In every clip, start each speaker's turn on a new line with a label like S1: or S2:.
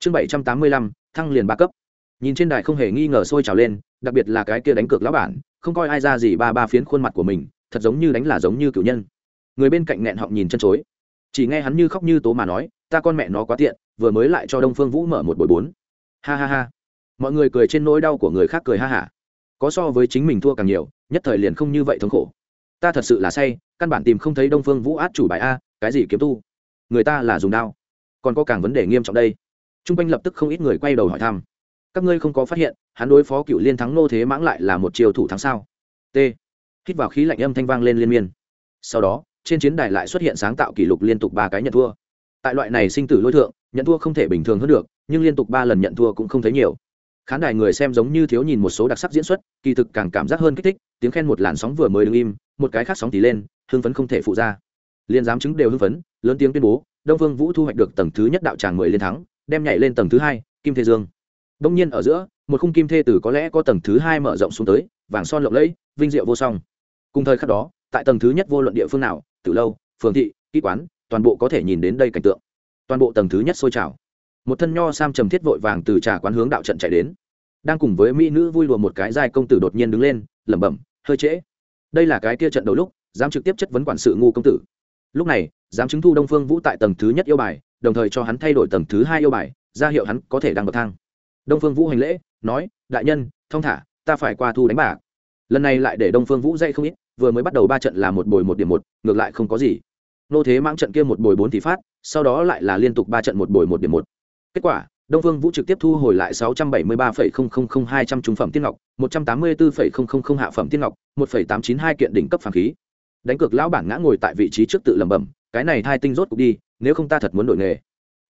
S1: chương bảy trăm tám mươi lăm, thăng liền ba cấp. Nhìn trên đài không hề nghi ngờ sôi trào lên, đặc biệt là cái kia đánh cược lão bản, không coi ai ra gì ba ba phiến khuôn mặt của mình, thật giống như đánh là giống như cựu nhân. Người bên cạnh nghẹn họng nhìn chân chối. Chỉ nghe hắn như khóc như tố mà nói, ta con mẹ nó quá tiện, vừa mới lại cho đông phương vũ mở một buổi bốn. Ha ha ha. Mọi người cười trên nỗi đau của người khác cười ha hả có so với chính mình thua càng nhiều, nhất thời liền không như vậy thống khổ. Ta thật sự là say, căn bản tìm không thấy đông phương vũ át chủ bài a, cái gì kiếm tu? Người ta là dùng đao. Còn có càng vấn đề nghiêm trọng đây t r u n g quanh lập tức không ít người quay đầu hỏi thăm. Các ngươi không có phát hiện, hắn đối phó cựu liên thắng nô thế mãng lại là một chiều thủ thắng sao? T. Hít vào khí lạnh âm thanh vang lên liên miên. Sau đó, trên chiến đài lại xuất hiện sáng tạo kỷ lục liên tục ba cái nhận thua. Tại loại này sinh tử lôi thượng, nhận thua không thể bình thường hơn được, nhưng liên tục ba lần nhận thua cũng không thấy nhiều. Khán đài người xem giống như thiếu nhìn một số đặc sắc diễn xuất, kỳ thực càng cảm giác hơn kích thích, tiếng khen một làn sóng vừa mới đứng im, một cái khác sóng tí lên, hưng phấn không thể phụ ra. Liên giám chứng đều hưng phấn, lớn tiếng tuyên bố, đông vương vũ thu hoạch được tầng thứ nhất đạo tràng mười liên thắng đem nhảy lên tầng thứ hai, kim thế dương. Đông nhiên ở giữa, một khung kim thê tử có lẽ có tầng thứ hai mở rộng xuống tới, vàng son lộng lẫy, vinh diệu vô song. Cùng thời khắc đó, tại tầng thứ nhất vô luận địa phương nào, từ lâu, phường thị, kỹ quán, toàn bộ có thể nhìn đến đây cảnh tượng. Toàn bộ tầng thứ nhất sôi trào. Một thân nho sam trầm thiết vội vàng từ trà quán hướng đạo trận chạy đến. Đang cùng với mỹ nữ vui lùa một cái giai công tử đột nhiên đứng lên, lẩm bẩm, hơi trễ. Đây là cái kia trận đầu lúc, dám trực tiếp chất vấn quản sự ngu công tử. Lúc này, dám chứng thu đông phương vũ tại tầng thứ nhất yêu bài đồng thời cho hắn thay đổi tầng thứ hai yêu bài, ra hiệu hắn có thể đăng bậc thang. Đông phương vũ hành lễ, nói, đại nhân thong thả, ta phải qua thu đánh bạc. Lần này lại để đông phương vũ dậy không ít, vừa mới bắt đầu ba trận là một bồi một điểm một, ngược lại không có gì. Nô thế mang trận kia một bồi bốn thì phát, sau đó lại là liên tục ba trận một bồi một điểm một. Kết quả, đông phương vũ trực tiếp thu hồi lại sáu trăm bảy mươi ba hai trăm trung phẩm tiên ngọc, một trăm tám mươi bốn hạ phẩm tiên ngọc, một tám chín hai kiện đỉnh cấp phàm khí. Đánh cược lão bản ngã ngồi tại vị trí trước tự lẩm bẩm cái này thai tinh rốt cục đi, nếu không ta thật muốn đổi nghề.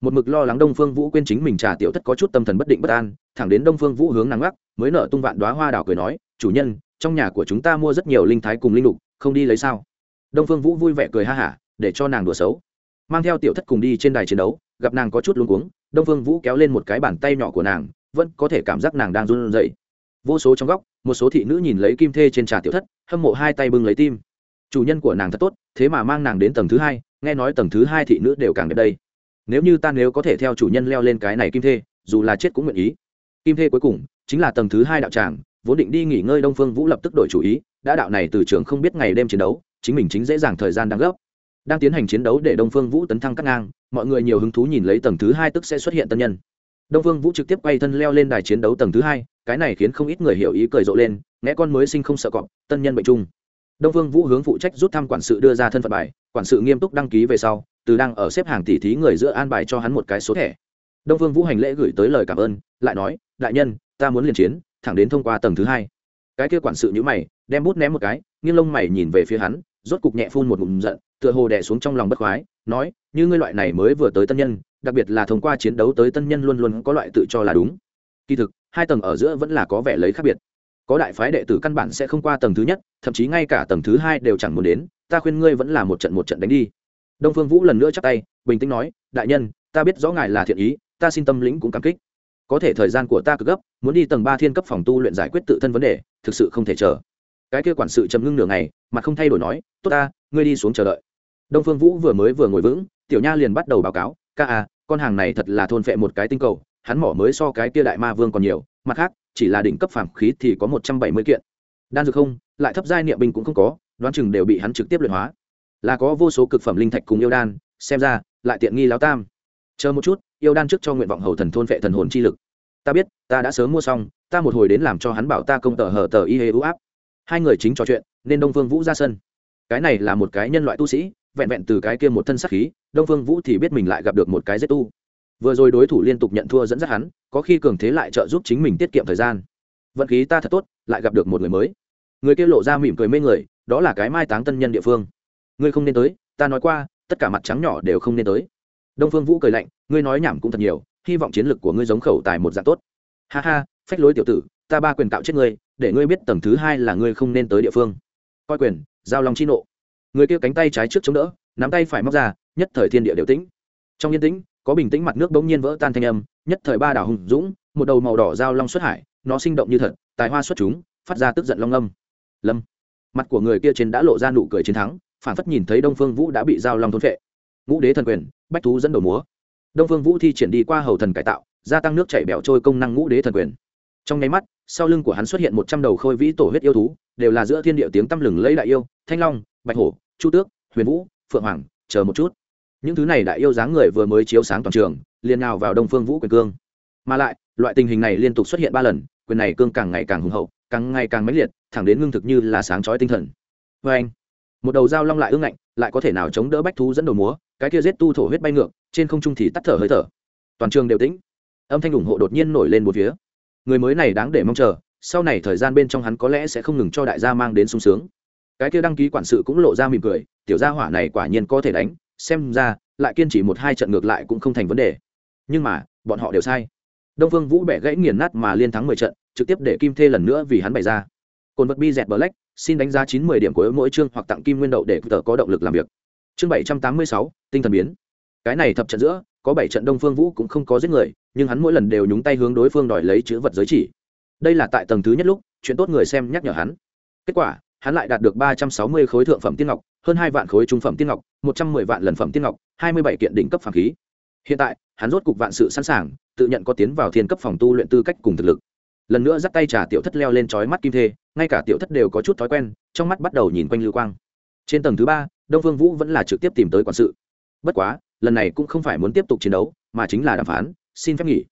S1: Một mực lo lắng đông phương vũ quên chính mình trà tiểu thất có chút tâm thần bất định bất an, thẳng đến đông phương vũ hướng nắng gắt mới nở tung vạn đoá hoa đào cười nói, chủ nhân, trong nhà của chúng ta mua rất nhiều linh thái cùng linh lục, không đi lấy sao? Đông phương vũ vui vẻ cười ha hả, để cho nàng đùa xấu. Mang theo tiểu thất cùng đi trên đài chiến đấu, gặp nàng có chút luống cuống, đông phương vũ kéo lên một cái bàn tay nhỏ của nàng, vẫn có thể cảm giác nàng đang run rẩy. Vô số trong góc, một số thị nữ nhìn lấy kim thê trên trà tiểu thất, hâm mộ hai tay bưng lấy tim. Chủ nhân của nàng thật tốt, thế mà mang nàng đến tầng thứ hai nghe nói tầng thứ hai thị nữ đều càng đẹp đây. Nếu như ta nếu có thể theo chủ nhân leo lên cái này kim thê, dù là chết cũng nguyện ý. Kim thê cuối cùng chính là tầng thứ hai đạo tràng, vốn định đi nghỉ ngơi đông phương vũ lập tức đổi chủ ý, đã đạo này từ trường không biết ngày đêm chiến đấu, chính mình chính dễ dàng thời gian đang gấp. Đang tiến hành chiến đấu để đông phương vũ tấn thăng cắt ngang, mọi người nhiều hứng thú nhìn lấy tầng thứ hai tức sẽ xuất hiện tân nhân. Đông phương vũ trực tiếp quay thân leo lên đài chiến đấu tầng thứ hai, cái này khiến không ít người hiểu ý cười rộ lên, nghe con mới sinh không sợ cọp, tân nhân bệnh chung. Đông phương vũ hướng phụ trách rút thăm quản sự đưa ra thân phận bài quản sự nghiêm túc đăng ký về sau, từ đang ở xếp hàng tỷ thí người giữa an bài cho hắn một cái số thẻ. Đông phương vũ hành lễ gửi tới lời cảm ơn, lại nói, đại nhân, ta muốn liền chiến, thẳng đến thông qua tầng thứ hai. Cái kia quản sự nhữ mày, đem bút ném một cái, nghiêng lông mày nhìn về phía hắn, rốt cục nhẹ phun một ngụm giận, tựa hồ đè xuống trong lòng bất khoái, nói, như ngươi loại này mới vừa tới tân nhân, đặc biệt là thông qua chiến đấu tới tân nhân luôn luôn có loại tự cho là đúng. Kỳ thực, hai tầng ở giữa vẫn là có vẻ lấy khác biệt có đại phái đệ tử căn bản sẽ không qua tầng thứ nhất, thậm chí ngay cả tầng thứ hai đều chẳng muốn đến, ta khuyên ngươi vẫn là một trận một trận đánh đi. Đông phương vũ lần nữa chắc tay, bình tĩnh nói, đại nhân, ta biết rõ ngài là thiện ý, ta xin tâm lĩnh cũng cảm kích. Có thể thời gian của ta cực gấp, muốn đi tầng ba thiên cấp phòng tu luyện giải quyết tự thân vấn đề, thực sự không thể chờ. Cái kia quản sự chấm ngưng nửa ngày mà không thay đổi nói, tốt ta, ngươi đi xuống chờ đợi. Đông phương vũ vừa mới vừa ngồi vững, tiểu nha liền bắt đầu báo cáo, ca à con hàng này thật là thôn phệ một cái tinh cầu, hắn mỏ mới so cái kia đại ma vương còn nhiều mặt khác, chỉ là đỉnh cấp phàm khí thì có một trăm bảy mươi kiện. Đan dược không, lại thấp giai niệm binh cũng không có, đoán chừng đều bị hắn trực tiếp luyện hóa. Là có vô số cực phẩm linh thạch cùng yêu đan, xem ra, lại tiện nghi láo tam. Chờ một chút, yêu đan trước cho nguyện vọng hầu thần thôn vệ thần hồn chi lực. Ta biết, ta đã sớm mua xong, ta một hồi đến làm cho hắn bảo ta công tờ hở tờ y hê ưu áp. Hai người chính trò chuyện, nên đông vương vũ ra sân. Cái này là một cái nhân loại tu sĩ, vẹn vẹn từ cái kia một thân sắc khí, đông vương vũ thì biết mình lại gặp được một cái giết tu vừa rồi đối thủ liên tục nhận thua dẫn dắt hắn, có khi cường thế lại trợ giúp chính mình tiết kiệm thời gian. Vận khí ta thật tốt, lại gặp được một người mới. Người kia lộ ra mỉm cười mê người, đó là cái mai táng tân nhân địa phương. Ngươi không nên tới, ta nói qua, tất cả mặt trắng nhỏ đều không nên tới. Đông phương vũ cười lạnh, ngươi nói nhảm cũng thật nhiều, hy vọng chiến lược của ngươi giống khẩu tài một dạng tốt. Ha ha, phách lối tiểu tử, ta ba quyền cạo chết ngươi, để ngươi biết tầng thứ hai là ngươi không nên tới địa phương. Coi quyền, giao lòng chi nộ. Người kia cánh tay trái trước chống đỡ, nắm tay phải móc ra, nhất thời thiên địa đều tĩnh. Trong yên tĩnh có bình tĩnh mặt nước bỗng nhiên vỡ tan thanh âm, nhất thời ba đảo hùng dũng, một đầu màu đỏ giao long xuất hải, nó sinh động như thật, tài hoa xuất chúng, phát ra tức giận long âm. Lâm. Mặt của người kia trên đã lộ ra nụ cười chiến thắng, phản phất nhìn thấy đông phương vũ đã bị giao long thôn vệ ngũ đế thần quyền, bách thú dẫn đầu múa. Đông phương vũ thi triển đi qua hầu thần cải tạo, gia tăng nước chảy bẹo trôi công năng ngũ đế thần quyền. Trong nháy mắt, sau lưng của hắn xuất hiện một trăm đầu khôi vĩ tổ huyết yêu thú, đều là giữa thiên địa tiếng tăm lừng lấy đại yêu, thanh long, bạch hổ, chu tước, huyền vũ, phượng hoàng, chờ một chút những thứ này đại yêu dáng người vừa mới chiếu sáng toàn trường, liền nào vào đông phương vũ quyền cương. Mà lại, loại tình hình này liên tục xuất hiện ba lần, quyền này cương càng ngày càng hùng hậu, càng ngày càng mãnh liệt, thẳng đến ngưng thực như là sáng chói tinh thần. Vê anh, một đầu dao long lại ưng ngạnh, lại có thể nào chống đỡ bách thú dẫn đầu múa, cái kia giết tu thổ huyết bay ngược, trên không trung thì tắt thở hơi thở. Toàn trường đều tĩnh. Âm thanh ủng hộ đột nhiên nổi lên một phía. Người mới này đáng để mong chờ, sau này thời gian bên trong hắn có lẽ sẽ không ngừng cho đại gia mang đến sung sướng. Cái kia đăng ký quản sự cũng lộ ra mỉm cười, tiểu gia hỏa này quả nhiên có thể đánh xem ra, lại kiên trì một hai trận ngược lại cũng không thành vấn đề. Nhưng mà, bọn họ đều sai. Đông Phương vũ bẻ gãy nghiền nát mà liên thắng mười trận, trực tiếp để kim thê lần nữa vì hắn bày ra. Cồn vật bi dẹt black, xin đánh giá chín mươi điểm của mỗi chương hoặc tặng kim nguyên đậu để tờ có động lực làm việc. Chương bảy trăm tám mươi sáu, tinh thần biến. Cái này thập trận giữa, có bảy trận đông phương vũ cũng không có giết người, nhưng hắn mỗi lần đều nhúng tay hướng đối phương đòi lấy chữ vật giới chỉ. Đây là tại tầng thứ nhất lúc, chuyện tốt người xem nhắc nhở hắn. Kết quả, hắn lại đạt được ba trăm sáu mươi khối thượng phẩm tiên ngọc hơn hai vạn khối trung phẩm tiên ngọc, một trăm mười vạn lần phẩm tiên ngọc, hai mươi bảy kiện đỉnh cấp phàm khí. Hiện tại, hắn rốt cục vạn sự sẵn sàng, tự nhận có tiến vào thiên cấp phòng tu luyện tư cách cùng thực lực. Lần nữa dắt tay trà tiểu thất leo lên trói mắt kim thê, ngay cả tiểu thất đều có chút thói quen, trong mắt bắt đầu nhìn quanh lưu quang. Trên tầng thứ ba, đông phương vũ vẫn là trực tiếp tìm tới quản sự. Bất quá, lần này cũng không phải muốn tiếp tục chiến đấu, mà chính là đàm phán, xin phép nghỉ.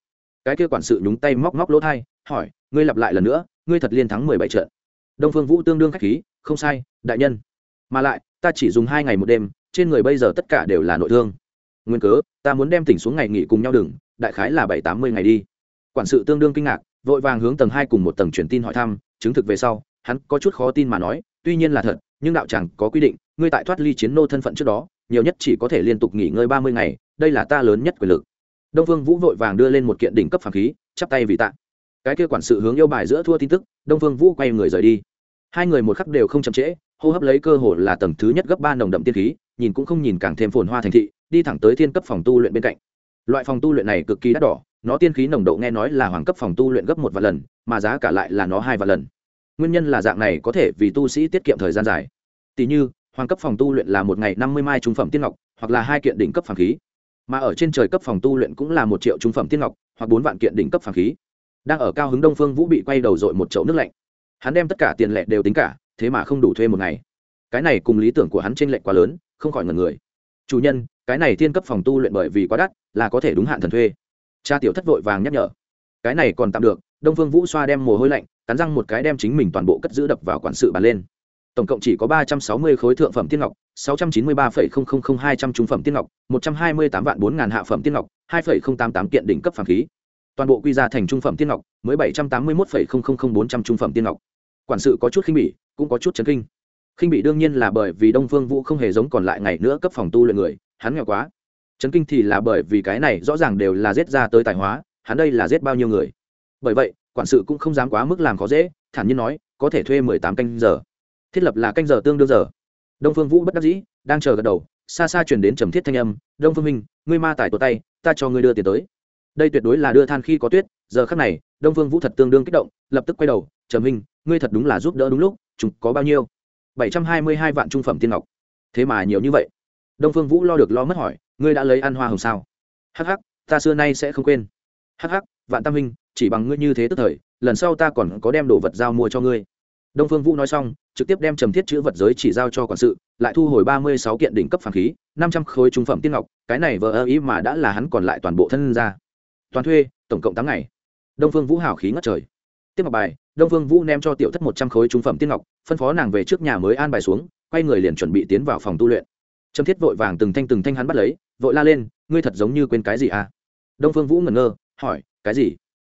S1: Cái kia quản sự nhúng tay móc móc lỗ thai, hỏi, ngươi lặp lại lần nữa, ngươi thật liên thắng mười bảy trận. Đông phương vũ tương đương k h á c h khí, không sai, đại nhân mà lại, ta chỉ dùng hai ngày một đêm, trên người bây giờ tất cả đều là nội thương. Nguyên cớ, ta muốn đem tỉnh xuống ngày nghỉ cùng nhau đừng, đại khái là bảy tám mươi ngày đi. Quản sự tương đương kinh ngạc, vội vàng hướng tầng hai cùng một tầng truyền tin hỏi thăm, chứng thực về sau, hắn có chút khó tin mà nói, tuy nhiên là thật, nhưng đạo chẳng có quy định, ngươi tại thoát ly chiến nô thân phận trước đó, nhiều nhất chỉ có thể liên tục nghỉ ngơi ba mươi ngày, đây là ta lớn nhất quyền lực. Đông phương vũ vội vàng đưa lên một kiện đỉnh cấp phản khí, chắp tay vì tạ. Cái kia quản sự hướng yêu bài giữa thua tin tức, đông phương vũ quay người rời đi. Hai người một khắc đều không chậm trễ hô hấp lấy cơ hội là tầng thứ nhất gấp ba nồng đậm tiên khí, nhìn cũng không nhìn càng thêm phồn hoa thành thị, đi thẳng tới thiên cấp phòng tu luyện bên cạnh. Loại phòng tu luyện này cực kỳ đắt đỏ, nó tiên khí nồng độ nghe nói là hoàng cấp phòng tu luyện gấp một vài lần, mà giá cả lại là nó hai vài lần. Nguyên nhân là dạng này có thể vì tu sĩ tiết kiệm thời gian dài. Tỷ như, hoàng cấp phòng tu luyện là một ngày năm mươi mai trung phẩm tiên ngọc, hoặc là hai kiện đỉnh cấp phàm khí. Mà ở trên trời cấp phòng tu luyện cũng là một triệu trung phẩm tiên ngọc, hoặc bốn vạn kiện đỉnh cấp phàm khí. Đang ở cao hứng đông phương vũ bị quay đầu dội một chậu nước lạnh. Hắn đem tất cả tiền lệ đều tính cả thế mà không đủ thuê một ngày. Cái này cùng lý tưởng của hắn trên lệnh quá lớn, không khỏi ngần người. Chủ nhân, cái này thiên cấp phòng tu luyện bởi vì quá đắt, là có thể đúng hạn thần thuê. Cha tiểu thất vội vàng nhắc nhở. Cái này còn tạm được, đông phương vũ xoa đem mồ hôi lạnh, cắn răng một cái đem chính mình toàn bộ cất giữ đập vào quản sự bàn lên. Tổng cộng chỉ có ba trăm sáu mươi khối thượng phẩm tiên ngọc, sáu trăm chín mươi ba phẩy không không không hai trăm trung phẩm tiên ngọc, một trăm hai mươi tám vạn bốn ngàn hạ phẩm tiên ngọc, hai phẩy không tám tám kiện đỉnh cấp phàm khí. Toàn bộ quy ra thành trung phẩm tiên ngọc, mới bảy trăm tám mươi một phẩy không không không bốn trăm trung phẩm tiên ngọc. Quản sự có chút khinh bỉ cũng có chút chấn kinh. Khinh bị đương nhiên là bởi vì đông phương vũ không hề giống còn lại ngày nữa cấp phòng tu luyện người, hắn nghèo quá. Chấn kinh thì là bởi vì cái này rõ ràng đều là giết ra tới tài hóa, hắn đây là giết bao nhiêu người. Bởi vậy, quản sự cũng không dám quá mức làm khó dễ, thản nhiên nói, có thể thuê mười tám canh giờ. Thiết lập là canh giờ tương đương giờ. Đông phương vũ bất đắc dĩ, đang chờ gật đầu, xa xa chuyển đến trầm thiết thanh âm, đông phương minh, ngươi ma tải tuột tay, ta cho ngươi đưa tiền tới. Đây tuyệt đối là đưa than khi có tuyết, giờ khắc này, đông phương vũ thật tương đương kích động, lập tức quay đầu, trầm minh ngươi thật đúng là giúp đỡ đúng lúc, chúng có bao nhiêu? bảy trăm hai mươi hai vạn trung phẩm tiên ngọc. Thế mà nhiều như vậy. Đông phương vũ lo được lo mất hỏi, ngươi đã lấy ăn hoa hồng sao? Hắc hắc, ta xưa nay sẽ không quên. Hắc hắc, vạn tam minh chỉ bằng ngươi như thế tức thời, lần sau ta còn có đem đồ vật giao mua cho ngươi. Đông phương vũ nói xong, trực tiếp đem trầm thiết chữ vật giới chỉ giao cho quản sự, lại thu hồi ba mươi sáu kiện đỉnh cấp phàm khí, năm trăm khối trung phẩm tiên ngọc, cái này vờ ơ ý mà đã là hắn còn lại toàn bộ thân ra. Toàn thuê, tổng cộng tám ngày. Đông phương vũ hào khí ngất trời. Tiếp ngọc bài đông phương vũ ném cho tiểu thất một trăm khối trung phẩm tiên ngọc, phân phó nàng về trước nhà mới an bài xuống, quay người liền chuẩn bị tiến vào phòng tu luyện. Trầm thiết vội vàng từng thanh từng thanh hắn bắt lấy, vội la lên, ngươi thật giống như quên cái gì à? Đông phương vũ ngẩn ngơ, hỏi, cái gì?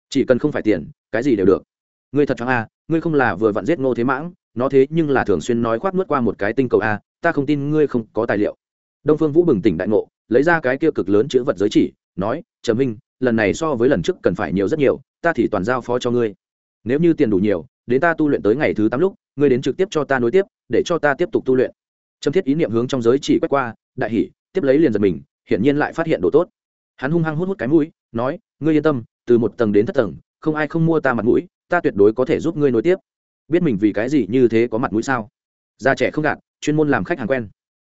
S1: Chỉ cần không phải tiền, cái gì đều được. Ngươi thật cho à ngươi không là vừa vặn giết ngô thế mãng, nó thế nhưng là thường xuyên nói khoác nuốt qua một cái tinh cầu a ta không tin ngươi không có tài liệu. Đông phương vũ bừng tỉnh đại ngộ, lấy ra cái kia cực lớn chữ vật giới chỉ, nói, trầm minh, lần này so với lần trước cần phải nhiều rất nhiều, ta thì toàn giao phó cho ngươi nếu như tiền đủ nhiều, đến ta tu luyện tới ngày thứ tám lúc, ngươi đến trực tiếp cho ta nối tiếp, để cho ta tiếp tục tu luyện. Trầm thiết ý niệm hướng trong giới chỉ quét qua, đại hỉ, tiếp lấy liền giật mình, hiển nhiên lại phát hiện đồ tốt. Hắn hung hăng hút hút cái mũi, nói, ngươi yên tâm, từ một tầng đến thất tầng, không ai không mua ta mặt mũi, ta tuyệt đối có thể giúp ngươi nối tiếp. Biết mình vì cái gì như thế có mặt mũi sao? Già trẻ không gạt, chuyên môn làm khách hàng quen.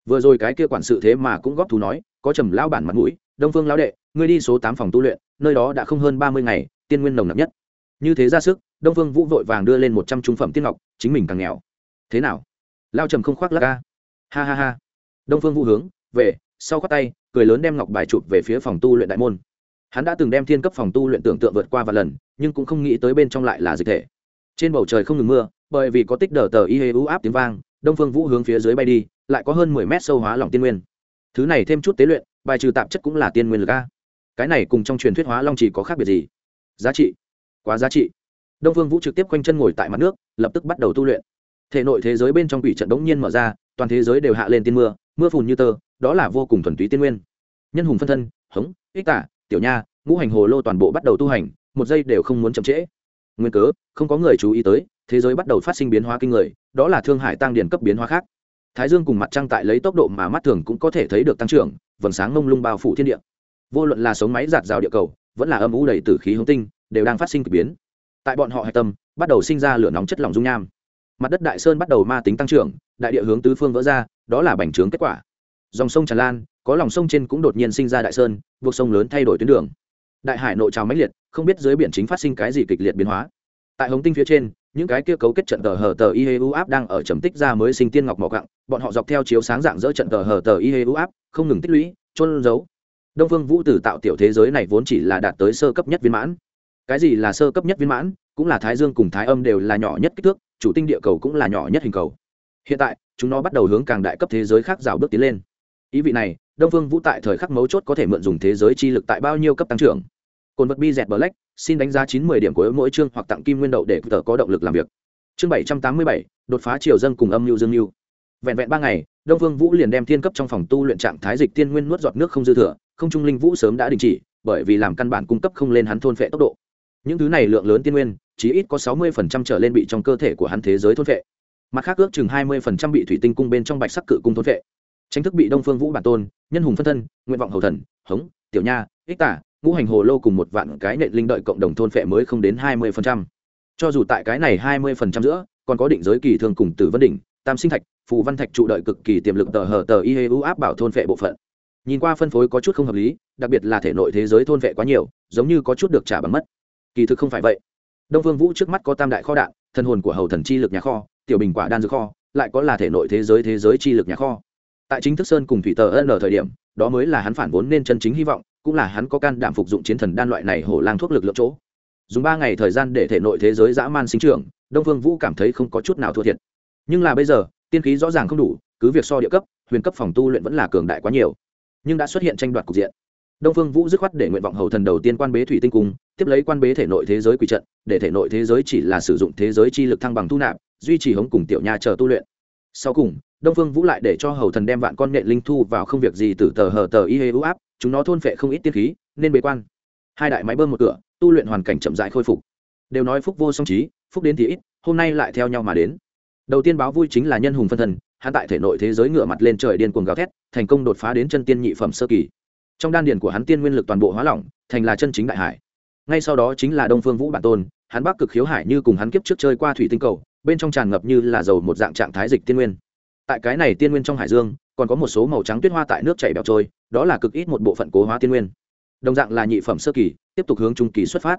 S1: Vừa rồi cái kia quản sự thế mà cũng góp thú nói, có trầm lão bản mặt mũi, đông phương lão đệ, ngươi đi số tám phòng tu luyện, nơi đó đã không hơn ba mươi ngày, tiên nguyên nồng nặc nhất. Như thế ra sức đông phương vũ vội vàng đưa lên một trăm trung phẩm tiên ngọc, chính mình càng nghèo. Thế nào? Lao trầm không khoác lắc ca. Ha ha ha. Đông phương vũ hướng, về, sau khoác tay, cười lớn đem ngọc bài chụp về phía phòng tu luyện đại môn. Hắn đã từng đem thiên cấp phòng tu luyện tưởng tượng vượt qua vài lần, nhưng cũng không nghĩ tới bên trong lại là dịch thể. Trên bầu trời không ngừng mưa, bởi vì có tích đờ tờ y hê ưu áp tiếng vang, đông phương vũ hướng phía dưới bay đi, lại có hơn mười mét sâu hóa lỏng tiên nguyên. Thứ này thêm chút tế luyện, bài trừ tạp chất cũng là tiên nguyên lực a. Cái này cùng trong truyền thuyết hóa long chỉ có khác biệt gì? Giá trị. Quá giá trị đông phương vũ trực tiếp quanh chân ngồi tại mặt nước, lập tức bắt đầu tu luyện. Thể nội thế giới bên trong quỷ trận đống nhiên mở ra, toàn thế giới đều hạ lên tiên mưa mưa phùn như tơ, đó là vô cùng thuần túy tiên nguyên. Nhân hùng phân thân, hống, ích tả, tiểu nha, ngũ hành hồ lô toàn bộ bắt đầu tu hành, một giây đều không muốn chậm trễ. Nguyên cớ, không có người chú ý tới, thế giới bắt đầu phát sinh biến hóa kinh người, đó là thương hải tăng điển cấp biến hóa khác. Thái dương cùng mặt trăng tại lấy tốc độ mà mắt thường cũng có thể thấy được tăng trưởng, vầng sáng mông lung bao phủ thiên địa. Vô luận là sống máy giạt rào địa cầu, vẫn là âm u đầy tử khí hướng tinh, đều đang phát sinh k ỳ biến tại bọn họ hạch tâm, bắt đầu sinh ra lửa nóng chất lỏng dung nham. Mặt đất đại sơn bắt đầu ma tính tăng trưởng, đại địa hướng tứ phương vỡ ra, đó là bành trướng kết quả. Dòng sông tràn lan, có lòng sông trên cũng đột nhiên sinh ra đại sơn, buộc sông lớn thay đổi tuyến đường. Đại hải nội trào mãnh liệt, không biết dưới biển chính phát sinh cái gì kịch liệt biến hóa. Tại hồng tinh phía trên, những cái kia cấu kết trận tờ hờ tờ iheu áp đang ở trầm tích ra mới sinh tiên ngọc mỏ cặng bọn họ dọc theo chiếu sáng dạng dỡ trận tờ hờ tờ iheu áp, không ngừng tích lũy trôn giấu. Đông phương vũ tử tạo tiểu thế giới này vốn chỉ là đạt tới sơ cấp nhất viên mãn cái gì là sơ cấp nhất viên mãn, cũng là thái dương cùng thái âm đều là nhỏ nhất kích thước, chủ tinh địa cầu cũng là nhỏ nhất hình cầu. Hiện tại, chúng nó bắt đầu hướng càng đại cấp thế giới khác rào bước tiến lên. Ý vị này, đông phương vũ tại thời khắc mấu chốt có thể mượn dùng thế giới chi lực tại bao nhiêu cấp tăng trưởng? Cồn vật bi dẹt black, xin đánh giá chín mươi điểm của mỗi chương hoặc tặng kim nguyên đậu để tờ có động lực làm việc. Chương bảy trăm tám mươi bảy, đột phá triều dân cùng âm mưu dương mưu. Vẹn vẹn ba ngày, đông phương vũ liền đem thiên cấp trong phòng tu luyện trạng thái dịch tiên nguyên nuốt giọt nước không dư thừa, không trung linh vũ sớm đã đình chỉ, bởi vì làm căn bản cung cấp không lên hắn thôn phệ tốc độ những thứ này lượng lớn tiên nguyên chỉ ít có sáu mươi trở lên bị trong cơ thể của hắn thế giới thôn phệ. Mặt khác ước chừng hai mươi bị thủy tinh cung bên trong bạch sắc cự cung thôn phệ. Tranh thức bị đông phương vũ bản tôn, nhân hùng phân thân, nguyện vọng hầu thần, hống, tiểu nha, ích tả, ngũ hành hồ lô cùng một vạn cái nện linh đợi cộng đồng thôn phệ mới không đến hai mươi cho dù tại cái này hai mươi giữa, còn có định giới kỳ thường cùng tử vân đỉnh, tam sinh thạch, phù văn thạch trụ đợi cực kỳ tiềm lực tờ hờ tờ y hê u áp bảo thôn phệ bộ phận. Nhìn qua phân phối có chút không hợp lý, đặc biệt là thể nội thế giới thôn vệ quá nhiều, giống như có chút được trả bằng mất kỳ thực không phải vậy. Đông phương vũ trước mắt có tam đại kho đạn thân hồn của hầu thần chi lực nhà kho, tiểu bình quả đan dược kho, lại có là thể nội thế giới thế giới chi lực nhà kho. Tại chính thức sơn cùng thủy tờ ân ở thời điểm, đó mới là hắn phản vốn nên chân chính hy vọng, cũng là hắn có can đảm phục dụng chiến thần đan loại này hổ lang thuốc lực lượng chỗ. Dùng ba ngày thời gian để thể nội thế giới dã man sinh trưởng, đông phương vũ cảm thấy không có chút nào thua thiệt. Nhưng là bây giờ, tiên khí rõ ràng không đủ, cứ việc so địa cấp, huyền cấp phòng tu luyện vẫn là cường đại quá nhiều. Nhưng đã xuất hiện tranh đoạt cục diện đông phương vũ dứt khoát để nguyện vọng hầu thần đầu tiên quan bế thủy tinh cung, tiếp lấy quan bế thể nội thế giới quỷ trận, để thể nội thế giới chỉ là sử dụng thế giới chi lực thăng bằng thu nạp, duy trì hống cùng tiểu nha chờ tu luyện. Sau cùng, đông phương vũ lại để cho hầu thần đem vạn con nghệ linh thu vào không việc gì từ tờ hờ tờ y hê ưu áp, chúng nó thôn phệ không ít tiên khí, nên bế quan. Hai đại máy bơm một cửa, tu luyện hoàn cảnh chậm rãi khôi phục. Đều nói phúc vô song trí, phúc đến thì ít, hôm nay lại theo nhau mà đến. Đầu tiên báo vui chính là nhân hùng phân thần hắn tại thể nội thế giới ngựa mặt lên trời điên cuồng gào thét, thành công đột phá đến chân tiên nhị phẩm sơ kỳ trong đan điền của hắn tiên nguyên lực toàn bộ hóa lỏng, thành là chân chính đại hải. Ngay sau đó chính là đông phương vũ bản tôn, hắn bắc cực khiếu hải như cùng hắn kiếp trước chơi qua thủy tinh cầu, bên trong tràn ngập như là dầu một dạng trạng thái dịch tiên nguyên. Tại cái này tiên nguyên trong hải dương, còn có một số màu trắng tuyết hoa tại nước chảy bẹo trôi, đó là cực ít một bộ phận cố hóa tiên nguyên. Đồng dạng là nhị phẩm sơ kỳ, tiếp tục hướng trung kỳ xuất phát.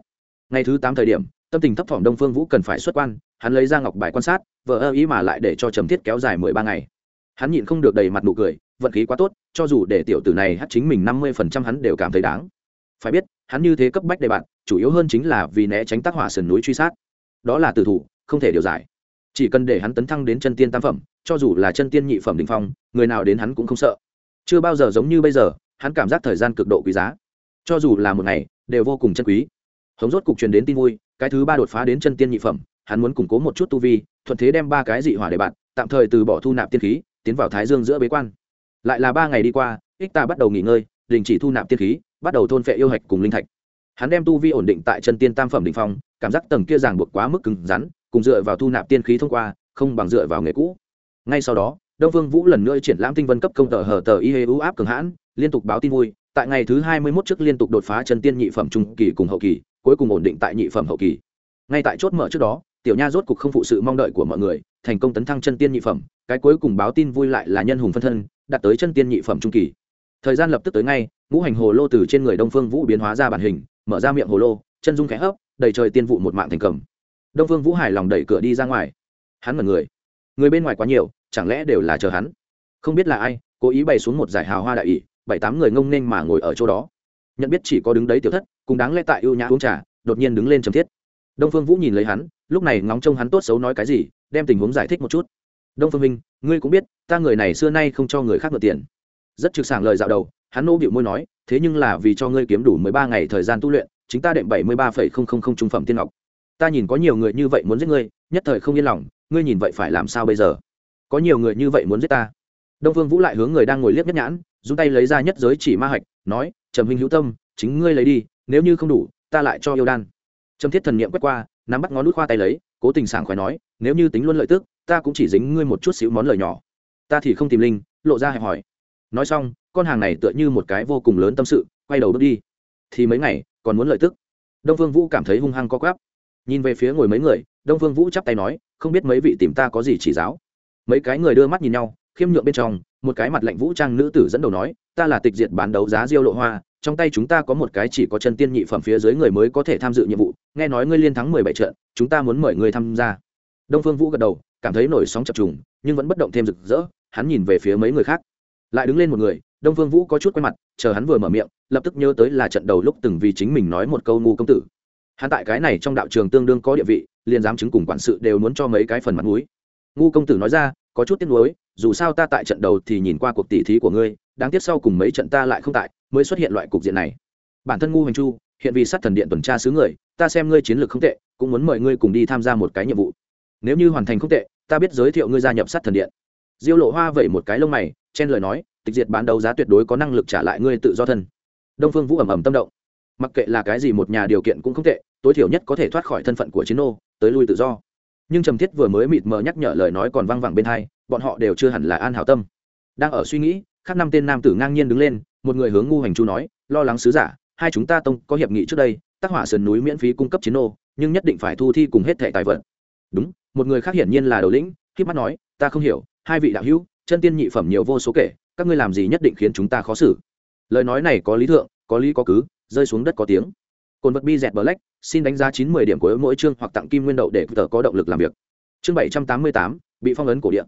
S1: Ngày thứ tám thời điểm, tâm tình thấp thỏm đông phương vũ cần phải xuất quan, hắn lấy ra ngọc bài quan sát vợ ơ ý mà lại để cho trầm thiết kéo dài mười ba ngày. Hắn nhịn không được đầy mặt nụ cười vận khí quá tốt, cho dù để tiểu tử này hát chính mình năm mươi phần trăm hắn đều cảm thấy đáng. Phải biết, hắn như thế cấp bách đề bạn, chủ yếu hơn chính là vì né tránh tác hỏa sườn núi truy sát. Đó là tử thủ, không thể điều giải. Chỉ cần để hắn tấn thăng đến chân tiên tam phẩm, cho dù là chân tiên nhị phẩm đỉnh phong, người nào đến hắn cũng không sợ. Chưa bao giờ giống như bây giờ, hắn cảm giác thời gian cực độ quý giá. Cho dù là một ngày, đều vô cùng chân quý. Hống rốt cục truyền đến tin vui, cái thứ ba đột phá đến chân tiên nhị phẩm, hắn muốn củng cố một chút tu vi, thuận thế đem ba cái dị hỏa để bạn, tạm thời từ bỏ thu nạp tiên khí, tiến vào thái dương giữa bế quan lại là ba ngày đi qua, ích ta bắt đầu nghỉ ngơi, đình chỉ thu nạp tiên khí, bắt đầu thôn phệ yêu hạch cùng linh thạch. Hắn đem tu vi ổn định tại chân tiên tam phẩm đ ỉ n h phong, cảm giác tầng kia ràng buộc quá mức cứng rắn, cùng dựa vào thu nạp tiên khí thông qua, không bằng dựa vào nghề cũ. Ngay sau đó, đông vương vũ lần nữa triển lãm tinh vân cấp công tờ hờ tờ y hê u áp cường hãn, liên tục báo tin vui, tại ngày thứ hai mươi mốt trước liên tục đột phá chân tiên nhị phẩm trung kỳ cùng hậu kỳ, cuối cùng ổn định tại nhị phẩm hậu kỳ. Ngay tại chốt mở trước đó tiểu nha rốt cục không phụ sự mong đợi của mọi người, thành công tấn thăng chân tiên nhị phẩm, cái cuối cùng báo tin vui lại là nhân hùng phân thân, đạt tới chân tiên nhị phẩm trung kỳ. Thời gian lập tức tới ngay, ngũ hành hồ lô từ trên người đông phương vũ biến hóa ra bản hình, mở ra miệng hồ lô, chân dung khẽ hấp, đầy trời tiên vụ một mạng thành cầm. Đông phương vũ hài lòng đẩy cửa đi ra ngoài. Hắn mật người. Người bên ngoài quá nhiều, chẳng lẽ đều là chờ hắn? Không biết là ai, cố ý bày xuống một giải hào hoa đại ỷ, bảy tám người ngông nên mà ngồi ở chỗ đó. Nhận biết chỉ có đứng đấy tiểu thất cũng đáng lẽ tại ưu nhã uống trà, đột nhiên đứng lên trầm thiết. Đông phương vũ nhìn lấy hắn lúc này ngóng trông hắn tốt xấu nói cái gì, đem tình huống giải thích một chút. Đông phương minh, ngươi cũng biết, ta người này xưa nay không cho người khác mượn tiền. Rất trực sảng lời dạo đầu, hắn nỗ bịu môi nói, thế nhưng là vì cho ngươi kiếm đủ mười ba ngày thời gian tu luyện, chính ta đệm bảy mươi ba phẩy không không không trung phẩm tiên ngọc. Ta nhìn có nhiều người như vậy muốn giết ngươi, nhất thời không yên lòng, ngươi nhìn vậy phải làm sao bây giờ? Có nhiều người như vậy muốn giết ta. Đông phương vũ lại hướng người đang ngồi liếc nhất nhãn dùng tay lấy ra nhất giới chỉ ma hạch, nói, trầm huynh hữu tâm, chính ngươi lấy đi, nếu như không đủ, ta lại cho yêu đan. Trầm thiết thần niệm quét qua nắm bắt ngón nút khoa tay lấy, cố tình sảng khoái nói, nếu như tính luôn lợi tức, ta cũng chỉ dính ngươi một chút xíu món lời nhỏ. Ta thì không tìm linh, lộ ra hẹp hỏi. Nói xong, con hàng này tựa như một cái vô cùng lớn tâm sự, quay đầu bước đi. Thì mấy ngày, còn muốn lợi tức. Đông phương vũ cảm thấy hung hăng co quắp. Nhìn về phía ngồi mấy người, đông phương vũ chắp tay nói, không biết mấy vị tìm ta có gì chỉ giáo. Mấy cái người đưa mắt nhìn nhau, khiêm nhượng bên trong một cái mặt lạnh vũ trang nữ tử dẫn đầu nói, ta là tịch diệt bán đấu giá diêu lộ hoa, trong tay chúng ta có một cái chỉ có chân tiên nhị phẩm phía dưới người mới có thể tham dự nhiệm vụ, nghe nói ngươi liên thắng mười bảy trận, chúng ta muốn mời ngươi tham gia. Đông phương vũ gật đầu, cảm thấy nổi sóng chập trùng, nhưng vẫn bất động thêm rực rỡ, hắn nhìn về phía mấy người khác. Lại đứng lên một người, đông phương vũ có chút quay mặt, chờ hắn vừa mở miệng, lập tức nhớ tới là trận đầu lúc từng vì chính mình nói một câu ngu công tử. Hắn tại cái này trong đạo trường tương đương có địa vị, liền dám chứng cùng quản sự đều muốn cho mấy cái phần mặt mũi. Ngu công tử nói ra, có chút tiếc nuối dù sao ta tại trận đầu thì nhìn qua cuộc tỉ thí của ngươi, đáng tiếc sau cùng mấy trận ta lại không tại, mới xuất hiện loại cục diện này. Bản thân ngu hành chu, hiện vì sát thần điện tuần tra xứ người, ta xem ngươi chiến lược không tệ, cũng muốn mời ngươi cùng đi tham gia một cái nhiệm vụ. Nếu như hoàn thành không tệ, ta biết giới thiệu ngươi gia nhập sát thần điện. Diêu lộ hoa vẩy một cái lông mày, chen lời nói, tịch diệt bán đấu giá tuyệt đối có năng lực trả lại ngươi tự do thân. Đông phương vũ ẩm ẩm tâm động. Mặc kệ là cái gì một nhà điều kiện cũng không tệ, tối thiểu nhất có thể thoát khỏi thân phận của chiến ô tới lui tự do nhưng trầm thiết vừa mới mịt mờ nhắc nhở lời nói còn văng vẳng bên hai, bọn họ đều chưa hẳn là an hảo tâm. Đang ở suy nghĩ, khác năm tên nam tử ngang nhiên đứng lên, một người hướng ngu hành chu nói, lo lắng sứ giả, hai chúng ta tông có hiệp nghị trước đây tác hỏa sườn núi miễn phí cung cấp chiến ô nhưng nhất định phải thu thi cùng hết thẻ tài vật. Đúng, một người khác hiển nhiên là đầu lĩnh khi mắt nói, ta không hiểu, hai vị đạo hữu, chân tiên nhị phẩm nhiều vô số kể, các ngươi làm gì nhất định khiến chúng ta khó xử? Lời nói này có lý thượng, có lý có cứ, rơi xuống đất có tiếng cồn vật bi dẹt black, xin đánh giá chín mươi điểm của mỗi chương hoặc tặng kim nguyên đậu để tờ có động lực làm việc. Chương bảy trăm tám mươi tám, bị phong ấn cổ điện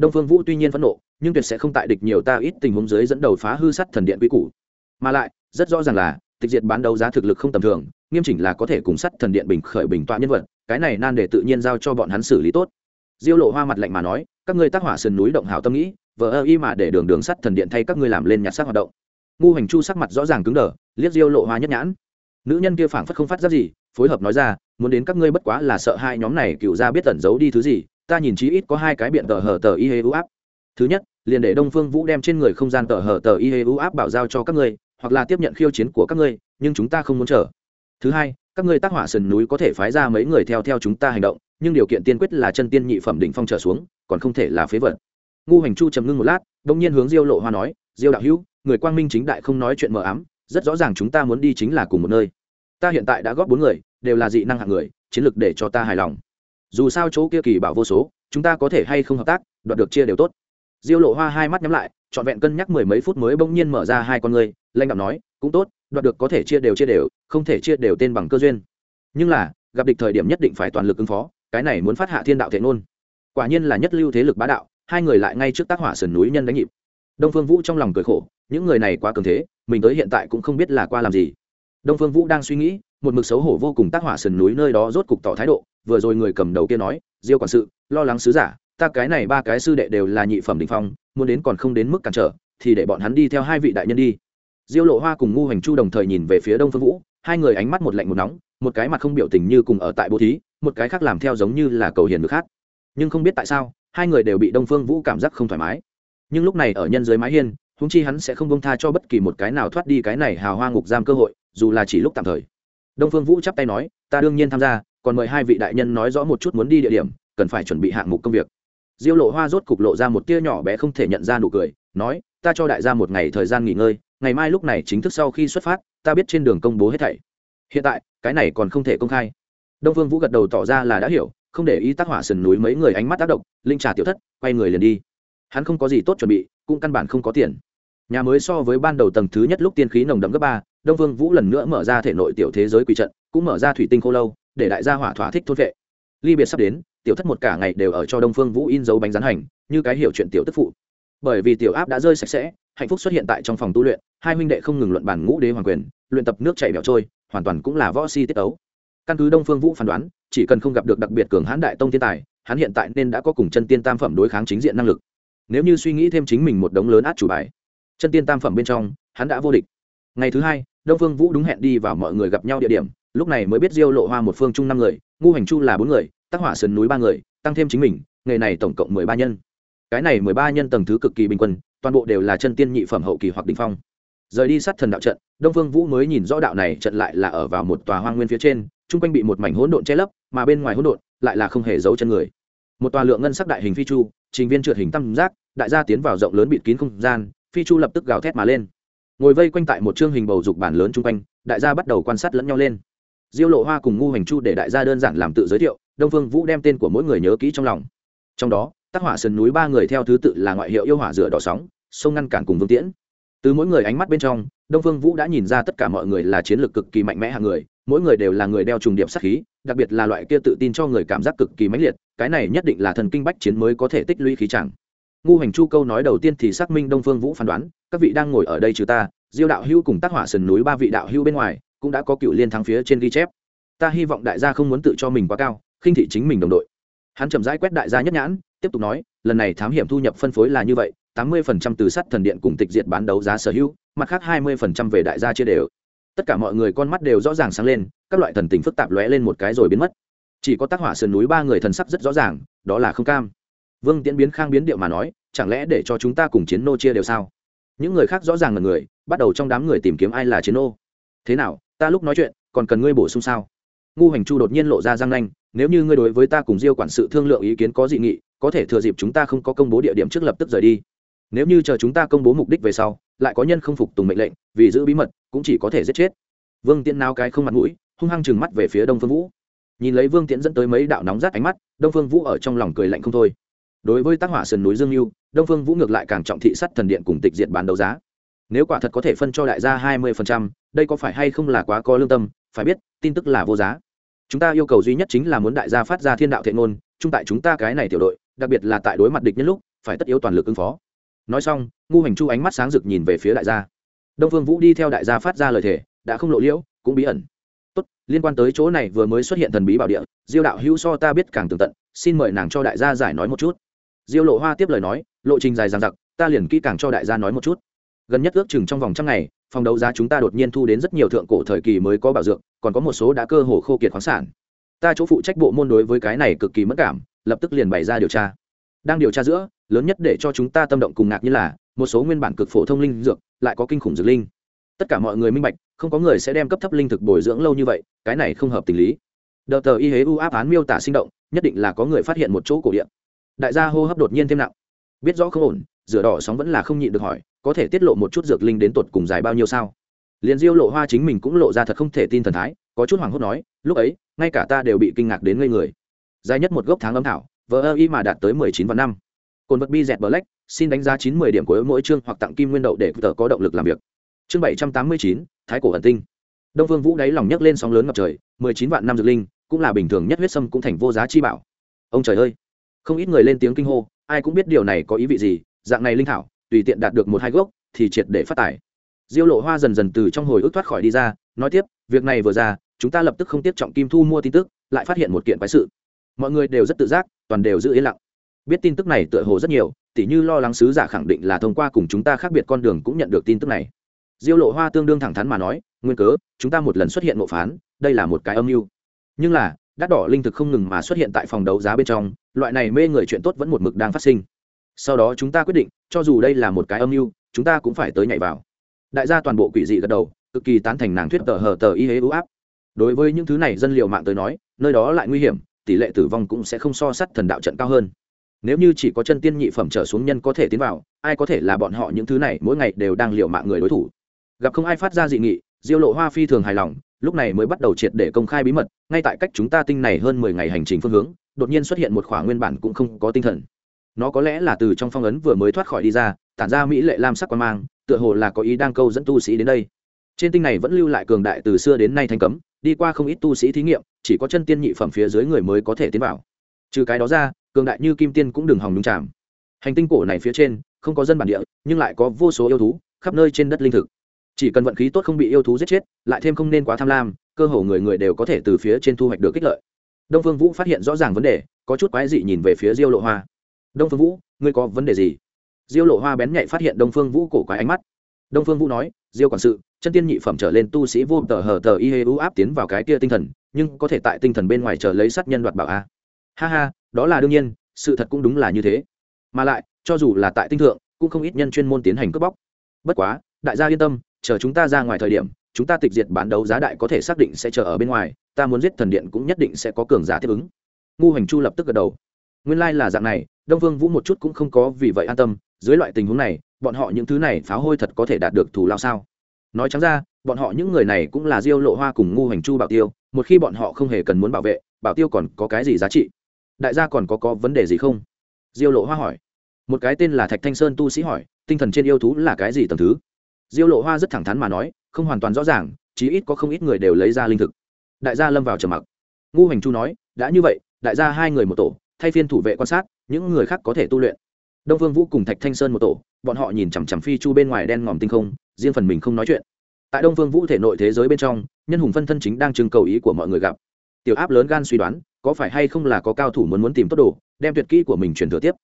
S1: đông phương vũ tuy nhiên phẫn nộ, nhưng tuyệt sẽ không tại địch nhiều ta ít tình huống dưới dẫn đầu phá hư sắt thần điện quy củ. Mà lại, rất rõ ràng là, tịch diệt bán đấu giá thực lực không tầm thường, nghiêm chỉnh là có thể cùng sắt thần điện bình khởi bình tọa nhân vật, cái này nan để tự nhiên giao cho bọn hắn xử lý tốt. Diêu lộ hoa mặt lạnh mà nói, các ngươi tác hỏa sườn núi động hảo tâm nghĩ, vờ ơ y mà để đường đường sắt thần điện thay các ngươi làm lên nhặt xác hoạt động. Ngu hành chu sắc mặt rõ ràng cứng đờ, liếc diêu lộ hoa nhất nhãn nữ nhân kia phảng phất không phát giác gì, phối hợp nói ra, muốn đến các ngươi bất quá là sợ hai nhóm này cựu ra biết tẩn giấu đi thứ gì, ta nhìn chí ít có hai cái biện tờ hở tờ y hê u áp. Thứ nhất, liền để đông phương vũ đem trên người không gian tờ hở tờ y hê u áp bảo giao cho các ngươi, hoặc là tiếp nhận khiêu chiến của các ngươi, nhưng chúng ta không muốn chờ. Thứ hai, các ngươi tác hỏa sườn núi có thể phái ra mấy người theo theo chúng ta hành động, nhưng điều kiện tiên quyết là chân tiên nhị phẩm đỉnh phong trở xuống, còn không thể là phế vật. Ngu hành chu trầm ngưng một lát đông nhiên hướng diêu lộ hoa nói, diêu đạo hữu, người quang minh chính đại không nói chuyện mờ ám rất rõ ràng chúng ta muốn đi chính là cùng một nơi. Ta hiện tại đã góp bốn người, đều là dị năng hạng người, chiến lược để cho ta hài lòng. Dù sao chỗ kia kỳ bảo vô số, chúng ta có thể hay không hợp tác, đoạt được chia đều tốt. Diêu lộ hoa hai mắt nhắm lại, trọn vẹn cân nhắc mười mấy phút mới bỗng nhiên mở ra hai con người lanh đạo nói, cũng tốt, đoạt được có thể chia đều chia đều, không thể chia đều tên bằng cơ duyên. Nhưng là, gặp địch thời điểm nhất định phải toàn lực ứng phó, cái này muốn phát hạ thiên đạo thể ngôn. Quả nhiên là nhất lưu thế lực bá đạo, hai người lại ngay trước tác hỏa sườn núi nhân đánh nhịp. Đông phương vũ trong lòng cười khổ, những người này quá cường thế mình tới hiện tại cũng không biết là qua làm gì. Đông phương vũ đang suy nghĩ, một mực xấu hổ vô cùng tác hỏa sườn núi nơi đó rốt cục tỏ thái độ, vừa rồi người cầm đầu kia nói, diêu quản sự, lo lắng sứ giả, ta cái này ba cái sư đệ đều là nhị phẩm đình phong, muốn đến còn không đến mức cản trở, thì để bọn hắn đi theo hai vị đại nhân đi. Diêu lộ hoa cùng ngu hành chu đồng thời nhìn về phía đông phương vũ, hai người ánh mắt một lạnh một nóng, một cái mặt không biểu tình như cùng ở tại bố thí, một cái khác làm theo giống như là cầu hiền được khác nhưng không biết tại sao, hai người đều bị đông phương vũ cảm giác không thoải mái. Nhưng lúc này ở nhân dưới mái hiên húng chi hắn sẽ không bông tha cho bất kỳ một cái nào thoát đi cái này hào hoa ngục giam cơ hội, dù là chỉ lúc tạm thời. Đông phương vũ chắp tay nói, ta đương nhiên tham gia, còn mời hai vị đại nhân nói rõ một chút muốn đi địa điểm, cần phải chuẩn bị hạng mục công việc. Diêu lộ hoa rốt cục lộ ra một tia nhỏ bé không thể nhận ra nụ cười, nói, ta cho đại gia một ngày thời gian nghỉ ngơi, ngày mai lúc này chính thức sau khi xuất phát, ta biết trên đường công bố hết thảy. Hiện tại, cái này còn không thể công khai. Đông phương vũ gật đầu tỏ ra là đã hiểu, không để ý tác hỏa sườn núi mấy người ánh mắt tác động, linh trà tiểu thất, quay người liền đi. Hắn không có gì tốt chuẩn bị, cũng căn bản không có tiền nhà mới so với ban đầu tầng thứ nhất lúc tiên khí nồng đậm gấp ba, đông vương vũ lần nữa mở ra thể nội tiểu thế giới quỷ trận, cũng mở ra thủy tinh khô lâu, để đại gia hỏa thỏa thích thôn vệ. Ly biệt sắp đến, tiểu thất một cả ngày đều ở cho đông phương vũ in dấu bánh rán hành, như cái hiểu chuyện tiểu tức phụ. Bởi vì tiểu áp đã rơi sạch sẽ, hạnh phúc xuất hiện tại trong phòng tu luyện, hai huynh đệ không ngừng luận bản ngũ đế hoàng quyền, luyện tập nước chảy bẻo trôi, hoàn toàn cũng là võ si tiết tấu. Căn cứ đông phương vũ phán đoán, chỉ cần không gặp được đặc biệt cường hãn đại tông thiên tài, hắn hiện tại nên đã có cùng chân tiên tam phẩm đối kháng chính diện năng lực. Nếu như suy nghĩ thêm chính mình một đống lớn át chủ bài chân tiên tam phẩm bên trong, hắn đã vô địch. Ngày thứ hai, đông phương vũ đúng hẹn đi vào mọi người gặp nhau địa điểm, lúc này mới biết diêu lộ hoa một phương chung năm người, ngu hành chu là bốn người tác hỏa sườn núi ba người, tăng thêm chính mình, nghề này tổng cộng mười ba nhân. Cái này mười ba nhân tầng thứ cực kỳ bình quân, toàn bộ đều là chân tiên nhị phẩm hậu kỳ hoặc đ ỉ n h phong. Rời đi sát thần đạo trận, đông phương vũ mới nhìn rõ đạo này trận lại là ở vào một tòa hoang nguyên phía trên, chung quanh bị một mảnh hỗn độn che lấp, mà bên ngoài hỗn độn lại là không hề giấu chân người. Một tòa lượng ngân sắc đại hình phi chu, trình viên trượt hình tam giác, đại gia tiến vào rộng lớn bịt kín không gian phi chu lập tức gào thét mà lên. Ngồi vây quanh tại một chương hình bầu dục bản lớn chung quanh, đại gia bắt đầu quan sát lẫn nhau lên. Diêu lộ hoa cùng ngu hành chu để đại gia đơn giản làm tự giới thiệu, đông phương vũ đem tên của mỗi người nhớ kỹ trong lòng. Trong đó tác hỏa sườn núi ba người theo thứ tự là ngoại hiệu yêu hỏa rửa đỏ sóng, sông ngăn cản cùng vương tiễn. Từ mỗi người ánh mắt bên trong, đông phương vũ đã nhìn ra tất cả mọi người là chiến lược cực kỳ mạnh mẽ hàng người, mỗi người đều là người đeo trùng điệp sát khí, đặc biệt là loại kia tự tin cho người cảm giác cực kỳ mãnh liệt, cái này nhất định là thần kinh bách chiến mới có thể tích lũy khí chẳng ngu hành chu câu nói đầu tiên thì xác minh đông phương vũ phán đoán, các vị đang ngồi ở đây trừ ta, diêu đạo hưu cùng tác hỏa sườn núi ba vị đạo hưu bên ngoài, cũng đã có cựu liên thắng phía trên ghi chép. Ta hy vọng đại gia không muốn tự cho mình quá cao, khinh thị chính mình đồng đội. Hắn chậm rãi quét đại gia nhất nhãn, tiếp tục nói, lần này thám hiểm thu nhập phân phối là như vậy, tám mươi phần trăm từ sắt thần điện cùng tịch diệt bán đấu giá sở hữu, mặt khác hai mươi phần trăm về đại gia chia đều. Tất cả mọi người con mắt đều rõ ràng sáng lên, các loại thần tình phức tạp lóe lên một cái rồi biến mất. Chỉ có tác hỏa sườn núi ba người thần sắc rất rõ ràng, đó là không cam vương tiễn biến khang biến điệu mà nói, chẳng lẽ để cho chúng ta cùng chiến nô chia đều sao? Những người khác rõ ràng là người, bắt đầu trong đám người tìm kiếm ai là chiến nô. Thế nào, ta lúc nói chuyện, còn cần ngươi bổ sung sao? Ngu hành chu đột nhiên lộ ra răng nanh, nếu như ngươi đối với ta cùng diêu quản sự thương lượng ý kiến có dị nghị, có thể thừa dịp chúng ta không có công bố địa điểm trước lập tức rời đi. Nếu như chờ chúng ta công bố mục đích về sau, lại có nhân không phục tùng mệnh lệnh, vì giữ bí mật, cũng chỉ có thể giết chết. Vương tiễn nao cái không mặt mũi, hung hăng chừng mắt về phía đông phương vũ. Nhìn lấy vương tiễn dẫn tới mấy đạo nóng rát ánh mắt, đông phương vũ ở trong lòng cười lạnh không thôi đối với tác hỏa sườn núi dương mưu đông phương vũ ngược lại càng trọng thị sắt thần điện cùng tịch diện bán đấu giá. Nếu quả thật có thể phân cho đại gia hai mươi đây có phải hay không là quá có lương tâm? Phải biết, tin tức là vô giá. Chúng ta yêu cầu duy nhất chính là muốn đại gia phát ra thiên đạo thiện ngôn, chung tại chúng ta cái này tiểu đội, đặc biệt là tại đối mặt địch nhân lúc, phải tất yếu toàn lực ứng phó. Nói xong, ngu hành chu ánh mắt sáng rực nhìn về phía đại gia. Đông phương vũ đi theo đại gia phát ra lời thề, đã không lộ liễu, cũng bí ẩn. Tốt, liên quan tới chỗ này vừa mới xuất hiện thần bí bảo địa, diêu đạo hữu so ta biết càng tường tận, xin mời nàng cho đại gia giải nói một chút diêu lộ hoa tiếp lời nói, lộ trình dài dằng dặc, ta liền kỹ càng cho đại gia nói một chút. Gần nhất ước chừng trong vòng trăm ngày, phòng đấu giá chúng ta đột nhiên thu đến rất nhiều thượng cổ thời kỳ mới có bảo dược, còn có một số đã cơ hồ khô kiệt khoáng sản. Ta chỗ phụ trách bộ môn đối với cái này cực kỳ mất cảm, lập tức liền bày ra điều tra. Đang điều tra giữa, lớn nhất để cho chúng ta tâm động cùng ngạc như là, một số nguyên bản cực phổ thông linh dược, lại có kinh khủng dược linh. Tất cả mọi người minh bạch, không có người sẽ đem cấp thấp linh thực bồi dưỡng lâu như vậy, cái này không hợp tình lý. Đợt tờ y hế u áp án miêu tả sinh động, nhất định là có người phát hiện một chỗ cổ điện đại gia hô hấp đột nhiên thêm nặng. Biết rõ không ổn, rửa đỏ sóng vẫn là không nhịn được hỏi, có thể tiết lộ một chút dược linh đến tột cùng dài bao nhiêu sao? Liền diêu lộ hoa chính mình cũng lộ ra thật không thể tin thần thái, có chút hoảng hốt nói, lúc ấy, ngay cả ta đều bị kinh ngạc đến ngây người. Dài nhất một gốc tháng âm thảo vỡ ơ y mà đạt tới mười chín vạn năm. Cồn vật bi dẹt black, xin đánh giá chín mươi điểm của mỗi chương hoặc tặng kim nguyên đậu để tờ có động lực làm việc. Chương bảy trăm tám mươi chín, thái cổ ẩn tinh. Đông vương vũ đáy lòng nhấc lên sóng lớn ngập trời, mười chín vạn năm dược linh, cũng là bình thường nhất huyết sâm cũng thành vô giá chi bảo. Ông trời ơi! Không ít người lên tiếng kinh hô, ai cũng biết điều này có ý vị gì, dạng này linh thảo, tùy tiện đạt được một hai gốc, thì triệt để phát tài. Diêu lộ hoa dần dần từ trong hồi ức thoát khỏi đi ra, nói tiếp, việc này vừa ra, chúng ta lập tức không tiếp trọng kim thu mua tin tức, lại phát hiện một kiện quái sự. Mọi người đều rất tự giác, toàn đều giữ yên lặng. Biết tin tức này tựa hồ rất nhiều, tỉ như lo lắng sứ giả khẳng định là thông qua cùng chúng ta khác biệt con đường cũng nhận được tin tức này. Diêu lộ hoa tương đương thẳng thắn mà nói, nguyên cớ, chúng ta một lần xuất hiện ngộ phán, đây là một cái âm mưu. Nhưng là đắt đỏ linh thực không ngừng mà xuất hiện tại phòng đấu giá bên trong, loại này mê người chuyện tốt vẫn một mực đang phát sinh. Sau đó chúng ta quyết định, cho dù đây là một cái âm mưu, chúng ta cũng phải tới nhảy vào. Đại gia toàn bộ quỷ dị gật đầu, cực kỳ tán thành nàng thuyết tờ hờ tờ y hế ưu áp. Đối với những thứ này dân liệu mạng tới nói, nơi đó lại nguy hiểm, tỷ lệ tử vong cũng sẽ không so sắt thần đạo trận cao hơn. Nếu như chỉ có chân tiên nhị phẩm trở xuống nhân có thể tiến vào, ai có thể là bọn họ những thứ này mỗi ngày đều đang liệu mạng người đối thủ? Gặp không ai phát ra dị nghị, diêu lộ hoa phi thường hài lòng lúc này mới bắt đầu triệt để công khai bí mật, ngay tại cách chúng ta tinh này hơn mười ngày hành trình phương hướng, đột nhiên xuất hiện một khoảng nguyên bản cũng không có tinh thần. Nó có lẽ là từ trong phong ấn vừa mới thoát khỏi đi ra, tản ra mỹ lệ lam sắc quan mang, tựa hồ là có ý đang câu dẫn tu sĩ đến đây. Trên tinh này vẫn lưu lại cường đại từ xưa đến nay thành cấm, đi qua không ít tu sĩ thí nghiệm, chỉ có chân tiên nhị phẩm phía dưới người mới có thể tiến vào. Trừ cái đó ra, cường đại như kim tiên cũng đừng hòng đúng chạm hành tinh cổ này phía trên, không có dân bản địa, nhưng lại có vô số yêu thú, khắp nơi trên đất linh thực chỉ cần vận khí tốt không bị yêu thú giết chết, lại thêm không nên quá tham lam, cơ hồ người người đều có thể từ phía trên thu hoạch được kích lợi. Đông phương vũ phát hiện rõ ràng vấn đề, có chút quái dị nhìn về phía diêu lộ hoa. Đông phương vũ, ngươi có vấn đề gì? Diêu lộ hoa bén nhạy phát hiện đông phương vũ cổ quái ánh mắt. Đông phương vũ nói, diêu quản sự, chân tiên nhị phẩm trở lên tu sĩ vô tờ hờ tờ y hê u áp tiến vào cái kia tinh thần, nhưng có thể tại tinh thần bên ngoài chờ lấy sát nhân đoạt bảo a. Ha ha, đó là đương nhiên, sự thật cũng đúng là như thế. Mà lại, cho dù là tại tinh thượng, cũng không ít nhân chuyên môn tiến hành cướp bóc. Bất quá, đại gia yên tâm chờ chúng ta ra ngoài thời điểm, chúng ta tịch diệt bán đấu giá đại có thể xác định sẽ chờ ở bên ngoài, ta muốn giết thần điện cũng nhất định sẽ có cường giả tiếp ứng. Ngu hành chu lập tức gật đầu. Nguyên lai、like、là dạng này, đông vương vũ một chút cũng không có vì vậy an tâm, dưới loại tình huống này, bọn họ những thứ này pháo hôi thật có thể đạt được thù lao sao? Nói chẳng ra, bọn họ những người này cũng là diêu lộ hoa cùng ngu hành chu bảo tiêu, một khi bọn họ không hề cần muốn bảo vệ, bảo tiêu còn có cái gì giá trị? Đại gia còn có có vấn đề gì không? Diêu lộ hoa hỏi. Một cái tên là thạch thanh sơn tu sĩ hỏi, tinh thần trên yêu thú là cái gì tầm thứ? Diêu lộ hoa rất thẳng thắn mà nói, không hoàn toàn rõ ràng, chí ít có không ít người đều lấy ra linh thực. Đại gia lâm vào trầm mặc. Ngu hành chu nói, đã như vậy, đại gia hai người một tổ, thay phiên thủ vệ quan sát, những người khác có thể tu luyện. Đông vương vũ cùng thạch thanh sơn một tổ, bọn họ nhìn chằm chằm phi chu bên ngoài đen ngòm tinh không, riêng phần mình không nói chuyện. Tại đông vương vũ thể nội thế giới bên trong, nhân hùng phân thân chính đang trưng cầu ý của mọi người gặp. Tiểu áp lớn gan suy đoán, có phải hay không là có cao thủ muốn muốn tìm tốt đồ, đem tuyệt kỹ của mình truyền thừa tiếp.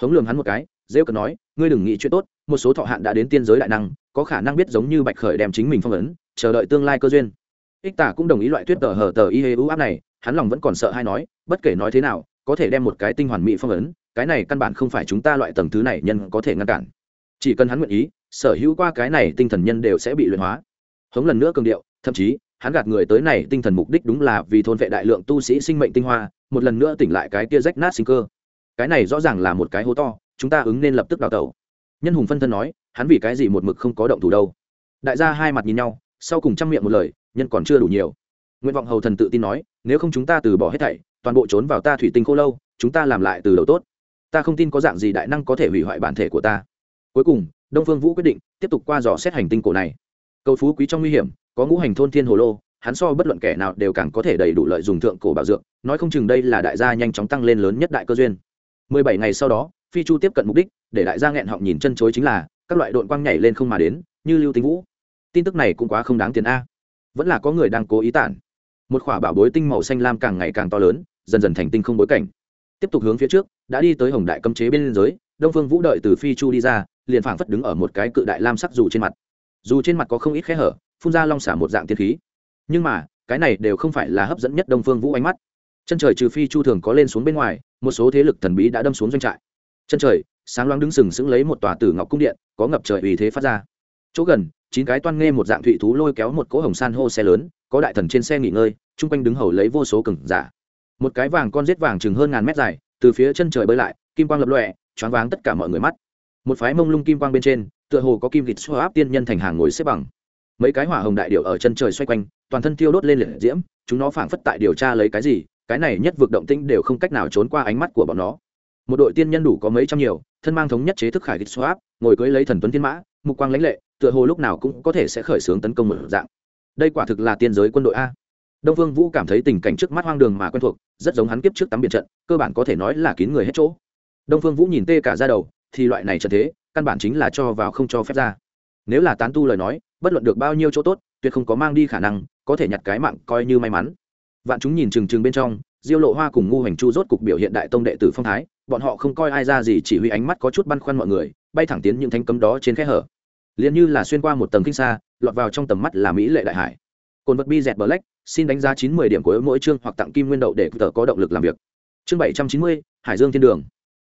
S1: Hống lường hắn một cái, rêu cần nói, ngươi đừng nghĩ chuyện tốt, một số thọ hạn đã đến tiên giới đại năng có khả năng biết giống như bạch khởi đem chính mình phong ấn, chờ đợi tương lai cơ duyên. Ích tả cũng đồng ý loại tuyết tờ hờ tờ y hê ưu áp này, hắn lòng vẫn còn sợ hay nói, bất kể nói thế nào, có thể đem một cái tinh hoàn mỹ phong ấn, cái này căn bản không phải chúng ta loại tầng thứ này nhân có thể ngăn cản. Chỉ cần hắn nguyện ý, sở hữu qua cái này tinh thần nhân đều sẽ bị luyện hóa. Hống lần nữa cường điệu, thậm chí, hắn gạt người tới này tinh thần mục đích đúng là vì thôn vệ đại lượng tu sĩ sinh mệnh tinh hoa, một lần nữa tỉnh lại cái kia rách nát sinh cơ. Cái này rõ ràng là một cái hố to, chúng ta ứng nên lập tức đào tẩu. Nhân hùng phân thân nói hắn vì cái gì một mực không có động thủ đâu? Đại gia hai mặt nhìn nhau, sau cùng chăm miệng một lời, nhân còn chưa đủ nhiều. Nguyện vọng hầu thần tự tin nói, nếu không chúng ta từ bỏ hết thảy, toàn bộ trốn vào ta thủy tinh khô lâu, chúng ta làm lại từ đầu tốt. Ta không tin có dạng gì đại năng có thể hủy hoại bản thể của ta. Cuối cùng, đông phương vũ quyết định tiếp tục qua dò xét hành tinh cổ này. Cầu phú quý trong nguy hiểm, có ngũ hành thôn thiên hồ lô, hắn so bất luận kẻ nào đều càng có thể đầy đủ lợi dùng thượng cổ bảo dược, nói không chừng đây là đại gia nhanh chóng tăng lên lớn nhất đại cơ duyên. Mười bảy ngày sau đó, phi chu tiếp cận mục đích, để đại gia nghẹn họng nhìn chân chối chính là các loại đội quang nhảy lên không mà đến, như lưu tinh vũ. Tin tức này cũng quá không đáng tiền a. Vẫn là có người đang cố ý tản. Một khỏa bảo bối tinh màu xanh lam càng ngày càng to lớn, dần dần thành tinh không bối cảnh. Tiếp tục hướng phía trước, đã đi tới hồng đại cấm chế bên giới, đông phương vũ đợi từ phi chu đi ra, liền phảng phất đứng ở một cái cự đại lam sắc dù trên mặt. Dù trên mặt có không ít khe hở, phun ra long xả một dạng tiên khí. Nhưng mà, cái này đều không phải là hấp dẫn nhất đông phương vũ ánh mắt. Chân trời trừ phi chu thường có lên xuống bên ngoài, một số thế lực thần bí đã đâm xuống doanh trại chân trời, sáng loáng đứng sừng sững lấy một tòa tử ngọc cung điện, có ngập trời uy thế phát ra. Chỗ gần, chín cái toan nghe một dạng thụy thú lôi kéo một cỗ hồng san hô xe lớn, có đại thần trên xe nghỉ ngơi, chung quanh đứng hầu lấy vô số cừng giả. Một cái vàng con rết vàng chừng hơn ngàn mét dài, từ phía chân trời bơi lại, kim quang lập lọe choáng váng tất cả mọi người mắt. Một phái mông lung kim quang bên trên, tựa hồ có kim vịt xô áp tiên nhân thành hàng ngồi xếp bằng. Mấy cái hỏa hồng đại điệu ở chân trời xoay quanh, toàn thân tiêu đốt lên liệt diễm, chúng nó phảng phất tại điều tra lấy cái gì, cái này nhất vực động tĩnh đều không cách nào trốn qua ánh mắt của bọn nó một đội tiên nhân đủ có mấy trăm nhiều, thân mang thống nhất chế thức khải địch xoáp ngồi cưới lấy thần tuấn thiên mã, mục quang lãnh lệ, tựa hồ lúc nào cũng có thể sẽ khởi xướng tấn công một dạng. Đây quả thực là tiên giới quân đội a. Đông phương vũ cảm thấy tình cảnh trước mắt hoang đường mà quen thuộc, rất giống hắn kiếp trước tắm biển trận, cơ bản có thể nói là kín người hết chỗ. Đông phương vũ nhìn tê cả ra đầu, thì loại này trận thế, căn bản chính là cho vào không cho phép ra. Nếu là tán tu lời nói, bất luận được bao nhiêu chỗ tốt, tuyệt không có mang đi khả năng, có thể nhặt cái mạng coi như may mắn. Vạn chúng nhìn chừng chừng bên trong diêu lộ hoa cùng ngu hành chu rốt cục biểu hiện đại tông đệ tử phong thái, bọn họ không coi ai ra gì, chỉ huy ánh mắt có chút băn khoăn mọi người, bay thẳng tiến những thanh cấm đó trên khe hở. Liền như là xuyên qua một tầng kinh xa, lọt vào trong tầm mắt là mỹ lệ đại hải. Cồn vật bi dẹt black, xin đánh giá chín mươi điểm của mỗi chương hoặc tặng kim nguyên đậu để tờ có động lực làm việc. Chương bảy trăm chín mươi, hải dương thiên đường.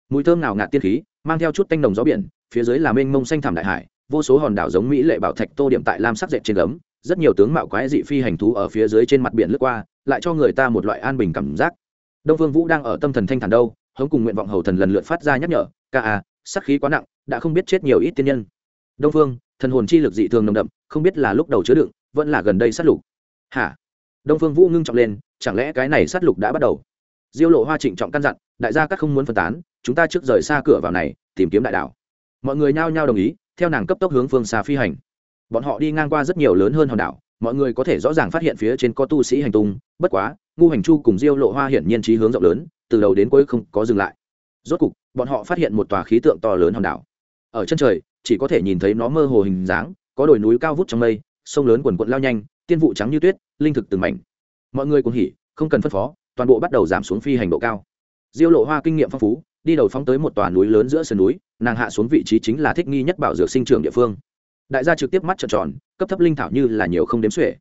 S1: Mùi thơm nào ngạt tiên khí, mang theo chút tanh nồng gió biển, phía dưới là mênh mông xanh thảm đại hải, vô số hòn đảo giống mỹ lệ bảo thạch tô điểm tại lam sắc dệt trên gấm, rất nhiều tướng mạo quái dị phi hành thú ở phía dưới trên mặt biển lướt qua lại cho người ta một loại an bình cảm giác. Đông phương vũ đang ở tâm thần thanh thản đâu, hống cùng nguyện vọng hầu thần lần lượt phát ra nhắc nhở, ca à sắc khí quá nặng, đã không biết chết nhiều ít tiên nhân. Đông phương, thần hồn chi lực dị thường nồng đậm, không biết là lúc đầu chứa đựng, vẫn là gần đây sát lục. Hả? Đông phương vũ ngưng trọng lên, chẳng lẽ cái này sát lục đã bắt đầu? Diêu lộ hoa trịnh trọng căn dặn, đại gia các không muốn phân tán, chúng ta trước rời xa cửa vào này, tìm kiếm đại đảo. Mọi người nhao nhao đồng ý, theo nàng cấp tốc hướng phương xa phi hành. Bọn họ đi ngang qua rất nhiều lớn hơn hòn đảo mọi người có thể rõ ràng phát hiện phía trên có tu sĩ hành tung, bất quá, ngu hành chu cùng diêu lộ hoa hiển nhiên trí hướng rộng lớn, từ đầu đến cuối không có dừng lại. Rốt cục, bọn họ phát hiện một tòa khí tượng to lớn hòn đảo. Ở chân trời, chỉ có thể nhìn thấy nó mơ hồ hình dáng, có đồi núi cao vút trong mây, sông lớn quần quận lao nhanh, tiên vụ trắng như tuyết, linh thực từng mảnh. Mọi người cũng hỉ, không cần phân phó, toàn bộ bắt đầu giảm xuống phi hành độ cao. Diêu lộ hoa kinh nghiệm phong phú, đi đầu phóng tới một tòa núi lớn giữa sườn núi, nàng hạ xuống vị trí chính là thích nghi nhất bảo dược sinh trưởng địa phương đại gia trực tiếp mắt trợn tròn, cấp thấp linh thảo như là nhiều không đếm xuể.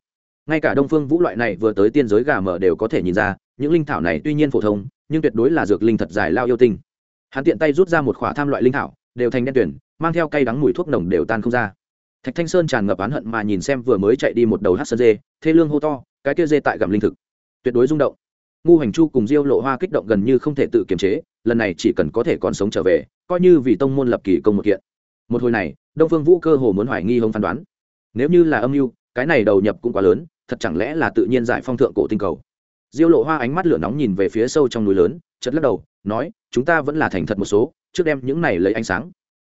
S1: Ngay cả đông phương vũ loại này vừa tới tiên giới gà mở đều có thể nhìn ra, những linh thảo này tuy nhiên phổ thông, nhưng tuyệt đối là dược linh thật dài lao yêu tinh. Hắn tiện tay rút ra một khỏa tham loại linh thảo, đều thành đen tuyển, mang theo cây đắng mùi thuốc nồng đều tan không ra. Thạch thanh sơn tràn ngập oán hận mà nhìn xem vừa mới chạy đi một đầu hát sơn dê, thê lương hô to, cái kia dê tại gặm linh thực. Tuyệt đối rung động. Ngu hành chu cùng diêu lộ hoa kích động gần như không thể tự kiềm chế, lần này chỉ cần có thể còn sống trở về, coi như vì tông môn lập kỳ công một kiện một hồi này, đông phương vũ cơ hồ muốn hoài nghi hồng phán đoán. Nếu như là âm mưu, cái này đầu nhập cũng quá lớn, thật chẳng lẽ là tự nhiên giải phong thượng cổ tinh cầu? Diêu lộ hoa ánh mắt lửa nóng nhìn về phía sâu trong núi lớn chật lắc đầu, nói, chúng ta vẫn là thành thật một số, trước đem những này lấy ánh sáng.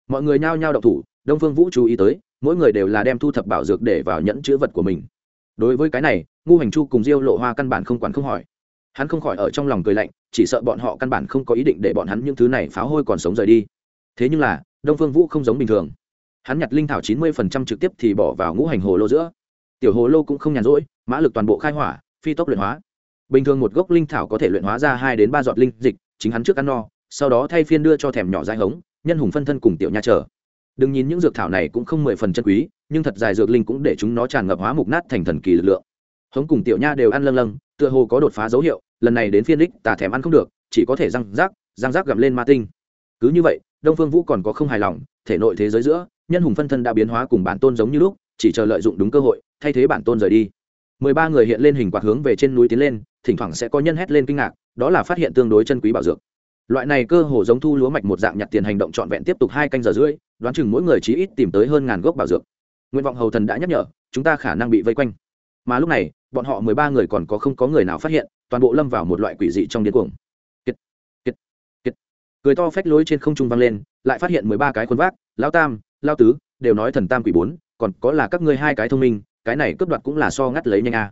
S1: Mọi người nhao nhao đậu thủ, đông phương vũ chú ý tới, mỗi người đều là đem thu thập bảo dược để vào nhẫn chữ vật của mình. Đối với cái này ngu hành chu cùng diêu lộ hoa căn bản không quản không hỏi. Hắn không khỏi ở trong lòng cười lạnh, chỉ sợ bọn họ căn bản không có ý định để bọn hắn những thứ này phá hôi còn sống rời đi. Thế nhưng là đông phương vũ không giống bình thường. Hắn nhặt linh thảo chín mươi phần trăm trực tiếp thì bỏ vào ngũ hành hồ lô giữa. Tiểu hồ lô cũng không nhàn rỗi, mã lực toàn bộ khai hỏa, phi tốc luyện hóa. Bình thường một gốc linh thảo có thể luyện hóa ra hai đến ba giọt linh dịch, chính hắn trước ăn no, sau đó thay phiên đưa cho thèm nhỏ dài hống, nhân hùng phân thân cùng tiểu nha trở đừng nhìn những dược thảo này cũng không mười phần chân quý, nhưng thật dài dược linh cũng để chúng nó tràn ngập hóa mục nát thành thần kỳ lực lượng. Hống cùng tiểu nha đều ăn lâng lâng, tựa hồ có đột phá dấu hiệu, lần này đến phiên đích tà thèm ăn không được, chỉ có thể răng rác răng rác gặm lên ma tinh. Cứ như vậy đông phương vũ còn có không hài lòng, thể nội thế giới giữa, nhân hùng phân thân đã biến hóa cùng bản tôn giống như lúc, chỉ chờ lợi dụng đúng cơ hội, thay thế bản tôn rời đi. Mười ba người hiện lên hình quạt hướng về trên núi tiến lên, thỉnh thoảng sẽ có nhân hét lên kinh ngạc, đó là phát hiện tương đối chân quý bảo dược. Loại này cơ hồ giống thu lúa mạch một dạng nhặt tiền hành động trọn vẹn tiếp tục hai canh giờ rưỡi, đoán chừng mỗi người chí ít tìm tới hơn ngàn gốc bảo dược. Nguyện vọng hầu thần đã nhắc nhở, chúng ta khả năng bị vây quanh. Mà lúc này, bọn họ mười ba người còn có không có người nào phát hiện, toàn bộ lâm vào một loại quỷ dị trong điên cuồng cười to phách lối trên không trung vang lên, lại phát hiện mười ba cái khuôn vác lao tam lao tứ, đều nói thần tam quỷ bốn, còn có là các ngươi hai cái thông minh, cái này cướp đoạt cũng là so ngắt lấy nhanh a.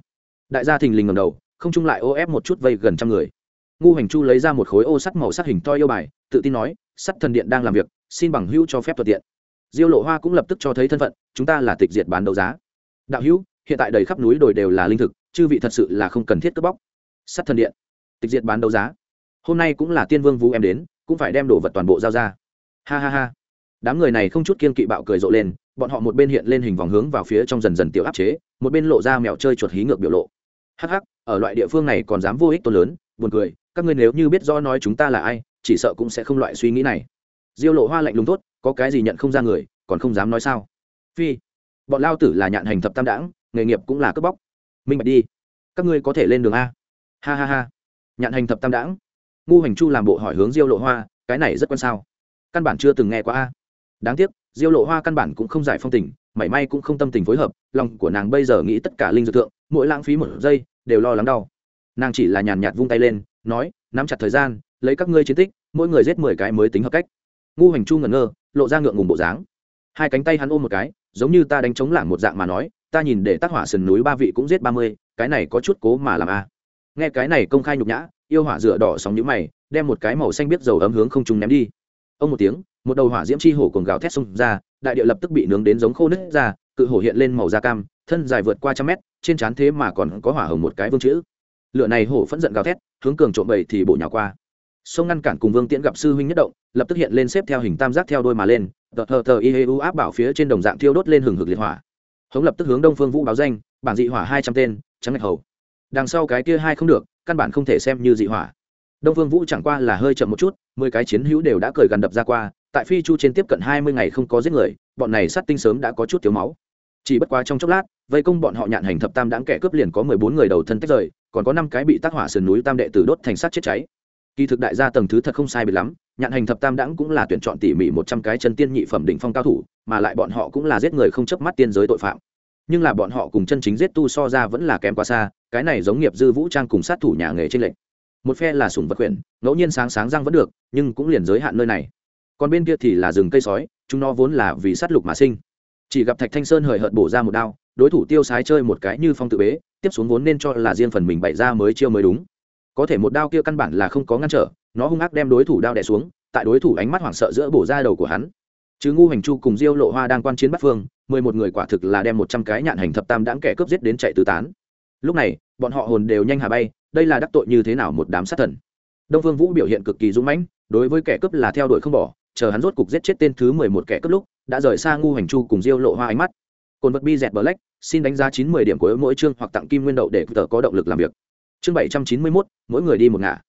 S1: Đại gia thình lình ngầm đầu, không trung lại ô ép một chút vây gần trăm người. Ngu hành chu lấy ra một khối ô sắt màu sắc hình to yêu bài, tự tin nói, sắt thần điện đang làm việc, xin bằng hữu cho phép thuận tiện. Diêu lộ hoa cũng lập tức cho thấy thân phận, chúng ta là tịch diệt bán đấu giá. Đạo hữu, hiện tại đầy khắp núi đồi đều là linh thực, chư vị thật sự là không cần thiết cướp bóc. Sắt thần điện, tịch diệt bán đấu giá? Hôm nay cũng là tiên vương vũ em đến cũng phải đem đồ vật toàn bộ giao ra. Ha ha ha. Đám người này không chút kiên kỵ bạo cười rộ lên, bọn họ một bên hiện lên hình vòng hướng vào phía trong dần dần tiểu áp chế, một bên lộ ra mèo chơi chuột hí ngược biểu lộ. Hắc hắc, ở loại địa phương này còn dám vô ích to lớn, buồn cười, các ngươi nếu như biết rõ nói chúng ta là ai, chỉ sợ cũng sẽ không loại suy nghĩ này. Diêu lộ hoa lạnh lùng tốt có cái gì nhận không ra người, còn không dám nói sao? Phi, bọn lao tử là nhạn hành thập tam đảng, nghề nghiệp cũng là cướp bóc. Minh bạch đi, các ngươi có thể lên đường a. Ha ha ha. Nhạn hành thập tam đảng ngu hành chu làm bộ hỏi hướng diêu lộ hoa, cái này rất quan sao? Căn bản chưa từng nghe qua a. Đáng tiếc, diêu lộ hoa căn bản cũng không giải phong tình, mảy may cũng không tâm tình phối hợp, lòng của nàng bây giờ nghĩ tất cả linh dược thượng, mỗi lãng phí một giây, đều lo lắng đau. Nàng chỉ là nhàn nhạt vung tay lên, nói, nắm chặt thời gian, lấy các ngươi chiến tích, mỗi người giết mười cái mới tính hợp cách. Ngu hành chu ngẩn ngơ, lộ ra ngượng ngùng bộ dáng. Hai cánh tay hắn ôm một cái, giống như ta đánh chống lảng một dạng mà nói, ta nhìn để tác hỏa sườn núi ba vị cũng giết ba mươi, cái này có chút cố mà làm a. Nghe cái này công khai nhục nhã yêu hỏa rửa đỏ sóng nhũ mày, đem một cái màu xanh biết dầu ấm hướng không trung ném đi. Ông một tiếng, một đầu hỏa diễm chi hổ cùng gào thét xông ra, đại địa lập tức bị nướng đến giống khô nứt ra, cự hổ hiện lên màu da cam, thân dài vượt qua trăm mét, trên trán thế mà còn có hỏa hồng một cái vương chữ. Lửa này hổ phẫn giận gào thét, hướng cường trộm bầy thì bổ nhào qua. Sông ngăn cản cùng vương tiễn gặp sư huynh nhất động, lập tức hiện lên xếp theo hình tam giác theo đôi mà lên, tờ tờ tờ y hê u áp bảo phía trên đồng dạng thiêu đốt lên hừng hực liệt hỏa. Hống lập tức hướng đông phương vũ báo danh, bảng dị hỏa hai trăm tên, trắng ngạch hầu đằng sau cái kia hai không được, căn bản không thể xem như dị hỏa. Đông phương vũ chẳng qua là hơi chậm một chút, mười cái chiến hữu đều đã cởi gần đập ra qua, tại phi chu trên tiếp cận hai mươi ngày không có giết người, bọn này sát tinh sớm đã có chút thiếu máu. Chỉ bất quá trong chốc lát, vây công bọn họ nhạn hành thập tam đáng kẻ cướp liền có mười bốn người đầu thân tách rời, còn có năm cái bị tác hỏa sườn núi tam đệ tử đốt thành sát chết cháy. Kỳ thực đại gia tầng thứ thật không sai biệt lắm, nhạn hành thập tam đãng cũng là tuyển chọn tỉ mỉ một trăm cái chân tiên nhị phẩm đỉnh phong cao thủ, mà lại bọn họ cũng là giết người không chớp mắt tiên giới tội phạm nhưng là bọn họ cùng chân chính giết tu so ra vẫn là kém quá xa, cái này giống nghiệp dư vũ trang cùng sát thủ nhà nghề trên lệnh một phe là sủng vật quyển ngẫu nhiên sáng sáng răng vẫn được, nhưng cũng liền giới hạn nơi này. Còn bên kia thì là rừng cây sói, chúng nó vốn là vì sát lục mà sinh. Chỉ gặp thạch thanh sơn hời hợt bổ ra một đao, đối thủ tiêu sái chơi một cái như phong tự bế, tiếp xuống vốn nên cho là riêng phần mình bày ra mới chiêu mới đúng. Có thể một đao kia căn bản là không có ngăn trở, nó hung ác đem đối thủ đao đẻ xuống, tại đối thủ ánh mắt hoảng sợ giữa bổ ra đầu của hắn chứ ngu hành chu cùng diêu lộ hoa đang quan chiến bắt phương mười một người quả thực là đem một trăm cái nhạn hành thập tam đãng kẻ cướp giết đến chạy tứ tán. Lúc này bọn họ hồn đều nhanh hà bay đây là đắc tội như thế nào một đám sát thần. Đông phương vũ biểu hiện cực kỳ dũng mãnh đối với kẻ cướp là theo đuổi không bỏ chờ hắn rốt cục giết chết tên thứ mười một kẻ cướp lúc đã rời xa ngu hành chu cùng diêu lộ hoa ánh mắt. Cồn vật bi dẹt lách, xin đánh giá chín mươi điểm của mỗi chương hoặc tặng kim nguyên đậu để tờ có động lực làm việc. Chương bảy trăm chín mươi mốt mỗi người đi một ngả.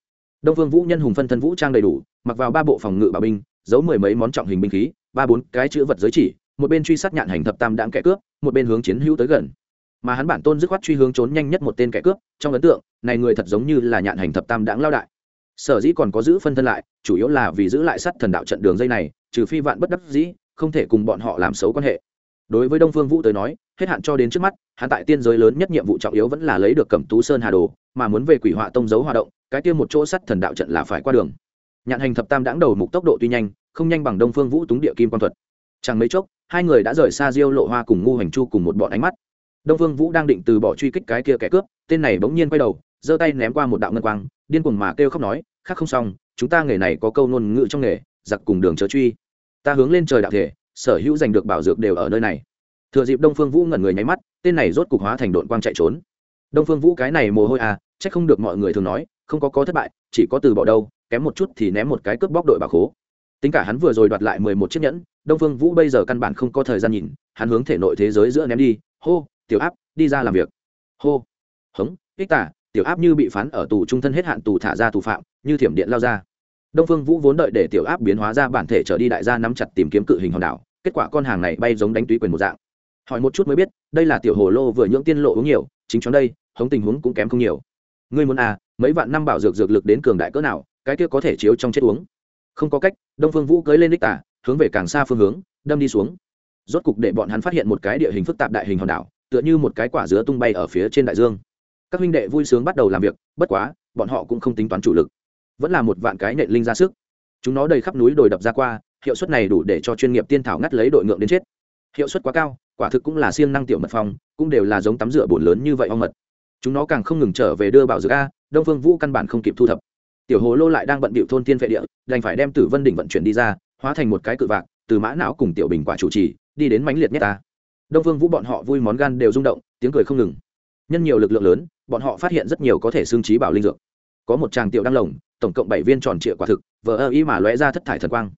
S1: Đông phương vũ nhân hùng phân thân vũ trang đầy đủ mặc vào ba bộ phòng ngự bảo binh giấu mười mấy món trọng hình binh khí ba bốn cái chữ vật giới chỉ, một bên truy sát nhạn hành thập tam đãng kẻ cướp, một bên hướng chiến hữu tới gần. Mà hắn bản tôn dứt khoát truy hướng trốn nhanh nhất một tên kẻ cướp, trong ấn tượng, này người thật giống như là nhạn hành thập tam đãng lao đại. Sở dĩ còn có giữ phân thân lại, chủ yếu là vì giữ lại sắt thần đạo trận đường dây này, trừ phi vạn bất đắc dĩ, không thể cùng bọn họ làm xấu quan hệ. Đối với đông phương vũ tới nói, hết hạn cho đến trước mắt, hắn tại tiên giới lớn nhất nhiệm vụ trọng yếu vẫn là lấy được cẩm tú sơn hà đồ, mà muốn về quỷ họa tông dấu hoạt động, cái kia một chỗ sắt thần đạo trận là phải qua đường. Nhạn hành thập tam đãng đầu mục tốc độ tuy nhanh không nhanh bằng đông phương vũ túng địa kim quan thuật. Chẳng mấy chốc, hai người đã rời xa diêu lộ hoa cùng ngu hành chu cùng một bọn ánh mắt. Đông phương vũ đang định từ bỏ truy kích cái kia kẻ cướp, tên này bỗng nhiên quay đầu, giơ tay ném qua một đạo ngân quang, điên cuồng mà kêu khóc nói khác không xong, chúng ta nghề này có câu ngôn ngữ trong nghề, giặc cùng đường chớ truy. Ta hướng lên trời đạo thể, sở hữu giành được bảo dược đều ở nơi này. Thừa dịp đông phương vũ ngẩn người nháy mắt, tên này rốt cục hóa thành đội quang chạy trốn. Đông phương vũ cái này mồ hôi à c h ắ c không được mọi người thường nói, không có có thất bại, chỉ có từ bỏ đâu, kém một chút thì ném một cái cướp bóc đội bà khố tính cả hắn vừa rồi đoạt lại mười một chiếc nhẫn, đông phương vũ bây giờ căn bản không có thời gian nhìn, hắn hướng thể nội thế giới giữa ném đi, hô, tiểu áp, đi ra làm việc. Hô, hống, ích tả, tiểu áp như bị phán ở tù trung thân hết hạn tù thả ra tù phạm, như thiểm điện lao ra. Đông phương vũ vốn đợi để tiểu áp biến hóa ra bản thể trở đi đại gia nắm chặt tìm kiếm cự hình hòn đảo, kết quả con hàng này bay giống đánh túy quyền một dạng. Hỏi một chút mới biết, đây là tiểu hồ lô vừa nhưỡng tiên lộ uống nhiều, chính chóng đây, hống tình huống cũng kém không nhiều. Ngươi muốn à mấy vạn năm bảo dược dược lực đến cường đại cỡ nào, cái kia có thể chiếu trong chết uống không có cách, đông phương vũ cưới lên đích tả hướng về càng xa phương hướng, đâm đi xuống. Rốt cục để bọn hắn phát hiện một cái địa hình phức tạp đại hình hòn đảo, tựa như một cái quả dứa tung bay ở phía trên đại dương. Các huynh đệ vui sướng bắt đầu làm việc, bất quá, bọn họ cũng không tính toán chủ lực. Vẫn là một vạn cái nệ linh ra sức. Chúng nó đầy khắp núi đồi đập ra qua, hiệu suất này đủ để cho chuyên nghiệp tiên thảo ngắt lấy đội ngượng đến chết. Hiệu suất quá cao, quả thực cũng là siêng năng tiểu mật phong, cũng đều là giống tắm rửa bồn lớn như vậy ong mật. Chúng nó càng không ngừng trở về đưa bảo dược a, đông phương vũ căn bản không kịp thu thập tiểu hồ lô lại đang bận bịu thôn thiên vệ địa, đành phải đem tử vân đỉnh vận chuyển đi ra, hóa thành một cái cự vạc, từ mã não cùng tiểu bình quả chủ trì, đi đến mãnh liệt nhất ta. Đông phương vũ bọn họ vui món gan đều rung động, tiếng cười không ngừng. Nhân nhiều lực lượng lớn, bọn họ phát hiện rất nhiều có thể xương trí bảo linh dược. Có một tràng tiểu đăng lồng, tổng cộng bảy viên tròn trịa quả thực, vờ ơ ý mà lóe ra thất thải thần quang.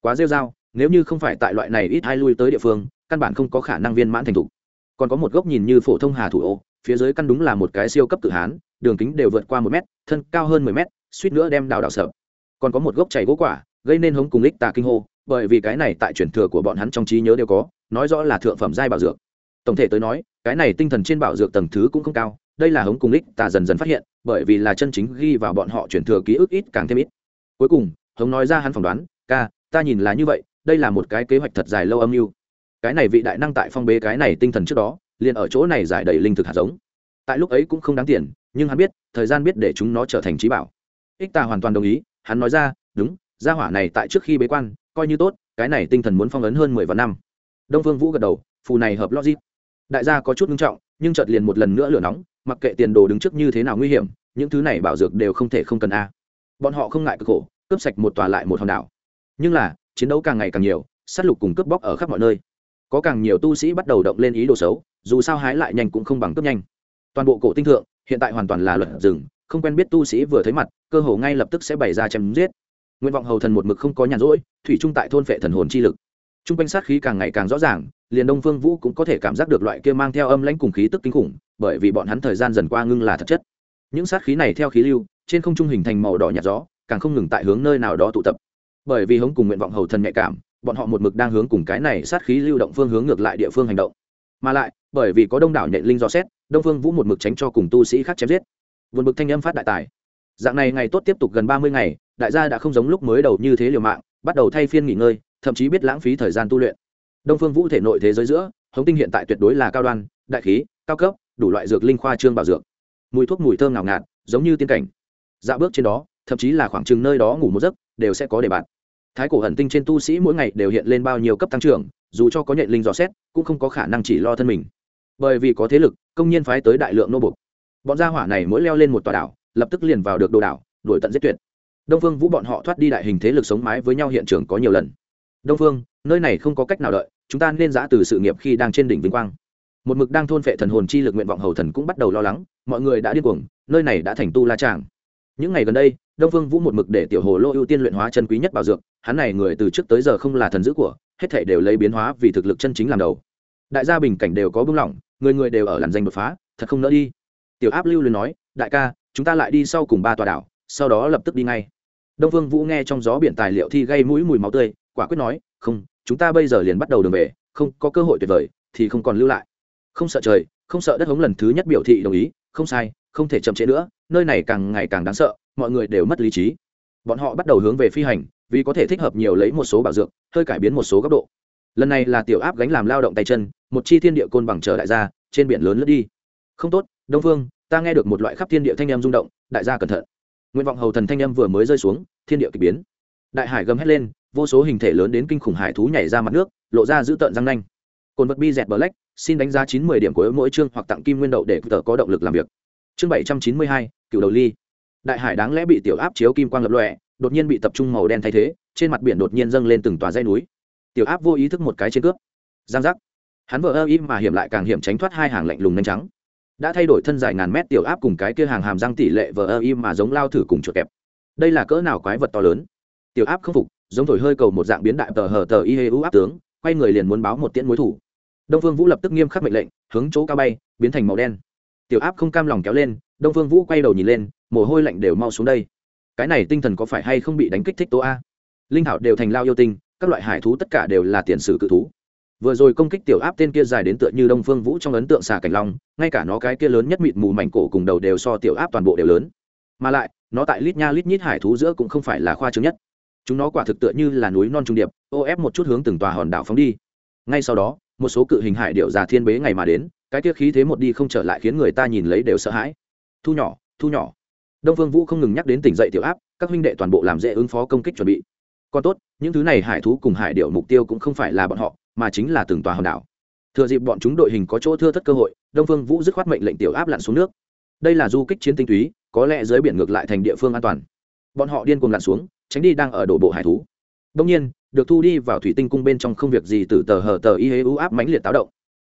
S1: Quá rêu dao nếu như không phải tại loại này ít hai lui tới địa phương, căn bản không có khả năng viên mãn thành thục. Còn có một gốc nhìn như phổ thông hà thủ ô, phía dưới căn đúng là một cái siêu cấp tự hán, đường kính đều vượt qua một mét, thân cao hơn mười mét suýt nữa đem đào đào sợ. Còn có một gốc chảy gỗ quả, gây nên hống cùng lích tà kinh hô, bởi vì cái này tại truyền thừa của bọn hắn trong trí nhớ đều có, nói rõ là thượng phẩm giai bảo dược. Tổng thể tới nói, cái này tinh thần trên bảo dược tầng thứ cũng không cao, đây là hống cùng lích tà dần dần phát hiện, bởi vì là chân chính ghi vào bọn họ truyền thừa ký ức ít càng thêm ít. Cuối cùng, hống nói ra hắn phỏng đoán, ca, ta nhìn là như vậy, đây là một cái kế hoạch thật dài lâu âm mưu. Cái này vị đại năng tại phong bế cái này tinh thần trước đó, liền ở chỗ này giải đầy linh thực hạt giống. Tại lúc ấy cũng không đáng tiền, nhưng hắn biết, thời gian biết để chúng nó trở thành trí bảo ích ta hoàn toàn đồng ý, hắn nói ra, đúng, gia hỏa này tại trước khi bế quan, coi như tốt, cái này tinh thần muốn phong ấn hơn mười vạn năm. Đông phương vũ gật đầu, phù này hợp logic. Đại gia có chút nghiêm trọng, nhưng chợt liền một lần nữa lửa nóng, mặc kệ tiền đồ đứng trước như thế nào nguy hiểm, những thứ này bảo dược đều không thể không cần a. Bọn họ không ngại cực khổ, cướp sạch một tòa lại một hòn đảo. Nhưng là, chiến đấu càng ngày càng nhiều, sát lục cùng cướp bóc ở khắp mọi nơi. Có càng nhiều tu sĩ bắt đầu động lên ý đồ xấu, dù sao hái lại nhanh cũng không bằng cướp nhanh. Toàn bộ cổ tinh thượng, hiện tại hoàn toàn là luật rừng không quen biết tu sĩ vừa thấy mặt, cơ hồ ngay lập tức sẽ bày ra chém giết. Nguyện vọng hầu thần một mực không có nhàn rỗi, thủy trung tại thôn phệ thần hồn chi lực. T r u n g quanh sát khí càng ngày càng rõ ràng, liền đông phương vũ cũng có thể cảm giác được loại kia mang theo âm lãnh cùng khí tức kinh khủng, bởi vì bọn hắn thời gian dần qua ngưng là thật chất. Những sát khí này theo khí lưu, trên không trung hình thành màu đỏ nhạt gió, càng không ngừng tại hướng nơi nào đó tụ tập. Bởi vì hống cùng nguyện vọng hầu thần nhạy cảm, bọn họ một mực đang hướng cùng cái này sát khí lưu động phương hướng ngược lại địa phương hành động. Mà lại, bởi vì có đông đảo nhện linh do xét, đông phương vũ một mực tránh cho cùng tu sĩ khác chém giết vượt bực thanh âm phát đại tài. Dạng này ngày tốt tiếp tục gần ba mươi ngày, đại gia đã không giống lúc mới đầu như thế liều mạng, bắt đầu thay phiên nghỉ ngơi, thậm chí biết lãng phí thời gian tu luyện. Đông phương vũ thể nội thế giới giữa, hống tinh hiện tại tuyệt đối là cao đoan, đại khí, cao cấp, đủ loại dược linh khoa trương bảo dược. Mùi thuốc mùi thơm ngào ngạt, giống như tiên cảnh. Dạ bước trên đó, thậm chí là khoảng chừng nơi đó ngủ một giấc, đều sẽ có để bạn. Thái cổ hẩn tinh trên tu sĩ mỗi ngày đều hiện lên bao nhiêu cấp tăng trưởng, dù cho có nhện linh dò xét, cũng không có khả năng chỉ lo thân mình. Bởi vì có thế lực, công nhiên phái tới đại lượng nô bục bọn gia hỏa này mỗi leo lên một tòa đảo, lập tức liền vào được đồ đảo, đuổi tận giết tuyệt. Đông phương vũ bọn họ thoát đi đại hình thế lực sống mái với nhau hiện trường có nhiều lần. Đông phương, nơi này không có cách nào đợi, chúng ta nên giã từ sự nghiệp khi đang trên đỉnh vinh quang. Một mực đang thôn phệ thần hồn chi lực nguyện vọng hầu thần cũng bắt đầu lo lắng, mọi người đã điên cuồng, nơi này đã thành tu la tràng. Những ngày gần đây, đông phương vũ một mực để tiểu hồ lô ưu tiên luyện hóa chân quý nhất bảo dược, hắn này người từ trước tới giờ không là thần dữ của, hết thể đều lấy biến hóa vì thực lực chân chính làm đầu. Đại gia bình cảnh đều có bưng lỏng, người người đều ở làn danh đột phá, thật không nỡ đi tiểu áp lưu liền nói, đại ca, chúng ta lại đi sau cùng ba tòa đảo, sau đó lập tức đi ngay. Đông phương vũ nghe trong gió biển tài liệu thi gây mũi mùi máu tươi, quả quyết nói, không, chúng ta bây giờ liền bắt đầu đường về, không có cơ hội tuyệt vời, thì không còn lưu lại. Không sợ trời, không sợ đất hống lần thứ nhất biểu thị đồng ý, không sai, không thể chậm trễ nữa, nơi này càng ngày càng đáng sợ, mọi người đều mất lý trí. Bọn họ bắt đầu hướng về phi hành, vì có thể thích hợp nhiều lấy một số bảo dược, hơi cải biến một số góc độ. Lần này là tiểu áp gánh làm lao động tay chân, một chi thiên địa côn bằng trở đại gia, trên biển lớn lướt đi. Không tốt đông phương ta nghe được một loại khắp thiên địa thanh em rung động đại gia cẩn thận. Nguyện vọng hầu thần thanh em vừa mới rơi xuống thiên địa k ỳ biến. Đại hải gầm hét lên vô số hình thể lớn đến kinh khủng hải thú nhảy ra mặt nước lộ ra giữ tợn răng nanh. Cồn vật bi dẹt lách, xin đánh giá chín mươi điểm của mỗi chương hoặc tặng kim nguyên đậu để tờ có động lực làm việc. Chương bảy trăm chín mươi hai cựu đầu ly. Đại hải đáng lẽ bị tiểu áp chiếu kim quang lập lọe đột nhiên bị tập trung màu đen thay thế trên mặt biển đột nhiên dâng lên từng tòa dây núi. Tiểu áp vô ý thức một cái trên cướp. Giang giác. Hắn vợ ơ im mà hiểm lại càng hiểm tránh thoát hai hàng lạnh lùng nhanh trắng đã thay đổi thân dài ngàn mét tiểu áp cùng cái kia hàng hàm răng tỷ lệ vờ ơ im mà giống lao thử cùng chuột kẹp. Đây là cỡ nào quái vật to lớn? Tiểu áp không phục, giống thổi hơi cầu một dạng biến đại tờ hờ tờ y hê u áp tướng, quay người liền muốn báo một tiễn mối thủ. Đông phương vũ lập tức nghiêm khắc mệnh lệnh, hướng chỗ cao bay, biến thành màu đen. Tiểu áp không cam lòng kéo lên, đông phương vũ quay đầu nhìn lên, mồ hôi lạnh đều mau xuống đây. Cái này tinh thần có phải hay không bị đánh kích thích tố a? Linh thảo đều thành lao yêu tinh, các loại hải thú tất cả đều là tiền sử cự thú vừa rồi công kích tiểu áp tên kia dài đến tựa như đông phương vũ trong ấn tượng xà cảnh long, ngay cả nó cái kia lớn nhất mịt mù mảnh cổ cùng đầu đều so tiểu áp toàn bộ đều lớn. Mà lại, nó tại lít nha lít nhít hải thú giữa cũng không phải là khoa trương nhất. Chúng nó quả thực tựa như là núi non trung điệp, ô ép một chút hướng từng tòa hòn đảo phóng đi. Ngay sau đó, một số cự hình hải điệu già thiên bế ngày mà đến, cái kia khí thế một đi không trở lại khiến người ta nhìn lấy đều sợ hãi. Thu nhỏ thu nhỏ. Đông phương vũ không ngừng nhắc đến tỉnh dậy tiểu áp, các huynh đệ toàn bộ làm dễ ứng phó công kích chuẩn bị. Còn tốt, những thứ này hải thú cùng hải điệu mục tiêu cũng không phải là bọn họ mà chính là từng tòa hòn đảo. Thừa dịp bọn chúng đội hình có chỗ thưa thất cơ hội, đông phương vũ dứt khoát mệnh lệnh tiểu áp lặn xuống nước. Đây là du kích chiến tinh túy, có lẽ dưới biển ngược lại thành địa phương an toàn. Bọn họ điên cuồng lặn xuống, tránh đi đang ở đổ bộ hải thú. Đông nhiên, được thu đi vào thủy tinh cung bên trong không việc gì từ tờ hờ tờ y hế ưu áp mãnh liệt táo động.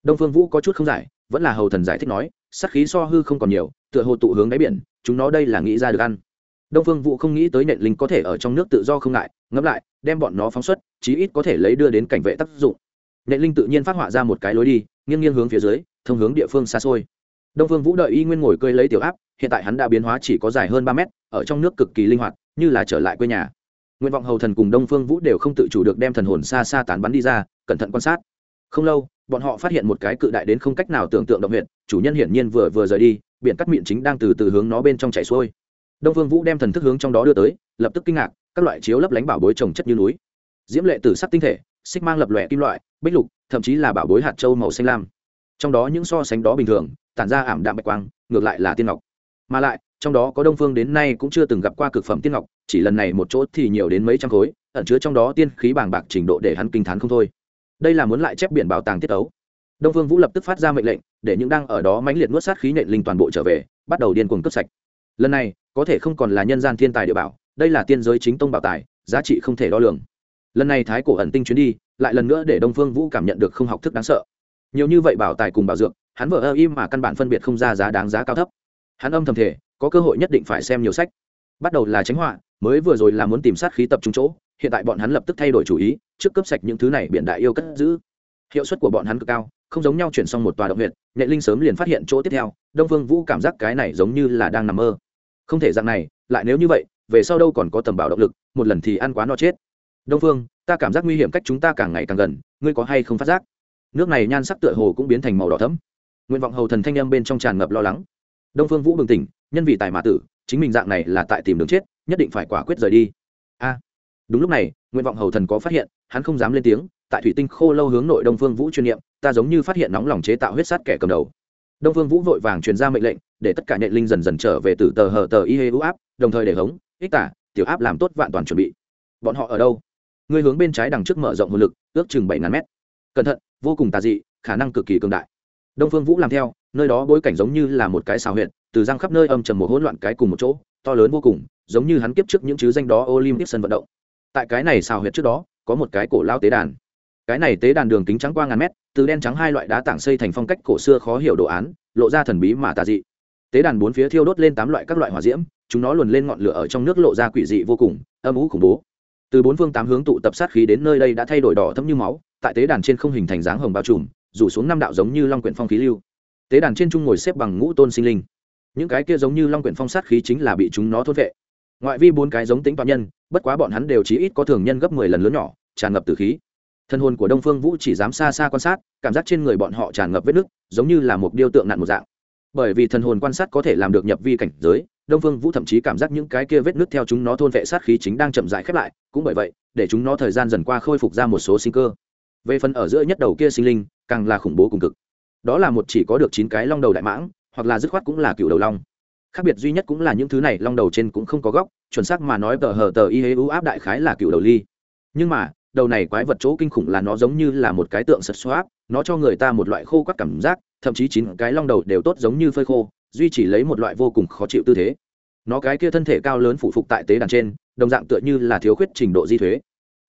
S1: Đông phương vũ có chút không giải, vẫn là hầu thần giải thích nói sắc khí so hư không còn nhiều, tựa hồ tụ hướng đáy biển, chúng nó đây là nghĩ ra được ăn. Đông phương vũ không nghĩ tới nện linh có thể ở trong nước tự do không ngại, ngẫm lại, đem bọn nó phóng xuất, chí ít có thể lấy đưa đến cảnh vệ tác dụng nệ linh tự nhiên phát họa ra một cái lối đi, nghiêng nghiêng hướng phía dưới, thông hướng địa phương xa xôi. Đông phương vũ đợi y nguyên ngồi cơi lấy tiểu áp, hiện tại hắn đã biến hóa chỉ có dài hơn ba mét, ở trong nước cực kỳ linh hoạt, như là trở lại quê nhà. Nguyện vọng hầu thần cùng đông phương vũ đều không tự chủ được đem thần hồn xa xa tán bắn đi ra, cẩn thận quan sát. Không lâu, bọn họ phát hiện một cái cự đại đến không cách nào tưởng tượng động huyện chủ nhân hiển nhiên vừa vừa rời đi, biển cắt miệng chính đang từ từ hướng nó bên trong chảy xuôi. Đông phương vũ đem thần thức hướng trong đó đưa tới, lập tức kinh ngạc, các loại chiếu lấp lánh bảo bối trồng chất như núi. Diễm lệ tử sắc tinh thể, xích mang lập lòe kim loại bích lục, thậm chí là bảo bối hạt châu màu xanh lam. Trong đó những so sánh đó bình thường, tản ra ảm đạm bạch quang, ngược lại là tiên ngọc. Mà lại, trong đó có đông phương đến nay cũng chưa từng gặp qua cực phẩm tiên ngọc, chỉ lần này một chỗ thì nhiều đến mấy trăm khối, ẩn chứa trong đó tiên khí bàng bạc trình độ để hắn kinh t h á n không thôi. Đây là muốn lại chép biển bảo tàng tiết ấu đông phương vũ lập tức phát ra mệnh lệnh, để những đang ở đó mãnh liệt nuốt sát khí nện linh toàn bộ trở về, bắt đầu điên cuồng cướp sạch. Lần này, có thể không còn là nhân gian thiên tài địa bảo, đây là tiên giới chính tông bảo tài, giá trị không thể đo lường. Lần này thái cổ ẩn tinh chuyến đi lại lần nữa để đông phương vũ cảm nhận được không học thức đáng sợ. Nhiều như vậy bảo tài cùng bảo dược, hắn vợ ơ im mà căn bản phân biệt không ra giá đáng giá cao thấp. Hắn âm thầm thể có cơ hội nhất định phải xem nhiều sách. Bắt đầu là tránh họa, mới vừa rồi là muốn tìm sát khí tập trung chỗ, hiện tại bọn hắn lập tức thay đổi chủ ý, trước cấp sạch những thứ này biện đại yêu cất giữ. Hiệu suất của bọn hắn cực cao, không giống nhau chuyển xong một tòa động huyện nhện linh sớm liền phát hiện chỗ tiếp theo, đông phương vũ cảm giác cái này giống như là đang nằm mơ. Không thể dạng này, lại nếu như vậy, về sau đâu còn có tầm bảo động lực, một lần thì ăn quá no chết đông phương, ta cảm giác nguy hiểm cách chúng ta càng ngày càng gần, ngươi có hay không phát giác? Nước này nhan sắc tựa hồ cũng biến thành màu đỏ thấm nguyện vọng hầu thần thanh â m bên trong tràn ngập lo lắng. Đông phương vũ bừng tỉnh, nhân vì tài mã tử, chính mình dạng này là tại tìm đường chết, nhất định phải quả quyết rời đi. A. Đúng lúc này, nguyện vọng hầu thần có phát hiện, hắn không dám lên tiếng, tại thủy tinh khô lâu hướng nội đông phương vũ chuyên nghiệm ta giống như phát hiện nóng lòng chế tạo huyết sát kẻ cầm đầu. Đông phương vũ vội vàng truyền ra mệnh lệnh, để tất cả nhện linh dần dần trở về từ tờ hờ tờ y hê u áp, đồng thời để hống, ích tả, tiểu áp làm tốt vạn toàn chuẩn bị. Bọn họ ở đâu? Ngươi hướng bên trái đằng trước mở rộng hồn lực, ước chừng bảy ngàn mét. Cẩn thận, vô cùng tà dị, khả năng cực kỳ cường đại. Đông phương vũ làm theo, nơi đó bối cảnh giống như là một cái xào huyện từ răng khắp nơi âm trầm một hỗn loạn cái cùng một chỗ, to lớn vô cùng, giống như hắn kiếp trước những chứ danh đó olympic sân vận động. Tại cái này xào huyệt trước đó, có một cái cổ lao tế đàn. Cái này tế đàn đường kính trắng qua ngàn mét, từ đen trắng hai loại đá tảng xây thành phong cách cổ xưa khó hiểu đồ án, lộ ra thần bí mà tà dị. Tế đàn bốn phía thiêu đốt lên tám loại các loại hỏa diễm, chúng nó luồn lên ngọn lửa ở trong nước lộ ra quỷ dị vô cùng, âm ú khủng bố từ bốn phương tám hướng tụ tập sát khí đến nơi đây đã thay đổi đỏ thấm như máu, tại tế đàn trên không hình thành dáng hồng bao trùm, rủ xuống năm đạo giống như long quyển phong khí lưu. Tế đàn trên trung ngồi xếp bằng ngũ tôn sinh linh. Những cái kia giống như long quyển phong sát khí chính là bị chúng nó thốt vệ. Ngoại vi bốn cái giống tính phạm nhân, bất quá bọn hắn đều chí ít có thường nhân gấp mười lần lớn nhỏ, tràn ngập từ khí. Thân hồn của đông phương vũ chỉ dám xa xa quan sát, cảm giác trên người bọn họ tràn ngập vết nứt, giống như là một điêu tượng nặn một dạng. Bởi vì thần hồn quan sát có thể làm được nhập vi cảnh giới đông phương vũ thậm chí cảm giác những cái kia vết nứt theo chúng nó thôn vệ sát khí chính đang chậm rãi khép lại, cũng bởi vậy, để chúng nó thời gian dần qua khôi phục ra một số sinh cơ. Về phần ở giữa nhất đầu kia sinh linh, càng là khủng bố cùng cực. Đó là một chỉ có được chín cái long đầu đại mãng, hoặc là dứt khoát cũng là cựu đầu long. Khác biệt duy nhất cũng là những thứ này, long đầu trên cũng không có góc, chuẩn xác mà nói tờ hờ tờ y hế ưu áp đại khái là cựu đầu ly. Nhưng mà, đầu này quái vật chỗ kinh khủng là nó giống như là một cái tượng sật xoáp, nó cho người ta một loại khô quắt cảm giác, thậm chí chín cái long đầu đều tốt giống như phơi khô duy chỉ lấy một loại vô cùng khó chịu tư thế. Nó cái kia thân thể cao lớn phụ phục tại tế đàn trên, đồng dạng tựa như là thiếu khuyết trình độ di thuế.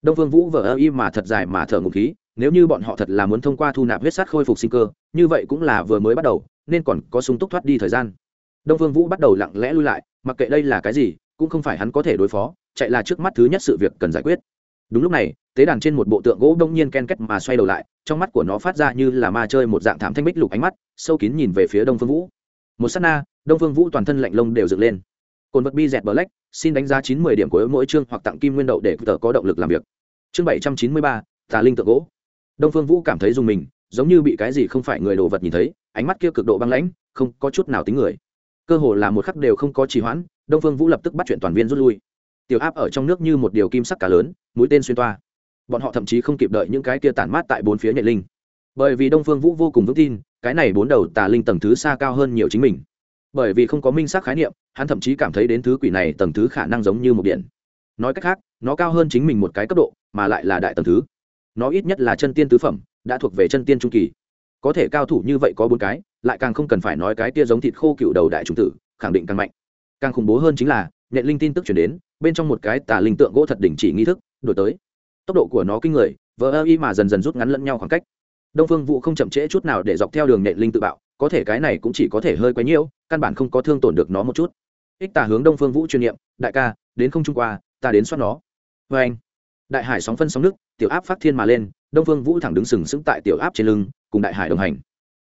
S1: Đông phương vũ vờ ơ y mà thật dài mà thở ngục khí, nếu như bọn họ thật là muốn thông qua thu nạp huyết sát khôi phục sinh cơ, như vậy cũng là vừa mới bắt đầu, nên còn có sung túc thoát đi thời gian. Đông phương vũ bắt đầu lặng lẽ lui lại, mặc kệ đây là cái gì, cũng không phải hắn có thể đối phó, chạy là trước mắt thứ nhất sự việc cần giải quyết. Đúng lúc này, tế đàn trên một bộ tượng gỗ đông nhiên ken kết mà xoay đầu lại, trong mắt của nó phát ra như là ma chơi một dạng thảm thanh bích lục ánh mắt, sâu kín nhìn về phía đông phương vũ một s á t na, đông phương vũ toàn thân lạnh lông đều dựng lên. Cồn vật bi dẹt black, xin đánh giá chín mươi điểm của mỗi chương hoặc tặng kim nguyên đậu để tờ có động lực làm việc. Chương bảy trăm chín mươi ba, tà linh tượng gỗ. Đông phương vũ cảm thấy dùng mình, giống như bị cái gì không phải người đồ vật nhìn thấy, ánh mắt kia cực độ băng lãnh, không có chút nào tính người. Cơ hồ là một khắc đều không có trì hoãn, đông phương vũ lập tức bắt chuyện toàn viên rút lui. Tiểu áp ở trong nước như một điều kim sắc cá lớn, mũi tên xuyên toa. Bọn họ thậm chí không kịp đợi những cái kia tản mát tại bốn phía nhạy linh. Bởi vì đông phương vũ vô cùng vững tin cái này bốn đầu tà linh tầng thứ xa cao hơn nhiều chính mình. Bởi vì không có minh xác khái niệm, hắn thậm chí cảm thấy đến thứ quỷ này tầng thứ khả năng giống như một điện. Nói cách khác, nó cao hơn chính mình một cái cấp độ, mà lại là đại tầng thứ. Nó ít nhất là chân tiên tứ phẩm, đã thuộc về chân tiên trung kỳ. Có thể cao thủ như vậy có bốn cái, lại càng không cần phải nói cái tia giống thịt khô cựu đầu đại trung tử, khẳng định càng mạnh. Càng khủng bố hơn chính là nhận linh tin tức chuyển đến, bên trong một cái tà linh tượng gỗ thật đỉnh chỉ nghi thức, đổi tới. Tốc độ của nó kinh người vỡ ơ y mà dần dần rút ngắn lẫn nhau khoảng cách đông phương Vũ không chậm trễ chút nào để dọc theo đường nện linh tự bạo, có thể cái này cũng chỉ có thể hơi quấy nhiễu, căn bản không có thương tổn được nó một chút. Ích tà hướng đông phương vũ chuyên nghiệm đại ca, đến không trung qua, ta đến soát nó. Vê anh, đại hải sóng phân sóng nước, tiểu áp phát thiên mà lên, đông phương vũ thẳng đứng sừng sững tại tiểu áp trên lưng, cùng đại hải đồng hành.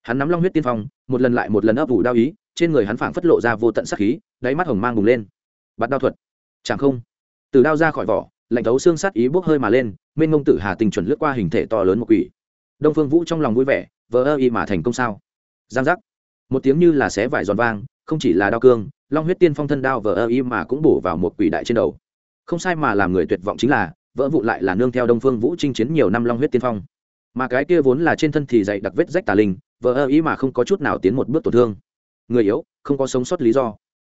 S1: Hắn nắm long huyết tiên phong, một lần lại một lần ấp ủ đao ý, trên người hắn phảng phất lộ ra vô tận sắc khí, đáy mắt hồng mang bùng lên. Bắt đao thuật. Chẳng không. Từ đao ra khỏi vỏ, lạnh thấu xương sắt ý bốc hơi mà lên, mênh ngông tử hà tình chuẩn lướt qua hình thể to lớn một quỷ đông phương vũ trong lòng vui vẻ, vờ ơ y mà thành công sao? Giang giác. Một tiếng như là xé vải giòn vang, không chỉ là đao cương, long huyết tiên phong thân đao vờ ơ y mà cũng bổ vào một quỷ đại trên đầu. Không sai mà làm người tuyệt vọng chính là, vỡ vụ lại là nương theo đông phương vũ chinh chiến nhiều năm long huyết tiên phong. Mà cái kia vốn là trên thân thì dày đặc vết rách tà linh, vờ ơ ý mà không có chút nào tiến một bước tổn thương. Người yếu, không có sống sót lý do.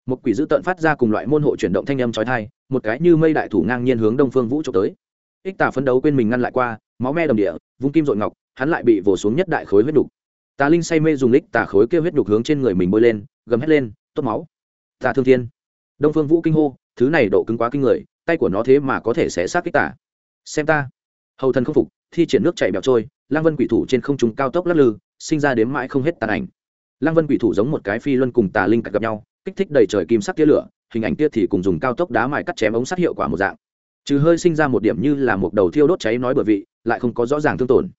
S1: Một quỷ dữ tợn phát ra cùng loại môn hộ chuyển động thanh âm trói thai một cái như mây đại thủ ngang nhiên hướng đông phương vũ trộm tới. Ích tà phấn đấu quên mình ngăn lại qua, máu me đồng địa, vung kim dội ngọc hắn lại bị vồ xuống nhất đại khối huyết đục tà linh say mê dùng lích tà khối kêu huyết đục hướng trên người mình bôi lên, gầm hét lên, tốt máu! Tà thương thiên! Đông phương vũ kinh hô, thứ này độ cứng quá kinh người, tay của nó thế mà có thể sẽ sát kích tà. Xem ta! Hầu thần không phục, thi triển nước chảy bẹo trôi lang vân quỷ thủ trên không trung cao tốc lắc lư, sinh ra đếm mãi không hết tàn ảnh. Lang vân quỷ thủ giống một cái phi luân cùng tà linh cạch gặp nhau, kích thích đầy trời kim sắc tia lửa, hình ảnh tia thì cùng dùng cao tốc đá mài cắt chém ống sắt hiệu quả một dạng. Trừ hơi sinh ra một điểm như là một đầu thiêu đốt cháy nói bởi vị, lại không có rõ ràng thương tổn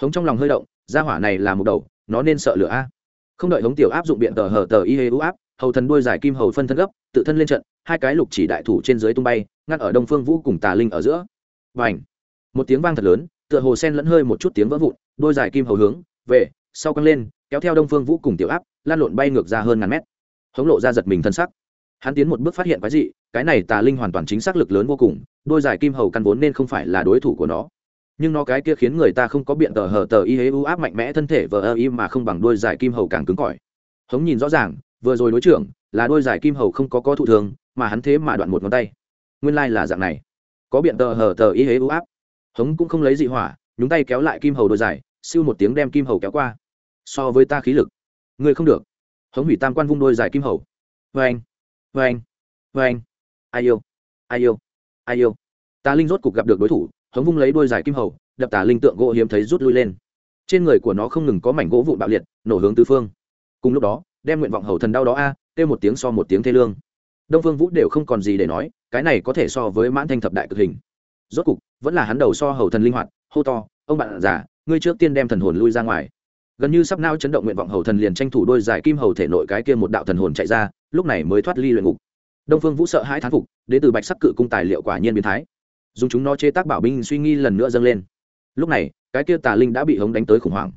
S1: hống trong lòng hơi động ra hỏa này là một đầu, nó nên sợ lửa a. Không đợi hống tiểu áp dụng biện tờ hờ tờ y hê u áp, hầu thần đuôi giải kim hầu phân thân gấp, tự thân lên trận, hai cái lục chỉ đại thủ trên dưới tung bay, ngăn ở đông phương vũ cùng tà linh ở giữa. Và ảnh một tiếng vang thật lớn, tựa hồ sen lẫn hơi một chút tiếng vỡ vụn đôi giải kim hầu hướng, về, sau căng lên, kéo theo đông phương vũ cùng tiểu áp, lan lộn bay ngược ra hơn ngàn mét. Hống lộ ra giật mình thân sắc. Hắn tiến một bước phát hiện cái gì cái này tà linh hoàn toàn chính xác lực lớn vô cùng đôi giải kim hầu căn vốn nên không phải là đối thủ của nó nhưng nó cái kia khiến người ta không có biện tờ hờ tờ y hế u áp mạnh mẽ thân thể vờ ơ y mà không bằng đôi giải kim hầu càng cứng cỏi. Hống nhìn rõ ràng, vừa rồi đối trưởng, là đôi giải kim hầu không có có thụ thường mà hắn thế mà đoạn một ngón tay. Nguyên lai là dạng này. Có biện tờ hờ tờ y hế u áp. Hống cũng không lấy dị hỏa, nhúng tay kéo lại kim hầu đôi dài, siêu một tiếng đem kim hầu kéo qua. So với ta khí lực, ngươi không được. Hống hủy tam quan vung đôi dài kim hầu. Vê anh vê anh vê anh. Ai yêu ai yêu ai yêu. Ta linh rốt cục gặp được đối thủ hống vung lấy đôi dài kim hầu, đập tà linh tượng gỗ hiếm thấy rút lui lên. Trên người của nó không ngừng có mảnh gỗ vụn bạo liệt, nổ hướng tứ phương. Cùng lúc đó, đem nguyện vọng hầu thần đau đó a, kêu một tiếng so một tiếng thê lương. Đông phương vũ đều không còn gì để nói, cái này có thể so với mãn thanh thập đại cực hình. Rốt cục, vẫn là hắn đầu so hầu thần linh hoạt, hô to, ông bạn già, ngươi trước tiên đem thần hồn lui ra ngoài. Gần như sắp nao chấn động nguyện vọng hầu thần liền tranh thủ đôi giải kim hầu thể nội cái kia một đạo thần hồn chạy ra, lúc này mới thoát ly luyện ngục. Đông phương vũ sợ hãi thán phục, đến từ bạch sắc cự cung tài liệu quả nhiên biến thái dùng chúng nó chế tác bảo binh suy nghi lần nữa dâng lên. Lúc này, cái kia tà linh đã bị hống đánh tới khủng hoảng.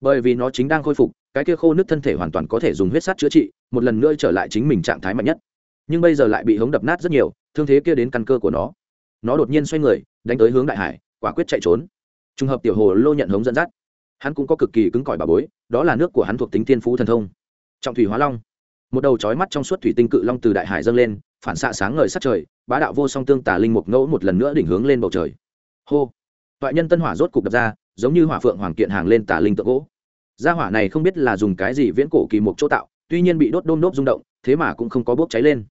S1: Bởi vì nó chính đang khôi phục, cái kia khô nước thân thể hoàn toàn có thể dùng huyết sắt chữa trị, một lần nữa trở lại chính mình trạng thái mạnh nhất. Nhưng bây giờ lại bị hống đập nát rất nhiều, thương thế kia đến căn cơ của nó. Nó đột nhiên xoay người, đánh tới hướng đại hải, quả quyết chạy trốn. Trùng hợp tiểu hồ lô nhận hống dẫn dắt, hắn cũng có cực kỳ cứng cỏi bà bối, đó là nước của hắn thuộc tính tiên phú thần thông. Trọng thủy hóa long một đầu trói mắt trong suốt thủy tinh cự long từ đại hải dâng lên, phản xạ sáng ngời sát trời, bá đạo vô song tương tà linh mục ngẫu một lần nữa đỉnh hướng lên bầu trời. Hô! Toại nhân tân hỏa rốt cục đập ra, giống như hỏa phượng hoàng kiện hàng lên tà linh tượng gỗ. Gia hỏa này không biết là dùng cái gì viễn cổ kỳ mục chỗ tạo, tuy nhiên bị đốt đôm nốt rung động, thế mà cũng không có bốc cháy lên.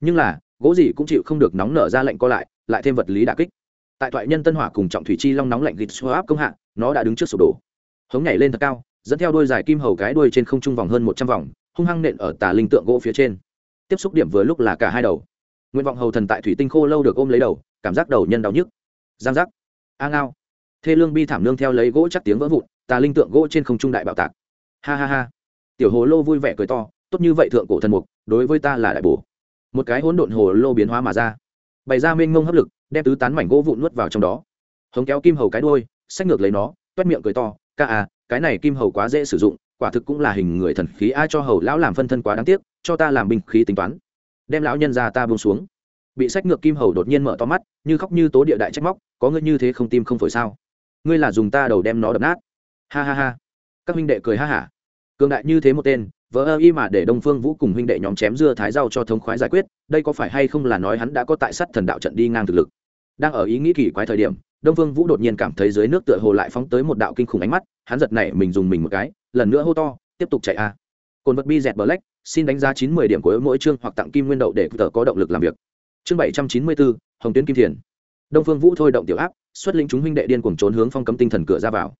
S1: Nhưng là, gỗ gì cũng chịu không được nóng nở ra lạnh co lại lại thêm vật lý đà kích. Tại thoại nhân tân hỏa cùng trọng thủy chi long nóng lạnh gịt xoa áp công hạ, nó đã đứng trước sụp đổ. Hống nhảy lên thật cao, dẫn theo đôi dài kim hầu cái đuôi trên không trung vòng hơn một trăm vòng hung hăng nện ở tà linh tượng gỗ phía trên. Tiếp xúc điểm vừa lúc là cả hai đầu. Nguyện vọng hầu thần tại thủy tinh khô lâu được ôm lấy đầu, cảm giác đầu nhân đau nhức. Giang giác. A ngao. Thê lương bi thảm nương theo lấy gỗ chắc tiếng vỡ vụn, tà linh tượng gỗ trên không trung đại bạo tạc. Ha ha ha. Tiểu hồ lô vui vẻ cười to, tốt như vậy thượng cổ thần mục, đối với ta là đại bổ. Một cái hỗn độn hồ lô biến hóa mà ra. Bày ra mênh mông hấp lực, đem tứ tán mảnh gỗ vụn nuốt vào trong đó. Hống kéo kim hầu cái đuôi, xách ngược lấy nó, toét miệng cười to, ca à cái này kim hầu quá dễ sử dụng quả thực cũng là hình người thần khí ai cho hầu lão làm phân thân quá đáng tiếc, cho ta làm binh khí tính toán. Đem lão nhân ra ta buông xuống. Bị sách ngược kim hầu đột nhiên mở to mắt, như khóc như tố địa đại trách móc, có ngươi như thế không tim không phổi sao? Ngươi là dùng ta đầu đem nó đập nát. Ha ha ha. Các huynh đệ cười ha hả. Cường đại như thế một tên, vỡ ơ y mà để đông phương vũ cùng huynh đệ nhóm chém dưa thái rau cho thống khoái giải quyết, đây có phải hay không là nói hắn đã có tại sắt thần đạo trận đi ngang thực lực? Đang ở ý nghĩ kỳ quái thời điểm, đông phương vũ đột nhiên cảm thấy dưới nước tựa hồ lại phóng tới một đạo kinh khủng ánh mắt, hắn giật nảy mình dùng mình một cái, lần nữa hô to, tiếp tục chạy a. À. cồn vật bi dẹt bờ lách xin đánh giá chín mươi điểm của mỗi chương hoặc tặng kim nguyên đậu để tờ có động lực làm việc. Chương bảy trăm chín mươi bốn hồng tuyến kim thiền. Đông phương vũ thôi động tiểu áp, xuất lĩnh chúng huynh đệ điên cuồng trốn hướng phong cấm tinh thần cửa ra vào.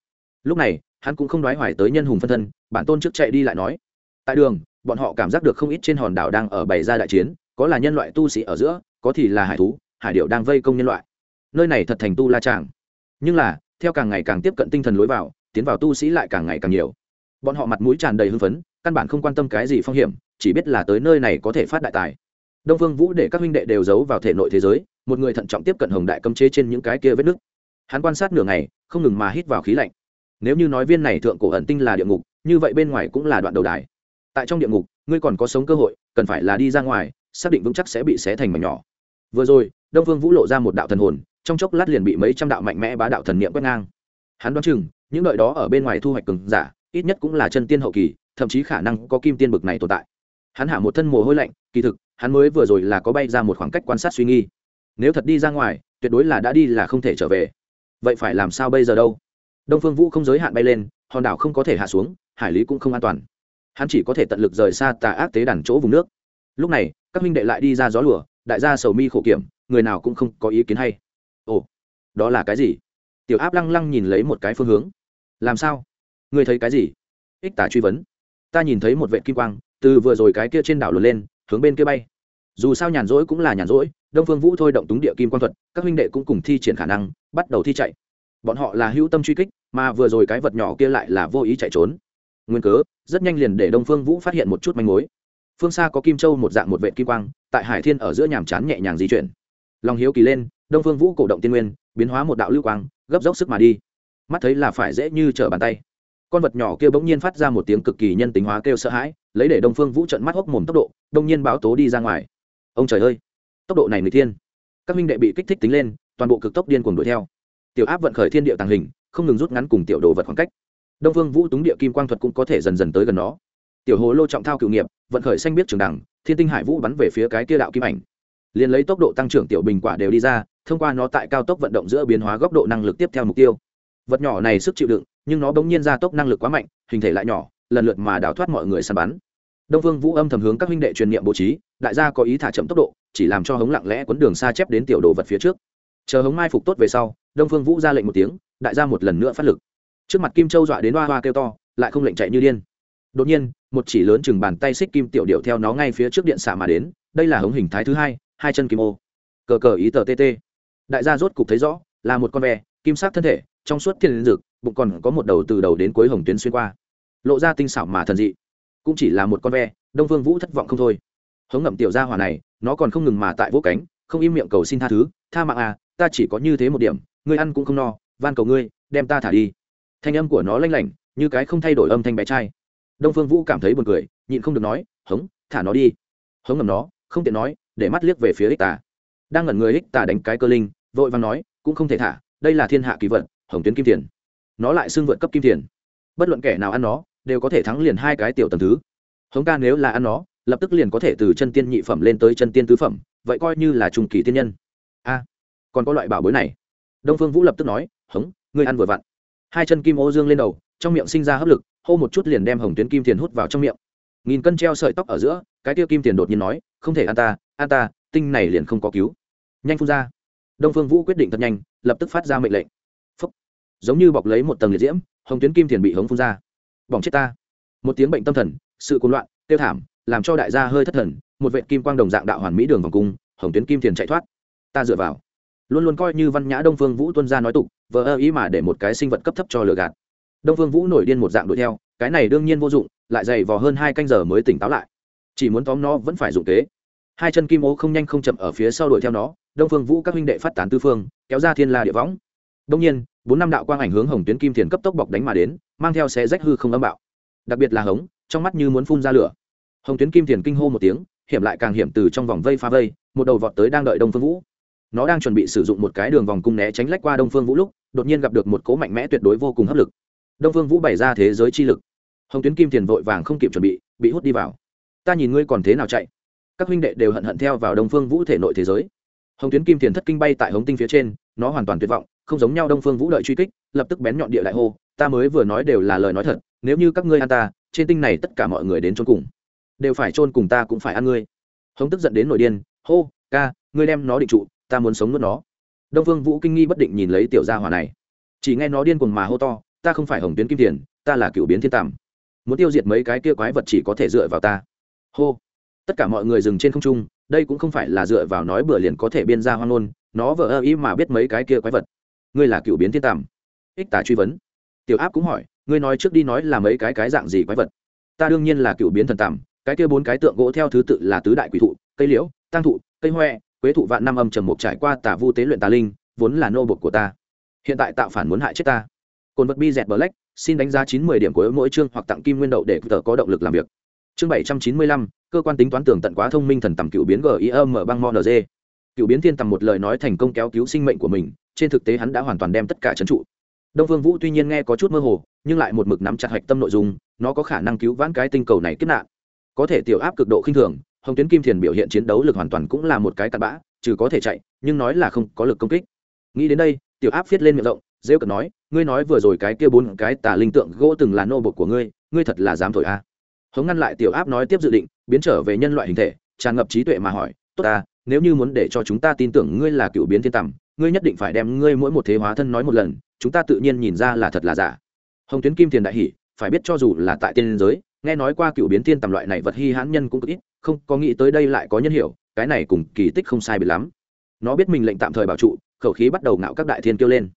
S1: Lúc này, hắn cũng không nói hoài tới nhân hùng phân thân, bản tôn trước chạy đi lại nói, tại đường, bọn họ cảm giác được không ít trên hòn đảo đang ở bày ra đại chiến, có là nhân loại tu sĩ ở giữa, có thì là hải thú hải điệu đang vây công nhân loại. Nơi này thật thành tu la tràng nhưng là, theo càng ngày càng tiếp cận tinh thần lối vào, tiến vào tu sĩ lại càng ngày càng nhiều. Bọn họ mặt mũi tràn đầy hưng phấn, căn bản không quan tâm cái gì phong hiểm, chỉ biết là tới nơi này có thể phát đại tài. Đông phương vũ để các huynh đệ đều giấu vào thể nội thế giới, một người thận trọng tiếp cận hồng đại cấm chế trên những cái kia vết nứt. Hắn quan sát nửa ngày, không ngừng mà hít vào khí lạnh. Nếu như nói viên này thượng cổ ẩn tinh là địa ngục, như vậy bên ngoài cũng là đoạn đầu đài. Tại trong địa ngục, ngươi còn có sống cơ hội, cần phải là đi ra ngoài, xác định vững chắc sẽ bị xé thành mảnh nhỏ. Vừa rồi đông phương vũ lộ ra một đạo thần hồn, trong chốc lát liền bị mấy trăm đạo mạnh mẽ bá đạo thần niệm quét ngang. Hắn đoán chừng, những đợi đó ở bên ngoài thu hoạch cường giả, ít nhất cũng là chân tiên hậu kỳ, thậm chí khả năng có kim tiên bực này tồn tại. Hắn hạ một thân mồ hôi lạnh, kỳ thực, hắn mới vừa rồi là có bay ra một khoảng cách quan sát suy nghi nếu thật đi ra ngoài, tuyệt đối là đã đi là không thể trở về. Vậy phải làm sao bây giờ đâu? Đông phương vũ không giới hạn bay lên, hòn đảo không có thể hạ xuống, hải lý cũng không an toàn. Hắn chỉ có thể tận lực rời xa tà ác tế đàn chỗ vùng nước. Lúc này, các minh đệ lại đi ra gió lùa, đại gia sầu mi khổ kiểm người nào cũng không có ý kiến hay. Ồ, đó là cái gì? Tiểu áp lăng lăng nhìn lấy một cái phương hướng. Làm sao? Ngươi thấy cái gì? Ích tả truy vấn. Ta nhìn thấy một vệ kim quang, từ vừa rồi cái kia trên đảo lượn lên, hướng bên kia bay. Dù sao nhàn rỗi cũng là nhàn rỗi, đông phương vũ thôi động túng địa kim quang thuật, các huynh đệ cũng cùng thi triển khả năng, bắt đầu thi chạy. Bọn họ là hữu tâm truy kích, mà vừa rồi cái vật nhỏ kia lại là vô ý chạy trốn. Nguyên cớ, rất nhanh liền để đông phương vũ phát hiện một chút manh mối. Phương xa có kim châu một dạng một vệ kim quang, tại hải thiên ở giữa nhàm chán nhẹ nhàng di chuyển lòng hiếu kỳ lên, đông phương vũ cổ động tiên nguyên, biến hóa một đạo lưu quang, gấp dốc sức mà đi. Mắt thấy là phải dễ như trở bàn tay. Con vật nhỏ kia bỗng nhiên phát ra một tiếng cực kỳ nhân tính hóa kêu sợ hãi, lấy để đông phương vũ trận mắt hốc mồm tốc độ, đông nhiên báo tố đi ra ngoài. Ông trời ơi! Tốc độ này người thiên. Các minh đệ bị kích thích tính lên, toàn bộ cực tốc điên cuồng đuổi theo. Tiểu áp vận khởi thiên địa tàng hình, không ngừng rút ngắn cùng tiểu đồ vật khoảng cách. Đông phương vũ túng địa kim quang thuật cũng có thể dần dần tới gần nó. Tiểu hồ lô trọng thao cựu nghiệp, vận khởi xanh biết trường đẳng, thiên tinh hải vũ bắn về phía cái kia đạo kim ảnh liền lấy tốc độ tăng trưởng tiểu bình quả đều đi ra, thông qua nó tại cao tốc vận động giữa biến hóa góc độ năng lực tiếp theo mục tiêu. Vật nhỏ này sức chịu đựng, nhưng nó bỗng nhiên ra tốc năng lực quá mạnh, hình thể lại nhỏ, lần lượt mà đào thoát mọi người săn bắn. Đông vương vũ âm thầm hướng các huynh đệ truyền niệm bố trí, đại gia có ý thả chậm tốc độ, chỉ làm cho hống lặng lẽ quấn đường xa chép đến tiểu đồ vật phía trước. Chờ hống mai phục tốt về sau, đông phương vũ ra lệnh một tiếng, đại gia một lần nữa phát lực. Trước mặt kim châu dọa đến hoa hoa kêu to, lại không lệnh chạy như điên. Đột nhiên, một chỉ lớn chừng bàn tay xích kim tiểu điệu theo nó ngay phía trước điện xạ mà đến, đây là hống hình thái thứ hai hai chân kim ô. Cờ cờ ý tờ tt đại gia rốt cục thấy rõ, là một con ve, kim sắc thân thể, trong suốt thiên dực, bụng còn có một đầu từ đầu đến cuối hồng tuyến xuyên qua. Lộ ra tinh xảo mà thần dị. Cũng chỉ là một con ve, đông phương vũ thất vọng không thôi. Hống ngậm tiểu gia hỏa này, nó còn không ngừng mà tại vỗ cánh, không im miệng cầu xin tha thứ, tha mạng à ta chỉ có như thế một điểm, ngươi ăn cũng không no, van cầu ngươi, đem ta thả đi. Thanh âm của nó lanh lảnh, như cái không thay đổi âm thanh bé trai. Đông phương vũ cảm thấy buồn cười, nhịn không được nói, hống, thả nó đi. Hống ngầm nó, không tiện nói để mắt liếc về phía ích tà. Đang ngẩn người, ích tà đánh cái cơ linh, vội vàng nói, cũng không thể thả, đây là thiên hạ kỳ vật, hồng tuyến kim tiền nó lại xưng vượt cấp kim tiền bất luận kẻ nào ăn nó, đều có thể thắng liền hai cái tiểu tầm thứ. Hống ca nếu là ăn nó, lập tức liền có thể từ chân tiên nhị phẩm lên tới chân tiên tứ phẩm, vậy coi như là trùng kỳ tiên nhân. A, còn có loại bảo bối này. Đông phương vũ lập tức nói, hống, ngươi ăn vừa vặn. Hai chân kim ô dương lên đầu, trong miệng sinh ra hấp lực, hô một chút liền đem hồng tuyến kim tiền hút vào trong miệng. Nghìn cân treo sợi tóc ở giữa, cái tiêu kim tiền đột nhiên nói, không thể ăn ta an ta, tinh này liền không có cứu. Nhanh phun ra. Đông phương vũ quyết định thật nhanh, lập tức phát ra mệnh lệnh. Phúc. giống như bọc lấy một tầng liệt diễm, hồng tuyến kim Thiền bị hống phun ra. Bỏng chết ta. Một tiếng bệnh tâm thần, sự cuốn loạn, tiêu thảm, làm cho đại gia hơi thất thần, một vệ kim quang đồng dạng đạo hoàn mỹ đường vòng cung, hồng tuyến kim Thiền chạy thoát. Ta dựa vào. Luôn luôn coi như văn nhã đông phương vũ tuân ra nói tục, vờ ơ ý mà để một cái sinh vật cấp thấp cho lừa gạt. Đông phương vũ nổi điên một dạng đuổi theo, cái này đương nhiên vô dụng, lại dày vò hơn hai canh giờ mới tỉnh táo lại. Chỉ muốn tóm nó vẫn phải dụng kế hai chân kim ô không nhanh không chậm ở phía sau đuổi theo nó, đông phương vũ các huynh đệ phát tán tư phương, kéo ra thiên la địa võng. Đông nhiên, bốn năm đạo quang ảnh hướng hồng tuyến kim thiền cấp tốc bọc đánh mà đến, mang theo xe rách hư không âm bạo. Đặc biệt là hống, trong mắt như muốn phun ra lửa. Hồng tuyến kim thiền kinh hô một tiếng, hiểm lại càng hiểm từ trong vòng vây pha vây, một đầu vọt tới đang đợi đông phương vũ. Nó đang chuẩn bị sử dụng một cái đường vòng cung né tránh lách qua đông phương vũ lúc, đột nhiên gặp được một cố mạnh mẽ tuyệt đối vô cùng hấp lực. Đông phương vũ bày ra thế giới chi lực. Hồng tuyến kim thiền vội vàng không kịp chuẩn bị bị hút đi vào. Ta nhìn ngươi còn thế nào chạy? Các huynh đệ đều hận hận theo vào đông phương vũ thể nội thế giới. Hồng tuyến kim thiền thất kinh bay tại hống tinh phía trên, nó hoàn toàn tuyệt vọng, không giống nhau đông phương vũ đợi truy kích, lập tức bén nhọn địa đại hô, ta mới vừa nói đều là lời nói thật, nếu như các ngươi ăn ta, trên tinh này tất cả mọi người đến chôn cùng. Đều phải chôn cùng ta cũng phải ăn ngươi. Hống tức giận đến nội điên, hô, ca, ngươi đem nó định trụ, ta muốn sống nuốt nó. Đông phương vũ kinh nghi bất định nhìn lấy tiểu gia hỏa này. Chỉ nghe nó điên cuồng mà hô to, ta không phải hồng tuyến kim tiền ta là cựu biến thiên tàm muốn tiêu diệt mấy cái kia quái vật chỉ có thể dựa vào ta. Hô tất cả mọi người dừng trên không trung, đây cũng không phải là dựa vào nói bừa liền có thể biên ra hoang ngôn, nó vờ ơ ý mà biết mấy cái kia quái vật. Ngươi là cựu biến thiên tàm. Ích tả truy vấn. Tiểu áp cũng hỏi, ngươi nói trước đi nói là mấy cái cái dạng gì quái vật? Ta đương nhiên là cựu biến thần tàm, cái kia bốn cái tượng gỗ theo thứ tự là tứ đại quỷ thụ, cây liễu tăng thụ, cây hoe, quế thụ vạn năm âm trầm mục trải qua tà vu tế luyện tà linh, vốn là nô bột của ta. Hiện tại tạo phản muốn hại chết ta. Cồn vật bi dẹt black, xin đánh giá chín mươi điểm của mỗi chương hoặc tặng kim nguyên đậu để tờ có động lực làm việc chương bảy trăm chín mươi lăm, cơ quan tính toán tưởng tận quá thông minh thần tầm cựu biến gim băng mo nz cựu biến thiên tầm một lời nói thành công kéo cứu sinh mệnh của mình, trên thực tế hắn đã hoàn toàn đem tất cả trấn trụ. Đông phương vũ tuy nhiên nghe có chút mơ hồ, nhưng lại một mực nắm chặt hạch tâm nội dung, nó có khả năng cứu vãn cái tinh cầu này kết nạn. Có thể tiểu áp cực độ khinh thường, hồng tuyến kim thiền biểu hiện chiến đấu lực hoàn toàn cũng là một cái cặn bã, trừ có thể chạy, nhưng nói là không có lực công kích. Nghĩ đến đây, tiểu áp viết lên miệng rộng, rêu cận nói, ngươi nói vừa rồi cái kia bốn cái tà linh tượng gỗ từng là nô bột của ngươi ngươi thật là dám thổi a? à hống ngăn lại tiểu áp nói tiếp dự định, biến trở về nhân loại hình thể, tràn ngập trí tuệ mà hỏi, tốt ta, nếu như muốn để cho chúng ta tin tưởng ngươi là cựu biến thiên tầm, ngươi nhất định phải đem ngươi mỗi một thế hóa thân nói một lần, chúng ta tự nhiên nhìn ra là thật là giả. Hồng tuyến kim thiền đại hỷ, phải biết cho dù là tại tiên giới, nghe nói qua cựu biến thiên tầm loại này vật hy hãn nhân cũng cực ít, không, có nghĩ tới đây lại có nhân hiểu, cái này cùng kỳ tích không sai biệt lắm. Nó biết mình lệnh tạm thời bảo trụ, khẩu khí bắt đầu ngạo các đại thiên kêu lên.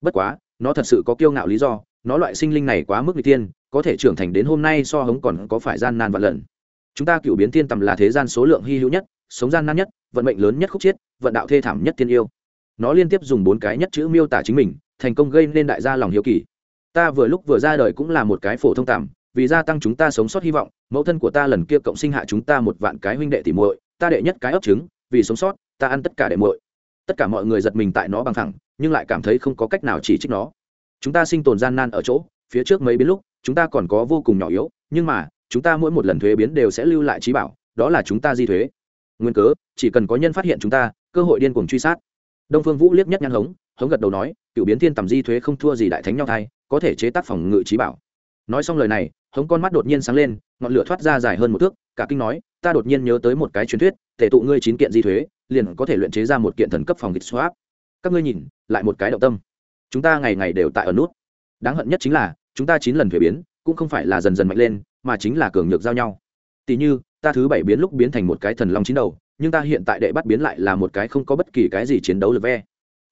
S1: Bất quá, nó thật sự có kiêu ngạo lý do nó loại sinh linh này quá mức vị tiên, có thể trưởng thành đến hôm nay so hống còn có phải gian nan vạn lần. Chúng ta cựu biến thiên tầm là thế gian số lượng hy hữu nhất sống gian nan nhất vận mệnh lớn nhất khúc chiết vận đạo thê thảm nhất thiên yêu. Nó liên tiếp dùng bốn cái nhất chữ miêu tả chính mình thành công gây nên đại gia lòng hiếu kỳ. Ta vừa lúc vừa ra đời cũng là một cái phổ thông tạm vì gia tăng chúng ta sống sót hy vọng mẫu thân của ta lần kia cộng sinh hạ chúng ta một vạn cái huynh đệ tỉ muội ta đệ nhất cái ấp trứng vì sống sót ta ăn tất cả đệ muội. Tất cả mọi người giật mình tại nó bằng thẳng nhưng lại cảm thấy không có cách nào chỉ trích nó chúng ta sinh tồn gian nan ở chỗ, phía trước mấy biến lúc, chúng ta còn có vô cùng nhỏ yếu, nhưng mà, chúng ta mỗi một lần thuế biến đều sẽ lưu lại trí bảo, đó là chúng ta di thuế. Nguyên cớ, chỉ cần có nhân phát hiện chúng ta, cơ hội điên cuồng truy sát. Đông phương vũ liếc nhất nhăn hống hống gật đầu nói, cựu biến thiên tầm di thuế không thua gì đại thánh nhau thai, có thể chế tác phòng ngự trí bảo. Nói xong lời này, hống con mắt đột nhiên sáng lên, ngọn lửa thoát ra dài hơn một thước, cả kinh nói, ta đột nhiên nhớ tới một cái truyền thuyết tể tụ ngươi chín kiện di thuế, liền có thể luyện chế ra một kiện thần cấp phòng kịch swap. Các ngươi nhìn, lại một cái động tâm chúng ta ngày ngày đều tại ở nút. Đáng hận nhất chính là, chúng ta chín lần thuế biến, cũng không phải là dần dần mạnh lên, mà chính là cường nhược giao nhau. Tỷ như, ta thứ bảy biến lúc biến thành một cái thần long chín đầu, nhưng ta hiện tại đệ bắt biến lại là một cái không có bất kỳ cái gì chiến đấu lực ve.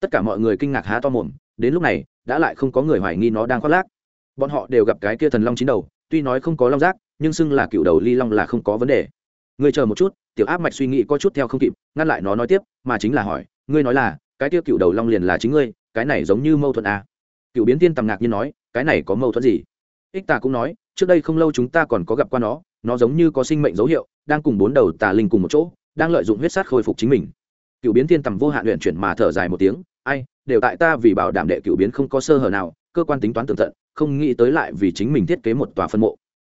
S1: Tất cả mọi người kinh ngạc há to mồm, đến lúc này, đã lại không có người hoài nghi nó đang khoác lác. Bọn họ đều gặp cái kia thần long chín đầu, tuy nói không có long giác, nhưng xưng là cựu đầu ly long là không có vấn đề. Ngươi chờ một chút, tiểu áp mạch suy nghĩ có chút theo không kịp, ngăn lại nó nói tiếp, mà chính là hỏi, ngươi nói là cái tiêu cựu đầu long liền là chính ngươi, cái này giống như mâu thuẫn à. cựu biến tiên tầm ngạc nhiên nói, cái này có mâu thuẫn gì? Ích tà cũng nói, trước đây không lâu chúng ta còn có gặp qua nó nó giống như có sinh mệnh dấu hiệu, đang cùng bốn đầu tà linh cùng một chỗ, đang lợi dụng huyết sát khôi phục chính mình. Cựu biến thiên tầm vô hạn luyện chuyển mà thở dài một tiếng, ai, đều tại ta vì bảo đảm đệ cựu biến không có sơ hở nào, cơ quan tính toán tường tận, không nghĩ tới lại vì chính mình thiết kế một tòa phân mộ.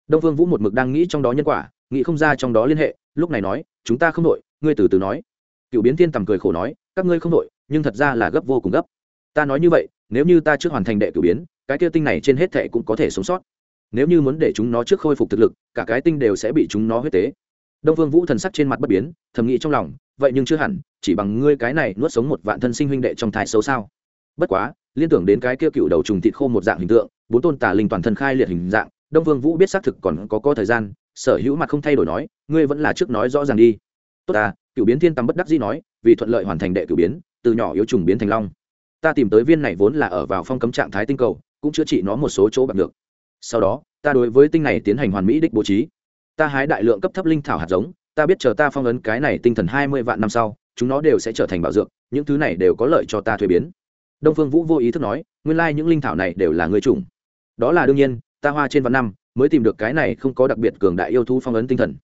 S1: Đông vương vũ một mực đang nghĩ trong đó nhân quả, nghĩ không ra trong đó liên hệ, lúc này nói, chúng ta không đội ngươi từ từ nói. Cựu biến thiên tầm cười khổ nói các ngươi không đội, nhưng thật ra là gấp vô cùng gấp. Ta nói như vậy, nếu như ta trước hoàn thành đệ cửu biến, cái kia tinh này trên hết thệ cũng có thể sống sót. Nếu như muốn để chúng nó trước khôi phục thực lực, cả cái tinh đều sẽ bị chúng nó huyết tế. Đông vương vũ thần sắc trên mặt bất biến, thầm nghĩ trong lòng, vậy nhưng chưa hẳn, chỉ bằng ngươi cái này nuốt sống một vạn thân sinh huynh đệ trong thai xấu sao? Bất quá, liên tưởng đến cái kia cựu đầu trùng thịt khô một dạng hình tượng, bốn tôn tà linh toàn thân khai liệt hình dạng, đông vương vũ biết xác thực còn có có thời gian, sở hữu mặt không thay đổi nói, ngươi vẫn là trước nói rõ ràng đi tốt ta cựu biến thiên tầm bất đắc dĩ nói, vì thuận lợi hoàn thành đệ cựu biến, từ nhỏ yếu trùng biến thành long. Ta tìm tới viên này vốn là ở vào phong cấm trạng thái tinh cầu, cũng chữa trị nó một số chỗ bạc được. Sau đó, ta đối với tinh này tiến hành hoàn mỹ đích bố trí. Ta hái đại lượng cấp thấp linh thảo hạt giống, ta biết chờ ta phong ấn cái này tinh thần hai mươi vạn năm sau, chúng nó đều sẽ trở thành bảo dược, những thứ này đều có lợi cho ta thuế biến. Đông phương vũ vô ý thức nói, nguyên lai、like、những linh thảo này đều là người chủng đó là đương nhiên, ta hoa trên vạn năm mới tìm được cái này không có đặc biệt cường đại yêu thú phong ấn tinh thần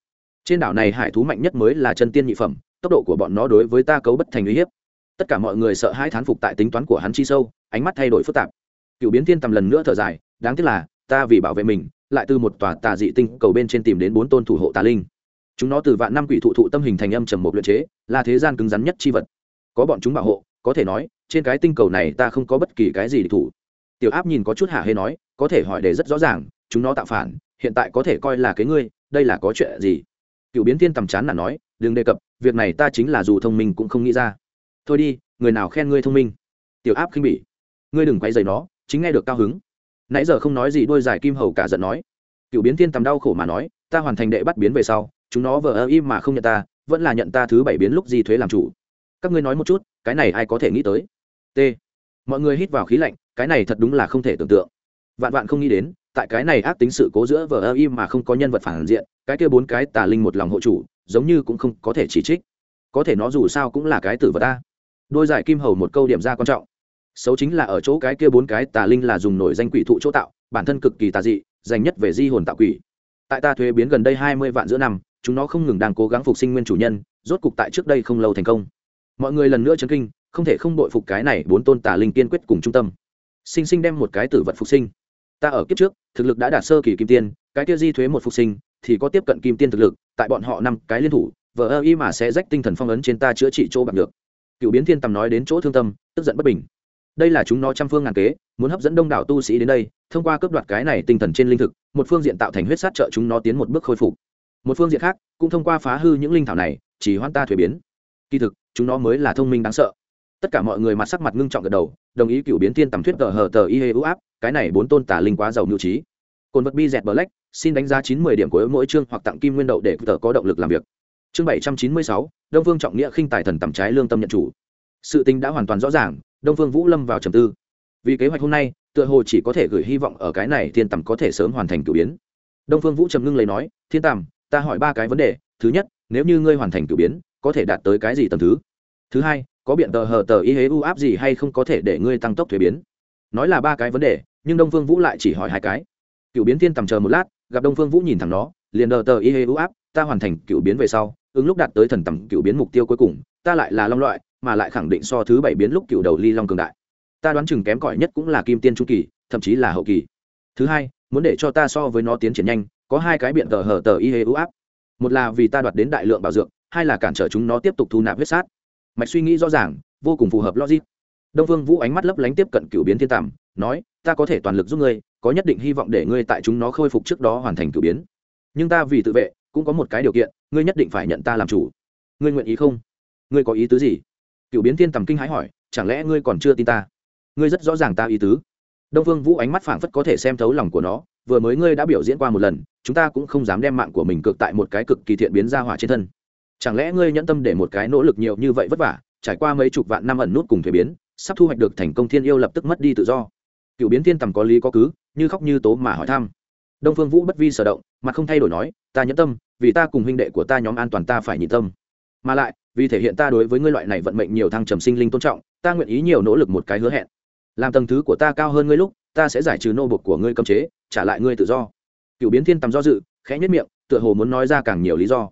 S1: trên đảo này hải thú mạnh nhất mới là chân tiên nhị phẩm, tốc độ của bọn nó đối với ta cấu bất thành uy hiếp. Tất cả mọi người sợ hai thán phục tại tính toán của hắn chi sâu, ánh mắt thay đổi phức tạp. Cựu biến thiên tầm lần nữa thở dài, đáng tiếc là, ta vì bảo vệ mình, lại từ một tòa tà dị tinh cầu bên trên tìm đến bốn tôn thủ hộ tà linh. Chúng nó từ vạn năm quỷ thụ thụ tâm hình thành âm trầm một luyện chế, là thế gian cứng rắn nhất chi vật. Có bọn chúng bảo hộ, có thể nói, trên cái tinh cầu này ta không có bất kỳ cái gì để thủ. Tiểu áp nhìn có chút hạ hê nói, có thể hỏi để rất rõ ràng, chúng nó tạo phản, hiện tại có thể coi là cái ngươi, đây là có chuyện gì? Cựu biến thiên tầm chán là nói, đừng đề cập, việc này ta chính là dù thông minh cũng không nghĩ ra. Thôi đi, người nào khen ngươi thông minh? Tiểu áp khinh bỉ. Ngươi đừng quay dày nó, chính nghe được cao hứng. Nãy giờ không nói gì, đôi giải kim hầu cả giận nói. Cựu biến thiên tầm đau khổ mà nói, ta hoàn thành đệ bắt biến về sau, chúng nó vờ ơ im mà không nhận ta, vẫn là nhận ta thứ bảy biến lúc gì thuế làm chủ. Các ngươi nói một chút, cái này ai có thể nghĩ tới? T. Mọi người hít vào khí lạnh, cái này thật đúng là không thể tưởng tượng. Vạn vạn không nghĩ đến tại cái này ác tính sự cố giữa vờ ơ im mà không có nhân vật phản diện, cái kia bốn cái tà linh một lòng hộ chủ, giống như cũng không có thể chỉ trích. Có thể nó dù sao cũng là cái tử vật ta. Đôi giải kim hầu một câu điểm ra quan trọng. Xấu chính là ở chỗ cái kia bốn cái tà linh là dùng nổi danh quỷ thụ chỗ tạo, bản thân cực kỳ tà dị, dành nhất về di hồn tạo quỷ. Tại ta thuế biến gần đây hai mươi vạn giữa năm, chúng nó không ngừng đang cố gắng phục sinh nguyên chủ nhân, rốt cục tại trước đây không lâu thành công. Mọi người lần nữa chấn kinh, không thể không đội phục cái này bốn tôn tà linh kiên quyết cùng trung tâm. Sinh sinh đem một cái tử vật phục sinh. Ta ở kiếp trước thực lực đã đạt sơ kỳ kim tiên, cái kia di thuế một phục sinh, thì có tiếp cận kim tiên thực lực, tại bọn họ năm cái liên thủ, vờ ơ y mà sẽ rách tinh thần phong ấn trên ta chữa trị chỗ bạc được. Cựu biến thiên tầm nói đến chỗ thương tâm, tức giận bất bình. Đây là chúng nó trăm phương ngàn kế, muốn hấp dẫn đông đảo tu sĩ đến đây, thông qua cấp đoạt cái này tinh thần trên linh thực, một phương diện tạo thành huyết sát trợ chúng nó tiến một bước khôi phục. Một phương diện khác, cũng thông qua phá hư những linh thảo này, chỉ hoan ta thuế biến. Kỳ thực, chúng nó mới là thông minh đáng sợ. Tất cả mọi người mặt sắc mặt ngưng trọng gật đầu đồng ý cựu biến thiên tầm thuyết tờ hờ tờ y hê ưu áp, cái này bốn tôn tả linh quá giàu nhu trí. Cồn vật bi dẹt black, xin đánh giá chín mươi điểm của mỗi chương hoặc tặng kim nguyên đậu để tờ có động lực làm việc. Chương bảy trăm chín mươi sáu, đông vương trọng nghĩa khinh tài thần tầm trái lương tâm nhận chủ. Sự tình đã hoàn toàn rõ ràng, đông vương vũ lâm vào trầm tư. Vì kế hoạch hôm nay, tựa hồ chỉ có thể gửi hy vọng ở cái này thiên tầm có thể sớm hoàn thành cử biến. Đông phương vũ trầm ngưng lấy nói, thiên tầm, ta hỏi ba cái vấn đề. Thứ nhất, nếu như ngươi hoàn thành cử biến, có thể đạt tới cái gì tầm thứ? Thứ hai, có biện tờ hờ tờ y hế u áp gì hay không có thể để ngươi tăng tốc thuế biến? Nói là ba cái vấn đề, nhưng đông phương vũ lại chỉ hỏi hai cái. Cựu biến thiên tầm chờ một lát, gặp đông phương vũ nhìn thẳng nó, liền đờ tờ y hế u áp, ta hoàn thành cựu biến về sau, ứng lúc đạt tới thần tầm cựu biến mục tiêu cuối cùng, ta lại là long loại, mà lại khẳng định so thứ bảy biến lúc cựu đầu ly long cường đại. Ta đoán chừng kém cỏi nhất cũng là kim tiên trung kỳ, thậm chí là hậu kỳ. Thứ hai, muốn để cho ta so với nó tiến triển nhanh, có hai cái biện tờ hở tờ y hê ưu áp. Một là vì ta đoạt đến đại lượng bảo dưỡng hai là cản trở chúng nó tiếp tục thu nạp huyết sát mạch suy nghĩ rõ ràng, vô cùng phù hợp logic. Đông vương vũ ánh mắt lấp lánh tiếp cận cựu biến thiên tàm nói, ta có thể toàn lực giúp ngươi, có nhất định hy vọng để ngươi tại chúng nó khôi phục trước đó hoàn thành cựu biến. Nhưng ta vì tự vệ, cũng có một cái điều kiện, ngươi nhất định phải nhận ta làm chủ. Ngươi nguyện ý không? Ngươi có ý tứ gì? Cựu biến thiên tầm kinh hãi hỏi, chẳng lẽ ngươi còn chưa tin ta? Ngươi rất rõ ràng ta ý tứ. Đông vương vũ ánh mắt phảng phất có thể xem thấu lòng của nó, vừa mới ngươi đã biểu diễn qua một lần, chúng ta cũng không dám đem mạng của mình cược tại một cái cực kỳ thiện biến ra hỏa trên thân chẳng lẽ ngươi nhẫn tâm để một cái nỗ lực nhiều như vậy vất vả, trải qua mấy chục vạn năm ẩn nút cùng thuế biến, sắp thu hoạch được thành công thiên yêu lập tức mất đi tự do? Cựu biến thiên tầm có lý có cứ, như khóc như tố mà hỏi thăm. Đông phương vũ bất vi sở động, mặt không thay đổi nói, ta nhẫn tâm, vì ta cùng huynh đệ của ta nhóm an toàn ta phải nhịn tâm. Mà lại, vì thể hiện ta đối với ngươi loại này vận mệnh nhiều thăng trầm sinh linh tôn trọng, ta nguyện ý nhiều nỗ lực một cái hứa hẹn. Làm tầng thứ của ta cao hơn ngươi lúc, ta sẽ giải trừ nô bột của ngươi cấm chế, trả lại ngươi tự do. Cựu biến thiên tầm do dự, khẽ nhất miệng, tựa hồ muốn nói ra càng nhiều lý do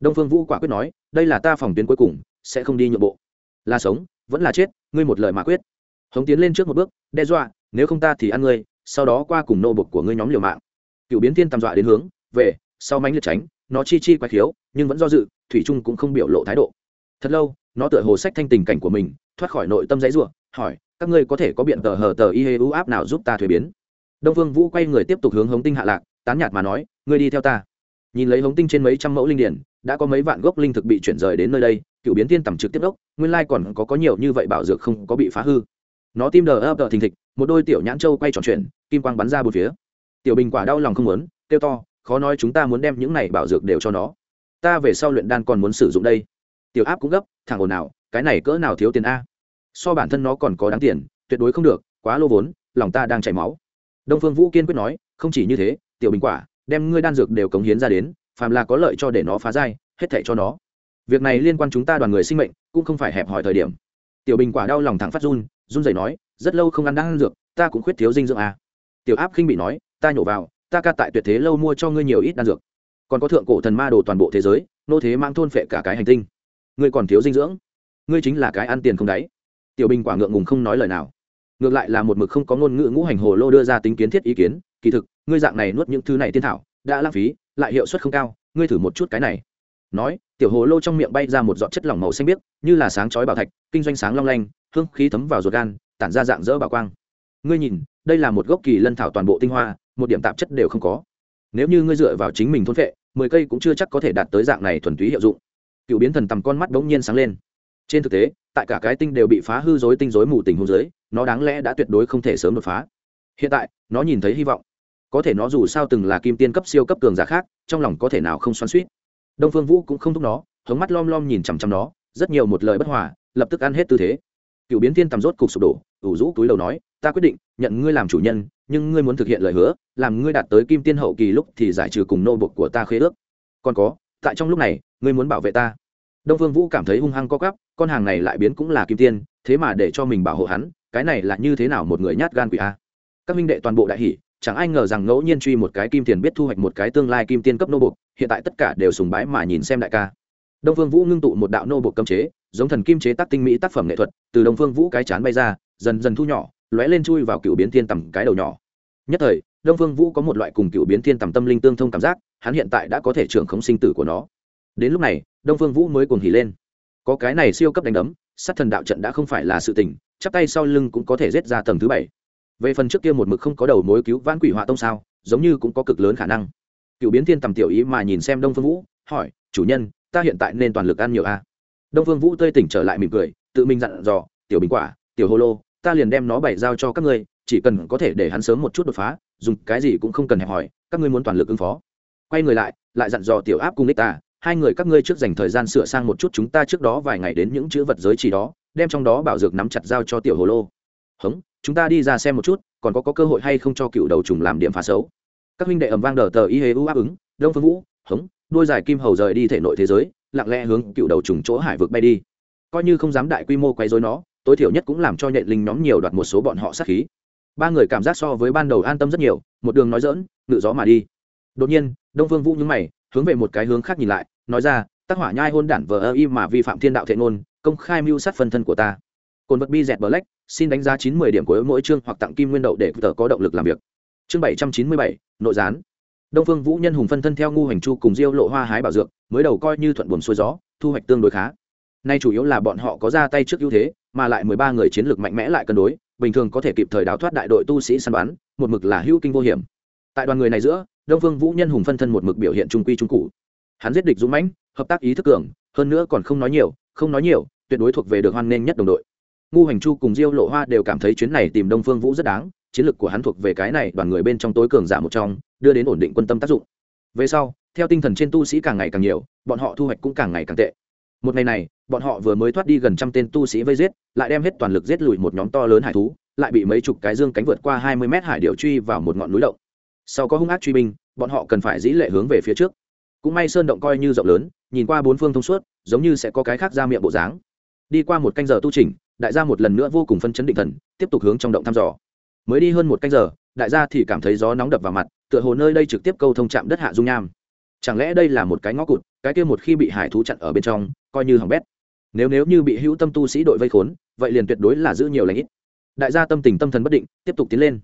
S1: đông phương vũ quả quyết nói, đây là ta phòng tuyến cuối cùng, sẽ không đi nhượng bộ. Là sống, vẫn là chết, ngươi một lời mà quyết. Hống tiến lên trước một bước, đe dọa, nếu không ta thì ăn ngươi, sau đó qua cùng nô bục của ngươi nhóm liều mạng. Cựu biến thiên tầm dọa đến hướng, về, sau mánh liệt tránh, nó chi chi quái khiếu, nhưng vẫn do dự, thủy trung cũng không biểu lộ thái độ. Thật lâu, nó tựa hồ sách thanh tình cảnh của mình, thoát khỏi nội tâm dãy ruộng hỏi, các ngươi có thể có biện tờ hờ tờ y hê u áp nào giúp ta thuế biến? Đông vương vũ quay người tiếp tục hướng hống tinh hạ lạc, tán nhạt mà nói, ngươi đi theo ta. Nhìn lấy hống tinh trên mấy trăm mẫu linh điển đã có mấy vạn gốc linh thực bị chuyển rời đến nơi đây, cựu biến thiên tầm trực tiếp đốc, nguyên lai còn có có nhiều như vậy bảo dược không có bị phá hư. Nó tim đờ ấp đờ thình thịch, một đôi tiểu nhãn châu quay tròn chuyển, kim quang bắn ra bốn phía. Tiểu bình quả đau lòng không muốn, kêu to, khó nói chúng ta muốn đem những này bảo dược đều cho nó. Ta về sau luyện đan còn muốn sử dụng đây. Tiểu áp cũng gấp, thẳng ồn nào cái này cỡ nào thiếu tiền a? So bản thân nó còn có đáng tiền, tuyệt đối không được, quá lô vốn, lòng ta đang chảy máu. Đông phương vũ kiên quyết nói, không chỉ như thế, tiểu bình quả, đem ngươi đan dược đều cống hiến ra đến phàm là có lợi cho để nó phá dai hết thảy cho nó. Việc này liên quan chúng ta đoàn người sinh mệnh, cũng không phải hẹp hỏi thời điểm. Tiểu bình quả đau lòng thẳng phát run run rẩy nói, rất lâu không ăn đan dược, ta cũng khuyết thiếu dinh dưỡng à. tiểu áp khinh bị nói, ta nhổ vào, ta ca tại tuyệt thế lâu mua cho ngươi nhiều ít đan dược. Còn có thượng cổ thần ma đồ toàn bộ thế giới, nô thế mang thôn phệ cả cái hành tinh. Ngươi còn thiếu dinh dưỡng. Ngươi chính là cái ăn tiền không đáy. Tiểu bình quả ngượng ngùng không nói lời nào. Ngược lại là một mực không có ngôn ngữ ngũ hành hồ lô đưa ra tính kiến thiết ý kiến, kỳ thực, ngươi dạng này nuốt những thứ này tiên thảo, đã lãng phí lại hiệu suất không cao, ngươi thử một chút cái này. Nói, tiểu hồ lô trong miệng bay ra một giọt chất lỏng màu xanh biếc, như là sáng chói bảo thạch, kinh doanh sáng long lanh, hương khí thấm vào ruột gan, tản ra dạng dỡ bảo quang. Ngươi nhìn, đây là một gốc kỳ lân thảo toàn bộ tinh hoa, một điểm tạp chất đều không có. Nếu như ngươi dựa vào chính mình thôn vệ mười cây cũng chưa chắc có thể đạt tới dạng này thuần túy hiệu dụng. Cựu biến thần tầm con mắt bỗng nhiên sáng lên. Trên thực tế, tại cả cái tinh đều bị phá hư dối tinh dối mù tình hôn giới nó đáng lẽ đã tuyệt đối không thể sớm đột phá. Hiện tại, nó nhìn thấy hy vọng có thể nó dù sao từng là kim tiên cấp siêu cấp cường giả khác, trong lòng có thể nào không xoắn suýt đông phương vũ cũng không thúc nó, hống mắt lom lom nhìn chằm chằm nó, rất nhiều một lời bất hòa, lập tức ăn hết tư thế. Cựu biến thiên tầm rốt cục sụp đổ, ủ rũ túi đầu nói, ta quyết định, nhận ngươi làm chủ nhân, nhưng ngươi muốn thực hiện lời hứa, làm ngươi đạt tới kim tiên hậu kỳ lúc thì giải trừ cùng nô bộc của ta khế ước. Còn có, tại trong lúc này, ngươi muốn bảo vệ ta. Đông phương vũ cảm thấy hung hăng co cắp con hàng này lại biến cũng là kim tiên, thế mà để cho mình bảo hộ hắn, cái này là như thế nào một người nhát gan quỷ a? Các minh đệ toàn bộ đại hỷ chẳng ai ngờ rằng ngẫu nhiên truy một cái kim tiền biết thu hoạch một cái tương lai kim tiên cấp nô bộc hiện tại tất cả đều sùng bái mà nhìn xem đại ca. Đông phương vũ ngưng tụ một đạo nô bộc cấm chế, giống thần kim chế tác tinh mỹ tác phẩm nghệ thuật, từ đông phương vũ cái chán bay ra, dần dần thu nhỏ, lóe lên chui vào cựu biến thiên tầm cái đầu nhỏ. Nhất thời, đông phương vũ có một loại cùng cựu biến thiên tầm tâm linh tương thông cảm giác, hắn hiện tại đã có thể trưởng khống sinh tử của nó. Đến lúc này, đông phương vũ mới cuồng hỉ lên. Có cái này siêu cấp đánh đấm, sát thần đạo trận đã không phải là sự tình, chắp tay sau lưng cũng có thể giết ra tầng thứ bảy về phần trước kia một mực không có đầu mối cứu vãn quỷ họa tông sao, giống như cũng có cực lớn khả năng. Cựu biến thiên tầm tiểu ý mà nhìn xem đông phương vũ, hỏi, chủ nhân, ta hiện tại nên toàn lực ăn nhiều a? Đông phương vũ tơi tỉnh trở lại mỉm cười, tự mình dặn dò, tiểu bình quả, tiểu hô lô, ta liền đem nó bày giao cho các ngươi, chỉ cần có thể để hắn sớm một chút đột phá, dùng cái gì cũng không cần hẹp hỏi các ngươi muốn toàn lực ứng phó. Quay người lại lại dặn dò tiểu áp cung đích ta, hai người các ngươi trước dành thời gian sửa sang một chút chúng ta trước đó vài ngày đến những chữ vật giới chỉ đó, đem trong đó bảo dược nắm chặt giao cho tiểu hồ lô. Hống chúng ta đi ra xem một chút còn có, có cơ hội hay không cho cựu đầu trùng làm điểm phá xấu. Các huynh đệ ầm vang đờ tờ y hê u áp ứng đông phương vũ hống đôi giải kim hầu rời đi thể nội thế giới lặng lẽ hướng cựu đầu trùng chỗ hải vực bay đi. Coi như không dám đại quy mô quấy rối nó tối thiểu nhất cũng làm cho nhện linh nhóm nhiều đoạt một số bọn họ sát khí. Ba người cảm giác so với ban đầu an tâm rất nhiều một đường nói dỡn ngự gió mà đi. Đột nhiên đông phương vũ nhướng mày hướng về một cái hướng khác nhìn lại nói ra tác hỏa nhai hôn đản vờ ơ y mà vi phạm thiên đạo thệ ngôn công khai mưu sát phân thân của ta. Cồn vật bi dẹt black xin đánh giá chín mươi điểm của mỗi chương hoặc tặng kim nguyên đậu để tờ có động lực làm việc. Chương bảy trăm chín mươi bảy, nội gián. Đông phương vũ nhân hùng phân thân theo ngu hành chu cùng diêu lộ hoa hái bảo dược, mới đầu coi như thuận buồm xuôi gió, thu hoạch tương đối khá. Nay chủ yếu là bọn họ có ra tay trước ưu thế, mà lại mười ba người chiến lược mạnh mẽ lại cân đối, bình thường có thể kịp thời đào thoát đại đội tu sĩ săn bắn, một mực là hữu kinh vô hiểm. Tại đoàn người này giữa, đông phương vũ nhân hùng phân thân một mực biểu hiện trung quy trung cụ. Hắn giết địch dũng mãnh, hợp tác ý thức cường, hơn nữa còn không nói nhiều, không nói nhiều, tuyệt đối thuộc về được hoan nghênh nhất đồng đội ngu hành chu cùng diêu lộ hoa đều cảm thấy chuyến này tìm đông phương vũ rất đáng, chiến lược của hắn thuộc về cái này đoàn người bên trong tối cường giả một trong, đưa đến ổn định quân tâm tác dụng. Về sau, theo tinh thần trên tu sĩ càng ngày càng nhiều, bọn họ thu hoạch cũng càng ngày càng tệ. Một ngày này, bọn họ vừa mới thoát đi gần trăm tên tu sĩ vây giết, lại đem hết toàn lực giết lùi một nhóm to lớn hải thú, lại bị mấy chục cái dương cánh vượt qua hai mươi mét hải điệu truy vào một ngọn núi động. Sau có hung ác truy binh, bọn họ cần phải dĩ lệ hướng về phía trước. Cũng may sơn động coi như rộng lớn, nhìn qua bốn phương thông suốt, giống như sẽ có cái khác ra miệng bộ dáng. Đi qua một canh giờ tu trình đại gia một lần nữa vô cùng phân chấn định thần, tiếp tục hướng trong động thăm dò. Mới đi hơn một canh giờ, đại gia thì cảm thấy gió nóng đập vào mặt, tựa hồ nơi đây trực tiếp câu thông chạm đất hạ dung nham. Chẳng lẽ đây là một cái ngõ cụt, cái kia một khi bị hải thú chặn ở bên trong, coi như hỏng bét. Nếu nếu như bị hữu tâm tu sĩ đội vây khốn, vậy liền tuyệt đối là giữ nhiều lãnh ít. Đại gia tâm tình tâm thần bất định, tiếp tục tiến lên.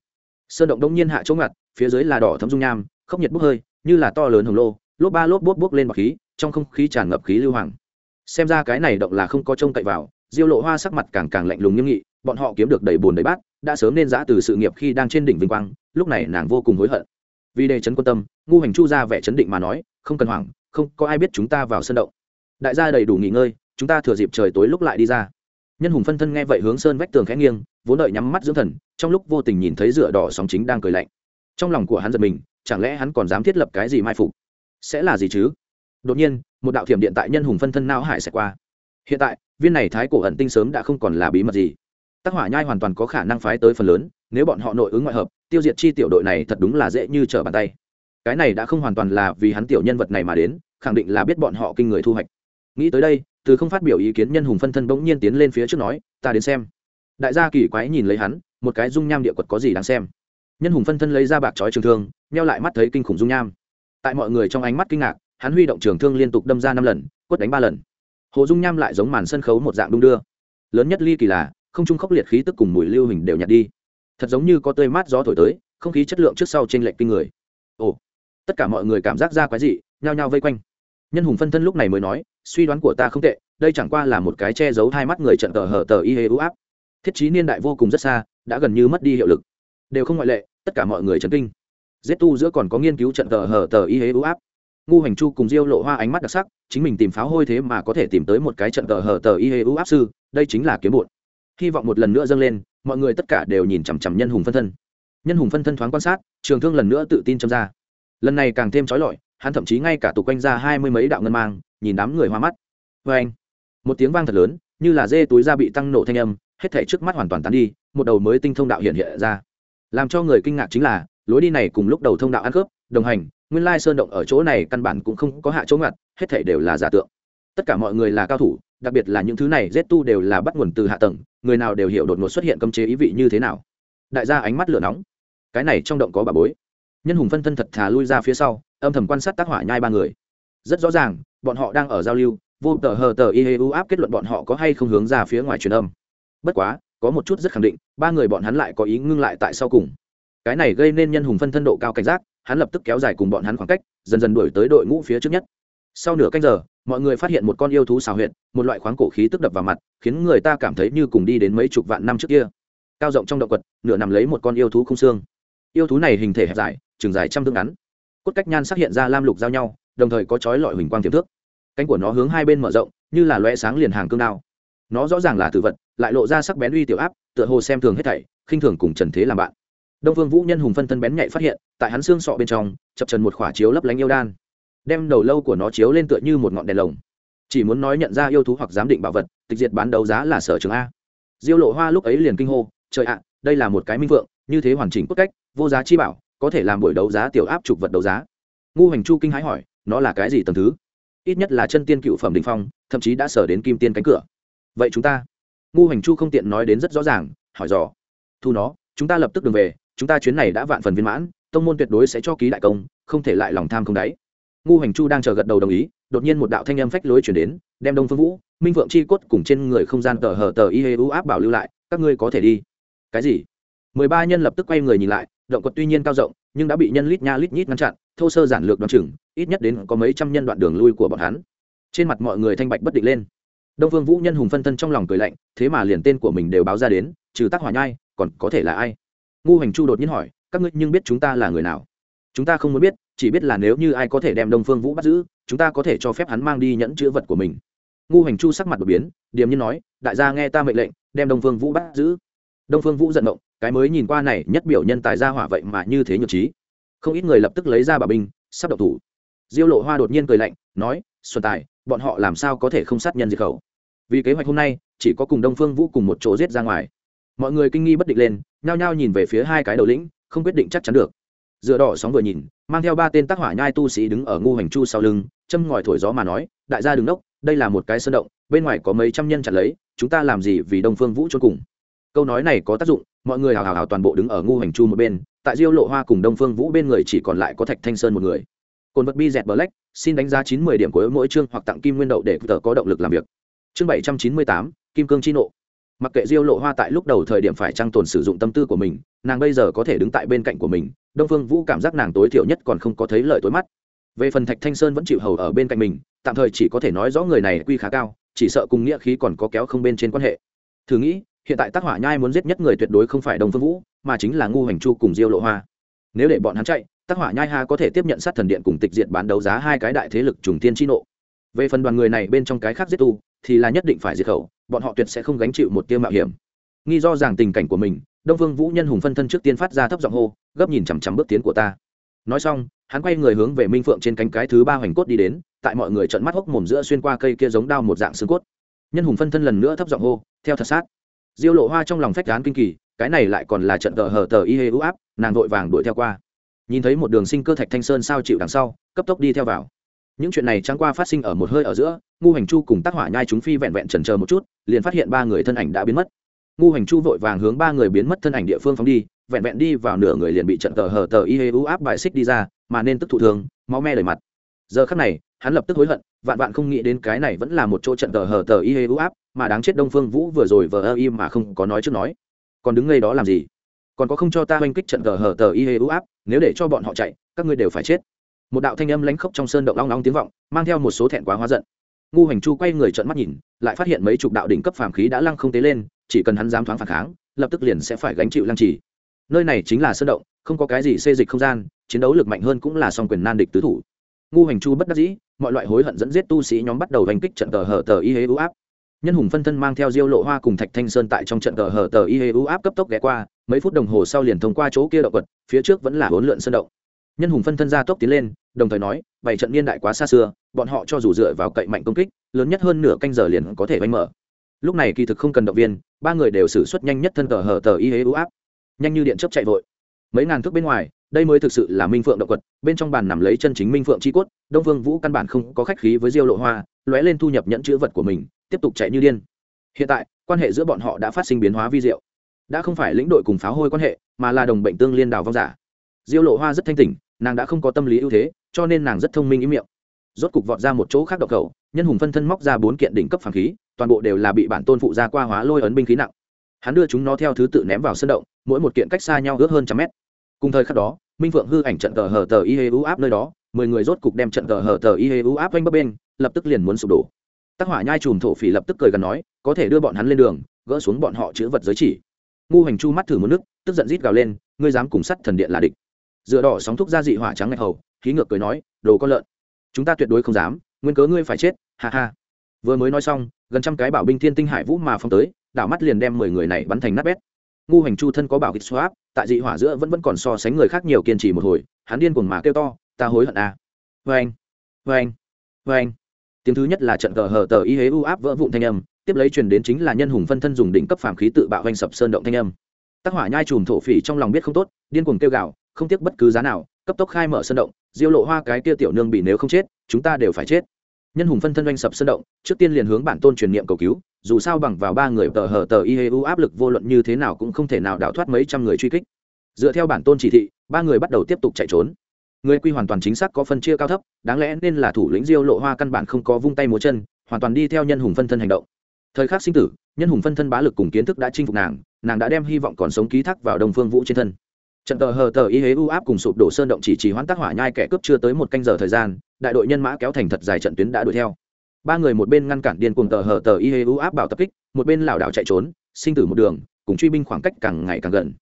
S1: Sơn động đông nhiên hạ chỗ ngặt, phía dưới là đỏ thấm dung nham, khốc nhiệt bốc hơi, như là to lớn hồng lô, lốp ba lốp bốt bốc lên bọc khí, trong không khí tràn ngập khí lưu hoàng. Xem ra cái này động là không có trông cậy vào diêu lộ hoa sắc mặt càng càng lạnh lùng nghiêm nghị, bọn họ kiếm được đầy bùn đầy bát, đã sớm nên giã từ sự nghiệp khi đang trên đỉnh vinh quang, lúc này nàng vô cùng hối hận. Vì đề chấn quân tâm, ngu hành chu ra vẻ chấn định mà nói, không cần hoảng, không có ai biết chúng ta vào sân động. Đại gia đầy đủ nghỉ ngơi, chúng ta thừa dịp trời tối lúc lại đi ra. Nhân hùng phân thân nghe vậy hướng sơn vách tường khẽ nghiêng, vốn đợi nhắm mắt dưỡng thần, trong lúc vô tình nhìn thấy rửa đỏ sóng chính đang cười lạnh. Trong lòng của hắn giật mình, chẳng lẽ hắn còn dám thiết lập cái gì mai phục? Sẽ là gì chứ? Đột nhiên, một đạo thiểm điện tại nhân hùng phân thân não hải sẽ qua hiện tại, viên này thái cổ ẩn tinh sớm đã không còn là bí mật gì. Tác hỏa nhai hoàn toàn có khả năng phái tới phần lớn, nếu bọn họ nội ứng ngoại hợp, tiêu diệt chi tiểu đội này thật đúng là dễ như trở bàn tay. Cái này đã không hoàn toàn là vì hắn tiểu nhân vật này mà đến, khẳng định là biết bọn họ kinh người thu hoạch. Nghĩ tới đây, từ không phát biểu ý kiến nhân hùng phân thân bỗng nhiên tiến lên phía trước nói, ta đến xem. Đại gia kỳ quái nhìn lấy hắn, một cái dung nham địa quật có gì đáng xem. Nhân hùng phân thân lấy ra bạc trói trường thương neo lại mắt thấy kinh khủng dung nham. Tại mọi người trong ánh mắt kinh ngạc, hắn huy động trường thương liên tục đâm ra năm lần, quất đánh ba lần hồ dung nham lại giống màn sân khấu một dạng đung đưa. Lớn nhất ly kỳ là, không trung khốc liệt khí tức cùng mùi lưu hình đều nhạt đi. Thật giống như có tươi mát gió thổi tới, không khí chất lượng trước sau trên lệch kinh người. Ồ, tất cả mọi người cảm giác ra quái dị, nhao nhao vây quanh. Nhân hùng phân thân lúc này mới nói, suy đoán của ta không tệ, đây chẳng qua là một cái che giấu hai mắt người trận tờ hở tờ y hê ưu áp. Thiết chí niên đại vô cùng rất xa, đã gần như mất đi hiệu lực. Đều không ngoại lệ, tất cả mọi người chấn kinh. Giết tu giữa còn có nghiên cứu trận tờ hở tờ y hế ưu áp ngu hành chu cùng diêu lộ hoa ánh mắt đặc sắc, chính mình tìm pháo hôi thế mà có thể tìm tới một cái trận tờ hở tờ y hê ưu áp sư, đây chính là kiếm bụt. Hy vọng một lần nữa dâng lên, mọi người tất cả đều nhìn chằm chằm nhân hùng phân thân. Nhân hùng phân thân thoáng quan sát, trường thương lần nữa tự tin châm ra. Lần này càng thêm trói lọi, hắn thậm chí ngay cả tục quanh ra hai mươi mấy đạo ngân mang, nhìn đám người hoa mắt. Vê anh, một tiếng vang thật lớn, như là dê túi da bị tăng nổ thanh âm, hết thể trước mắt hoàn toàn tán đi, một đầu mới tinh thông đạo hiện hiện ra. Làm cho người kinh ngạc chính là, lối đi này cùng lúc đầu thông đạo ăn khớp đồng hành nguyên lai sơn động ở chỗ này căn bản cũng không có hạ chỗ ngặt hết thảy đều là giả tượng. Tất cả mọi người là cao thủ, đặc biệt là những thứ này rét tu đều là bắt nguồn từ hạ tầng, người nào đều hiểu đột ngột xuất hiện cấm chế ý vị như thế nào. Đại gia ánh mắt lửa nóng. Cái này trong động có bà bối. Nhân hùng phân thân thật thà lui ra phía sau, âm thầm quan sát tác hỏa nhai ba người. Rất rõ ràng, bọn họ đang ở giao lưu, vô tờ hờ tờ y hê u áp kết luận bọn họ có hay không hướng ra phía ngoài truyền âm. Bất quá, có một chút rất khẳng định, ba người bọn hắn lại có ý ngưng lại tại sau cùng. Cái này gây nên nhân hùng phân thân độ cao cảnh giác hắn lập tức kéo dài cùng bọn hắn khoảng cách, dần dần đuổi tới đội ngũ phía trước nhất. Sau nửa canh giờ, mọi người phát hiện một con yêu thú xào huyệt, một loại khoáng cổ khí tức đập vào mặt, khiến người ta cảm thấy như cùng đi đến mấy chục vạn năm trước kia. Cao rộng trong động quật, nửa nằm lấy một con yêu thú không xương. Yêu thú này hình thể hẹp dài, chừng dài trăm thước ngắn. Cốt cách nhan sắc hiện ra lam lục giao nhau, đồng thời có chói lọi huỳnh quang tiềm thước cánh của nó hướng hai bên mở rộng, như là loe sáng liền hàng cương đao. Nó rõ ràng là tử vật, lại lộ ra sắc bén uy tiểu áp, tựa hồ xem thường hết thảy, khinh thường cùng trần thế làm bạn đông vương vũ nhân hùng phân thân bén nhạy phát hiện, tại hắn xương sọ bên trong, chập trần một khỏa chiếu lấp lánh yêu đan. Đem đầu lâu của nó chiếu lên tựa như một ngọn đèn lồng. Chỉ muốn nói nhận ra yêu thú hoặc giám định bảo vật, tịch diệt bán đấu giá là sở trường a. Diêu lộ hoa lúc ấy liền kinh hô, trời ạ, đây là một cái minh vượng, như thế hoàn chỉnh cốt cách, vô giá chi bảo, có thể làm buổi đấu giá tiểu áp trục vật đấu giá. Ngu hành chu kinh hãi hỏi, nó là cái gì tầng thứ? Ít nhất là chân tiên cựu phẩm đình phong, thậm chí đã sở đến kim tiên cánh cửa. Vậy chúng ta? Ngu hành chu không tiện nói đến rất rõ ràng, hỏi dò, thu nó, chúng ta lập tức đường về chúng ta chuyến này đã vạn phần viên mãn, tông môn tuyệt đối sẽ cho ký đại công, không thể lại lòng tham không đáy. Ngu hành chu đang chờ gật đầu đồng ý, đột nhiên một đạo thanh âm phách lối chuyển đến, đem đông phương vũ, minh vượng chi cốt cùng trên người không gian tờ hờ tờ y hê u áp bảo lưu lại, các ngươi có thể đi. Cái gì? Mười ba nhân lập tức quay người nhìn lại, động quật tuy nhiên cao rộng, nhưng đã bị nhân lít nha lít nhít ngăn chặn, thô sơ giản lược đoạn chừng, ít nhất đến có mấy trăm nhân đoạn đường lui của bọn hắn. Trên mặt mọi người thanh bạch bất định lên. Đông phương vũ nhân hùng phân thân trong lòng cười lạnh, thế mà liền tên của mình đều báo ra đến, trừ tác hỏa nhai, còn có thể là ai? Ngu hành chu đột nhiên hỏi, các ngươi nhưng biết chúng ta là người nào? Chúng ta không muốn biết, chỉ biết là nếu như ai có thể đem đông phương vũ bắt giữ, chúng ta có thể cho phép hắn mang đi nhẫn chữ vật của mình. Ngu hành chu sắc mặt đột biến, điềm nhiên nói, đại gia nghe ta mệnh lệnh, đem đông phương vũ bắt giữ. Đông phương vũ giận động cái mới nhìn qua này nhất biểu nhân tài gia hỏa vậy mà như thế nhược trí. Không ít người lập tức lấy ra bà binh, sắp độc thủ. Diêu lộ hoa đột nhiên cười lạnh, nói, xuân tài, bọn họ làm sao có thể không sát nhân diệt khẩu? Vì kế hoạch hôm nay, chỉ có cùng đông phương vũ cùng một chỗ giết ra ngoài. Mọi người kinh nghi bất định lên nhao nhao nhìn về phía hai cái đầu lĩnh, không quyết định chắc chắn được. Dựa đỏ sóng vừa nhìn, mang theo ba tên tác hỏa nhai tu sĩ đứng ở ngu hành chu sau lưng, châm ngòi thổi gió mà nói, đại gia đứng đốc đây là một cái sơn động, bên ngoài có mấy trăm nhân chặt lấy, chúng ta làm gì vì đông phương vũ cho cùng? Câu nói này có tác dụng, mọi người hào hào hào toàn bộ đứng ở ngu hành chu một bên, tại diêu lộ hoa cùng đông phương vũ bên người chỉ còn lại có thạch thanh sơn một người. Cồn vật bi dẹt black, xin đánh giá chín mươi điểm của mỗi chương hoặc tặng kim nguyên đậu để tờ có động lực làm việc. Chương bảy trăm chín mươi tám, kim cương chi nộ mặc kệ diêu lộ hoa tại lúc đầu thời điểm phải trang tồn sử dụng tâm tư của mình, nàng bây giờ có thể đứng tại bên cạnh của mình, đông phương vũ cảm giác nàng tối thiểu nhất còn không có thấy lợi tối mắt. Về phần thạch thanh sơn vẫn chịu hầu ở bên cạnh mình, tạm thời chỉ có thể nói rõ người này quy khá cao, chỉ sợ cùng nghĩa khí còn có kéo không bên trên quan hệ. Thử nghĩ, hiện tại tác hỏa nhai muốn giết nhất người tuyệt đối không phải đông phương vũ, mà chính là ngu hành chu cùng diêu lộ hoa. Nếu để bọn hắn chạy tác hỏa nhai ha có thể tiếp nhận sát thần điện cùng tịch diệt bán đấu giá hai cái đại thế lực trùng tiên chi nộ. Về phần đoàn người này bên trong cái khác giết tu, thì là nhất định phải diệt khẩu bọn họ tuyệt sẽ không gánh chịu một tiêu mạo hiểm. Nghi do rằng tình cảnh của mình, đông vương vũ nhân hùng phân thân trước tiên phát ra thấp giọng hô, gấp nhìn chằm chằm bước tiến của ta. Nói xong, hắn quay người hướng về minh phượng trên cánh cái thứ ba hoành cốt đi đến, tại mọi người trận mắt hốc mồm giữa xuyên qua cây kia giống đao một dạng xương cốt. Nhân hùng phân thân lần nữa thấp giọng hô, theo thật sát. Diêu lộ hoa trong lòng phách gán kinh kỳ, cái này lại còn là trận tờ hờ tờ y hê ưu áp, nàng vội vàng đuổi theo qua. Nhìn thấy một đường sinh cơ thạch thanh sơn sao chịu đằng sau, cấp tốc đi theo vào những chuyện này chẳng qua phát sinh ở một hơi ở giữa, ngu hành chu cùng tác hỏa nhai chúng phi vẹn vẹn trần chờ một chút, liền phát hiện ba người thân ảnh đã biến mất. Ngu hành chu vội vàng hướng ba người biến mất thân ảnh địa phương phóng đi, vẹn vẹn đi vào nửa người liền bị trận tờ hờ tờ y hê u áp bài xích đi ra, mà nên tức thụ thường máu me đầy mặt. Giờ khắc này, hắn lập tức hối hận, vạn vạn không nghĩ đến cái này vẫn là một chỗ trận tờ hờ tờ y hê u áp, mà đáng chết đông phương vũ vừa rồi vờ ơ im mà không có nói trước nói. Còn đứng ngay đó làm gì? Còn có không cho ta oanh kích trận tờ hờ tờ y hê u áp, nếu để cho bọn họ chạy, các ngươi đều phải chết một đạo thanh âm lãnh khốc trong sơn động long long tiếng vọng, mang theo một số thẹn quá hóa giận. Ngu hành chu quay người trợn mắt nhìn, lại phát hiện mấy chục đạo đỉnh cấp phàm khí đã lăng không tế lên, chỉ cần hắn dám thoáng phản kháng, lập tức liền sẽ phải gánh chịu lăng trì. Nơi này chính là sơn động, không có cái gì xê dịch không gian, chiến đấu lực mạnh hơn cũng là song quyền nan địch tứ thủ. Ngu hành chu bất đắc dĩ, mọi loại hối hận dẫn giết tu sĩ nhóm bắt đầu hành kích trận tờ hở tờ y hế ưu áp. Nhân hùng phân thân mang theo diêu lộ hoa cùng thạch thanh sơn tại trong trận tờ hở tờ y hế ưu áp cấp tốc ghé qua, mấy phút đồng hồ sau liền thông qua chỗ kia động vật phía trước vẫn là hỗn lượn sơn động nhân hùng phân thân ra tốc tiến lên, đồng thời nói, bảy trận niên đại quá xa xưa, bọn họ cho dù dựa vào cậy mạnh công kích, lớn nhất hơn nửa canh giờ liền có thể vánh mở. Lúc này kỳ thực không cần động viên, ba người đều xử suất nhanh nhất thân tờ hở tờ y hế ưu áp. Nhanh như điện chấp chạy vội. Mấy ngàn thước bên ngoài, đây mới thực sự là minh phượng động quật, bên trong bàn nằm lấy chân chính minh phượng chi cốt, đông vương vũ căn bản không có khách khí với diêu lộ hoa, lóe lên thu nhập nhẫn chữ vật của mình, tiếp tục chạy như điên. Hiện tại, quan hệ giữa bọn họ đã phát sinh biến hóa vi diệu. Đã không phải lĩnh đội cùng pháo hôi quan hệ, mà là đồng bệnh tương liên đào vong giả diêu lộ hoa rất thanh tỉnh, nàng đã không có tâm lý ưu thế, cho nên nàng rất thông minh ý miệng. Rốt cục vọt ra một chỗ khác độc khẩu, nhân hùng phân thân móc ra bốn kiện đỉnh cấp phản khí, toàn bộ đều là bị bản tôn phụ ra qua hóa lôi ấn binh khí nặng. Hắn đưa chúng nó theo thứ tự ném vào sân động, mỗi một kiện cách xa nhau ước hơn trăm mét. Cùng thời khắc đó, minh phượng hư ảnh trận tờ hờ tờ y hê u áp nơi đó, mười người rốt cục đem trận tờ hờ tờ y hê u áp quanh bấp bên, lập tức liền muốn sụp đổ. Tác hỏa nhai chùm thổ phỉ lập tức cười gần nói, có thể đưa bọn hắn lên đường, gỡ xuống bọn họ chữ vật giới chỉ. Ngu hành chu mắt thử một nước, tức giận rít gào lên, ngươi dám cùng sắt thần điện là địch dựa đỏ sóng thúc ra dị hỏa trắng ngạch hầu, khí ngược cười nói, đồ con lợn, chúng ta tuyệt đối không dám, nguyên cớ ngươi phải chết, ha ha. Vừa mới nói xong, gần trăm cái bảo binh thiên tinh hải vũ mà phong tới, đảo mắt liền đem mười người này bắn thành nát bét. Ngu hành chu thân có bảo kịch swap, tại dị hỏa giữa vẫn vẫn còn so sánh người khác nhiều kiên trì một hồi, hắn điên cuồng mà kêu to, ta hối hận à. vê anh vê anh vê anh tiếng thứ nhất là trận cờ hờ tờ y hế u áp vỡ vụn thanh âm, tiếp lấy truyền đến chính là nhân hùng phân thân dùng đỉnh cấp phàm khí tự bạo hoành sập sơn động thanh âm. Tác hỏa nhai chùm thổ phỉ trong lòng biết không tốt, điên cuồng kêu gào không tiếc bất cứ giá nào, cấp tốc khai mở sân động, diêu lộ hoa cái kia tiểu nương bị nếu không chết, chúng ta đều phải chết. Nhân hùng phân thân doanh sập sân động, trước tiên liền hướng bản tôn truyền niệm cầu cứu, dù sao bằng vào ba người tờ hờ tờ y hê u áp lực vô luận như thế nào cũng không thể nào đào thoát mấy trăm người truy kích. Dựa theo bản tôn chỉ thị, ba người bắt đầu tiếp tục chạy trốn. Người quy hoàn toàn chính xác có phân chia cao thấp, đáng lẽ nên là thủ lĩnh diêu lộ hoa căn bản không có vung tay múa chân, hoàn toàn đi theo nhân hùng phân thân hành động. Thời khắc sinh tử, nhân hùng phân thân bá lực cùng kiến thức đã chinh phục nàng nàng đã đem hy vọng còn sống ký thác vào đồng phương vũ trên thân trận tờ hờ tờ y hế u áp cùng sụp đổ sơn động chỉ trì hoãn tác hỏa nhai kẻ cướp chưa tới một canh giờ thời gian, đại đội nhân mã kéo thành thật dài trận tuyến đã đuổi theo. Ba người một bên ngăn cản điên cuồng tờ Hờ tờ y hế u áp bảo tập kích, một bên lảo đảo chạy trốn, sinh tử một đường, cùng truy binh khoảng cách càng ngày càng gần.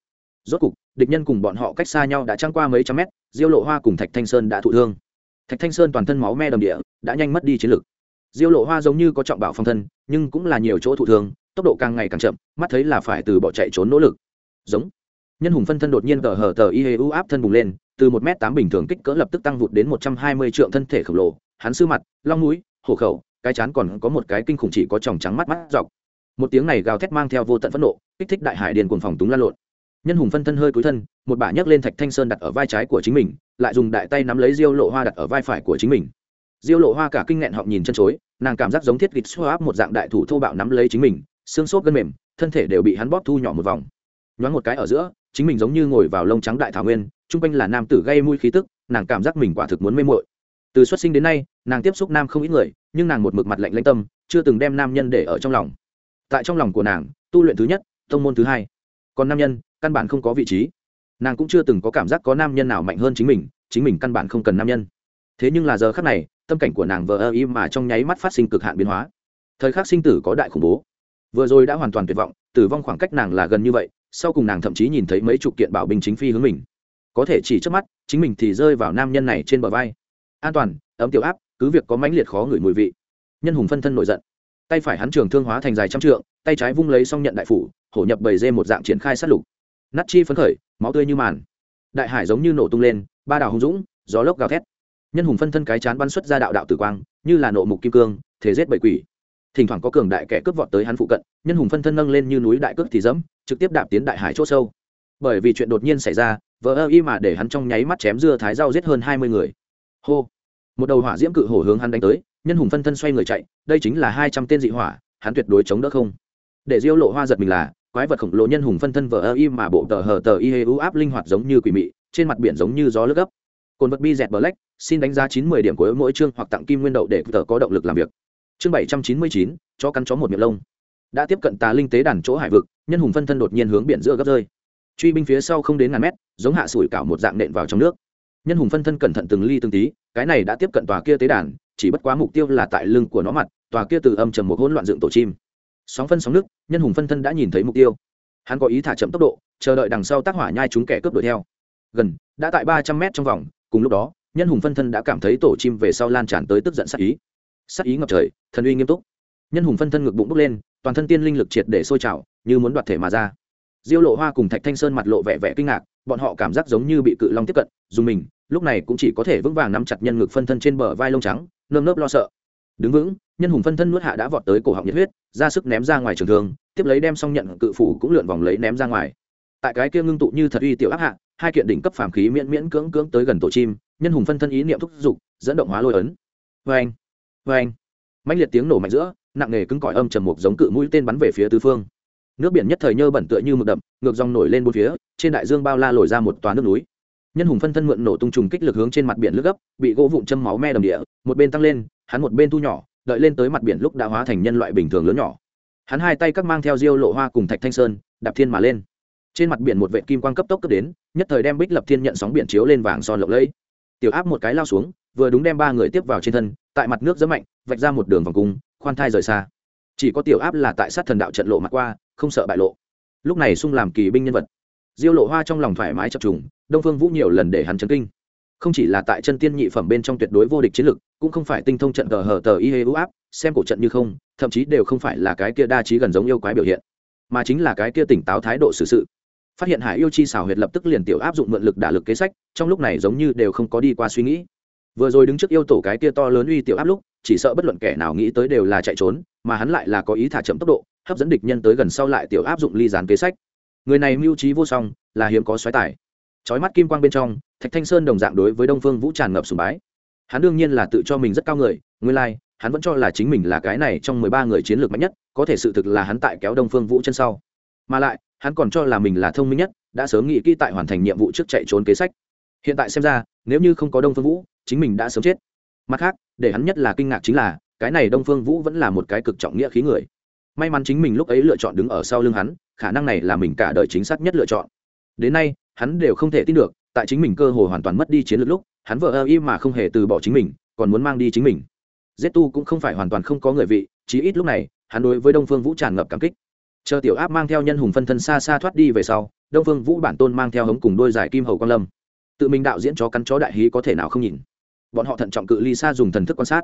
S1: Rốt cục, địch nhân cùng bọn họ cách xa nhau đã trăng qua mấy trăm mét, diêu lộ hoa cùng thạch thanh sơn đã thụ thương. Thạch thanh sơn toàn thân máu me đầm địa, đã nhanh mất đi chiến lực. Diêu lộ hoa giống như có trọng bảo phong thân, nhưng cũng là nhiều chỗ thụ thương, tốc độ càng ngày càng chậm, mắt thấy là phải từ bỏ chạy trốn nỗ lực. Giống nhân hùng phân thân đột nhiên tờ hở tờ y hê u áp thân bùng lên, từ một m tám bình thường kích cỡ lập tức tăng vụt đến một trăm hai mươi trượng thân thể khổng lồ, hắn sư mặt, long núi hổ khẩu, cái chán còn có một cái kinh khủng chỉ có tròng trắng mắt mắt dọc. Một tiếng này gào thét mang theo vô tận phẫn nộ, kích thích đại hải điền cuồng phòng túng lan lộn. Nhân hùng phân thân hơi cúi thân, một bả nhấc lên thạch thanh sơn đặt ở vai trái của chính mình, lại dùng đại tay nắm lấy diêu lộ hoa đặt ở vai phải của chính mình. Diêu lộ hoa cả kinh nghẹn họng nhìn chân chối, nàng cảm giác giống thiết kịch xoa áp một dạng đại thủ thô bạo nắm lấy chính mình, xương xốp gân mềm, thân thể đều bị hắn bóp thu nhỏ một vòng. Nhoáng một cái ở giữa chính mình giống như ngồi vào lông trắng đại thảo nguyên, chung quanh là nam tử gây mùi khí tức, nàng cảm giác mình quả thực muốn mê mội từ xuất sinh đến nay, nàng tiếp xúc nam không ít người, nhưng nàng một mực mặt lạnh lãnh tâm, chưa từng đem nam nhân để ở trong lòng. Tại trong lòng của nàng, tu luyện thứ nhất, tông môn thứ hai. Còn nam nhân, căn bản không có vị trí. Nàng cũng chưa từng có cảm giác có nam nhân nào mạnh hơn chính mình chính mình căn bản không cần nam nhân. Thế nhưng là giờ khắc này, tâm cảnh của nàng vờ ơ y mà trong nháy mắt phát sinh cực hạn biến hóa. Thời khắc sinh tử có đại khủng bố. Vừa rồi đã hoàn toàn tuyệt vọng, tử vong khoảng cách nàng là gần như vậy sau cùng nàng thậm chí nhìn thấy mấy chục kiện bảo binh chính phi hướng mình. Có thể chỉ trước mắt, chính mình thì rơi vào nam nhân này trên bờ vai. An toàn, ấm tiểu áp, cứ việc có mãnh liệt khó ngửi mùi vị. Nhân hùng phân thân nổi giận. Tay phải hắn trường thương hóa thành dài trăm trượng, tay trái vung lấy xong nhận đại phủ, hổ nhập bầy dê một dạng triển khai sát lục. Nát chi phấn khởi, máu tươi như màn. Đại hải giống như nổ tung lên, ba đảo hùng dũng, gió lốc gào thét. Nhân hùng phân thân cái chán bắn xuất ra đạo đạo tử quang, như là nộ mục kim cương, thế giết bậy quỷ thỉnh thoảng có cường đại kẻ cướp vọt tới hắn phụ cận nhân hùng phân thân nâng lên như núi đại cước thì dẫm trực tiếp đạp tiến đại hải c h ỗ sâu. Bởi vì chuyện đột nhiên xảy ra vỡ ơ y mà để hắn trong nháy mắt chém dưa thái rau giết hơn hai mươi người. Hô! Một đầu hỏa diễm cự hổ hướng hắn đánh tới nhân hùng phân thân xoay người chạy đây chính là hai trăm tên dị hỏa hắn tuyệt đối chống đỡ không. Để diêu lộ hoa giật mình là quái vật khổng lồ nhân hùng phân thân vỡ ơ y mà bộ tờ hờ tờ y hê u áp linh hoạt giống như quỷ mị trên mặt biển giống như gió lướt gấp. Cồn vật bi dẹt bờ lách, xin đánh giá chín mươi điểm của mỗi chương hoặc tặng kim nguyên đậu để tờ có động lực làm việc chương bảy trăm chín mươi chín cho căn chó một miệng lông. Đã tiếp cận tà linh tế đàn chỗ hải vực, nhân hùng phân thân đột nhiên hướng biển giữa gấp rơi. Truy binh phía sau không đến ngàn mét, giống hạ sủi cảo một dạng nện vào trong nước. Nhân hùng phân thân cẩn thận từng ly từng tí, cái này đã tiếp cận tòa kia tế đàn, chỉ bất quá mục tiêu là tại lưng của nó mặt, tòa kia từ âm trầm một hỗn loạn dựng tổ chim. Sóng phân sóng nước, nhân hùng phân thân đã nhìn thấy mục tiêu. Hắn có ý thả chậm tốc độ, chờ đợi đằng sau tác hỏa nhai chúng kẻ cướp đuổi theo. Gần, đã tại ba trăm mét trong vòng, cùng lúc đó, nhân hùng phân thân đã cảm thấy tổ chim về sau lan tràn tới tức giận sắc ý sắc ý ngập trời, thần uy nghiêm túc. Nhân hùng phân thân ngực bụng bốc lên, toàn thân tiên linh lực triệt để sôi trào, như muốn đoạt thể mà ra. Diêu lộ hoa cùng thạch thanh sơn mặt lộ vẻ vẻ kinh ngạc, bọn họ cảm giác giống như bị cự long tiếp cận dù mình, lúc này cũng chỉ có thể vững vàng nắm chặt nhân ngực phân thân trên bờ vai lông trắng, nơm nớp lo sợ. Đứng vững, nhân hùng phân thân nuốt hạ đã vọt tới cổ họng nhiệt huyết, ra sức ném ra ngoài trường thương, tiếp lấy đem xong nhận cự phủ cũng lượn vòng lấy ném ra ngoài. Tại cái kia ngưng tụ như thật uy tiểu áp hạ, hai kiện đỉnh cấp phàm khí miễn miễn cưỡng cưỡng tới gần tổ chim, nhân hùng phân thân ý niệm thúc giục, dẫn động hóa lôi ấn. Vê anh vê anh mạnh liệt tiếng nổ mạnh giữa, nặng nề cứng cỏi âm trầm mục giống cự mũi tên bắn về phía tứ phương. Nước biển nhất thời nhơ bẩn tựa như mực đậm, ngược dòng nổi lên bốn phía, trên đại dương bao la lồi ra một toà nước núi. Nhân hùng phân thân mượn nổ tung trùng kích lực hướng trên mặt biển lướt gấp, bị gỗ vụn châm máu me đầm địa, một bên tăng lên, hắn một bên thu nhỏ, đợi lên tới mặt biển lúc đã hóa thành nhân loại bình thường lớn nhỏ. Hắn hai tay các mang theo diêu lộ hoa cùng thạch thanh sơn, đạp thiên mà lên. Trên mặt biển một vệ kim quang cấp tốc cấp đến, nhất thời đem bích lập thiên nhận sóng biển chiếu lên vàng son lộng lẫy. Tiểu áp một cái lao xuống vừa đúng đem ba người tiếp vào trên thân, tại mặt nước rất mạnh, vạch ra một đường vòng cung, khoan thai rời xa. Chỉ có tiểu áp là tại sát thần đạo trận lộ mặt qua, không sợ bại lộ. Lúc này sung làm kỳ binh nhân vật. Diêu lộ hoa trong lòng thoải mái chập trùng, đông phương vũ nhiều lần để hắn chấn kinh. Không chỉ là tại chân tiên nhị phẩm bên trong tuyệt đối vô địch chiến lực, cũng không phải tinh thông trận tờ hờ tờ y hê ưu áp, xem cổ trận như không, thậm chí đều không phải là cái kia đa trí gần giống yêu quái biểu hiện, mà chính là cái kia tỉnh táo thái độ xử sự. Phát hiện hải yêu chi xảo huyệt lập tức liền tiểu áp dụng mượn lực đả lực kế sách, trong lúc này giống như đều không có đi qua suy nghĩ vừa rồi đứng trước yêu tổ cái kia to lớn uy tiểu áp lúc chỉ sợ bất luận kẻ nào nghĩ tới đều là chạy trốn mà hắn lại là có ý thả chậm tốc độ hấp dẫn địch nhân tới gần sau lại tiểu áp dụng ly dán kế sách. Người này mưu trí vô song là hiếm có xoáy tài. Trói mắt kim quang bên trong thạch thanh sơn đồng dạng đối với đông phương vũ tràn ngập sùng bái. Hắn đương nhiên là tự cho mình rất cao người nguyên lai、like, hắn vẫn cho là chính mình là cái này trong mười ba người chiến lược mạnh nhất có thể sự thực là hắn tại kéo đông phương vũ chân sau. Mà lại hắn còn cho là mình là thông minh nhất đã sớm nghĩ kỹ tại hoàn thành nhiệm vụ trước chạy trốn kế sách. Hiện tại xem ra nếu như không có đông phương vũ chính mình đã sớm chết. Mặt khác, để hắn nhất là kinh ngạc chính là, cái này đông phương vũ vẫn là một cái cực trọng nghĩa khí người. May mắn chính mình lúc ấy lựa chọn đứng ở sau lưng hắn, khả năng này là mình cả đời chính xác nhất lựa chọn. Đến nay, hắn đều không thể tin được, tại chính mình cơ hồ hoàn toàn mất đi chiến lược lúc, hắn vợ ơ y mà không hề từ bỏ chính mình, còn muốn mang đi chính mình. Giết tu cũng không phải hoàn toàn không có người vị, chí ít lúc này, hắn đối với đông phương vũ tràn ngập cảm kích. Chờ tiểu áp mang theo nhân hùng phân thân xa xa thoát đi về sau, đông phương vũ bản tôn mang theo hống cùng đôi giải kim hầu quan lâm. Tự mình đạo diễn chó cắn chó đại hí có thể nào không nhìn? Bọn họ thận trọng cự ly xa dùng thần thức quan sát.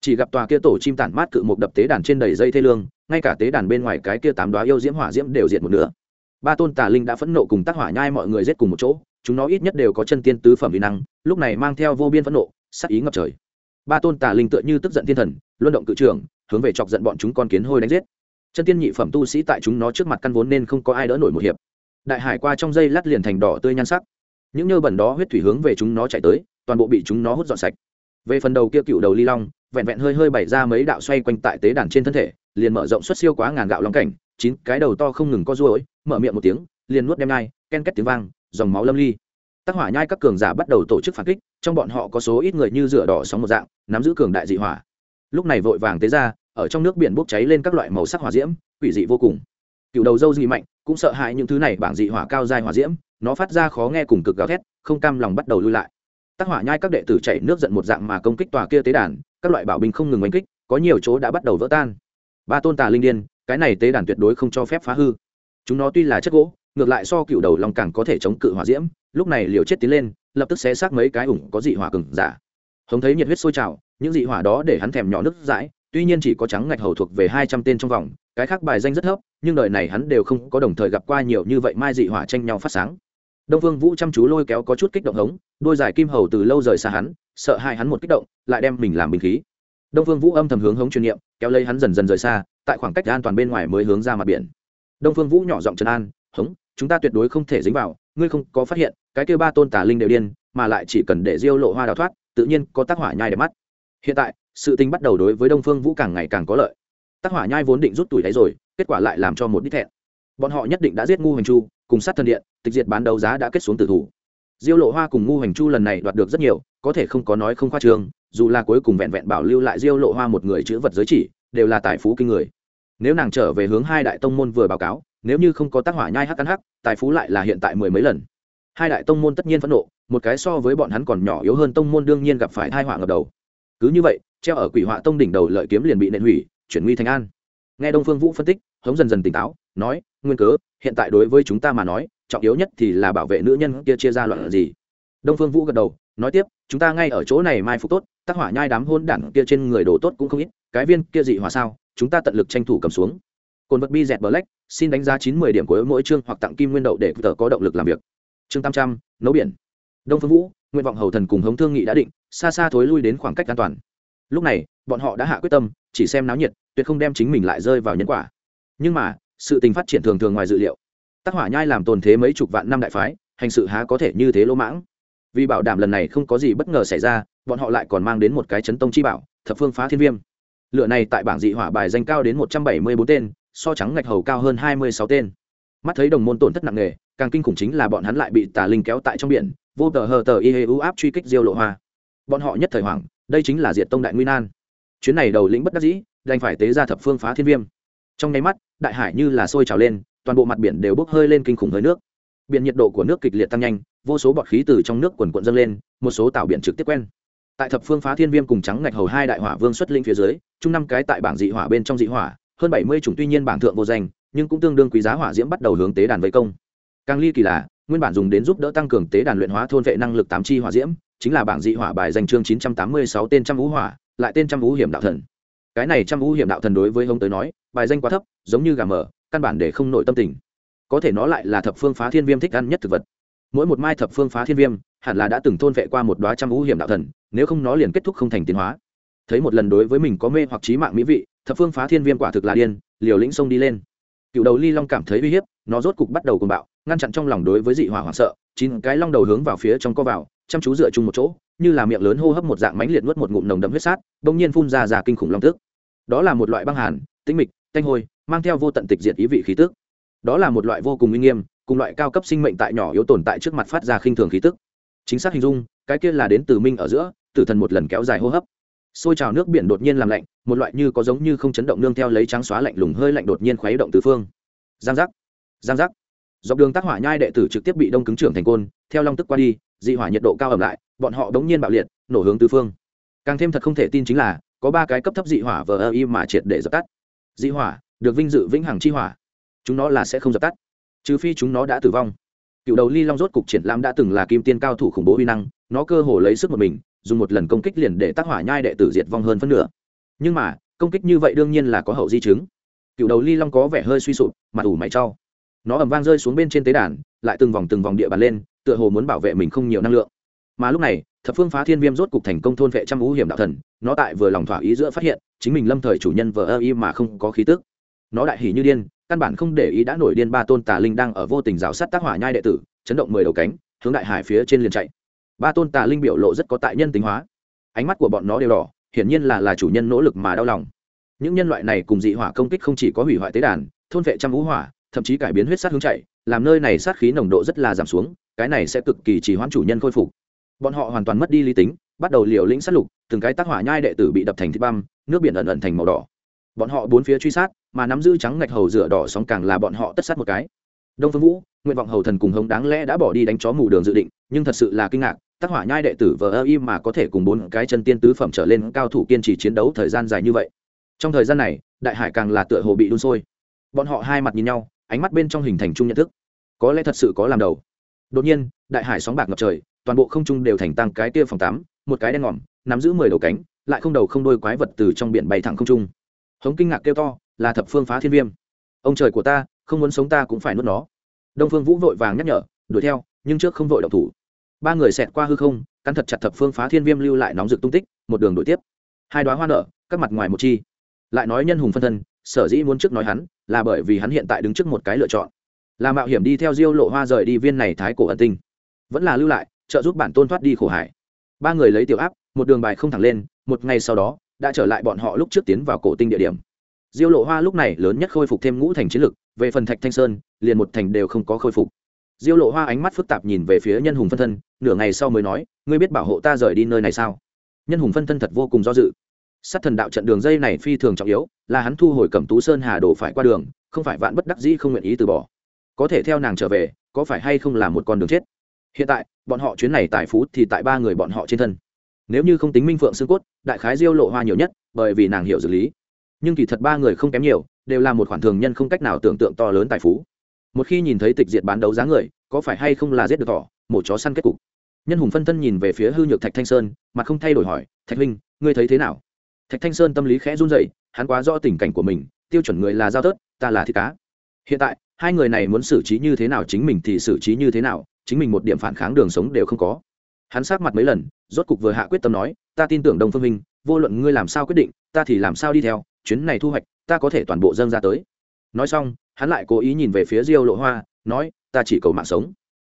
S1: Chỉ gặp tòa kia tổ chim tản mát cự một đập tế đàn trên đầy dây thê lương, ngay cả tế đàn bên ngoài cái kia tám đoá yêu diễm hỏa diễm đều diệt một nửa. Ba tôn tà linh đã phẫn nộ cùng tác hỏa nhai mọi người giết cùng một chỗ, chúng nó ít nhất đều có chân tiên tứ phẩm vi năng, lúc này mang theo vô biên phẫn nộ sắc ý ngập trời. Ba tôn tà linh tựa như tức giận thiên thần, luân động cự trường, hướng về chọc giận bọn chúng con kiến hôi đánh giết. Chân tiên nhị phẩm tu sĩ tại chúng nó trước mặt căn vốn nên không có ai đỡ nổi một hiệp. Đại hải qua trong dây lát liền thành đỏ tươi nhan sắc. Những nhơ bẩn đó huyết thủy hướng về chúng nó chạy tới toàn bộ bị chúng nó hút dọn sạch. Về phần đầu kia cựu đầu ly long, vẹn vẹn hơi hơi bày ra mấy đạo xoay quanh tại tế đàn trên thân thể, liền mở rộng xuất siêu quá ngàn gạo long cảnh, chín cái đầu to không ngừng co ruỗi mở miệng một tiếng, liền nuốt đem ngai ken két tiếng vang, dòng máu lâm ly. Tác hỏa nhai các cường giả bắt đầu tổ chức phản kích, trong bọn họ có số ít người như rửa đỏ sóng một dạng, nắm giữ cường đại dị hỏa. Lúc này vội vàng tế ra, ở trong nước biển bốc cháy lên các loại màu sắc hỏa diễm, quỷ dị vô cùng. Cựu đầu dâu dị mạnh, cũng sợ hãi những thứ này bảng dị hỏa cao dài hỏa diễm, nó phát ra khó nghe cùng cực gào thét, không cam lòng bắt đầu lui lại tác hỏa nhai các đệ tử chảy nước giận một dạng mà công kích tòa kia tế đàn, các loại bảo binh không ngừng oanh kích, có nhiều chỗ đã bắt đầu vỡ tan. Ba tôn tà linh điên, cái này tế đàn tuyệt đối không cho phép phá hư. Chúng nó tuy là chất gỗ, ngược lại so cựu đầu lòng càng có thể chống cự hỏa diễm, lúc này liều chết tiến lên, lập tức xé xác mấy cái ủng có dị hỏa cừng giả. Hống thấy nhiệt huyết sôi trào, những dị hỏa đó để hắn thèm nhỏ nước dãi, tuy nhiên chỉ có trắng ngạch hầu thuộc về hai trăm tên trong vòng, cái khác bài danh rất thấp, nhưng đời này hắn đều không có đồng thời gặp qua nhiều như vậy mai dị hỏa tranh nhau phát sáng đông Phương vũ chăm chú lôi kéo có chút kích động hống, đôi giải kim hầu từ lâu rời xa hắn, sợ hai hắn một kích động, lại đem mình làm bình khí. Đông Phương vũ âm thầm hướng hống truyền niệm, kéo lấy hắn dần dần rời xa, tại khoảng cách an toàn bên ngoài mới hướng ra mặt biển. Đông phương vũ nhỏ giọng trấn an, hống, chúng ta tuyệt đối không thể dính vào, ngươi không có phát hiện, cái kia ba tôn tà linh đều điên, mà lại chỉ cần để diêu lộ hoa đào thoát, tự nhiên có tác hỏa nhai để mắt. Hiện tại, sự tình bắt đầu đối với đông phương vũ càng ngày càng có lợi. Tác hỏa nhai vốn định rút tuổi đấy rồi, kết quả lại làm cho một đít thẹn. Bọn họ nhất định đã giết ngu hành chu cùng sát thần điện, tịch diệt bán đấu giá đã kết xuống tử thủ. Diêu lộ hoa cùng ngu hoành chu lần này đoạt được rất nhiều, có thể không có nói không khoa trương, dù là cuối cùng vẹn vẹn bảo lưu lại diêu lộ hoa một người chữ vật giới chỉ, đều là tài phú kinh người. Nếu nàng trở về hướng hai đại tông môn vừa báo cáo, nếu như không có tác hỏa nhai hắc ăn hắc, tài phú lại là hiện tại mười mấy lần. Hai đại tông môn tất nhiên phẫn nộ, một cái so với bọn hắn còn nhỏ yếu hơn tông môn đương nhiên gặp phải thai họa ngập đầu. Cứ như vậy, treo ở quỷ họa tông đỉnh đầu lợi kiếm liền bị nện hủy, chuyển nguy thành an. Nghe đông phương vũ phân tích hống dần dần tỉnh táo, nói, nguyên cớ, hiện tại đối với chúng ta mà nói, trọng yếu nhất thì là bảo vệ nữ nhân kia chia ra loạn gì. Đông phương vũ gật đầu, nói tiếp, chúng ta ngay ở chỗ này mai phục tốt, tác hỏa nhai đám hôn đản kia trên người đồ tốt cũng không ít, cái viên kia dị hỏa sao, chúng ta tận lực tranh thủ cầm xuống. Cồn vật bi dẹt black, xin đánh giá chín mươi điểm của mỗi chương hoặc tặng kim nguyên đậu để tờ có động lực làm việc. Chương tam trăm, nấu biển. Đông phương vũ, nguyện vọng hầu thần cùng hống thương nghị đã định, xa xa thối lui đến khoảng cách an toàn. Lúc này, bọn họ đã hạ quyết tâm, chỉ xem náo nhiệt, tuyệt không đem chính mình lại rơi vào nhân quả nhưng mà, sự tình phát triển thường thường ngoài dự liệu. Tác hỏa nhai làm tồn thế mấy chục vạn năm đại phái, hành sự há có thể như thế lỗ mãng. Vì bảo đảm lần này không có gì bất ngờ xảy ra, bọn họ lại còn mang đến một cái chấn tông chi bảo, thập phương phá thiên viêm. Lựa này tại bảng dị hỏa bài danh cao đến một trăm bảy mươi bốn tên, so trắng ngạch hầu cao hơn hai mươi sáu tên. Mắt thấy đồng môn tổn thất nặng nề, càng kinh khủng chính là bọn hắn lại bị tà linh kéo tại trong biển, vô tờ hờ tờ y hê u áp truy kích diêu lộ hoa. Bọn họ nhất thời hoảng, đây chính là diệt tông đại nguy nan. Chuyến này đầu lĩnh bất đắc dĩ, đành phải tế ra thập phương phá thiên viêm trong nháy mắt, đại hải như là sôi trào lên, toàn bộ mặt biển đều bốc hơi lên kinh khủng hơi nước. Biển nhiệt độ của nước kịch liệt tăng nhanh, vô số bọt khí từ trong nước quần quận dâng lên, một số tàu biển trực tiếp quen. Tại thập phương phá thiên viêm cùng trắng ngạch hầu hai đại hỏa vương xuất linh phía dưới, chung năm cái tại bảng dị hỏa bên trong dị hỏa, hơn bảy mươi chủng tuy nhiên bảng thượng vô danh, nhưng cũng tương đương quý giá hỏa diễm bắt đầu hướng tế đàn vây công. Càng ly kỳ là, nguyên bản dùng đến giúp đỡ tăng cường tế đàn luyện hóa thôn vệ năng lực tám chi hỏa diễm, chính là bảng dị hỏa bài danh chương chín trăm tám mươi sáu tên trăm vũ hỏa, lại tên trăm vũ hiểm đạo thần cái này trăm u hiểm đạo thần đối với hông tới nói, bài danh quá thấp, giống như gà mở căn bản để không nội tâm tình. Có thể nó lại là thập phương phá thiên viêm thích ăn nhất thực vật. Mỗi một mai thập phương phá thiên viêm, hẳn là đã từng thôn vệ qua một đoá trăm u hiểm đạo thần, nếu không nó liền kết thúc không thành tiến hóa. Thấy một lần đối với mình có mê hoặc trí mạng mỹ vị, thập phương phá thiên viêm quả thực là điên, liều lĩnh sông đi lên. Cựu đầu ly long cảm thấy uy hiếp, nó rốt cục bắt đầu cùng bạo, ngăn chặn trong lòng đối với dị hỏa hoảng sợ, chín cái long đầu hướng vào phía trong co vào, chăm chú dựa chung một chỗ, như là miệng lớn hô hấp một dạng mãnh liệt nuốt một ngụm nồng đậm huyết sát, bỗng nhiên phun ra ra kinh khủng long tức đó là một loại băng hàn tinh mịch, tanh hôi, mang theo vô tận tịch diệt ý vị khí tức. Đó là một loại vô cùng uy nghiêm, cùng loại cao cấp sinh mệnh tại nhỏ yếu tồn tại trước mặt phát ra khinh thường khí tức. Chính xác hình dung, cái kia là đến từ minh ở giữa, tử thần một lần kéo dài hô hấp. Xôi trào nước biển đột nhiên làm lạnh, một loại như có giống như không chấn động nương theo lấy trắng xóa lạnh lùng hơi lạnh đột nhiên khuấy động tứ phương. Giang giác giang giác. Dọc đường tác hỏa nhai đệ tử trực tiếp bị đông cứng trưởng thành côn, theo long tức qua đi, dị hỏa nhiệt độ cao ẩm lại, bọn họ đống nhiên bạo liệt, nổ hướng tứ phương. Càng thêm thật không thể tin chính là có ba cái cấp thấp dị hỏa vờ ơ y mà triệt để dập tắt. Dị hỏa, được vinh dự vĩnh hằng chi hỏa. Chúng nó là sẽ không dập tắt, trừ phi chúng nó đã tử vong. Cựu đầu ly long rốt cục triển lãm đã từng là kim tiên cao thủ khủng bố uy năng, nó cơ hồ lấy sức một mình, dùng một lần công kích liền để tác hỏa nhai đệ tử diệt vong hơn phân nửa. Nhưng mà, công kích như vậy đương nhiên là có hậu di chứng. Cựu đầu ly long có vẻ hơi suy sụp, mặt ủ mày trau nó ầm vang rơi xuống bên trên tế đàn, lại từng vòng từng vòng địa bàn lên, tựa hồ muốn bảo vệ mình không nhiều năng lượng mà lúc này, thập phương phá thiên viêm rốt cục thành công thôn vệ trăm ngũ hiểm đạo thần, nó tại vừa lòng thỏa ý giữa phát hiện, chính mình lâm thời chủ nhân vờ ơ y mà không có khí tức. Nó đại hỉ như điên, căn bản không để ý đã nổi điên ba tôn tà linh đang ở vô tình rào sát tác hỏa nhai đệ tử, chấn động mười đầu cánh, hướng đại hải phía trên liền chạy. Ba tôn tà linh biểu lộ rất có tại nhân tính hóa. Ánh mắt của bọn nó đều đỏ, hiển nhiên là là chủ nhân nỗ lực mà đau lòng. Những nhân loại này cùng dị hỏa công kích không chỉ có hủy hoại tế đàn, thôn vệ trăm vũ hỏa, thậm chí cải biến huyết sát hướng chạy, làm nơi này sát khí nồng độ rất là giảm xuống, cái này sẽ cực kỳ trì hoãn chủ nhân khôi phục bọn họ hoàn toàn mất đi lý tính, bắt đầu liều lĩnh sát lục, từng cái tác hỏa nhai đệ tử bị đập thành thịt băm, nước biển ẩn ẩn thành màu đỏ. Bọn họ bốn phía truy sát, mà nắm giữ trắng ngạch hầu rửa đỏ sóng càng là bọn họ tất sát một cái. Đông phương vũ nguyện vọng hầu thần cùng hống đáng lẽ đã bỏ đi đánh chó mù đường dự định, nhưng thật sự là kinh ngạc tác hỏa nhai đệ tử vờ ơ im mà có thể cùng bốn cái chân tiên tứ phẩm trở lên cao thủ kiên trì chiến đấu thời gian dài như vậy. Trong thời gian này, đại hải càng là tựa hồ bị đun sôi. Bọn họ hai mặt nhìn nhau, ánh mắt bên trong hình thành chung nhận thức. Có lẽ thật sự có làm đầu. Đột nhiên, đại hải sóng bạc ngập trời toàn bộ không trung đều thành tăng cái tia phòng tắm, một cái đen ngòm, nắm giữ mười đầu cánh, lại không đầu không đôi quái vật từ trong biển bay thẳng không trung. Hống kinh ngạc kêu to, là thập phương phá thiên viêm. Ông trời của ta, không muốn sống ta cũng phải nuốt nó. Đông phương vũ vội vàng nhắc nhở, đuổi theo, nhưng trước không vội động thủ. Ba người xẹt qua hư không, cắn thật chặt thập phương phá thiên viêm lưu lại nóng rực tung tích, một đường đuổi tiếp. Hai đoá hoa nở, các mặt ngoài một chi. Lại nói nhân hùng phân thân, sở dĩ muốn trước nói hắn, là bởi vì hắn hiện tại đứng trước một cái lựa chọn. Là mạo hiểm đi theo diêu lộ hoa rời đi viên này thái cổ ẩn tinh. Vẫn là lưu lại trợ giúp bản tôn thoát đi khổ hải. Ba người lấy tiểu áp, một đường bài không thẳng lên, một ngày sau đó, đã trở lại bọn họ lúc trước tiến vào cổ tinh địa điểm. Diêu lộ hoa lúc này lớn nhất khôi phục thêm ngũ thành chiến lực, về phần thạch thanh sơn, liền một thành đều không có khôi phục. Diêu lộ hoa ánh mắt phức tạp nhìn về phía nhân hùng phân thân, nửa ngày sau mới nói, ngươi biết bảo hộ ta rời đi nơi này sao? Nhân hùng phân thân thật vô cùng do dự. Sát thần đạo trận đường dây này phi thường trọng yếu, là hắn thu hồi cẩm tú sơn hà đổ phải qua đường, không phải vạn bất đắc dĩ không nguyện ý từ bỏ. Có thể theo nàng trở về, có phải hay không là một con đường chết? Hiện tại bọn họ chuyến này tài phú thì tại ba người bọn họ trên thân. Nếu như không tính minh phượng xương cốt, đại khái diêu lộ hoa nhiều nhất, bởi vì nàng hiểu dược lý. Nhưng kỳ thật ba người không kém nhiều, đều là một khoản thường nhân không cách nào tưởng tượng to lớn tài phú. Một khi nhìn thấy tịch diệt bán đấu giá người, có phải hay không là giết được thỏ một chó săn kết cục. Nhân hùng phân thân nhìn về phía hư nhược thạch thanh sơn mà không thay đổi hỏi, thạch huynh, ngươi thấy thế nào? Thạch thanh sơn tâm lý khẽ run dậy hắn quá rõ tình cảnh của mình, tiêu chuẩn người là giao tớt ta là thịt cá. Hiện tại, hai người này muốn xử trí như thế nào chính mình thì xử trí như thế nào chính mình một điểm phản kháng đường sống đều không có. Hắn sát mặt mấy lần, rốt cục vừa hạ quyết tâm nói, ta tin tưởng đồng phương minh, vô luận ngươi làm sao quyết định, ta thì làm sao đi theo, chuyến này thu hoạch, ta có thể toàn bộ dâng ra tới. Nói xong, hắn lại cố ý nhìn về phía diêu lộ hoa, nói, ta chỉ cầu mạng sống.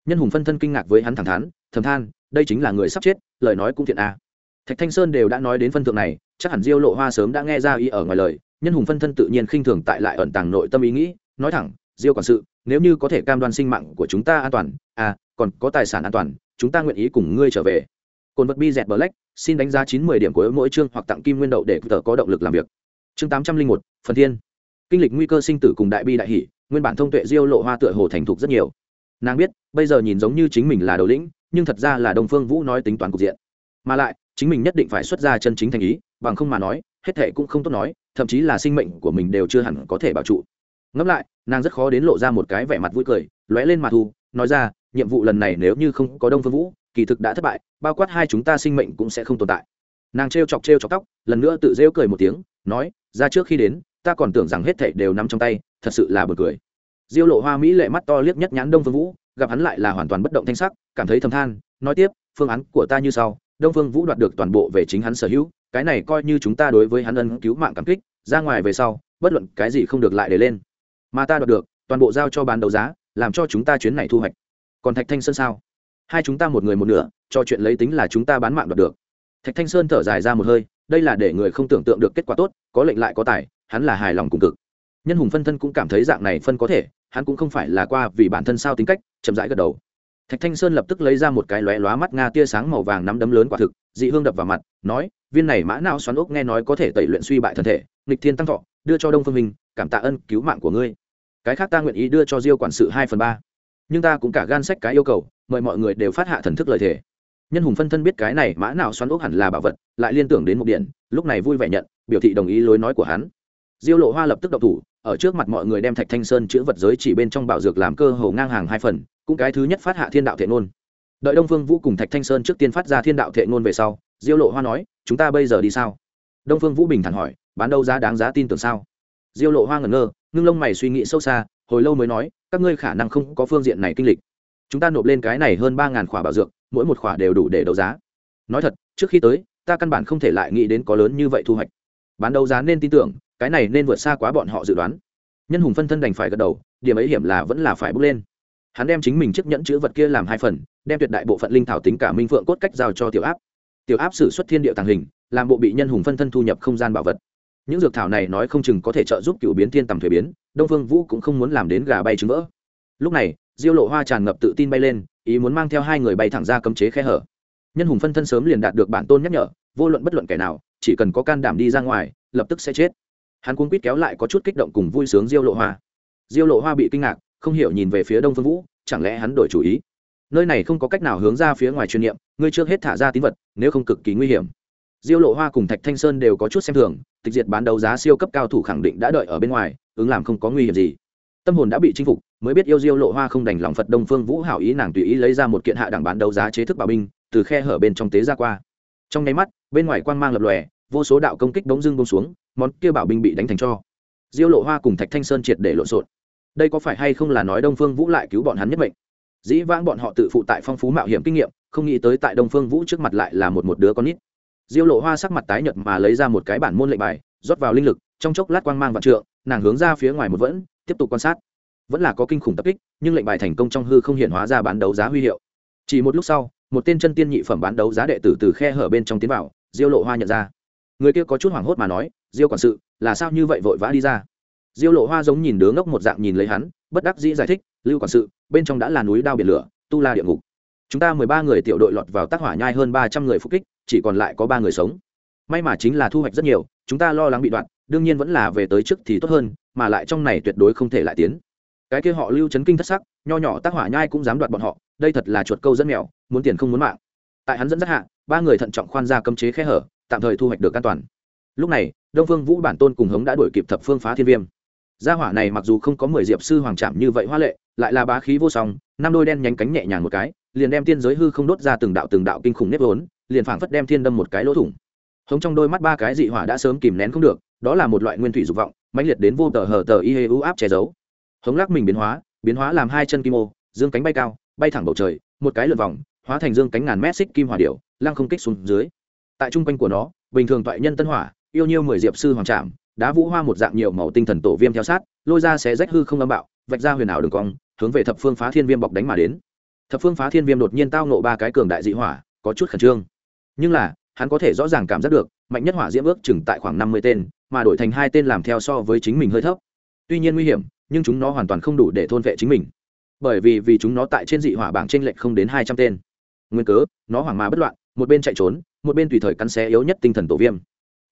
S1: Nhân hùng phân thân kinh ngạc với hắn thẳng thắn thầm than, đây chính là người sắp chết, lời nói cũng thiện a à. thạch thanh sơn đều đã nói đến phân thượng này, chắc hẳn diêu lộ hoa sớm đã nghe ra ý ở ngoài lời, nhân hùng phân thân tự nhiên khinh thường tại lại ẩn tàng nội tâm ý nghĩ, nói thẳng diêu quản sự, nếu như có thể cam đoan sinh mạng của chúng ta an toàn à còn có tài sản an toàn, chúng ta nguyện ý cùng ngươi trở về. Cồn vật bi dẹt black, xin đánh giá chín mươi điểm của mỗi chương hoặc tặng kim nguyên đậu để tờ có động lực làm việc. Chương tám trăm linh một, phần thiên. Kinh lịch nguy cơ sinh tử cùng đại bi đại hỷ, nguyên bản thông tuệ diêu lộ hoa tựa hồ thành thục rất nhiều. Nàng biết, bây giờ nhìn giống như chính mình là đầu lĩnh, nhưng thật ra là đồng phương vũ nói tính toán cục diện. Mà lại, chính mình nhất định phải xuất ra chân chính thành ý, bằng không mà nói, hết thệ cũng không tốt nói, thậm chí là sinh mệnh của mình đều chưa hẳn có thể bảo trụ. Ngẫm lại nàng rất khó đến lộ ra một cái vẻ mặt vui cười, lóe lên mà thu, nói ra, nhiệm vụ lần này nếu như không có đông phương vũ, kỳ thực đã thất bại, bao quát hai chúng ta sinh mệnh cũng sẽ không tồn tại. Nàng t r e o chọc t r e o chọc tóc, lần nữa tự rêu cười một tiếng, nói, ra trước khi đến, ta còn tưởng rằng hết thảy đều nằm trong tay, thật sự là bật cười. Diêu lộ hoa mỹ lệ mắt to liếc nhất nhãn đông phương vũ, gặp hắn lại là hoàn toàn bất động thanh sắc, cảm thấy thầm than, nói tiếp, phương án của ta như sau, đông phương vũ đoạt được toàn bộ về chính hắn sở hữu, cái này coi như chúng ta đối với hắn ân cứu mạng cảm kích, ra ngoài về sau, bất luận cái gì không được lại để lên mà ta đoạt được, toàn bộ giao cho bán đấu giá, làm cho chúng ta chuyến này thu hoạch. Còn thạch thanh sơn sao? Hai chúng ta một người một nửa, cho chuyện lấy tính là chúng ta bán mạng đoạt được. Thạch thanh sơn thở dài ra một hơi, đây là để người không tưởng tượng được kết quả tốt, có lệnh lại có tài, hắn là hài lòng cùng cực. Nhân hùng phân thân cũng cảm thấy dạng này phân có thể, hắn cũng không phải là qua vì bản thân sao tính cách, chậm rãi gật đầu. Thạch thanh sơn lập tức lấy ra một cái lóe lóa mắt nga tia sáng màu vàng nắm đấm lớn quả thực, dị hương đập vào mặt, nói, viên này mã não xoắn ốc nghe nói có thể tẩy luyện suy bại thân thể, nghịch thiên tăng thọ, đưa cho đông phương minh cảm tạ ân cứu mạng của ngươi. Cái khác ta nguyện ý đưa cho diêu quản sự hai phần ba. Nhưng ta cũng cả gan sách cái yêu cầu, mời mọi người đều phát hạ thần thức lời thề. Nhân hùng phân thân biết cái này mã nào xoắn ốc hẳn là bảo vật, lại liên tưởng đến một điện, lúc này vui vẻ nhận, biểu thị đồng ý lối nói của hắn. Diêu lộ hoa lập tức độc thủ, ở trước mặt mọi người đem thạch thanh sơn chữ vật giới chỉ bên trong bảo dược làm cơ hồ ngang hàng hai phần, cũng cái thứ nhất phát hạ thiên đạo thệ ngôn. Đợi đông phương vũ cùng thạch thanh sơn trước tiên phát ra thiên đạo thệ ngôn về sau, diêu lộ hoa nói, chúng ta bây giờ đi sao? Đông phương vũ bình thản hỏi, bán đâu giá đáng giá tin tưởng sao? Diêu lộ hoa ngẩn ngơ, ngưng lông mày suy nghĩ sâu xa, hồi lâu mới nói, các ngươi khả năng không có phương diện này kinh lịch. Chúng ta nộp lên cái này hơn ba ngàn khỏa bảo dược, mỗi một khỏa đều đủ để đấu giá. Nói thật, trước khi tới, ta căn bản không thể lại nghĩ đến có lớn như vậy thu hoạch. Bán đấu giá nên tin tưởng, cái này nên vượt xa quá bọn họ dự đoán. Nhân hùng phân thân đành phải gật đầu, điểm ấy hiểm là vẫn là phải bước lên. Hắn đem chính mình chiếc nhẫn chữ vật kia làm hai phần, đem tuyệt đại bộ phận linh thảo tính cả minh phượng cốt cách giao cho tiểu áp. Tiểu áp xử xuất thiên địa tàng hình, làm bộ bị nhân hùng phân thân thu nhập không gian bảo vật những dược thảo này nói không chừng có thể trợ giúp cựu biến thiên tầm thuế biến, đông phương vũ cũng không muốn làm đến gà bay trứng vỡ. Lúc này, diêu lộ hoa tràn ngập tự tin bay lên, ý muốn mang theo hai người bay thẳng ra cấm chế khe hở. Nhân hùng phân thân sớm liền đạt được bản tôn nhắc nhở, vô luận bất luận kẻ nào, chỉ cần có can đảm đi ra ngoài, lập tức sẽ chết. Hắn cuốn quýt kéo lại có chút kích động cùng vui sướng diêu lộ hoa. Diêu lộ hoa bị kinh ngạc, không hiểu nhìn về phía đông phương vũ, chẳng lẽ hắn đổi chủ ý? Nơi này không có cách nào hướng ra phía ngoài chuyên niệm, ngươi trước hết thả ra tín vật, nếu không cực kỳ nguy hiểm diêu lộ hoa cùng thạch thanh sơn đều có chút xem thường, tịch diệt bán đấu giá siêu cấp cao thủ khẳng định đã đợi ở bên ngoài, ứng làm không có nguy hiểm gì. Tâm hồn đã bị chinh phục, mới biết yêu diêu lộ hoa không đành lòng phật đông phương vũ hảo ý nàng tùy ý lấy ra một kiện hạ đẳng bán đấu giá chế thức bảo binh, từ khe hở bên trong tế ra qua. Trong nháy mắt, bên ngoài quang mang lập lòe, vô số đạo công kích bỗng dưng bông xuống, món kia bảo binh bị đánh thành cho. Diêu lộ hoa cùng thạch thanh sơn triệt để lộn xộn. Đây có phải hay không là nói đông phương vũ lại cứu bọn hắn nhất mệnh? Dĩ vãng bọn họ tự phụ tại phong phú mạo hiểm kinh nghiệm, không nghĩ tới tại đông phương vũ trước mặt lại là một một đứa con nít diêu lộ hoa sắc mặt tái nhợt mà lấy ra một cái bản môn lệnh bài, rót vào linh lực, trong chốc lát quang mang vạn trượng, nàng hướng ra phía ngoài một vẫn, tiếp tục quan sát. Vẫn là có kinh khủng tập kích, nhưng lệnh bài thành công trong hư không hiện hóa ra bán đấu giá huy hiệu. Chỉ một lúc sau, một tên chân tiên nhị phẩm bán đấu giá đệ tử từ khe hở bên trong tiến vào, diêu lộ hoa nhận ra. Người kia có chút hoảng hốt mà nói, diêu quản sự, là sao như vậy vội vã đi ra? Diêu lộ hoa giống nhìn đứa ngốc một dạng nhìn lấy hắn, bất đắc dĩ giải thích, lưu quản sự, bên trong đã là núi đao biển lửa, tu la địa ngục. Chúng ta mười ba người tiểu đội lọt vào tác hỏa nhai hơn ba trăm người phục kích chỉ còn lại có ba người sống. May mà chính là thu hoạch rất nhiều, chúng ta lo lắng bị đoạn, đương nhiên vẫn là về tới trước thì tốt hơn, mà lại trong này tuyệt đối không thể lại tiến. Cái kia họ lưu chấn kinh thất sắc, nho nhỏ tác hỏa nhai cũng dám đoạt bọn họ, đây thật là chuột câu dẫn mèo, muốn tiền không muốn mạng. Tại hắn dẫn dắt hạ, ba người thận trọng khoan ra cấm chế khe hở, tạm thời thu hoạch được an toàn. Lúc này, đông phương vũ bản tôn cùng hống đã đuổi kịp thập phương phá thiên viêm. Gia hỏa này mặc dù không có mười diệp sư hoàng trạm như vậy hoa lệ, lại là bá khí vô song, năm đôi đen nhánh cánh nhẹ nhàng một cái, liền đem tiên giới hư không đốt ra từng đạo từng đạo kinh khủng nếp vốn liền phảng phất đem thiên đâm một cái lỗ thủng. Hống trong đôi mắt ba cái dị hỏa đã sớm kìm nén không được, đó là một loại nguyên thủy dục vọng, mãnh liệt đến vô tờ hờ tờ y hê u áp che giấu. Hống lắc mình biến hóa biến hóa làm hai chân kim ô, dương cánh bay cao, bay thẳng bầu trời, một cái lượt vòng, hóa thành dương cánh ngàn mét xích kim hỏa điệu lăng không kích xuống dưới. Tại trung quanh của nó, bình thường toại nhân tân hỏa, yêu nhiêu mười diệp sư hoàng trạm đá vũ hoa một dạng nhiều màu tinh thần tổ viêm theo sát, lôi ra xé rách hư không âm bạo, vạch ra huyền ảo đường cong, hướng về thập phương phá thiên viêm bọc đánh mà đến. Thập phương phá thiên viêm đột nhiên tao nộ ba cái cường đại dị hỏa, có chút khẩn trương nhưng là, hắn có thể rõ ràng cảm giác được, mạnh nhất hỏa diễm ước chừng tại khoảng năm mươi tên, mà đổi thành hai tên làm theo so với chính mình hơi thấp. Tuy nhiên nguy hiểm, nhưng chúng nó hoàn toàn không đủ để thôn vệ chính mình. Bởi vì vì chúng nó tại trên dị hỏa bảng t r ê n lệch không đến hai trăm tên. Nguyên cớ, nó hoảng mà bất loạn, một bên chạy trốn, một bên tùy thời cắn xé yếu nhất tinh thần tổ viêm.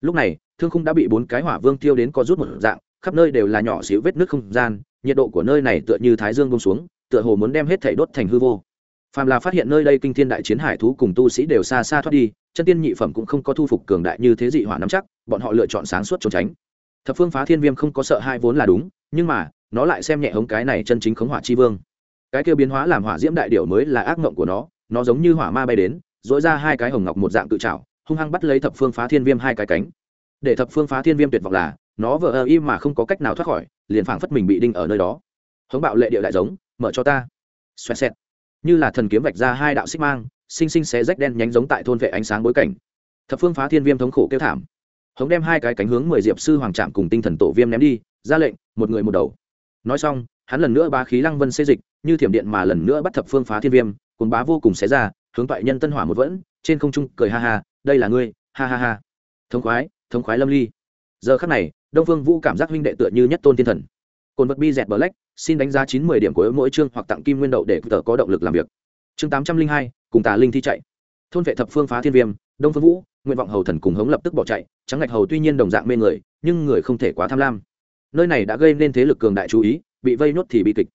S1: Lúc này, thương khung đã bị bốn cái hỏa vương tiêu đến có rút một dạng, khắp nơi đều là nhỏ xíu vết nước không gian, nhiệt độ của nơi này tựa như thái dương bông xuống, tựa hồ muốn đem hết thảy đốt thành hư vô. Phàm là phát hiện nơi đây kinh thiên đại chiến hải thú cùng tu sĩ đều xa xa thoát đi chân tiên nhị phẩm cũng không có thu phục cường đại như thế dị hỏa nắm chắc, bọn họ lựa chọn sáng suốt trốn tránh. Thập phương phá thiên viêm không có sợ hai vốn là đúng, nhưng mà, nó lại xem nhẹ hống cái này chân chính khống hỏa chi vương. Cái kia biến hóa làm hỏa diễm đại điểu mới là ác mộng của nó nó giống như hỏa ma bay đến dỗi ra hai cái hồng ngọc một dạng tự trào hung hăng bắt lấy thập phương phá thiên viêm hai cái cánh. Để thập phương phá thiên viêm tuyệt vọng là, nó vờ ơ im mà không có cách nào thoát khỏi, liền phảng phất mình bị đinh ở nơi đó. Hống bạo lệ địa đại giống, mở cho ta. Xoẹt xẹt như là thần kiếm vạch ra hai đạo xích mang xinh xinh xé rách đen nhánh giống tại thôn vệ ánh sáng bối cảnh. Thập phương phá thiên viêm thống khổ kêu thảm. Hống đem hai cái cánh hướng mười diệp sư hoàng trạm cùng tinh thần tổ viêm ném đi, ra lệnh, một người một đầu. Nói xong, hắn lần nữa bá khí lăng vân xê dịch, như thiểm điện mà lần nữa bắt thập phương phá thiên viêm cồn bá vô cùng xé ra, hướng toại nhân tân hỏa một vẫn, trên không trung cười ha ha, đây là ngươi, ha ha ha. Thống khoái thống khoái lâm ly. Giờ khắc này, đông phương vũ cảm giác huynh đệ tựa như nhất tôn thiên thần cồn vật bi dẹt black, xin đánh giá chín mươi điểm của mỗi chương hoặc tặng kim nguyên đậu để tờ có động lực làm việc. Chương tám trăm linh hai, cùng tà linh thi chạy. Thôn vệ thập phương phá thiên viêm, đông phương vũ, nguyện vọng hầu thần cùng hống lập tức bỏ chạy, trắng ngạch hầu tuy nhiên đồng dạng mê người, nhưng người không thể quá tham lam. Nơi này đã gây nên thế lực cường đại chú ý, bị vây nốt thì bị kịch.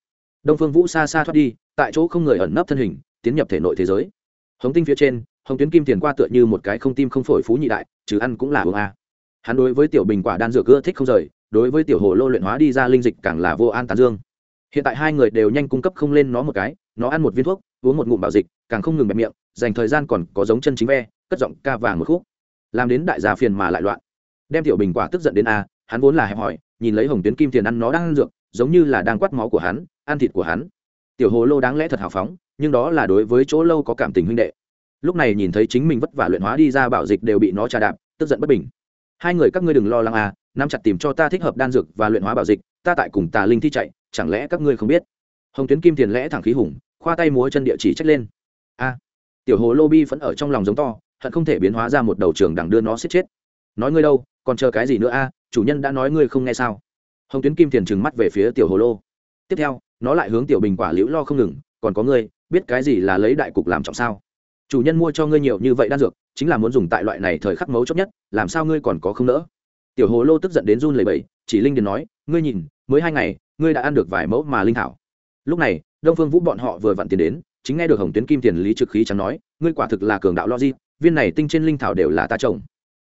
S1: Đông phương vũ xa xa thoát đi, tại chỗ không người ẩn nấp thân hình, tiến nhập thể nội thế giới. Hống tinh phía trên, hồng tuyến kim tiền qua tựa như một cái không tim không phổi phú nhị đại chứ ăn cũng là uống a. Hắn đối với tiểu bình quả đan dược ưa thích không rời đối với tiểu hồ lô luyện hóa đi ra linh dịch càng là vô an tán dương. Hiện tại hai người đều nhanh cung cấp không lên nó một cái, nó ăn một viên thuốc, uống một ngụm bảo dịch, càng không ngừng bẹp miệng, dành thời gian còn có giống chân chính ve, cất giọng ca vàng một khúc. Làm đến đại gia phiền mà lại loạn. Đem tiểu bình quả tức giận đến a, hắn vốn là hẹp hỏi nhìn lấy hồng tuyến kim tiền ăn nó đang ăn dược, giống như là đang quắt máu của hắn, ăn thịt của hắn. Tiểu hồ lô đáng lẽ thật hào phóng, nhưng đó là đối với chỗ lâu có cảm tình huynh đệ. Lúc này nhìn thấy chính mình vất vả luyện hóa đi ra bảo dịch đều bị nó trà đạp, tức giận bất bình. Hai người các ngươi đừng lo lắng à nắm chặt tìm cho ta thích hợp đan dược và luyện hóa bảo dịch, ta tại cùng tà linh thi chạy, chẳng lẽ các ngươi không biết? Hồng tuyến kim tiền lẽ thẳng khí hùng, khoa tay múa chân địa chỉ trách lên. A, tiểu hồ lô bi vẫn ở trong lòng giống to, hận không thể biến hóa ra một đầu trường đằng đưa nó xiết chết. Nói ngươi đâu, còn chờ cái gì nữa a, chủ nhân đã nói ngươi không nghe sao? Hồng tuyến kim tiền trừng mắt về phía tiểu hồ lô. Tiếp theo, nó lại hướng tiểu bình quả liễu lo không ngừng, còn có ngươi, biết cái gì là lấy đại cục làm trọng sao? Chủ nhân mua cho ngươi nhiều như vậy đan dược, chính là muốn dùng tại loại này thời khắc mấu chốt nhất, làm sao ngươi còn có không nỡ? Tiểu hồ lô tức giận đến run lầy bẫy chỉ linh điền nói, ngươi nhìn, mới hai ngày, ngươi đã ăn được vài mẫu mà linh thảo. Lúc này, đông phương vũ bọn họ vừa vặn tiền đến, chính nghe được hồng tuyến kim tiền lý trực khí chẳng nói, ngươi quả thực là cường đạo logic, viên này tinh trên linh thảo đều là ta trồng.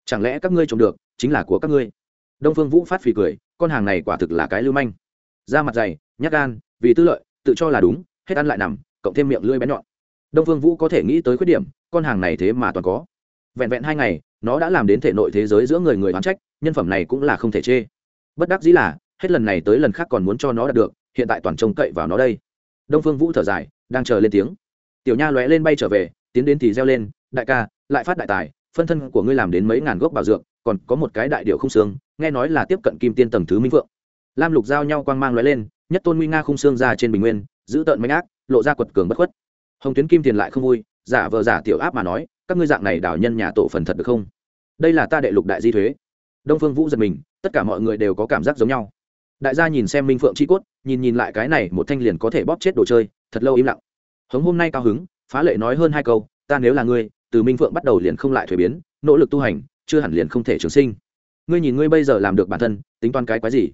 S1: Chẳng lẽ các ngươi trồng được, chính là của các ngươi? Đông phương vũ phát phì cười, con hàng này quả thực là cái lưu manh. Da mặt dày, nhát gan, vì tư lợi, tự cho là đúng, hết ăn lại nằm, cộng thêm miệng lưỡi bén nhọn. Đông phương vũ có thể nghĩ tới khuyết điểm, con hàng này thế mà toàn có. Vẹn vẹn hai ngày nó đã làm đến thể nội thế giới giữa người người oán trách, nhân phẩm này cũng là không thể chê. Bất đắc dĩ là, hết lần này tới lần khác còn muốn cho nó đạt được, hiện tại toàn trông cậy vào nó đây. Đông phương vũ thở dài, đang chờ lên tiếng. Tiểu nha lóe lên bay trở về, tiến đến thì reo lên, đại ca, lại phát đại tài, phân thân của ngươi làm đến mấy ngàn gốc bảo dược, còn có một cái đại điệu không xương, nghe nói là tiếp cận kim tiên tầng thứ minh vượng lam lục giao nhau quang mang lóe lên, nhất tôn nguy nga khung xương ra trên bình nguyên, giữ tợn mạnh ác, lộ ra quật cường bất khuất. Hồng tuyến kim tiền lại không vui, giả vờ giả tiểu áp mà nói, các ngươi dạng này đảo nhân nhà tổ phần thật được không? Đây là ta đệ lục đại di thuế. Đông phương vũ giật mình, tất cả mọi người đều có cảm giác giống nhau. Đại gia nhìn xem minh phượng chi cốt, nhìn nhìn lại cái này, một thanh liền có thể bóp chết đồ chơi, thật lâu im lặng. Hống hôm nay cao hứng, phá lệ nói hơn hai câu, ta nếu là ngươi, từ minh phượng bắt đầu liền không lại thuế biến, nỗ lực tu hành, chưa hẳn liền không thể trường sinh. Ngươi nhìn ngươi bây giờ làm được bản thân, tính toán cái quái gì?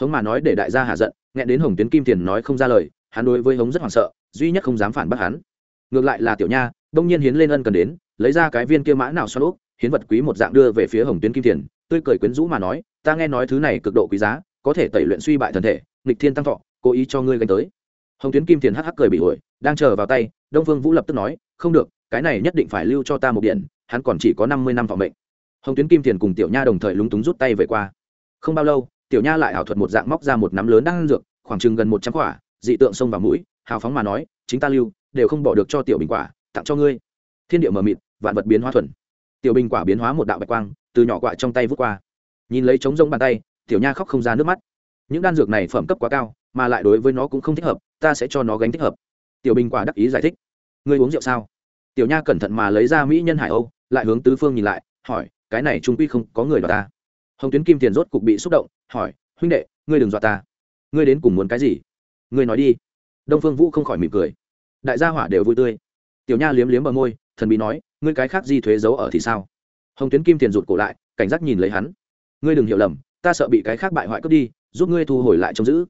S1: Hống mà nói để đại gia hạ giận nghe đến hồng tuyến kim tiền nói không ra lời, hắn đối với hống rất hoảng sợ, duy nhất không dám phản bác hắn. Ngược lại là tiểu nha, đông nhiên hiến lên ân cần đến, lấy ra cái viên kia mã nào xoan úp hiến vật quý một dạng đưa về phía hồng tuyến kim tiền tươi cười quyến rũ mà nói, ta nghe nói thứ này cực độ quý giá, có thể tẩy luyện suy bại thần thể, nghịch thiên tăng thọ, cố ý cho ngươi gánh tới. Hồng tuyến kim tiền hắc hắc cười bị ổi, đang chờ vào tay, đông Vương vũ lập tức nói, không được, cái này nhất định phải lưu cho ta một điện, hắn còn chỉ có năm mươi năm thọ mệnh. Hồng tuyến kim tiền cùng tiểu nha đồng thời lúng túng rút tay về qua. Không bao lâu, tiểu nha lại ảo thuật một dạng móc ra một nắm lớn đang ăn dược, khoảng chừng gần một trăm quả, dị tượng xông vào mũi, hào phóng mà nói, chính ta lưu, đều không bỏ được cho tiểu bình quả, tặng cho ngươi. Thiên địa mờ mịt, vạn vật biến hóa thuần tiểu bình quả biến hóa một đạo bạch quang, từ nhỏ quạ trong tay vút qua. Nhìn lấy trống rông bàn tay, tiểu nha khóc không ra nước mắt. Những đan dược này phẩm cấp quá cao, mà lại đối với nó cũng không thích hợp, ta sẽ cho nó gánh thích hợp. Tiểu bình quả đắc ý giải thích. Ngươi uống rượu sao? Tiểu nha cẩn thận mà lấy ra mỹ nhân hải âu, lại hướng tứ phương nhìn lại, hỏi, cái này trung quy không có người đ ta. Hồng tuyến kim tiền rốt cục bị xúc động, hỏi, huynh đệ, ngươi đừng dọa ta. Ngươi đến cùng muốn cái gì? Ngươi nói đi. Đông phương vũ không khỏi mỉm cười. Đại gia hỏa đều vui tươi. Tiểu nha liếm liếm bờ môi, thần bí nói ngươi cái khác di thuế giấu ở thì sao? Hồng tuyến kim tiền rụt cổ lại, cảnh giác nhìn lấy hắn. Ngươi đừng hiểu lầm, ta sợ bị cái khác bại hoại cướp đi, giúp ngươi thu hồi lại trông giữ.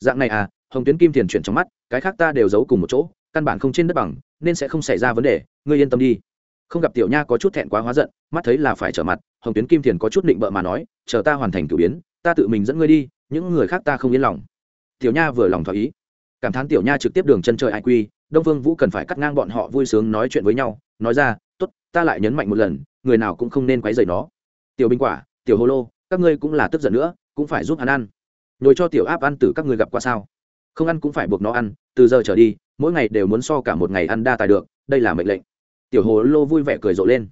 S1: Dạng này à hồng tuyến kim tiền chuyển trong mắt, cái khác ta đều giấu cùng một chỗ, căn bản không trên đất bằng, nên sẽ không xảy ra vấn đề, ngươi yên tâm đi. Không gặp tiểu nha có chút thẹn quá hóa giận, mắt thấy là phải trở mặt, hồng tuyến kim tiền có chút định bợ mà nói, chờ ta hoàn thành cử biến, ta tự mình dẫn ngươi đi, những người khác ta không yên lòng. Tiểu nha vừa lòng thỏa ý. Cảm thán tiểu nha trực tiếp đường chân trời ai quy, đông phương vũ cần phải cắt ngang bọn họ vui sướng nói chuyện với nhau, nói ra tốt, ta lại nhấn mạnh một lần, người nào cũng không nên quấy rầy nó. Tiểu binh quả, tiểu hồ lô, các ngươi cũng là tức giận nữa, cũng phải giúp hắn ăn. Nhồi cho tiểu áp ăn từ các ngươi gặp qua sao? Không ăn cũng phải buộc nó ăn, từ giờ trở đi, mỗi ngày đều muốn so cả một ngày ăn đa tài được, đây là mệnh lệnh. Tiểu hồ lô vui vẻ cười rộ lên.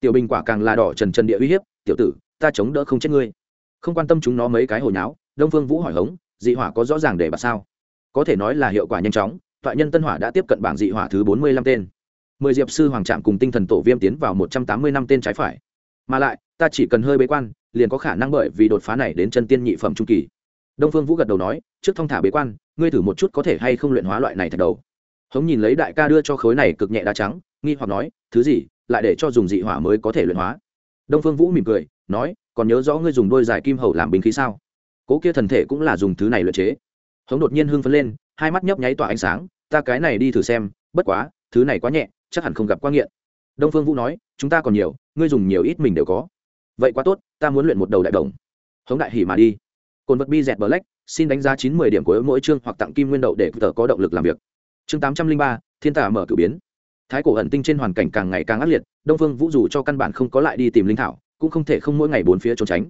S1: Tiểu bình quả càng là đỏ trần trần địa uy hiếp, tiểu tử, ta chống đỡ không chết ngươi. Không quan tâm chúng nó mấy cái hồi nháo, đông phương vũ hỏi hống, dị hỏa có rõ ràng để bà sao? Có thể nói là hiệu quả nhanh chóng, thoại nhân tân hỏa đã tiếp cận bảng dị hỏa thứ bốn mươi lăm tên mười diệp sư hoàng trạm cùng tinh thần tổ viêm tiến vào một trăm tám mươi năm tên trái phải. Mà lại, ta chỉ cần hơi bế quan, liền có khả năng bởi vì đột phá này đến chân tiên nhị phẩm trung kỳ. Đông phương vũ gật đầu nói, trước thong thả bế quan, ngươi thử một chút có thể hay không luyện hóa loại này thật đầu. Hống nhìn lấy đại ca đưa cho khối này cực nhẹ đá trắng, nghi hoặc nói, thứ gì, lại để cho dùng dị hỏa mới có thể luyện hóa. Đông phương vũ mỉm cười, nói, còn nhớ rõ ngươi dùng đôi giải kim hầu làm binh khí sao? Cố kia thần thể cũng là dùng thứ này luyện chế. Hống đột nhiên hưng phấn lên, hai mắt nhấp nháy tỏa ánh sáng, ta cái này đi thử xem, bất quá, thứ này quá nhẹ chắc hẳn không gặp quá nghiện. Đông phương vũ nói, chúng ta còn nhiều, ngươi dùng nhiều ít mình đều có. Vậy quá tốt, ta muốn luyện một đầu đại đồng. Hống đại hỉ mà đi. Cồn vật bi dẹt bờ lách xin đánh giá chín mươi điểm của mỗi chương hoặc tặng kim nguyên đậu để tờ có động lực làm việc. Chương tám trăm linh ba, thiên tả mở cử biến. Thái cổ ẩn tinh trên hoàn cảnh càng ngày càng ác liệt, đông phương vũ dù cho căn bản không có lại đi tìm linh thảo, cũng không thể không mỗi ngày bốn phía trốn tránh.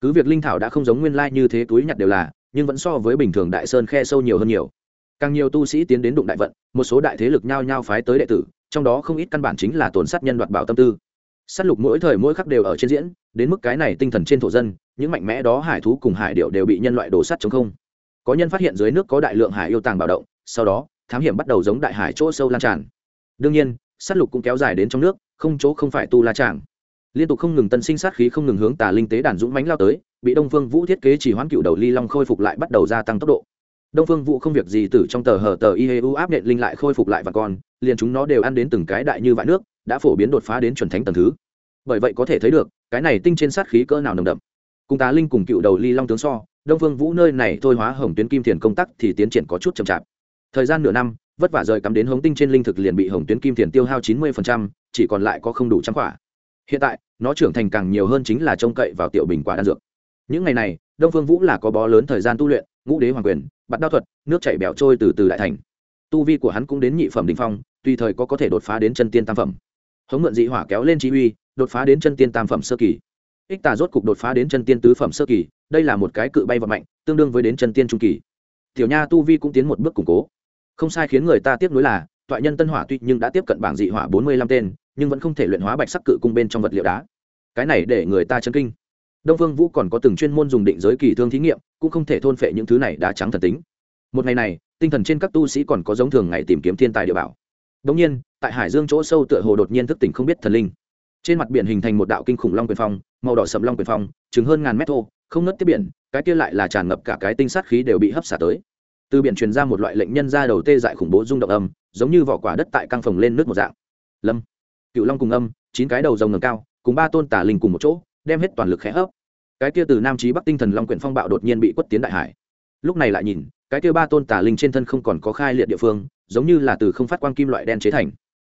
S1: Cứ việc linh thảo đã không giống nguyên lai như thế túi nhặt đều là, nhưng vẫn so với bình thường đại sơn khe sâu nhiều hơn nhiều. Càng nhiều tu sĩ tiến đến đụng đại vận, một số đại thế lực nhao nhao phái tới đệ tử trong đó không ít căn bản chính là tổn sát nhân đoạt bảo tâm tư. Sát lục mỗi thời mỗi khắc đều ở trên diễn, đến mức cái này tinh thần trên thổ dân, những mạnh mẽ đó hải thú cùng hải điệu đều bị nhân loại đổ sắt chống không. Có nhân phát hiện dưới nước có đại lượng hải yêu tàng bảo động, sau đó, thám hiểm bắt đầu giống đại hải chỗ sâu lan tràn. Đương nhiên, sát lục cũng kéo dài đến trong nước, không chỗ không phải tu la tràng. Liên tục không ngừng tân sinh sát khí không ngừng hướng tà linh tế đàn dũng mánh lao tới, bị đông phương vũ thiết kế chỉ hoãn cựu đầu ly long khôi phục lại bắt đầu gia tăng tốc độ đông phương vũ không việc gì từ trong tờ hở tờ iheu áp nện linh lại khôi phục lại và còn liền chúng nó đều ăn đến từng cái đại như vại nước, đã phổ biến đột phá đến chuẩn thánh tầng thứ. Bởi vậy có thể thấy được, cái này tinh trên sát khí cỡ nào nồng đậm. Cùng tá linh cùng cựu đầu ly long tướng so, đông phương vũ nơi này thôi hóa hồng tuyến kim thiền công tác thì tiến triển có chút chậm chạp. Thời gian nửa năm, vất vả rời cắm đến hống tinh trên linh thực liền bị hồng tuyến kim thiền tiêu hao chín mươi chỉ còn lại có không đủ trăm quả. Hiện tại, nó trưởng thành càng nhiều hơn chính là trông cậy vào tiểu bình quả đan dược. Những ngày này, đông phương vũ là có bó lớn thời gian tu luyện, ngũ đế hoàng quyền bắt đao thuật, nước chảy bẻo trôi từ từ đại thành. Tu vi của hắn cũng đến nhị phẩm đình phong, tùy thời có có thể đột phá đến chân tiên tam phẩm. Hống mượn dị hỏa kéo lên chỉ huy đột phá đến chân tiên tam phẩm sơ kỳ. Ích tà rốt cục đột phá đến chân tiên tứ phẩm sơ kỳ, đây là một cái cự bay và mạnh, tương đương với đến chân tiên trung kỳ. Tiểu nha tu vi cũng tiến một bước củng cố. Không sai khiến người ta tiếp nối là, toại nhân tân hỏa tuy nhưng đã tiếp cận bảng dị hỏa bốn mươi lăm tên, nhưng vẫn không thể luyện hóa bạch sắc cự cung bên trong vật liệu đá. Cái này để người ta chấn kinh đông phương vũ còn có từng chuyên môn dùng định giới kỳ thương thí nghiệm, cũng không thể thôn phệ những thứ này đã trắng thần tính. Một ngày này, tinh thần trên các tu sĩ còn có giống thường ngày tìm kiếm thiên tài địa bảo. Đông nhiên, tại hải dương chỗ sâu tựa hồ đột nhiên thức tỉnh không biết thần linh. Trên mặt biển hình thành một đạo kinh khủng long quyền phong, màu đỏ sầm long quyền phong chứng hơn ngàn mét thô, không nứt tiếp biển, cái kia lại là tràn ngập cả cái tinh sát khí đều bị hấp xả tới. Từ biển truyền ra một loại lệnh nhân ra đầu tê dại khủng bố rung động âm, giống như vỏ quả đất tại căng phòng lên nước một dạng. Lâm. Cựu long cùng âm, chín cái đầu rồng ngầm cao, cùng ba tôn tả linh cùng một chỗ đem hết toàn lực khẽ hấp. Cái kia từ nam chí bắc tinh thần long quyển phong bạo đột nhiên bị quất tiến đại hải. Lúc này lại nhìn, cái kia ba tôn tả linh trên thân không còn có khai liệt địa phương, giống như là từ không phát quang kim loại đen chế thành.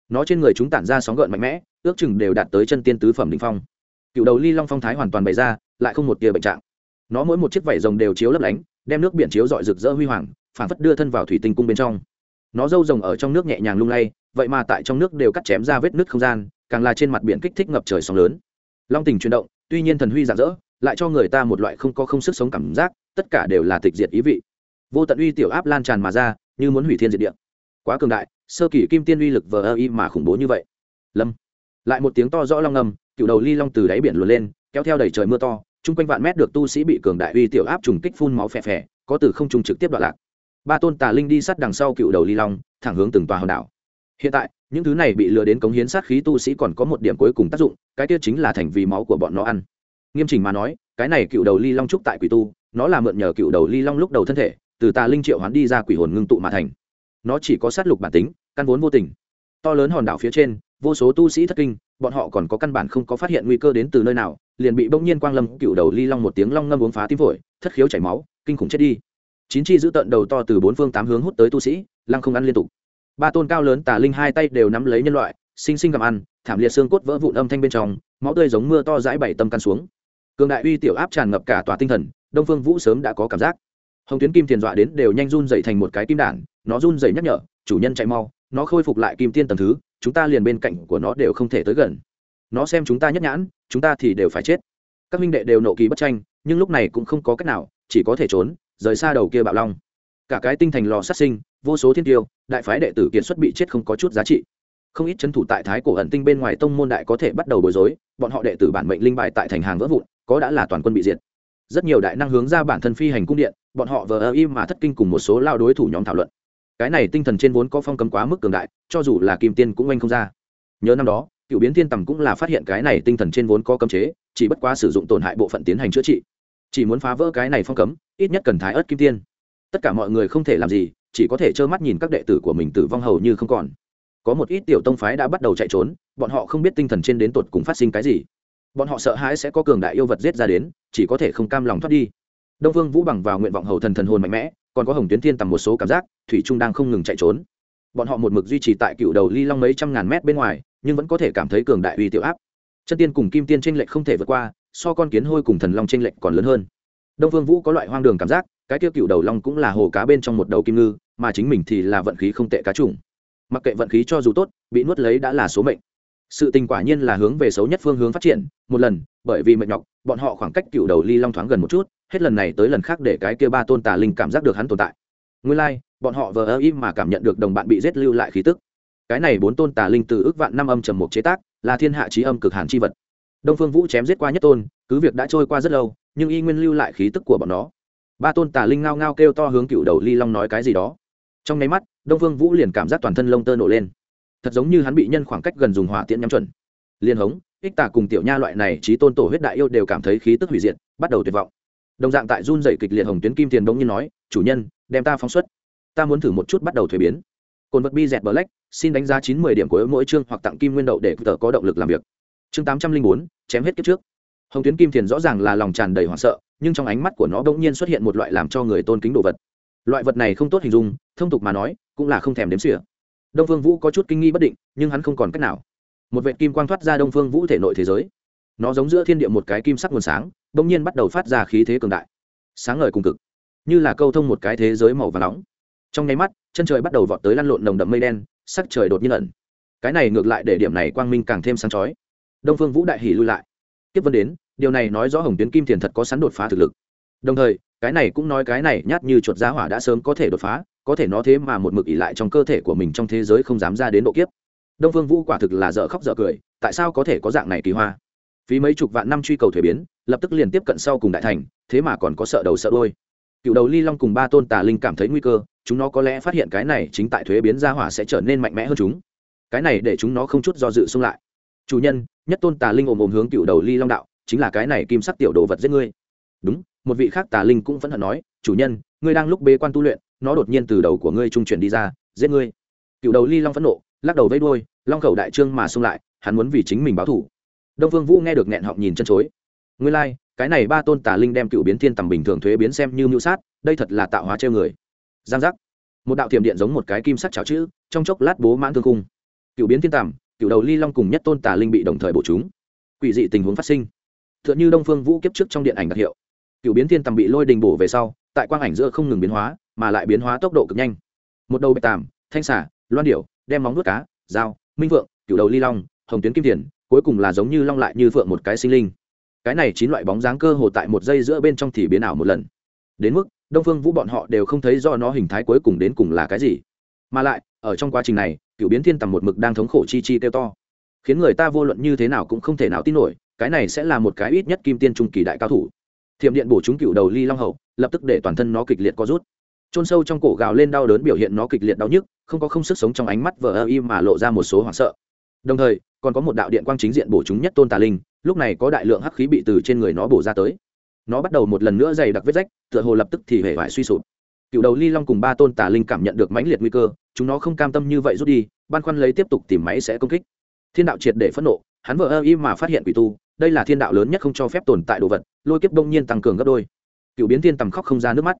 S1: Nó trên người chúng tản ra sóng gợn mạnh mẽ, ước chừng đều đạt tới chân tiên tứ phẩm đ phong. Cựu đầu ly long phong thái hoàn toàn bày ra, lại không một tia bệnh trạng. Nó mỗi một chiếc vảy rồng đều chiếu lấp lánh, đem nước biển chiếu dọi rực rỡ huy hoàng phản phất đưa thân vào thủy tinh cung bên trong. Nó râu rồng ở trong nước nhẹ nhàng lung lay, vậy mà tại trong nước đều cắt chém ra vết nứt không gian, càng là trên mặt biển kích thích ngập trời sóng lớn. Long tình chuyển động tuy nhiên thần huy rạng rỡ, lại cho người ta một loại không có không sức sống cảm giác, tất cả đều là tịch diệt ý vị. Vô tận uy tiểu áp lan tràn mà ra, như muốn hủy thiên diệt địa. Quá cường đại, sơ kỷ kim tiên uy lực vờ ơ y mà khủng bố như vậy. Lâm. Lại một tiếng to rõ long ngầm, cựu đầu ly long từ đáy biển luồn lên, kéo theo đầy trời mưa to, chung quanh vạn mét được tu sĩ bị cường đại uy tiểu áp trùng kích phun máu phè phè, có từ không trùng trực tiếp đoạn lạc. Ba tôn tà linh đi sát đằng sau cựu đầu ly long, thẳng hướng từng tòa hòn đảo. Hiện tại những thứ này bị lừa đến cống hiến sát khí tu sĩ còn có một điểm cuối cùng tác dụng, cái tiết chính là thành vì máu của bọn nó ăn. Nghiêm chỉnh mà nói, cái này cựu đầu ly long trúc tại quỷ tu, nó là mượn nhờ cựu đầu ly long lúc đầu thân thể, từ tà linh triệu hoán đi ra quỷ hồn ngưng tụ mà thành. Nó chỉ có sát lục bản tính, căn vốn vô tình. To lớn hòn đảo phía trên, vô số tu sĩ thất kinh, bọn họ còn có căn bản không có phát hiện nguy cơ đến từ nơi nào, liền bị bỗng nhiên quang lâm cựu đầu ly long một tiếng long ngâm uống phá tim phổi, thất khiếu chảy máu, kinh khủng chết đi. Chín chi giữ tận đầu to từ bốn phương tám hướng hút tới tu sĩ, lăng không ăn liên tục ba tôn cao lớn tà linh hai tay đều nắm lấy nhân loại, sinh sinh gặm ăn, thảm liệt xương cốt vỡ vụn âm thanh bên trong, máu tươi giống mưa to dãi bảy tâm căn xuống. Cường đại uy tiểu áp tràn ngập cả tòa tinh thần, đông phương vũ sớm đã có cảm giác. Hồng tuyến kim tiền dọa đến đều nhanh run dậy thành một cái kim đản nó run dậy nhắc nhở, chủ nhân chạy mau, nó khôi phục lại kim tiên tầng thứ, chúng ta liền bên cạnh của nó đều không thể tới gần. Nó xem chúng ta nhất nhãn, chúng ta thì đều phải chết. Các minh đệ đều nộ kỳ bất tranh, nhưng lúc này cũng không có cách nào, chỉ có thể trốn, rời xa đầu kia bạo long cả cái tinh thành lò sát sinh, vô số thiên tiêu, đại phái đệ tử kiệt xuất bị chết không có chút giá trị. Không ít c thủ tại thái cổ ẩn tinh bên ngoài tông môn đại có thể bắt đầu bối rối, bọn họ đệ tử bản mệnh linh bài tại thành hàng vỡ vụn, có đã là toàn quân bị diệt. Rất nhiều đại năng hướng ra bản thân phi hành cung điện, bọn họ vờ ơ im mà thất kinh cùng một số lao đối thủ nhóm thảo luận. Cái này tinh thần trên vốn có phong cấm quá mức cường đại, cho dù là kim tiên cũng oanh không ra. Nhớ năm đó cựu biến thiên tầm cũng là phát hiện cái này tinh thần trên vốn có cấm chế, chỉ bất quá sử dụng tổn hại bộ phận tiến hành chữa trị. Chỉ muốn phá vỡ cái này phong cấm, ít nhất cần thái ớt kim tiên tất cả mọi người không thể làm gì, chỉ có thể trơ mắt nhìn các đệ tử của mình tử vong hầu như không còn. Có một ít tiểu tông phái đã bắt đầu chạy trốn, bọn họ không biết tinh thần trên đến tột cùng phát sinh cái gì. Bọn họ sợ hãi sẽ có cường đại yêu vật giết ra đến, chỉ có thể không cam lòng thoát đi. Đông vương vũ bằng vào nguyện vọng hầu thần thần hồn mạnh mẽ, còn có hồng tuyến thiên tầm một số cảm giác, thủy trung đang không ngừng chạy trốn. Bọn họ một mực duy trì tại cựu đầu ly long mấy trăm ngàn mét bên ngoài, nhưng vẫn có thể cảm thấy cường đại uy tiểu áp. Chân tiên cùng kim tiên tranh lệch không thể vượt qua, so con kiến hôi cùng thần long tranh lệch còn lớn hơn. Đông phương vũ có loại hoang đường cảm giác cái tiêu cựu đầu long cũng là hồ cá bên trong một đầu kim ngư mà chính mình thì là vận khí không tệ cá trùng. Mặc kệ vận khí cho dù tốt bị nuốt lấy đã là số mệnh. Sự tình quả nhiên là hướng về xấu nhất phương hướng phát triển một lần bởi vì mệt nhọc bọn họ khoảng cách cựu đầu ly long thoáng gần một chút hết lần này tới lần khác để cái kia ba tôn tà linh cảm giác được hắn tồn tại. Nguyên lai、like, bọn họ vờ ơ im mà cảm nhận được đồng bạn bị giết lưu lại khí tức. Cái này bốn tôn tà linh từ ước vạn năm âm trầm mục chế tác là thiên hạ trí âm cực hàn chi vật. Đông phương vũ chém giết qua nhất tôn cứ việc đã trôi qua rất lâu nhưng y nguyên lưu lại khí tức của bọn nó ba tôn tà linh ngao ngao kêu to hướng cựu đầu ly long nói cái gì đó. Trong nháy mắt, đông phương vũ liền cảm giác toàn thân lông tơ nổ lên. Thật giống như hắn bị nhân khoảng cách gần dùng hỏa tiễn nhắm chuẩn. Liên hống, ích tà cùng tiểu nha loại này trí tôn tổ huyết đại yêu đều cảm thấy khí tức hủy diệt, bắt đầu tuyệt vọng. Đồng dạng tại run dày kịch liệt hồng tuyến kim tiền đông như nói, chủ nhân, đem ta phóng xuất. Ta muốn thử một chút bắt đầu thuế biến. Cồn vật bi dẹt black, xin đánh giá chín mươi điểm của mỗi chương hoặc tặng kim nguyên đậu để tờ có động lực làm việc. Chương tám trăm linh bốn, chém hết kiếp trước hồng tuyến kim thiền rõ ràng là lòng tràn đầy hoảng sợ, nhưng trong ánh mắt của nó bỗng nhiên xuất hiện một loại làm cho người tôn kính đồ vật. Loại vật này không tốt hình dung, thông tục mà nói, cũng là không thèm đếm xỉa. Đông phương vũ có chút kinh nghi bất định, nhưng hắn không còn cách nào. Một vệ kim quang thoát ra đông phương vũ thể nội thế giới. Nó giống giữa thiên địa một cái kim sắc nguồn sáng đ ỗ n g nhiên bắt đầu phát ra khí thế cường đại. Sáng ngời cùng cực. Như là câu thông một cái thế giới màu và nóng. Trong nháy mắt, chân trời bắt đầu vọt tới lăn lộn nồng đậm mây đen, sắc trời đột nhiên ẩn. Cái này ngược lại để điểm này quang minh càng thêm sáng chói. Đông phương vũ đại hỉ lui lại tiếp vân đến, điều này nói rõ hồng tuyến kim thiền thật có sẵn đột phá thực lực. Đồng thời, cái này cũng nói cái này nhát như chuột giá hỏa đã sớm có thể đột phá, có thể nó thế mà một mực ỉ lại trong cơ thể của mình trong thế giới không dám ra đến độ kiếp. Đông phương vũ quả thực là dở khóc dở cười, tại sao có thể có dạng này kỳ hoa? Phí mấy chục vạn năm truy cầu thuế biến, lập tức liền tiếp cận sau cùng đại thành, thế mà còn có sợ đầu sợ đôi cựu đầu ly long cùng ba tôn tà linh cảm thấy nguy cơ, chúng nó có lẽ phát hiện cái này chính tại thuế biến gia hỏa sẽ trở nên mạnh mẽ hơn chúng. Cái này để chúng nó không chút do dự xung lại. Chủ nhân nhất tôn tà linh ồm ồm hướng cựu đầu ly long đạo chính là cái này kim sắc tiểu đồ vật giết ngươi. Đúng một vị khác tà linh cũng vẫn hận nói chủ nhân ngươi đang lúc bế quan tu luyện nó đột nhiên từ đầu của ngươi trung chuyển đi ra giết ngươi. Cựu đầu ly long phẫn nộ lắc đầu vây đuôi long khẩu đại trương mà xung lại hắn muốn vì chính mình báo thủ đông phương vũ nghe được nghẹn họng nhìn chân chối. Ngươi lai、like, cái này ba tôn tà linh đem cựu biến thiên tầm bình thường thuế biến xem như mưu sát đây thật là tạo hóa treo người. Giang giác. Một đạo thiểm điện giống một cái kim sắc chảo chữ trong chốc lát bố mãn thương cung cựu biến thiên tầm cựu đầu ly long cùng nhất tôn tà linh bị đồng thời bổ chúng. Quỷ dị tình huống phát sinh. T h ư ợ n h ư đông phương vũ kiếp trước trong điện ảnh đặc hiệu. Cựu biến thiên tầm bị lôi đình bổ về sau, tại quang ảnh giữa không ngừng biến hóa, mà lại biến hóa tốc độ cực nhanh. Một đầu bạch tàm, thanh xả loan điểu, đem móng nuốt cá, dao, minh vượng, cựu đầu ly long, hồng tuyến kim tiền, cuối cùng là giống như long lại như phượng một cái sinh linh. Cái này chín loại bóng dáng cơ hồ tại một giây giữa bên trong thì biến ảo một lần. Đến mức, đông phương vũ bọn họ đều không thấy do nó hình thái cuối cùng đến cùng là cái gì. Mà lại, ở trong quá trình này cựu biến thiên tầm một mực đang thống khổ chi chi kêu to. Khiến người ta vô luận như thế nào cũng không thể nào tin nổi, cái này sẽ là một cái ít nhất kim tiên trung kỳ đại cao thủ. Thiểm điện bổ chúng cựu đầu ly long hậu, lập tức để toàn thân nó kịch liệt co rút. Trôn sâu trong cổ gào lên đau đớn biểu hiện nó kịch liệt đau nhức, không có không sức sống trong ánh mắt vờ ơ y mà lộ ra một số hoảng sợ. Đồng thời, còn có một đạo điện quang chính diện bổ chúng nhất tôn tà linh, lúc này có đại lượng hắc khí bị từ trên người nó bổ ra tới. Nó bắt đầu một lần nữa dày đặc vết rách, tựa hồ lập tức thì hề vải suy sụp cựu đầu ly long cùng ba tôn tà linh cảm nhận được mãnh liệt nguy cơ, chúng nó không cam tâm như vậy rút đi ban khoăn lấy tiếp tục tìm máy sẽ công kích. Thiên đạo triệt để phẫn nộ, hắn vỡ ơ y mà phát hiện quỷ tu, đây là thiên đạo lớn nhất không cho phép tồn tại đồ vật, lôi kiếp đông nhiên tăng cường gấp đôi. Cựu biến thiên tầm khóc không ra nước mắt.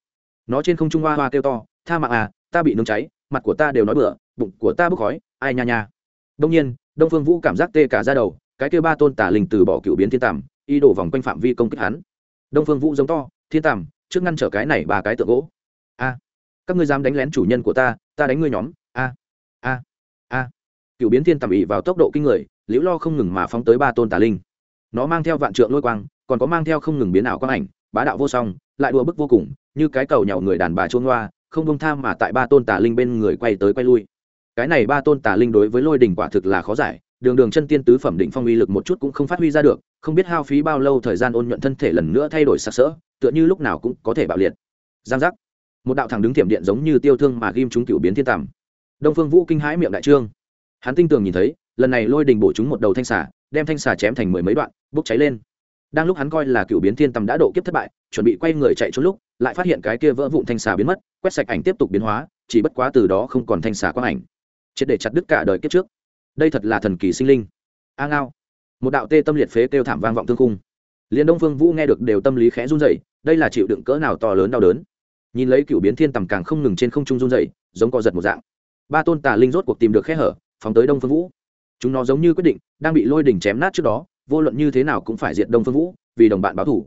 S1: Nó trên không trung hoa hoa kêu to, tha mạng à ta bị nướng cháy, mặt của ta đều nói bựa bụng của ta bốc khói, ai nha nha. Đông nhiên, đông phương vũ cảm giác tê cả ra đầu, cái kêu ba tôn tả linh từ bỏ cựu biến thiên tầm y đổ vòng quanh phạm vi công kích hắn. Đông phương vũ giống to, thiên tầm, trước ngăn trở cái này ba cái tượng gỗ các ngươi dám đánh lén chủ nhân của ta ta đánh ngươi nhóm. A a a. Cựu biến thiên tầm ỉ vào tốc độ kinh người, liễu lo không ngừng mà phóng tới ba tôn tà linh. Nó mang theo vạn trượng lôi quang, còn có mang theo không ngừng biến ảo quang ảnh, bá đạo vô song, lại đùa bức vô cùng, như cái cầu nhậu người đàn bà chuông loa, không bông tham mà tại ba tôn tà linh bên người quay tới quay lui. Cái này ba tôn tà linh đối với lôi đỉnh quả thực là khó giải, đường đường chân tiên tứ phẩm định phong uy lực một chút cũng không phát huy ra được, không biết hao phí bao lâu thời gian ôn nhuận thân thể lần nữa thay đổi sặc sỡ, tựa như lúc nào cũng có thể bạo liệt. Giang giác một đạo thẳng đứng thiểm điện giống như tiêu thương mà ghim chúng cựu biến thiên tàm đông phương vũ kinh hãi miệng đại trương. Hắn tinh tường nhìn thấy, lần này lôi đình bổ chúng một đầu thanh xà, đem thanh xà chém thành mười mấy đoạn, bốc cháy lên. Đang lúc hắn coi là cựu biến thiên tầm đã độ kiếp thất bại, chuẩn bị quay người chạy trốn lúc, lại phát hiện cái kia vỡ vụn thanh xà biến mất, quét sạch ảnh tiếp tục biến hóa, chỉ bất quá từ đó không còn thanh xà quang ảnh. Triệt để chặt đứt cả đời kiếp trước. Đây thật là thần kỳ sinh linh. A ngao. Một đạo tê tâm liệt phế kêu thảm vang vọng thương cung liền đông phương vũ nghe được đều tâm lý khẽ run rẩy, đây là chịu đựng cỡ nào to lớn đau đớn nhìn lấy cựu biến thiên tầm càng không ngừng trên không trung run rẩy, giống co giật một dạng. Ba tôn tà linh rốt cuộc tìm được khe hở, phóng tới đông phương vũ. Chúng nó giống như quyết định, đang bị lôi đỉnh chém nát trước đó, vô luận như thế nào cũng phải diệt đông phương vũ, vì đồng bạn báo thủ.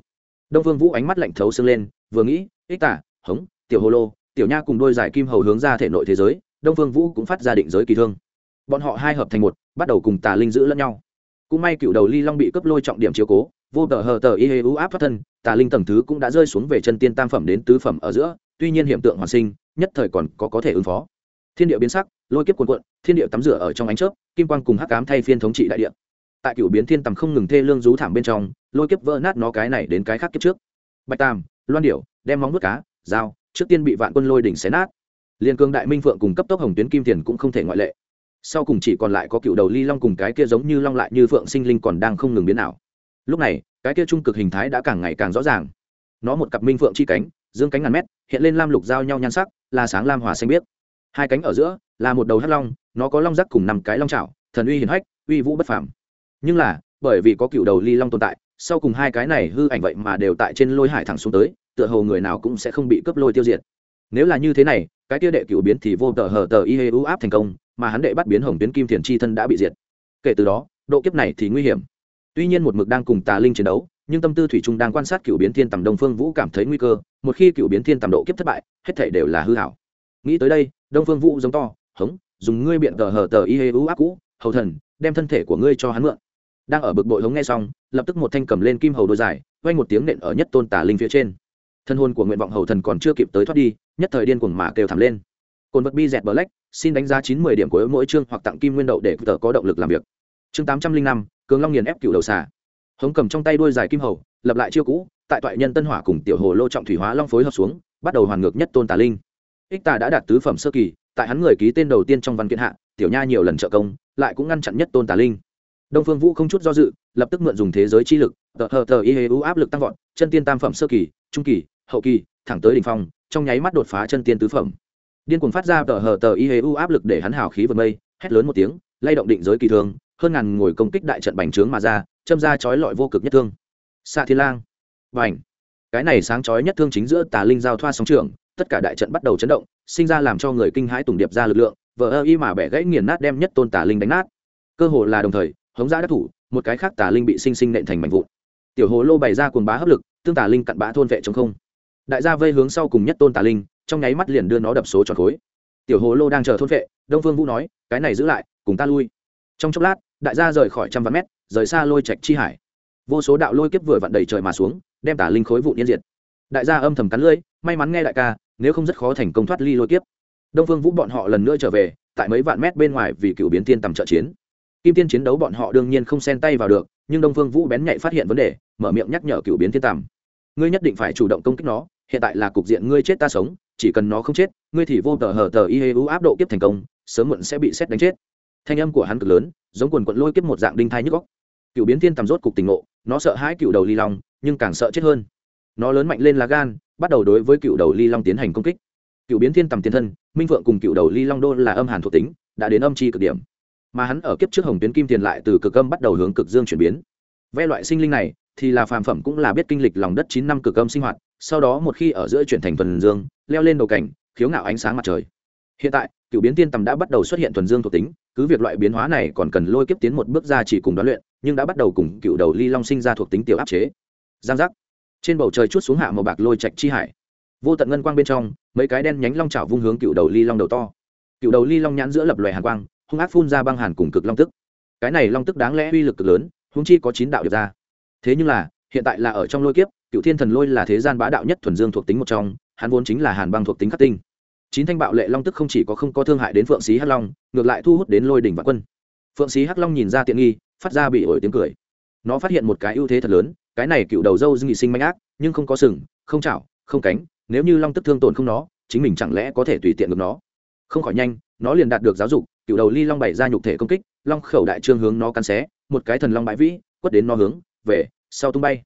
S1: Đông phương vũ ánh mắt lạnh thấu sưng lên, vừa nghĩ, ích tả hống, tiểu hồ lô, tiểu nha cùng đôi giải kim hầu hướng ra thể nội thế giới, đông phương vũ cũng phát ra định giới kỳ thương. Bọn họ hai hợp thành một, bắt đầu cùng tà linh giữ lẫn nhau. Cũng may cựu đầu ly long bị cấp lôi trọng điểm chiếu cố vô tờ hờ tờ y hê u áp thoát thân, tà linh tầng thứ cũng đã rơi xuống về chân tiên tam phẩm đến tứ phẩm ở giữa, tuy nhiên hiện tượng hoàn sinh, nhất thời còn có có thể ứng phó. Thiên địa biến sắc, lôi kiếp cuồn cuộn, thiên địa tắm rửa ở trong ánh chớp, kim quang cùng hắc cám thay phiên thống trị đại địa. Tại cựu biến thiên tầm không ngừng thê lương rú thảm bên trong, lôi kiếp vỡ nát nó cái này đến cái khác kiếp trước. Bạch tam, loan điểu, đem móng nuốt cá, dao, trước tiên bị vạn quân lôi đỉnh xé nát. Liên cương đại minh phượng cùng cấp tốc hồng tuyến kim tiền cũng không thể ngoại lệ. Sau cùng chỉ còn lại có cựu đầu ly long cùng cái kia giống như long lại như phượng sinh linh còn đang không ngừng biến ảo lúc này, cái kia trung cực hình thái đã càng ngày càng rõ ràng. Nó một cặp minh phượng chi cánh, dương cánh ngàn mét, hiện lên lam lục giao nhau nhan sắc, là sáng lam hòa xanh biếc. Hai cánh ở giữa, là một đầu hắc long, nó có long rắc cùng năm cái long trào thần uy hiển hách, uy vũ bất phàm. Nhưng là, bởi vì có cựu đầu ly long tồn tại, sau cùng hai cái này hư ảnh vậy mà đều tại trên lôi hải thẳng xuống tới, tựa hồ người nào cũng sẽ không bị cướp lôi tiêu diệt. Nếu là như thế này, cái tia đệ cựu biến thì vô tờ hờ tờ y hê u áp thành công, mà hắn đệ bắt biến hồng tuyến kim thiền chi thân đã bị diệt. Kể từ đó, độ kiếp này thì nguy hiểm tuy nhiên một mực đang cùng tà linh chiến đấu, nhưng tâm tư thủy trung đang quan sát cựu biến thiên tầm đông phương vũ cảm thấy nguy cơ, một khi cựu biến thiên tầm độ kiếp thất bại, hết thể đều là hư hảo. Nghĩ tới đây, đông phương vũ giống to, hống, dùng ngươi biện tờ hờ tờ y hê u áp cũ, hầu thần, đem thân thể của ngươi cho hắn mượn. Đang ở bực bội hống nghe xong, lập tức một thanh cầm lên kim hầu đôi dài vay một tiếng nện ở nhất tôn tà linh phía trên. Thân hôn của nguyện vọng hầu thần còn chưa kịp tới thoát đi, nhất thời điên cuồng mà kêu thảm lên. Cồn vật bi dẹt bờ lách xin đánh giá chín mươi điểm của mỗi chương hoặc tặng kim nguyên đậu để tờ có động lực làm việc. Chương tám trăm linh năm cường long nghiền ép cựu đầu xà. Hống cầm trong tay đuôi dài kim hầu, lập lại chiêu cũ, tại toại nhân tân hỏa cùng tiểu hồ lô trọng thủy hóa long phối hợp xuống, bắt đầu hoàn ngược nhất tôn tà linh. Ích tà đã đạt tứ phẩm sơ kỳ, tại hắn người ký tên đầu tiên trong văn kiện hạ, tiểu nha nhiều lần trợ công, lại cũng ngăn chặn nhất tôn tà linh. Đông phương vũ không chút do dự, lập tức mượn dùng thế giới chi lực, tờ hờ tờ y hê u áp lực tăng vọt, chân tiên tam phẩm sơ kỳ, trung kỳ, hậu kỳ, thẳng tới đỉnh phong, trong nháy mắt đột phá chân tiên tứ phẩm. Điên cuồng phát ra tờ hờ tờ y hê u áp lực để hắn hào khí vượt mây, hét lớn một tiếng, lay động định giới kỳ thường hơn ngàn ngồi công kích đại trận bành trướng mà ra, châm ra chói lọi vô cực nhất thương. Xạ thiên lang. Bành. Cái này sáng chói nhất thương chính giữa tà linh giao thoa sóng trường tất cả đại trận bắt đầu chấn động, sinh ra làm cho người kinh hãi tùng điệp ra lực lượng, vờ ơ y mà bẻ gãy nghiền nát đem nhất tôn tà linh đánh nát. Cơ hồ là đồng thời, hống giã đắc thủ, một cái khác tà linh bị sinh sinh nện thành mảnh vụn. Tiểu hồ lô bày ra cuồng bá hấp lực, tương tà linh cặn bã thôn vệ chống không. Đại gia vây hướng sau cùng nhất tôn tà linh, trong nháy mắt liền đưa nó đập số tròn khối. Tiểu hồ lô đang chờ thôn vệ, đông phương vũ nói, cái này giữ lại, cùng ta lui. Trong chốc lát đại gia rời khỏi trăm vạn mét, rời xa lôi trạch chi hải. Vô số đạo lôi kiếp vừa vặn đầy trời mà xuống, đem tả linh khối vụ yên diệt. Đại gia âm thầm cắn lưỡi, may mắn nghe đại ca, nếu không rất khó thành công thoát ly lôi kiếp. Đông phương vũ bọn họ lần nữa trở về, tại mấy vạn mét bên ngoài vì cựu biến tiên tầm trợ chiến. Kim tiên chiến đấu bọn họ đương nhiên không xen tay vào được, nhưng đông phương vũ bén nhạy phát hiện vấn đề, mở miệng nhắc nhở cựu biến tiên tầm. Ngươi nhất định phải chủ động công kích nó, hiện tại là cục diện ngươi chết ta sống, chỉ cần nó không chết, ngươi thì vô tờ hờ tờ y hê áp độ kiếp thành công, sớm muộn sẽ bị xét đánh chết. Thanh âm của hắn cực lớn giống quần quận lôi kiếp một dạng đinh thai nhức góc. Cựu biến thiên tầm rốt cục tình ngộ, nó sợ hãi cựu đầu ly long, nhưng càng sợ chết hơn. Nó lớn mạnh lên lá gan, bắt đầu đối với cựu đầu ly long tiến hành công kích. Cựu biến thiên tầm tiền thân, minh phượng cùng cựu đầu ly long đô là âm hàn thuộc tính, đã đến âm chi cực điểm. Mà hắn ở kiếp trước hồng tuyến kim tiền lại từ cực âm bắt đầu hướng cực dương chuyển biến. Ve loại sinh linh này, thì là phàm phẩm cũng là biết kinh lịch lòng đất chín năm cực âm sinh hoạt, sau đó một khi ở giữa chuyển thành thuần dương, leo lên đầu cảnh, khiếu ngạo ánh sáng mặt trời hiện tại, cựu biến tiên tầm đã bắt đầu xuất hiện thuần dương thuộc tính, cứ việc loại biến hóa này còn cần lôi kiếp tiến một bước ra chỉ cùng đoán luyện, nhưng đã bắt đầu cùng cựu đầu ly long sinh ra thuộc tính tiểu áp chế. Giang giác. Trên bầu trời chút xuống hạ màu bạc lôi trạch chi hải. Vô tận ngân quang bên trong, mấy cái đen nhánh long chảo vung hướng cựu đầu ly long đầu to. Cựu đầu ly long nhãn giữa lập loè hàn quang, hung ác phun ra băng hàn cùng cực long tức. Cái này long tức đáng lẽ uy lực cực lớn húng chi có chín đạo được ra. Thế nhưng là, hiện tại là ở trong lôi kiếp, cựu thiên thần lôi là thế gian bá đạo nhất thuần dương thuộc tính một trong, hắn vốn chính là hàn băng thuộc tính khắc tinh chín thanh bạo lệ long tức không chỉ có không có thương hại đến phượng xí hắc long, ngược lại thu hút đến lôi đỉnh và quân. Phượng xí hắc long nhìn ra tiện nghi, phát ra bị ổi tiếng cười. Nó phát hiện một cái ưu thế thật lớn, cái này cựu đầu dâu dưng sinh manh ác, nhưng không có sừng, không chảo, không cánh, nếu như long tức thương tổn không nó, chính mình chẳng lẽ có thể tùy tiện được nó? Không khỏi nhanh, nó liền đạt được giáo dục, cựu đầu ly long bày ra nhục thể công kích, long khẩu đại trương hướng nó cắn xé, một cái thần long bãi vĩ, quất đến nó hướng, về, sau tung bay.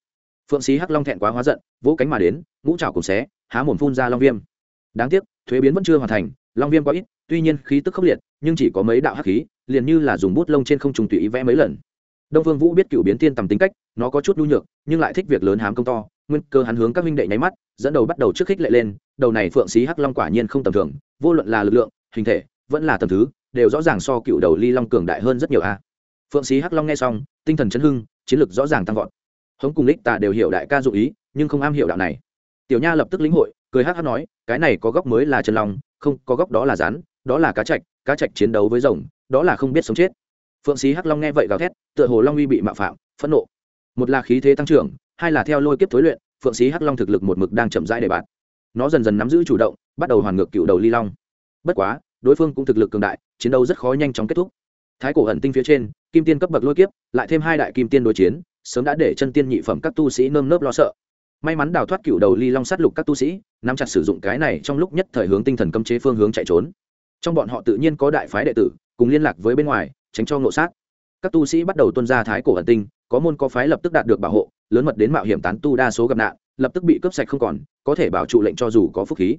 S1: Phượng xí hắc long thẹn quá hóa giận, vỗ cánh mà đến, ngũ trào cùng xé, há mồm phun ra long viêm đáng tiếc, thuế biến vẫn chưa hoàn thành, long viêm quá ít, tuy nhiên khí tức khốc liệt, nhưng chỉ có mấy đạo hắc khí, liền như là dùng bút lông trên không trùng tùy ý vẽ mấy lần. Đông vương vũ biết cựu biến tiên tầm tính cách, nó có chút nhu nhược, nhưng lại thích việc lớn hám công to, nguyên cơ hắn hướng các huynh đệ nháy mắt, dẫn đầu bắt đầu trước khích lệ lên, đầu này phượng xí hắc long quả nhiên không tầm thường, vô luận là lực lượng, hình thể, vẫn là tầm thứ, đều rõ ràng so cựu đầu ly long cường đại hơn rất nhiều a. Phượng sĩ hắc long nghe xong, tinh thần chấn hưng, chiến lực rõ ràng tăng vọt. Hống cùng lích tà đều hiểu đại ca dụ ý, nhưng không am hiểu đạo này. Tiểu nha lập tức lĩnh hội cười hắc hắc nói, cái này có góc mới là chân long, không, có góc đó là rắn, đó là cá trạch cá trạch chiến đấu với rồng, đó là không biết sống chết. Phượng sĩ hắc long nghe vậy gào thét, tựa hồ long uy bị mạo phạm, phẫn nộ. Một là khí thế tăng trưởng, hai là theo lôi kiếp thối luyện, phượng sĩ hắc long thực lực một mực đang chậm rãi để bạn nó dần dần nắm giữ chủ động, bắt đầu hoàn ngược cựu đầu ly long. Bất quá, đối phương cũng thực lực cường đại, chiến đấu rất khó nhanh chóng kết thúc. Thái cổ ẩn tinh phía trên, kim tiên cấp bậc lôi kiếp, lại thêm hai đại kim tiên đối chiến, sớm đã để chân tiên nhị phẩm các tu sĩ nơm nớp lo sợ may mắn đào thoát cựu đầu ly long sát lục các tu sĩ, nắm chặt sử dụng cái này trong lúc nhất thời hướng tinh thần cấm chế phương hướng chạy trốn. Trong bọn họ tự nhiên có đại phái đệ tử, cùng liên lạc với bên ngoài, tránh cho ngộ sát. Các tu sĩ bắt đầu tuân ra thái cổ ẩn tinh, có môn có phái lập tức đạt được bảo hộ, lớn mật đến mạo hiểm tán tu đa số gặp nạn, lập tức bị cướp sạch không còn, có thể bảo trụ lệnh cho dù có phúc khí.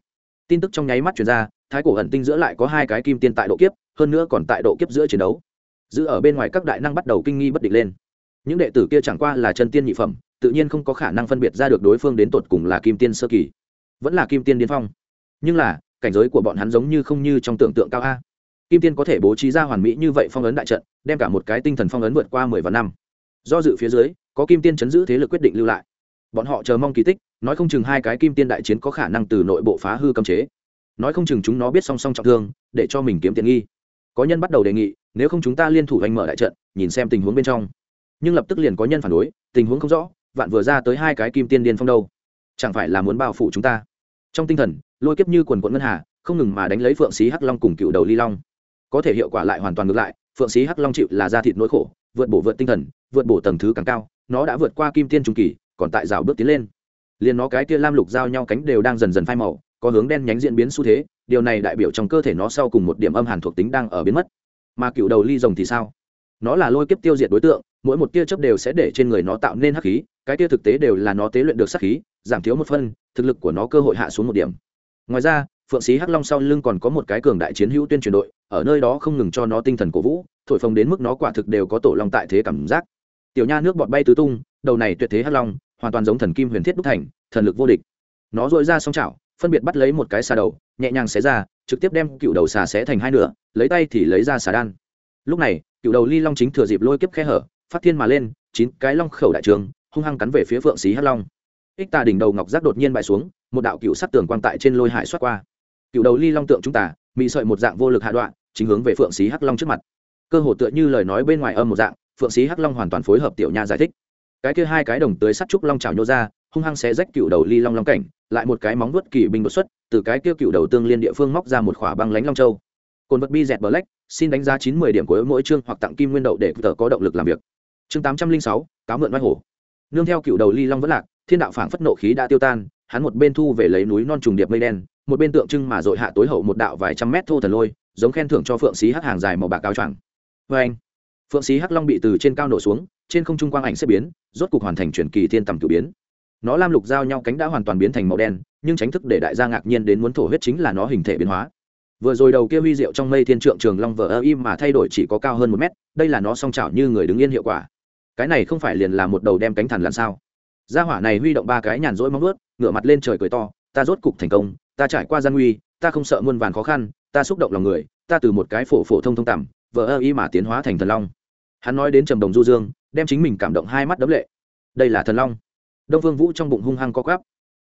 S1: Tin tức trong nháy mắt chuyển ra, thái cổ ẩn tinh giữa lại có hai cái kim tiên tại độ kiếp, hơn nữa còn tại độ kiếp giữa chiến đấu. Giữ ở bên ngoài các đại năng bắt đầu kinh nghi bất định lên. Những đệ tử kia chẳng qua là chân tiên nhị phẩm tự nhiên không có khả năng phân biệt ra được đối phương đến tột cùng là kim tiên sơ kỳ, vẫn là kim tiên điên phong. Nhưng là, cảnh giới của bọn hắn giống như không như trong tưởng tượng cao a. Kim tiên có thể bố trí ra hoàn mỹ như vậy phong ấn đại trận, đem cả một cái tinh thần phong ấn vượt qua mười vạn năm. Do dự phía dưới, có kim tiên chấn giữ thế lực quyết định lưu lại. Bọn họ chờ mong kỳ tích, nói không chừng hai cái kim tiên đại chiến có khả năng từ nội bộ phá hư cấm chế. Nói không chừng chúng nó biết song song trọng thương, để cho mình kiếm tiền nghi. Có nhân bắt đầu đề nghị, nếu không chúng ta liên thủ hành mở đại trận, nhìn xem tình huống bên trong. Nhưng lập tức liền có nhân phản đối, tình huống không rõ vạn vừa ra tới hai cái kim tiên điên phong đâu. Chẳng phải là muốn bao phủ chúng ta? Trong tinh thần, lôi kiếp như quần quận ngân hà, không ngừng mà đánh lấy phượng xí hắc long cùng cựu đầu ly long. Có thể hiệu quả lại hoàn toàn ngược lại, phượng xí hắc long chịu là da thịt nỗi khổ, vượt bổ vượt tinh thần, vượt bổ tầng thứ càng cao, nó đã vượt qua kim tiên trung kỳ, còn tại rào bước tiến lên. Liền nó cái tia lam lục giao nhau cánh đều đang dần dần phai màu, có hướng đen nhánh diễn biến xu thế, điều này đại biểu trong cơ thể nó sau cùng một điểm âm hàn thuộc tính đang ở biến mất. Mà cựu đầu ly rồng thì sao? Nó là lôi kiếp tiêu diệt đối tượng, mỗi một tia chớp đều sẽ để trên người nó tạo nên hắc khí cái tia thực tế đều là nó tế luyện được sắc khí, giảm thiếu một phân, thực lực của nó cơ hội hạ xuống một điểm. Ngoài ra, phượng sĩ hắc long sau lưng còn có một cái cường đại chiến hữu tuyên truyền đội, ở nơi đó không ngừng cho nó tinh thần cổ vũ, thổi phồng đến mức nó quả thực đều có tổ long tại thế cảm giác. Tiểu nha nước bọt bay tứ tung, đầu này tuyệt thế hắc long, hoàn toàn giống thần kim huyền thiết đúc thành, thần lực vô địch. Nó dội ra song chảo, phân biệt bắt lấy một cái xà đầu, nhẹ nhàng xé ra, trực tiếp đem cựu đầu xà xé thành hai nửa, lấy tay thì lấy ra xà đan. Lúc này, cựu đầu ly long chính thừa dịp lôi kiếp khe hở, phát thiên mà lên, chín cái long khẩu đại trường hung hăng cắn về phía phượng xí hắc long. Ích tà đỉnh đầu ngọc giác đột nhiên bại xuống, một đạo cựu sắc tường quang tại trên lôi hải xoát qua. Cựu đầu ly long tượng chúng ta bị sợi một dạng vô lực hạ đoạn, chính hướng về phượng xí hắc long trước mặt. Cơ hồ tựa như lời nói bên ngoài âm một dạng, phượng xí hắc long hoàn toàn phối hợp tiểu nha giải thích. Cái kia hai cái đồng tới sắt trúc long trào nhô ra, hung hăng xé rách cựu đầu ly long long cảnh, lại một cái móng vuốt kỳ binh đột xuất, từ cái kia cựu đầu tương liên địa phương móc ra một khỏa băng lánh long châu. Cồn vật bi dẹt bờ lách xin đánh giá chín mươi điểm của mỗi chương hoặc tặng kim nguyên đậu để tờ có động lực làm việc. Chương tám trăm linh sáu, cáo mượn vai hổ nương theo cựu đầu ly long vẫn lạc, thiên đạo phảng phất nộ khí đã tiêu tan, hắn một bên thu về lấy núi non trùng điệp mây đen, một bên tượng trưng mà dội hạ tối hậu một đạo vài trăm mét thô thần lôi, giống khen thưởng cho phượng xí hắc hàng dài màu bạc cao choàng. Vê anh, phượng xí hắc long bị từ trên cao nổ xuống, trên không trung quang ảnh sẽ biến, rốt cục hoàn thành chuyển kỳ thiên tầm cử biến. Nó lam lục giao nhau cánh đã hoàn toàn biến thành màu đen, nhưng tránh thức để đại gia ngạc nhiên đến muốn thổ huyết chính là nó hình thể biến hóa. Vừa rồi đầu kia huy diệu trong mây thiên trượng trường long vờ ơ im mà thay đổi chỉ có cao hơn một mét, đây là nó song trào như người đứng yên hiệu quả cái này không phải liền là một đầu đem cánh thằn làm sao? Gia hỏa này huy động ba cái nhàn rỗi móng ướt ngửa mặt lên trời cười to, ta rốt cục thành công, ta trải qua gian nguy, ta không sợ muôn vàn khó khăn, ta xúc động lòng người, ta từ một cái phổ phổ thông thông tằm vờ ơ y mà tiến hóa thành thần long. Hắn nói đến trầm đồng du dương, đem chính mình cảm động hai mắt đấm lệ. Đây là thần long. Đông vương vũ trong bụng hung hăng co quắp.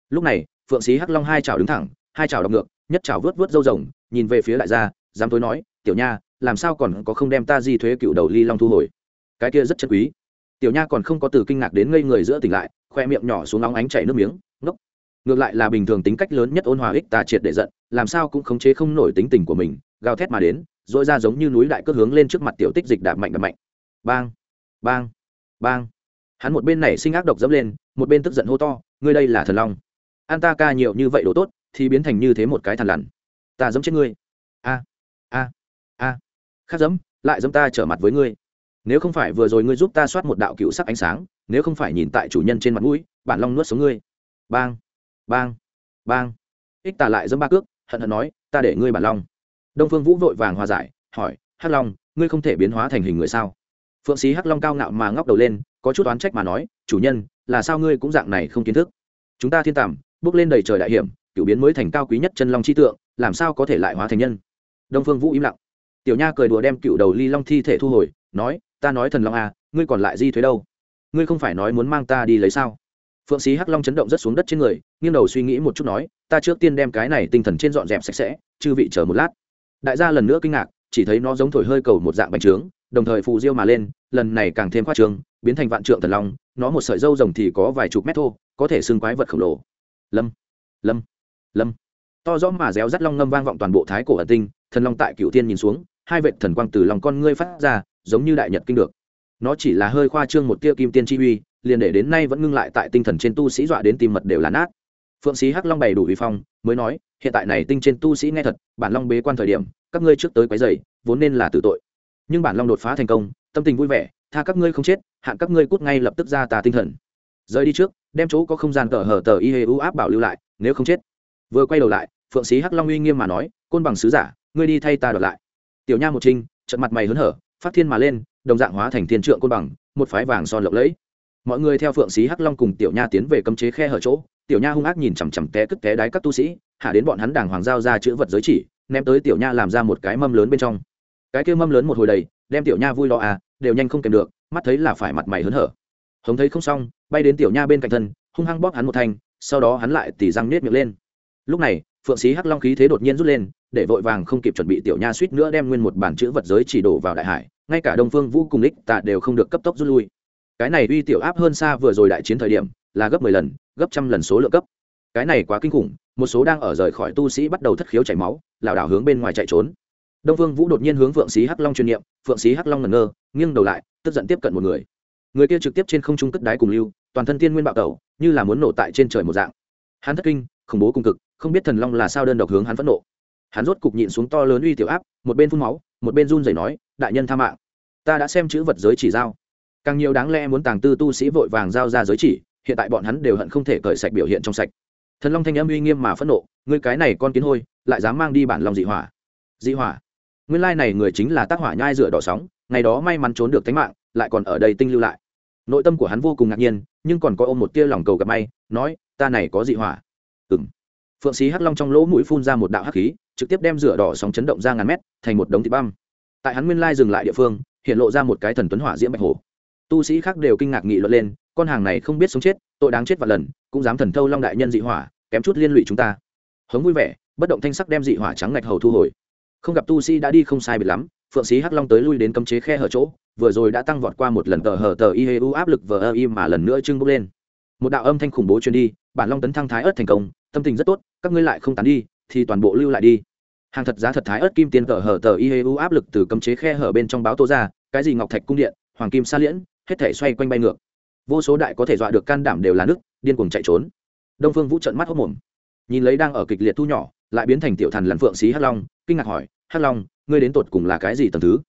S1: Lúc này, phượng sĩ hắc long hai chảo đứng thẳng, hai chảo đọc ngược, nhất chảo vớt vớt râu rồng, nhìn về phía đại gia dám tối nói, tiểu nha, làm sao còn có không đem ta di thuế cựu đầu ly long thu hồi? Cái kia rất chân quý tiểu nha còn không có từ kinh ngạc đến ngây người giữa tỉnh lại, khoe miệng nhỏ xuống nóng ánh chảy nước miếng, ngốc. Ngược lại là bình thường tính cách lớn nhất ôn hòa ích tà triệt để giận, làm sao cũng khống chế không nổi tính tình của mình, gào thét mà đến dội ra giống như núi đại cước hướng lên trước mặt tiểu tích dịch đạp mạnh đạp mạnh. Bang bang bang. Hắn một bên này sinh ác độc dẫm lên, một bên tức giận hô to, ngươi đây là thần long. An ta ca nhiều như vậy đồ tốt, thì biến thành như thế một cái thằn lằn. Ta dẫm chết ngươi. A a a. Khác dẫm, lại dẫm ta trở mặt với ngươi nếu không phải vừa rồi ngươi giúp ta soát một đạo cựu sắc ánh sáng, nếu không phải nhìn tại chủ nhân trên mặt mũi, bản long nuốt sống ngươi. Bang bang bang. Ích tà lại dâm ba cước, hận hận nói, ta để ngươi bản long. Đông phương vũ vội vàng hòa giải, hỏi, hắc long, ngươi không thể biến hóa thành hình người sao? Phượng sĩ hắc long cao ngạo mà ngóc đầu lên, có chút oán trách mà nói, chủ nhân, là sao ngươi cũng dạng này không kiến thức? Chúng ta thiên tàm bước lên đầy trời đại hiểm cựu biến mới thành cao quý nhất chân long chi tượng, làm sao có thể lại hóa thành nhân? Đông phương vũ im lặng. Tiểu nha cười đùa đem cựu đầu ly long thi thể thu hồi, nói ta nói thần long à ngươi còn lại di thuế đâu? Ngươi không phải nói muốn mang ta đi lấy sao? Phượng sĩ hắc long chấn động rất xuống đất trên người, nghiêng đầu suy nghĩ một chút nói, ta trước tiên đem cái này tinh thần trên dọn dẹp sạch sẽ, chư vị chờ một lát. Đại gia lần nữa kinh ngạc, chỉ thấy nó giống thổi hơi cầu một dạng bánh trướng, đồng thời phù diêu mà lên, lần này càng thêm khoa trương, biến thành vạn trượng thần long, nó một sợi dâu rồng thì có vài chục mét thô, có thể xưng quái vật khổng lồ. Lâm lâm lâm. To rõ mà réo rắt long ngâm vang vọng toàn bộ thái cổ ẩn tinh, thần long tại cựu tiên nhìn xuống, hai vệ thần quang từ lòng con ngươi phát ra giống như đại nhật kinh được. Nó chỉ là hơi khoa trương một tia kim tiên chi uy, liền để đến nay vẫn ngưng lại tại tinh thần trên tu sĩ dọa đến tim mật đều là nát. Phượng sĩ hắc long bày đủ uy phong, mới nói, hiện tại này tinh trên tu sĩ nghe thật, bản long bế quan thời điểm, các ngươi trước tới quấy dày vốn nên là tử tội. Nhưng bản long đột phá thành công, tâm tình vui vẻ, tha các ngươi không chết, hạn các ngươi cút ngay lập tức ra tà tinh thần. Rời đi trước, đem chỗ có không gian tờ hở tờ y hê u áp bảo lưu lại, nếu không chết. Vừa quay đầu lại, phượng sĩ hắc long uy nghiêm mà nói, côn bằng sứ giả, ngươi đi thay ta đoạt lại. Tiểu nha một trinh trận mặt mày hớn hở phát thiên mà lên, đồng dạng hóa thành thiên trượng côn bằng, một phái vàng son lộng lẫy. Mọi người theo phượng sĩ hắc long cùng tiểu nha tiến về cấm chế khe hở chỗ, tiểu nha hung ác nhìn chằm chằm té cất té đáy các tu sĩ, hạ đến bọn hắn đàng hoàng giao ra chữ vật giới chỉ, ném tới tiểu nha làm ra một cái mâm lớn bên trong. Cái kia mâm lớn một hồi đầy, đem tiểu nha vui lo à đều nhanh không kèm được, mắt thấy là phải mặt mày hớn hở. Hống thấy không xong, bay đến tiểu nha bên cạnh thân, hung hăng bóp hắn một thanh, sau đó hắn lại tỉ răng nết miệng lên. Lúc này, phượng sĩ hắc long khí thế đột nhiên rút lên, để vội vàng không kịp chuẩn bị tiểu nha suýt nữa đem nguyên một bản chữ vật giới chỉ đổ vào đại hải ngay cả đông phương vũ cùng ích tạ đều không được cấp tốc rút lui. Cái này uy tiểu áp hơn xa vừa rồi đại chiến thời điểm, là gấp mười lần, gấp trăm lần số lượng cấp. Cái này quá kinh khủng, một số đang ở rời khỏi tu sĩ bắt đầu thất khiếu chảy máu, lảo đảo hướng bên ngoài chạy trốn. Đông phương vũ đột nhiên hướng phượng sĩ hắc long chuyên niệm, phượng sĩ hắc long ngẩn ngơ, nghiêng đầu lại, tức giận tiếp cận một người. Người kia trực tiếp trên không trung cất đáy cùng lưu, toàn thân tiên nguyên bạo tẩu, như là muốn nổ tại trên trời một dạng. Hắn thất kinh, khủng bố cùng cực, không biết thần long là sao đơn độc hướng hắn phẫn nộ. Hắn rốt cục nhịn xuống to lớn uy tiểu áp, một bên phun máu, một bên run rẩy nói đại nhân tha mạng. Ta đã xem chữ vật giới chỉ giao. Càng nhiều đáng lẽ muốn tàng tư tu sĩ vội vàng giao ra giới chỉ, hiện tại bọn hắn đều hận không thể cởi sạch biểu hiện trong sạch. Thần long thanh âm uy nghiêm mà phẫn nộ, ngươi cái này con kiến hôi, lại dám mang đi bản lòng dị hỏa. Dị hỏa? Nguyên lai này người chính là tác hỏa nhai rửa đỏ sóng, ngày đó may mắn trốn được tính mạng, lại còn ở đây tinh lưu lại. Nội tâm của hắn vô cùng ngạc nhiên, nhưng còn có ôm một tia lòng cầu gặp may, nói, ta này có dị hỏa. Ừ m phượng sĩ hắc long trong lỗ mũi phun ra một đạo hắc khí, trực tiếp đem rửa đỏ sóng chấn động ra ngàn mét, thành một đống thịt băm tại hắn nguyên lai dừng lại địa phương, hiện lộ ra một cái thần tuấn hỏa diễm bạch hổ. Tu sĩ khác đều kinh ngạc nghị luận lên, con hàng này không biết sống chết, tội đáng chết vạn lần, cũng dám thần thâu long đại nhân dị hỏa, kém chút liên lụy chúng ta. Hống vui vẻ, bất động thanh sắc đem dị hỏa trắng ngạch hầu thu hồi. Không gặp tu sĩ đã đi không sai biệt lắm, phượng sĩ hắc long tới lui đến cấm chế khe hở chỗ, vừa rồi đã tăng vọt qua một lần tờ hở tờ y hê u áp lực vờ ơ y mà lần nữa trưng bốc lên. Một đạo âm thanh khủng bố truyền đi, bản long tấn thăng thái ớt thành công, tâm tình rất tốt, các ngươi lại không tán đi, thì toàn bộ lưu lại đi hàng thật giá thật thái ớt kim tiền cờ hở tờ y hê u áp lực từ cấm chế khe hở bên trong báo tô ra, cái gì ngọc thạch cung điện, hoàng kim sa liễn, hết thể xoay quanh bay ngược. Vô số đại có thể dọa được can đảm đều là nước điên cuồng chạy trốn. Đông phương vũ trận mắt hốc mồm. Nhìn lấy đang ở kịch liệt thu nhỏ, lại biến thành tiểu thần lằn phượng xí hắc long, kinh ngạc hỏi, hắc long, ngươi đến tột cùng là cái gì tầm thứ?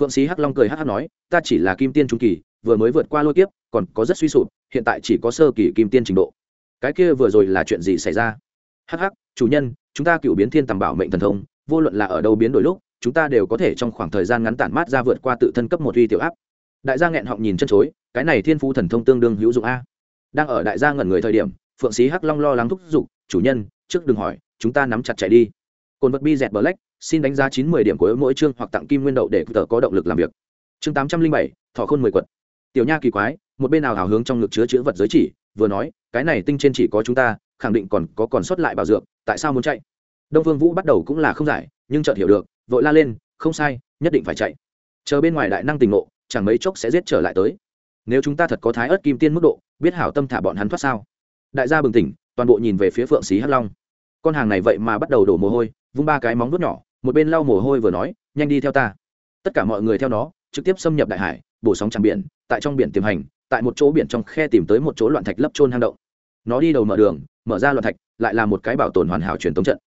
S1: Phượng xí hắc long cười hắc hắc nói, ta chỉ là kim tiên trung kỳ, vừa mới vượt qua lôi kiếp, còn có rất suy sụp, hiện tại chỉ có sơ kỳ kim tiên trình độ. Cái kia vừa rồi là chuyện gì xảy ra? Hắc hắc chủ nhân, chúng ta cựu biến thiên tầm bảo mệnh thần thông, vô luận là ở đâu biến đổi lúc, chúng ta đều có thể trong khoảng thời gian ngắn tản mát ra vượt qua tự thân cấp một uy tiểu áp. Đại gia nghẹn họng nhìn chân chối, cái này thiên phú thần thông tương đương hữu dụng a. Đang ở đại gia ngẩn người thời điểm, phượng sĩ hắc long lo lắng thúc giục, chủ nhân, trước đừng hỏi, chúng ta nắm chặt chạy đi. Cồn vật bi dẹt bờ lách xin đánh giá chín mươi điểm của mỗi chương hoặc tặng kim nguyên đậu để tờ có động lực làm việc. Chương tám trăm linh bảy, thọ khôn mười quật. Tiểu nha kỳ quái, một bên nào hào hướng trong ngực chứa chữ vật giới chỉ, vừa nói, cái này tinh trên chỉ có chúng ta khẳng định còn có còn sót lại bảo dược, tại sao muốn chạy? Đông phương vũ bắt đầu cũng là không giải, nhưng chợt hiểu được, vội la lên, không sai, nhất định phải chạy. Chờ bên ngoài đại năng tình ngộ, chẳng mấy chốc sẽ giết trở lại tới. Nếu chúng ta thật có thái ớt kim tiên mức độ, biết hảo tâm thả bọn hắn thoát sao? Đại gia bừng tỉnh, toàn bộ nhìn về phía phượng xí hắc long. Con hàng này vậy mà bắt đầu đổ mồ hôi, vung ba cái móng vuốt nhỏ, một bên lau mồ hôi vừa nói, nhanh đi theo ta. Tất cả mọi người theo nó, trực tiếp xâm nhập đại hải, bổ sóng tràng biển, tại trong biển tiềm hành, tại một chỗ biển trong khe tìm tới một chỗ loạn thạch lấp trôn hang động. Nó đi đầu mở đường mở ra loạn thạch, lại là một cái bảo tồn hoàn hảo truyền tống trận.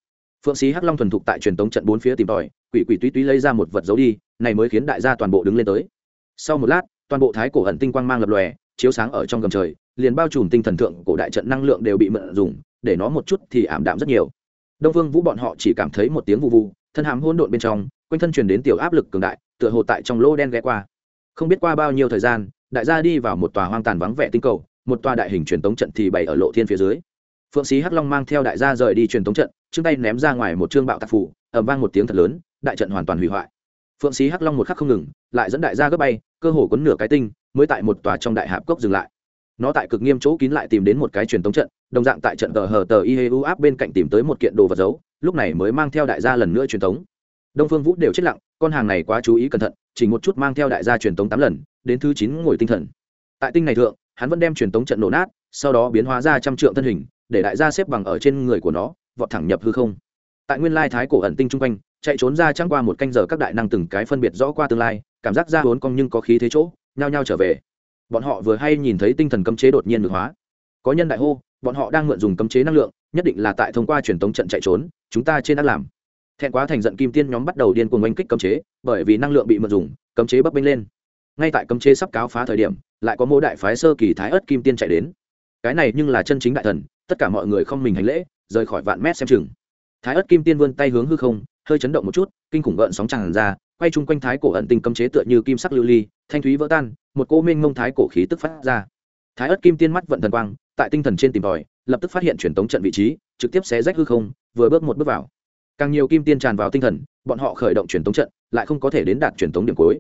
S1: Phượng sĩ hắc long thuần thục tại truyền tống trận bốn phía tìm tòi, quỷ quỷ túy túy lấy ra một vật giấu đi, này mới khiến đại gia toàn bộ đứng lên tới. Sau một lát, toàn bộ thái cổ ẩn tinh quang mang lập lòe, chiếu sáng ở trong gầm trời, liền bao trùm tinh thần thượng cổ đại trận năng lượng đều bị mượn dùng, để nó một chút thì ảm đạm rất nhiều. Đông vương vũ bọn họ chỉ cảm thấy một tiếng vụ vụ thân hàm hỗn độn bên trong, quanh thân truyền đến tiểu áp lực cường đại, tựa hồ tại trong lô đen ghé qua. Không biết qua bao nhiêu thời gian, đại gia đi vào một tòa hoang tàn vắng vẻ tinh cầu, một tòa đại hình truyền tống trận thì bày ở lộ thiên phía dưới phượng sĩ hắc long mang theo đại gia rời đi truyền tống trận chương tay ném ra ngoài một chương bạo tạc phủ, ầm vang một tiếng thật lớn, đại trận hoàn toàn hủy hoại. Phượng sĩ hắc long một khắc không ngừng, lại dẫn đại gia gấp bay, cơ hồ quấn nửa cái tinh, mới tại một tòa trong đại hạp cốc dừng lại. Nó tại cực nghiêm chỗ kín lại tìm đến một cái truyền tống trận, đồng dạng tại trận tờ hờ tờ ihu áp bên cạnh tìm tới một kiện đồ vật giấu, lúc này mới mang theo đại gia lần nữa truyền tống. Đông phương vũ đều chết lặng, con hàng này quá chú ý cẩn thận, chỉ một chút mang theo đại gia truyền tống tám lần, đến thứ chín ngồi tinh thần. Tại tinh này thượng, hắn vẫn đem truyền tống trận nổ nát, sau đó biến hóa ra trăm trượng thân hình để đại gia xếp bằng ở trên người của nó, vọt thẳng nhập hư không. Tại nguyên lai thái cổ ẩn tinh chung quanh, chạy trốn ra trăng qua một canh giờ các đại năng từng cái phân biệt rõ qua tương lai, cảm giác ra vốn cong nhưng có khí thế chỗ, nhao nhao trở về. Bọn họ vừa hay nhìn thấy tinh thần cấm chế đột nhiên ngược hóa. Có nhân đại hô, bọn họ đang mượn dùng cấm chế năng lượng, nhất định là tại thông qua truyền tống trận chạy trốn, chúng ta trên đã làm. Thẹn quá thành giận kim tiên nhóm bắt đầu điên cuồng oanh kích cấm chế, bởi vì năng lượng bị mượn dùng, cấm chế bấp bênh lên. Ngay tại cấm chế sắp cáo phá thời điểm, lại có mô đại phái sơ kỳ thái ớt kim tiên chạy đến. Cái này nhưng là chân chính đại thần tất cả mọi người không mình hành lễ, rời khỏi vạn mét xem chừng. Thái ớt kim tiên vươn tay hướng hư không, hơi chấn động một chút, kinh khủng gợn sóng tràn ra, quay chung quanh thái cổ ẩn tình cấm chế tựa như kim sắc lưu ly, thanh thúy vỡ tan, một cô minh mông thái cổ khí tức phát ra. Thái ớt kim tiên mắt vận thần quang, tại tinh thần trên tìm tòi, lập tức phát hiện truyền tống trận vị trí, trực tiếp xé rách hư không, vừa bước một bước vào. Càng nhiều kim tiên tràn vào tinh thần, bọn họ khởi động truyền tống trận, lại không có thể đến đạt truyền tống điểm cuối.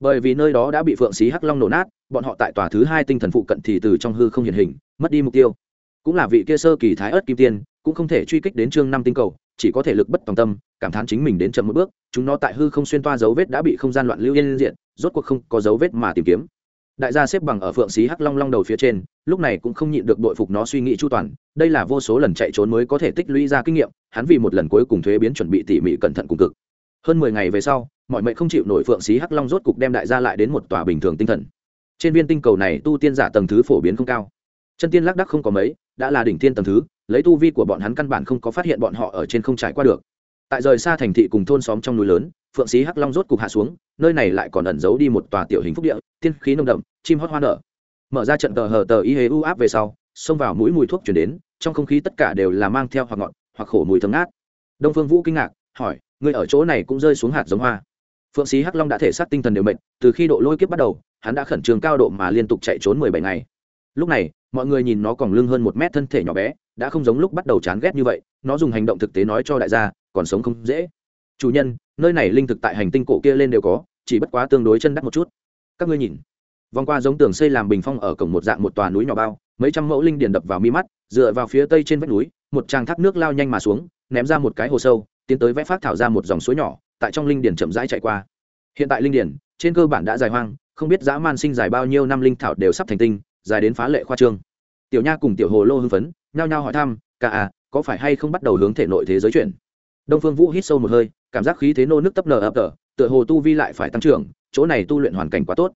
S1: Bởi vì nơi đó đã bị phượng xí hắc long nổ nát, bọn họ tại tòa thứ hai tinh thần phụ cận thì từ trong hư không hiện hình, mất đi mục tiêu cũng là vị kia sơ kỳ thái ớt kim tiên, cũng không thể truy kích đến chương năm tinh cầu, chỉ có thể lực bất tòng tâm, cảm thán chính mình đến chậm một bước, chúng nó tại hư không xuyên toa dấu vết đã bị không gian loạn lưu yên diện, rốt cuộc không có dấu vết mà tìm kiếm. Đại gia xếp bằng ở phượng xí hắc long long đầu phía trên, lúc này cũng không nhịn được đội phục nó suy nghĩ chu toàn, đây là vô số lần chạy trốn mới có thể tích lũy ra kinh nghiệm, hắn vì một lần cuối cùng thuế biến chuẩn bị tỉ mỉ cẩn thận cùng cực. Hơn mười ngày về sau, mọi mệnh không chịu nổi phượng xí hắc long rốt cục đem đại gia lại đến một tòa bình thường tinh thần. Trên viên tinh cầu này tu tiên giả tầng thứ phổ biến không cao. Chân tiên lác đắc không có mấy đã là đỉnh tiên tầng thứ, lấy tu vi của bọn hắn căn bản không có phát hiện bọn họ ở trên không trải qua được. Tại rời xa thành thị cùng thôn xóm trong núi lớn, phượng sĩ hắc long rốt cục hạ xuống, nơi này lại còn ẩn giấu đi một tòa tiểu hình phúc địa, tiên khí nông đậm, chim hót hoa nở. Mở ra trận tờ hờ tờ y hế u áp về sau, xông vào mũi mùi thuốc chuyển đến, trong không khí tất cả đều là mang theo hoặc ngọt, hoặc khổ mùi thơm ngát. Đông phương vũ kinh ngạc, hỏi người ở chỗ này cũng rơi xuống hạt giống hoa? Phượng sĩ hắc long đã thể xác tinh thần đều mệnh từ khi độ lôi kiếp bắt đầu, hắn đã khẩn trương cao độ mà liên tục chạy trốn mười bảy ngày lúc này, mọi người nhìn nó còn lưng hơn một mét thân thể nhỏ bé, đã không giống lúc bắt đầu chán ghét như vậy, nó dùng hành động thực tế nói cho đại gia, còn sống không dễ. Chủ nhân, nơi này linh thực tại hành tinh cổ kia lên đều có, chỉ bất quá tương đối chân đắt một chút. Các ngươi nhìn. Vòng qua giống tường xây làm bình phong ở cổng một dạng một tòa núi nhỏ bao, mấy trăm mẫu linh điền đập vào mi mắt, dựa vào phía tây trên vách núi, một tràng thác nước lao nhanh mà xuống, ném ra một cái hồ sâu, tiến tới vẽ phát thảo ra một dòng suối nhỏ, tại trong linh điền chậm rãi chạy qua. Hiện tại linh điền, trên cơ bản đã dài hoang, không biết dã man sinh dài bao nhiêu năm linh thảo đều sắp thành tinh dài đến phá lệ khoa trương. Tiểu nha cùng tiểu hồ lô hưng phấn, nhao nhao hỏi thăm, cả à có phải hay không bắt đầu hướng thể nội thế giới chuyển? Đông phương vũ hít sâu một hơi, cảm giác khí thế nô nước tấp nở ập tở, tựa hồ tu vi lại phải tăng trưởng, chỗ này tu luyện hoàn cảnh quá tốt.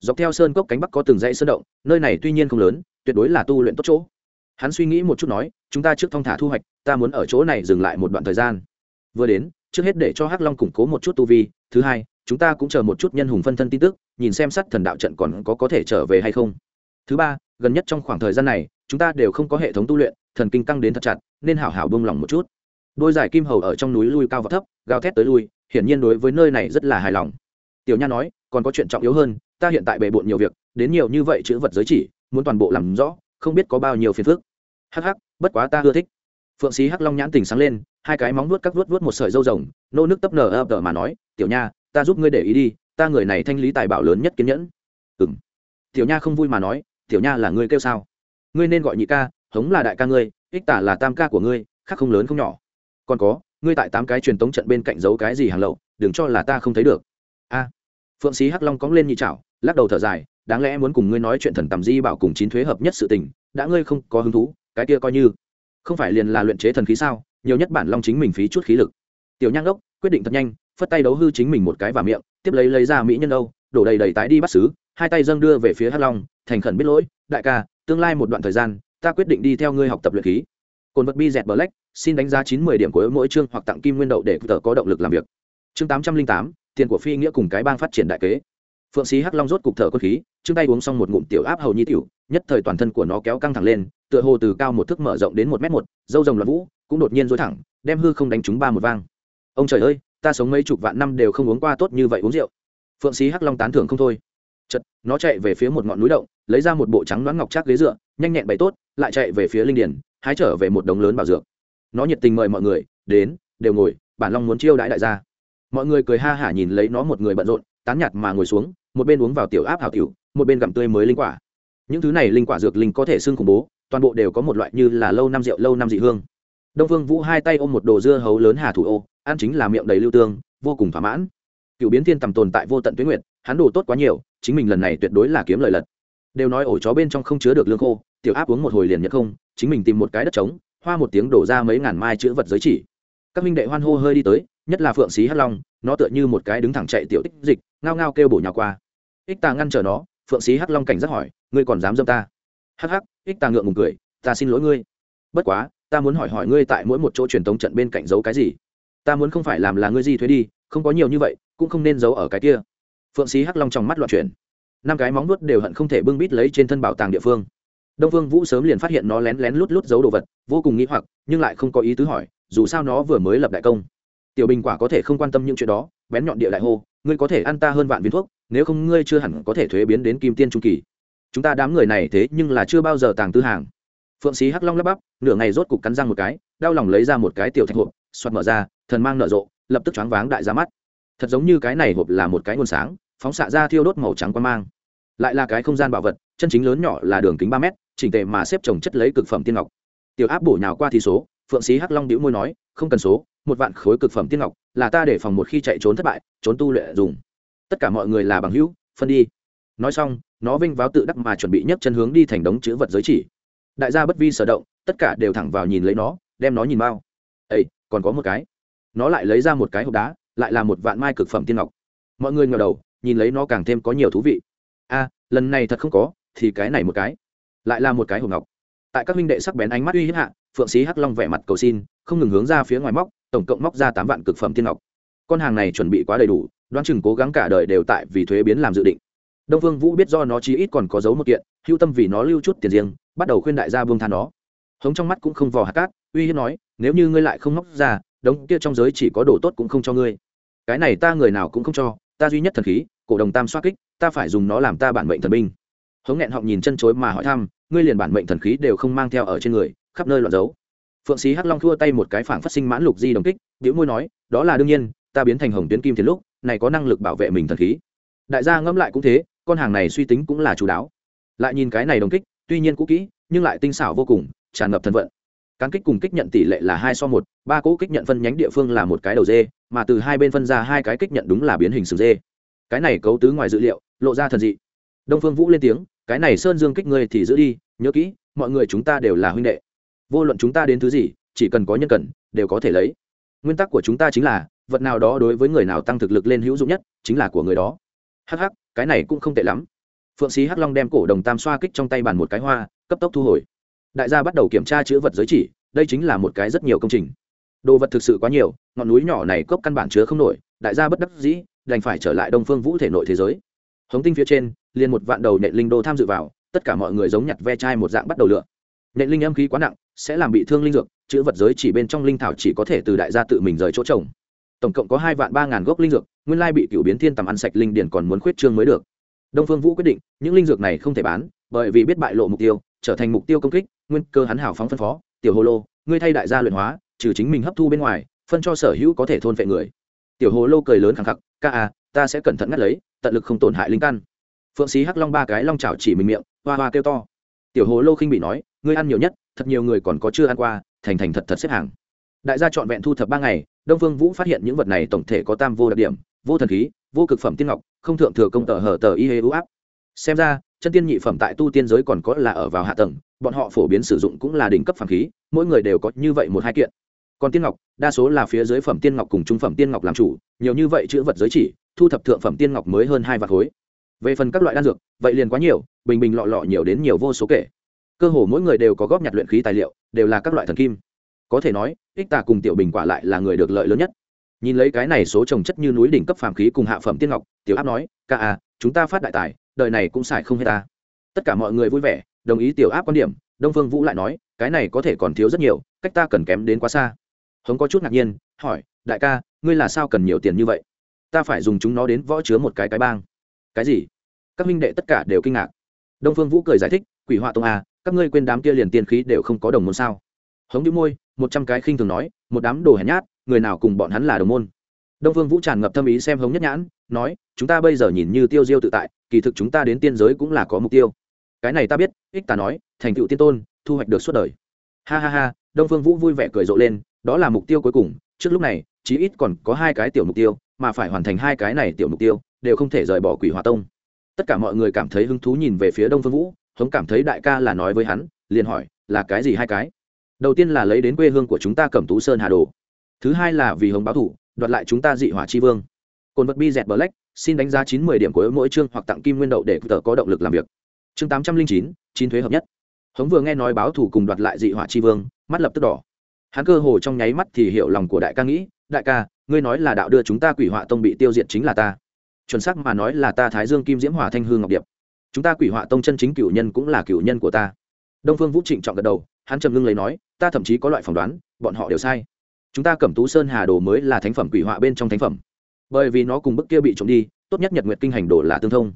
S1: Dọc theo sơn cốc cánh bắc có từng dãy sơn động, nơi này tuy nhiên không lớn, tuyệt đối là tu luyện tốt chỗ. Hắn suy nghĩ một chút nói, chúng ta trước thong thả thu hoạch, ta muốn ở chỗ này dừng lại một đoạn thời gian. Vừa đến, trước hết để cho hắc long củng cố một chút tu vi, thứ hai, chúng ta cũng chờ một chút nhân hùng phân thân tin tức, nhìn xem sắt thần đạo trận còn có có thể trở về hay không thứ ba, gần nhất trong khoảng thời gian này, chúng ta đều không có hệ thống tu luyện, thần kinh căng đến thật chặt, nên hảo hảo bông lòng một chút. Đôi giải kim hầu ở trong núi lui cao và thấp, gào thét tới lui, hiển nhiên đối với nơi này rất là hài lòng. Tiểu nha nói, còn có chuyện trọng yếu hơn, ta hiện tại bề bộn nhiều việc, đến nhiều như vậy chữ vật giới chỉ, muốn toàn bộ làm rõ, không biết có bao nhiêu phiền phức. Hắc hắc, bất quá ta ưa thích. Phượng sĩ hắc long nhãn tỉnh sáng lên, hai cái móng nuốt các vuốt vuốt một sợi dâu rồng, nô nước tấp nở ập tờ mà nói, tiểu nha, ta giúp ngươi để ý đi, ta người này thanh lý tài bảo lớn nhất kiên nhẫn. Ừng tiểu nha không vui mà nói tiểu nha là ngươi kêu sao? Ngươi nên gọi nhị ca, hống là đại ca ngươi, ích tả là tam ca của ngươi, khác không lớn không nhỏ. Còn có, ngươi tại tám cái truyền tống trận bên cạnh giấu cái gì hàng lậu, đừng cho là ta không thấy được. A. Phượng sĩ hắc long cóng lên nhị chảo, lắc đầu thở dài, đáng lẽ muốn cùng ngươi nói chuyện thần tầm di bảo cùng chín thuế hợp nhất sự tình, đã ngươi không có hứng thú, cái kia coi như. Không phải liền là luyện chế thần khí sao, nhiều nhất bản long chính mình phí chút khí lực. Tiểu nhang đốc, quyết định thật nhanh, phất tay đấu hư chính mình một cái vào miệng, tiếp lấy lấy ra mỹ nhân âu, đổ đầy đầy tái đi bắt xứ, hai tay dâng đưa về phía hắc long thành khẩn biết lỗi, đại ca, tương lai một đoạn thời gian, ta quyết định đi theo ngươi học tập luyện khí. Cồn vật bi dẹt black, xin đánh giá chín mươi điểm của mỗi chương hoặc tặng kim nguyên đậu để tờ có động lực làm việc. Chương tám trăm linh tám, tiền của phi nghĩa cùng cái bang phát triển đại kế. Phượng sĩ hắc long rốt cục thở quân khí chương tay uống xong một ngụm tiểu áp hầu nhi tiểu, nhất thời toàn thân của nó kéo căng thẳng lên, tựa hồ từ cao một thước mở rộng đến một m một, dâu rồng loạn vũ, cũng đột nhiên dối thẳng, đem hư không đánh trúng ba một vang. Ông trời ơi, ta sống mấy chục vạn năm đều không uống qua tốt như vậy uống rượu. Phượng sĩ hắc long tán thưởng không thôi chật, nó chạy về phía một ngọn núi động, lấy ra một bộ trắng đoán ngọc trác ghế dựa, nhanh nhẹn bày tốt, lại chạy về phía linh điển hái trở về một đống lớn bảo dược. Nó nhiệt tình mời mọi người, đến, đều ngồi, bản long muốn chiêu đãi đại gia. Mọi người cười ha hả nhìn lấy nó một người bận rộn, tán nhạt mà ngồi xuống, một bên uống vào tiểu áp hảo tiểu, một bên gặm tươi mới linh quả. Những thứ này linh quả dược linh có thể xưng khủng bố, toàn bộ đều có một loại như là lâu năm rượu, lâu năm dị hương. Đông vương vũ hai tay ôm một đồ dưa hấu lớn hà thủ ô, ăn chính là miệng đầy lưu tương, vô cùng thỏa mãn cựu biến thiên tầm tồn tại vô tận tuyến nguyện hắn đồ tốt quá nhiều, chính mình lần này tuyệt đối là kiếm lời lật. Đều nói ổ chó bên trong không chứa được lương khô, tiểu áp uống một hồi liền nhận không, chính mình tìm một cái đất trống, hoa một tiếng đổ ra mấy ngàn mai chữ vật giới chỉ. Các minh đệ hoan hô hơi đi tới, nhất là phượng xí hắc long, nó tựa như một cái đứng thẳng chạy tiểu tích dịch, ngao ngao kêu bổ nhào qua. Ích tà ngăn trở nó, phượng xí hắc long cảnh giác hỏi, ngươi còn dám dâm ta? Hắc hắc, ích tà ngượng ngùng cười, ta xin lỗi ngươi. Bất quá, ta muốn hỏi hỏi ngươi tại mỗi một chỗ truyền tống trận bên cạnh giấu cái gì? Ta muốn không phải làm là ngươi gì thuế đi, không có nhiều như vậy cũng không nên giấu ở cái kia. Phượng xí hắc long trong mắt loạn chuyển. Năm cái móng nuốt đều hận không thể bưng bít lấy trên thân bảo tàng địa phương. Đông phương vũ sớm liền phát hiện nó lén lén lút lút giấu đồ vật, vô cùng nghĩ hoặc, nhưng lại không có ý tứ hỏi, dù sao nó vừa mới lập đại công. Tiểu bình quả có thể không quan tâm những chuyện đó, bén nhọn địa đại hô, ngươi có thể ăn ta hơn vạn viên thuốc, nếu không ngươi chưa hẳn có thể thuế biến đến kim tiên trung kỳ. Chúng ta đám người này thế nhưng là chưa bao giờ tàng tư hàng. Phượng sĩ hắc long lắp bắp, nửa ngày rốt cục cắn răng một cái, đau lòng lấy ra một cái tiểu thạch hộp, xoạt mở ra, thần mang nở rộ, lập tức choáng váng đại ra mắt thật giống như cái này hộp là một cái nguồn sáng, phóng xạ ra thiêu đốt màu trắng quan mang. Lại là cái không gian bảo vật, chân chính lớn nhỏ là đường kính ba mét, chỉnh tề mà xếp trồng chất lấy cực phẩm tiên ngọc. Tiểu áp bổ nhào qua thì số, phượng sĩ hắc long đĩu môi nói, không cần số, một vạn khối cực phẩm tiên ngọc là ta để phòng một khi chạy trốn thất bại, trốn tu luyện dùng. Tất cả mọi người là bằng hữu, phân đi. Nói xong, nó vinh váo tự đắc mà chuẩn bị nhấc chân hướng đi thành đống chữ vật giới chỉ. Đại gia bất vi sở động, tất cả đều thẳng vào nhìn lấy nó, đem nó nhìn bao. Ây còn có một cái. Nó lại lấy ra một cái hộp đá lại là một vạn mai cực phẩm tiên ngọc. Mọi người ngờ đầu, nhìn lấy nó càng thêm có nhiều thú vị. A, lần này thật không có, thì cái này một cái. Lại là một cái hộp ngọc. Tại các huynh đệ sắc bén ánh mắt uy hiếp hạ, phượng sĩ hắc long vẻ mặt cầu xin, không ngừng hướng ra phía ngoài móc, tổng cộng móc ra tám vạn cực phẩm tiên ngọc. Con hàng này chuẩn bị quá đầy đủ, đoán chừng cố gắng cả đời đều tại vì thuế biến làm dự định. Đông vương vũ biết do nó chí ít còn có dấu một kiện, hưu tâm vì nó lưu chút tiền riêng, bắt đầu khuyên đại gia buông tha nó. Hống trong mắt cũng không vò hạt cát, uy hiếp nói, nếu như ngươi lại không móc ra, đống kia trong giới chỉ có đồ tốt cũng không cho ngươi cái này ta người nào cũng không cho, ta duy nhất thần khí, cổ đồng tam xoa kích, ta phải dùng nó làm ta bản mệnh thần binh. Hống nghẹn họng nhìn chân chối mà hỏi thăm, ngươi liền bản mệnh thần khí đều không mang theo ở trên người, khắp nơi loạn giấu phượng sĩ hắc long thua tay một cái phảng phát sinh mãn lục di đồng kích biểu môi nói, đó là đương nhiên, ta biến thành hồng tuyến kim thiền lúc, này có năng lực bảo vệ mình thần khí. Đại gia ngẫm lại cũng thế, con hàng này suy tính cũng là chú đáo. Lại nhìn cái này đồng kích, tuy nhiên cũ kỹ, nhưng lại tinh xảo vô cùng, tràn ngập thần vận cán kích cùng kích nhận tỷ lệ là hai so một, ba cỗ kích nhận phân nhánh địa phương là một cái đầu dê, mà từ hai bên phân ra hai cái kích nhận đúng là biến hình sừng dê. Cái này cấu tứ ngoài dữ liệu, lộ ra thần dị. Đông phương vũ lên tiếng, cái này sơn dương kích ngươi thì giữ đi, nhớ kỹ, mọi người chúng ta đều là huynh đệ. Vô luận chúng ta đến thứ gì, chỉ cần có nhân cần, đều có thể lấy. Nguyên tắc của chúng ta chính là, vật nào đó đối với người nào tăng thực lực lên hữu dụng nhất, chính là của người đó. Hh cái này cũng không tệ lắm. Phượng sĩ hắc long đem cổ đồng tam xoa kích trong tay bàn một cái hoa, cấp tốc thu hồi đại gia bắt đầu kiểm tra chữ vật giới chỉ, đây chính là một cái rất nhiều công trình. Đồ vật thực sự quá nhiều, ngọn núi nhỏ này cốc căn bản chứa không nổi, đại gia bất đắc dĩ, đành phải trở lại đông phương vũ thể nội thế giới. Hống tinh phía trên, liền một vạn đầu nện linh đô tham dự vào, tất cả mọi người giống nhặt ve chai một dạng bắt đầu lựa. Nện linh âm khí quá nặng, sẽ làm bị thương linh dược, chữ vật giới chỉ bên trong linh thảo chỉ có thể từ đại gia tự mình rời chỗ trồng. Tổng cộng có hai vạn ba ngàn gốc linh dược, nguyên lai bị cựu biến thiên tầm ăn sạch linh điển còn muốn khuyết trương mới được. Đông phương vũ quyết định, những linh dược này không thể bán, bởi vì biết bại lộ mục tiêu trở thành mục tiêu công kích, nguyên cơ hắn hảo phóng phân phó, tiểu hồ lô, ngươi thay đại gia luyện hóa, trừ chính mình hấp thu bên ngoài, phân cho sở hữu có thể thôn vệ người. Tiểu hồ lô cười lớn khẳng khặc, ca à ta sẽ cẩn thận ngắt lấy, tận lực không tổn hại linh căn. Phượng sĩ hắc long ba cái long chảo chỉ mình miệng, hoa hoa kêu to. Tiểu hồ lô khinh bị nói, ngươi ăn nhiều nhất, thật nhiều người còn có chưa ăn qua, thành thành thật thật xếp hàng. Đại gia trọn vẹn thu thập ba ngày, đông vương vũ phát hiện những vật này tổng thể có tam vô đặc điểm, vô thần khí, vô cực phẩm tiên ngọc, không thượng thừa công tờ hở tờ y hê ưu áp. Xem ra chân tiên nhị phẩm tại tu tiên giới còn có là ở vào hạ tầng, bọn họ phổ biến sử dụng cũng là đỉnh cấp phàm khí, mỗi người đều có như vậy một hai kiện. Còn tiên ngọc, đa số là phía dưới phẩm tiên ngọc cùng trung phẩm tiên ngọc làm chủ, nhiều như vậy chữ vật giới chỉ, thu thập thượng phẩm tiên ngọc mới hơn hai vạt khối. Về phần các loại đan dược, vậy liền quá nhiều, bình bình lọ lọ nhiều đến nhiều vô số kể. Cơ hồ mỗi người đều có góp nhặt luyện khí tài liệu, đều là các loại thần kim. Có thể nói, ích tà cùng tiểu bình quả lại là người được lợi lớn nhất. Nhìn lấy cái này số trồng chất như núi đỉnh cấp phàm khí cùng hạ phẩm tiên ngọc, tiểu áp nói, ca à chúng ta phát đại tài đời này cũng xài không hết ta. Tất cả mọi người vui vẻ, đồng ý tiểu áp quan điểm, đông phương vũ lại nói, cái này có thể còn thiếu rất nhiều, cách ta cần kém đến quá xa. Hống có chút ngạc nhiên, hỏi, đại ca, ngươi là sao cần nhiều tiền như vậy? Ta phải dùng chúng nó đến võ chứa một cái cái bang. Cái gì? Các minh đệ tất cả đều kinh ngạc. Đông phương vũ cười giải thích, quỷ họa tông à các ngươi quên đám kia liền tiên khí đều không có đồng môn sao? Hống đĩu môi, một trăm cái khinh thường nói, một đám đồ hèn nhát, người nào cùng bọn hắn là đồng môn? Đông phương vũ tràn ngập tâm ý xem hống nhất nhãn nói, chúng ta bây giờ nhìn như tiêu diêu tự tại, kỳ thực chúng ta đến tiên giới cũng là có mục tiêu. Cái này ta biết, ích ta nói, thành tựu tiên tôn, thu hoạch được suốt đời. Ha ha ha, đông phương vũ vui vẻ cười rộ lên, đó là mục tiêu cuối cùng, trước lúc này, chí ít còn có hai cái tiểu mục tiêu, mà phải hoàn thành hai cái này tiểu mục tiêu, đều không thể rời bỏ quỷ hòa tông. Tất cả mọi người cảm thấy hứng thú nhìn về phía đông phương vũ, hống cảm thấy đại ca là nói với hắn, liền hỏi, là cái gì hai cái? Đầu tiên là lấy đến quê hương của chúng ta cẩm tú sơn hà đồ, thứ hai là vì hống báo thủ, đoạt lại chúng ta dị hỏa chi vương cồn vật bi dẹt black, xin đánh giá chín mươi điểm của mỗi chương hoặc tặng kim nguyên đậu để tự có động lực làm việc. Chương tám trăm linh chín chín thuế hợp nhất. Hống vừa nghe nói báo thủ cùng đoạt lại dị hỏa chi vương, mắt lập tức đỏ. Hắn cơ hồ trong nháy mắt thì hiểu lòng của đại ca nghĩ, đại ca, ngươi nói là đạo đưa chúng ta quỷ họa tông bị tiêu diệt chính là ta. Chuẩn xác mà nói là ta thái dương kim diễm hỏa thanh hương ngọc điệp. Chúng ta quỷ họa tông chân chính cửu nhân cũng là cửu nhân của ta. Đông phương vũ trịnh trọng gật đầu, hắn trầm ngưng lấy nói, ta thậm chí có loại phỏng đoán, bọn họ đều sai. Chúng ta cẩm tú sơn hà đồ mới là thánh phẩm quỷ họa bên trong thánh phẩm bởi vì nó cùng bức kia bị trộm đi, tốt nhất nhật nguyệt kinh hành đồ là tương thông.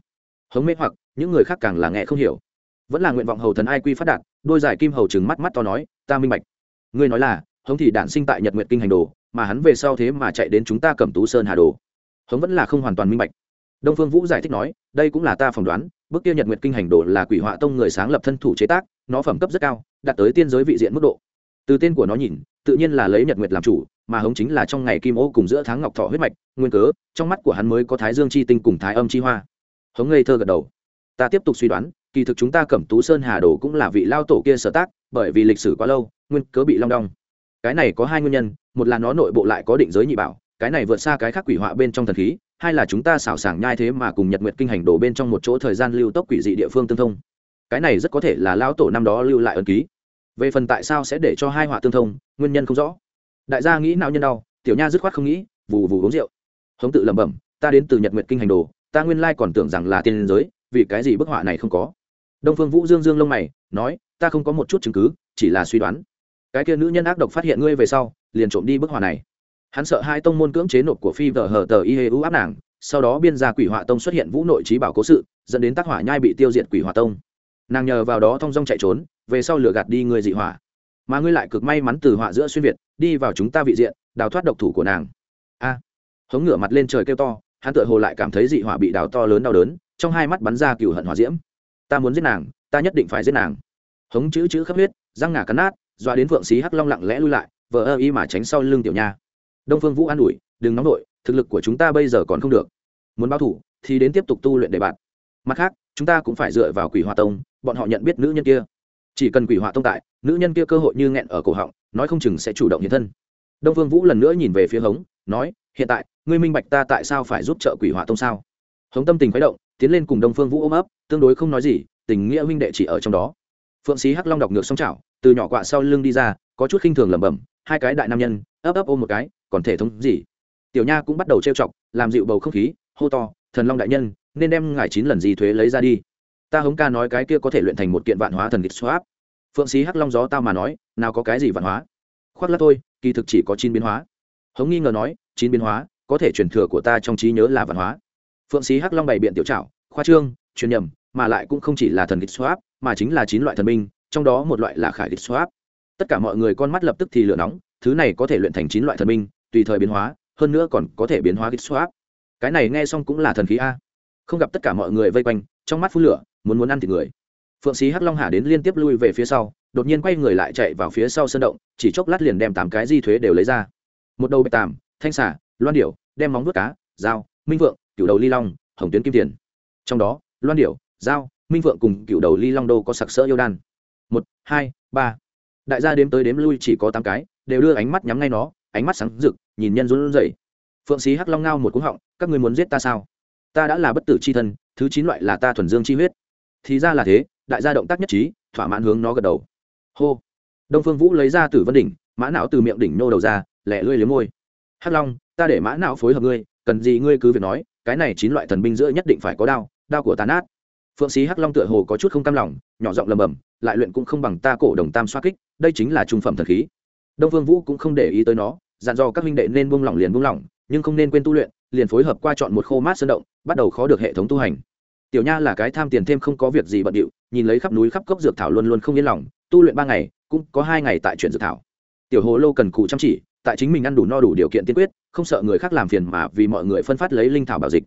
S1: Hống mê hoặc, những người khác càng là nghe không hiểu. Vẫn là nguyện vọng hầu thần ai quy phát đạt, đôi giải kim hầu chừng mắt mắt to nói, ta minh bạch. Ngươi nói là, hống thì đản sinh tại nhật nguyệt kinh hành đồ, mà hắn về sau thế mà chạy đến chúng ta cẩm tú sơn hà đồ. Hống vẫn là không hoàn toàn minh bạch. Đông phương vũ giải thích nói, đây cũng là ta phỏng đoán, bức kia nhật nguyệt kinh hành đồ là quỷ họa tông người sáng lập thân thủ chế tác, nó phẩm cấp rất cao, đạt tới tiên giới vị diện mức độ. Từ tên của nó nhìn, tự nhiên là lấy nhật nguyệt làm chủ mà hống chính là trong ngày kim ô cùng giữa tháng ngọc thọ huyết mạch, nguyên cớ, trong mắt của hắn mới có thái dương chi tinh cùng thái âm chi hoa. Hống ngây thơ gật đầu. Ta tiếp tục suy đoán, kỳ thực chúng ta cẩm tú sơn hà đồ cũng là vị lao tổ kia sở tác, bởi vì lịch sử quá lâu, nguyên cớ bị long đong. Cái này có hai nguyên nhân, một là nó nội bộ lại có định giới nhị bảo, cái này vượt xa cái khác quỷ họa bên trong thần khí, hai là chúng ta xảo sảng nhai thế mà cùng nhật nguyệt kinh hành đổ bên trong một chỗ thời gian lưu tốc quỷ dị địa phương tương thông. Cái này rất có thể là lão tổ năm đó lưu lại ấn ký. Về phần tại sao sẽ để cho hai họa tương thông, nguyên nhân không rõ đại gia nghĩ nào nhân đau, tiểu nha dứt khoát không nghĩ, vù vù uống rượu. Hống tự lẩm bẩm, ta đến từ nhật nguyệt kinh hành đồ, ta nguyên lai còn tưởng rằng là tiên giới, vì cái gì bức họa này không có? Đông phương vũ dương dương lông mày, nói, ta không có một chút chứng cứ, chỉ là suy đoán. Cái kia nữ nhân ác độc phát hiện ngươi về sau, liền trộm đi bức họa này. Hắn sợ hai tông môn cưỡng chế nộp của phi vợ hờ tờ y hê u áp nàng, sau đó biên gia quỷ họa tông xuất hiện vũ nội trí bảo cố sự, dẫn đến tác hỏa nhai bị tiêu diệt quỷ họa tông. Nàng nhờ vào đó thong dong chạy trốn, về sau lửa gạt đi người dị hỏa mà ngươi lại cực may mắn từ họa giữa xuyên việt, đi vào chúng ta vị diện, đào thoát độc thủ của nàng. A. Hống ngửa mặt lên trời kêu to, hắn tựa hồ lại cảm thấy dị hỏa bị đào to lớn đau đớn, trong hai mắt bắn ra cựu hận hỏa diễm. Ta muốn giết nàng, ta nhất định phải giết nàng. Hống chữ chữ khắp huyết, răng ngả cắn nát doa đến phượng xí hắc long lặng lẽ lui lại, vờ ơ y mà tránh sau lưng tiểu nha. Đông phương vũ an ủi, đừng nóng nổi thực lực của chúng ta bây giờ còn không được. Muốn báo thủ, thì đến tiếp tục tu luyện để bạn. Mặt khác, chúng ta cũng phải dựa vào quỷ hòa tông, bọn họ nhận biết nữ nhân kia chỉ cần quỷ họa tông tại, nữ nhân kia cơ hội như nghẹn ở cổ họng, nói không chừng sẽ chủ động hiện thân. Đông phương vũ lần nữa nhìn về phía hống, nói, hiện tại, ngươi minh bạch ta tại sao phải giúp trợ quỷ họa tông sao? Hống tâm tình khuấy động, tiến lên cùng đông phương vũ ôm ấp, tương đối không nói gì, tình nghĩa huynh đệ chỉ ở trong đó. Phượng sĩ hắc long đọc ngược song chảo, từ nhỏ quạ sau lưng đi ra, có chút khinh thường lẩm bẩm, hai cái đại nam nhân, ấp ấp ôm một cái, còn thể thống gì? Tiểu nha cũng bắt đầu trêu chọc, làm dịu bầu không khí, hô to, thần long đại nhân, nên đem ngài chín lần gì thuế lấy ra đi ta hống ca nói cái kia có thể luyện thành một kiện vạn hóa thần kịch swap. Phượng sĩ hắc long gió tao mà nói nào có cái gì vạn hóa? Khoác lắc thôi kỳ thực chỉ có chín biến hóa. Hống nghi ngờ nói chín biến hóa có thể truyền thừa của ta trong trí nhớ là vạn hóa. Phượng sĩ hắc long bày biện tiểu trảo khoa trương truyền nhầm mà lại cũng không chỉ là thần kịch swap mà chính là chín loại thần minh, trong đó một loại là khải kịch swap. Tất cả mọi người con mắt lập tức thì lửa nóng thứ này có thể luyện thành chín loại thần minh, tùy thời biến hóa hơn nữa còn có thể biến hóa kịch swap. Cái này nghe xong cũng là thần khí a. Không gặp tất cả mọi người vây quanh trong mắt phú lửa muốn muốn ăn thịt người. Phượng sĩ hắc long hà đến liên tiếp lui về phía sau, đột nhiên quay người lại chạy vào phía sau sân động, chỉ chốc lát liền đem tám cái di thuế đều lấy ra. Một đầu bạch tàm, thanh xả loan điểu, đem móng vuốt cá, dao, minh vượng cựu đầu ly long, hồng tuyến kim tiền. Trong đó, loan điểu, dao, minh vượng cùng cựu đầu ly long đô có sặc sỡ yêu đan. Một, hai, ba. Đại gia đếm tới đếm lui chỉ có tám cái, đều đưa ánh mắt nhắm ngay nó, ánh mắt sáng rực, nhìn nhân run rẩy. Phượng sĩ hắc long ngao một cú họng, các ngươi muốn giết ta sao? Ta đã là bất tử c h i thân, thứ chín loại là ta thuần dương chi huyết thì ra là thế, đại gia động tác nhất trí, thỏa mãn hướng nó gật đầu. Hô. Đông phương vũ lấy ra tử vân đỉnh, mã não từ miệng đỉnh nô đầu ra lẹ lưỡi liếm môi. Hắc long, ta để mã não phối hợp ngươi, cần gì ngươi cứ việc nói, cái này chín loại thần binh giữa nhất định phải có đao đao của tàn át phượng sĩ hắc long tựa hồ có chút không cam lòng, nhỏ giọng lầm bầm lại luyện cũng không bằng ta cổ đồng tam xoa kích, đây chính là trung phẩm thần khí. Đông phương vũ cũng không để ý tới nó, dặn dò các huynh đệ nên buông lỏng liền buông lỏng, nhưng không nên quên tu luyện, liền phối hợp qua chọn một khô mát sơn động, bắt đầu khó được hệ thống tu hành tiểu nha là cái tham tiền thêm không có việc gì bận điệu, nhìn lấy khắp núi khắp cốc dược thảo luôn luôn không yên lòng, tu luyện ba ngày, cũng có hai ngày tại chuyện dược thảo. Tiểu hồ lô cần cù chăm chỉ, tại chính mình ăn đủ no đủ điều kiện tiên quyết, không sợ người khác làm phiền mà vì mọi người phân phát lấy linh thảo bảo dịch.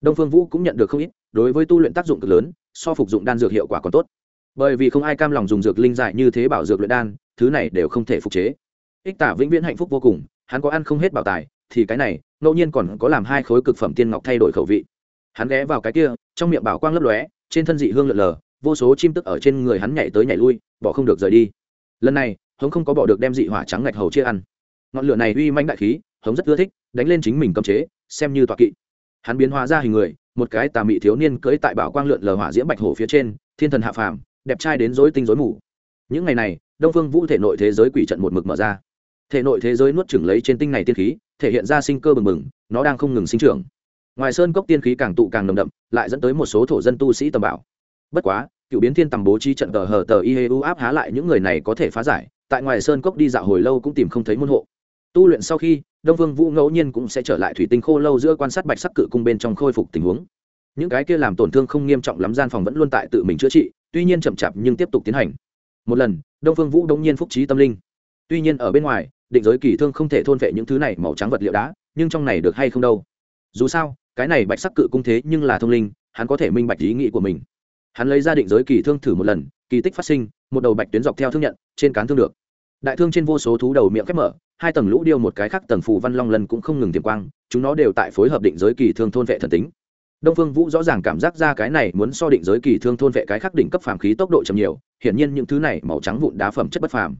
S1: Đông phương vũ cũng nhận được không ít, đối với tu luyện tác dụng cực lớn, so phục dụng đan dược hiệu quả còn tốt. Bởi vì không ai cam lòng dùng dược linh dại như thế bảo dược luyện đan, thứ này đều không thể phục chế. Ích tả vĩnh viễn hạnh phúc vô cùng, hắn có ăn không hết bảo tài, thì cái này, ngẫu nhiên còn có làm hai khối cực phẩm tiên ngọc thay đổi khẩu vị hắn ghé vào cái kia, trong miệng bảo quang lấp lóe, trên thân dị hương lợn lờ, vô số chim tức ở trên người hắn nhảy tới nhảy lui, bỏ không được rời đi. Lần này, hống không có bỏ được đem dị hỏa trắng ngạch hầu chia ăn. Ngọn lửa này uy manh đại khí, hống rất ưa thích, đánh lên chính mình cầm chế, xem như tọa kỵ. Hắn biến hóa ra hình người, một cái tà mị thiếu niên cưỡi tại bảo quang lượn lờ hỏa diễm bạch hổ phía trên, thiên thần hạ phàm, đẹp trai đến dối tinh dối mù. Những ngày này, đông phương vũ thể nội thế giới quỷ trận một mực mở ra. Thể nội thế giới nuốt chửng lấy trên tinh này tiên khí, thể hiện ra sinh cơ bừng bừng, nó đang không ngừng sinh trưởng ngoài sơn cốc tiên khí càng tụ càng nồng đậm, lại dẫn tới một số thổ dân tu sĩ tầm bảo bất quá, cựu biến thiên tầm bố trí trận tờ hờ tờ y hê u áp há lại những người này có thể phá giải, tại ngoài sơn cốc đi dạo hồi lâu cũng tìm không thấy môn hộ. Tu luyện sau khi, đông vương vũ ngẫu nhiên cũng sẽ trở lại thủy tinh khô lâu giữa quan sát bạch sắc cự cung bên trong khôi phục tình huống. Những cái kia làm tổn thương không nghiêm trọng lắm gian phòng vẫn luôn tại tự mình chữa trị, tuy nhiên chậm chạp nhưng tiếp tục tiến hành. Một lần, đông phương vũ đống nhiên phúc trí tâm linh. Tuy nhiên ở bên ngoài, định giới kỳ thương không thể thôn vệ những thứ này màu trắng vật liệu đá, nhưng trong này được hay không đâu. Dù sao cái này bạch sắc cự cung thế nhưng là thông linh, hắn có thể minh bạch ý nghĩ của mình. Hắn lấy ra định giới kỳ thương thử một lần, kỳ tích phát sinh, một đầu bạch tuyến dọc theo thương nhận, trên cán thương được. Đại thương trên vô số thú đầu miệng khép mở, hai tầng lũ điêu một cái khác tầng phù văn long lần cũng không ngừng tiềm quang, chúng nó đều tại phối hợp định giới kỳ thương thôn vệ thần tính. Đông phương vũ rõ ràng cảm giác ra cái này muốn so định giới kỳ thương thôn vệ cái khắc đỉnh cấp phàm khí tốc độ chậm nhiều, hiển nhiên những thứ này màu trắng vụn đá phẩm chất bất phàm.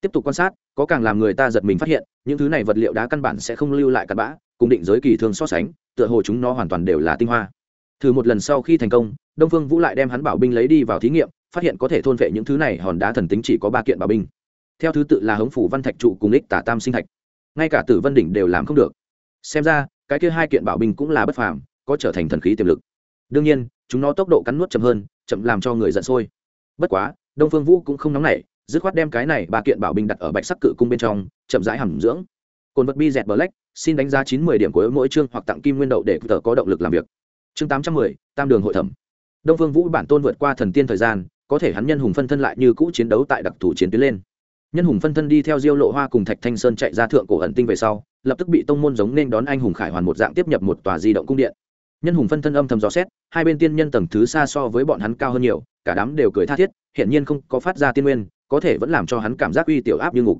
S1: Tiếp tục quan sát, có càng làm người ta giật mình phát hiện, những thứ này vật liệu đá căn bản sẽ không lưu lại cặn bã, cùng định giới kỳ thương so sánh tựa hồ chúng nó hoàn toàn đều là tinh hoa. Thử một lần sau khi thành công, đông phương vũ lại đem hắn bảo binh lấy đi vào thí nghiệm, phát hiện có thể thôn vệ những thứ này hòn đá thần tính chỉ có ba kiện bảo binh. Theo thứ tự là hống phủ văn thạch trụ cùng ích tả tam sinh thạch. Ngay cả tử vân đỉnh đều làm không được. Xem ra, cái kia hai kiện bảo binh cũng là bất phàm, có trở thành thần khí tiềm lực. Đương nhiên, chúng nó tốc độ cắn nuốt chậm hơn, chậm làm cho người giận sôi. Bất quá, đông phương vũ cũng không nóng nảy, dứt khoát đem cái này ba kiện bảo binh đặt ở bạch sắc cự cung bên trong, chậm rãi hầm dưỡng cồn vật bi dẹt black, xin đánh giá chín mươi điểm của mỗi chương hoặc tặng kim nguyên đậu để tờ có động lực làm việc. Chương tám trăm mười, tam đường hội thẩm. Đông phương vũ bản tôn vượt qua thần tiên thời gian, có thể hắn nhân hùng phân thân lại như cũ chiến đấu tại đặc thù chiến tuyến lên. Nhân hùng phân thân đi theo diêu lộ hoa cùng thạch thanh sơn chạy ra thượng cổ ẩn tinh về sau, lập tức bị tông môn giống nên đón anh hùng khải hoàn một dạng tiếp nhập một tòa di động cung điện. Nhân hùng phân thân âm thầm dò xét, hai bên tiên nhân tầng thứ xa so với bọn hắn cao hơn nhiều, cả đám đều cười tha thiết hiện nhiên không có phát ra tiên nguyên, có thể vẫn làm cho hắn cảm giác uy tiểu áp như ngục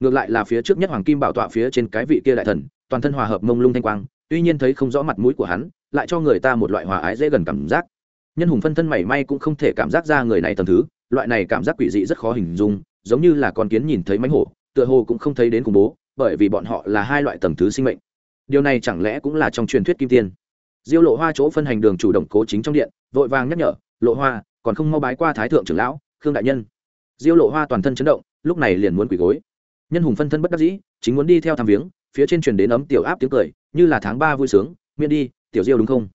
S1: ngược lại là phía trước nhất hoàng kim bảo tọa phía trên cái vị kia đại thần, toàn thân hòa hợp mông lung thanh quang, tuy nhiên thấy không rõ mặt mũi của hắn, lại cho người ta một loại hòa ái dễ gần cảm giác. Nhân hùng phân thân mảy may cũng không thể cảm giác ra người này tầm thứ, loại này cảm giác quỷ dị rất khó hình dung, giống như là con kiến nhìn thấy mánh hổ, tựa hồ cũng không thấy đến khủng bố, bởi vì bọn họ là hai loại tầm thứ sinh mệnh. Điều này chẳng lẽ cũng là trong truyền thuyết kim tiên? Diêu lộ hoa chỗ phân hành đường chủ động cố chính trong điện, vội vàng nhắc nhở, lộ hoa, còn không mau bái qua thái thượng trưởng lão, khương đại nhân. Diêu lộ hoa toàn thân chấn động, lúc này liền muốn quỳ gối nhân hùng phân thân bất đắc dĩ, chính muốn đi theo thăm viếng, phía trên truyền đến ấm tiểu áp tiếng cười, như là tháng ba vui sướng, miễn đi, tiểu diêu đúng không?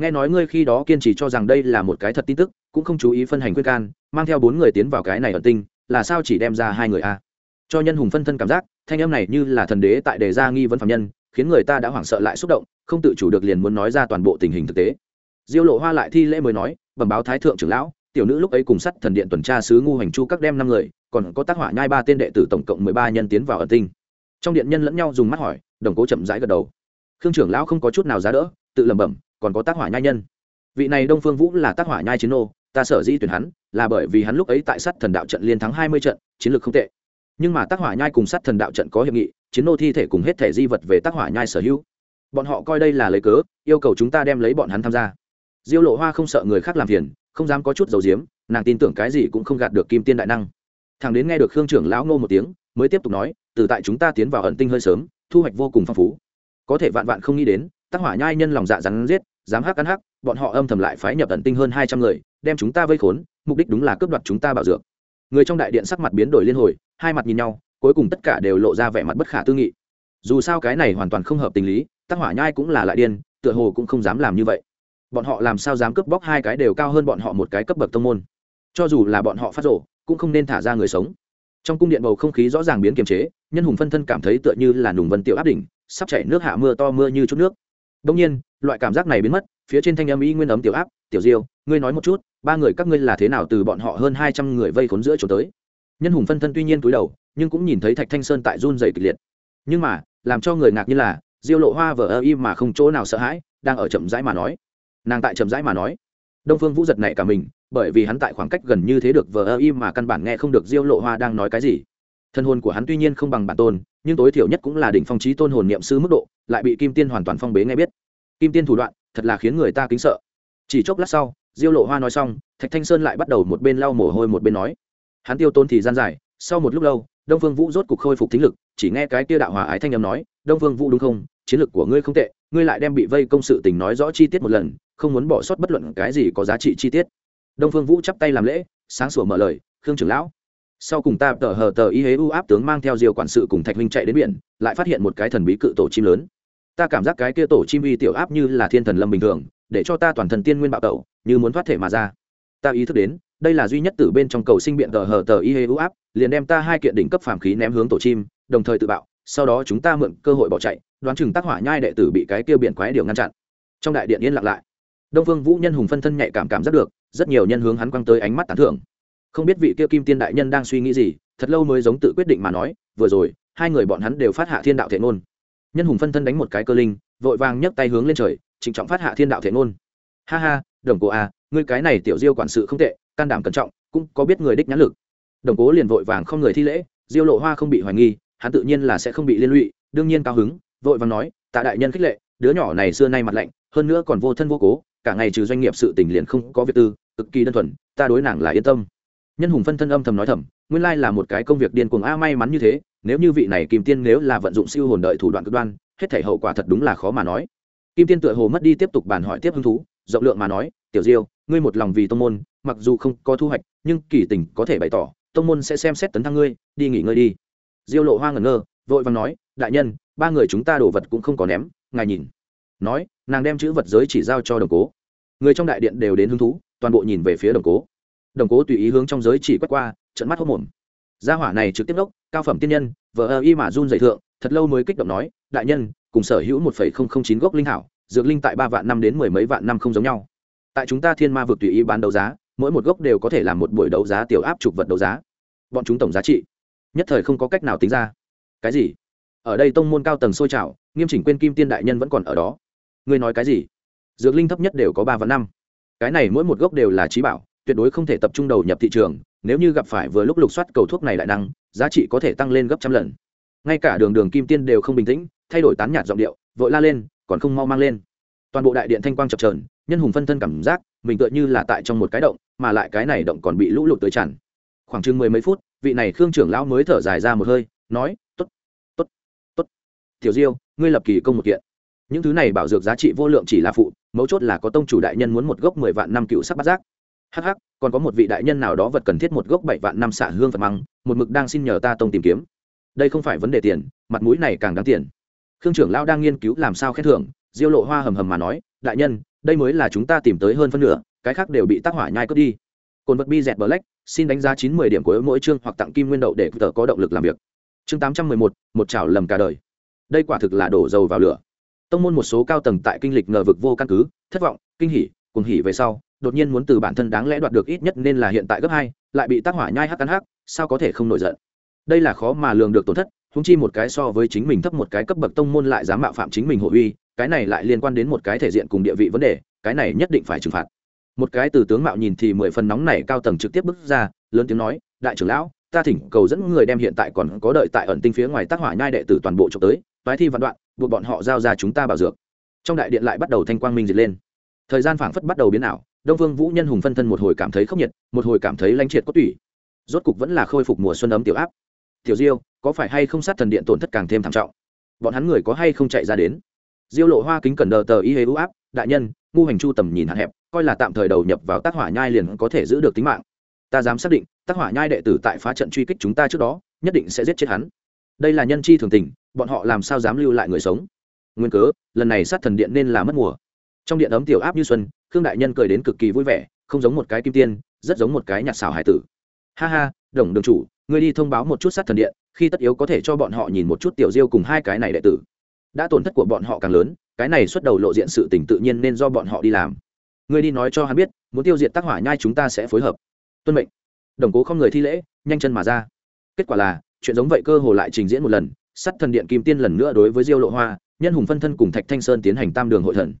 S1: Nghe nói ngươi khi đó kiên trì cho rằng đây là một cái thật tin tức, cũng không chú ý phân hành quyết can, mang theo bốn người tiến vào cái này ẩn tinh, là sao chỉ đem ra hai người a? Cho nhân hùng phân thân cảm giác, thanh âm này như là thần đế tại đề ra nghi vấn phạm nhân, khiến người ta đã hoảng sợ lại xúc động, không tự chủ được liền muốn nói ra toàn bộ tình hình thực tế. Diêu lộ hoa lại thi lễ mới nói, bẩm báo thái thượng trưởng lão tiểu nữ lúc ấy cùng sắt thần điện tuần tra sứ ngu hành chu các đem năm người, còn có tác hỏa nhai ba tên đệ tử tổng cộng mười ba nhân tiến vào ẩn tinh. Trong điện nhân lẫn nhau dùng mắt hỏi, đồng cố chậm rãi gật đầu. Khương trưởng lão không có chút nào giá đỡ, tự lẩm bẩm, còn có tác hỏa nhai nhân. Vị này đông phương vũ là tác hỏa nhai chiến nô, ta sở dĩ tuyển hắn, là bởi vì hắn lúc ấy tại sắt thần đạo trận liên thắng hai mươi trận, chiến lược không tệ. Nhưng mà tác hỏa nhai cùng sắt thần đạo trận có hiệp nghị, chiến nô thi thể cùng hết thể di vật về tác hỏa nhai sở hữu. Bọn họ coi đây là lấy cớ, yêu cầu chúng ta đem lấy bọn hắn tham gia. Diêu lộ hoa không sợ người khác làm phiền không dám có chút dầu diếm, nàng tin tưởng cái gì cũng không gạt được kim tiên đại năng. Thằng đến nghe được khương trưởng lão ngô một tiếng, mới tiếp tục nói, từ tại chúng ta tiến vào ẩn tinh hơi sớm, thu hoạch vô cùng phong phú. Có thể vạn vạn không nghĩ đến tác hỏa nhai nhân lòng dạ rắn giết, dám hắc ăn hắc, bọn họ âm thầm lại phái nhập ẩn tinh hơn hai trăm người, đem chúng ta vây khốn, mục đích đúng là cướp đoạt chúng ta bảo dược. Người trong đại điện sắc mặt biến đổi liên hồi, hai mặt nhìn nhau, cuối cùng tất cả đều lộ ra vẻ mặt bất khả tư nghị. Dù sao cái này hoàn toàn không hợp tình lý tác hỏa nhai cũng là lại điên, tựa hồ cũng không dám làm như vậy bọn họ làm sao dám cướp bóc hai cái đều cao hơn bọn họ một cái cấp bậc tông môn. Cho dù là bọn họ phát rổ cũng không nên thả ra người sống. Trong cung điện bầu không khí rõ ràng biến kiềm chế, nhân hùng phân thân cảm thấy tựa như là nùng vân tiểu áp đỉnh, sắp chảy nước hạ mưa to mưa như chút nước. Đông nhiên, loại cảm giác này biến mất, phía trên thanh âm y nguyên ấm tiểu áp, tiểu diêu, ngươi nói một chút, ba người các ngươi là thế nào từ bọn họ hơn hai trăm người vây khốn giữa chỗ tới? Nhân hùng phân thân tuy nhiên túi đầu, nhưng cũng nhìn thấy thạch thanh sơn tại run dày kịch liệt. Nhưng mà, làm cho người ngạc như là, diêu lộ hoa vờ ơ im mà không chỗ nào sợ hãi, đang ở chậm rãi mà nói nàng tại chậm rãi mà nói. Đông phương vũ giật này cả mình, bởi vì hắn tại khoảng cách gần như thế được vờ ơ im mà căn bản nghe không được diêu lộ hoa đang nói cái gì. Thân hồn của hắn tuy nhiên không bằng bản tôn, nhưng tối thiểu nhất cũng là đỉnh phong trí tôn hồn niệm sư mức độ, lại bị kim tiên hoàn toàn phong bế nghe biết. Kim tiên thủ đoạn, thật là khiến người ta kính sợ. Chỉ chốc lát sau, diêu lộ hoa nói xong, thạch thanh sơn lại bắt đầu một bên lau mồ hôi một bên nói. Hắn tiêu tôn thì gian dài, sau một lúc lâu, đông phương vũ rốt cục khôi phục thính lực, chỉ nghe cái kia đạo hòa ái thanh âm nói, đông phương vũ đúng không? Chiến lược của ngươi không tệ, ngươi lại đem bị vây công sự tình nói rõ chi tiết một lần, không muốn bỏ sót bất luận cái gì có giá trị chi tiết. Đông phương vũ chắp tay làm lễ, sáng sủa mở lời, khương trưởng lão, sau cùng ta tờ hờ tờ y hế u áp tướng mang theo diều quản sự cùng thạch huynh chạy đến biển, lại phát hiện một cái thần bí cự tổ chim lớn. Ta cảm giác cái kia tổ chim uy tiểu áp như là thiên thần lâm bình thường, để cho ta toàn thần tiên nguyên bạo tẩu, như muốn thoát thể mà ra. Ta ý thức đến, đây là duy nhất từ bên trong cầu sinh biện tờ hờ tờ y hế u áp, liền đem ta hai kiện đỉnh cấp phàm khí ném hướng tổ chim, đồng thời tự bạo sau đó chúng ta mượn cơ hội bỏ chạy, đoán chừng tác hỏa nhai đệ tử bị cái kia biển quái điều ngăn chặn. Trong đại điện yên lặng lại. Đông phương vũ nhân hùng phân thân nhạy cảm cảm giác được, rất nhiều nhân hướng hắn quăng tới ánh mắt tán thưởng. Không biết vị kia kim tiên đại nhân đang suy nghĩ gì, thật lâu mới giống tự quyết định mà nói, vừa rồi, hai người bọn hắn đều phát hạ thiên đạo thể ngôn. Nhân hùng phân thân đánh một cái cơ linh, vội vàng nhấc tay hướng lên trời, trịnh trọng phát hạ thiên đạo thể ngôn. Ha ha, đồng cố à ngươi cái này tiểu diêu quản sự không tệ, can đảm cẩn trọng, cũng có biết người đích nhãn lực. Đồng cố liền vội vàng không người thi lễ, diêu lộ hoa không bị hoài nghi hắn tự nhiên là sẽ không bị liên lụy, đương nhiên cao hứng, vội vàng nói, tạ đại nhân khích lệ, đứa nhỏ này xưa nay mặt lạnh, hơn nữa còn vô thân vô cố, cả ngày trừ doanh nghiệp sự tình liền không có việc tư, cực kỳ đơn thuần, ta đối nàng là yên tâm. Nhân hùng phân thân âm thầm nói thầm, nguyên lai là một cái công việc điên cuồng a, may mắn như thế, nếu như vị này kim tiên nếu là vận dụng siêu hồn đợi thủ đoạn cực đoan, hết thể hậu quả thật đúng là khó mà nói. Kim tiên tựa hồ mất đi tiếp tục bàn hỏi tiếp hứng thú, rộng lượng mà nói, tiểu diêu, ngươi một lòng vì tông môn, mặc dù không có thu hoạch, nhưng kỳ tình có thể bày tỏ, tông môn sẽ xem xét tấn thăng ngươi, đi nghỉ ngơi đi diêu lộ hoa ngẩn ngơ, vội vàng nói, đại nhân, ba người chúng ta đổ vật cũng không có ném, ngài nhìn. Nói, nàng đem chữ vật giới chỉ giao cho đồng cố. Người trong đại điện đều đến hứng thú, toàn bộ nhìn về phía đồng cố. Đồng cố tùy ý hướng trong giới chỉ quét qua trận mắt hốc mồm gia hỏa này trực tiếp đốc, cao phẩm tiên nhân vợ ơ y mà run dày thượng, thật lâu mới kích động nói, đại nhân, cùng sở hữu một phẩy không không chín gốc linh hảo, dược linh tại ba vạn năm đến mười mấy vạn năm không giống nhau. Tại chúng ta thiên ma vực tùy ý bán đấu giá, mỗi một gốc đều có thể làm một buổi đấu giá tiểu áp chụp vật đấu giá. Bọn chúng tổng giá trị nhất thời không có cách nào tính ra. Cái gì? Ở đây tông môn cao tầng sôi trào, nghiêm chỉnh quên kim tiên đại nhân vẫn còn ở đó. Ngươi nói cái gì? Dược linh thấp nhất đều có ba vạn năm. Cái này mỗi một gốc đều là trí bảo, tuyệt đối không thể tập trung đầu nhập thị trường, nếu như gặp phải vừa lúc lục soát cầu thuốc này lại năng, giá trị có thể tăng lên gấp trăm lần. Ngay cả đường đường kim tiên đều không bình tĩnh, thay đổi tán nhạt giọng điệu, vội la lên, còn không mau mang lên. Toàn bộ đại điện thanh quang chập trờn nhân hùng phân thân cảm giác, mình tựa như là tại trong một cái động, mà lại cái này động còn bị lũ lụt tới tràn. Khoảng chừng mười mấy phút vị này khương trưởng lão mới thở dài ra một hơi, nói t ố t t ố t t ố t tiểu diêu, ngươi lập kỳ công một kiện. Những thứ này bảo dược giá trị vô lượng chỉ là phụ, mấu chốt là có tông chủ đại nhân muốn một gốc mười vạn năm cựu sắc bát giác. Hh còn có một vị đại nhân nào đó vật cần thiết một gốc bảy vạn năm xạ hương phật măng, một mực đang xin nhờ ta tông tìm kiếm. Đây không phải vấn đề tiền, mặt mũi này càng đáng tiền. Khương trưởng lão đang nghiên cứu làm sao khen thưởng, diêu lộ hoa hầm hầm mà nói, đại nhân, đây mới là chúng ta tìm tới hơn phân nửa, cái khác đều bị tác hỏa nhai cướp đi cồn vật bi dẹt bờ lách xin đánh giá chín mươi điểm của mỗi chương hoặc tặng kim nguyên đậu để tờ có động lực làm việc. Chương tám trăm mười một một chảo lầm cả đời. Đây quả thực là đổ dầu vào lửa. Tông môn một số cao tầng tại kinh lịch ngờ vực vô căn cứ, thất vọng, kinh hỉ cùng hỉ về sau, đột nhiên muốn từ bản thân đáng lẽ đoạt được ít nhất nên là hiện tại gấp hai, lại bị tác hỏa nhai hắc cắn hắc, sao có thể không nổi giận? Đây là khó mà lường được tổn thất húng chi một cái so với chính mình thấp một cái cấp bậc tông môn lại dám mạo phạm chính mình hộ uy, cái này lại liên quan đến một cái thể diện cùng địa vị vấn đề, cái này nhất định phải trừng phạt một cái từ tướng mạo nhìn thì mười phần nóng này cao tầng trực tiếp bước ra, lớn tiếng nói, đại trưởng lão, ta thỉnh cầu dẫn người đem hiện tại còn có đợi tại ẩn tinh phía ngoài tác hỏa nhai đệ tử toàn bộ trộm tới, toái thi vạn đoạn, buộc bọn họ giao ra chúng ta bảo dược. Trong đại điện lại bắt đầu thanh quang minh diệt lên. Thời gian phảng phất bắt đầu biến ảo, đông vương vũ nhân hùng phân thân một hồi cảm thấy khốc nhiệt, một hồi cảm thấy lanh triệt có tủy. Rốt cục vẫn là khôi phục mùa xuân ấm tiểu áp. Tiểu diêu, có phải hay không sát thần điện tổn thất càng thêm thảm trọng? Bọn hắn người có hay không chạy ra đến? Diêu lộ hoa kính cẩn đờ tờ y hê ưu áp, đại nhân, ngu hành chu tầm nhìn hạn hẹp coi là tạm thời đầu nhập vào tác hỏa nhai liền có thể giữ được tính mạng. Ta dám xác định, tác hỏa nhai đệ tử tại phá trận truy kích chúng ta trước đó, nhất định sẽ giết chết hắn. Đây là nhân chi thường tình, bọn họ làm sao dám lưu lại người sống? Nguyên cớ, lần này sát thần điện nên là mất mùa. Trong điện ấm tiểu áp như xuân, khương đại nhân cười đến cực kỳ vui vẻ, không giống một cái kim tiên, rất giống một cái nhạt xảo hải tử. Ha ha, đồng đường chủ, ngươi đi thông báo một chút sát thần điện, khi tất yếu có thể cho bọn họ nhìn một chút tiểu diêu cùng hai cái này đệ tử. Đã tổn thất của bọn họ càng lớn, cái này xuất đầu lộ diện sự tình tự nhiên nên do bọn họ đi làm ngươi đi nói cho hắn biết, muốn tiêu diệt tác hỏa nhai chúng ta sẽ phối hợp. Tuân mệnh. Đồng cố không người thi lễ, nhanh chân mà ra. Kết quả là, chuyện giống vậy cơ hồ lại trình diễn một lần, sắt thần điện kim tiên lần nữa đối với diêu lộ hoa, nhân hùng phân thân cùng thạch thanh sơn tiến hành tam đường hội thần.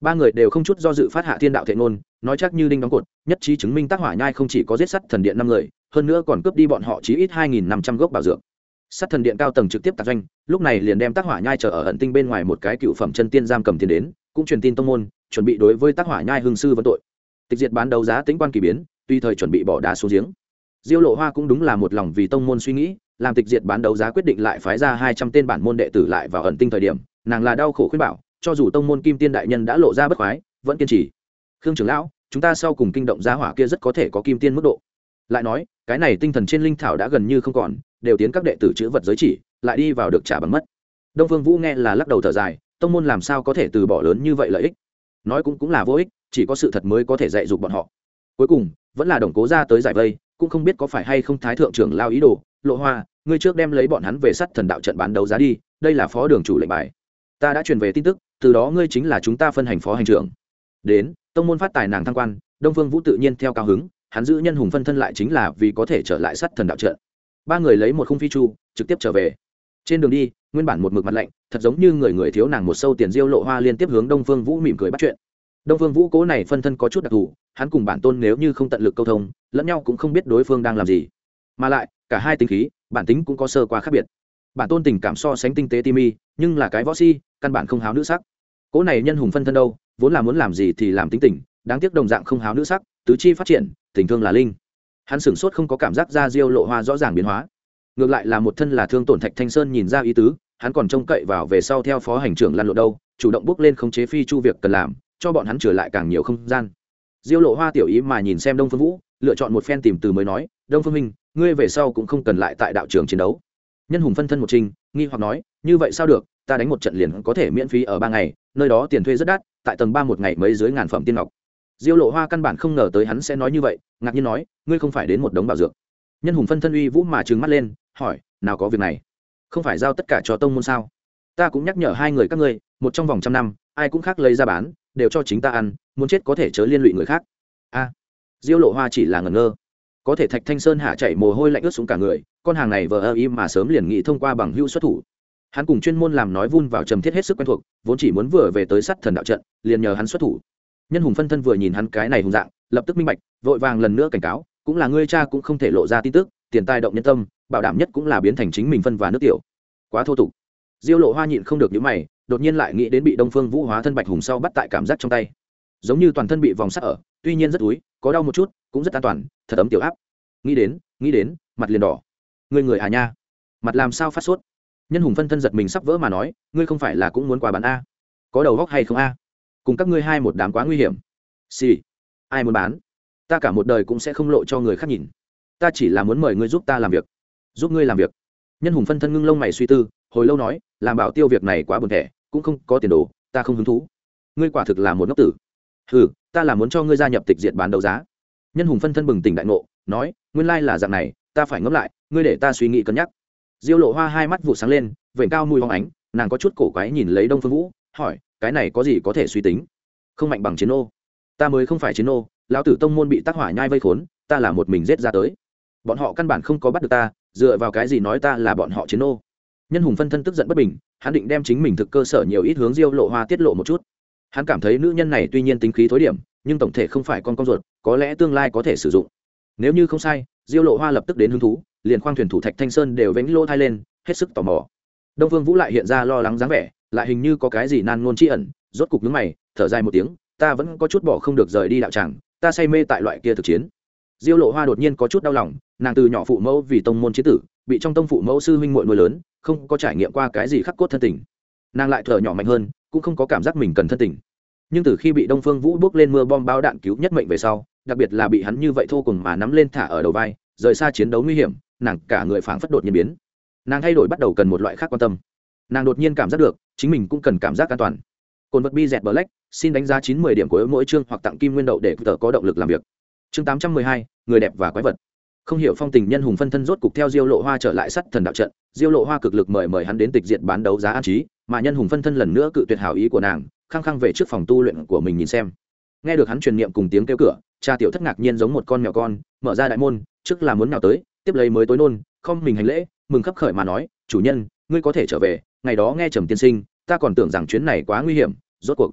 S1: Ba người đều không chút do dự phát hạ thiên đạo thệ ngôn, nói chắc như đinh đóng cột, nhất trí chứng minh tác hỏa nhai không chỉ có giết sắt thần điện năm người, hơn nữa còn cướp đi bọn họ chí ít hai nghìn năm trăm gốc bảo dược. Sắt thần điện cao tầng trực tiếp tạc doanh, lúc này liền đem tác hỏa nhai chờ ở ẩn tinh bên ngoài một cái cựu phẩm chân tiên giam cầm tiền đến, cũng truyền tin tông môn chuẩn bị đối với tác hỏa nhai hương sư vấn tội. Tịch diệt bán đấu giá tính quan kỳ biến, tuy thời chuẩn bị bỏ đá xuống giếng. Diêu lộ hoa cũng đúng là một lòng vì tông môn suy nghĩ, làm tịch diệt bán đấu giá quyết định lại phái ra hai trăm tên bản môn đệ tử lại vào ẩn tinh thời điểm, nàng là đau khổ khuyên bảo, cho dù tông môn kim tiên đại nhân đã lộ ra bất khoái, vẫn kiên trì. Khương trưởng lão, chúng ta sau cùng kinh động giá hỏa kia rất có thể có kim tiên mức độ. Lại nói, cái này tinh thần trên linh thảo đã gần như không còn, đều tiến các đệ tử chữ vật giới chỉ, lại đi vào được trả bằng mất. Đông phương vũ nghe là lắc đầu thở dài, tông môn làm sao có thể từ bỏ lớn như vậy lợi ích? Nói cũng cũng là vô ích, chỉ có sự thật mới có thể dạy dục bọn họ. Cuối cùng, vẫn là đồng cố ra tới giải vây, cũng không biết có phải hay không thái thượng trưởng lao ý đồ, lộ hoa, ngươi trước đem lấy bọn hắn về sắt thần đạo trận bán đấu giá đi, đây là phó đường chủ lệnh bài. Ta đã truyền về tin tức, từ đó ngươi chính là chúng ta phân hành phó hành trưởng. Đến, tông môn phát tài nàng thăng quan, đông phương vũ tự nhiên theo cao hứng, hắn giữ nhân hùng phân thân lại chính là vì có thể trở lại sắt thần đạo trận. Ba người lấy một khung phi chu, trực tiếp trở về. Trên đường đi nguyên bản một mực mặt lạnh, thật giống như người người thiếu nàng một sâu tiền diêu lộ hoa liên tiếp hướng đông phương vũ mỉm cười bắt chuyện. Đông phương vũ cố này phân thân có chút đặc thù, hắn cùng bản tôn nếu như không tận lực câu thông, lẫn nhau cũng không biết đối phương đang làm gì. Mà lại, cả hai tính khí, bản tính cũng có sơ qua khác biệt. Bản tôn tình cảm so sánh tinh tế timi, nhưng là cái võ si, căn bản không háo nữ sắc. Cố này nhân hùng phân thân đâu, vốn là muốn làm gì thì làm tính tình, đáng tiếc đồng dạng không háo nữ sắc, tứ chi phát triển, tình thương là linh. Hắn sửng sốt không có cảm giác ra diêu lộ hoa rõ ràng biến hóa ngược lại là một thân là thương tổn thạch thanh sơn nhìn ra ý tứ, hắn còn trông cậy vào về sau theo phó hành trưởng lan lộ đâu, chủ động bước lên khống chế phi chu việc cần làm, cho bọn hắn trở lại càng nhiều không gian. Diêu lộ hoa tiểu ý mà nhìn xem đông phương vũ, lựa chọn một phen tìm từ mới nói, đông phương minh, ngươi về sau cũng không cần lại tại đạo trường chiến đấu. Nhân hùng phân thân một trình, nghi hoặc nói, như vậy sao được, ta đánh một trận liền có thể miễn phí ở ba ngày, nơi đó tiền thuê rất đắt, tại tầng ba một ngày mấy dưới ngàn phẩm tiên ngọc. Diêu lộ hoa căn bản không ngờ tới hắn sẽ nói như vậy, ngạc nhiên nói, ngươi không phải đến một đống bảo dược. Nhân hùng phân thân uy vũ mà trừng mắt lên hỏi, nào có việc này? Không phải giao tất cả cho tông môn sao? Ta cũng nhắc nhở hai người các ngươi, một trong vòng trăm năm, ai cũng khác lấy ra bán, đều cho chính ta ăn, muốn chết có thể chớ liên lụy người khác. A. Diêu lộ hoa chỉ là ngẩn ngơ. Có thể thạch thanh sơn hạ chạy mồ hôi lạnh ướt xuống cả người, con hàng này vờ ơ im mà sớm liền nghĩ thông qua bằng hưu xuất thủ. Hắn cùng chuyên môn làm nói vun vào trầm thiết hết sức quen thuộc, vốn chỉ muốn vừa về tới sắt thần đạo trận, liền nhờ hắn xuất thủ. Nhân hùng phân thân vừa nhìn hắn cái này hùng dạng, lập tức minh bạch, vội vàng lần nữa cảnh cáo, cũng là ngươi cha cũng không thể lộ ra tin tức tiền tài động nhân tâm, bảo đảm nhất cũng là biến thành chính mình phân và nước tiểu. Quá thô tục. Diêu lộ hoa nhịn không được những mày, đột nhiên lại nghĩ đến bị đông phương vũ hóa thân bạch hùng sau bắt tại cảm giác trong tay. Giống như toàn thân bị vòng sắt ở, tuy nhiên rất túi, có đau một chút, cũng rất an toàn, thật ấm tiểu áp. Nghĩ đến nghĩ đến, mặt liền đỏ. Người người à nha. Mặt làm sao phát sốt? Nhân hùng phân thân giật mình sắp vỡ mà nói, ngươi không phải là cũng muốn quà bán a. Có đầu góc hay không a? Cùng các ngươi hai một đám quá nguy hiểm. Xì、sì. ai muốn bán? Ta cả một đời cũng sẽ không lộ cho người khác nhìn ta chỉ là muốn mời ngươi giúp ta làm việc. Giúp ngươi làm việc. Nhân hùng phân thân ngưng lông mày suy tư, hồi lâu nói, làm bảo tiêu việc này quá buồn thẻ, cũng không có tiền đồ, ta không hứng thú. Ngươi quả thực là một ngốc tử. Ừ ta là muốn cho ngươi gia nhập tịch diệt bán đấu giá. Nhân hùng phân thân bừng tỉnh đại ngộ, nói, nguyên lai là dạng này, ta phải ngẫm lại, ngươi để ta suy nghĩ cân nhắc. Diêu lộ hoa hai mắt vụ sáng lên, vểnh cao mùi hoang ánh, nàng có chút cổ quái nhìn lấy đông phương vũ, hỏi, cái này có gì có thể suy tính? Không mạnh bằng chiến ô ta mới không phải chiến ô lão tử tông môn bị tác hỏa nhai vây khốn, ta là một mình giết ra tới bọn họ căn bản không có bắt được ta, dựa vào cái gì nói ta là bọn họ chiến ô nhân hùng phân thân tức giận bất bình, hắn định đem chính mình thực cơ sở nhiều ít hướng diêu lộ hoa tiết lộ một chút. Hắn cảm thấy nữ nhân này tuy nhiên tính khí thối điểm, nhưng tổng thể không phải con con ruột, có lẽ tương lai có thể sử dụng. Nếu như không sai, diêu lộ hoa lập tức đến hứng thú, liền khoang thuyền thủ thạch thanh sơn đều vánh lô thai lên, hết sức tò mò. Đông vương vũ lại hiện ra lo lắng dáng vẻ, lại hình như có cái gì nan ngôn tri ẩn, rốt cục nhướng mày, thở dài một tiếng, ta vẫn có chút bỏ không được rời đi đạo tràng, ta say mê tại loại kia thực chiến. Diêu lộ hoa đột nhiên có chút đau lòng nàng từ nhỏ phụ mẫu vì tông môn chế tử, bị trong tông phụ mẫu sư huynh muội nuôi lớn, không có trải nghiệm qua cái gì khắc cốt thân tình. Nàng lại thở nhỏ mạnh hơn, cũng không có cảm giác mình cần thân tình. Nhưng từ khi bị đông phương vũ bước lên mưa bom bao đạn cứu nhất mệnh về sau, đặc biệt là bị hắn như vậy thô cùng mà nắm lên thả ở đầu vai, rời xa chiến đấu nguy hiểm, nàng cả người phảng phất đột nhiên biến. Nàng thay đổi bắt đầu cần một loại khác quan tâm. Nàng đột nhiên cảm giác được, chính mình cũng cần cảm giác an toàn. Cồn vật bi dẹt black, xin đánh giá chín mươi điểm của mỗi chương hoặc tặng kim nguyên đậu để tờ có động lực làm việc. Chương tám trăm mười hai, người đẹp và quái vật không hiểu phong tình nhân hùng phân thân rốt cục theo diêu lộ hoa trở lại sắt thần đạo trận. Diêu lộ hoa cực lực mời mời hắn đến tịch diện bán đấu giá an trí, mà nhân hùng phân thân lần nữa cự tuyệt hảo ý của nàng, khăng khăng về trước phòng tu luyện của mình nhìn xem. Nghe được hắn truyền niệm cùng tiếng kêu cửa, cha tiểu thất ngạc nhiên giống một con mèo con, mở ra đại môn, trước là muốn nào tới, tiếp lấy mới tối nôn, không mình hành lễ, mừng khấp khởi mà nói, chủ nhân, ngươi có thể trở về, ngày đó nghe trầm tiên sinh, ta còn tưởng rằng chuyến này quá nguy hiểm. Rốt cuộc,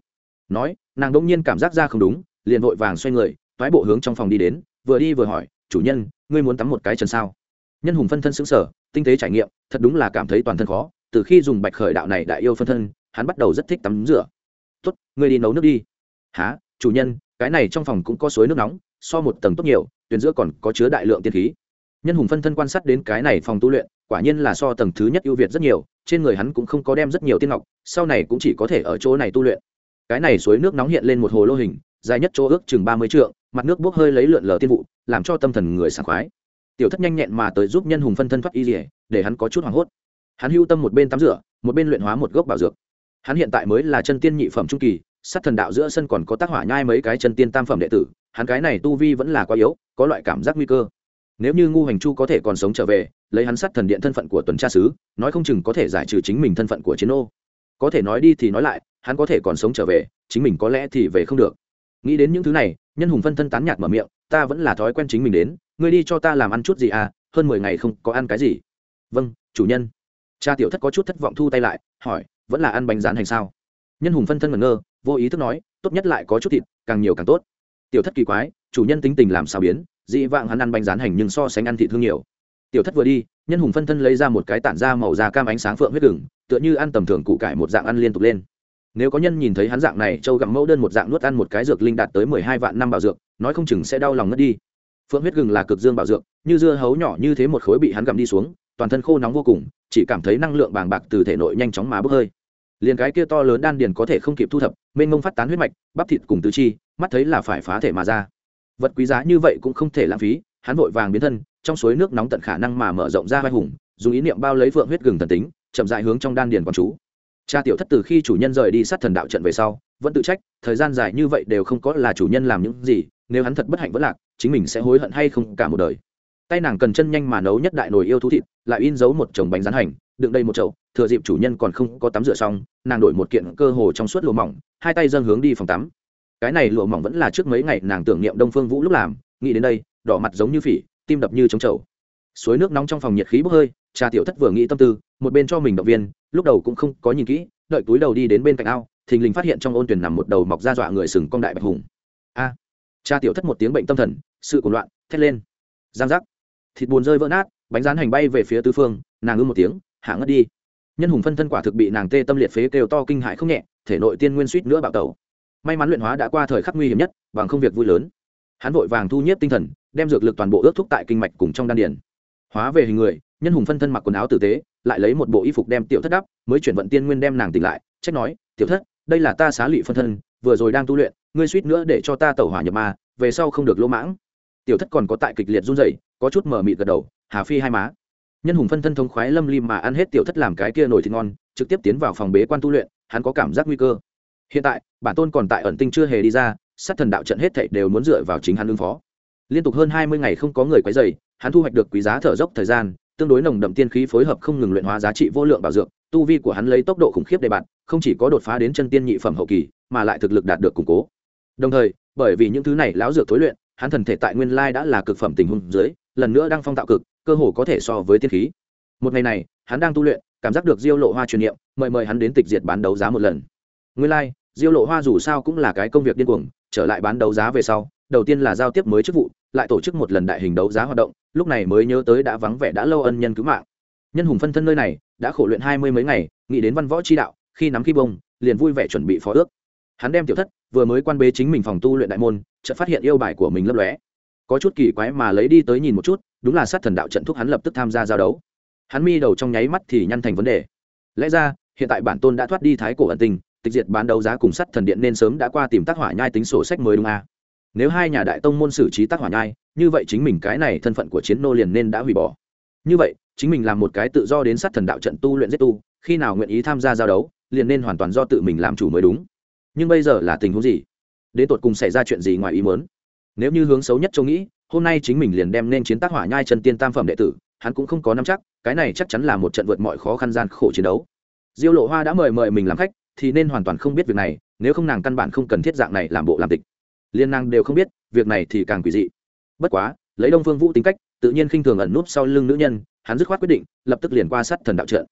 S1: nói, nàng đ nhiên cảm giác ra không đúng, liền vội vàng xoay người, toái bộ hướng trong phòng đi đến, vừa đi vừa hỏi, chủ nhân ngươi muốn tắm một cái chân sao? Nhân hùng phân thân xứng sở tinh tế trải nghiệm, thật đúng là cảm thấy toàn thân khó. Từ khi dùng bạch khởi đạo này đại yêu phân thân, hắn bắt đầu rất thích tắm rửa. Tốt, ngươi đi nấu nước đi. Há chủ nhân, cái này trong phòng cũng có suối nước nóng, so một tầng tốt nhiều tuyến giữa còn có chứa đại lượng tiên khí. Nhân hùng phân thân quan sát đến cái này phòng tu luyện, quả nhiên là so tầng thứ nhất ưu việt rất nhiều, trên người hắn cũng không có đem rất nhiều tiên ngọc, sau này cũng chỉ có thể ở chỗ này tu luyện. Cái này suối nước nóng hiện lên một hồ lô hình, dài nhất chỗ ước chừng ba mươi trượng mặt nước bốc hơi lấy lượn lờ tiên vụ, làm cho tâm thần người sảng khoái. Tiểu thất nhanh nhẹn mà tới giúp nhân hùng phân thân thoát y dỉa để hắn có chút hoảng hốt. Hắn hưu tâm một bên tắm rửa, một bên luyện hóa một gốc bảo dược. Hắn hiện tại mới là chân tiên nhị phẩm trung kỳ, sát thần đạo giữa sân còn có tác hỏa nhai mấy cái chân tiên tam phẩm đệ tử, hắn cái này tu vi vẫn là quá yếu, có loại cảm giác nguy cơ. Nếu như ngu hành chu có thể còn sống trở về, lấy hắn sát thần điện thân phận của tuần tra sứ, nói không chừng có thể giải trừ chính mình thân phận của chiến ô có thể nói đi thì nói lại, hắn có thể còn sống trở về, chính mình có lẽ thì về không được. Nghĩ đến những thứ này nhân hùng phân thân tán nhạt mở miệng, ta vẫn là thói quen chính mình đến, ngươi đi cho ta làm ăn chút gì à hơn mười ngày không có ăn cái gì. Vâng chủ nhân. Cha tiểu thất có chút thất vọng thu tay lại, hỏi, vẫn là ăn bánh rán hành sao? Nhân hùng phân thân ngẩn ngơ, vô ý thức nói, tốt nhất lại có chút thịt, càng nhiều càng tốt. Tiểu thất kỳ quái, chủ nhân tính tình làm sao biến, dị vạng hắn ăn bánh rán hành nhưng so sánh ăn thịt thương nhiều. Tiểu thất vừa đi, nhân hùng phân thân lấy ra một cái tản da màu da cam ánh sáng phượng huyết gừng, tựa như ăn tầm thường củ cải một dạng ăn liên tục lên nếu có nhân nhìn thấy hắn dạng này, châu gặm mẫu đơn một dạng nuốt ăn một cái dược linh đạt tới mười hai vạn năm bảo dược, nói không chừng sẽ đau lòng ngất đi. Phượng huyết gừng là cực dương bảo dược, như dưa hấu nhỏ như thế một khối bị hắn gặm đi xuống, toàn thân khô nóng vô cùng, chỉ cảm thấy năng lượng bàng bạc từ thể nội nhanh chóng mà bốc hơi. Liền cái kia to lớn đan điền có thể không kịp thu thập, mênh mông phát tán huyết mạch, bắp thịt cùng tứ chi, mắt thấy là phải phá thể mà ra. Vật quý giá như vậy cũng không thể lãng phí, hắn vội vàng biến thân, trong suối nước nóng tận khả năng mà mở rộng ra vai hùng, dùng ý niệm bao lấy phượng huyết gừng thần tính, chậm dại hướng trong đan điền quán chú cha tiểu thất từ khi chủ nhân rời đi sát thần đạo trận về sau, vẫn tự trách, thời gian dài như vậy đều không có là chủ nhân làm những gì, nếu hắn thật bất hạnh vẫn lạc, chính mình sẽ hối hận hay không cả một đời. Tay nàng cần chân nhanh mà nấu nhất đại nồi yêu thú thịt, lại in dấu một chồng bánh rán hành, đựng đây một chậu, thừa dịp chủ nhân còn không có tắm rửa xong, nàng đổi một kiện cơ hồ trong suốt lụa mỏng, hai tay dâng hướng đi phòng tắm. Cái này lụa mỏng vẫn là trước mấy ngày nàng tưởng niệm đông phương vũ lúc làm, nghĩ đến đây, đỏ mặt giống như phỉ, tim đập như trống trầu suối nước nóng trong phòng nhiệt khí bốc hơi trà tiểu thất vừa nghĩ tâm tư, một bên cho mình động viên lúc đầu cũng không có nhìn kỹ đợi túi đầu đi đến bên cạnh ao thình lình phát hiện trong ôn tuyển nằm một đầu mọc ra dọa người sừng cong đại bạch hùng. A à, cha tiểu thất một tiếng bệnh tâm thần sự cuồng loạn thét lên. Giang giác. Thịt buồn rơi vỡ nát bánh rán hành bay về phía tứ phương nàng ư một tiếng hạ ngất đi. Nhân hùng phân thân quả thực bị nàng tê tâm liệt phế kêu to kinh hại không nhẹ thể nội tiên nguyên suýt nữa bạo tẩu. May mắn luyện hóa đã qua thời khắc nguy hiểm nhất bằng không việc vui lớn. Hắn vội vàng thu nhếp tinh thần đem dược lực toàn bộ ước thúc tại kinh mạch cùng trong đan điền. Hóa về hình người nhân hùng phân thân mặc quần áo tử tế lại lấy một bộ y phục đem tiểu thất đắp mới chuyển vận tiên nguyên đem nàng tỉnh lại trách nói tiểu thất đây là ta xá lụy phân thân vừa rồi đang tu luyện ngươi suýt nữa để cho ta tẩu hỏa nhập ma về sau không được lỗ mãng. Tiểu thất còn có tại kịch liệt run rẩy có chút mở mịt gật đầu hà phi hai má. Nhân hùng phân thân thống khoái lâm lim mà ăn hết tiểu thất làm cái kia nổi thịt ngon trực tiếp tiến vào phòng bế quan tu luyện hắn có cảm giác nguy cơ. Hiện tại bản tôn còn tại ẩn tinh chưa hề đi ra sát thần đạo trận hết thảy đều muốn dựa vào chính hắn ứng phó. Liên tục hơn hai mươi ngày không có người quấy rầy, hắn thu hoạch được quý giá thở dốc thời gian tương đối nồng đậm tiên khí phối hợp không ngừng luyện hóa giá trị vô lượng bảo dược, tu vi của hắn lấy tốc độ khủng khiếp đề bạt không chỉ có đột phá đến chân tiên nhị phẩm hậu kỳ, mà lại thực lực đạt được củng cố. Đồng thời, bởi vì những thứ này lão dược thối luyện, hắn thần thể tại nguyên lai đã là cực phẩm tình huống dưới, lần nữa đang phong tạo cực, cơ hồ có thể so với tiên khí. Một ngày này, hắn đang tu luyện, cảm giác được diêu lộ hoa truyền niệm, mời mời hắn đến tịch diệt bán đấu giá một lần. Nguyên lai, diêu lộ hoa dù sao cũng là cái công việc điên cuồng, trở lại bán đấu giá về sau, đầu tiên là giao tiếp mới chức vụ lại tổ chức một lần đại hình đấu giá hoạt động, lúc này mới nhớ tới đã vắng vẻ đã lâu ân nhân cứu mạng. Nhân hùng phân thân nơi này, đã khổ luyện hai mươi mấy ngày, nghĩ đến văn võ chi đạo, khi nắm khi bông, liền vui vẻ chuẩn bị phó ước. Hắn đem tiểu thất, vừa mới quan bế chính mình phòng tu luyện đại môn, chợt phát hiện yêu bài của mình lấp lóe. Có chút kỳ quái mà lấy đi tới nhìn một chút, đúng là sát thần đạo trận thúc hắn lập tức tham gia giao đấu. Hắn mi đầu trong nháy mắt thì nhăn thành vấn đề. Lẽ ra, hiện tại bản tôn đã thoát đi thái cổ ẩn tình, tịch diệt bán đấu giá cùng sắt thần điện nên sớm đã qua tìm tác hỏa nhai tính sổ sách mới đúng à nếu hai nhà đại tông môn xử trí tác hỏa nhai, như vậy chính mình cái này thân phận của chiến nô liền nên đã hủy bỏ. Như vậy, chính mình làm một cái tự do đến sát thần đạo trận tu luyện giết tu, khi nào nguyện ý tham gia giao đấu, liền nên hoàn toàn do tự mình làm chủ mới đúng. Nhưng bây giờ là tình huống gì? Đến tột cùng xảy ra chuyện gì ngoài ý muốn? Nếu như hướng xấu nhất châu nghĩ, hôm nay chính mình liền đem nên chiến tác hỏa nhai chân tiên tam phẩm đệ tử, hắn cũng không có nắm chắc, cái này chắc chắn là một trận vượt mọi khó khăn gian khổ chiến đấu. Diêu lộ hoa đã mời mời mình làm khách, thì nên hoàn toàn không biết việc này, nếu không nàng căn bản không cần thiết dạng này làm bộ làm tịch liên năng đều không biết, việc này thì càng quỷ dị. Bất quá, lấy đông phương vũ tính cách, tự nhiên khinh thường ẩn núp sau lưng nữ nhân, hắn dứt khoát quyết định, lập tức liền qua sát thần đạo trận.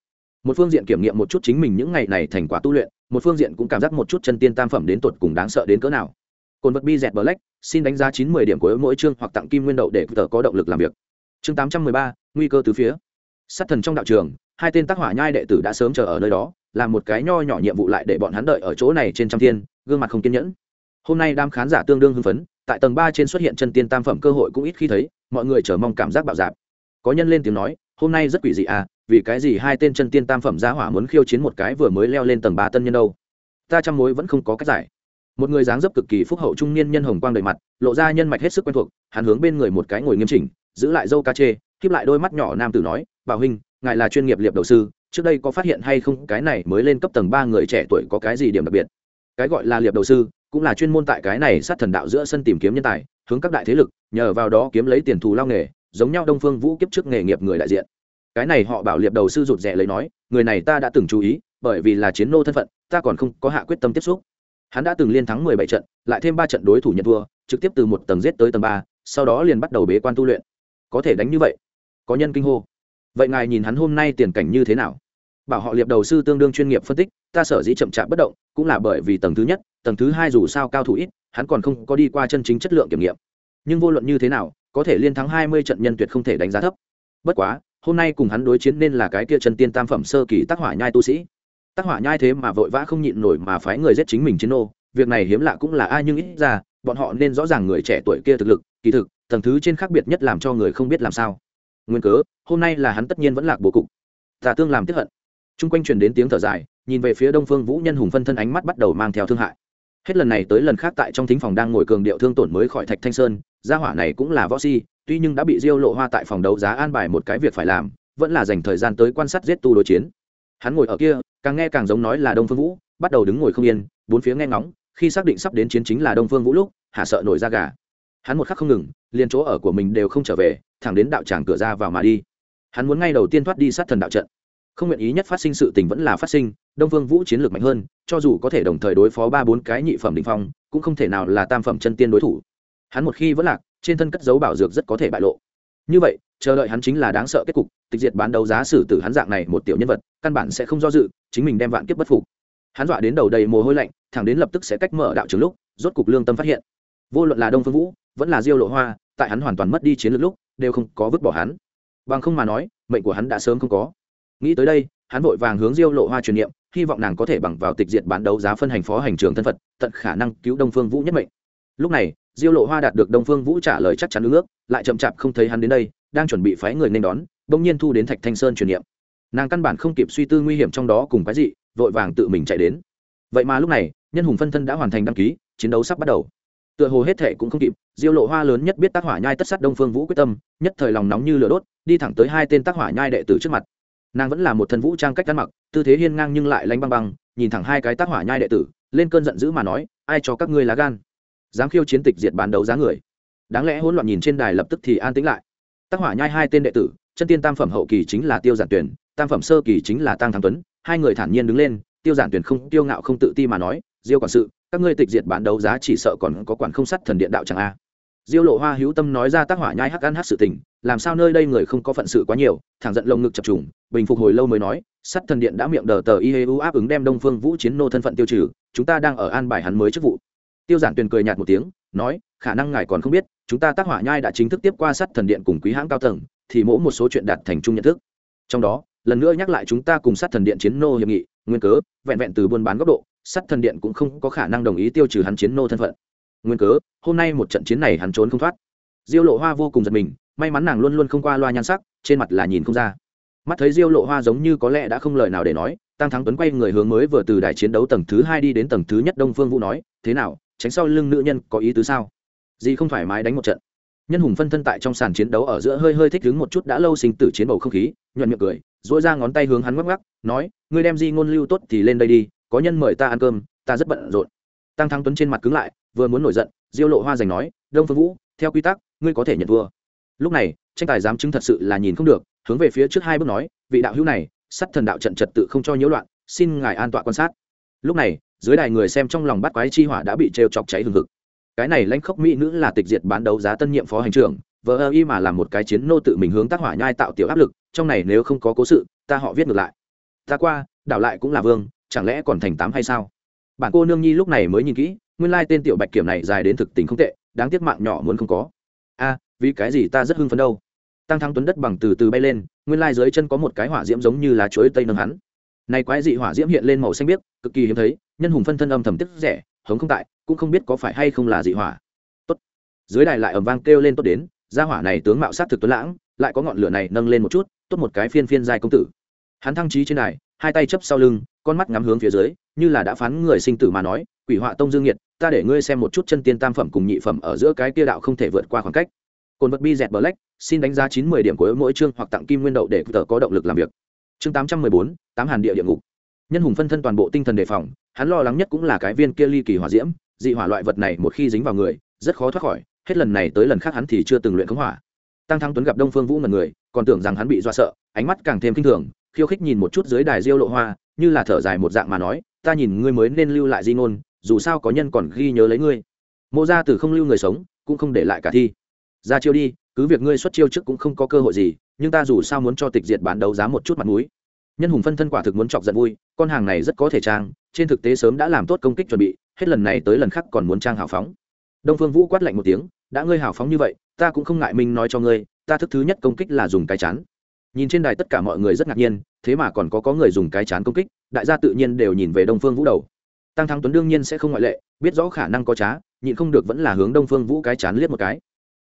S1: Một phương diện kiểm nghiệm một chút chính mình những ngày này thành quả tu luyện, một phương diện cũng cảm giác một chút chân tiên tam phẩm đến tột cùng đáng sợ đến cỡ nào. Cồn vật bi dẹt black, xin đánh giá chín mươi điểm của mỗi chương hoặc tặng kim nguyên đậu để tờ có động lực làm việc. Chương tám trăm mười ba, nguy cơ từ phía. Sát thần trong đạo trường, hai tên tác hỏa nhai đệ tử đã sớm chờ ở nơi đó, làm một cái nho nhỏ nhiệm vụ lại để bọn hắn đợi ở chỗ này trên trăm thiên, gương mặt không kiên nhẫn hôm nay đám khán giả tương đương hưng phấn, tại tầng ba trên xuất hiện chân tiên tam phẩm cơ hội cũng ít khi thấy, mọi người chờ mong cảm giác bạo dạp có nhân lên tiếng nói, hôm nay rất quỷ dị à vì cái gì hai tên chân tiên tam phẩm giá hỏa muốn khiêu chiến một cái vừa mới leo lên tầng ba tân nhân đâu? Ta trăm mối vẫn không có cách giải. Một người dáng dấp cực kỳ phúc hậu trung niên nhân hồng quang đầy mặt, lộ ra nhân mạch hết sức quen thuộc, hắn hướng bên người một cái ngồi nghiêm chỉnh, giữ lại dâu ca chê khiếp lại đôi mắt nhỏ nam tử nói, bảo huynh, ngài là chuyên nghiệp liệp đầu sư, trước đây có phát hiện hay không cái này mới lên cấp tầng ba người trẻ tuổi có cái gì điểm đặc biệt? Cái gọi là liệp đầu sư, cũng là chuyên môn tại cái này sát thần đạo giữa sân tìm kiếm nhân tài, hướng các đại thế lực, nhờ vào đó kiếm lấy tiền thù lao nghề, giống nhau đông phương vũ kiếp trước nghề nghiệp người đại diện. Cái này họ bảo liệp đầu sư rụt rè lấy nói, người này ta đã từng chú ý, bởi vì là chiến nô thân phận, ta còn không có hạ quyết tâm tiếp xúc. Hắn đã từng liên thắng mười bảy trận, lại thêm ba trận đối thủ nhận thua, trực tiếp từ một tầng giết tới tầng ba, sau đó liền bắt đầu bế quan tu luyện. Có thể đánh như vậy? Có nhân kinh hô. Vậy ngài nhìn hắn hôm nay tiền cảnh như thế nào? Bảo họ liệp đầu sư tương đương chuyên nghiệp phân tích ta sở dĩ chậm chạp bất động cũng là bởi vì tầng thứ nhất tầng thứ hai dù sao cao thủ ít hắn còn không có đi qua chân chính chất lượng kiểm nghiệm. Nhưng vô luận như thế nào có thể liên thắng hai mươi trận nhân tuyệt không thể đánh giá thấp. Bất quá hôm nay cùng hắn đối chiến nên là cái kia chân tiên tam phẩm sơ kỳ tác hỏa nhai tu sĩ. Tác hỏa nhai thế mà vội vã không nhịn nổi mà phái người giết chính mình chiến ô, việc này hiếm lạ cũng là ai nhưng ít ra bọn họ nên rõ ràng người trẻ tuổi kia thực lực kỳ thực tầng thứ trên khác biệt nhất làm cho người không biết làm sao. Nguyên cớ hôm nay là hắn tất nhiên vẫn lạc bố cục. Giả tương làm tiếp hận chung quanh truyền đến tiếng thở dài, nhìn về phía đông phương vũ nhân hùng phân thân ánh mắt bắt đầu mang theo thương hại. Hết lần này tới lần khác tại trong thính phòng đang ngồi cường điệu thương tổn mới khỏi thạch thanh sơn, gia hỏa này cũng là võ si, tuy nhưng đã bị diêu lộ hoa tại phòng đấu giá an bài một cái việc phải làm, vẫn là dành thời gian tới quan sát giết tu đối chiến. Hắn ngồi ở kia, càng nghe càng giống nói là đông phương vũ, bắt đầu đứng ngồi không yên, bốn phía nghe ngóng, khi xác định sắp đến chiến chính là đông phương vũ lúc hạ sợ nổi ra gà. Hắn một khắc không ngừng, liền chỗ ở của mình đều không trở về, thẳng đến đạo tràng cửa ra vào mà đi. Hắn muốn ngay đầu tiên thoát đi sát thần đạo trận không nguyện ý nhất phát sinh sự tình vẫn là phát sinh, đông phương vũ chiến lược mạnh hơn, cho dù có thể đồng thời đối phó ba bốn cái nhị phẩm đình phong, cũng không thể nào là tam phẩm chân tiên đối thủ. Hắn một khi vẫn lạc, trên thân cất dấu bảo dược rất có thể bại lộ. Như vậy, chờ đợi hắn chính là đáng sợ kết cục, tịch diệt bán đấu giá xử tử hắn dạng này một tiểu nhân vật, căn bản sẽ không do dự, chính mình đem vạn kiếp bất phục. Hắn dọa đến đầu đầy mồ hôi lạnh, thẳng đến lập tức sẽ cách mở đạo trường lúc, rốt cục lương tâm phát hiện. Vô luận là đông phương vũ, vẫn là diêu lộ hoa, tại hắn hoàn toàn mất đi chiến lược lúc, đều không có vứt bỏ hắn. Bằng không mà nói, mệnh của hắn đã sớm không có nghĩ tới đây, hắn vội vàng hướng diêu lộ hoa truyền niệm, hy vọng nàng có thể bằng vào tịch diệt bán đấu giá phân hành phó hành trường thân phật tận khả năng cứu đông phương vũ nhất mệnh. Lúc này, diêu lộ hoa đạt được đông phương vũ trả lời chắc chắn ước, lại chậm chạp không thấy hắn đến đây, đang chuẩn bị phái người nên đón, bỗng nhiên thu đến thạch thanh sơn truyền niệm. Nàng căn bản không kịp suy tư nguy hiểm trong đó cùng cái gì vội vàng tự mình chạy đến. Vậy mà lúc này, nhân hùng phân thân đã hoàn thành đăng ký, chiến đấu sắp bắt đầu. Tựa hồ hết thệ cũng không kịp, diêu lộ hoa lớn nhất biết tác hỏa nhai tất sát đông phương vũ quyết tâm, nhất thời lòng nóng như lửa đốt, đi thẳng tới hai tên tác hỏa nhai đệ tử trước mặt nàng vẫn là một thần vũ trang cách ăn mặc, tư thế hiên ngang nhưng lại lanh băng băng, nhìn thẳng hai cái tác hỏa nhai đệ tử, lên cơn giận dữ mà nói, ai cho các ngươi lá gan? Dám khiêu chiến tịch diệt bán đấu giá người. Đáng lẽ hỗn loạn nhìn trên đài lập tức thì an tĩnh lại. Tác hỏa nhai hai tên đệ tử, chân tiên tam phẩm hậu kỳ chính là tiêu giản tuyển tam phẩm sơ kỳ chính là tăng thắng tuấn, hai người thản nhiên đứng lên, tiêu giản tuyển không tiêu ngạo không tự ti mà nói, diêu quản sự, các ngươi tịch diệt bán đấu giá chỉ sợ còn có quản không sắt thần điện đạo chẳng a. Diêu lộ hoa hữu tâm nói ra tác hỏa nhai hắc ăn hắc sự tình, làm sao nơi đây người không có phận sự quá nhiều, thẳng giận lồng ngực chập trùng bình phục hồi lâu mới nói, sắt thần điện đã miệng đờ tờ ieu áp ứng đem đông phương vũ chiến nô thân phận tiêu trừ, chúng ta đang ở an bài hắn mới chức vụ. Tiêu giản tuyền cười nhạt một tiếng, nói, khả năng ngài còn không biết, chúng ta tác hỏa nhai đã chính thức tiếp qua sắt thần điện cùng quý hãng cao tầng, thì mỗi một số chuyện đạt thành chung nhận thức. Trong đó, lần nữa nhắc lại chúng ta cùng sát thần điện chiến nô hiệp nghị, nguyên cớ, vẹn vẹn từ buôn bán góc độ sát thần điện cũng không có khả năng đồng ý tiêu trừ hắn chiến nô thân phận. Nguyên cớ, hôm nay một trận chiến này hắn trốn không thoát. Diêu lộ hoa vô cùng giật mình, may mắn nàng luôn luôn không qua loa nhan sắc, trên mặt là nhìn không ra mắt thấy diêu lộ hoa giống như có lẽ đã không lời nào để nói, tăng thắng tuấn quay người hướng mới vừa từ đài chiến đấu tầng thứ hai đi đến tầng thứ nhất đông phương vũ nói, thế nào, tránh sau lưng nữ nhân có ý tứ sao? Gì không thoải mái đánh một trận. Nhân hùng phân thân tại trong sàn chiến đấu ở giữa hơi hơi thích đứng một chút đã lâu sinh tử chiến bầu không khí, nhuận miệng cười dỗi ra ngón tay hướng hắn ngắc ngắc nói, ngươi đem di ngôn lưu tốt thì lên đây đi, có nhân mời ta ăn cơm, ta rất bận rộn. Tăng thắng tuấn trên mặt cứng lại, vừa muốn nổi giận, diêu lộ hoa giành nói, đông phương vũ, theo quy tắc, ngươi có thể nhận vua lúc này, tranh tài giám chứng thật sự là nhìn không được hướng về phía trước hai bước nói, vị đạo hữu này sắt thần đạo trận trật tự không cho nhiễu loạn, xin ngài an tọa quan sát. Lúc này, dưới đài người xem trong lòng bắt quái chi hỏa đã bị trêu chọc cháy hừng hực. Cái này lãnh khốc mỹ nữ là tịch diệt bán đấu giá tân nhiệm phó hành trưởng vợ ơ y mà làm một cái chiến nô tự mình hướng tác hỏa nhai tạo tiểu áp lực, trong này nếu không có cố sự, ta họ viết ngược lại. Ta qua, đảo lại cũng là vương, chẳng lẽ còn thành tám hay sao? Bản cô nương nhi lúc này mới nhìn kỹ, nguyên lai tên tiểu bạch kiểm này dài đến thực tình không tệ, đáng tiếc mạng nhỏ muốn không có. A, vì cái gì ta rất hưng phấn đâu? Tăng thắng tuấn đất bằng từ từ bay lên, nguyên lai dưới chân có một cái hỏa diễm giống như lá chuối tây nâng hắn. Nay quái dị hỏa diễm hiện lên màu xanh biếc, cực kỳ hiếm thấy, nhân hùng phân thân âm thầm tức rẻ, hống không tại, cũng không biết có phải hay không là dị hỏa. Tốt. Dưới đài lại ầm vang kêu lên tốt đến, gia hỏa này tướng mạo sát thực tuấn lãng, lại có ngọn lửa này nâng lên một chút, tốt một cái phiên phiên dài công tử. Hắn thăng trí trên đài, hai tay chấp sau lưng, con mắt ngắm hướng phía dưới, như là đã phán người sinh tử mà nói, quỷ họa tông dương nhiệt, ta để ngươi xem một chút chân tiên tam phẩm cùng nhị phẩm ở giữa cái kia đạo không thể vượt qua khoảng cách cồn vật bi dẹt black, xin đánh giá chín mươi điểm của mỗi chương hoặc tặng kim nguyên đậu để tờ có động lực làm việc. Chương tám trăm mười bốn, tám hàn địa địa ngục. Nhân hùng phân thân toàn bộ tinh thần đề phòng, hắn lo lắng nhất cũng là cái viên kia ly kỳ hỏa diễm, dị hỏa loại vật này một khi dính vào người, rất khó thoát khỏi, hết lần này tới lần khác hắn thì chưa từng luyện khống hỏa. Tăng thắng tuấn gặp đông phương vũ ngần người, còn tưởng rằng hắn bị do sợ, ánh mắt càng thêm kinh thường, khiêu khích nhìn một chút dưới đài diêu lộ hoa, như là thở dài một dạng mà nói, ta nhìn ngươi mới nên lưu lại di ngôn, dù sao có nhân còn ghi nhớ lấy ngươi. Mộ ra từ không lưu người sống, cũng không để lại cả thi ra chiêu đi, cứ việc ngươi xuất chiêu trước cũng không có cơ hội gì, nhưng ta dù sao muốn cho tịch diệt bán đấu giá một chút mặt mũi. Nhân hùng phân thân quả thực muốn chọc giận vui, con hàng này rất có thể trang, trên thực tế sớm đã làm tốt công kích chuẩn bị, hết lần này tới lần khác còn muốn trang hào phóng. Đông phương vũ quát lạnh một tiếng, đã ngươi hào phóng như vậy, ta cũng không ngại mình nói cho ngươi, ta thức thứ nhất công kích là dùng cái chán. Nhìn trên đài tất cả mọi người rất ngạc nhiên, thế mà còn có có người dùng cái chán công kích, đại gia tự nhiên đều nhìn về đông phương vũ đầu. Tăng thắng tuấn đương nhiên sẽ không ngoại lệ, biết rõ khả năng có trá, nhịn không được vẫn là hướng đông phương vũ cái chán liếc một cái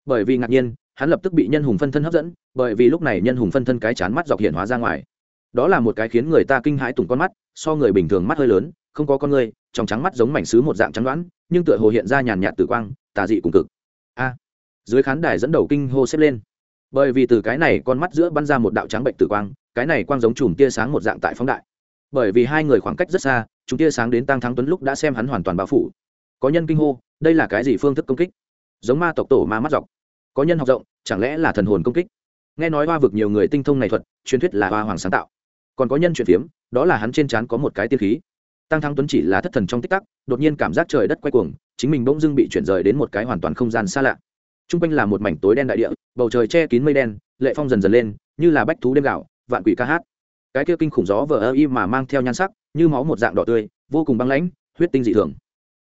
S1: bởi vì ngạc nhiên, hắn lập tức bị nhân hùng phân thân hấp dẫn, bởi vì lúc này nhân hùng phân thân cái chán mắt dọc hiện hóa ra ngoài. Đó là một cái khiến người ta kinh hãi tùng con mắt, so người bình thường mắt hơi lớn, không có con người, trong trắng mắt giống mảnh xứ một dạng trắng đoán, nhưng tựa hồ hiện ra nhàn nhạt tử quang, tà dị cùng cực. A! Dưới khán đài dẫn đầu kinh hô xếp lên. Bởi vì từ cái này con mắt giữa bắn ra một đạo trắng bệnh tử quang, cái này quang giống chùm tia sáng một dạng tại phóng đại. Bởi vì hai người khoảng cách rất xa chúng tia sáng đến tăng thắng tuấn lúc đã xem hắn hoàn toàn bao phủ. Có nhân kinh hô, đây là cái gì phương thức công kích? Giống ma tộc tổ ma mắt dọc. Có nhân học rộng, chẳng lẽ là thần hồn công kích? Nghe nói hoa vực nhiều người tinh thông này thuật, truyền thuyết là hoa hoàng sáng tạo. Còn có nhân chuyện phiếm, đó là hắn trên trán có một cái tiên khí. Tăng thắng tuấn chỉ là thất thần trong tích tắc, đột nhiên cảm giác trời đất quay cuồng, chính mình bỗng dưng bị chuyển rời đến một cái hoàn toàn không gian xa lạ. T r u n g quanh là một mảnh tối đen đại địa, bầu trời che kín mây đen, lệ phong dần dần lên, như là bách thú đêm gạo, vạn quỷ ca hát. Cái kia kinh khủng gió vờ ơ y mà mang theo nhan sắc, như máu một dạng đỏ tươi, vô cùng băng lãnh, huyết tinh dị thường.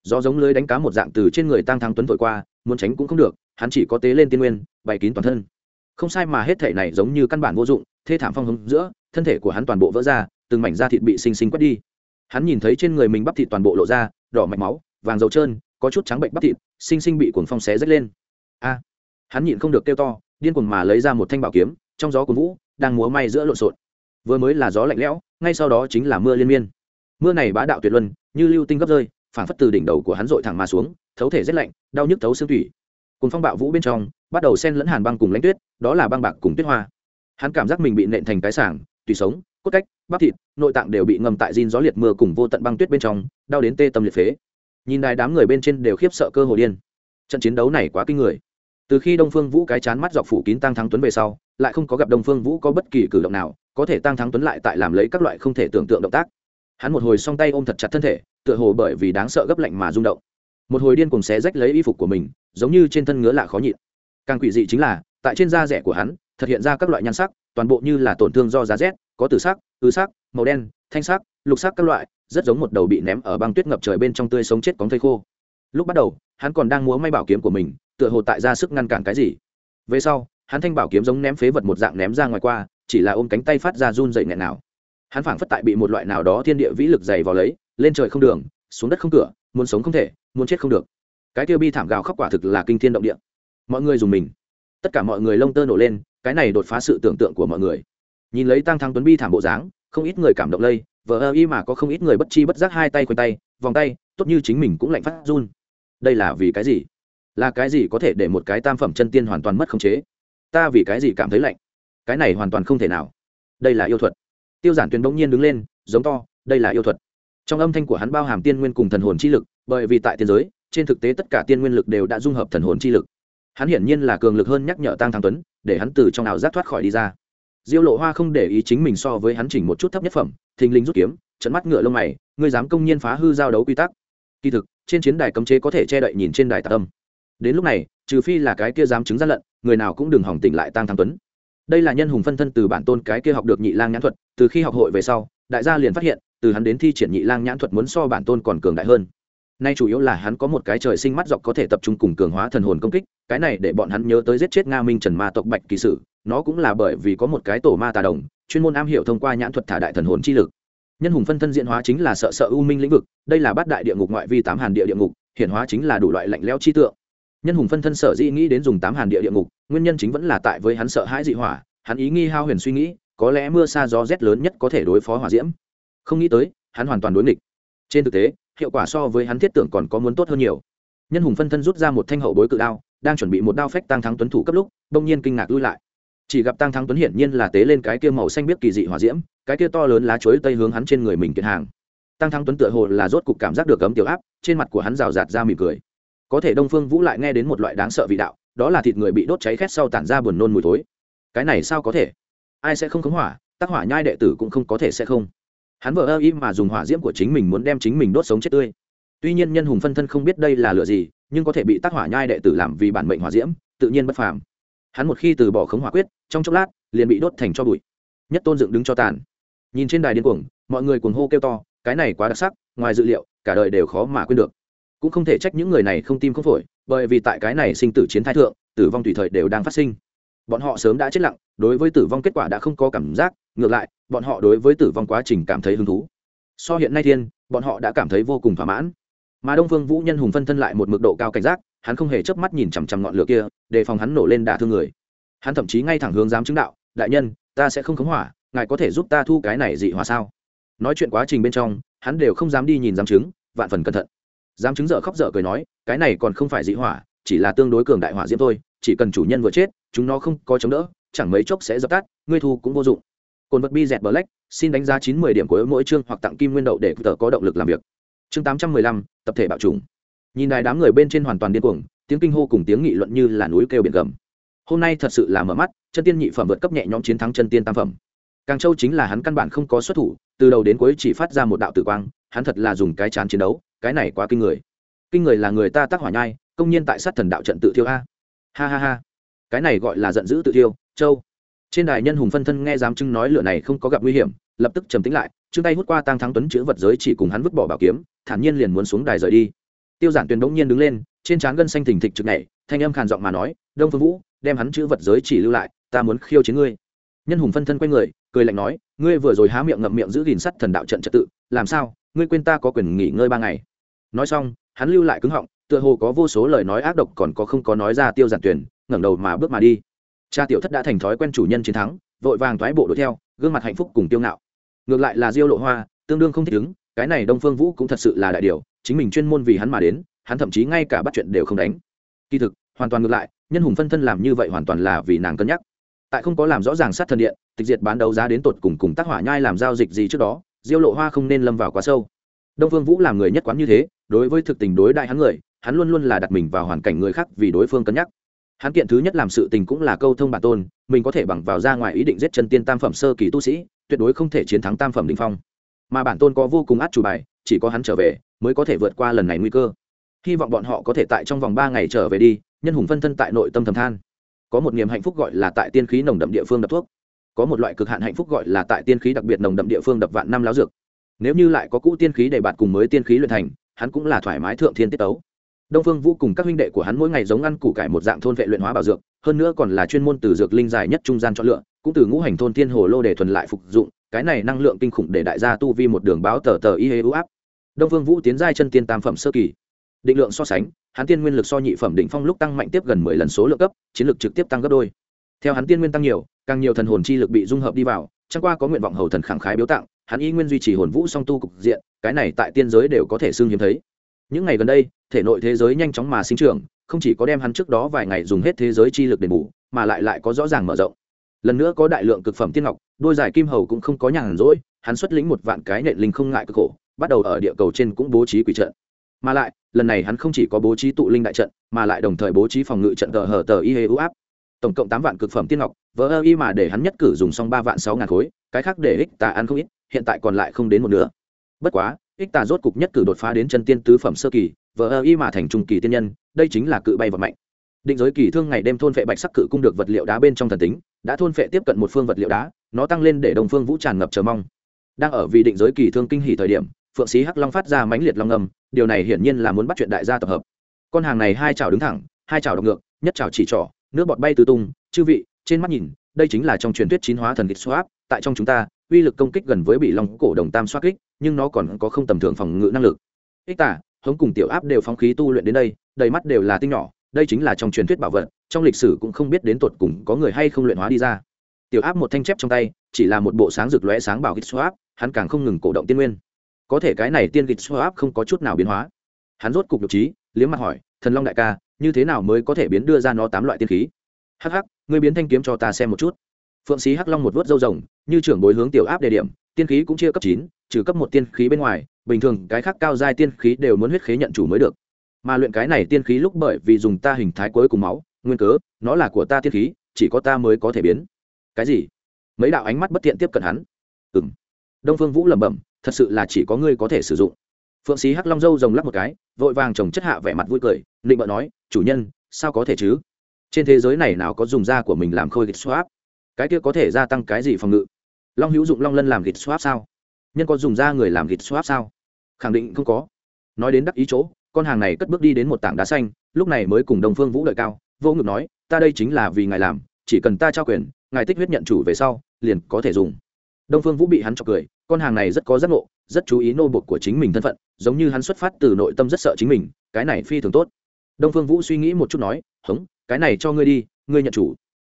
S1: Gió giống lưới đánh cá một dạng từ trên người tăng thắng tuấn vội qua muốn tránh cũng không được, hắn chỉ có tế lên tiên nguyên, bày kín toàn thân. Không sai mà hết thể này giống như căn bản vô dụng, thê thảm phong hứng giữa, thân thể của hắn toàn bộ vỡ ra, từng mảnh da thịt bị xinh xinh quét đi. Hắn nhìn thấy trên người mình bắp thịt toàn bộ lộ ra, đỏ mạch máu, vàng dầu trơn, có chút trắng bệnh bắp thịt, xinh xinh bị cuồng phong xé rách lên. A! Hắn nhịn không được kêu to, điên cuồng mà lấy ra một thanh bảo kiếm, trong gió cuồng vũ, đang múa may giữa lộn xộn. Vừa mới là gió lạnh lẽo, ngay sau đó chính là mưa liên miên. Mưa này bá đạo tuyệt luân, như lưu tinh gấp rơi, phảng phất từ đỉnh đầu của hắn dội thẳng mà xuống thấu thể rét lạnh, đau nhức thấu xương thủy cùng phong bạo vũ bên trong, bắt đầu xen lẫn hàn băng cùng lãnh tuyết, đó là băng bạc cùng tuyết hoa. Hắn cảm giác mình bị nện thành cái sảng tùy sống, cốt cách, bắp thịt, nội tạng đều bị ngầm tại diên gió liệt mưa cùng vô tận băng tuyết bên trong, đau đến tê tâm liệt phế. Nhìn đài đám người bên trên đều khiếp sợ cơ hồ điên. Trận chiến đấu này quá kinh người. Từ khi đông phương vũ cái chán mắt dọc phủ kín tăng thắng tuấn về sau, lại không có gặp đông phương vũ có bất kỳ cử động nào, có thể tăng thắng tuấn lại tại làm lấy các loại không thể tưởng tượng động tác. Hắn một hồi song tay ôm thật chặt thân thể, tựa hồ bởi vì đáng sợ gấp lạnh mà rung động một hồi điên cùng xé rách lấy y phục của mình, giống như trên thân ngứa lạ khó nhịn. Càng quỷ dị chính là, tại trên da rẻ của hắn thực hiện ra các loại nhan sắc, toàn bộ như là tổn thương do giá rét, có từ sắc ứ sắc, màu đen, thanh sắc, lục sắc các loại, rất giống một đầu bị ném ở băng tuyết ngập trời bên trong tươi sống chết cóng thây khô. Lúc bắt đầu, hắn còn đang múa may bảo kiếm của mình, tựa hồ tại ra sức ngăn cản cái gì. Về sau, hắn thanh bảo kiếm giống ném phế vật một dạng ném ra ngoài qua, chỉ là ôm cánh tay phát ra run dậy nghẹn nào. Hắn phảng phất tại bị một loại nào đó thiên địa vĩ lực dày vào lấy, lên trời không đường, xuống đất không cửa muốn sống không thể, muốn chết không được. Cái tiêu bi thảm gào khóc quả thực là kinh thiên động địa. Mọi người dùng mình. Tất cả mọi người lông tơ nổ lên, cái này đột phá sự tưởng tượng của mọi người. Nhìn lấy tăng thắng tuấn bi thảm bộ dáng, không ít người cảm động lây, vờ ơ y mà có không ít người bất chi bất giác hai tay quanh tay, vòng tay, tốt như chính mình cũng lạnh phát run. Đây là vì cái gì? Là cái gì có thể để một cái tam phẩm chân tiên hoàn toàn mất khống chế? Ta vì cái gì cảm thấy lạnh? Cái này hoàn toàn không thể nào. Đây là yêu thuật. Tiêu giản tuyến bỗng nhiên đứng lên, giống to, đây là yêu thuật trong âm thanh của hắn bao hàm tiên nguyên cùng thần hồn chi lực, bởi vì tại tiên giới, trên thực tế tất cả tiên nguyên lực đều đã dung hợp thần hồn chi lực. Hắn hiển nhiên là cường lực hơn nhắc nhở tăng thắng tuấn, để hắn từ trong ảo giác thoát khỏi đi ra. Diêu lộ hoa không để ý chính mình so với hắn chỉnh một chút thấp nhất phẩm, thình lình rút kiếm trận mắt ngựa lông mày, ngươi dám công nhiên phá hư giao đấu quy tắc. Kỳ thực, trên chiến đài cấm chế có thể che đậy nhìn trên đài tạ tâm đến lúc này, trừ phi là cái kia dám chứng gian lận, người nào cũng đừng hỏng tỉnh lại tăng thắng tuấn. Đây là nhân hùng phân thân từ bản tôn cái kia học được nhị lang nhãn thuật, từ khi học hội về sau, đại gia liền phát hiện từ hắn đến thi triển nhị lang nhãn thuật muốn so bản tôn còn cường đại hơn. Nay chủ yếu là hắn có một cái trời sinh mắt dọc có thể tập trung cùng cường hóa thần hồn công kích, cái này để bọn hắn nhớ tới giết chết nga minh trần ma tộc bạch kỳ sử, nó cũng là bởi vì có một cái tổ ma tà đồng, chuyên môn am hiểu thông qua nhãn thuật thả đại thần hồn chi lực. Nhân hùng phân thân diễn hóa chính là sợ sợ u minh lĩnh vực, đây là bát đại địa ngục ngoại vi tám hàn địa địa ngục hiện hóa chính là đủ loại lạnh lẽo chi tượng. Nhân hùng phân thân sở dĩ nghĩ đến dùng tám hàn địa địa ngục, nguyên nhân chính vẫn là tại với hắn sợ hãi dị hỏa, hắn ý nghi hao huyền suy nghĩ, có lẽ mưa xa gió rét lớn nhất có thể đối phó hỏa diễm không nghĩ tới, hắn hoàn toàn đối nghịch. Trên thực tế, hiệu quả so với hắn thiết tưởng còn có muốn tốt hơn nhiều. Nhân hùng phân thân rút ra một thanh hậu bối cự đao, đang chuẩn bị một đao phách tăng thắng tuấn thủ cấp lúc đông nhiên kinh ngạc lui lại. Chỉ gặp tăng thắng tuấn hiển nhiên là tế lên cái kia màu xanh biết kỳ dị hỏa diễm, cái kia to lớn lá chuối tây hướng hắn trên người mình kiện hàng. Tăng thắng tuấn tựa hồ là rốt cục cảm giác được cấm tiểu áp, trên mặt của hắn rào rạt ra mỉm cười. Có thể đông phương vũ lại nghe đến một loại đáng sợ vị đạo, đó là thịt người bị đốt cháy khét sau tản ra buồn nôn mùi thối. Cái này sao có thể? Ai sẽ không khống hỏa, tác hỏa nhai đệ tử cũng không có thể sẽ không hắn vợ ơ ý mà dùng hỏa diễm của chính mình muốn đem chính mình đốt sống chết tươi. Tuy nhiên nhân hùng phân thân không biết đây là lựa gì, nhưng có thể bị tác hỏa nhai đệ tử làm vì bản mệnh hỏa diễm, tự nhiên bất phàm. Hắn một khi từ bỏ khống hỏa quyết, trong chốc lát, liền bị đốt thành cho bụi. Nhất tôn dựng đứng cho tàn. Nhìn trên đài điên cuồng, mọi người cuồng hô kêu to, cái này quá đặc sắc, ngoài dự liệu, cả đời đều khó mà quên được. Cũng không thể trách những người này không tim không phổi, bởi vì tại cái này sinh tử chiến thái thượng, tử vong tùy thời đều đang phát sinh. Bọn họ sớm đã chết lặng, đối với tử vong kết quả đã không có cảm giác ngược lại, bọn họ đối với tử vong quá trình cảm thấy hứng thú. So hiện nay thiên, bọn họ đã cảm thấy vô cùng thỏa mãn. Mà đông phương vũ nhân hùng phân thân lại một mực độ cao cảnh giác, hắn không hề chớp mắt nhìn chằm chằm ngọn lửa kia, đề phòng hắn nổ lên đả thương người. Hắn thậm chí ngay thẳng hướng dám chứng đạo, đại nhân, ta sẽ không khống hỏa, ngài có thể giúp ta thu cái này dị hỏa sao? Nói chuyện quá trình bên trong, hắn đều không dám đi nhìn giám chứng, vạn phần cẩn thận. Giám chứng dở khóc dở cười nói, cái này còn không phải dị hỏa, chỉ là tương đối cường đại hỏa diễm thôi, chỉ cần chủ nhân vừa chết, chúng nó không có chống đỡ, chẳng mấy chốc sẽ dập tắt, ngươi thu cũng vô dụng cồn vật bi dẹt black, xin đánh giá chín mươi điểm của mỗi chương hoặc tặng kim nguyên đậu để tờ có động lực làm việc. Chương tám trăm mười lăm, tập thể bạo trùng nhìn đài đám người bên trên hoàn toàn điên cuồng, tiếng kinh hô cùng tiếng nghị luận như là núi kêu biển gầm. Hôm nay thật sự là mở mắt, chân tiên nhị phẩm vượt cấp nhẹ nhõm chiến thắng chân tiên tam phẩm. Càng châu chính là hắn căn bản không có xuất thủ, từ đầu đến cuối chỉ phát ra một đạo tử quang, hắn thật là dùng cái chán chiến đấu, cái này quá kinh người. Kinh người là người ta tác hỏa nhai, công nhiên tại sát thần đạo trận tự thiêu a. Ha ha ha. Cái này gọi là giận dữ tự thiêu, châu trên đài nhân hùng phân thân nghe giám chứng nói lửa này không có gặp nguy hiểm, lập tức trầm tính lại chương tay hút qua tăng thắng tuấn chữ vật giới chỉ cùng hắn vứt bỏ bảo kiếm, thản nhiên liền muốn xuống đài rời đi. Tiêu giản tuyền bỗng nhiên đứng lên, trên trán gân xanh thình thịch trực nhảy, thanh âm khàn giọng mà nói, đông phương vũ, đem hắn chữ vật giới chỉ lưu lại, ta muốn khiêu chiến ngươi. Nhân hùng phân thân quay người, cười lạnh nói, ngươi vừa rồi há miệng ngậm miệng giữ gìn sắt thần đạo trận trật tự, làm sao? Ngươi quên ta có quyền nghỉ ngơi ba ngày. Nói xong, hắn lưu lại cứng họng, tựa hồ có vô số lời nói ác độc còn có không có nói ra tiêu giản tuyển ngẩng đầu mà bước mà đi cha tiểu thất đã thành thói quen chủ nhân chiến thắng, vội vàng thoái bộ đuổi theo, gương mặt hạnh phúc cùng tiêu ngạo. Ngược lại là diêu lộ hoa, tương đương không thích ứng, cái này đông phương vũ cũng thật sự là đại điều, chính mình chuyên môn vì hắn mà đến, hắn thậm chí ngay cả bắt chuyện đều không đánh. Kỳ thực, hoàn toàn ngược lại, nhân hùng phân thân làm như vậy hoàn toàn là vì nàng cân nhắc. Tại không có làm rõ ràng sát thần điện, tịch diệt bán đấu giá đến tột cùng cùng tác hỏa nhai làm giao dịch gì trước đó, diêu lộ hoa không nên lâm vào quá sâu. Đông phương vũ làm người nhất quán như thế, đối với thực tình đối đại hắn người, hắn luôn luôn là đặt mình vào hoàn cảnh người khác vì đối phương cân nhắc hắn kiện thứ nhất làm sự tình cũng là câu thông bản tôn, mình có thể bằng vào ra ngoài ý định giết chân tiên tam phẩm sơ kỳ tu sĩ, tuyệt đối không thể chiến thắng tam phẩm đình phong. Mà bản tôn có vô cùng át chủ bài, chỉ có hắn trở về, mới có thể vượt qua lần này nguy cơ. Hy vọng bọn họ có thể tại trong vòng ba ngày trở về đi, nhân hùng phân thân tại nội tâm thầm than. Có một niềm hạnh phúc gọi là tại tiên khí nồng đậm địa phương đập thuốc. Có một loại cực hạn hạnh phúc gọi là tại tiên khí đặc biệt nồng đậm địa phương đập vạn năm láo dược. Nếu như lại có cũ tiên khí để bạt cùng mới tiên khí luyện thành, hắn cũng là thoải mái thượng thiên tiết tấu đông phương vũ cùng các huynh đệ của hắn mỗi ngày giống ăn củ cải một dạng thôn vệ luyện hóa bảo dược, hơn nữa còn là chuyên môn từ dược linh dài nhất trung gian chọn lựa, cũng từ ngũ hành thôn thiên hồ lô để thuần lại phục dụng, cái này năng lượng kinh khủng để đại gia tu vi một đường báo tờ tờ y hê u áp. Đông phương vũ tiến giai chân tiên tam phẩm sơ kỳ. Định lượng so sánh, hắn tiên nguyên lực so nhị phẩm đỉnh phong lúc tăng mạnh tiếp gần mười lần số lượng cấp, chiến lực trực tiếp tăng gấp đôi. Theo hắn tiên nguyên tăng nhiều, càng nhiều thần hồn chi lực bị dung hợp đi vào, chẳng qua có nguyện vọng hầu thần khẳng khái biếu tặng, hắn y nguyên duy trì hồn vũ song tu cục diện, cái này tại tiên giới đều có thể xương hiếm thấy những ngày gần đây, thể nội thế giới nhanh chóng mà sinh trưởng, không chỉ có đem hắn trước đó vài ngày dùng hết thế giới chi lực để bù, mà lại lại có rõ ràng mở rộng. Lần nữa có đại lượng cực phẩm tiên ngọc, đôi giải kim hầu cũng không có nhàn rỗi, hắn xuất lĩnh một vạn cái nện linh không ngại cực khổ, bắt đầu ở địa cầu trên cũng bố trí quỷ trận. Mà lại, lần này hắn không chỉ có bố trí tụ linh đại trận, mà lại đồng thời bố trí phòng ngự trận tờ hờ tờ y hê ưu áp. Tổng cộng tám vạn cực phẩm tiên ngọc vỡ ơ y mà để hắn nhất cử dùng xong ba vạn sáu ngàn khối, cái khác để ích tà ăn không ít, hiện tại còn lại không đến một nửa. Bất quá ích tà rốt cục nhất cử đột phá đến chân tiên tứ phẩm sơ kỳ, vờ ơ y mà thành trung kỳ tiên nhân, đây chính là cự bay vật mạnh định giới kỳ thương ngày đêm thôn vệ bạch sắc cự cung được vật liệu đá bên trong thần tính, đã thôn phệ tiếp cận một phương vật liệu đá, nó tăng lên để đồng phương vũ tràn ngập chờ mong. Đang ở vì định giới kỳ thương kinh hỉ thời điểm, phượng sĩ hắc long phát ra mãnh liệt long ngầm điều này hiển nhiên là muốn bắt chuyện đại gia tập hợp. Con hàng này hai chảo đứng thẳng, hai chảo độc ngược, nhất chảo chỉ trỏ, nước bọt bay tứ tung, chư vị, trên mắt nhìn, đây chính là trong truyền thuyết chín hóa thần kịch swap tại trong chúng ta, uy lực công kích gần với bị long cổ đồng tam xoát kích nhưng nó còn có không tầm thường phòng ngự năng lực. Ích tả, hống cùng tiểu áp đều phóng khí tu luyện đến đây, đầy mắt đều là tinh nhỏ, đây chính là trong truyền thuyết bảo vật, trong lịch sử cũng không biết đến tột cùng có người hay không luyện hóa đi ra. Tiểu áp một thanh chép trong tay, chỉ là một bộ sáng rực lóe sáng bảo ích swap, hắn càng không ngừng cổ động tiên nguyên. Có thể cái này tiên kịch swap không có chút nào biến hóa. Hắn rốt cục nhục trí, liếm mặt hỏi, thần long đại ca, như thế nào mới có thể biến đưa ra nó tám loại tiên khí? Hắc hắc, ngươi biến thanh kiếm cho ta xem một chút. Phượng sĩ hắc long một vớt râu rồng, như trưởng bối hướng tiểu áp đề điểm tiên khí cũng chia cấp chín, trừ cấp một tiên khí bên ngoài, bình thường cái khác cao giai tiên khí đều muốn huyết khế nhận chủ mới được. Mà luyện cái này tiên khí lúc bởi vì dùng ta hình thái cuối cùng máu, nguyên cớ, nó là của ta tiên khí, chỉ có ta mới có thể biến. Cái gì? Mấy đạo ánh mắt bất tiện tiếp cận hắn. Ừ m đông phương vũ lẩm bẩm, thật sự là chỉ có ngươi có thể sử dụng. Phượng sĩ hắc long dâu rồng lắc một cái, vội vàng trồng chất hạ vẻ mặt vui cười định bợ nói, chủ nhân, sao có thể chứ? Trên thế giới này nào có dùng da của mình làm khôi gịch swap cái kia có thể gia tăng cái gì phòng ngự? Long hữu dụng long lân làm gịt swap sao? Nhân có dùng da người làm gịt swap sao? Khẳng định không có. Nói đến đắc ý chỗ, con hàng này cất bước đi đến một tảng đá xanh, lúc này mới cùng đồng phương vũ lợi cao, vô ngực nói, ta đây chính là vì ngài làm, chỉ cần ta trao quyền, ngài tích huyết nhận chủ về sau, liền có thể dùng. Đông phương vũ bị hắn chọc cười, con hàng này rất có giác ngộ, rất chú ý nô bột của chính mình thân phận, giống như hắn xuất phát từ nội tâm rất sợ chính mình, cái này phi thường tốt. Đông phương vũ suy nghĩ một chút nói, hống, cái này cho ngươi đi, ngươi nhận chủ.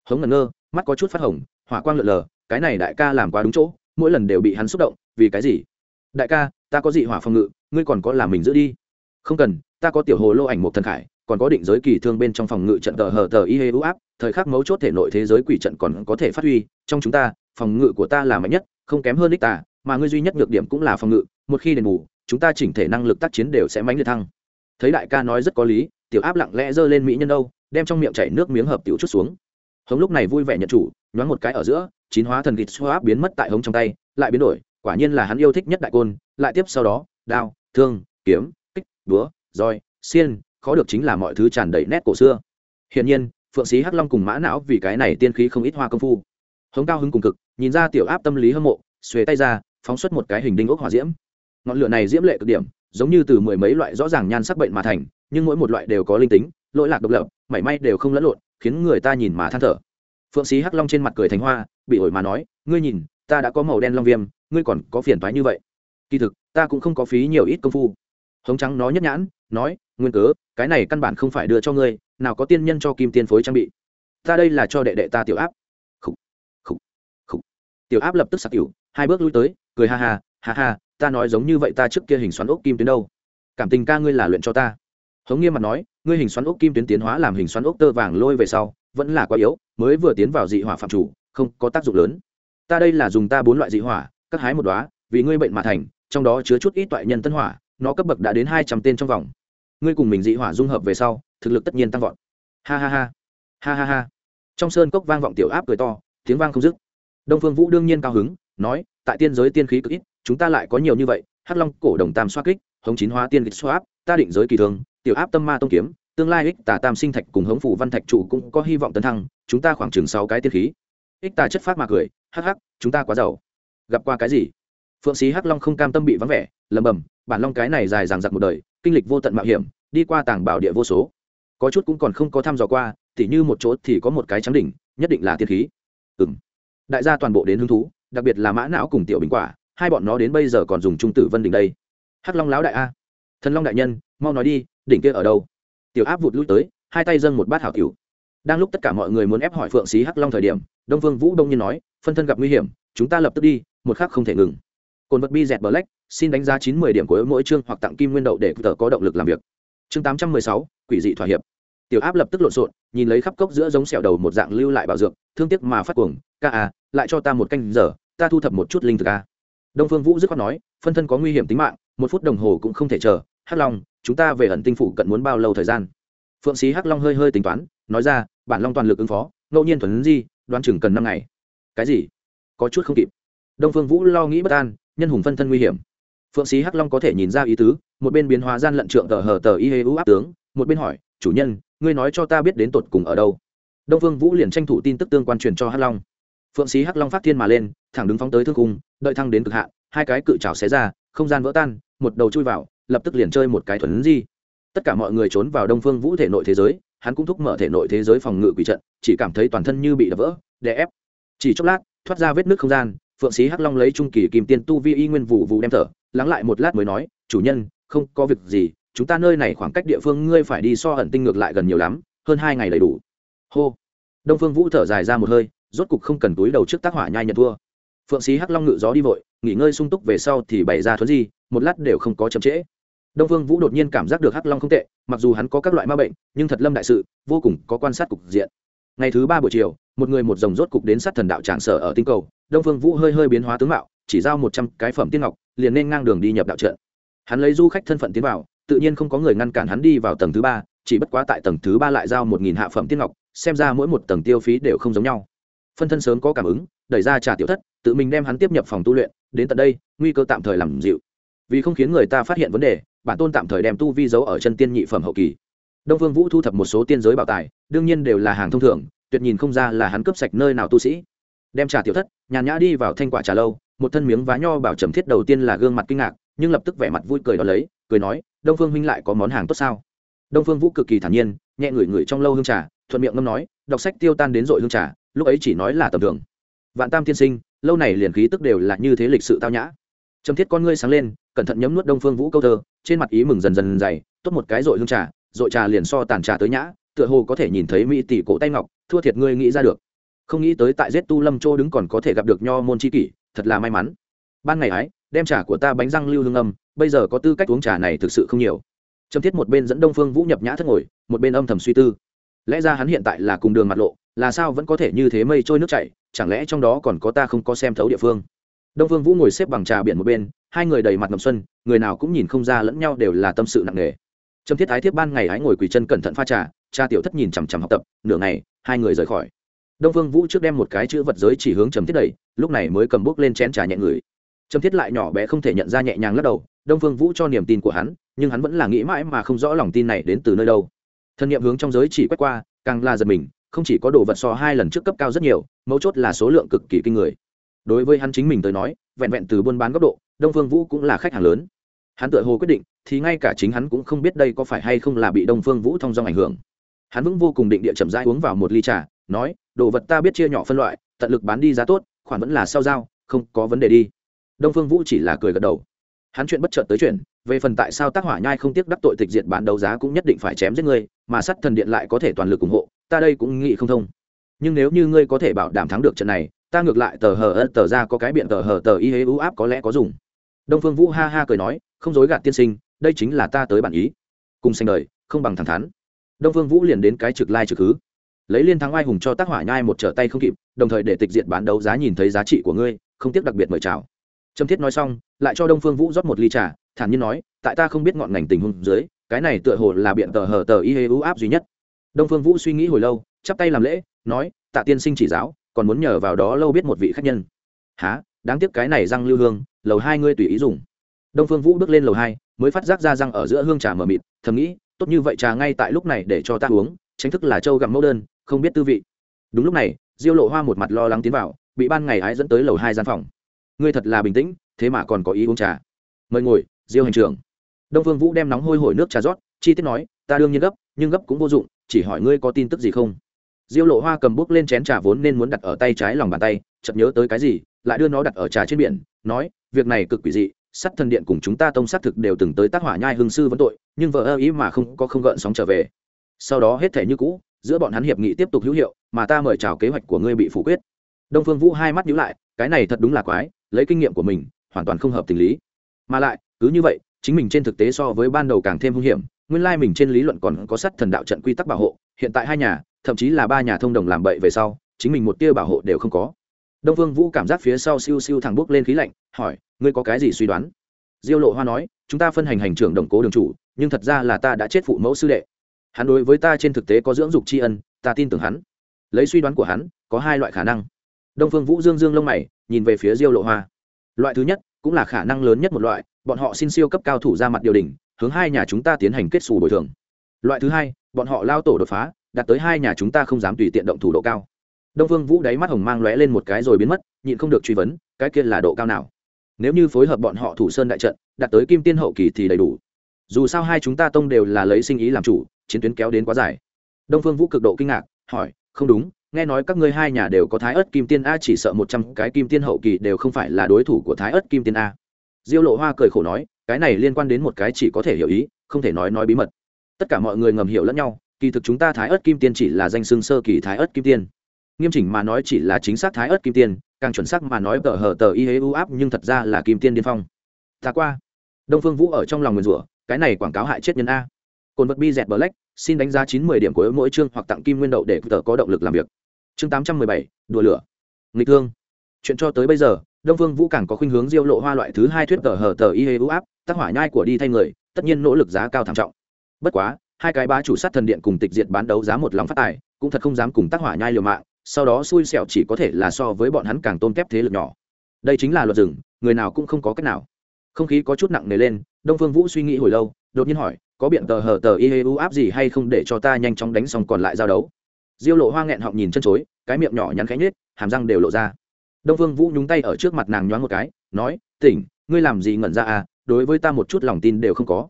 S1: Hống ngẩn ngơ, mắt có chút phát hồng, hỏa quang lượn lờ cái này đại ca làm quá đúng chỗ, mỗi lần đều bị hắn xúc động, vì cái gì? Đại ca, ta có dị hỏa phòng ngự, ngươi còn có làm mình giữ đi. Không cần, ta có tiểu hồ lô ảnh một thần khải, còn có định giới kỳ thương bên trong phòng ngự trận tờ hờ tờ y hê ưu áp, thời khắc mấu chốt thể nội thế giới quỷ trận còn có thể phát huy, trong chúng ta, phòng ngự của ta là mạnh nhất, không kém hơn đích ta mà ngươi duy nhất nhược điểm cũng là phòng ngự, một khi đền bù, chúng ta chỉnh thể năng lực tác chiến đều sẽ mánh liệt thăng. Thấy đại ca nói rất có lý, tiểu áp lặng lẽ giơ lên mỹ nhân đâu đem trong miệng chảy nước miếng hợp tiểu chút xuống. Hống lúc này vui vẻ nhận chủ nhoáng một cái ở giữa, chín hóa thần kịch xoa biến mất tại hống trong tay, lại biến đổi, quả nhiên là hắn yêu thích nhất đại côn, lại tiếp sau đó, đao, thương, kiếm, kích, búa, roi, xiên, khó được chính là mọi thứ tràn đầy nét cổ xưa. Hiển nhiên, phượng sĩ hắc long cùng mã não vì cái này tiên khí không ít hoa công phu. Hống cao hứng cùng cực, nhìn ra tiểu áp tâm lý hâm mộ, xuề tay ra, phóng xuất một cái hình đinh ốc hỏa diễm. Ngọn lửa này diễm lệ cực điểm, giống như từ mười mấy loại rõ ràng nhan sắc bệnh mà thành, nhưng mỗi một loại đều có linh tính, lỗi lạc độc lập, mảy may đều không lẫn lộn, khiến người ta nhìn mà than thở phượng sĩ hắc long trên mặt cười thành hoa bị ổi mà nói ngươi nhìn ta đã có màu đen long viêm ngươi còn có phiền thoái như vậy. Kỳ thực ta cũng không có phí nhiều ít công phu. Hống trắng nó nhất nhãn nói nguyên cớ cái này căn bản không phải đưa cho ngươi nào có tiên nhân cho kim tiên phối trang bị. Ta đây là cho đệ đệ ta tiểu áp. Khủ, khủ, khủ. tiểu áp lập tức sặc cửu hai bước lui tới cười ha ha ha ha ta nói giống như vậy ta trước kia hình xoắn ốc kim tuyến đâu? Cảm tình ca ngươi là luyện cho ta. Hống nghiêm mặt nói ngươi hình xoắn ốc kim tuyến tiến hóa làm hình xoắn ốc tơ vàng lôi về sau vẫn là quá yếu mới vừa tiến vào dị hỏa phạm chủ, không có tác dụng lớn. Ta đây là dùng ta bốn loại dị hỏa cắt hái một đóa, vì ngươi bệnh mà thành, trong đó chứa chút ít toại nhân tân hỏa, nó cấp bậc đã đến hai trăm tên trong vòng. Ngươi cùng mình dị hỏa dung hợp về sau, thực lực tất nhiên tăng vọt. Ha ha ha. Ha ha ha. Trong sơn cốc vang vọng tiểu áp cười to, tiếng vang không dứt. Đông phương vũ đương nhiên cao hứng, nói, tại tiên giới tiên khí cực ít, chúng ta lại có nhiều như vậy, hắc long cổ đồng tam xoa kích, hống chín hóa tiên kích xoa áp ta định giới kỳ thường, tiểu áp tâm ma tông kiếm, tương lai ích tà tam sinh thạch cùng hống phủ văn thạch trụ cũng có hy vọng tấn thăng chúng ta khoảng chừng sáu cái tiên khí. Ích tà chất phát mà cười, hắc hắc, chúng ta quá giàu. Gặp qua cái gì? Phượng sĩ hắc long không cam tâm bị vắng vẻ lầm bầm bản long cái này dài dằng dặc một đời, kinh lịch vô tận mạo hiểm, đi qua tàng bảo địa vô số. Có chút cũng còn không có thăm dò qua, tỉ như một chỗ thì có một cái trắng đỉnh, nhất định là tiên khí. Ừng đại gia toàn bộ đến hứng thú, đặc biệt là mã não cùng tiểu bình quả, hai bọn nó đến bây giờ còn dùng trung tử vân đỉnh đây. Hắc long lão đại a. Thần long đại nhân, mau nói đi, đỉnh kia ở đâu? Tiểu áp vụt lui tới, hai tay dâng một bát hảo tiểu đang lúc tất cả mọi người muốn ép hỏi phượng sĩ hắc long thời điểm, đông vương vũ đông nhiên nói, phân thân gặp nguy hiểm, chúng ta lập tức đi, một khắc không thể ngừng. Cồn vật bi dẹt black, xin đánh giá chín mươi điểm của mỗi chương hoặc tặng kim nguyên đậu để tờ có động lực làm việc. Chương tám trăm mười sáu, quỷ dị thỏa hiệp. Tiểu áp lập tức lộn xộn, nhìn lấy khắp cốc giữa giống sẹo đầu một dạng lưu lại bảo dược, thương tiếc mà phát cuồng, ca à lại cho ta một canh giờ, ta thu thập một chút linh thực a. Đông phương vũ dứt khoát nói, phân thân có nguy hiểm tính mạng, một phút đồng hồ cũng không thể chờ. Hắc long, chúng ta về ẩn tinh phủ cận muốn bao lâu thời gian? Phượng sĩ hắc long hơi hơi tính toán nói ra bản long toàn lực ứng phó ngẫu nhiên thuần di đoan chừng cần năm ngày. Cái gì? Có chút không kịp. Đông phương vũ lo nghĩ bất an nhân hùng phân thân nguy hiểm. Phượng sĩ hắc long có thể nhìn ra ý tứ một bên biến hóa gian lận trượng tờ hờ tờ y hê u áp tướng một bên hỏi chủ nhân ngươi nói cho ta biết đến tột cùng ở đâu? Đông phương vũ liền tranh thủ tin tức tương quan truyền cho hắc long. Phượng sĩ hắc long phát thiên mà lên thẳng đứng phóng tới thương cung đợi thăng đến cực hạ, hai cái cự trào xé ra không gian vỡ tan một đầu chui vào lập tức liền chơi một cái thuần di. Tất cả mọi người trốn vào đông phương vũ thể nội thế giới hắn cũng thúc mở thể nội thế giới phòng ngự quỷ trận, chỉ cảm thấy toàn thân như bị đập vỡ, đè ép. Chỉ chốc lát, thoát ra vết nước không gian, phượng sĩ hắc long lấy trung kỳ kim tiên tu vi y nguyên vụ vụ đem thở, lắng lại một lát mới nói, chủ nhân, không có việc gì, chúng ta nơi này khoảng cách địa phương ngươi phải đi so ẩn tinh ngược lại gần nhiều lắm, hơn hai ngày đầy đủ. Hô. Đông phương vũ thở dài ra một hơi, rốt cục không cần túi đầu trước tác hỏa nhai nhận thua. Phượng sĩ hắc long ngự gió đi vội, nghỉ ngơi sung túc về sau thì bày ra thuấn gì một lát đều không có chậm trễ đông phương vũ đột nhiên cảm giác được hắc long không tệ, mặc dù hắn có các loại ma bệnh, nhưng thật lâm đại sự, vô cùng có quan sát cục diện. Ngày thứ ba buổi chiều, một người một dòng rốt cục đến sát thần đạo tràng sở ở tinh cầu, đông phương vũ hơi hơi biến hóa tướng mạo, chỉ giao một trăm cái phẩm tiên ngọc, liền nên ngang đường đi nhập đạo trận. Hắn lấy du khách thân phận tiến vào, tự nhiên không có người ngăn cản hắn đi vào tầng thứ ba, chỉ bất quá tại tầng thứ ba lại giao một nghìn hạ phẩm tiên ngọc, xem ra mỗi một tầng tiêu phí đều không giống nhau. Phân thân sớm có cảm ứng, đẩy ra trà tiểu thất, tự mình đem hắn tiếp nhập phòng tu luyện, đến tận đây, nguy cơ tạm thời làm dịu vì không khiến người ta phát hiện vấn đề, bản tôn tạm thời đem tu vi giấu ở chân tiên nhị phẩm hậu kỳ. Đông phương vũ thu thập một số tiên giới bảo tài, đương nhiên đều là hàng thông thường, tuyệt nhìn không ra là hắn cướp sạch nơi nào tu sĩ. Đem trà tiểu thất, nhàn nhã đi vào thanh quả trà lâu, một thân miếng vá nho bảo trầm thiết đầu tiên là gương mặt kinh ngạc, nhưng lập tức vẻ mặt vui cười đó lấy, cười nói, đông phương huynh lại có món hàng tốt sao? Đông phương vũ cực kỳ thản nhiên, nhẹ ngửi ngửi trong lâu hương trà, thuận miệng ngâm nói, đọc sách tiêu tan đến dội hương trà, lúc ấy chỉ nói là tầm thường. Vạn tam tiên sinh, lâu này liền khí tức đều là như thế lịch sự tao nhã. Trầm thiết con ngươi sáng lên cẩn thận nhấm nuốt đông phương vũ câu thơ, trên mặt ý mừng dần dần dày, tốt một cái dội hương trà dội trà liền so tàn trà tới nhã, tựa hồ có thể nhìn thấy mỹ tỷ cổ tay ngọc, thua thiệt ngươi nghĩ ra được. Không nghĩ tới tại giết tu lâm châu đứng còn có thể gặp được nho môn chi kỷ, thật là may mắn. Ban ngày ấy đem trà của ta bánh răng lưu hương âm, bây giờ có tư cách uống trà này thực sự không nhiều. Trầm thiết một bên dẫn đông phương vũ nhập nhã thất ngồi, một bên âm thầm suy tư. Lẽ ra hắn hiện tại là cùng đường mặt lộ, là sao vẫn có thể như thế mây trôi nước chảy, chẳng lẽ trong đó còn có ta không có xem thấu địa phương? Đông phương vũ ngồi xếp bằng trà biển một bên, hai người đầy mặt ngầm xuân, người nào cũng nhìn không ra lẫn nhau đều là tâm sự nặng nề. Trầm thiết ái thiếp ban ngày ái ngồi quỳ chân cẩn thận pha trà, cha tiểu thất nhìn chằm chằm học tập, nửa ngày, hai người rời khỏi. Đông phương vũ trước đem một cái chữ vật giới chỉ hướng trầm thiết đẩy, lúc này mới cầm bút lên chén trà nhẹ người trầm thiết lại nhỏ bé không thể nhận ra nhẹ nhàng lắc đầu, đông phương vũ cho niềm tin của hắn, nhưng hắn vẫn là nghĩ mãi mà không rõ lòng tin này đến từ nơi đâu. Thân nhiệm hướng trong giới chỉ quét qua, càng là giật mình, không chỉ có đồ vật so hai lần trước cấp cao rất nhiều, mấu chốt là số lượng cực kỳ kinh người đối với hắn chính mình tới nói, vẹn vẹn từ buôn bán góc độ, đông phương vũ cũng là khách hàng lớn. Hắn tự hồ quyết định, thì ngay cả chính hắn cũng không biết đây có phải hay không là bị đông phương vũ thông dong ảnh hưởng. Hắn vững vô cùng định địa chậm rãi uống vào một ly trà, nói, đồ vật ta biết chia nhỏ phân loại, tận lực bán đi giá tốt, khoản vẫn là sau giao, không có vấn đề đi. Đông phương vũ chỉ là cười gật đầu. Hắn chuyện bất chợt tới chuyện, về phần tại sao tác hỏa nhai không tiếc đắc tội tịch diện bán đấu giá cũng nhất định phải chém giết ngươi, mà sắt thần điện lại có thể toàn lực ủng hộ, ta đây cũng nghĩ không thông. Nhưng nếu như ngươi có thể bảo đảm thắng được trận này ta ngược lại tờ hờ ân tờ ra có cái biện tờ hờ tờ y hế ưu áp có lẽ có dùng. Đông phương vũ ha ha cười nói, không dối gạt tiên sinh, đây chính là ta tới bản ý. Cùng xanh đời, không bằng thẳng thắn. Đông phương vũ liền đến cái trực lai trực hứ. Lấy liên thắng ai hùng cho tác hỏa nhai một trở tay không kịp, đồng thời để tịch diện bán đấu giá nhìn thấy giá trị của ngươi, không tiếc đặc biệt mời chào. Trâm thiết nói xong, lại cho đông phương vũ rót một ly trà, thản nhiên nói, tại ta không biết ngọn ngành tình huống dưới, cái này tựa hồ là biện tờ hờ tờ y hê ưu áp duy nhất. Đông phương vũ suy nghĩ hồi lâu, chắp tay làm lễ, nói, tạ tiên sinh chỉ giáo còn muốn nhờ vào đó lâu biết một vị khách nhân. Há đáng tiếc cái này răng lưu hương, lầu hai ngươi tùy ý dùng. Đông phương vũ bước lên lầu hai, mới phát giác ra răng ở giữa hương trà mờ mịt, thầm nghĩ, tốt như vậy trà ngay tại lúc này để cho ta uống, tránh thức là châu gặm mẫu đơn, không biết tư vị. Đúng lúc này, diêu lộ hoa một mặt lo lắng tiến vào, bị ban ngày ái dẫn tới lầu hai gian phòng. Ngươi thật là bình tĩnh, thế mà còn có ý uống trà. Mời ngồi, diêu hành trưởng. Đông phương vũ đem nóng hôi hổi nước trà rót, chi tiết nói, ta đương nhiên gấp, nhưng gấp cũng vô dụng, chỉ hỏi ngươi có tin tức gì không? Diêu lộ hoa cầm bút lên chén trà vốn nên muốn đặt ở tay trái lòng bàn tay, chợt nhớ tới cái gì, lại đưa nó đặt ở trà trên biển, nói, việc này cực quỷ dị, sắt thần điện cùng chúng ta tông sát thực đều từng tới tác hỏa nhai hưng sư vấn tội, nhưng vợ ơ ý mà không, có không gợn sóng trở về. Sau đó hết thể như cũ, giữa bọn hắn hiệp nghị tiếp tục hữu hiệu, mà ta mời chào kế hoạch của ngươi bị phủ quyết. Đông phương vũ hai mắt nhíu lại, cái này thật đúng là quái, lấy kinh nghiệm của mình, hoàn toàn không hợp tình lý. Mà lại, cứ như vậy, chính mình trên thực tế so với ban đầu càng thêm hung hiểm, nguyên lai mình trên lý luận còn có sắt thần đạo trận quy tắc bảo hộ, hiện tại hai nhà thậm chí là ba nhà thông đồng làm bậy về sau, chính mình một tia bảo hộ đều không có. Đông vương vũ cảm giác phía sau siêu siêu thẳng bước lên khí lạnh, hỏi, ngươi có cái gì suy đoán? Diêu lộ hoa nói, chúng ta phân hành hành trưởng đồng cố đường chủ, nhưng thật ra là ta đã chết phụ mẫu sư đệ. Hắn đối với ta trên thực tế có dưỡng dục tri ân, ta tin tưởng hắn. Lấy suy đoán của hắn, có hai loại khả năng. Đông phương vũ dương dương lông mày, nhìn về phía diêu lộ hoa. Loại thứ nhất, cũng là khả năng lớn nhất một loại, bọn họ xin siêu cấp cao thủ ra mặt điều đình hướng hai nhà chúng ta tiến hành kết xù bồi thường. Loại thứ hai, bọn họ lao tổ đột phá đạt tới hai nhà chúng ta không dám tùy tiện động thủ độ cao. Đông phương vũ đáy mắt hồng mang lóe lên một cái rồi biến mất, nhịn không được truy vấn, cái kia là độ cao nào? Nếu như phối hợp bọn họ thủ sơn đại trận, đạt tới kim tiên hậu kỳ thì đầy đủ. Dù sao hai chúng ta tông đều là lấy sinh ý làm chủ, chiến tuyến kéo đến quá dài. Đông phương vũ cực độ kinh ngạc, hỏi, không đúng, nghe nói các ngươi hai nhà đều có thái ớt kim tiên a, chỉ sợ một trăm cái kim tiên hậu kỳ đều không phải là đối thủ của thái ớt kim tiên a. Diêu lộ hoa cười khổ nói, cái này liên quan đến một cái chỉ có thể hiểu ý, không thể nói nói bí mật. Tất cả mọi người ngầm hiểu lẫn nhau kỳ thực chúng ta thái ớt kim tiên chỉ là danh xưng sơ kỳ thái ớt kim tiên. Nghiêm chỉnh mà nói chỉ là chính xác thái ớt kim tiên, càng chuẩn xác mà nói tờ hờ tờ y hế u áp nhưng thật ra là kim tiên điên phong. Ta qua. Đông phương vũ ở trong lòng nguyền rủa, cái này quảng cáo hại chết nhân a. Cồn vật bi dẹt black, xin đánh giá chín mươi điểm của mỗi chương hoặc tặng kim nguyên đậu để tờ có động lực làm việc. Chương tám trăm mười bảy, đùa lửa. Nghịch thương. Chuyện cho tới bây giờ, đông phương vũ càng có khuynh hướng diêu lộ hoa loại thứ hai thuyết tờ hờ tờ y hế u áp, tác hỏa nhai của đi thay người, tất nhiên nỗ lực giá cao thảm trọng. Bất quá hai cái bá chủ sát thần điện cùng tịch diệt bán đấu giá một lòng phát tài, cũng thật không dám cùng tác hỏa nhai liều mạng, sau đó xui xẻo chỉ có thể là so với bọn hắn càng tôn kép thế lực nhỏ. Đây chính là luật rừng, người nào cũng không có cách nào. Không khí có chút nặng nề lên, đông phương vũ suy nghĩ hồi lâu, đột nhiên hỏi, có biện tờ hờ tờ y hê u áp gì hay không để cho ta nhanh chóng đánh xong còn lại giao đấu? Diêu lộ hoa nghẹn họng nhìn chân chối, cái miệng nhỏ nhắn khẽ nhết hàm răng đều lộ ra. Đông phương vũ nhúng tay ở trước mặt nàng nhoáng một cái, nói, tỉnh, ngươi làm gì ngẩn ra à đối với ta một chút lòng tin đều không có.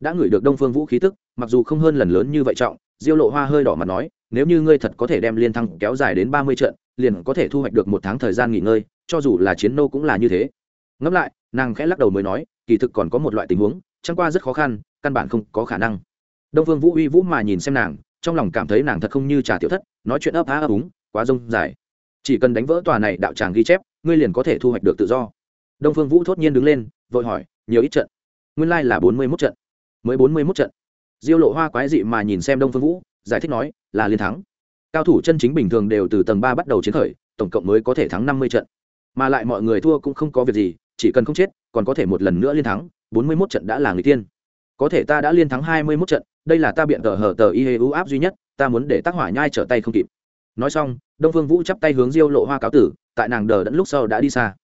S1: Đã ngửi được đông phương vũ khí tức mặc dù không hơn lần lớn như vậy trọng, diêu lộ hoa hơi đỏ mặt nói, nếu như ngươi thật có thể đem liên thăng kéo dài đến ba mươi trận, liền có thể thu hoạch được một tháng thời gian nghỉ ngơi, cho dù là chiến nô cũng là như thế. Ngẫm lại, nàng khẽ lắc đầu mới nói, kỳ thực còn có một loại tình huống, chẳng qua rất khó khăn, căn bản không có khả năng. Đông phương vũ uy vũ mà nhìn xem nàng, trong lòng cảm thấy nàng thật không như trà tiểu thất, nói chuyện ấp á ấp úng, quá rông dài. Chỉ cần đánh vỡ tòa này đạo tràng ghi chép, ngươi liền có thể thu hoạch được tự do. Đông phương vũ thốt nhiên đứng lên, vội hỏi, nhiều ít trận? Nguyên lai là bốn mươi mốt trận. Mới bốn mươi mốt trận diêu lộ hoa quái dị mà nhìn xem đông phương vũ, giải thích nói, là liên thắng. Cao thủ chân chính bình thường đều từ tầng ba bắt đầu chiến khởi, tổng cộng mới có thể thắng năm mươi trận. Mà lại mọi người thua cũng không có việc gì, chỉ cần không chết, còn có thể một lần nữa liên thắng, bốn mươi mốt trận đã là người tiên có thể ta đã liên thắng hai mươi mốt trận, đây là ta biện tờ hở tờ y hê e u áp duy nhất, ta muốn để tác hỏa nhai trở tay không kịp. Nói xong, đông phương vũ chắp tay hướng diêu lộ hoa cáo tử, tại nàng đờ đẫn lúc sau đã đi xa.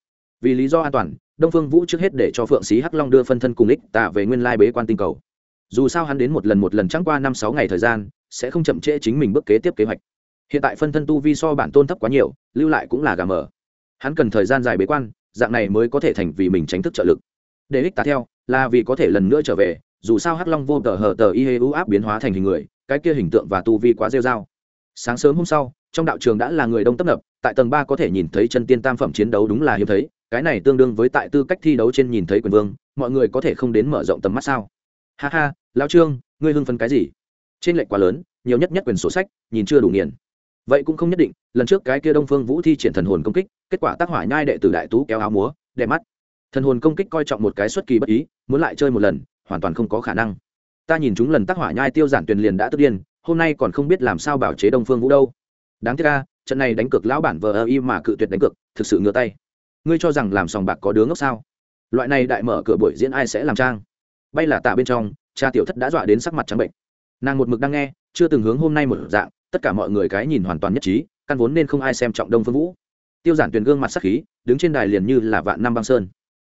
S1: Vì lý do an toàn, đông phương vũ trước hết để cho phượng sĩ hắc long đưa phân thân cùng ích tạ về nguyên lai bế quan tinh cầu dù sao hắn đến một lần một lần trắng qua năm sáu ngày thời gian, sẽ không chậm trễ chính mình bước kế tiếp kế hoạch. Hiện tại phân thân tu vi so bản tôn thấp quá nhiều, lưu lại cũng là gà mờ. Hắn cần thời gian dài bế quan, dạng này mới có thể thành vì mình tránh thức trợ lực. Để ích tạ theo, là vì có thể lần nữa trở về, dù sao hắc long vô tờ hờ tờ y hê u áp biến hóa thành hình người, cái kia hình tượng và tu vi quá rêu r a o sáng sớm hôm sau, trong đạo trường đã là người đông tấp nập, tại tầng ba có thể nhìn thấy chân tiên tam phẩm chiến đấu đúng là hiếm thấy, cái này tương đương với tại tư cách thi đấu trên nhìn thấy quyền vương, mọi người có thể không đến mở rộng tầm mắt sao? Ha ha lao trương, ngươi hưng phấn cái gì? Trên lệnh quá lớn, nhiều nhất nhất quyền sổ sách, nhìn chưa đủ nghiền. Vậy cũng không nhất định, lần trước cái kia đông phương vũ thi triển thần hồn công kích, kết quả tác hỏa nhai đệ tử đại tú kéo áo múa, đẹp mắt. Thần hồn công kích coi trọng một cái xuất kỳ bất ý, muốn lại chơi một lần, hoàn toàn không có khả năng. Ta nhìn chúng lần tác hỏa nhai tiêu giản tuyền liền đã tức điên, hôm nay còn không biết làm sao bảo chế đông phương vũ đâu. Đáng tiếc ca trận này đánh cược lão bản vờ ơ y mà cự tuyệt đánh cược, thực sự ngửa tay. Ngươi cho rằng làm sòng bạc có đứa ngốc sao? Loại này đại mở cửa buổi diễn ai sẽ làm trang? Bay là tạ bên trong, cha tiểu thất đã dọa đến sắc mặt trắng bệnh. Nàng một mực đang nghe, chưa từng hướng hôm nay một dạng, tất cả mọi người cái nhìn hoàn toàn nhất trí, căn vốn nên không ai xem trọng đông phương vũ. Tiêu giản tuyền gương mặt sắc khí, đứng trên đài liền như là vạn năm băng sơn.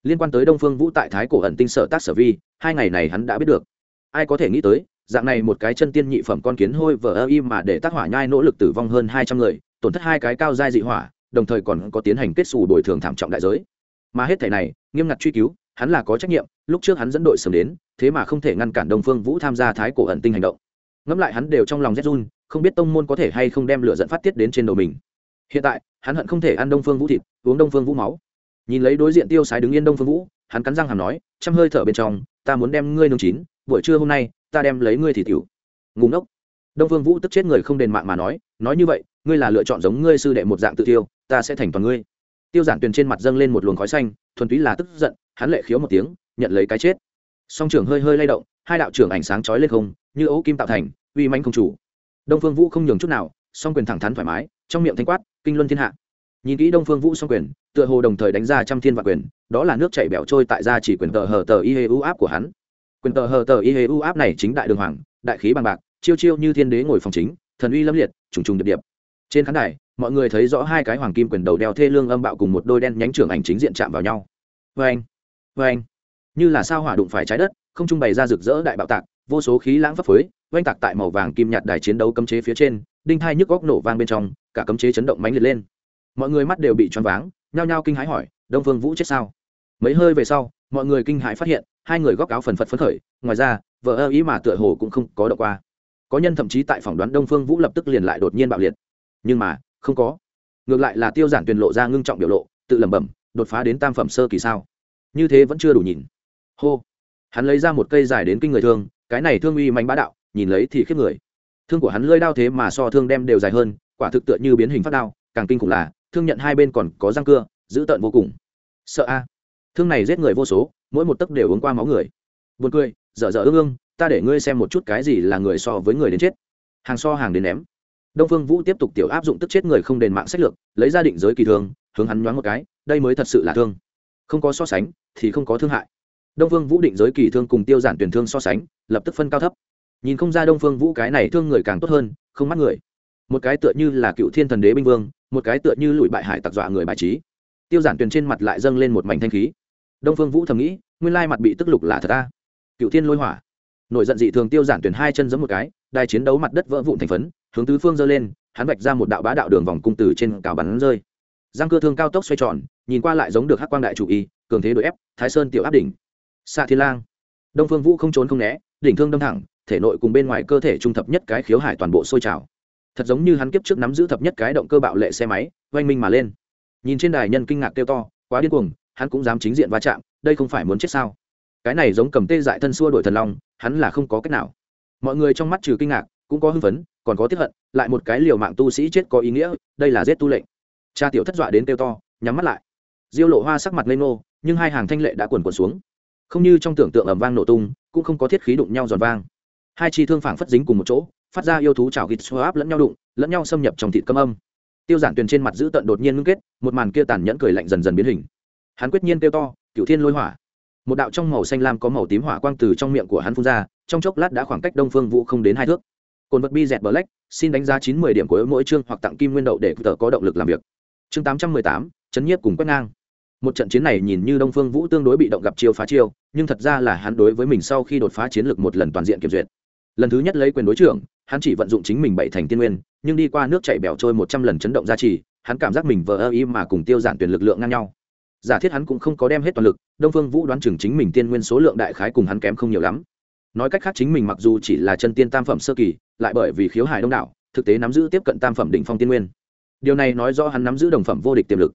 S1: Liên quan tới đông phương vũ tại thái cổ ẩn tinh sở tác sở vi, hai ngày này hắn đã biết được. Ai có thể nghĩ tới, dạng này một cái chân tiên nhị phẩm con kiến hôi vờ ơ im mà để tác hỏa nhai nỗ lực tử vong hơn hai trăm người, tổn thất hai cái cao giai dị hỏa, đồng thời còn có tiến hành kết xù bồi thường thảm trọng đại giới. Mà hết thể này, nghiêm ngặt truy cứu hắn là có trách nhiệm, lúc trước hắn dẫn đội sớm đến, thế mà không thể ngăn cản đông phương vũ tham gia thái cổ ẩn tinh hành động. Ngẫm lại hắn đều trong lòng rét run, không biết tông môn có thể hay không đem lửa dẫn phát tiết đến trên đầu mình. Hiện tại, hắn hận không thể ăn đông phương vũ thịt, uống đông phương vũ máu. Nhìn lấy đối diện tiêu sái đứng yên đông phương vũ, hắn cắn răng hàm nói chăm hơi thở bên trong, ta muốn đem ngươi nương chín, buổi trưa hôm nay, ta đem lấy ngươi thì tiểu. Ngùng ngốc. Đông phương vũ tức chết người không đền mạng mà nói nói như vậy, ngươi là lựa chọn giống ngươi sư đệ một dạng tự tiêu, ta sẽ thành toàn ngươi. Tiêu giản tuyền trên mặt dâng lên một luồng khói xanh, thuần túy là tức giận hắn lệ khiếu một tiếng, nhận lấy cái chết. Song trưởng hơi hơi lay động, hai đạo trưởng ánh sáng chói lên không, như ấu kim tạo thành, uy manh không chủ. Đông phương vũ không nhường chút nào, song quyền thẳng thắn thoải mái, trong miệng thanh quát, kinh luân thiên hạ. Nhìn kỹ đông phương vũ song quyền, tựa hồ đồng thời đánh ra trăm thiên vạn quyền, đó là nước chảy bẻo trôi tại ra chỉ quyền tờ hờ tờ y hê u áp của hắn. Quyền tờ hờ tờ y hê u áp này chính đại đường hoàng, đại khí bằng bạc, chiêu chiêu như thiên đế ngồi phòng chính, thần uy lâm liệt, trùng trùng điệp điệp. Trên khán đài, mọi người thấy rõ hai cái hoàng kim quyền đầu đeo thê lương âm bạo cùng một đôi đen nhánh trưởng ảnh chính diện chạm vào nhau. Vê anh vê anh. Như là sao hỏa đụng phải trái đất, không trung bày ra rực rỡ đại bạo tạc, vô số khí lãng phấp phới, oanh tạc tại màu vàng kim nhạt đài chiến đấu cấm chế phía trên, đinh thai nhức góc nổ vang bên trong, cả cấm chế chấn động mánh liệt lên. Mọi người mắt đều bị choáng váng, nhao nhao kinh hãi hỏi, đông phương vũ chết sao? Mấy hơi về sau, mọi người kinh hãi phát hiện, hai người góc áo phần phật phấn khởi, ngoài ra vợ ơ ý mà tựa hồ cũng không có đậu qua. Có nhân thậm chí tại phỏng đoán đông phương vũ lập tức liền lại đột nhiên bạo liệt. Nhưng mà, không có. Ngược lại là tiêu giản tuyền lộ ra ngưng trọng biểu lộ, tự lẩm bẩm, đột phá đến tam phẩm sơ kỳ sao? Như thế vẫn chưa đủ nhìn. Hô. Hắn lấy ra một cây dài đến kinh người thương, cái này thương uy mạnh bá đạo, nhìn lấy thì khiếp người. Thương của hắn lơi đao thế mà so thương đem đều dài hơn, quả thực tựa như biến hình phát đao, càng kinh khủng là, thương nhận hai bên còn có răng cưa, dữ tợn vô cùng. Sợ a. Thương này giết người vô số, mỗi một tấc đều uống qua máu người. Buồn cười, dở dở ương ương, ta để ngươi xem một chút cái gì là người so với người đến chết. Hàng so hàng đến ném. Đông phương vũ tiếp tục tiểu áp dụng tức chết người không đền mạng sách lược, lấy ra định giới kỳ thương, hướng hắn nhoáng một cái, đây mới thật sự là thương không có so sánh thì không có thương hại. Đông phương vũ định giới kỳ thương cùng tiêu giản tuyển thương so sánh, lập tức phân cao thấp. Nhìn không ra đông phương vũ cái này thương người càng tốt hơn, không mắc người. Một cái tựa như là cựu thiên thần đế binh vương, một cái tựa như lụi bại hải tặc dọa người bài trí. Tiêu giản tuyển trên mặt lại dâng lên một mảnh thanh khí. Đông phương vũ thầm nghĩ, nguyên lai mặt bị tức lục là thật ta cựu thiên lôi hỏa. Nổi giận dị thường tiêu giản tuyển hai chân giấm một cái đài chiến đấu mặt đất vỡ vụn thành phấn, hướng tứ phương giơ lên, hắn vạch ra một đạo bá đạo đường vòng cung từ trên cào bắn rơi giang cơ thương cao tốc xoay tròn, nhìn qua lại giống được hắc quang đại chủ y, cường thế đội ép, thái sơn tiểu áp đỉnh. Xạ thiên lang. Đông phương vũ không trốn không né, đỉnh thương đâm thẳng, thể nội cùng bên ngoài cơ thể trung thập nhất cái khiếu hải toàn bộ sôi trào. Thật giống như hắn kiếp trước nắm giữ thập nhất cái động cơ bạo lệ xe máy, oanh minh mà lên. Nhìn trên đài nhân kinh ngạc kêu to, quá điên cuồng, hắn cũng dám chính diện va chạm, đây không phải muốn chết sao? Cái này giống cầm tê dại thân xua đổi thần long, hắn là không có cách nào. Mọi người trong mắt trừ kinh ngạc, cũng có hưng phấn, còn có tiếp hận, lại một cái liều mạng tu sĩ chết có ý nghĩa, đây là giết tu lệnh cha tiểu thất dọa đến kêu to, nhắm mắt lại. Diêu lộ hoa sắc mặt lên ngô, nhưng hai hàng thanh lệ đã quần quần xuống. Không như trong tưởng tượng ầm vang nổ tung, cũng không có thiết khí đụng nhau giòn vang. Hai chi thương phảng phất dính cùng một chỗ, phát ra yêu thú chảo gịt xoa áp lẫn nhau đụng, lẫn nhau xâm nhập trong thịt cơm âm. Tiêu giản tuyền trên mặt giữ tận đột nhiên ngưng kết, một màn kia tàn nhẫn cười lạnh dần dần biến hình. Hắn quyết nhiên kêu to cựu thiên lôi hỏa. Một đạo trong màu xanh lam có màu tím hỏa quang từ trong miệng của hắn phun ra, trong chốc lát đã khoảng cách đông phương vũ không đến hai thước. Cồn vật bi dẹt black, xin đánh giá chín mươi điểm của mỗi chương hoặc tặng kim nguyên đậu để tờ có động lực làm việc chương tám trăm mười tám, chấn nhiếp cùng quét ngang. Một trận chiến này nhìn như đông phương vũ tương đối bị động gặp chiêu phá chiêu, nhưng thật ra là hắn đối với mình sau khi đột phá chiến lược một lần toàn diện kiểm duyệt. Lần thứ nhất lấy quyền đối trưởng, hắn chỉ vận dụng chính mình bảy thành tiên nguyên, nhưng đi qua nước chảy bẻo trôi một trăm lần chấn động gia trì, hắn cảm giác mình vờ ơ ý mà cùng tiêu giản tuyển lực lượng ngang nhau. Giả thiết hắn cũng không có đem hết toàn lực, đông phương vũ đoán chừng chính mình tiên nguyên số lượng đại khái cùng hắn kém không nhiều lắm. Nói cách khác chính mình mặc dù chỉ là chân tiên tam phẩm sơ kỳ, lại bởi vì khiếu hải đông đảo, thực tế nắm giữ tiếp cận tam phẩm đỉnh phong tiên nguyên điều này nói rõ hắn nắm giữ đồng phẩm vô địch tiềm lực.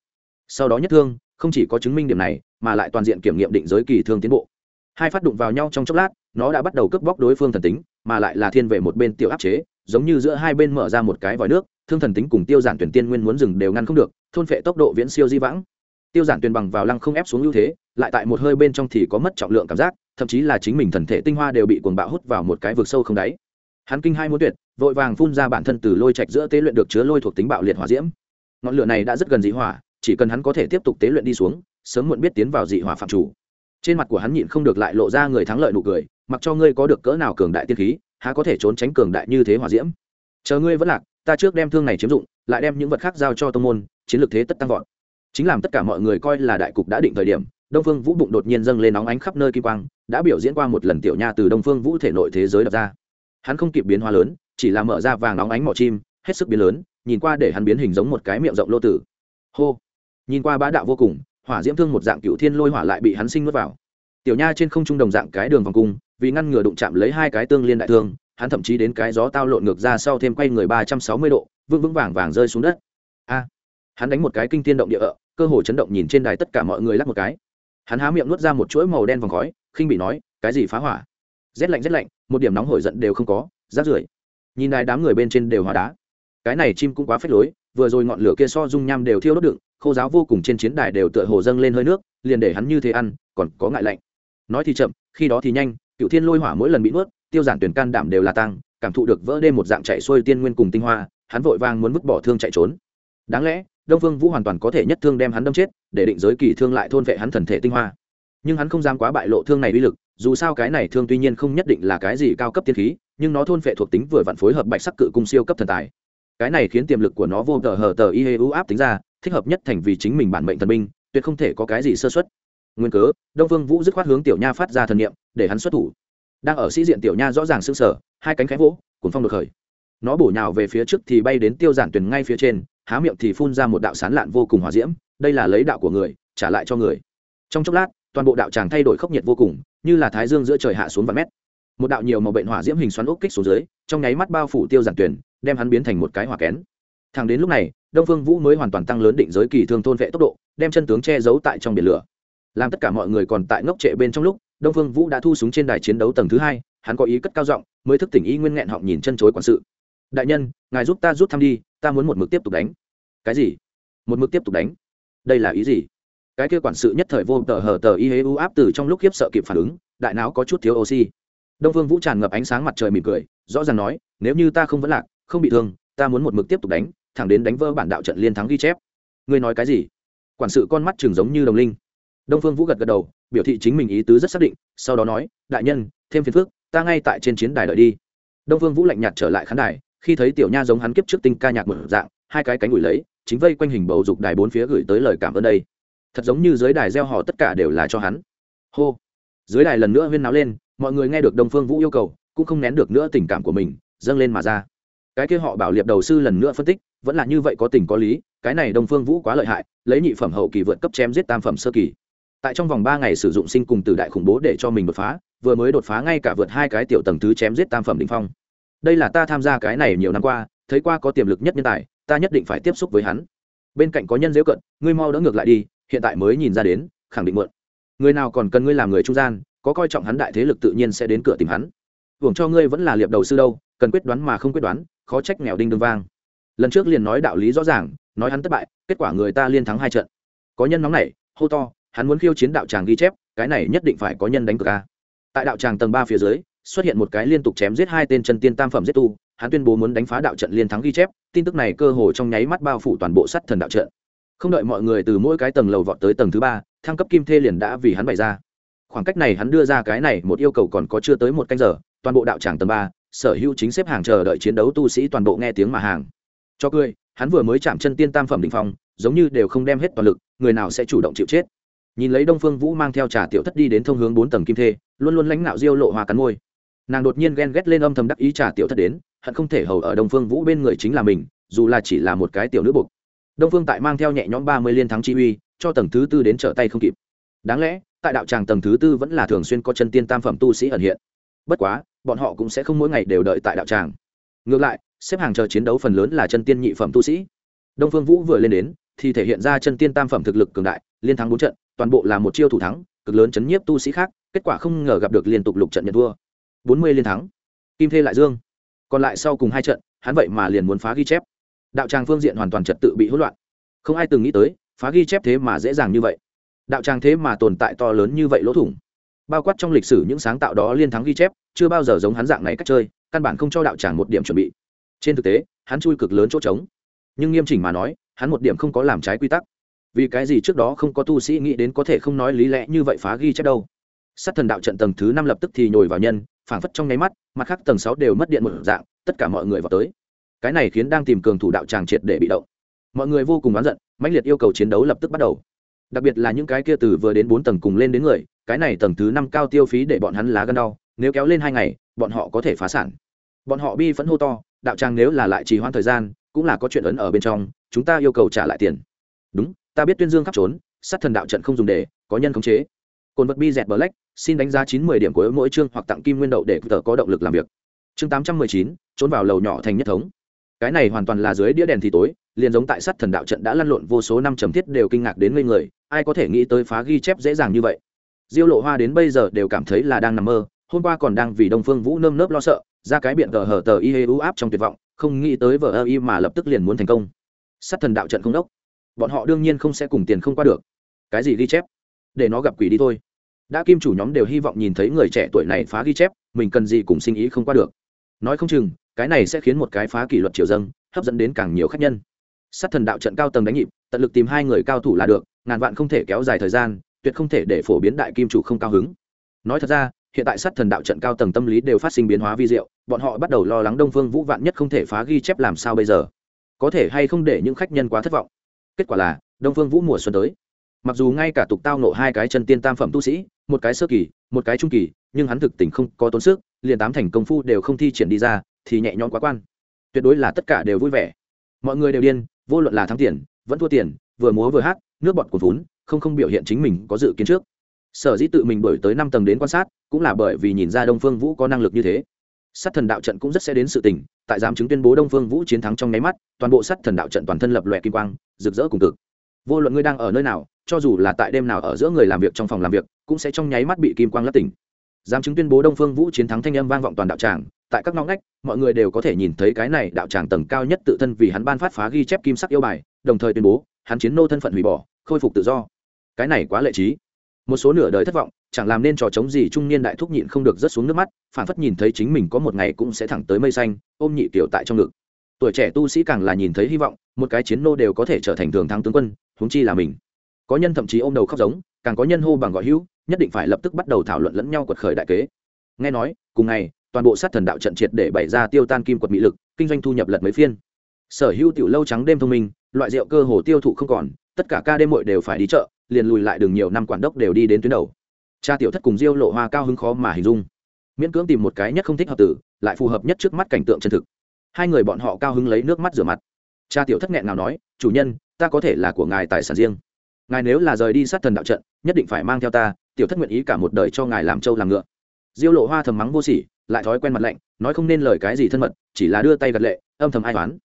S1: Sau đó nhất thương, không chỉ có chứng minh điểm này, mà lại toàn diện kiểm nghiệm định giới kỳ thương tiến bộ. Hai phát đụng vào nhau trong chốc lát, nó đã bắt đầu cướp bóc đối phương thần tính, mà lại là thiên về một bên tiểu áp chế, giống như giữa hai bên mở ra một cái vòi nước, thương thần tính cùng tiêu giản tuyển tiên nguyên muốn dừng đều ngăn không được, thôn phệ tốc độ viễn siêu di vãng. Tiêu giản tuyển bằng vào lăng không ép xuống ưu thế, lại tại một hơi bên trong thì có mất trọng lượng cảm giác, thậm chí là chính mình thần thể tinh hoa đều bị cuồng bạo hút vào một cái vực sâu không đáy. Hắn kinh hai muốn tuyệt vội vàng phun ra bản thân từ lôi trạch giữa tế luyện được chứa lôi thuộc tính bạo liệt hỏa diễm. Ngọn lửa này đã rất gần dị hỏa, chỉ cần hắn có thể tiếp tục tế luyện đi xuống, sớm muộn biết tiến vào dị hỏa phạm chủ. Trên mặt của hắn nhịn không được lại lộ ra người thắng lợi nụ cười, mặc cho ngươi có được cỡ nào cường đại tiên khí, há có thể trốn tránh cường đại như thế hỏa diễm. Chờ ngươi vẫn lạc, ta trước đem thương này chiếm dụng, lại đem những vật khác giao cho tông môn, chiến lược thế tất tăng vọt. Chính làm tất cả mọi người coi là đại cục đã định thời điểm, đông phương vũ bụng đột nhiên dâng lên nóng ánh khắp nơi kim quang, đã biểu diễn qua một lần tiểu nha từ đông phương vũ thể nội thế giới đập ra. Hắn không kịp biến hóa lớn chỉ là mở ra vàng nóng ánh mỏ chim, hết sức biến lớn, nhìn qua để hắn biến hình giống một cái miệng rộng lô tử. Hô! Nhìn qua bá đạo vô cùng, hỏa diễm thương một dạng cựu thiên lôi hỏa lại bị hắn sinh nuốt vào. Tiểu nha trên không trung đồng dạng cái đường vòng cung, vì ngăn ngừa đụng chạm lấy hai cái tương liên đại thương, hắn thậm chí đến cái gió tao lộn ngược ra sau thêm quay người ba trăm sáu mươi độ, vững vững vàng vàng rơi xuống đất. A! Hắn đánh một cái kinh tiên động địa ợ cơ hồ chấn động nhìn trên đài tất cả mọi người lắc một cái. Hắn há miệng nuốt ra một chuỗi màu đen vòng khói, khinh bị nói, cái gì phá hỏa? Rét lạnh rét lạnh, một điểm nóng hổi giận đều không có rát rưởi nhìn đài đám người bên trên đều hóa đá. Cái này chim cũng quá phết lối, vừa rồi ngọn lửa kia so dung nham đều thiêu đốt đựng, khô giáo vô cùng trên chiến đài đều tựa hồ dâng lên hơi nước, liền để hắn như thế ăn, còn có ngại lạnh. Nói thì chậm, khi đó thì nhanh cựu thiên lôi hỏa mỗi lần bị nuốt, tiêu giản tuyển can đảm đều là tăng, cảm thụ được vỡ đêm một dạng chạy xuôi tiên nguyên cùng tinh hoa, hắn vội vàng muốn vứt bỏ thương chạy trốn. Đáng lẽ, đông phương vũ hoàn toàn có thể nhất thương đem hắn đâm chết, để định giới kỳ thương lại thôn vệ hắn thần thể tinh hoa. Nhưng hắn không dám quá bại lộ thương này uy lực, dù sao cái này thương tuy nhiên không nhất định là cái gì cao cấp tiên khí nhưng nó thôn phệ thuộc tính vừa vặn phối hợp bạch sắc cự cung siêu cấp thần tài. Cái này khiến tiềm lực của nó vô tờ hờ tờ y hê u áp tính ra, thích hợp nhất thành vì chính mình bản mệnh thần binh, tuyệt không thể có cái gì sơ xuất nguyên cớ, đông vương vũ dứt khoát hướng tiểu nha phát ra thần niệm, để hắn xuất thủ. Đang ở sĩ diện tiểu nha rõ ràng sưng sở hai cánh khẽ vỗ, cuốn phong được khởi. Nó bổ nhào về phía trước thì bay đến tiêu giản tuyền ngay phía trên, há miệng thì phun ra một đạo sán lạn vô cùng hòa diễm, đây là lấy đạo của người, trả lại cho người. Trong chốc lát, toàn bộ đạo tràng thay đổi khốc nhiệt vô cùng, như là thái dương giữa trời hạ xuống vài mét một đạo nhiều màu bệnh hỏa diễm hình xoắn ốc kích xuống dưới, trong nháy mắt bao phủ tiêu giản tuyển, đem hắn biến thành một cái hỏa kén. Thẳng đến lúc này, đông phương vũ mới hoàn toàn tăng lớn định giới kỳ thương thôn vệ tốc độ, đem chân tướng che giấu tại trong biển lửa. Làm tất cả mọi người còn tại ngốc trệ bên trong lúc, đông phương vũ đã thu súng trên đài chiến đấu tầng thứ hai, hắn có ý cất cao giọng, mới thức tỉnh y nguyên nghẹn họng nhìn chân chối quản sự. Đại nhân, ngài giúp ta rút thăm đi, ta muốn một mực tiếp tục đánh. Cái gì? Một mực tiếp tục đánh. Đây là ý gì? Cái kia quản sự nhất thời vô tờ hờ tờ y hế u áp từ trong lúc khiếp sợ kịp phản ứng, đại não có chút thiếu oxy đông phương vũ tràn ngập ánh sáng mặt trời mỉm cười, rõ ràng nói, nếu như ta không vẫn lạc, không bị thương, ta muốn một mực tiếp tục đánh, thẳng đến đánh vỡ bản đạo trận liên thắng ghi chép. Ngươi nói cái gì? Quản sự con mắt chừng giống như đồng linh. Đông phương vũ gật gật đầu, biểu thị chính mình ý tứ rất xác định, sau đó nói, đại nhân, thêm phiền phước ta ngay tại trên chiến đài đợi đi. Đông phương vũ lạnh nhạt trở lại khán đài, khi thấy tiểu nha giống hắn kiếp trước tinh ca nhạc một dạng, hai cái cánh ủi lấy, chính vây quanh hình bầu dục đài bốn phía gửi tới lời cảm ơn đây. Thật giống như dưới đài gieo họ tất cả đều là cho hắn. Hô. Dưới đài lần nữa huyên náo lên mọi người nghe được đông phương vũ yêu cầu, cũng không nén được nữa tình cảm của mình, dâng lên mà ra. Cái kia họ bảo liệp đầu sư lần nữa phân tích, vẫn là như vậy có tình có lý, cái này đông phương vũ quá lợi hại, lấy nhị phẩm hậu kỳ vượt cấp chém giết tam phẩm sơ kỳ. Tại trong vòng ba ngày sử dụng sinh cùng từ đại khủng bố để cho mình đột phá, vừa mới đột phá ngay cả vượt hai cái tiểu tầng thứ chém giết tam phẩm đ ỉ n h phong. Đây là ta tham gia cái này nhiều năm qua, thấy qua có tiềm lực nhất nhân tài, ta nhất định phải tiếp xúc với hắn. Bên cạnh có nhân dễu cận, ngươi mau đỡ ngược lại đi, hiện tại mới nhìn ra đến, khẳng định mượn người nào còn cần ngươi làm người trung gian có coi trọng hắn đại thế lực tự nhiên sẽ đến cửa tìm hắn. Hưởng cho ngươi vẫn là liệp đầu sư đâu, cần quyết đoán mà không quyết đoán, khó trách nghèo đinh đương vang. Lần trước liền nói đạo lý rõ ràng, nói hắn thất bại, kết quả người ta liên thắng hai trận. Có nhân nóng này hô to, hắn muốn khiêu chiến đạo tràng ghi chép, cái này nhất định phải có nhân đánh cược a. Tại đạo tràng tầng ba phía dưới, xuất hiện một cái liên tục chém giết hai tên chân tiên tam phẩm giết tu, hắn tuyên bố muốn đánh phá đạo trận liên thắng ghi chép, tin tức này cơ hồ trong nháy mắt bao phủ toàn bộ sắt thần đạo trận. Không đợi mọi người từ mỗi cái tầng lầu vọt tới tầng thứ ba, thăng cấp kim thê liền đã vì hắn bày ra khoảng cách này hắn đưa ra cái này một yêu cầu còn có chưa tới một canh giờ, toàn bộ đạo tràng tầng ba, sở hữu chính xếp hàng chờ đợi chiến đấu tu sĩ toàn bộ nghe tiếng mà hàng. Cho cười, hắn vừa mới chạm chân tiên tam phẩm đ phong, giống như đều không đem hết toàn lực, người nào sẽ chủ động chịu chết. Nhìn lấy đông phương vũ mang theo trà tiểu thất đi đến thông hướng bốn tầng kim thê, luôn luôn lãnh nạo diêu lộ hoa cắn môi. Nàng đột nhiên ghen ghét lên âm thầm đắc ý trà tiểu thất đến, hận không thể hầu ở đông phương vũ bên người chính là mình, dù là chỉ là một cái tiểu nữ bục. Đông phương tại mang theo nhẹ nhõm ba mươi liên thắng chi uy, cho tầng thứ tư đến trở tay không kịp. Đáng lẽ tại đạo tràng tầng thứ tư vẫn là thường xuyên có chân tiên tam phẩm tu sĩ ẩn hiện. Bất quá, bọn họ cũng sẽ không mỗi ngày đều đợi tại đạo tràng. Ngược lại, xếp hàng chờ chiến đấu phần lớn là chân tiên nhị phẩm tu sĩ. Đông phương vũ vừa lên đến, thì thể hiện ra chân tiên tam phẩm thực lực cường đại, liên thắng bốn trận, toàn bộ là một chiêu thủ thắng, cực lớn chấn nhiếp tu sĩ khác, kết quả không ngờ gặp được liên tục lục trận nhận thua. Bốn mươi liên thắng. Kim thê lại dương. Còn lại sau cùng hai trận, hắn vậy mà liền muốn phá ghi chép. Đạo tràng phương diện hoàn toàn trật tự bị hỗn loạn. Không ai từng nghĩ tới, phá ghi chép thế mà dễ dàng như vậy đạo tràng thế mà tồn tại to lớn như vậy lỗ thủng. Bao quát trong lịch sử những sáng tạo đó liên thắng ghi chép, chưa bao giờ giống hắn dạng này cách chơi, căn bản không cho đạo tràng một điểm chuẩn bị. Trên thực tế, hắn chui cực lớn chỗ trống. Nhưng nghiêm chỉnh mà nói, hắn một điểm không có làm trái quy tắc. Vì cái gì trước đó không có tu sĩ nghĩ đến có thể không nói lý lẽ như vậy phá ghi chép đâu. Sát thần đạo trận tầng thứ năm lập tức thì nhồi vào nhân, phảng phất trong nháy mắt, mặt khác tầng sáu đều mất điện một dạng, tất cả mọi người vào tới. Cái này khiến đang tìm cường thủ đạo tràng triệt để bị động. Mọi người vô cùng oán giận, mãnh liệt yêu cầu chiến đấu lập tức bắt đầu đặc biệt là những cái kia từ vừa đến bốn tầng cùng lên đến người, cái này tầng thứ năm cao tiêu phí để bọn hắn lá gân đau, nếu kéo lên hai ngày, bọn họ có thể phá sản. Bọn họ bi phẫn hô to, đạo trang nếu là lại trì hoãn thời gian, cũng là có chuyện ấn ở bên trong, chúng ta yêu cầu trả lại tiền. Đúng, ta biết tuyên dương khắp trốn, sát thần đạo trận không dùng để, có nhân khống chế. Cồn vật bi dẹt black, xin đánh giá chín mươi điểm của mỗi chương hoặc tặng kim nguyên đậu để tờ có động lực làm việc. Chương tám trăm mười chín, trốn vào lầu nhỏ thành nhất thống. Cái này hoàn toàn là dưới đĩa đèn thì tối, liền giống tại sát thần đạo trận đã lăn lộn vô số năm trầm thiết đều kinh ngạc đến ngây người ai có thể nghĩ tới phá ghi chép dễ dàng như vậy. Diêu lộ hoa đến bây giờ đều cảm thấy là đang nằm mơ, hôm qua còn đang vì đông phương vũ nơm nớp lo sợ, ra cái biện tờ hở tờ y hê u áp trong tuyệt vọng, không nghĩ tới vờ ơ y mà lập tức liền muốn thành công. Sát thần đạo trận không đốc. Bọn họ đương nhiên không sẽ cùng tiền không qua được. Cái gì ghi chép? Để nó gặp quỷ đi thôi. Đã kim chủ nhóm đều hy vọng nhìn thấy người trẻ tuổi này phá ghi chép, mình cần gì cùng sinh ý không qua được. Nói không chừng, cái này sẽ khiến một cái phá kỷ luật triều dâng hấp dẫn đến càng nhiều khách nhân. Sát thần đạo trận cao tầng đánh nhịp, tận lực tìm hai người cao thủ là được ngàn vạn không thể kéo dài thời gian, tuyệt không thể để phổ biến đại kim chủ không cao hứng. Nói thật ra, hiện tại sát thần đạo trận cao tầng tâm lý đều phát sinh biến hóa vi diệu, bọn họ bắt đầu lo lắng đông phương vũ vạn nhất không thể phá ghi chép làm sao bây giờ. Có thể hay không để những khách nhân quá thất vọng. Kết quả là, đông phương vũ mùa xuân tới. Mặc dù ngay cả tục tao nộ hai cái chân tiên tam phẩm tu sĩ, một cái sơ kỳ, một cái trung kỳ, nhưng hắn thực tình không có tốn sức, liền tám thành công phu đều không thi triển đi ra, thì nhẹ nhõm quá quan. Tuyệt đối là tất cả đều vui vẻ. Mọi người đều điên, vô luận là thắng tiền, vẫn thua tiền, vừa múa vừa hát nước bọt cuồn vốn không không biểu hiện chính mình có dự kiến trước. Sở dĩ tự mình đổi tới năm tầng đến quan sát, cũng là bởi vì nhìn ra đông phương vũ có năng lực như thế. Sát thần đạo trận cũng rất sẽ đến sự tình, tại giám chứng tuyên bố đông phương vũ chiến thắng trong nháy mắt, toàn bộ sát thần đạo trận toàn thân lập lòe kim quang, rực rỡ cùng cực. Vô luận ngươi đang ở nơi nào, cho dù là tại đêm nào ở giữa người làm việc trong phòng làm việc, cũng sẽ trong nháy mắt bị kim quang lấp tỉnh. Giám chứng tuyên bố đông phương vũ chiến thắng thanh âm vang vọng toàn đạo tràng, tại các ngõ ngách, mọi người đều có thể nhìn thấy cái này đạo tràng tầng cao nhất tự thân vì hắn ban phát phá ghi chép kim sắc yêu bài, đồng thời tuyên bố, hắn chiến nô thân phận hủy bỏ khôi phục tự do. Cái này quá lệ trí. Một số nửa đời thất vọng, chẳng làm nên trò chống gì trung niên đại thúc nhịn không được rớt xuống nước mắt phản phất nhìn thấy chính mình có một ngày cũng sẽ thẳng tới mây xanh, ôm nhị tiểu tại trong ngực. Tuổi trẻ tu sĩ càng là nhìn thấy hy vọng, một cái chiến nô đều có thể trở thành thường thắng tướng quân, huống chi là mình. Có nhân thậm chí ôm đầu khóc giống, càng có nhân hô bằng gọi hữu, nhất định phải lập tức bắt đầu thảo luận lẫn nhau quật khởi đại kế. Nghe nói, cùng ngày, toàn bộ sát thần đạo trận triệt để bày ra tiêu tan kim quật mỹ lực, kinh doanh thu nhập lật mấy phiên. Sở hữu tiểu lâu trắng đêm thông minh, loại rượu cơ hồ tiêu thụ không còn tất cả ca đêm muội đều phải đi chợ, liền lùi lại đường nhiều năm quản đốc đều đi đến tuyến đầu. Cha tiểu thất cùng diêu lộ hoa cao hứng khó mà hình dung. Miễn cưỡng tìm một cái nhất không thích hợp tử, lại phù hợp nhất trước mắt cảnh tượng chân thực. Hai người bọn họ cao hứng lấy nước mắt rửa mặt. Cha tiểu thất nghẹn nào nói, chủ nhân, ta có thể là của ngài tài sản riêng. Ngài nếu là rời đi sát thần đạo trận, nhất định phải mang theo ta, tiểu thất nguyện ý cả một đời cho ngài làm trâu làm ngựa. Diêu lộ hoa thầm mắng vô sỉ, lại thói quen mặt lạnh, nói không nên lời cái gì thân mật, chỉ là đưa tay gật lệ, âm thầm ai toán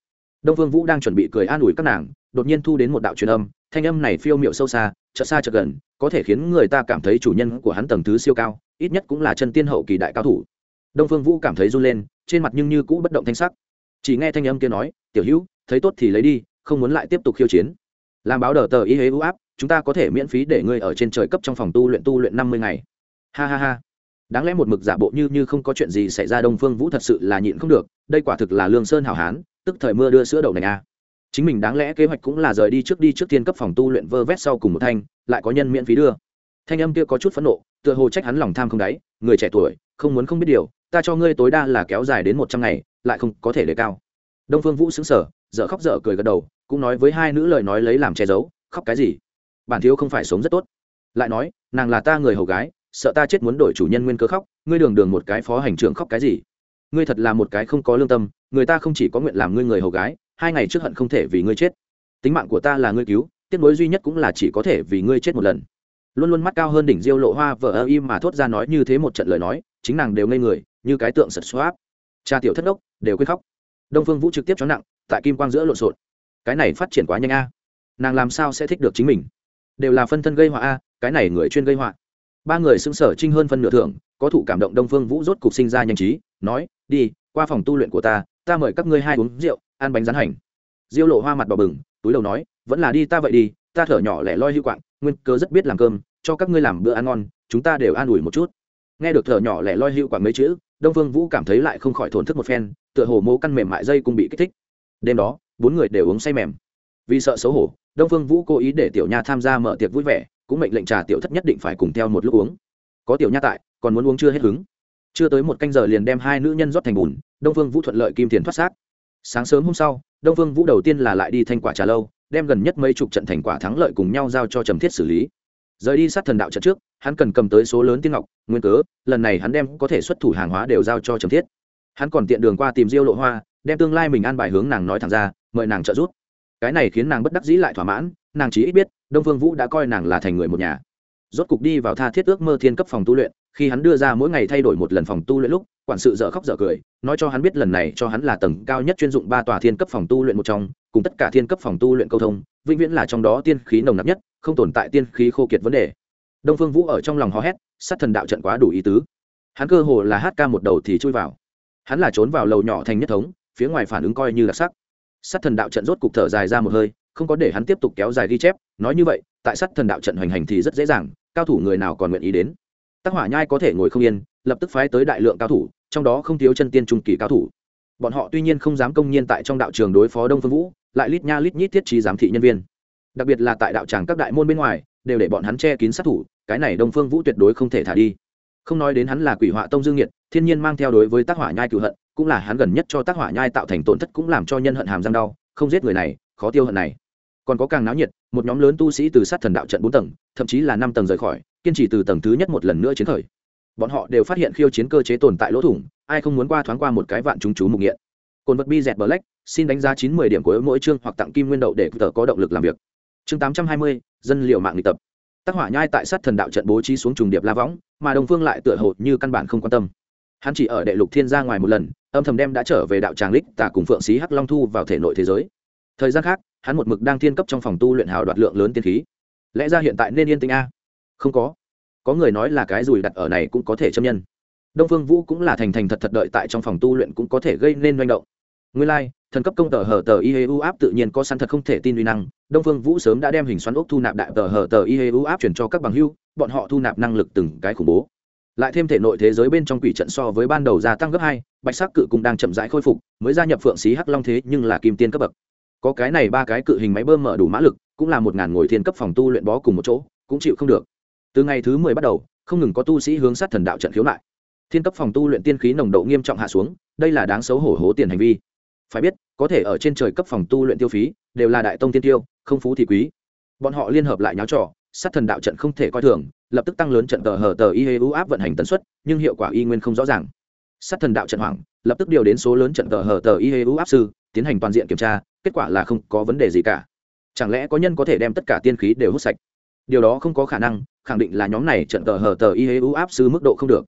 S1: đông vương vũ đang chuẩn bị cười an ủi các nàng đột nhiên thu đến một đạo truyền âm, thanh âm này phiêu miệu sâu xa, chợt xa chợt gần, có thể khiến người ta cảm thấy chủ nhân của hắn tầng thứ siêu cao, ít nhất cũng là chân tiên hậu kỳ đại cao thủ. Đông phương vũ cảm thấy run lên, trên mặt nhưng như cũ bất động thanh sắc. Chỉ nghe thanh âm kia nói, tiểu hữu, thấy tốt thì lấy đi, không muốn lại tiếp tục khiêu chiến. Làm báo đờ tờ y hế ưu áp, chúng ta có thể miễn phí để ngươi ở trên trời cấp trong phòng tu luyện tu luyện năm mươi ngày. Ha ha ha. Đáng lẽ một mực giả bộ như như không có chuyện gì xảy ra, đông phương vũ thật sự là nhịn không được, đây quả thực là lương sơn hảo hán, tức thời mưa đưa sữa đậu nành a chính mình đáng lẽ kế hoạch cũng là rời đi trước đi trước tiên cấp phòng tu luyện vơ vét sau cùng một thanh, lại có nhân miễn phí đưa. Thanh âm kia có chút phẫn nộ, tựa hồ trách hắn lòng tham không đáy, người trẻ tuổi, không muốn không biết điều, ta cho ngươi tối đa là kéo dài đến một trăm ngày, lại không có thể đề cao. Đông phương vũ xứng sở dở khóc dở cười gật đầu, cũng nói với hai nữ lời nói lấy làm che giấu, khóc cái gì? Bản thiếu không phải sống rất tốt. Lại nói, nàng là ta người hầu gái, sợ ta chết muốn đổi chủ nhân nguyên cơ khóc, ngươi đường đường một cái phó hành trưởng khóc cái gì? Ngươi thật là một cái không có lương tâm, người ta không chỉ có nguyện làm ngươi người hầu gái hai ngày trước hận không thể vì ngươi chết. Tính mạng của ta là ngươi cứu, tiếc nối duy nhất cũng là chỉ có thể vì ngươi chết một lần. Luôn luôn mắt cao hơn đỉnh diêu lộ hoa vợ ơ im mà thốt ra nói như thế một trận lời nói, chính nàng đều ngây người, như cái tượng sật xoáp. Cha tiểu thất đốc, đều quên khóc. Đông phương vũ trực tiếp cho nặng, tại kim quang giữa lộn xộn. Cái này phát triển quá nhanh a. Nàng làm sao sẽ thích được chính mình? Đều là phân thân gây họa a, cái này người chuyên gây họa. Ba người xưng sở trinh hơn phân nửa thưởng, có thụ cảm động đông phương vũ rốt cục sinh ra nhanh trí, nói, đi, qua phòng tu luyện của ta ta mời các ngươi hai uống rượu ăn bánh rán hành. Diêu lộ hoa mặt bò bừng, túi đầu nói, vẫn là đi, ta vậy đi, ta thở nhỏ lẻ loi hữu quạng, nguyên cơ rất biết làm cơm, cho các ngươi làm bữa ăn ngon, chúng ta đều an ủi một chút. Nghe được thở nhỏ lẻ loi hữu quạng mấy chữ, đông phương vũ cảm thấy lại không khỏi thổn thức một phen, tựa hồ mô căn mềm mại dây cũng bị kích thích. Đêm đó, bốn người đều uống say mềm. Vì sợ xấu hổ, đông phương vũ cố ý để tiểu nha tham gia mở tiệc vui vẻ, cũng mệnh lệnh trà tiểu thất nhất định phải cùng theo một lúc uống. Có tiểu nha tại, còn muốn uống chưa hết hứng. Chưa tới một canh giờ liền đem hai nữ nhân rót thành bùn, đông phương vũ thuận lợi kim tiền thoát xác sáng sớm hôm sau, đông phương vũ đầu tiên là lại đi thanh quả trà lâu, đem gần nhất mấy chục trận thành quả thắng lợi cùng nhau giao cho trầm thiết xử lý. Rời đi sát thần đạo trận trước, hắn cần cầm tới số lớn tiên ngọc, nguyên cớ, lần này hắn đem có thể xuất thủ hàng hóa đều giao cho trầm thiết. Hắn còn tiện đường qua tìm diêu lộ hoa, đem tương lai mình an bài hướng nàng nói thẳng ra, mời nàng trợ giúp. Cái này khiến nàng bất đắc dĩ lại thỏa mãn, nàng chỉ ít biết, đông phương vũ đã coi nàng là thành người một nhà. Rốt cục đi vào tha thiết ước mơ thiên cấp phòng tu luyện khi hắn đưa ra mỗi ngày thay đổi một lần phòng tu luyện lúc, quản sự dở khóc dở cười, nói cho hắn biết lần này cho hắn là tầng cao nhất chuyên dụng ba tòa thiên cấp phòng tu luyện một trong, cùng tất cả thiên cấp phòng tu luyện câu thông, vĩnh viễn là trong đó tiên khí nồng nặc nhất, không tồn tại tiên khí khô kiệt vấn đề. Đông phương vũ ở trong lòng hò hét, sát thần đạo trận quá đủ ý tứ. Hắn cơ hồ là hát ca một đầu thì chui vào. Hắn là trốn vào lầu nhỏ thành nhất thống, phía ngoài phản ứng coi như là sắc. Sát thần đạo trận rốt cục thở dài ra một hơi, không có để hắn tiếp tục kéo dài ghi chép, nói như vậy, tại sát thần đạo trận hoành hành thì rất dễ dàng, cao thủ người nào còn nguyện ý đến tác hỏa nhai có thể ngồi không yên, lập tức phái tới đại lượng cao thủ, trong đó không thiếu chân tiên trung kỳ cao thủ. Bọn họ tuy nhiên không dám công nhiên tại trong đạo trường đối phó đông phương vũ, lại lít nha lít nhít thiết trí giám thị nhân viên. Đặc biệt là tại đạo tràng các đại môn bên ngoài, đều để bọn hắn che kín sát thủ, cái này đông phương vũ tuyệt đối không thể thả đi. Không nói đến hắn là quỷ họa tông dương nhiệt thiên nhiên mang theo đối với tác hỏa nhai cựu hận, cũng là hắn gần nhất cho tác hỏa nhai tạo thành tổn thất cũng làm cho nhân hận hàm răng đau, không giết người này, khó tiêu hận này. Còn có càng náo nhiệt một nhóm lớn tu sĩ từ sát thần đạo trận bốn tầng, thậm chí là năm tầng rời khỏi, kiên trì từ tầng thứ nhất một lần nữa chiến khởi. Bọn họ đều phát hiện khiêu chiến cơ chế tồn tại lỗ thủng, ai không muốn qua thoáng qua một cái vạn chúng chú mục nghiện. Cồn vật bi dẹt black, xin đánh giá chín mươi điểm của mỗi chương hoặc tặng kim nguyên đậu để tờ có động lực làm việc. Chương tám trăm hai mươi, dân liệu mạng luyện tập. Tác hỏa nhai tại sát thần đạo trận bố trí xuống trùng điệp la võng, mà đồng phương lại tựa hồ như căn bản không quan tâm. Hắn chỉ ở đệ lục thiên ra ngoài một lần, âm thầm đem đã trở về đạo tràng lích tả cùng phượng xí hắc long thu vào thể nội thế giới thời gian khác hắn một mực đang thiên cấp trong phòng tu luyện hào đoạt lượng lớn tiên khí. Lẽ ra hiện tại nên yên tĩnh a? Không có. Có người nói là cái dùi đặt ở này cũng có thể châm nhân. Đông phương vũ cũng là thành thành thật thật đợi tại trong phòng tu luyện cũng có thể gây nên manh động. Nguyên lai、like, thần cấp công tờ hờ tờ y u áp tự nhiên có săn thật không thể tin uy năng. Đông phương vũ sớm đã đem hình xoắn ốc thu nạp đại tờ hờ tờ y u áp chuyển cho các bằng hưu bọn họ thu nạp năng lực từng cái khủng bố. Lại thêm thể nội thế giới bên trong quỷ trận so với ban đầu gia tăng gấp hai bạch sắc cự cũng đang chậm rãi khôi phục mới gia nhập phượng xí hắc long thế nhưng là kim tiên cấp bậc có cái này ba cái cự hình máy bơm mở đủ mã lực, cũng là một ngàn ngồi thiên cấp phòng tu luyện bó cùng một chỗ, cũng chịu không được. Từ ngày thứ mười bắt đầu, không ngừng có tu sĩ hướng sát thần đạo trận khiếu nại. Thiên cấp phòng tu luyện tiên khí nồng độ nghiêm trọng hạ xuống, đây là đáng xấu hổ hố tiền hành vi. Phải biết, có thể ở trên trời cấp phòng tu luyện tiêu phí, đều là đại tông tiên tiêu, không phú thì quý. Bọn họ liên hợp lại nháo trò, sát thần đạo trận không thể coi thường, lập tức tăng lớn trận tờ hờ tờ y hê u áp vận hành tần suất, nhưng hiệu quả y nguyên không rõ ràng. Sát thần đạo trận hoảng, lập tức điều đến số lớn trận tờ hờ tờ y hê u áp sư, tiến hành toàn diện kiểm tra kết quả là không có vấn đề gì cả. Chẳng lẽ có nhân có thể đem tất cả tiên khí đều hút sạch? Điều đó không có khả năng, khẳng định là nhóm này trận tờ hờ tờ y hế u áp sư mức độ không được.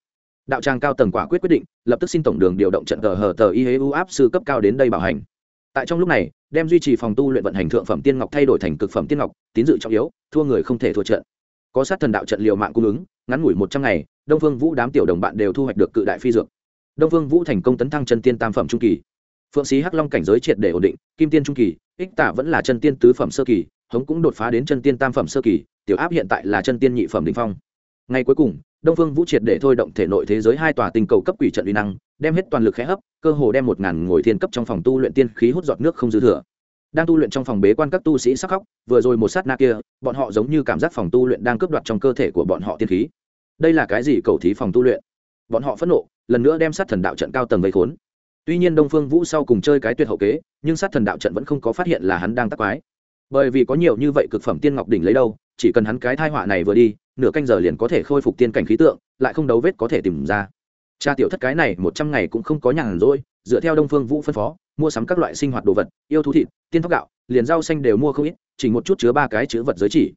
S1: Đạo tràng cao tầng quả quyết quyết định, lập tức xin tổng đường điều động trận tờ hờ tờ y hế u áp sư cấp cao đến đây bảo hành. Tại trong lúc này, đem duy trì phòng tu luyện vận hành thượng phẩm tiên ngọc thay đổi thành cực phẩm tiên ngọc, tín dự trọng yếu, thua người không thể thua trận. Có sát thần đạo trận liều mạng cung ứng, ngắn ngủi một trăm ngày, đông phương vũ đám tiểu đồng bạn đều thu hoạch được cự đại phi dược. Đông phương vũ thành công tấn thăng chân tiên tam phẩm trung kỳ phượng sĩ hắc long cảnh giới triệt để ổn định, kim tiên trung kỳ, ích tả vẫn là chân tiên tứ phẩm sơ kỳ, hống cũng đột phá đến chân tiên tam phẩm sơ kỳ, tiểu áp hiện tại là chân tiên nhị phẩm đình phong. Ngày cuối cùng, đông phương vũ triệt để thôi động thể nội thế giới hai tòa tinh cầu cấp quỷ trận uy năng, đem hết toàn lực khẽ hấp, cơ hồ đem một ngàn ngồi thiên cấp trong phòng tu luyện tiên khí hút giọt nước không dư thừa. Đang tu luyện trong phòng bế quan các tu sĩ sắc khóc, vừa rồi một sát na kia, bọn họ giống như cảm giác phòng tu luyện đang cướp đoạt trong cơ thể của bọn họ tiên khí. Đây là cái gì cầu thí phòng tu luyện? Bọn họ phẫn nộ, lần nữa đem sát thần đạo trận cao tầng vây khốn tuy nhiên đông phương vũ sau cùng chơi cái tuyệt hậu kế, nhưng sát thần đạo trận vẫn không có phát hiện là hắn đang tắc quái. Bởi vì có nhiều như vậy cực phẩm tiên ngọc đỉnh lấy đâu, chỉ cần hắn cái thai họa này vừa đi, nửa canh giờ liền có thể khôi phục tiên cảnh khí tượng, lại không đấu vết có thể tìm ra. Cha tiểu thất cái này một trăm ngày cũng không có nhàn rỗi, dựa theo đông phương vũ phân phó, mua sắm các loại sinh hoạt đồ vật, yêu thú thịt, tiên thóc gạo, liền rau xanh đều mua không ít, chỉ một chút chứa ba cái chữ vật giới chỉ.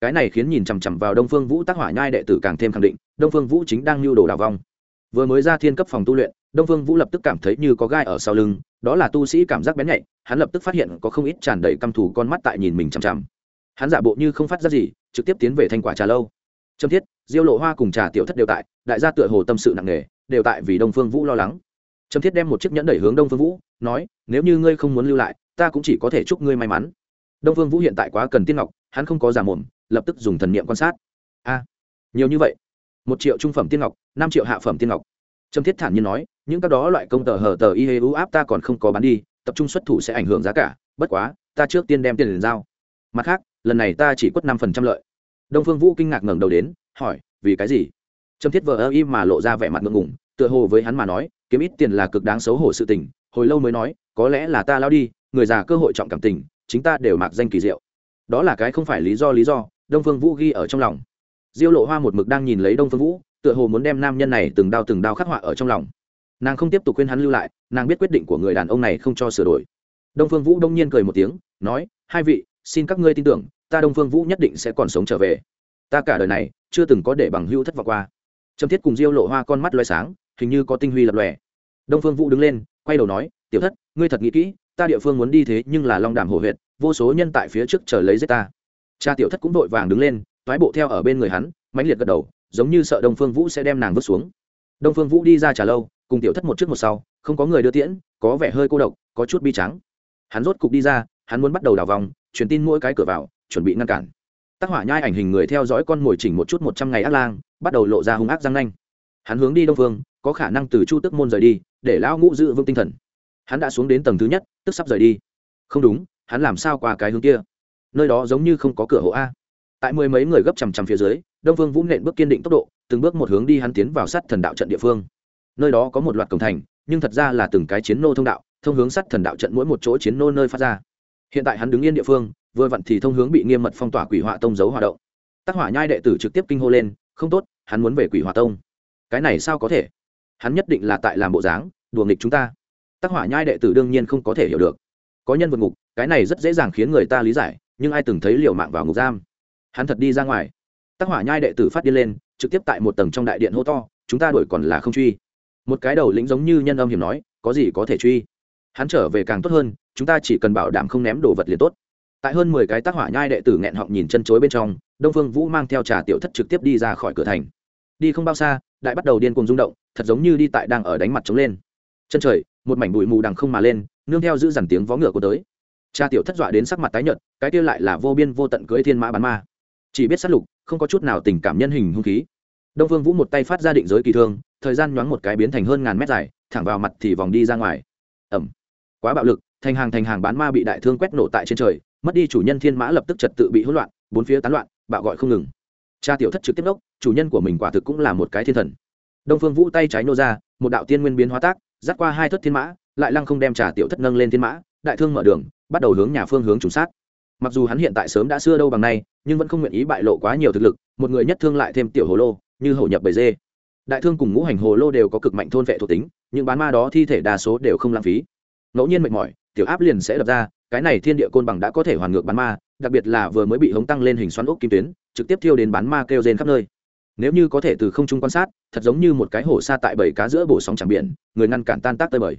S1: Cái này khiến nhìn chằm chằm vào đông phương vũ tác hỏa nhai đệ tử càng thêm khẳng định, đông phương vũ chính đang lưu đồ đào vong. Vừa mới ra thiên cấp phòng tu luyện đông phương vũ lập tức cảm thấy như có gai ở sau lưng, đó là tu sĩ cảm giác bén nhạy, hắn lập tức phát hiện có không ít tràn đầy căm thù con mắt tại nhìn mình chằm chằm. Hắn giả bộ như không phát ra gì, trực tiếp tiến về thanh quả trà lâu. Trâm thiết, diêu lộ hoa cùng trà tiểu thất đều tại, đại gia tựa hồ tâm sự nặng nề, đều tại vì đông phương vũ lo lắng. Trâm thiết đem một chiếc nhẫn đẩy hướng đông phương vũ, nói, nếu như ngươi không muốn lưu lại, ta cũng chỉ có thể chúc ngươi may mắn. Đông phương vũ hiện tại quá cần tiên ngọc, hắn không có giả mồm, lập tức dùng thần niệm quan sát. A, nhiều như vậy. Một triệu trung phẩm tiên ngọc, năm triệu hạ phẩm tiên ngọc. Trâm thiết thản nhiên nói những các đó loại công tờ hở tờ y hê u áp ta còn không có bán đi, tập trung xuất thủ sẽ ảnh hưởng giá cả, bất quá, ta trước tiên đem tiền liền giao. Mặt khác, lần này ta chỉ quất năm phần trăm lợi. Đông phương vũ kinh ngạc ngẩng đầu đến, hỏi, vì cái gì? Trâm thiết vờ ơ y mà lộ ra vẻ mặt ngượng ngủng tựa hồ với hắn mà nói, kiếm ít tiền là cực đáng xấu hổ sự tình, hồi lâu mới nói, có lẽ là ta lao đi, người già cơ hội trọng cảm tình, chính ta đều mặc danh kỳ diệu. Đó là cái không phải lý do lý do, đông phương vũ ghi ở trong lòng. Diêu lộ hoa một mực đang nhìn lấy đông phương vũ, tựa hồ muốn đem nam nhân này từng đao từng đao khắc họa ở trong lòng nàng không tiếp tục khuyên hắn lưu lại, nàng biết quyết định của người đàn ông này không cho sửa đổi. Đông phương vũ đông nhiên cười một tiếng, nói, hai vị, xin các ngươi tin tưởng, ta đông phương vũ nhất định sẽ còn sống trở về. Ta cả đời này chưa từng có để bằng hưu thất vọng qua. Trầm thiết cùng diêu lộ hoa con mắt loay sáng, hình như có tinh huy lập lòe. Đông phương vũ đứng lên, quay đầu nói, tiểu thất, ngươi thật nghĩ kỹ, ta địa phương muốn đi thế nhưng là long đàm hổ huyện vô số nhân tại phía trước chờ lấy giết ta. Cha tiểu thất cũng vội vàng đứng lên, toái bộ theo ở bên người hắn, mãnh liệt gật đầu, giống như sợ đông phương vũ sẽ đem nàng vứt xuống. Đông phương vũ đi ra trả lâu cùng tiểu thất một trước một sau, không có người đưa tiễn, có vẻ hơi cô độc, có chút bi trắng hắn rốt cục đi ra, hắn muốn bắt đầu đào vòng, truyền tin mỗi cái cửa vào, chuẩn bị ngăn cản. Tác hỏa nhai ảnh hình người theo dõi con mồi chỉnh một chút một trăm ngày ác lang, bắt đầu lộ ra hung ác răng nanh. Hắn hướng đi đông phương, có khả năng từ chu tức môn rời đi, để lão ngũ giữ vững tinh thần. Hắn đã xuống đến tầng thứ nhất, tức sắp rời đi. Không đúng, hắn làm sao qua cái hướng kia? Nơi đó giống như không có cửa hộ a. Tại mười mấy người gấp chằm chằm phía dưới, đông phương vũ nện bước kiên định tốc độ, từng bước một hướng đi hắn tiến vào sát thần đạo trận địa phương nơi đó có một loạt cổng thành, nhưng thật ra là từng cái chiến nô thông đạo, thông hướng sắt thần đạo trận mỗi một chỗ chiến nô nơi phát ra. Hiện tại hắn đứng yên địa phương, vừa vặn thì thông hướng bị nghiêm mật phong tỏa quỷ họa tông giấu hoạt động. Tác hỏa nhai đệ tử trực tiếp kinh hô lên, không tốt, hắn muốn về quỷ họa tông. Cái này sao có thể? Hắn nhất định là tại làm bộ dáng, đùa nghịch chúng ta. Tác hỏa nhai đệ tử đương nhiên không có thể hiểu được. Có nhân vượt ngục, cái này rất dễ dàng khiến người ta lý giải, nhưng ai từng thấy liều mạng vào ngục giam? Hắn thật đi ra ngoài. Tác hỏa nhai đệ tử phát đi lên, trực tiếp tại một tầng trong đại điện hô to, chúng ta đuổi còn là không truy một cái đầu lĩnh giống như nhân âm hiểm nói, có gì có thể truy? Hắn trở về càng tốt hơn, chúng ta chỉ cần bảo đảm không ném đồ vật liền tốt. Tại hơn mười cái tác hỏa nhai đệ tử nghẹn họng nhìn chân chối bên trong, đông phương vũ mang theo trà tiểu thất trực tiếp đi ra khỏi cửa thành. Đi không bao xa, đại bắt đầu điên cuồng rung động, thật giống như đi tại đang ở đánh mặt trống lên. Chân trời, một mảnh bụi mù đằng không mà lên, nương theo giữ dằn tiếng vó ngựa của tới. Cha tiểu thất dọa đến sắc mặt tái nhợt, cái kia lại là vô biên vô tận cưỡi thiên mã bán ma. Chỉ biết sát lục, không có chút nào tình cảm nhân hình hung khí đông phương vũ một tay phát ra định giới kỳ thương, thời gian nhoáng một cái biến thành hơn ngàn mét dài, thẳng vào mặt thì vòng đi ra ngoài. Ẩm quá bạo lực, thành hàng thành hàng bán ma bị đại thương quét nổ tại trên trời, mất đi chủ nhân thiên mã lập tức trật tự bị hỗn loạn, bốn phía tán loạn, bạo gọi không ngừng. Cha tiểu thất trực tiếp đốc, chủ nhân của mình quả thực cũng là một cái thiên thần. Đông phương vũ tay trái nô ra, một đạo tiên nguyên biến hóa tác, dắt qua hai thất thiên mã, lại lăng không đem trà tiểu thất nâng lên thiên mã, đại thương mở đường, bắt đầu hướng nhà phương hướng trùng sát. Mặc dù hắn hiện tại sớm đã xưa đâu bằng nay, nhưng vẫn không nguyện ý bại lộ quá nhiều thực lực, một người nhất thương lại thêm tiểu hồ lô như hậu nhập bầy dê. Đại thương cùng ngũ hành hồ lô đều có cực mạnh thôn vệ thuộc tính, những bán ma đó thi thể đa số đều không lãng phí. Ngẫu nhiên mệt mỏi, tiểu áp liền sẽ đập ra, cái này thiên địa côn bằng đã có thể hoàn ngược bán ma, đặc biệt là vừa mới bị hống tăng lên hình xoắn ốc kim tuyến, trực tiếp thiêu đến bán ma kêu rên khắp nơi. Nếu như có thể từ không trung quan sát, thật giống như một cái hổ xa tại bảy cá giữa bổ sóng chẳng biển, người ngăn cản tan tác tơi bời.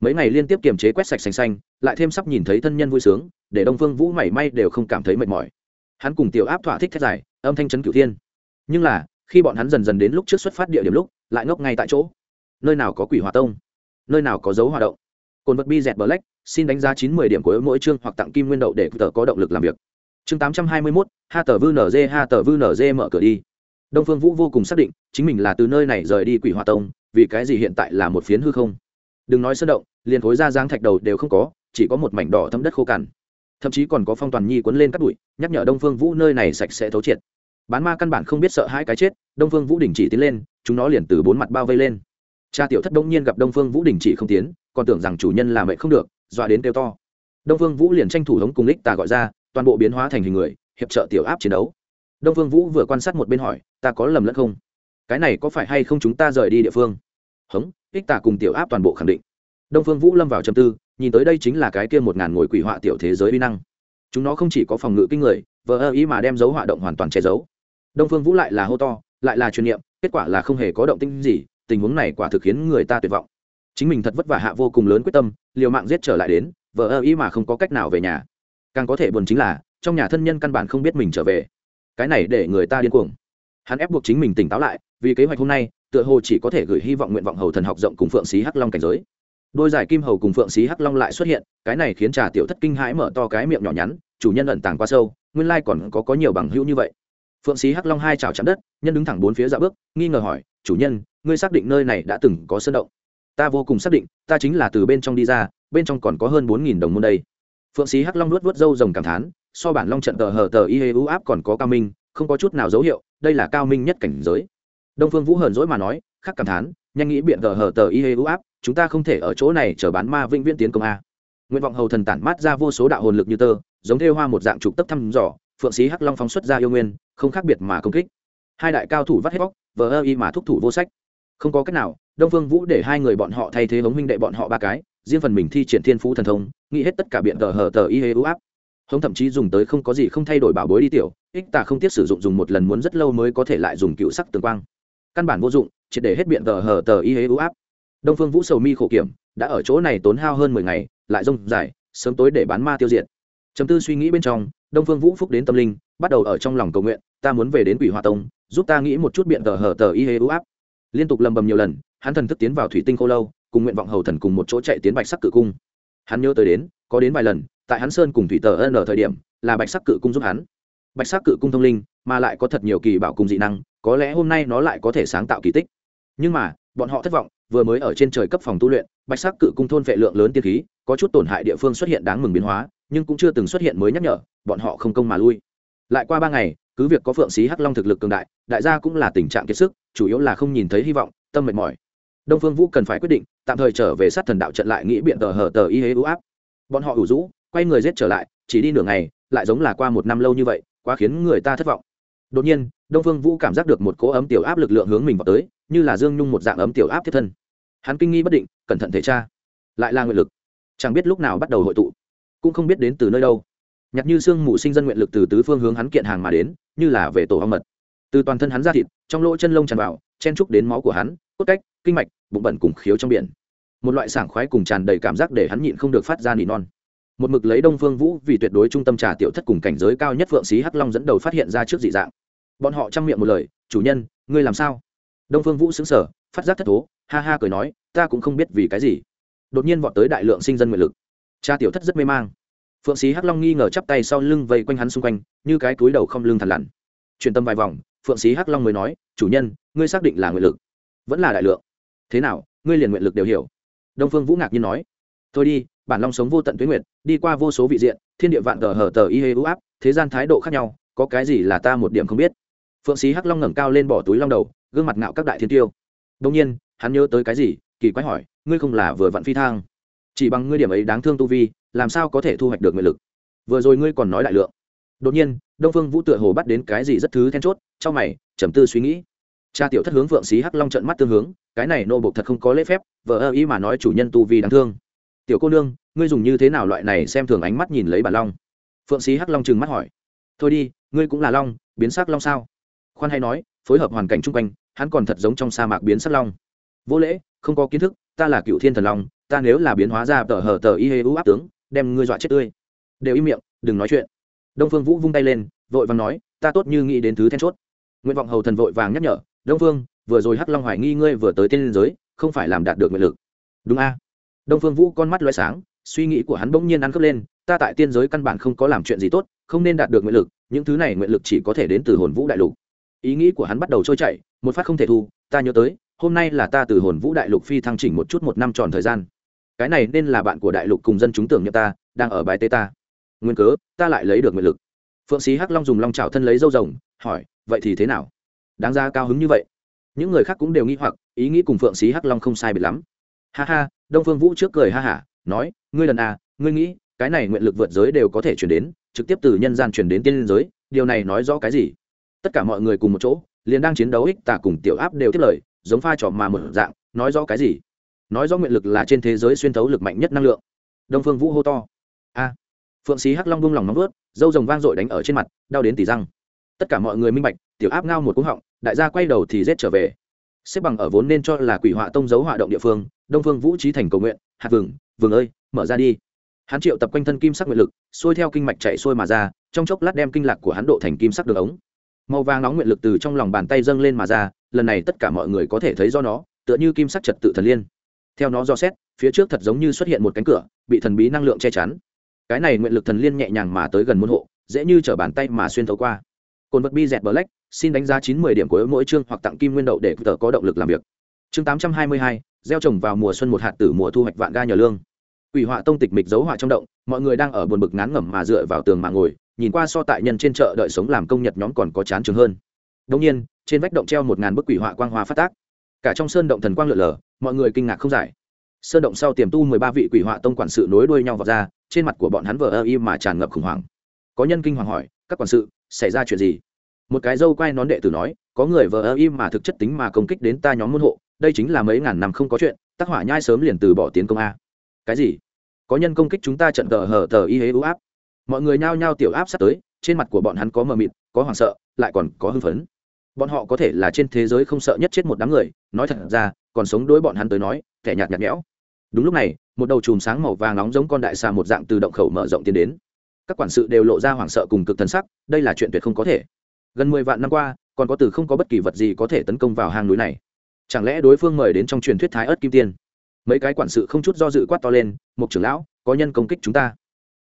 S1: Mấy ngày liên tiếp kiềm chế quét sạch xanh xanh, lại thêm sắp nhìn thấy thân nhân vui sướng, để đông phương vũ mảy may đều không cảm thấy mệt mỏi. Hắn cùng tiểu áp thỏa thích thét dài, âm thanh chấn cửu thiên. Nhưng là khi bọn hắn dần dần đến lúc trước xuất phát địa điểm lúc, lại ngốc ngay tại chỗ. Nơi nào có quỷ hòa tông? Nơi nào có dấu hoạt động? Cồn vật bi dẹt black, xin đánh giá chín mươi điểm của mỗi chương hoặc tặng kim nguyên đậu để tờ có động lực làm việc. Chương tám trăm hai mươi mốt, ha tờ vư h ha tờ vư mở cửa đi. Đông phương vũ vô cùng xác định, chính mình là từ nơi này rời đi quỷ hòa tông, vì cái gì hiện tại là một phiến hư không? Đừng nói sơn động, liền khối ra giang thạch đầu đều không có, chỉ có một mảnh đỏ thấm đất khô cằn. Thậm chí còn có phong toàn nhi quấn lên cắt bụi, nhắc nhở đông phương vũ nơi này sạch sẽ thấu triệt bán ma căn bản không biết sợ hai cái chết, đông phương vũ đình chỉ tiến lên, chúng nó liền từ bốn mặt bao vây lên. Cha tiểu thất đông nhiên gặp đông phương vũ đình chỉ không tiến, còn tưởng rằng chủ nhân làm mệnh không được, dọa đến kêu to. Đông phương vũ liền tranh thủ hống cùng lích tà gọi ra, toàn bộ biến hóa thành hình người, hiệp trợ tiểu áp chiến đấu. Đông phương vũ vừa quan sát một bên hỏi, ta có lầm lẫn không? Cái này có phải hay không chúng ta rời đi địa phương? Hống ích tà cùng tiểu áp toàn bộ khẳng định. Đông phương vũ lâm vào trầm tư, nhìn tới đây chính là cái kia một ngàn ngồi quỷ họa tiểu thế giới uy năng. Chúng nó không chỉ có phòng ngự kinh người, vờ ơ ý mà đem dấu họa động hoàn toàn che giấu đông phương vũ lại là hô to, lại là truyền niệm, kết quả là không hề có động tinh gì, tình huống này quả thực khiến người ta tuyệt vọng. Chính mình thật vất vả hạ vô cùng lớn quyết tâm, liều mạng giết trở lại đến vợ ơ ý mà không có cách nào về nhà. Càng có thể buồn chính là, trong nhà thân nhân căn bản không biết mình trở về. Cái này để người ta điên cuồng. Hắn ép buộc chính mình tỉnh táo lại, vì kế hoạch hôm nay, tựa hồ chỉ có thể gửi hy vọng nguyện vọng hầu thần học rộng cùng phượng xí hắc long cảnh giới. Đôi giải kim hầu cùng phượng xí hắc long lại xuất hiện, cái này khiến trà tiểu thất kinh hãi mở to cái miệng nhỏ nhắn, chủ nhân ẩn tàng quá sâu, nguyên lai còn có có nhiều bằng hữu như vậy phượng xí hắc long hai chảo chạm đất, nhân đứng thẳng bốn phía dạ bước, nghi ngờ hỏi, chủ nhân, ngươi xác định nơi này đã từng có sơn động? Ta vô cùng xác định, ta chính là từ bên trong đi ra, bên trong còn có hơn bốn nghìn đồng môn đây. Phượng xí hắc long nuốt vớt râu rồng cảm thán, so bản long trận tờ hờ tờ y hê u áp còn có cao minh, không có chút nào dấu hiệu, đây là cao minh nhất cảnh giới. Đông phương vũ hờn dỗi mà nói, khắc cảm thán, nhanh nghĩ biện tờ hờ tờ y hê u áp, chúng ta không thể ở chỗ này chờ bán ma vĩnh viễn tiến công a. Nguyện vọng hầu thần tản mát ra vô số đạo hồn lực như tơ, giống thêu hoa một dạng trục tấp thăm dò phượng sĩ hắc long phóng xuất ra yêu nguyên, không khác biệt mà công kích. Hai đại cao thủ vắt hết bóc, vờ ơ y mà thúc thủ vô sách. Không có cách nào, đông phương vũ để hai người bọn họ thay thế hống huynh đệ bọn họ ba cái, riêng phần mình thi triển thiên phú thần thông, nghĩ hết tất cả biện tờ hờ tờ y hê ưu áp. Hống thậm chí dùng tới không có gì không thay đổi bảo bối đi tiểu, ích tà không tiếc sử dụng dùng một lần muốn rất lâu mới có thể lại dùng cựu sắc tường quang. Căn bản vô dụng, triệt để hết biện tờ hờ tờ y hê ưu áp. Đông phương vũ sầu mi khổ kiểm, đã ở chỗ này tốn hao hơn mười ngày, lại rông dài, sớm tối để bán ma tiêu diệt. Chấm tư suy nghĩ bên trong đông phương vũ phúc đến tâm linh, bắt đầu ở trong lòng cầu nguyện, ta muốn về đến quỷ hoa tông, giúp ta nghĩ một chút biện tờ hở tờ y hê ưu áp. Liên tục lầm bầm nhiều lần, hắn thần thức tiến vào thủy tinh cô lâu, cùng nguyện vọng hầu thần cùng một chỗ chạy tiến bạch sắc cự cung. Hắn nhớ tới đến, có đến vài lần, tại hắn sơn cùng thủy tờ ân ở thời điểm, là bạch sắc cự cung giúp hắn. Bạch sắc cự cung thông linh, mà lại có thật nhiều kỳ bảo cùng dị năng, có lẽ hôm nay nó lại có thể sáng tạo kỳ tích. Nhưng mà, bọn họ thất vọng, vừa mới ở trên trời cấp phòng tu luyện, bạch sắc cự cung thôn vệ lượng lớn tiên khí, có chút tổn hại địa phương xuất hiện đáng mừng biến hóa nhưng cũng chưa từng xuất hiện mới nhắc nhở, bọn họ không công mà lui. Lại qua ba ngày, cứ việc có phượng xí hắc long thực lực cường đại đại gia cũng là tình trạng kiệt sức, chủ yếu là không nhìn thấy hy vọng, tâm mệt mỏi. Đông phương vũ cần phải quyết định, tạm thời trở về sát thần đạo trận lại nghĩ biện tờ hở tờ y hế ưu áp. Bọn họ ủ rũ, quay người giết trở lại, chỉ đi nửa ngày, lại giống là qua một năm lâu như vậy, quá khiến người ta thất vọng. Đột nhiên, đông phương vũ cảm giác được một cỗ ấm tiểu áp lực lượng hướng mình vào tới, như là dương nhung một dạng ấm tiểu áp thiết thân. Hắn kinh nghi bất định, cẩn thận thể tra. Lại là nguyện lực. Chẳng biết lúc nào bắt đầu hội tụ cũng không biết đến từ nơi đâu. Nhặt như sương mù sinh dân nguyện lực từ tứ phương hướng hắn kiện hàng mà đến, như là về tổ hong mật. Từ toàn thân hắn ra thịt, trong lỗ chân lông tràn vào, chen trúc đến máu của hắn, cốt cách, kinh mạch, bụng bẩn cùng khiếu trong biển. Một loại sảng khoái cùng tràn đầy cảm giác để hắn nhịn không được phát ra nỉ non. Một mực lấy đông phương vũ vì tuyệt đối trung tâm trà tiểu thất cùng cảnh giới cao nhất phượng xí hắc long dẫn đầu phát hiện ra trước dị dạng. Bọn họ chăm miệng một lời, chủ nhân, ngươi làm sao? Đông phương vũ xứng sở phát giác thất thố, ha ha cười nói, ta cũng không biết vì cái gì. Đột nhiên vọt tới đại lượng sinh dân nguyện lực. Cha tiểu thất rất mê mang phượng Sĩ hắc long nghi ngờ chắp tay sau lưng vây quanh hắn xung quanh, như cái túi đầu không lưng thằn lằn. Truyền tâm vài vòng, phượng Sĩ hắc long mới nói, chủ nhân, ngươi xác định là nguyện lực. Vẫn là đại lượng. Thế nào, ngươi liền nguyện lực đều hiểu. Đông phương vũ ngạc nhiên nói, thôi đi, bản long sống vô tận tuyến nguyệt, đi qua vô số vị diện, thiên địa vạn tờ hờ tờ y hê ưu áp, thế gian thái độ khác nhau, có cái gì là ta một điểm không biết? Phượng Sĩ hắc long ngẩng cao lên bỏ túi long đầu, gương mặt ngạo các đại thiên tiêu. Đông nhiên, hắn nhớ tới cái gì, kỳ quái hỏi, ngươi không là vừa vặn phi thang. Chỉ bằng ngươi điểm ấy đáng thương tu vi làm sao có thể thu hoạch được nguyện lực? Vừa rồi ngươi còn nói đại lượng. Đột nhiên, đông phương vũ tựa hồ bắt đến cái gì rất thứ then chốt, trong mày, trầm tư suy nghĩ. Cha tiểu thất hướng phượng xí hắc long trận mắt tương hướng, cái này nô bộc thật không có lễ phép vợ ơ ý mà nói chủ nhân tu vi đáng thương. Tiểu cô nương, ngươi dùng như thế nào loại này xem thường ánh mắt nhìn lấy bản long? Phượng xí hắc long trừng mắt hỏi. Thôi đi, ngươi cũng là long, biến sắc long sao? Khoan hay nói, phối hợp hoàn cảnh chung quanh, hắn còn thật giống trong sa mạc biến sắc long. Vô lễ, không có kiến thức, ta là cựu thiên thần long, ta nếu là biến hóa ra tờ hờ tờ y hê u áp tướng đem ngươi dọa chết tươi. Đều im miệng, đừng nói chuyện. Đông phương vũ vung tay lên, vội vàng nói, ta tốt như nghĩ đến thứ then chốt. Nguyện vọng hầu thần vội vàng nhắc nhở, đông phương, vừa rồi hắc long hoài nghi ngươi vừa tới tiên liên giới, không phải làm đạt được nguyện lực. Đúng a. Đông phương vũ con mắt loay sáng, suy nghĩ của hắn bỗng nhiên ăn cướp lên, ta tại tiên giới căn bản không có làm chuyện gì tốt, không nên đạt được nguyện lực, những thứ này nguyện lực chỉ có thể đến từ hồn vũ đại lục. Ý nghĩ của hắn bắt đầu trôi chảy, một phát không thể thu, ta nhớ tới, hôm nay là ta từ hồn vũ đại lục phi thăng chỉnh một chút một năm tròn thời gian cái này nên là bạn của đại lục cùng dân chúng tưởng nhậm ta, đang ở bài tê ta. Nguyên cớ, ta lại lấy được nguyện lực. Phượng sĩ hắc long dùng long trào thân lấy dâu rồng, hỏi, vậy thì thế nào? Đáng ra cao hứng như vậy. Những người khác cũng đều nghĩ hoặc, ý nghĩ cùng phượng sĩ hắc long không sai biệt lắm. Ha ha, đông phương vũ trước cười ha hả, nói, ngươi lần à ngươi nghĩ, cái này nguyện lực vượt giới đều có thể chuyển đến, trực tiếp từ nhân gian chuyển đến tiên liên giới, điều này nói rõ cái gì? Tất cả mọi người cùng một chỗ, liền đang chiến đấu ích tả cùng tiểu áp đều tiếp lời, giống pha trò mà một dạng, nói rõ cái gì? Nói rõ nguyện lực là trên thế giới xuyên thấu lực mạnh nhất năng lượng. Đông phương vũ hô to. A. Phượng sĩ hắc long bung lòng nóng vớt, dâu rồng vang dội đánh ở trên mặt, đau đến tỉ răng. Tất cả mọi người minh bạch, tiểu áp ngao một cú họng, đại gia quay đầu thì rết trở về. Xếp bằng ở vốn nên cho là quỷ họa tông dấu họa động địa phương, đông phương vũ trí thành cầu nguyện, hạt vừng vừng ơi, mở ra đi. Hắn triệu tập quanh thân kim sắc nguyện lực, xuôi theo kinh mạch chạy xuôi mà ra, trong chốc lát đem kinh lạc của hắn độ thành kim sắc đường ống. Màu vàng nóng nguyện lực từ trong lòng bàn tay dâng lên mà ra, lần này tất cả mọi người có thể thấy do nó, tựa như kim sắc trật tự thần liên theo nó do xét, phía trước thật giống như xuất hiện một cánh cửa, bị thần bí năng lượng che chắn. Cái này nguyện lực thần liên nhẹ nhàng mà tới gần môn hộ, dễ như t bàn tay mà xuyên thấu qua. Cồn vật bi dẹt black, xin đánh giá chín mươi điểm của mỗi chương hoặc tặng kim nguyên đậu để tờ có động lực làm việc. Chương tám trăm hai mươi hai, gieo trồng vào mùa xuân một hạt tử mùa thu hoạch vạn ga nhờ lương. Quỷ họa tông tịch mịch dấu họa trong động, mọi người đang ở buồn bực ngán ngẩm mà dựa vào tường mà ngồi, nhìn qua so tại nhân trên chợ đợi sống làm công nhật nhóm còn có chán chừng hơn. Đông nhiên, trên vách động treo một ngàn bức quỷ họa quang hoa phát tác. Cả trong sơn động thần quang lượn lờ mọi người kinh ngạc không giải. Sơn động sau tiềm tu mười ba vị quỷ họa tông quản sự nối đuôi nhau vào ra, trên mặt của bọn hắn vờ ơ y mà tràn ngập khủng hoảng. Có nhân kinh hoàng hỏi, các quản sự, xảy ra chuyện gì? Một cái dâu quay nón đệ tử nói, có người vờ ơ y mà thực chất tính mà công kích đến ta nhóm môn hộ, đây chính là mấy ngàn năm không có chuyện, tác hỏa nhai sớm liền từ bỏ tiến công a. Cái gì? Có nhân công kích chúng ta trận tờ hờ tờ y hế ưu áp. Mọi người nhao nhao tiểu áp sắp tới, trên mặt của bọn hắn có mờ mịt, có hoảng sợ, lại còn có hưng phấn. Bọn họ có thể là trên thế giới không sợ nhất chết một đám người, nói thật ra còn sống đối bọn hắn tới nói, thẻ nhạt nhạt nhẽo. Đúng lúc này, một đầu chùm sáng màu vàng nóng giống con đại xà một dạng từ động khẩu mở rộng tiến đến. Các quản sự đều lộ ra hoảng sợ cùng cực thần sắc, đây là chuyện tuyệt không có thể. Gần mười vạn năm qua, còn có từ không có bất kỳ vật gì có thể tấn công vào hang núi này. Chẳng lẽ đối phương mời đến trong truyền thuyết thái ớt kim tiên? Mấy cái quản sự không chút do dự quát to lên một trưởng lão, có nhân công kích chúng ta.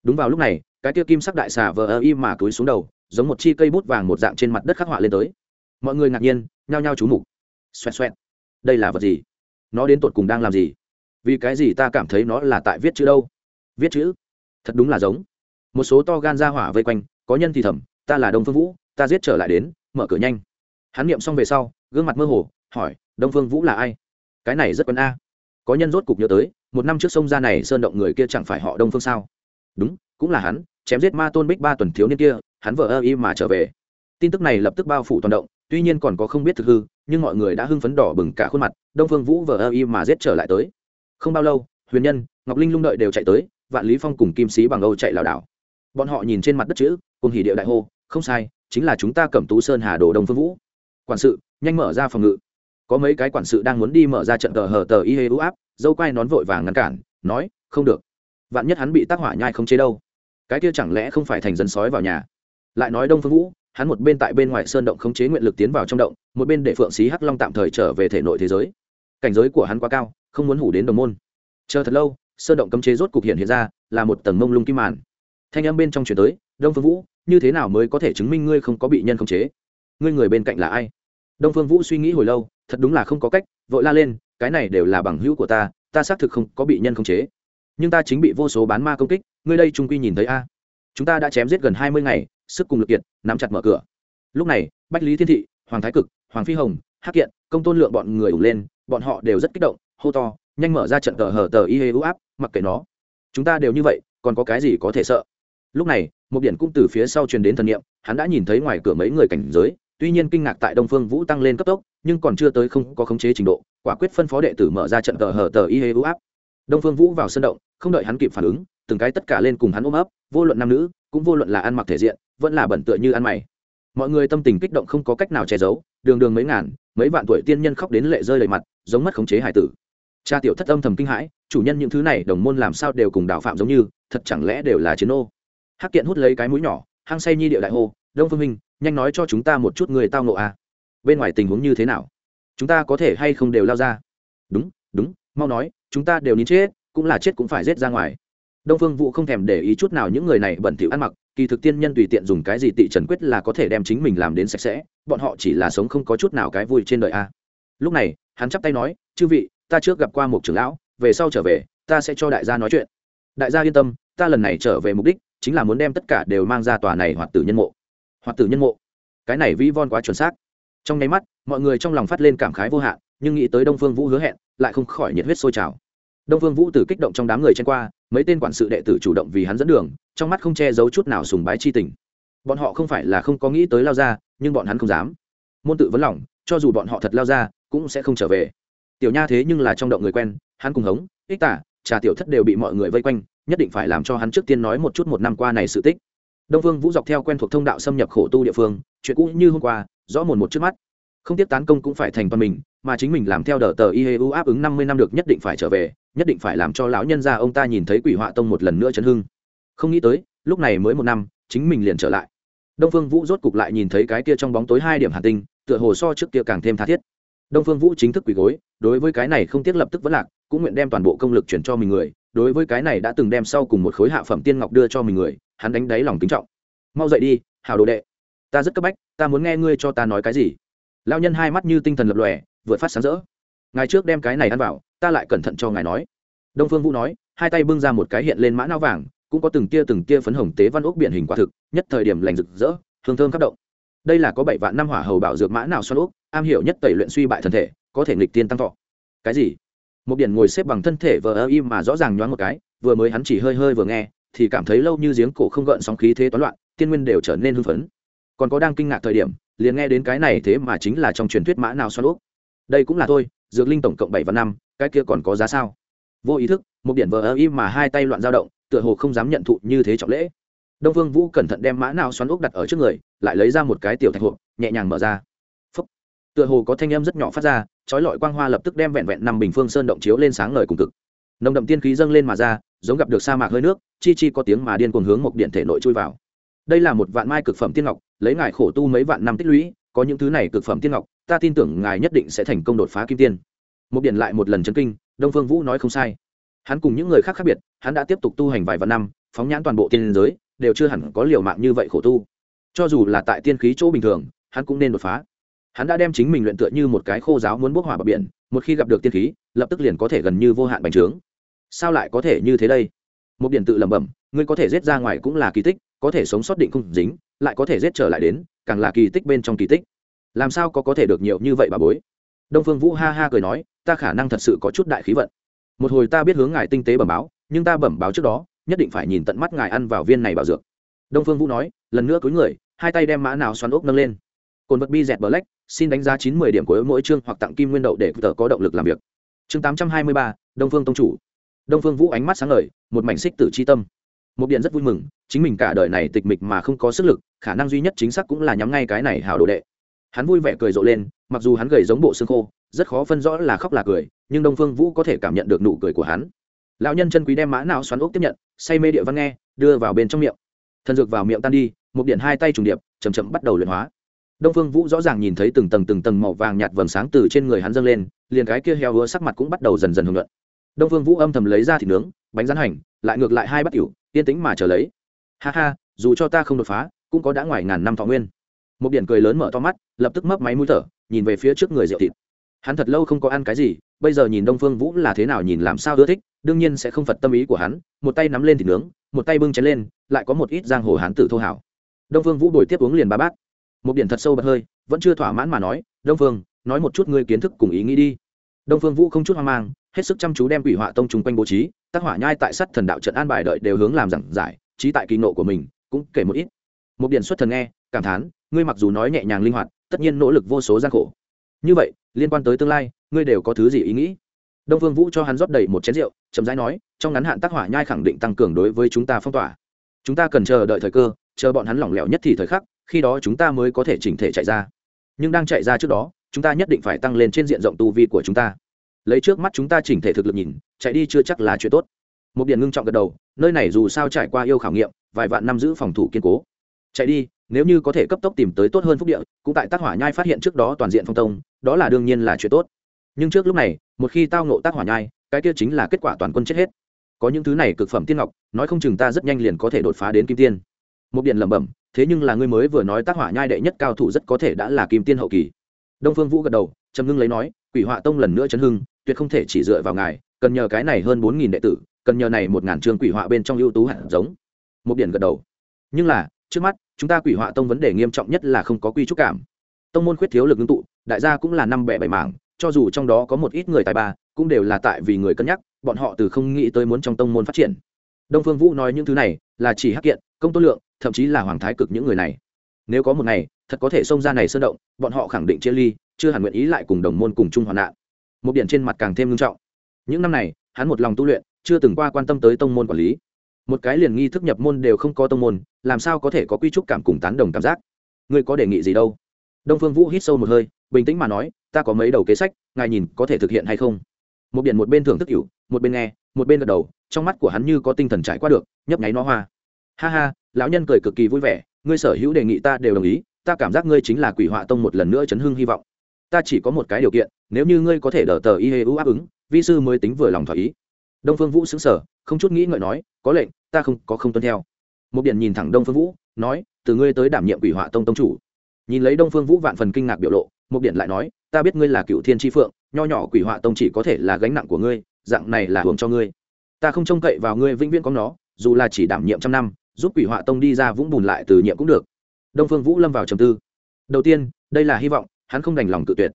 S1: Đúng vào lúc này, cái tia kim sắc đại xà vờ ơ im mà túi xuống đầu, giống một chi cây bút vàng một dạng trên mặt đất khắc họa lên tới. Mọi người ngạc nhiên, nhao nhao chú mục. Xoẹt xoẹt đây là vật gì? Nó đến tột cùng đang làm gì? Vì cái gì ta cảm thấy nó là tại viết chữ đâu? Viết chữ? Thật đúng là giống. Một số to gan ra hỏa vây quanh, có nhân thì thầm, ta là đông phương vũ, ta giết trở lại đến, mở cửa nhanh. Hắn niệm xong về sau, gương mặt mơ hồ, hỏi, đông phương vũ là ai? Cái này rất quen a. Có nhân rốt cục nhớ tới, một năm trước sông ra này sơn động người kia chẳng phải họ đông phương sao? Đúng, cũng là hắn, chém giết ma tôn bích ba tuần thiếu niên kia, hắn vợ ơ y mà trở về. Tin tức này lập tức bao phủ toàn động tuy nhiên còn có không biết thực hư, nhưng mọi người đã hưng phấn đỏ bừng cả khuôn mặt, đông phương vũ vờ ơ y mà giết trở lại tới. Không bao lâu, huyền nhân, ngọc linh lung đợi đều chạy tới, vạn lý phong cùng kim sĩ bằng âu chạy lảo đảo. Bọn họ nhìn trên mặt đất chữ, cùng hỉ điệu đại hô, không sai, chính là chúng ta cẩm tú sơn hà đồ đông phương vũ. Quản sự, nhanh mở ra phòng ngự. Có mấy cái quản sự đang muốn đi mở ra trận tờ hờ tờ y hê ưu áp, dâu quai nón vội vàng ngăn cản, nói, không được. Vạn nhất hắn bị tác hỏa nhai không chế đâu. Cái kia chẳng lẽ không phải thành dân sói vào nhà? Lại nói đông phương vũ hắn một bên tại bên ngoài sơn động khống chế nguyện lực tiến vào trong động, một bên để phượng xí hắc long tạm thời trở về thể nội thế giới. Cảnh giới của hắn quá cao, không muốn hủ đến đồng môn. Chờ thật lâu, sơn động cấm chế rốt cục hiện hiện ra, là một tầng mông lung kim màn. Thanh âm bên trong chuyển tới, đông phương vũ, như thế nào mới có thể chứng minh ngươi không có bị nhân khống chế? Ngươi người bên cạnh là ai? Đông phương vũ suy nghĩ hồi lâu, thật đúng là không có cách, vội la lên, cái này đều là bằng hữu của ta ta xác thực không có bị nhân khống chế. Nhưng ta chính bị vô số bán ma công kích, ngươi đây trung quy nhìn thấy a. Chúng ta đã chém giết gần hai mươi ngày sức cùng lực kiệt, nắm chặt mở cửa. Lúc này, bách lý thiên thị, hoàng thái cực, hoàng phi hồng, hắc kiện, công tôn lượng bọn người ủng lên, bọn họ đều rất kích động, hô to, nhanh mở ra trận tờ hở tờ y hê ưu áp, mặc kệ nó. Chúng ta đều như vậy, còn có cái gì có thể sợ? Lúc này, một điển cũng từ phía sau truyền đến thần niệm, hắn đã nhìn thấy ngoài cửa mấy người cảnh giới, tuy nhiên kinh ngạc tại đông phương vũ tăng lên cấp tốc, nhưng còn chưa tới không có khống chế trình độ, quả quyết phân phó đệ tử mở ra trận tờ hở tờ y hê ưu áp đông phương vũ vào sân động, không đợi hắn kịp phản ứng, từng cái tất cả lên cùng hắn ôm ấp, vô luận nam nữ, cũng vô luận là ăn mặc thể diện, vẫn là bẩn tựa như ăn mày. Mọi người tâm tình kích động không có cách nào che giấu, đường đường mấy ngàn, mấy vạn tuổi tiên nhân khóc đến lệ rơi đầy mặt, giống mất khống chế hải tử. Cha tiểu thất âm thầm kinh hãi, chủ nhân những thứ này đồng môn làm sao đều cùng đạo phạm giống như, thật chẳng lẽ đều là chiến ô hắc kiện hút lấy cái mũi nhỏ, hăng say nhi điệu đại hô, đông phương minh, nhanh nói cho chúng ta một chút người tao nộ à. bên ngoài tình huống như thế nào? Chúng ta có thể hay không đều lao ra? Đúng đúng mau nói, chúng ta đều nín chết, cũng là chết cũng phải giết ra ngoài. Đông phương vũ không thèm để ý chút nào những người này bẩn thỉu ăn mặc, kỳ thực tiên nhân tùy tiện dùng cái gì tị trần quyết là có thể đem chính mình làm đến sạch sẽ, bọn họ chỉ là sống không có chút nào cái vui trên đời a. Lúc này, hắn chắp tay nói, chư vị, ta trước gặp qua một trưởng lão, về sau trở về, ta sẽ cho đại gia nói chuyện. Đại gia yên tâm, ta lần này trở về mục đích chính là muốn đem tất cả đều mang ra tòa này hoạt tử nhân mộ. Hoạt tử nhân mộ. Cái này vi von quá chuẩn xác. Trong nháy mắt, mọi người trong lòng phát lên cảm khái vô hạn nhưng nghĩ tới đông phương vũ hứa hẹn, lại không khỏi nhiệt huyết sôi trào. Đông phương vũ từ kích động trong đám người chen qua, mấy tên quản sự đệ tử chủ động vì hắn dẫn đường, trong mắt không che giấu chút nào sùng bái chi tình. Bọn họ không phải là không có nghĩ tới lao ra, nhưng bọn hắn không dám. Môn tự vấn lòng, cho dù bọn họ thật lao ra, cũng sẽ không trở về. Tiểu nha thế nhưng là trong động người quen, hắn cùng hống, ích tả, trà tiểu thất đều bị mọi người vây quanh, nhất định phải làm cho hắn trước tiên nói một chút một năm qua này sự tích. Đông phương vũ dọc theo quen thuộc thông đạo xâm nhập khổ tu địa phương, chuyện cũ như hôm qua, rõ mồn một trước mắt không tiếp tán công cũng phải thành toàn mình, mà chính mình làm theo đờ tờ iheu áp ứng năm mươi năm được nhất định phải trở về, nhất định phải làm cho lão nhân gia ông ta nhìn thấy quỷ họa tông một lần nữa chấn hưng. Không nghĩ tới, lúc này mới một năm, chính mình liền trở lại. Đông phương vũ rốt cục lại nhìn thấy cái kia trong bóng tối hai điểm hà tinh, tựa hồ so trước kia càng thêm tha thiết. Đông phương vũ chính thức quỳ gối, đối với cái này không tiếc lập tức vẫn lạc, cũng nguyện đem toàn bộ công lực chuyển cho mình người, đối với cái này đã từng đem sau cùng một khối hạ phẩm tiên ngọc đưa cho mình người, hắn đánh đáy lòng kính trọng. Mau dậy đi hào đồ đệ. Ta rất cấp bách, ta muốn nghe ngươi cho ta nói cái gì lao nhân hai mắt như tinh thần lập lòe vượt phát sáng rỡ. Ngày trước đem cái này ăn vào, ta lại cẩn thận cho ngài nói. Đông phương vũ nói, hai tay bưng ra một cái hiện lên mã não vàng, cũng có từng tia từng tia phấn hồng tế văn ốc biển hình quả thực, nhất thời điểm lành rực rỡ, hương thơm khắp động. Đây là có bảy vạn năm hỏa hầu bảo dược mã nào xoan ốc, am hiểu nhất tẩy luyện suy bại thân thể, có thể nghịch tiên tăng thọ. Cái gì? Một điển ngồi xếp bằng thân thể vờ ơ im mà rõ ràng nhoáng một cái, vừa mới hắn chỉ hơi hơi vừa nghe, thì cảm thấy lâu như giếng cổ không gợn sóng khí thế toán loạn, tiên nguyên đều trở nên hưng phấn còn có đang kinh ngạc thời điểm, liền nghe đến cái này thế mà chính là trong truyền thuyết mã nào xoan úp đây cũng là thôi, dược linh tổng cộng bảy và năm, cái kia còn có giá sao? Vô ý thức, một điện vờ ơ im mà hai tay loạn dao động, tựa hồ không dám nhận thụ như thế trọng lễ. Đông vương vũ cẩn thận đem mã nào xoắn úp đặt ở trước người, lại lấy ra một cái tiểu thạch hộp, nhẹ nhàng mở ra. Phúc. tựa hồ có thanh âm rất nhỏ phát ra, chói lọi quang hoa lập tức đem vẹn vẹn năm bình phương sơn động chiếu lên sáng ngời cùng cực. Nồng đậm tiên khí dâng lên mà ra, giống gặp được sa mạc hơi nước, chi chi có tiếng mà điên cuồng hướng một điện thể nội chui vào đây là một vạn mai cực phẩm tiên ngọc, lấy ngài khổ tu mấy vạn năm tích lũy, có những thứ này cực phẩm tiên ngọc, ta tin tưởng ngài nhất định sẽ thành công đột phá kim tiên. Một điện lại một lần chấn kinh, đông phương vũ nói không sai. Hắn cùng những người khác khác biệt, hắn đã tiếp tục tu hành vài vạn năm, phóng nhãn toàn bộ tiên giới, đều chưa hẳn có liều mạng như vậy khổ tu. Cho dù là tại tiên khí chỗ bình thường, hắn cũng nên đột phá. Hắn đã đem chính mình luyện tựa như một cái khô giáo muốn bốc hỏa bờ biển, một khi gặp được tiên khí, lập tức liền có thể gần như vô hạn bành trướng. Sao lại có thể như thế đây? Một điện tự lẩm bẩm, ngươi có thể giết ra ngoài cũng là kỳ tích có thể sống sót định không dính, lại có thể giết trở lại đến, càng là kỳ tích bên trong kỳ tích. Làm sao có có thể được nhiều như vậy bà bối? Đông phương vũ ha ha cười nói, ta khả năng thật sự có chút đại khí vận. Một hồi ta biết hướng ngài tinh tế bẩm báo, nhưng ta bẩm báo trước đó, nhất định phải nhìn tận mắt ngài ăn vào viên này bảo dược. Đông phương vũ nói, lần nữa cúi người, hai tay đem mã nào xoắn ốc nâng lên. Cồn vật bi dẹt bờ lách xin đánh giá chín mươi điểm của mỗi chương hoặc tặng kim nguyên đậu để tờ có động lực làm việc. Chương tám trăm hai mươi ba, đông phương tông chủ. Đông phương vũ ánh mắt sáng lời một mảnh xích tử c h i tâm một điện rất vui mừng, chính mình cả đời này tịch mịch mà không có sức lực, khả năng duy nhất chính xác cũng là nhắm ngay cái này hào đồ đệ. Hắn vui vẻ cười rộ lên, mặc dù hắn gầy giống bộ xương khô, rất khó phân rõ là khóc là cười, nhưng đông phương vũ có thể cảm nhận được nụ cười của hắn. Lão nhân chân quý đem mã não xoắn ốc tiếp nhận, say mê địa văn nghe, đưa vào bên trong miệng. Thần dược vào miệng tan đi một điện hai tay trùng điệp chầm chậm bắt đầu luyện hóa. Đông phương vũ rõ ràng nhìn thấy từng tầng từng tầng màu vàng nhạt vầng sáng từ trên người hắn dâng lên, liền cái kia heo hứa sắc mặt cũng bắt đầu dần dần hưởng luận đông phương vũ âm thầm lấy ra thịt nướng, bánh rán hành, lại ngược lại hai bát cửu, yên tĩnh mà chờ lấy. Ha ha, dù cho ta không đột phá, cũng có đã ngoài ngàn năm thọ nguyên. Một điển cười lớn mở to mắt, lập tức mấp máy mũi thở, nhìn về phía trước người rượu thịt. Hắn thật lâu không có ăn cái gì, bây giờ nhìn đông phương vũ là thế nào nhìn làm sao ưa thích, đương nhiên sẽ không phật tâm ý của hắn, một tay nắm lên thịt nướng, một tay bưng chén lên, lại có một ít giang hồ hán tử thô hảo. Đông phương vũ bồi tiếp uống liền ba bát. Một điển thật sâu bật hơi, vẫn chưa thỏa mãn mà nói, đông phương, nói một chút ngươi kiến thức cùng ý nghĩ đi. Đông phương vũ không chút hoang mang hết sức chăm chú đem quỷ họa tông chung quanh bố trí, tác hỏa nhai tại sắt thần đạo trận an bài đợi đều hướng làm giảng giải, trí tại kỳ nộ của mình, cũng kể một ít. Một điện xuất thần nghe, cảm thán, ngươi mặc dù nói nhẹ nhàng linh hoạt, tất nhiên nỗ lực vô số gian khổ. Như vậy, liên quan tới tương lai, ngươi đều có thứ gì ý nghĩ? Đông phương vũ cho hắn rót đầy một chén rượu, chậm rãi nói, trong ngắn hạn tác hỏa nhai khẳng định tăng cường đối với chúng ta phong tỏa. Chúng ta cần chờ đợi thời cơ, chờ bọn hắn lỏng lẻo nhất thì thời khắc, khi đó chúng ta mới có thể chỉnh thể chạy ra. Nhưng đang chạy ra trước đó, chúng ta nhất định phải tăng lên trên diện rộng tu vi của chúng ta lấy trước mắt chúng ta chỉnh thể thực lực nhìn, chạy đi chưa chắc là chuyện tốt. Một điện ngưng trọng gật đầu, nơi này dù sao trải qua yêu khảo nghiệm, vài vạn năm giữ phòng thủ kiên cố. Chạy đi, nếu như có thể cấp tốc tìm tới tốt hơn phúc địa, cũng tại tác hỏa nhai phát hiện trước đó toàn diện phong tông, đó là đương nhiên là chuyện tốt. Nhưng trước lúc này, một khi tao nộ tác hỏa nhai, cái kia chính là kết quả toàn quân chết hết. Có những thứ này cực phẩm tiên ngọc, nói không chừng ta rất nhanh liền có thể đột phá đến kim tiên. Một điện lẩm bẩm, thế nhưng là ngươi mới vừa nói tác hỏa nhai đệ nhất cao thủ rất có thể đã là kim tiên hậu kỳ. Đông phương vũ gật đầu, trầm ngưng lấy nói, quỷ họa tông lần nữa chấn hưng tuyệt không thể chỉ dựa vào ngài, cần nhờ cái này hơn bốn nghìn đệ tử, cần nhờ này một ngàn chương quỷ họa bên trong ưu tú hạt giống. Một điển gật đầu. Nhưng là, trước mắt, chúng ta quỷ họa tông vấn đề nghiêm trọng nhất là không có quy trúc cảm. Tông môn khuyết thiếu lực ngưng tụ, đại gia cũng là năm bẻ bảy mảng, cho dù trong đó có một ít người tài ba, cũng đều là tại vì người cân nhắc, bọn họ từ không nghĩ tới muốn trong tông môn phát triển. Đông phương vũ nói những thứ này, là chỉ hắc kiện, công tôn lượng, thậm chí là hoàng thái cực những người này. Nếu có một ngày, thật có thể xông ra này sơn động, bọn họ khẳng định chia ly, chưa hẳn nguyện ý lại cùng đồng môn cùng chung hoạn nạn một điện trên mặt càng thêm nghiêm trọng. Những năm này, hắn một lòng tu luyện, chưa từng qua quan tâm tới tông môn quản lý. Một cái liền nghi thức nhập môn đều không có tông môn, làm sao có thể có quy trúc cảm cùng tán đồng cảm giác? Ngươi có đề nghị gì đâu? Đông phương vũ hít sâu một hơi, bình tĩnh mà nói, ta có mấy đầu kế sách, ngài nhìn có thể thực hiện hay không? Một điện một bên thưởng thức cửu một bên nghe, một bên gật đầu, trong mắt của hắn như có tinh thần trải qua được, nhấp nháy nó hoa. Ha ha, lão nhân cười cực kỳ vui vẻ, ngươi sở hữu đề nghị ta đều đồng ý, ta cảm giác ngươi chính là quỷ họa tông một lần nữa chấn hưng hy vọng ta chỉ có một cái điều kiện, nếu như ngươi có thể đỡ tờ y hê u áp ứng, vi sư mới tính vừa lòng thỏa ý. Đông phương vũ xứng sở không chút nghĩ ngợi nói, có lệnh, ta không, có không tuân theo. Một điện nhìn thẳng đông phương vũ, nói, từ ngươi tới đảm nhiệm quỷ họa tông tông chủ. Nhìn lấy đông phương vũ vạn phần kinh ngạc biểu lộ một điện lại nói, ta biết ngươi là cựu thiên tri phượng, nho nhỏ quỷ họa tông chỉ có thể là gánh nặng của ngươi, dạng này là hưởng cho ngươi. Ta không trông cậy vào ngươi vĩnh viễn có nó, dù là chỉ đảm nhiệm trăm năm, giúp quỷ họa tông đi ra vũng bùn lại từ nhiệm cũng được. Đông phương vũ lâm vào trầm tư. Đầu tiên, đây là hy vọng hắn không đành lòng tự tuyệt.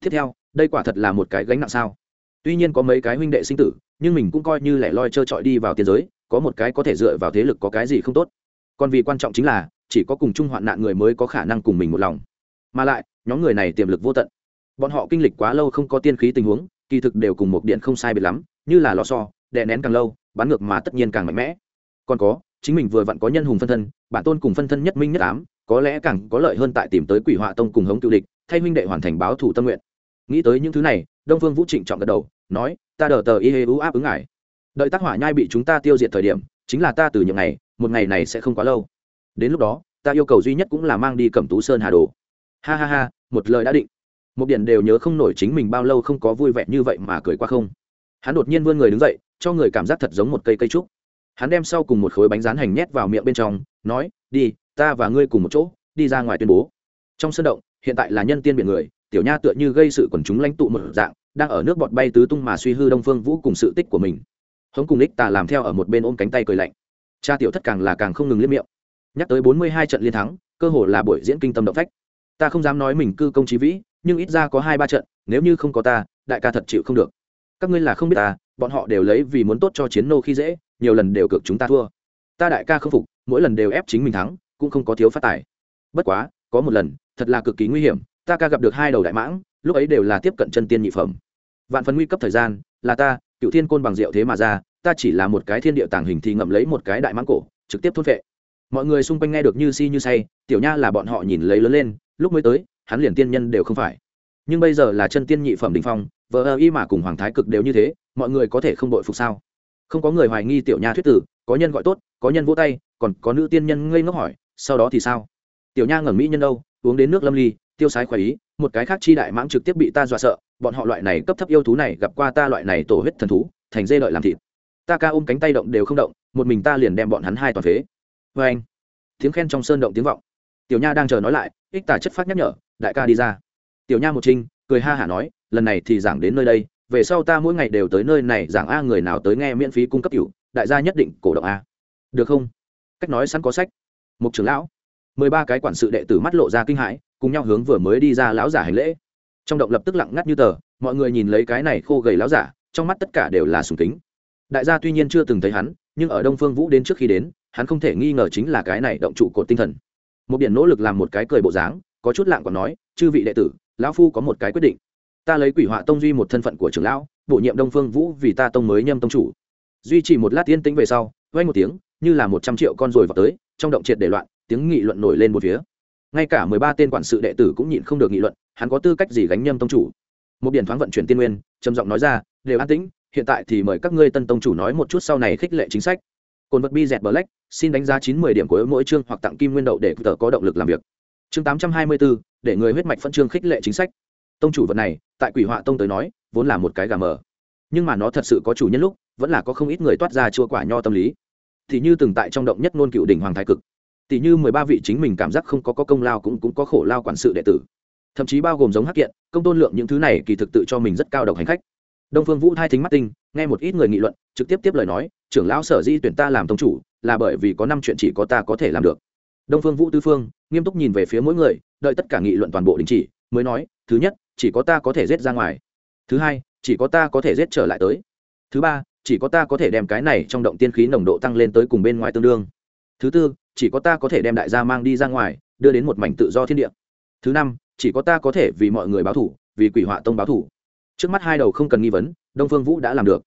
S1: Tiếp theo, đây quả thật là một cái gánh nặng sao? Tuy nhiên có mấy cái huynh đệ sinh tử, nhưng mình cũng coi như lẻ loi trơ trọi đi vào tiền giới, có một cái có thể dựa vào thế lực có cái gì không tốt. Còn vì quan trọng chính là, chỉ có cùng chung hoạn nạn người mới có khả năng cùng mình một lòng. Mà lại, nhóm người này tiềm lực vô tận. Bọn họ kinh lịch quá lâu không có tiên khí tình huống, kỳ thực đều cùng một điện không sai biệt lắm, như là lò xo, đè nén càng lâu, bán ngược mà tất nhiên càng mạnh mẽ. Còn có, chính mình vừa vặn có nhân hùng phân thân, bản tôn cùng phân thân nhất minh nhất ám, có lẽ càng có lợi hơn tại tìm tới quỷ họa tông cùng hống cựu địch thay huynh đệ hoàn thành báo thủ tâm nguyện. Nghĩ tới những thứ này, đông phương vũ trịnh chọn gật đầu, nói, ta đờ tờ y hê u áp ứng ngài. Đợi tác hỏa nhai bị chúng ta tiêu diệt thời điểm, chính là ta từ những ngày, một ngày này sẽ không quá lâu. Đến lúc đó, ta yêu cầu duy nhất cũng là mang đi cẩm tú sơn hà đồ. Ha ha ha, một lời đã định. Một điển đều nhớ không nổi chính mình bao lâu không có vui vẻ như vậy mà cười qua không. Hắn đột nhiên vươn người đứng dậy, cho người cảm giác thật giống một cây cây trúc. Hắn đem sau cùng một khối bánh rán hành nhét vào miệng bên trong, nói, đi, ta và ngươi cùng một chỗ, đi ra ngoài tuyên bố. Trong sân động hiện tại là nhân tiên biển người, tiểu nha tựa như gây sự quần chúng lãnh tụ một dạng, đang ở nước bọt bay tứ tung mà suy hư đông phương vũ cùng sự tích của mình. Hống cùng ích tà làm theo ở một bên ôm cánh tay cười lạnh. Cha tiểu thất càng là càng không ngừng liếm miệng. Nhắc tới bốn mươi hai trận liên thắng, cơ hồ là buổi diễn kinh tâm động phách. Ta không dám nói mình cư công trí vĩ, nhưng ít ra có hai ba trận, nếu như không có ta, đại ca thật chịu không được. Các ngươi là không biết ta, bọn họ đều lấy vì muốn tốt cho chiến nô khi dễ, nhiều lần đều cực chúng ta thua. Ta đại ca không phục, mỗi lần đều ép chính mình thắng, cũng không có thiếu phát tài. Bất quá, có một lần thật là cực kỳ nguy hiểm, ta ca gặp được hai đầu đại mãng, lúc ấy đều là tiếp cận chân tiên nhị phẩm. Vạn phần nguy cấp thời gian, là ta cựu thiên côn bằng rượu thế mà ra, ta chỉ là một cái thiên địa tàng hình thì ngậm lấy một cái đại mãng cổ, trực tiếp thốt vệ mọi người xung quanh nghe được như si như say, tiểu nha là bọn họ nhìn lấy lớn lên, lúc mới tới, hắn liền tiên nhân đều không phải. Nhưng bây giờ là chân tiên nhị phẩm đình phong vợ ơ y mà cùng hoàng thái cực đều như thế, mọi người có thể không đội phục sao? Không có người hoài nghi tiểu nha thuyết tử, có nhân gọi tốt, có nhân vỗ tay, còn có nữ tiên nhân ngây ngốc hỏi, sau đó thì sao? Tiểu nha ngẩn mỹ nhân đâu uống đến nước lâm ly, tiêu sái khoái ý, một cái khác chi đại mãng trực tiếp bị ta dọa sợ, bọn họ loại này cấp thấp yêu thú này gặp qua ta loại này tổ huyết thần thú, thành dê lợi làm thịt. Ta ca ôm cánh tay động đều không động, một mình ta liền đem bọn hắn hai toàn phế. Vê anh, tiếng khen trong sơn động tiếng vọng. Tiểu nha đang chờ nói lại, ích tả chất phát nhắc nhở, đại ca đi ra. Tiểu nha một trinh cười ha hả nói, lần này thì giảng đến nơi đây, về sau ta mỗi ngày đều tới nơi này, giảng a người nào tới nghe miễn phí cung cấp cựu đại gia nhất định cổ động a. Được không? Cách nói sẵn có sách. Mục trưởng lão mười ba cái quản sự đệ tử mắt lộ ra kinh hãi, cùng nhau hướng vừa mới đi ra lão giả hành lễ. Trong động lập tức lặng ngắt như tờ, mọi người nhìn lấy cái này khô gầy lão giả, trong mắt tất cả đều là sùng kính. Đại gia tuy nhiên chưa từng thấy hắn, nhưng ở đông phương vũ đến trước khi đến, hắn không thể nghi ngờ chính là cái này động trụ cột tinh thần. Một biển nỗ lực làm một cái cười bộ dáng, có chút lạng còn nói, chư vị đệ tử, lão phu có một cái quyết định. Ta lấy quỷ họa tông duy một thân phận của trưởng lão, bổ nhiệm đông phương vũ vì ta tông mới nhâm tông chủ. Duy trì một lát tiên tĩnh về sau vay một tiếng, như là một trăm triệu con rồi vào tới, trong động triệt để loạn tiếng nghị luận nổi lên một phía. Ngay cả mười ba tên quản sự đệ tử cũng nhịn không được nghị luận, hắn có tư cách gì gánh nhâm tông chủ? Một biển thoáng vận chuyển tiên nguyên, trầm giọng nói ra, đều an tĩnh, hiện tại thì mời các ngươi tân tông chủ nói một chút sau này khích lệ chính sách. Cồn vật bi dẹt black, xin đánh giá chín mươi điểm của mỗi chương hoặc tặng kim nguyên đậu để tờ có động lực làm việc. Chương tám trăm hai mươi bốn, để người huyết mạch phân chương khích lệ chính sách. Tông chủ vật này, tại quỷ họa tông tới nói, vốn là một cái gà mờ. Nhưng mà nó thật sự có chủ nhân lúc, vẫn là có không ít người toát ra chua quả nho tâm lý. Thì như từng tại trong động nhất ngôn cựu đỉnh hoàng thái cực tỷ như mười ba vị chính mình cảm giác không có, có công lao cũng cũng có khổ lao quản sự đệ tử. Thậm chí bao gồm giống hắc kiện công tôn lượng những thứ này kỳ thực tự cho mình rất cao độc hành khách. Đông phương vũ thai thính mắt tinh nghe một ít người nghị luận trực tiếp tiếp lời nói trưởng lão sở di tuyển ta làm tông chủ là bởi vì có năm chuyện chỉ có ta có thể làm được. Đông phương vũ tư phương nghiêm túc nhìn về phía mỗi người đợi tất cả nghị luận toàn bộ đình chỉ mới nói thứ nhất chỉ có ta có thể giết ra ngoài. Thứ hai chỉ có ta có thể giết trở lại tới. Thứ ba chỉ có ta có thể đem cái này trong động tiên khí nồng độ tăng lên tới cùng bên ngoài tương đương. Thứ tư chỉ có ta có thể đem đại gia mang đi ra ngoài, đưa đến một mảnh tự do thiên địa. Thứ năm, chỉ có ta có thể vì mọi người báo thủ, vì quỷ họa tông báo thủ. Trước mắt hai đầu không cần nghi vấn, đông phương vũ đã làm được.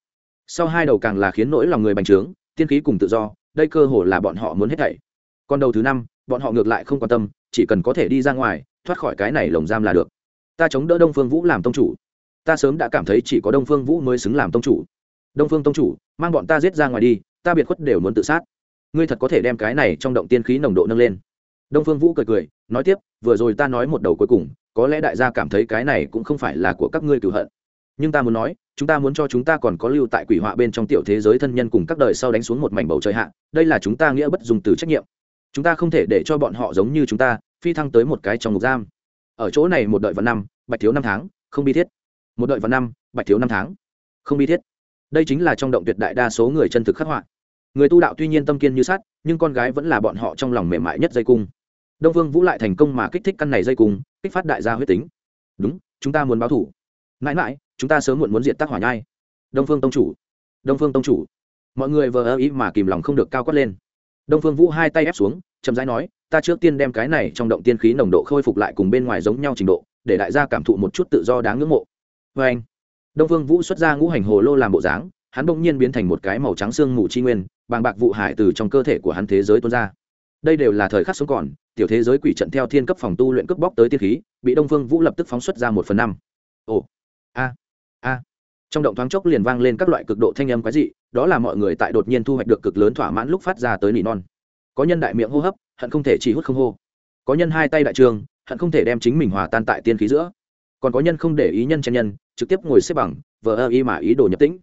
S1: Sau hai đầu càng là khiến nỗi lòng người bành trướng, tiên khí cùng tự do, đây cơ hồ là bọn họ muốn hết thảy. Còn đầu thứ năm, bọn họ ngược lại không quan tâm, chỉ cần có thể đi ra ngoài, thoát khỏi cái này lồng giam là được. Ta chống đỡ đông phương vũ làm tông chủ. Ta sớm đã cảm thấy chỉ có đông phương vũ mới xứng làm tông chủ. Đông phương tông chủ, mang bọn ta giết ra ngoài đi, ta biệt khuất đều muốn tự sát ngươi thật có thể đem cái này trong động tiên khí nồng độ nâng lên. Đông phương vũ cười cười, nói tiếp, vừa rồi ta nói một đầu cuối cùng, có lẽ đại gia cảm thấy cái này cũng không phải là của các ngươi cửu hận. Nhưng ta muốn nói, chúng ta muốn cho chúng ta còn có lưu tại quỷ họa bên trong tiểu thế giới thân nhân cùng các đời sau đánh xuống một mảnh bầu trời hạ, đây là chúng ta nghĩa bất dùng từ trách nhiệm. Chúng ta không thể để cho bọn họ giống như chúng ta, phi thăng tới một cái trong ngục giam. Ở chỗ này một đợi vào năm, bạch thiếu năm tháng, không bi thiết. Một đợi vào năm, bạch thiếu năm tháng, không bi thiết. Đây chính là trong động tuyệt đại đa số người chân thực khắc họa người tu đạo tuy nhiên tâm kiên như sắt, nhưng con gái vẫn là bọn họ trong lòng mềm mại nhất dây cung. Đông vương vũ lại thành công mà kích thích căn này dây cung, kích phát đại gia huyết tính. Đúng, chúng ta muốn báo thủ. Mãi mãi, chúng ta sớm muộn muốn diện tác hỏa nhai. Đông phương tông chủ. Đông phương tông chủ. Mọi người vờ ơ ý mà kìm lòng không được cao quát lên. Đông phương vũ hai tay ép xuống, chậm rãi nói, ta trước tiên đem cái này trong động tiên khí nồng độ khôi phục lại cùng bên ngoài giống nhau trình độ, để đại gia cảm thụ một chút tự do đáng ngưỡng mộ. Vê anh đông phương vũ xuất ra ngũ hành hồ lô làm bộ dáng, hắn bỗng nhiên biến thành một cái màu trắng xương mù chi nguyên bàng bạc vụ hải từ trong cơ thể của hắn thế giới tuôn ra. Đây đều là thời khắc sống còn, tiểu thế giới quỷ trận theo thiên cấp phòng tu luyện cướp bóc tới tiên khí, bị đông phương vũ lập tức phóng xuất ra một phần năm. Ồ, a a. Trong động thoáng chốc liền vang lên các loại cực độ thanh âm quái dị, đó là mọi người tại đột nhiên thu hoạch được cực lớn thỏa mãn lúc phát ra tới nỉ non. Có nhân đại miệng hô hấp, hận không thể chỉ hút không hô. Có nhân hai tay đại trường, hận không thể đem chính mình hòa tan tại tiên khí giữa. Còn có nhân không để ý nhân chen nhân, trực tiếp ngồi xếp bằng, vờ ơ y mà ý đồ nhập tĩnh.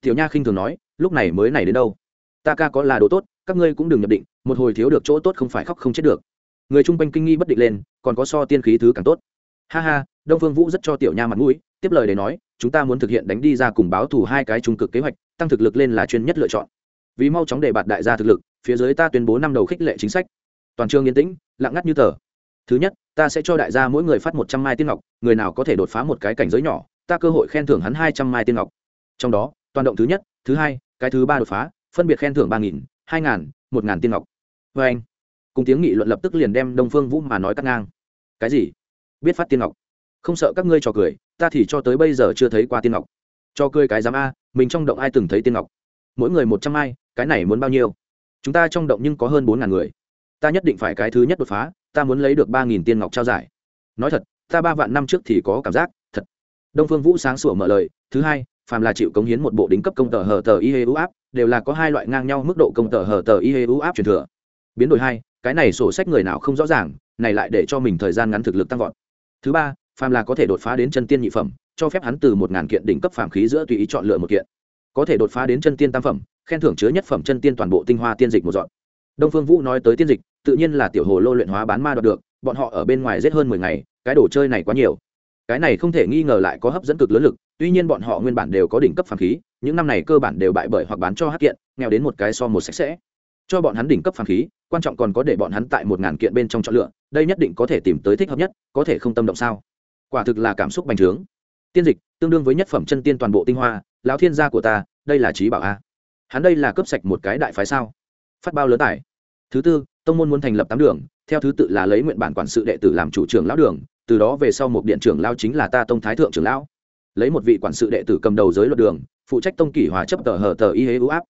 S1: Tiểu nha khinh thường nói, lúc này mới này đến đâu? Ta ca có là đồ tốt, các ngươi cũng đừng nhập định, một hồi thiếu được chỗ tốt không phải khóc không chết được. Người chung quanh kinh nghi bất định lên, còn có so tiên khí thứ càng tốt. Ha ha, đông phương vũ rất cho tiểu nha mặt mũi, tiếp lời để nói, chúng ta muốn thực hiện đánh đi ra cùng báo thủ hai cái trung cực kế hoạch, tăng thực lực lên là chuyên nhất lựa chọn. Vì mau chóng để bạt đại gia thực lực, phía dưới ta tuyên bố năm đầu khích lệ chính sách. Toàn trường yên tĩnh, lặng ngắt như tờ. Thứ nhất, ta sẽ cho đại gia mỗi người phát một trăm mai tiên ngọc, người nào có thể đột phá một cái cảnh giới nhỏ, ta cơ hội khen thưởng hắn hai trăm mai tiên ngọc. Trong đó, toàn động thứ nhất, thứ hai, cái thứ ba đột phá phân biệt khen thưởng ba nghìn, hai ngàn, một ngàn tiên ngọc. Vê anh, cùng tiếng nghị luận lập tức liền đem đông phương vũ mà nói cắt ngang. Cái gì? Biết phát tiên ngọc. Không sợ các ngươi trò cười, ta thì cho tới bây giờ chưa thấy qua tiên ngọc. Cho cười cái dám a, mình trong động ai từng thấy tiên ngọc? Mỗi người một trăm ai, cái này muốn bao nhiêu? Chúng ta trong động nhưng có hơn bốn ngàn người. Ta nhất định phải cái thứ nhất đột phá, ta muốn lấy được ba nghìn tiên ngọc trao giải. Nói thật, ta ba vạn năm trước thì có cảm giác, thật. Đông phương vũ sáng sủa mở lời, thứ hai phàm là chịu cống hiến một bộ đính cấp công tờ hờ tờ y hê u áp, đều là có hai loại ngang nhau mức độ công tờ hờ tờ y hê u áp truyền thừa. Biến đổi hai, cái này sổ sách người nào không rõ ràng, này lại để cho mình thời gian ngắn thực lực tăng vọt. Thứ ba, phàm là có thể đột phá đến chân tiên nhị phẩm, cho phép hắn từ một ngàn kiện đỉnh cấp phàm khí giữa tùy ý chọn lựa một kiện. Có thể đột phá đến chân tiên tam phẩm, khen thưởng chứa nhất phẩm chân tiên toàn bộ tinh hoa tiên dịch một dọn. Đông phương vũ nói tới tiên dịch, tự nhiên là tiểu hồ lô luyện hóa bán ma đoạt được, bọn họ ở bên ngoài giết hơn mười ngày, cái đồ chơi này quá nhiều cái này không thể nghi ngờ lại có hấp dẫn cực lớn lực, tuy nhiên bọn họ nguyên bản đều có đỉnh cấp phàm khí, những năm này cơ bản đều bại bởi hoặc bán cho hát kiện, nghèo đến một cái so một sạch sẽ. Cho bọn hắn đỉnh cấp phàm khí, quan trọng còn có để bọn hắn tại một ngàn kiện bên trong chọn lựa, đây nhất định có thể tìm tới thích hợp nhất, có thể không tâm động sao? Quả thực là cảm xúc bành trướng. Tiên dịch, tương đương với nhất phẩm chân tiên toàn bộ tinh hoa, lão thiên gia của ta, đây là trí bảo a. Hắn đây là cướp sạch một cái đại phái sao? Phát bao lớn tải thứ tư, tông môn muốn thành lập tám đường, theo thứ tự là lấy nguyện bản quản sự đệ tử làm chủ trưởng lão đường từ đó về sau một điện trưởng lao chính là ta tông thái thượng trưởng lão. Lấy một vị quản sự đệ tử cầm đầu giới luật đường, phụ trách tông kỷ hòa chấp tờ hờ tờ y hế ưu áp.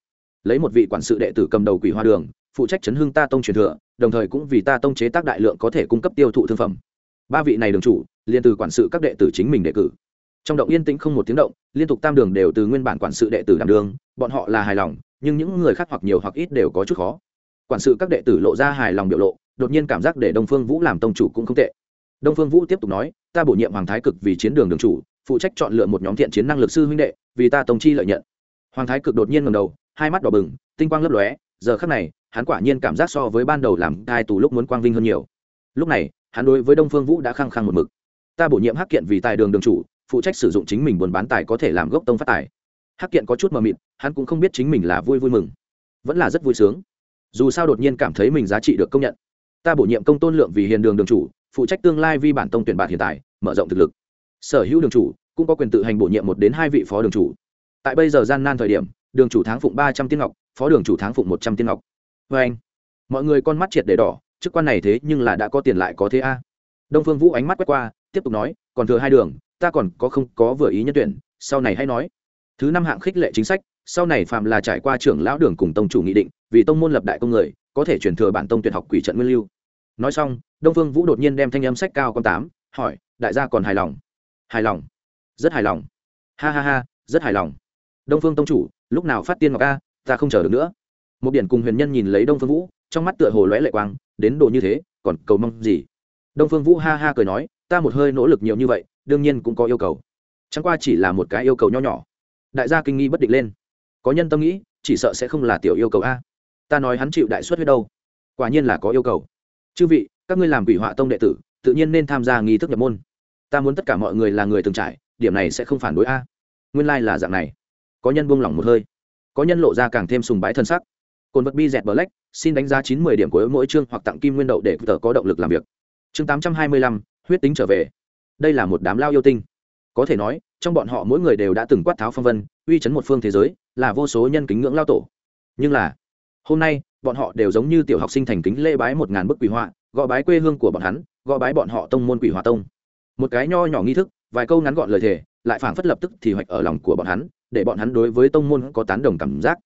S1: Lấy một vị quản sự đệ tử cầm đầu quỷ hoa đường, phụ trách chấn hưng ta tông truyền thừa, đồng thời cũng vì ta tông chế tác đại lượng có thể cung cấp tiêu thụ thương phẩm. Ba vị này đường chủ liên từ quản sự các đệ tử chính mình đề cử. Trong động yên tĩnh không một tiếng động, liên tục tam đường đều từ nguyên bản quản sự đệ tử đảm đường bọn họ là hài lòng, nhưng những người khác hoặc nhiều hoặc ít đều có chút khó. Quản sự các đệ tử lộ ra hài lòng biểu lộ, đột nhiên cảm giác để đông phương vũ làm tông chủ cũng không tệ đông phương vũ tiếp tục nói, ta bổ nhiệm hoàng thái cực vì chiến đường đường chủ, phụ trách chọn lựa một nhóm thiện chiến năng lực sư huynh đệ, vì ta tông chi lợi nhận. Hoàng thái cực đột nhiên ngầm đầu, hai mắt đỏ bừng, tinh quang lấp lóe, giờ khắc này, hắn quả nhiên cảm giác so với ban đầu làm cai tù lúc muốn quang vinh hơn nhiều. Lúc này, hắn đối với đông phương vũ đã khăng khăng một mực. Ta bổ nhiệm hắc kiện vì tài đường đường chủ, phụ trách sử dụng chính mình buôn bán tài có thể làm gốc tông phát tài. Hắc kiện có chút mờ mịt, hắn cũng không biết chính mình là vui vui mừng, vẫn là rất vui sướng. Dù sao đột nhiên cảm thấy mình giá trị được công nhận. Ta bổ nhiệm công tôn lượng vì hiền đường đường chủ phụ trách tương lai vi bản tông tuyển bạt hiện tại, mở rộng thực lực. Sở hữu đường chủ cũng có quyền tự hành bổ nhiệm một đến hai vị phó đường chủ. Tại bây giờ gian nan thời điểm, đường chủ tháng phụng ba trăm tiên ngọc, phó đường chủ tháng phụng một trăm tiên ngọc. Vê anh, mọi người con mắt triệt để đỏ, chức quan này thế nhưng là đã có tiền lại có thế a. Đông phương vũ ánh mắt quét qua, tiếp tục nói, còn thừa hai đường, ta còn có không có vừa ý nhân tuyển, sau này hãy nói. Thứ năm hạng khích lệ chính sách, sau này phạm là trải qua trưởng lão đường cùng tông chủ nghị định, vì tông môn lập đại công người, có thể chuyển thừa bản tông tuyệt học quỷ trận nguyên lưu. Nói xong đông phương vũ đột nhiên đem thanh âm sách cao con tám, hỏi, đại gia còn hài lòng? Hài lòng. Rất hài lòng. Ha ha ha, rất hài lòng. Đông phương tông chủ, lúc nào phát tiên ngọc a, ta không chờ được nữa. Một biển cùng huyền nhân nhìn lấy đông phương vũ, trong mắt tựa hồ lóe lệ quang, đến độ như thế, còn cầu mong gì? Đông phương vũ ha ha cười nói, ta một hơi nỗ lực nhiều như vậy, đương nhiên cũng có yêu cầu. Chẳng qua chỉ là một cái yêu cầu nho nhỏ. Đại gia kinh nghi bất định lên. Có nhân tâm nghĩ, chỉ sợ sẽ không là tiểu yêu cầu a. Ta nói hắn chịu đại suất huyết đâu. Quả nhiên là có yêu cầu. Chư vị các ngươi làm quỷ họa tông đệ tử, tự nhiên nên tham gia nghi thức nhập môn. Ta muốn tất cả mọi người là người từng trải, điểm này sẽ không phản đối a. Nguyên lai、like、là dạng này. Có nhân buông lỏng một hơi. Có nhân lộ ra càng thêm sùng bái thân sắc. Cồn vật bi dẹt bờ lách xin đánh giá chín mươi điểm của mỗi chương hoặc tặng kim nguyên đậu để tờ có động lực làm việc. Chương tám trăm hai mươi lăm, huyết tính trở về. Đây là một đám lao yêu tinh. Có thể nói, trong bọn họ mỗi người đều đã từng quát tháo phong vân, uy chấn một phương thế giới, là vô số nhân kính ngưỡng lao tổ. Nhưng là, hôm nay, bọn họ đều giống như tiểu học sinh thành kính lễ bái một ngàn bức quỷ họa gõ bái quê hương của bọn hắn, gõ bái bọn họ tông môn quỷ hòa tông. Một cái nho nhỏ nghi thức, vài câu ngắn gọn lời thề, lại phảng phất lập tức thì hoạch ở lòng của bọn hắn, để bọn hắn đối với tông môn có tán đồng cảm giác.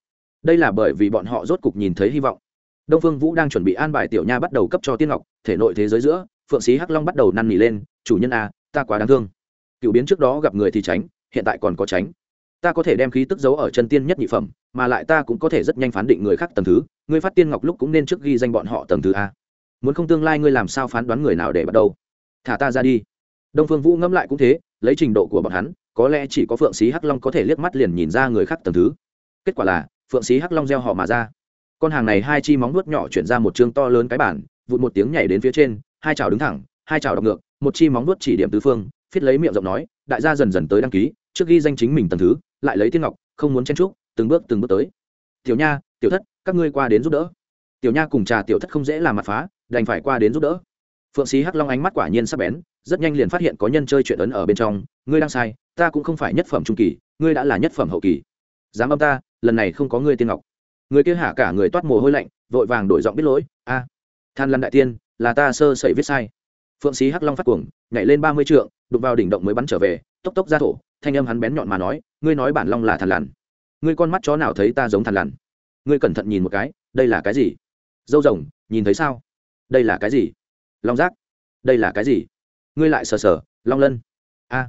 S1: Đây là bởi vì bọn họ rốt cục nhìn thấy hy vọng. Đông phương vũ đang chuẩn bị an bài tiểu nha bắt đầu cấp cho tiên ngọc, thể nội thế giới giữa, phượng sĩ hắc long bắt đầu năn nỉ lên, chủ nhân a ta quá đáng thương. Cựu biến trước đó gặp người thì tránh, hiện tại còn có tránh. Ta có thể đem khí tức giấu ở chân tiên nhất nhị phẩm, mà lại ta cũng có thể rất nhanh phán định người khác tầng thứ. Ngươi phát tiên ngọc lúc cũng nên trước ghi danh bọn họ tầng thứ a muốn không tương lai ngươi làm sao phán đoán người nào để bắt đầu? Thả ta ra đi. Đông phương vũ ngẫm lại cũng thế, lấy trình độ của bọn hắn, có lẽ chỉ có phượng sĩ hắc long có thể liếc mắt liền nhìn ra người khác tầng thứ. Kết quả là, phượng sĩ hắc long gieo họ mà ra. Con hàng này hai chi móng nuốt nhỏ chuyển ra một chương to lớn cái bản vụt một tiếng nhảy đến phía trên, hai chảo đứng thẳng, hai chảo đọc ngược, một chi móng nuốt chỉ điểm tứ phương, phiết lấy miệng giọng nói, đại gia dần dần tới đăng ký, trước ghi danh chính mình tầng thứ, lại lấy tiên ngọc, không muốn chen trúc từng bước từng bước tới. Tiểu nha, tiểu thất, các ngươi qua đến giúp đỡ. Tiểu nha cùng trà tiểu thất không dễ làm mặt phá đành phải qua đến giúp đỡ. Phượng sĩ hắc long ánh mắt quả nhiên sắp bén, rất nhanh liền phát hiện có nhân chơi chuyện ấn ở bên trong. Ngươi đang sai, ta cũng không phải nhất phẩm trung kỳ, ngươi đã là nhất phẩm hậu kỳ. Dám âm ta, lần này không có ngươi tiên ngọc. Người kia hạ cả người toát mồ hôi lạnh, vội vàng đổi giọng biết lỗi, a, than lăn đại tiên, là ta sơ sẩy viết sai. Phượng sĩ hắc long phát cuồng, nhảy lên ba mươi trượng đục vào đỉnh động mới bắn trở về, tốc tốc ra thổ, thanh âm hắn bén nhọn mà nói, ngươi nói bản long là thằn lằn. Ngươi con mắt chó nào thấy ta giống thằn lằn? Ngươi cẩn thận nhìn một cái, đây là cái gì? Dâu rồng, nhìn thấy sao? Đây là cái gì? Long giác. Đây là cái gì? Ngươi lại sờ sờ, long lân. A.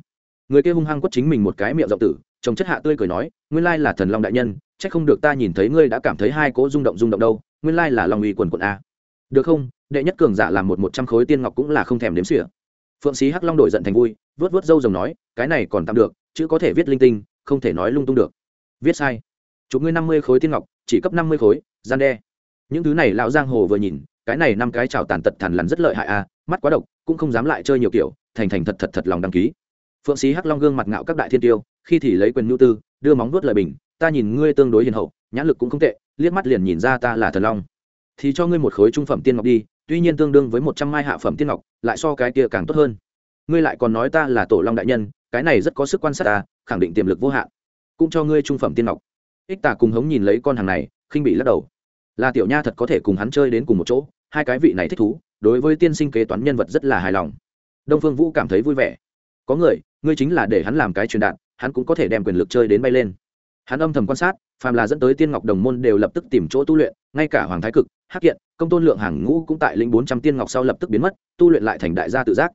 S1: Người kia hung hăng quất chính mình một cái miệng rộng tử, chồng chất hạ tươi cười nói, nguyên lai là thần long đại nhân c h ắ c không được ta nhìn thấy ngươi đã cảm thấy hai cỗ rung động rung động đâu, nguyên lai là long uy quần quận a. Được không? Đệ nhất cường giả làm một một trăm khối tiên ngọc cũng là không thèm đếm xỉa. Phượng sĩ hắc long đổi giận thành vui vớt vớt dâu rồng nói, cái này còn tạm được chứ có thể viết linh tinh, không thể nói lung tung được. Viết sai. Chụp ngươi năm mươi khối tiên ngọc, chỉ cấp năm mươi khối, gian đe. Những thứ này lão giang hồ vừa nhìn cái này năm cái chảo tàn tật thằn lằn rất lợi hại a mắt quá độc, cũng không dám lại chơi nhiều kiểu, thành thành thật thật thật lòng đăng ký. Phượng sĩ hắc long gương mặt ngạo các đại thiên tiêu, khi thì lấy quyền nhu tư, đưa móng vuốt lời bình, ta nhìn ngươi tương đối hiền hậu, nhãn lực cũng không tệ, liếc mắt liền nhìn ra ta là thần long. Thì cho ngươi một khối trung phẩm tiên ngọc đi, tuy nhiên tương đương với một trăm mai hạ phẩm tiên ngọc, lại so cái kia càng tốt hơn. Ngươi lại còn nói ta là tổ long đại nhân, cái này rất có sức quan sát ta, khẳng định tiềm lực vô hạn. Cũng cho ngươi trung phẩm tiên ngọc. Ích tà cùng hống nhìn lấy con hàng này, khinh bị lắc đầu. Là tiểu nha thật có thể cùng hắn chơi đến cùng một chỗ hai cái vị này thích thú, đối với tiên sinh kế toán nhân vật rất là hài lòng. Đông phương vũ cảm thấy vui vẻ. Có người, ngươi chính là để hắn làm cái truyền đạt, hắn cũng có thể đem quyền lực chơi đến bay lên. Hắn âm thầm quan sát, phàm là dẫn tới tiên ngọc đồng môn đều lập tức tìm chỗ tu luyện, ngay cả hoàng thái cực, hắc kiện, công tôn lượng hàng ngũ cũng tại lĩnh bốn trăm tiên ngọc sau lập tức biến mất, tu luyện lại thành đại gia tự giác.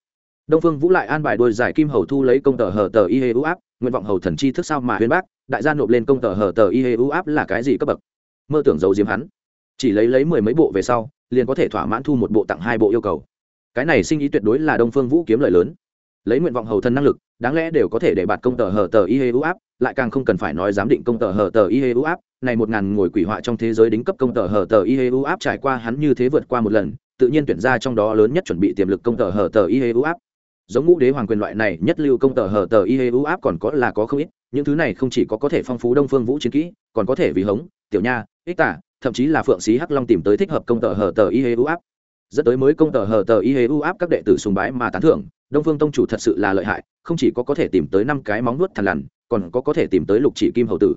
S1: Đông phương vũ lại an bài đôi giải kim hầu thu lấy công tờ hờ tờ y hê u áp, nguyện vọng hầu thần chi thức sao mà huyên bác, đại gia nộp lên công tờ hờ tờ y hê u áp là cái gì cấp bậc? Mơ tưởng giấu diếm hắn chỉ lấy lấy mười mấy bộ về sau, liền có thể thỏa mãn thu một bộ tặng hai bộ yêu cầu. Cái này sinh ý tuyệt đối là đông phương vũ kiếm lợi lớn. Lấy nguyện vọng hầu thân năng lực, đáng lẽ đều có thể để bạt công tờ hờ tờ y hê u áp, lại càng không cần phải nói giám định công tờ hờ tờ y hê u áp, này một ngàn ngồi quỷ họa trong thế giới đính cấp công tờ hờ tờ y hê u áp trải qua hắn như thế vượt qua một lần, tự nhiên tuyển ra trong đó lớn nhất chuẩn bị tiềm lực công tờ hờ tờ y hê u áp. Giống ngũ đế hoàng quyền loại này nhất lưu công tờ hờ tờ y hê u áp còn có là có không ít, những thứ này không chỉ có có thể phong phú đông phương vũ chiến kỹ, còn có thể vì hống, tiểu nha, ích tả thậm chí là phượng sĩ hắc long tìm tới thích hợp công tờ hờ tờ y hê ưu áp. Dẫn tới mới công tờ hờ tờ y hê ưu áp các đệ tử sùng bái mà tán thưởng, đông phương tông chủ thật sự là lợi hại, không chỉ có có thể tìm tới năm cái móng nuốt thằn lằn, còn có có thể tìm tới lục chỉ kim hậu tử.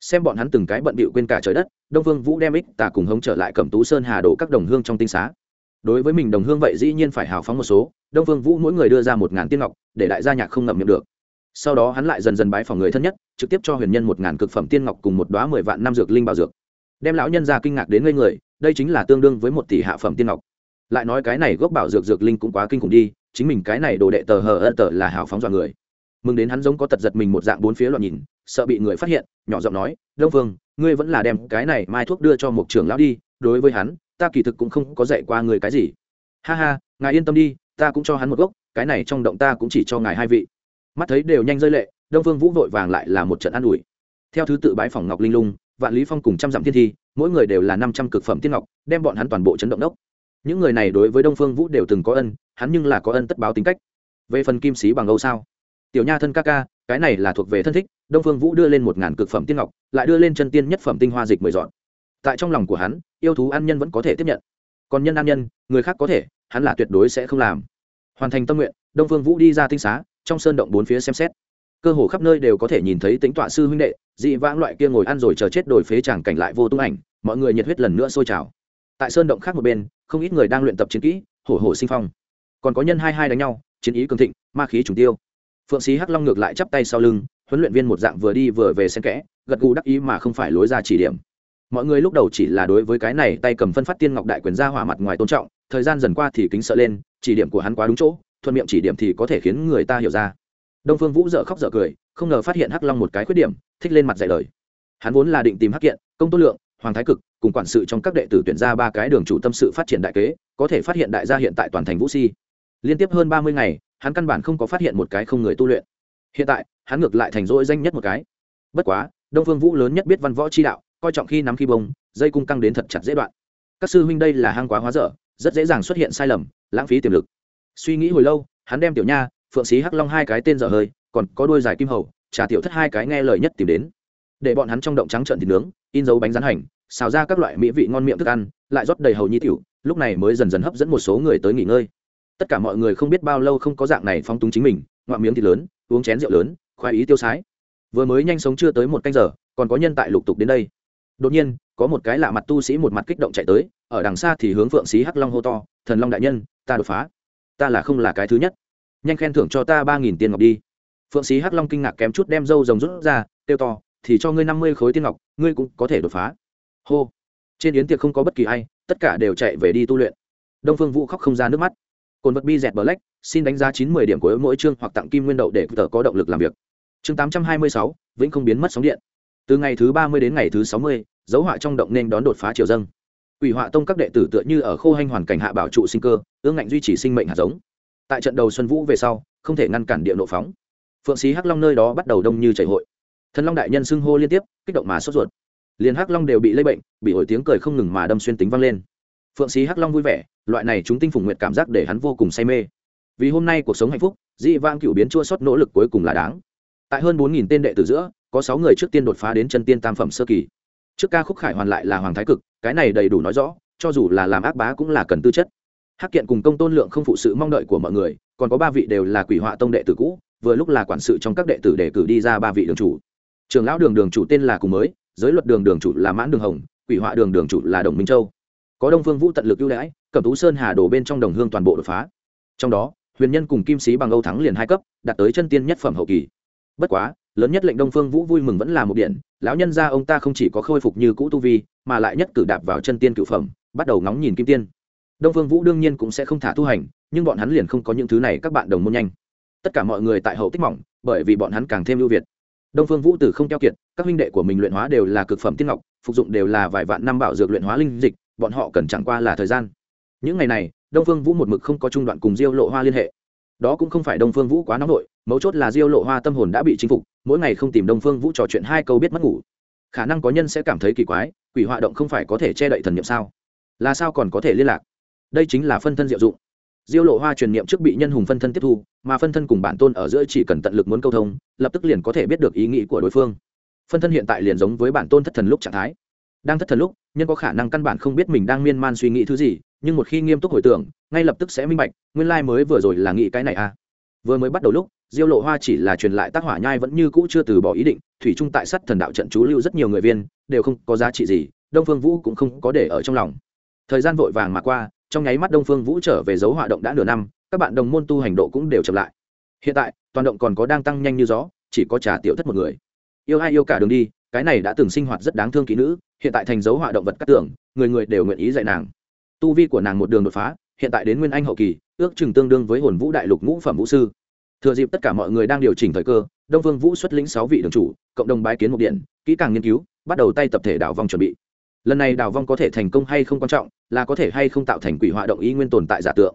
S1: Xem bọn hắn từng cái bận bịu quên cả trời đất, đông phương vũ đem ích tà cùng hống trở lại cầm tú sơn hà đổ các đồng hương trong tinh xá. Đối với mình đồng hương vậy dĩ nhiên phải hào phóng một số, đông phương vũ mỗi người đưa ra một ngàn tiên ngọc, để đại gia nhạc không ngậm miệng được. Sau đó hắn lại dần dần bái phòng người thân nhất, trực tiếp cho huyền nhân một ngàn cực phẩm tiên ngọc cùng một đoá mười vạn năm dược linh bảo dược đem lão nhân ra kinh ngạc đến ngây người, đây chính là tương đương với một tỷ hạ phẩm tiên ngọc. Lại nói cái này gốc bảo dược dược linh cũng quá kinh khủng đi, chính mình cái này đồ đệ tờ hờ ân tờ là hào phóng dọa người. Mừng đến hắn giống có tật giật mình một dạng bốn phía loạn nhìn, sợ bị người phát hiện, nhỏ giọng nói, đông phương ngươi vẫn là đem cái này mai thuốc đưa cho một trưởng lão đi, đối với hắn, ta kỳ thực cũng không có dạy qua người cái gì. Ha ha, ngài yên tâm đi, ta cũng cho hắn một gốc, cái này trong động ta cũng chỉ cho ngài hai vị. Mắt thấy đều nhanh rơi lệ, đông phương vũ vội vàng lại là một trận an ủi. Theo thứ tự bái phòng ngọc linh lung vạn lý phong cùng trăm dặm thiên thi, mỗi người đều là năm trăm cực phẩm tiên ngọc, đem bọn hắn toàn bộ chấn động đốc. Những người này đối với đông phương vũ đều từng có ân, hắn nhưng là có ân tất báo tính cách. Về phần kim sĩ bằng âu sao? Tiểu nha thân ca ca, cái này là thuộc về thân thích, đông phương vũ đưa lên một ngàn cực phẩm tiên ngọc, lại đưa lên chân tiên nhất phẩm tinh hoa dịch mười dọn. Tại trong lòng của hắn, yêu thú an nhân vẫn có thể tiếp nhận. Còn nhân an nhân, người khác có thể, hắn là tuyệt đối sẽ không làm. Hoàn thành tâm nguyện, đông phương vũ đi ra tinh xá, trong sơn động bốn phía xem xét. Cơ hồ khắp nơi đều có thể nhìn thấy tính tọa sư huynh đệ dị vãng loại kia ngồi ăn rồi chờ chết đổi phế chẳng cảnh lại vô tung ảnh, mọi người nhiệt huyết lần nữa sôi trào. Tại sơn động khác một bên, không ít người đang luyện tập chiến kỹ, hổ hổ sinh phong. Còn có nhân hai hai đánh nhau, chiến ý cường thịnh, ma khí trùng tiêu. Phượng sĩ hắc long ngược lại chắp tay sau lưng, huấn luyện viên một dạng vừa đi vừa về xen kẽ, gật gù đắc ý mà không phải lối ra chỉ điểm. Mọi người lúc đầu chỉ là đối với cái này tay cầm phân phát tiên ngọc đại quyền ra hỏa mặt ngoài tôn trọng, thời gian dần qua thì kính sợ lên, chỉ điểm của hắn quá đúng chỗ, thuận miệng chỉ điểm thì có thể khiến người ta hiểu ra đông phương vũ dợ khóc dợ cười, không ngờ phát hiện hắc long một cái khuyết điểm, thích lên mặt dạy lời. Hắn vốn là định tìm hắc kiện, công tốt lượng, hoàng thái cực, cùng quản sự trong các đệ tử tuyển ra ba cái đường chủ tâm sự phát triển đại kế, có thể phát hiện đại gia hiện tại toàn thành vũ si. Liên tiếp hơn ba mươi ngày, hắn căn bản không có phát hiện một cái không người tu luyện. Hiện tại, hắn ngược lại thành rỗi danh nhất một cái. Bất quá, đông phương vũ lớn nhất biết văn võ chi đạo, coi trọng khi nắm khi bông, dây cung căng đến thật chặt dễ đoạn. Các sư huynh đây là hang quá hóa dở, rất dễ dàng xuất hiện sai lầm, lãng phí tiềm lực. Suy nghĩ hồi lâu, hắn đem tiểu nha phượng sĩ hắc long hai cái tên dở hơi, còn có đôi dài kim hầu, trà tiểu thất hai cái nghe lời nhất tìm đến. Để bọn hắn trong động trắng trợn thịt nướng, in dấu bánh rán hành, xào ra các loại mỹ vị ngon miệng thức ăn, lại rót đầy hầu nhi tiểu, lúc này mới dần dần hấp dẫn một số người tới nghỉ ngơi. Tất cả mọi người không biết bao lâu không có dạng này phong túng chính mình, ngoạm miếng thịt lớn, uống chén rượu lớn, khoái ý tiêu sái. Vừa mới nhanh sống chưa tới một canh giờ, còn có nhân tại lục tục đến đây. Đột nhiên, có một cái lạ mặt tu sĩ một mặt kích động chạy tới, ở đằng xa thì hướng phượng sĩ hắc long hô to, thần long đại nhân, ta đột phá. Ta là không là cái thứ nhất nhanh khen thưởng cho ta ba nghìn tiền ngọc đi. Phượng sĩ hắc long kinh ngạc kém chút đem dâu rồng rút ra kêu to thì cho ngươi năm mươi khối tiên ngọc ngươi cũng có thể đột phá. Hô. Trên yến tiệc không có bất kỳ ai tất cả đều chạy về đi tu luyện. Đông phương vũ khóc không ra nước mắt. Cồn vật bi dẹt bờ lách xin đánh giá chín mươi điểm của mỗi chương hoặc tặng kim nguyên đậu để tờ có động lực làm việc. Chương tám trăm hai mươi sáu vĩnh không biến mất sóng điện. Từ ngày thứ ba mươi đến ngày thứ sáu mươi dấu họa trong động nên đón đột phá triều dâng. Quỷ Họa Tông các đệ tử tựa như ở khô hanh hoàn cảnh hạ bảo trụ sinh cơ, ương ngạnh duy trì sinh mệnh hạt giống. Tại trận đầu Xuân Vũ về sau, không thể ngăn cản địa nộ phóng. Phượng Sĩ Hắc Long nơi đó bắt đầu đông như chảy hội. Thần Long đại nhân xưng hô liên tiếp, kích động mà sốt ruột. Liên Hắc Long đều bị lây bệnh, bị hồi tiếng cười không ngừng mà đâm xuyên tính vang lên. Phượng Sĩ Hắc Long vui vẻ, loại này chúng tinh phùng nguyện cảm giác để hắn vô cùng say mê. Vì hôm nay cuộc sống hạnh phúc, dị vang cựu biến chua sót nỗ lực cuối cùng là đáng. Tại hơn bốn nghìn tên đệ tử giữa, có sáu người trước tiên đột phá đến chân tiên tam phẩm sơ kỳ. Trước ca khúc khải hoàn lại là hoàng thái cực, cái này đầy đủ nói rõ, cho dù là làm ác bá cũng là cần tư chất hắc kiện cùng công tôn lượng không phụ sự mong đợi của mọi người, còn có ba vị đều là quỷ họa tông đệ tử cũ, vừa lúc là quản sự trong các đệ tử để cử đi ra ba vị đường chủ. Trường lão đường đường chủ tên là cùng mới, giới luật đường đường chủ là mãn đường hồng, quỷ họa đường đường chủ là đồng minh châu. Có đông phương vũ tận lực ưu đãi, cẩm tú sơn hà đổ bên trong đồng hương toàn bộ đột phá. Trong đó, huyền nhân cùng kim sĩ bằng âu thắng liền hai cấp, đạt tới chân tiên nhất phẩm hậu kỳ. Bất quá, lớn nhất lệnh đông phương vũ vui mừng vẫn là một điện, lão nhân gia ông ta không chỉ có khôi phục như cũ tu vi, mà lại nhất cử đạp vào chân tiên cựu phẩm, bắt đầu ngóng nhìn kim tiên đông phương vũ đương nhiên cũng sẽ không thả tu hành, nhưng bọn hắn liền không có những thứ này, các bạn đồng môn nhanh. Tất cả mọi người tại hậu tích mỏng, bởi vì bọn hắn càng thêm ưu việt. Đông phương vũ từ không keo kiệt, các huynh đệ của mình luyện hóa đều là cực phẩm tiên ngọc, phục dụng đều là vài vạn năm bảo dược luyện hóa linh dịch, bọn họ cần chẳng qua là thời gian. Những ngày này, đông phương vũ một mực không có trung đoạn cùng diêu lộ hoa liên hệ. Đó cũng không phải đông phương vũ quá nóng nổi mấu chốt là diêu lộ hoa tâm hồn đã bị chinh phục, mỗi ngày không tìm đông phương vũ trò chuyện hai câu biết mất ngủ. Khả năng có nhân sẽ cảm thấy kỳ quái, quỷ họa động không phải có thể che đậy thần nhiệm sao? Là sao còn có thể liên lạc? Đây chính là phân thân diệu dụng. Diêu lộ hoa truyền niệm trước bị nhân hùng phân thân tiếp thu, mà phân thân cùng bản tôn ở giữa chỉ cần tận lực muốn câu thông, lập tức liền có thể biết được ý nghĩ của đối phương. Phân thân hiện tại liền giống với bản tôn thất thần lúc trạng thái. Đang thất thần lúc, nhân có khả năng căn bản không biết mình đang miên man suy nghĩ thứ gì, nhưng một khi nghiêm túc hồi tưởng, ngay lập tức sẽ minh bạch, nguyên lai、like、mới vừa rồi là nghĩ cái này à. Vừa mới bắt đầu lúc, diêu lộ hoa chỉ là truyền lại tác hỏa nhai vẫn như cũ chưa từ bỏ ý định, thủy trung tại sắt thần đạo trận chú lưu rất nhiều người viên, đều không có giá trị gì, đông phương vũ cũng không có để ở trong lòng. Thời gian vội vàng mà qua trong nháy mắt đông phương vũ trở về dấu họa động đã nửa năm, các bạn đồng môn tu hành độ cũng đều chậm lại. Hiện tại, toàn động còn có đang tăng nhanh như gió, chỉ có trà tiểu thất một người. Yêu ai yêu cả đường đi, cái này đã từng sinh hoạt rất đáng thương kỹ nữ, hiện tại thành dấu họa động vật cắt tưởng, người người đều nguyện ý dạy nàng. Tu vi của nàng một đường đột phá, hiện tại đến nguyên anh hậu kỳ, ước chừng tương đương với hồn vũ đại lục ngũ phẩm vũ sư. Thừa dịp tất cả mọi người đang điều chỉnh thời cơ, đông phương vũ xuất lĩnh sáu vị đường chủ, cộng đồng bái kiến một điện, kỹ càng nghiên cứu, bắt đầu tay tập thể đảo vong chuẩn bị. Lần này đào vong có thể thành công hay không quan trọng là có thể hay không tạo thành quỷ họa động ý nguyên tồn tại giả tượng.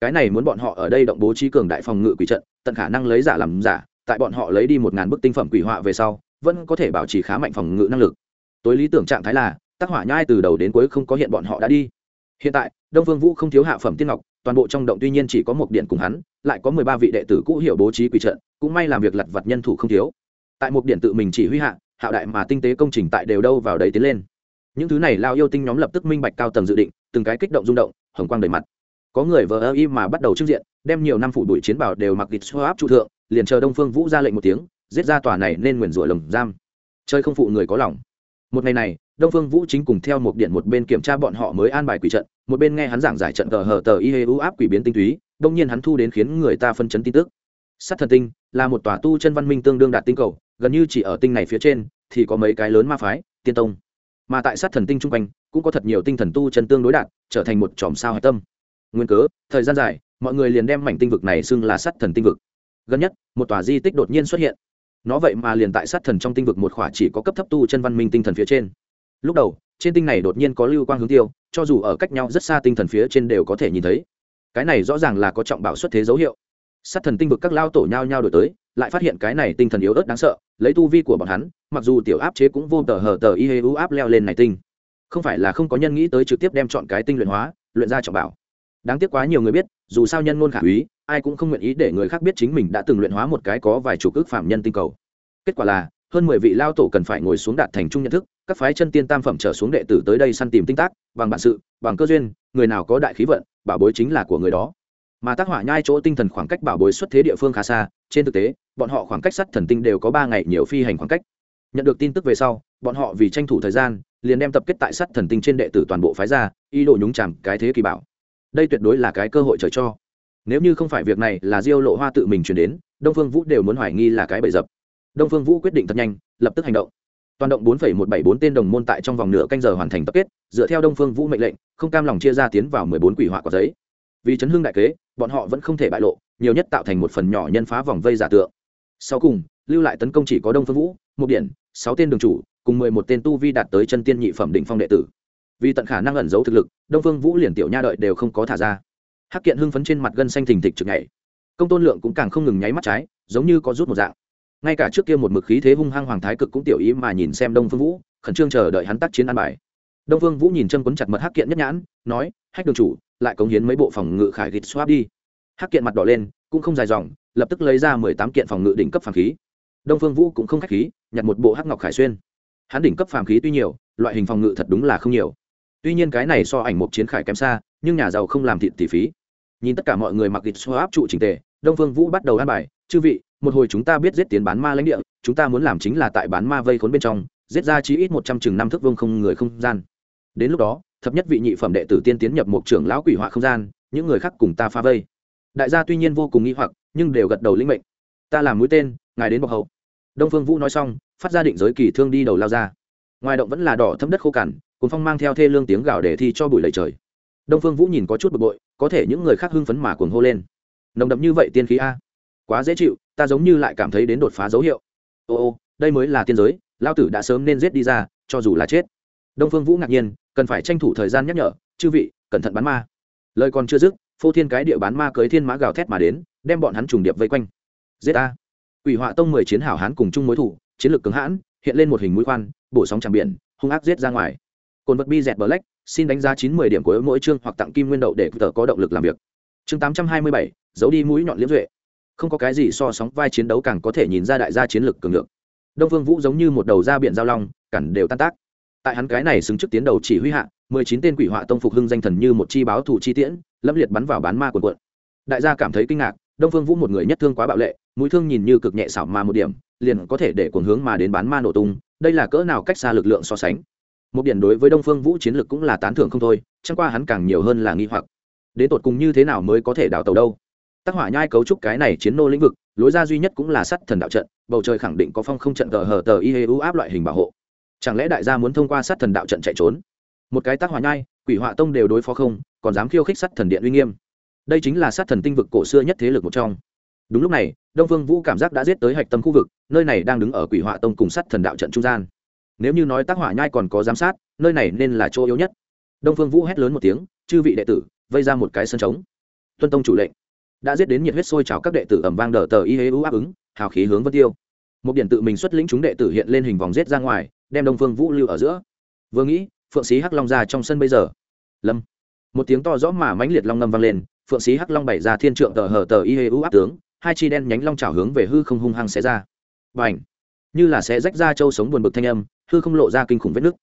S1: Cái này muốn bọn họ ở đây động bố trí cường đại phòng ngự quỷ trận, tận khả năng lấy giả làm giả, tại bọn họ lấy đi một ngàn bức tinh phẩm quỷ họa về sau, vẫn có thể bảo trì khá mạnh phòng ngự năng lực. Tối lý tưởng trạng thái là, tác hỏa nhai từ đầu đến cuối không có hiện bọn họ đã đi. Hiện tại, đông vương vũ không thiếu hạ phẩm tiên ngọc, toàn bộ trong động tuy nhiên chỉ có một điện cùng hắn, lại có mười ba vị đệ tử cũ hiểu bố trí quỷ trận, cũng may làm việc lặt vặt nhân thủ không thiếu. Tại một điện tự mình chỉ huy hạ, hạo đại mà tinh tế công trình tại đều đâu vào đấy tiến lên những thứ này lao yêu tinh nhóm lập tức minh bạch cao tầng dự định, từng cái kích động rung động, hồng quang đầy mặt. Có người vờ ơ y mà bắt đầu trước diện, đem nhiều năm phụ đuổi chiến bảo đều mặc địch xô áp trụ thượng, liền chờ đông phương vũ ra lệnh một tiếng, giết ra tòa này nên nguyền rủa lồng giam. Chơi không phụ người có lòng. Một ngày này, đông phương vũ chính cùng theo một điện một bên kiểm tra bọn họ mới an bài quỷ trận, một bên nghe hắn giảng giải trận tờ hờ tờ y hê u áp quỷ biến tinh túy, đông nhiên hắn thu đến khiến người ta phân chấn tin tức. Sát thần tinh là một tòa tu chân văn minh tương đương đạt tinh cầu, gần như chỉ ở tinh này phía trên, thì có mấy cái lớn ma phái, tiên tông mà tại sát thần tinh chung quanh, cũng có thật nhiều tinh thần tu chân tương đối đạt, trở thành một chòm sao hạch tâm. Nguyên cớ, thời gian dài, mọi người liền đem mảnh tinh vực này xưng là sát thần tinh vực. Gần nhất, một tòa di tích đột nhiên xuất hiện. Nó vậy mà liền tại sát thần trong tinh vực một khỏa chỉ có cấp thấp tu chân văn minh tinh thần phía trên. Lúc đầu, trên tinh này đột nhiên có lưu quang hướng tiêu, cho dù ở cách nhau rất xa tinh thần phía trên đều có thể nhìn thấy. Cái này rõ ràng là có trọng bảo xuất thế dấu hiệu. Sát thần tinh vực các lao tổ nhau nhau đổi tới lại phát hiện cái này tinh thần yếu ớt đáng sợ, lấy tu vi của bọn hắn, mặc dù tiểu áp chế cũng vô tờ hờ tờ y hê u áp leo lên này tinh. Không phải là không có nhân nghĩ tới trực tiếp đem chọn cái tinh luyện hóa, luyện ra trọng bảo. Đáng tiếc quá nhiều người biết, dù sao nhân ngôn khả úy, ai cũng không nguyện ý để người khác biết chính mình đã từng luyện hóa một cái có vài chủ ước phạm nhân tinh cầu. Kết quả là, hơn mười vị lao tổ cần phải ngồi xuống đạt thành chung nhận thức, các phái chân tiên tam phẩm trở xuống đệ tử tới đây săn tìm tinh tác, bằng bản sự, bằng cơ duyên, người nào có đại khí vận, bảo bối chính là của người đó mà tác hỏa nhai chỗ tinh thần khoảng cách bảo bối xuất thế địa phương khá xa trên thực tế bọn họ khoảng cách sắt thần tinh đều có ba ngày nhiều phi hành khoảng cách. Nhận được tin tức về sau bọn họ vì tranh thủ thời gian liền đem tập kết tại sắt thần tinh trên đệ tử toàn bộ phái ra ý đồ nhúng chàm cái thế kỳ bảo. Đây tuyệt đối là cái cơ hội trời cho. Nếu như không phải việc này là diêu lộ hoa tự mình chuyển đến đông phương vũ đều muốn hoài nghi là cái bậy dập. Đông phương vũ quyết định thật nhanh lập tức hành động. Toàn động 4,174 tên đồng môn tại trong vòng nửa canh giờ hoàn thành tập kết dựa theo đông phương vũ mệnh lệnh không cam lòng chia ra tiến vào 14 quỷ họa quả giấy vì chấn hưng đại kế bọn họ vẫn không thể bại lộ nhiều nhất tạo thành một phần nhỏ nhân phá vòng vây giả tượng. Sau cùng lưu lại tấn công chỉ có đông phương vũ một điển, sáu tên đường chủ cùng mười một tên tu vi đạt tới chân tiên nhị phẩm đỉnh phong đệ tử. Vì tận khả năng ẩn giấu thực lực đông phương vũ liền tiểu nha đợi đều không có thả ra. Hắc kiện hưng phấn trên mặt gân xanh thình thịch trực nhảy. Công tôn lượng cũng càng không ngừng nháy mắt trái giống như có rút một dạng. Ngay cả trước kia một mực khí thế hung hăng hoàng thái cực cũng tiểu ý mà nhìn xem đông phương vũ khẩn trương chờ đợi hắn tác chiến an bài. Đông phương vũ nhìn chân quấn chặt mật hắc kiện nhất nhãn nói hách đường chủ lại cống hiến mấy bộ phòng ngự khải gịt swap đi. Hắc kiện mặt đỏ lên, cũng không dài dòng, lập tức lấy ra mười tám kiện phòng ngự đỉnh cấp phàm khí. Đông phương vũ cũng không khách khí, nhặt một bộ hắc ngọc khải xuyên. Hắn đỉnh cấp phàm khí tuy nhiều, loại hình phòng ngự thật đúng là không nhiều. Tuy nhiên cái này so ảnh một chiến khải kém xa, nhưng nhà giàu không làm thịt tỷ phí. Nhìn tất cả mọi người mặc gịt swap áp trụ trình tề, đông phương vũ bắt đầu ăn bài, chư vị, một hồi chúng ta biết giết tiến bán ma lãnh địa, chúng ta muốn làm chính là tại bán ma vây khốn bên trong, giết ra chí ít một trăm chừng năm thước vương không người không gian. Đến lúc đó thập nhất vị nhị phẩm đệ tử tiên tiến nhập một trưởng lão quỷ họa không gian, những người khác cùng ta phá vây. Đại gia tuy nhiên vô cùng nghi hoặc, nhưng đều gật đầu linh mệnh. Ta làm mũi tên, ngài đến bọc hậu. Đông phương vũ nói xong, phát ra định giới kỳ thương đi đầu lao ra. Ngoài động vẫn là đỏ thấm đất khô cằn cùng phong mang theo thê lương tiếng gào để thi cho bụi lầy trời. Đông phương vũ nhìn có chút bực bội, có thể những người khác hưng phấn mà cuồng hô lên. Nồng đậm như vậy tiên khí a. Quá dễ chịu, ta giống như lại cảm thấy đến đột phá dấu hiệu. Ô ô, đây mới là tiên giới lao tử đã sớm nên giết đi ra, cho dù là chết. Đông phương vũ ngạc nhiên cần phải tranh thủ thời gian nhắc nhở, chư vị, cẩn thận bán ma. Lời còn chưa dứt, phô thiên cái địa bán ma cưới thiên mã gào thét mà đến, đem bọn hắn trùng điệp vây quanh. Giết ta ủy họa tông mười chiến hảo hán cùng chung mối thủ, chiến lược cứng hãn, hiện lên một hình mũi khoan, bổ sóng tràng biển, hung ác giết ra ngoài. Cồn vật bi dẹt black, xin đánh giá chín mươi điểm của mỗi chương hoặc tặng kim nguyên đậu để tờ có động lực làm việc. Chương tám trăm hai mươi bảy, giấu đi mũi nhọn liễm duệ. Không có cái gì so sóng vai chiến đấu càng có thể nhìn ra đại gia chiến lược cường lượng đông phương vũ giống như một đầu ra biển giao long, cản đều tan tác tại hắn cái này xứng trước tiến đầu chỉ huy hạ, mười chín tên quỷ họa tông phục hưng danh thần như một chi báo thủ chi tiễn, lâm liệt bắn vào bán ma quần quận. Đại gia cảm thấy kinh ngạc, đông phương vũ một người nhất thương quá bạo lệ, mũi thương nhìn như cực nhẹ xảo mà một điểm, liền có thể để cuồng hướng mà đến bán ma nổ tung, đây là cỡ nào cách xa lực lượng so sánh. Một điểm đối với đông phương vũ chiến lược cũng là tán thưởng không thôi, chẳng qua hắn càng nhiều hơn là nghi hoặc. Đến tột cùng như thế nào mới có thể đào tàu đâu? Tác hỏa nhai cấu trúc cái này chiến nô lĩnh vực, lối ra duy nhất cũng là sắt thần đạo trận, bầu trời khẳng định có phong không trận cờ hờ tờ y hê u áp loại hình bảo hộ chẳng lẽ đại gia muốn thông qua sát thần đạo trận chạy trốn? Một cái tác hỏa nhai, quỷ họa tông đều đối phó không, còn dám khiêu khích sát thần điện uy nghiêm. Đây chính là sát thần tinh vực cổ xưa nhất thế lực một trong. Đúng lúc này, đông phương vũ cảm giác đã giết tới hạch tâm khu vực, nơi này đang đứng ở quỷ họa tông cùng sát thần đạo trận trung gian. Nếu như nói tác hỏa nhai còn có giám sát, nơi này nên là chỗ yếu nhất. Đông phương vũ hét lớn một tiếng, chư vị đệ tử, vây ra một cái sân trống. Tuân tông chủ lệnh. Đã giết đến nhiệt huyết sôi trào các đệ tử ẩm vang đờ tờ y hế ưu áp ứng, hào khí hướng vân tiêu. Một điện tự mình xuất lĩnh chúng đệ tử hiện lên hình vòng giết ra ngoài đem đông phương vũ lưu ở giữa. Vừa nghĩ, phượng sĩ hắc long ra trong sân bây giờ. Lâm. Một tiếng to rõ mà mãnh liệt long ngâm vang lên, phượng sĩ hắc long bày ra thiên trượng tờ hờ tờ y hê u áp tướng, hai chi đen nhánh long trào hướng về hư không hung hăng xé ra. Và ảnh như là sẽ rách ra châu sống buồn bực thanh âm, hư không lộ ra kinh khủng vết nứt.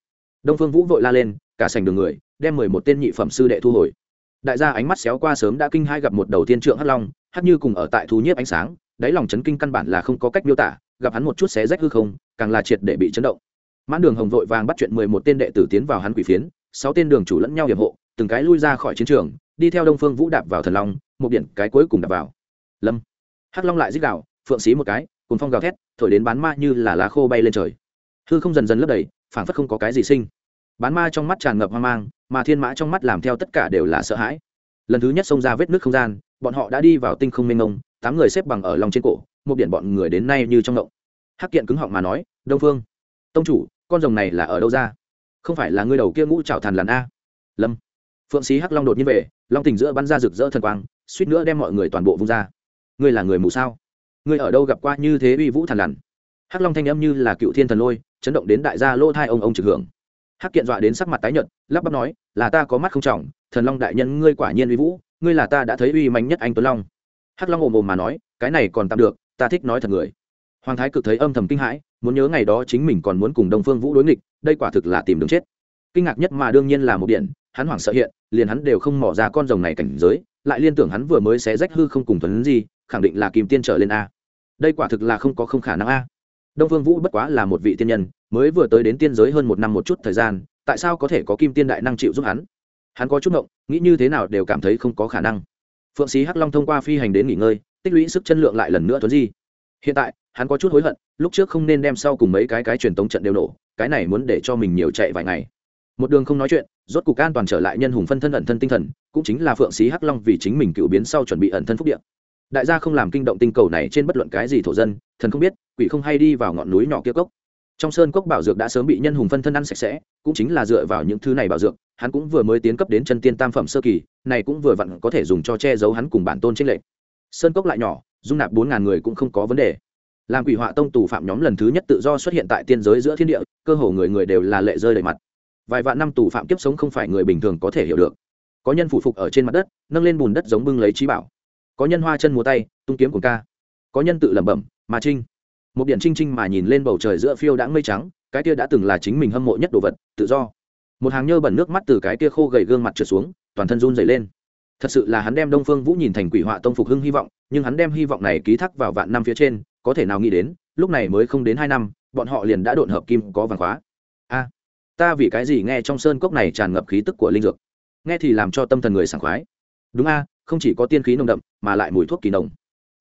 S1: Đông phương vũ vội la lên, cả sành đường người, đem mười một tên nhị phẩm sư đệ thu hồi. Đại gia ánh mắt xéo qua sớm đã kinh hai gặp một đầu tiên trượng hắc long, hắc như cùng ở tại thu nhiếp ánh sáng, đáy lòng chấn kinh căn bản là không có cách miêu tả, gặp hắn một chút xé rách hư không, càng là triệt để bị chấn động mãn đường hồng vội vàng bắt chuyện mười một tên đệ tử tiến vào hắn quỷ phiến, sáu tên đường chủ lẫn nhau hiệp hộ, từng cái lui ra khỏi chiến trường, đi theo đông phương vũ đạp vào thần long, một điện cái cuối cùng đạp vào. Lâm. Hắc long lại dích đạo phượng xí một cái cùng phong gào thét, thổi đến bán ma như là lá khô bay lên trời. Hư không dần dần lấp đầy, phảng phất không có cái gì sinh. Bán ma trong mắt tràn ngập hoang mang, mà thiên mã trong mắt làm theo tất cả đều là sợ hãi. Lần thứ nhất xông ra vết nước không gian, bọn họ đã đi vào tinh không mênh mông, tám người xếp bằng ở lòng trên cổ, một điện bọn người đến nay như trong động. Hắc kiện cứng họng mà nói, đông phương, tông chủ con rồng này là ở đâu ra? Không phải là ngươi đầu kia ngũ trào thàn làn a? Lâm. Phượng sĩ hắc long đột nhiên về, long tình giữa bắn ra rực rỡ thần quang, suýt nữa đem mọi người toàn bộ vung ra. Ngươi là người mù sao? Ngươi ở đâu gặp qua như thế uy vũ thàn lằn? Hắc long thanh âm như là cựu thiên thần lôi, chấn động đến đại gia lô thai ông ông trực hưởng. Hắc kiện dọa đến sắc mặt tái nhợt, lắp bắp nói, là ta có mắt không trọng, thần long đại nhân ngươi quả nhiên uy vũ, ngươi là ta đã thấy uy mạnh nhất anh tuấn long. Hắc long ồm ồm mà nói, cái này còn tạm được, ta thích nói thật người. Hoàng thái cực thấy âm thầm kinh hãi muốn nhớ ngày đó chính mình còn muốn cùng Đông phương vũ đối nghịch, đây quả thực là tìm đường chết. Kinh ngạc nhất mà đương nhiên là một điện, hắn hoảng sợ hiện, liền hắn đều không mỏ ra con rồng này cảnh giới, lại liên tưởng hắn vừa mới xé rách hư không cùng thuần gì khẳng định là kìm tiên trở lên a. Đây quả thực là không có không khả năng a. Đông phương vũ bất quá là một vị tiên nhân, mới vừa tới đến tiên giới hơn một năm một chút thời gian, tại sao có thể có kim tiên đại năng chịu giúp hắn? Hắn có chút ngộng, nghĩ như thế nào đều cảm thấy không có khả năng. Phượng sĩ hắc long thông qua phi hành đến nghỉ ngơi, tích lũy sức chân lượng lại lần nữa tuấn di hiện tại, hắn có chút hối hận, lúc trước không nên đem sau cùng mấy cái cái truyền tống trận đều nổ, cái này muốn để cho mình nhiều chạy vài ngày. Một đường không nói chuyện, rốt cục an toàn trở lại nhân hùng phân thân ẩn thân tinh thần, cũng chính là phượng sĩ hắc long vì chính mình cựu biến sau chuẩn bị ẩn thân phúc điện đại gia không làm kinh động tinh cầu này trên bất luận cái gì thổ dân, thần không biết, quỷ không hay đi vào ngọn núi nhỏ kia cốc. Trong sơn cốc bảo dược đã sớm bị nhân hùng phân thân ăn sạch sẽ, cũng chính là dựa vào những thứ này bảo dược, hắn cũng vừa mới tiến cấp đến chân tiên tam phẩm sơ kỳ, này cũng vừa vặn có thể dùng cho che giấu hắn cùng bản tôn trên lệ sơn cốc lại nhỏ dung nạp bốn ngàn người cũng không có vấn đề. Làm quỷ họa tông tù phạm nhóm lần thứ nhất tự do xuất hiện tại tiên giới giữa thiên địa, cơ hồ người người đều là lệ rơi đầy mặt. Vài vạn năm tù phạm kiếp sống không phải người bình thường có thể hiểu được. Có nhân phụ phục ở trên mặt đất, nâng lên bùn đất giống bưng lấy trí bảo. Có nhân hoa chân múa tay, tung kiếm của ca. Có nhân tự lẩm bẩm mà trinh. Một điện trinh trinh mà nhìn lên bầu trời giữa phiêu đã mây trắng, cái kia đã từng là chính mình hâm mộ nhất đồ vật, tự do. Một hàng nhơ bẩn nước mắt từ cái kia khô gầy gương mặt trượt xuống, toàn thân run dày lên thật sự là hắn đem đông phương vũ nhìn thành quỷ họa tông phục hưng hy vọng, nhưng hắn đem hy vọng này ký thác vào vạn năm phía trên, có thể nào nghĩ đến, lúc này mới không đến hai năm, bọn họ liền đã độn hợp kim có vàng khóa. A, ta vì cái gì nghe trong sơn cốc này tràn ngập khí tức của linh dược? Nghe thì làm cho tâm thần người sảng khoái. Đúng a, không chỉ có tiên khí nồng đậm, mà lại mùi thuốc kỳ nồng.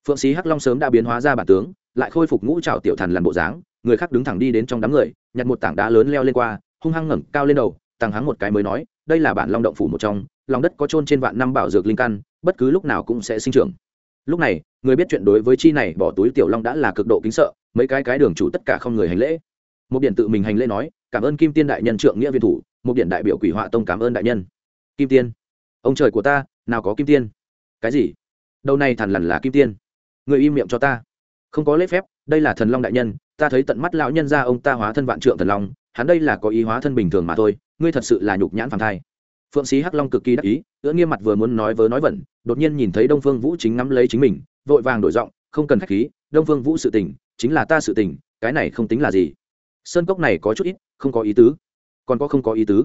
S1: Phượng sĩ hắc long sớm đã biến hóa ra bản tướng, lại khôi phục ngũ trào tiểu thần làm bộ dáng, người khác đứng thẳng đi đến trong đám người, nhặt một tảng đá lớn leo lên qua, hung hăng ngẩng cao lên đầu tăng hắng một cái mới nói, đây là bản long động phủ một trong, lòng đất có trôn trên vạn năm bảo dược linh căn, bất cứ lúc nào cũng sẽ sinh trưởng. Lúc này, người biết chuyện đối với chi này bỏ túi tiểu long đã là cực độ kính sợ, mấy cái cái đường chủ tất cả không người hành lễ. Một điện tự mình hành lễ nói, cảm ơn kim tiên đại nhân trượng nghĩa viên thủ, một điện đại biểu quỷ họa tông cảm ơn đại nhân. Kim tiên? Ông trời của ta, nào có kim tiên? Cái gì? Đâu này thằn lằn là kim tiên. Người im miệng cho ta. Không có lễ phép, đây là thần long đại nhân, ta thấy tận mắt lão nhân ra ông ta hóa thân vạn trượng thần long, hắn đây là có ý hóa thân bình thường mà thôi ngươi thật sự là nhục nhãn phản thai. Phượng sĩ hắc long cực kỳ đắc ý ưỡn nghiêm mặt vừa muốn nói vớ nói vẩn, đột nhiên nhìn thấy đông phương vũ chính ngắm lấy chính mình, vội vàng đổi giọng, không cần khách khí, đông phương vũ sự tình, chính là ta sự tình, cái này không tính là gì. Sơn cốc này có chút ít, không có ý tứ. Còn có không có ý tứ.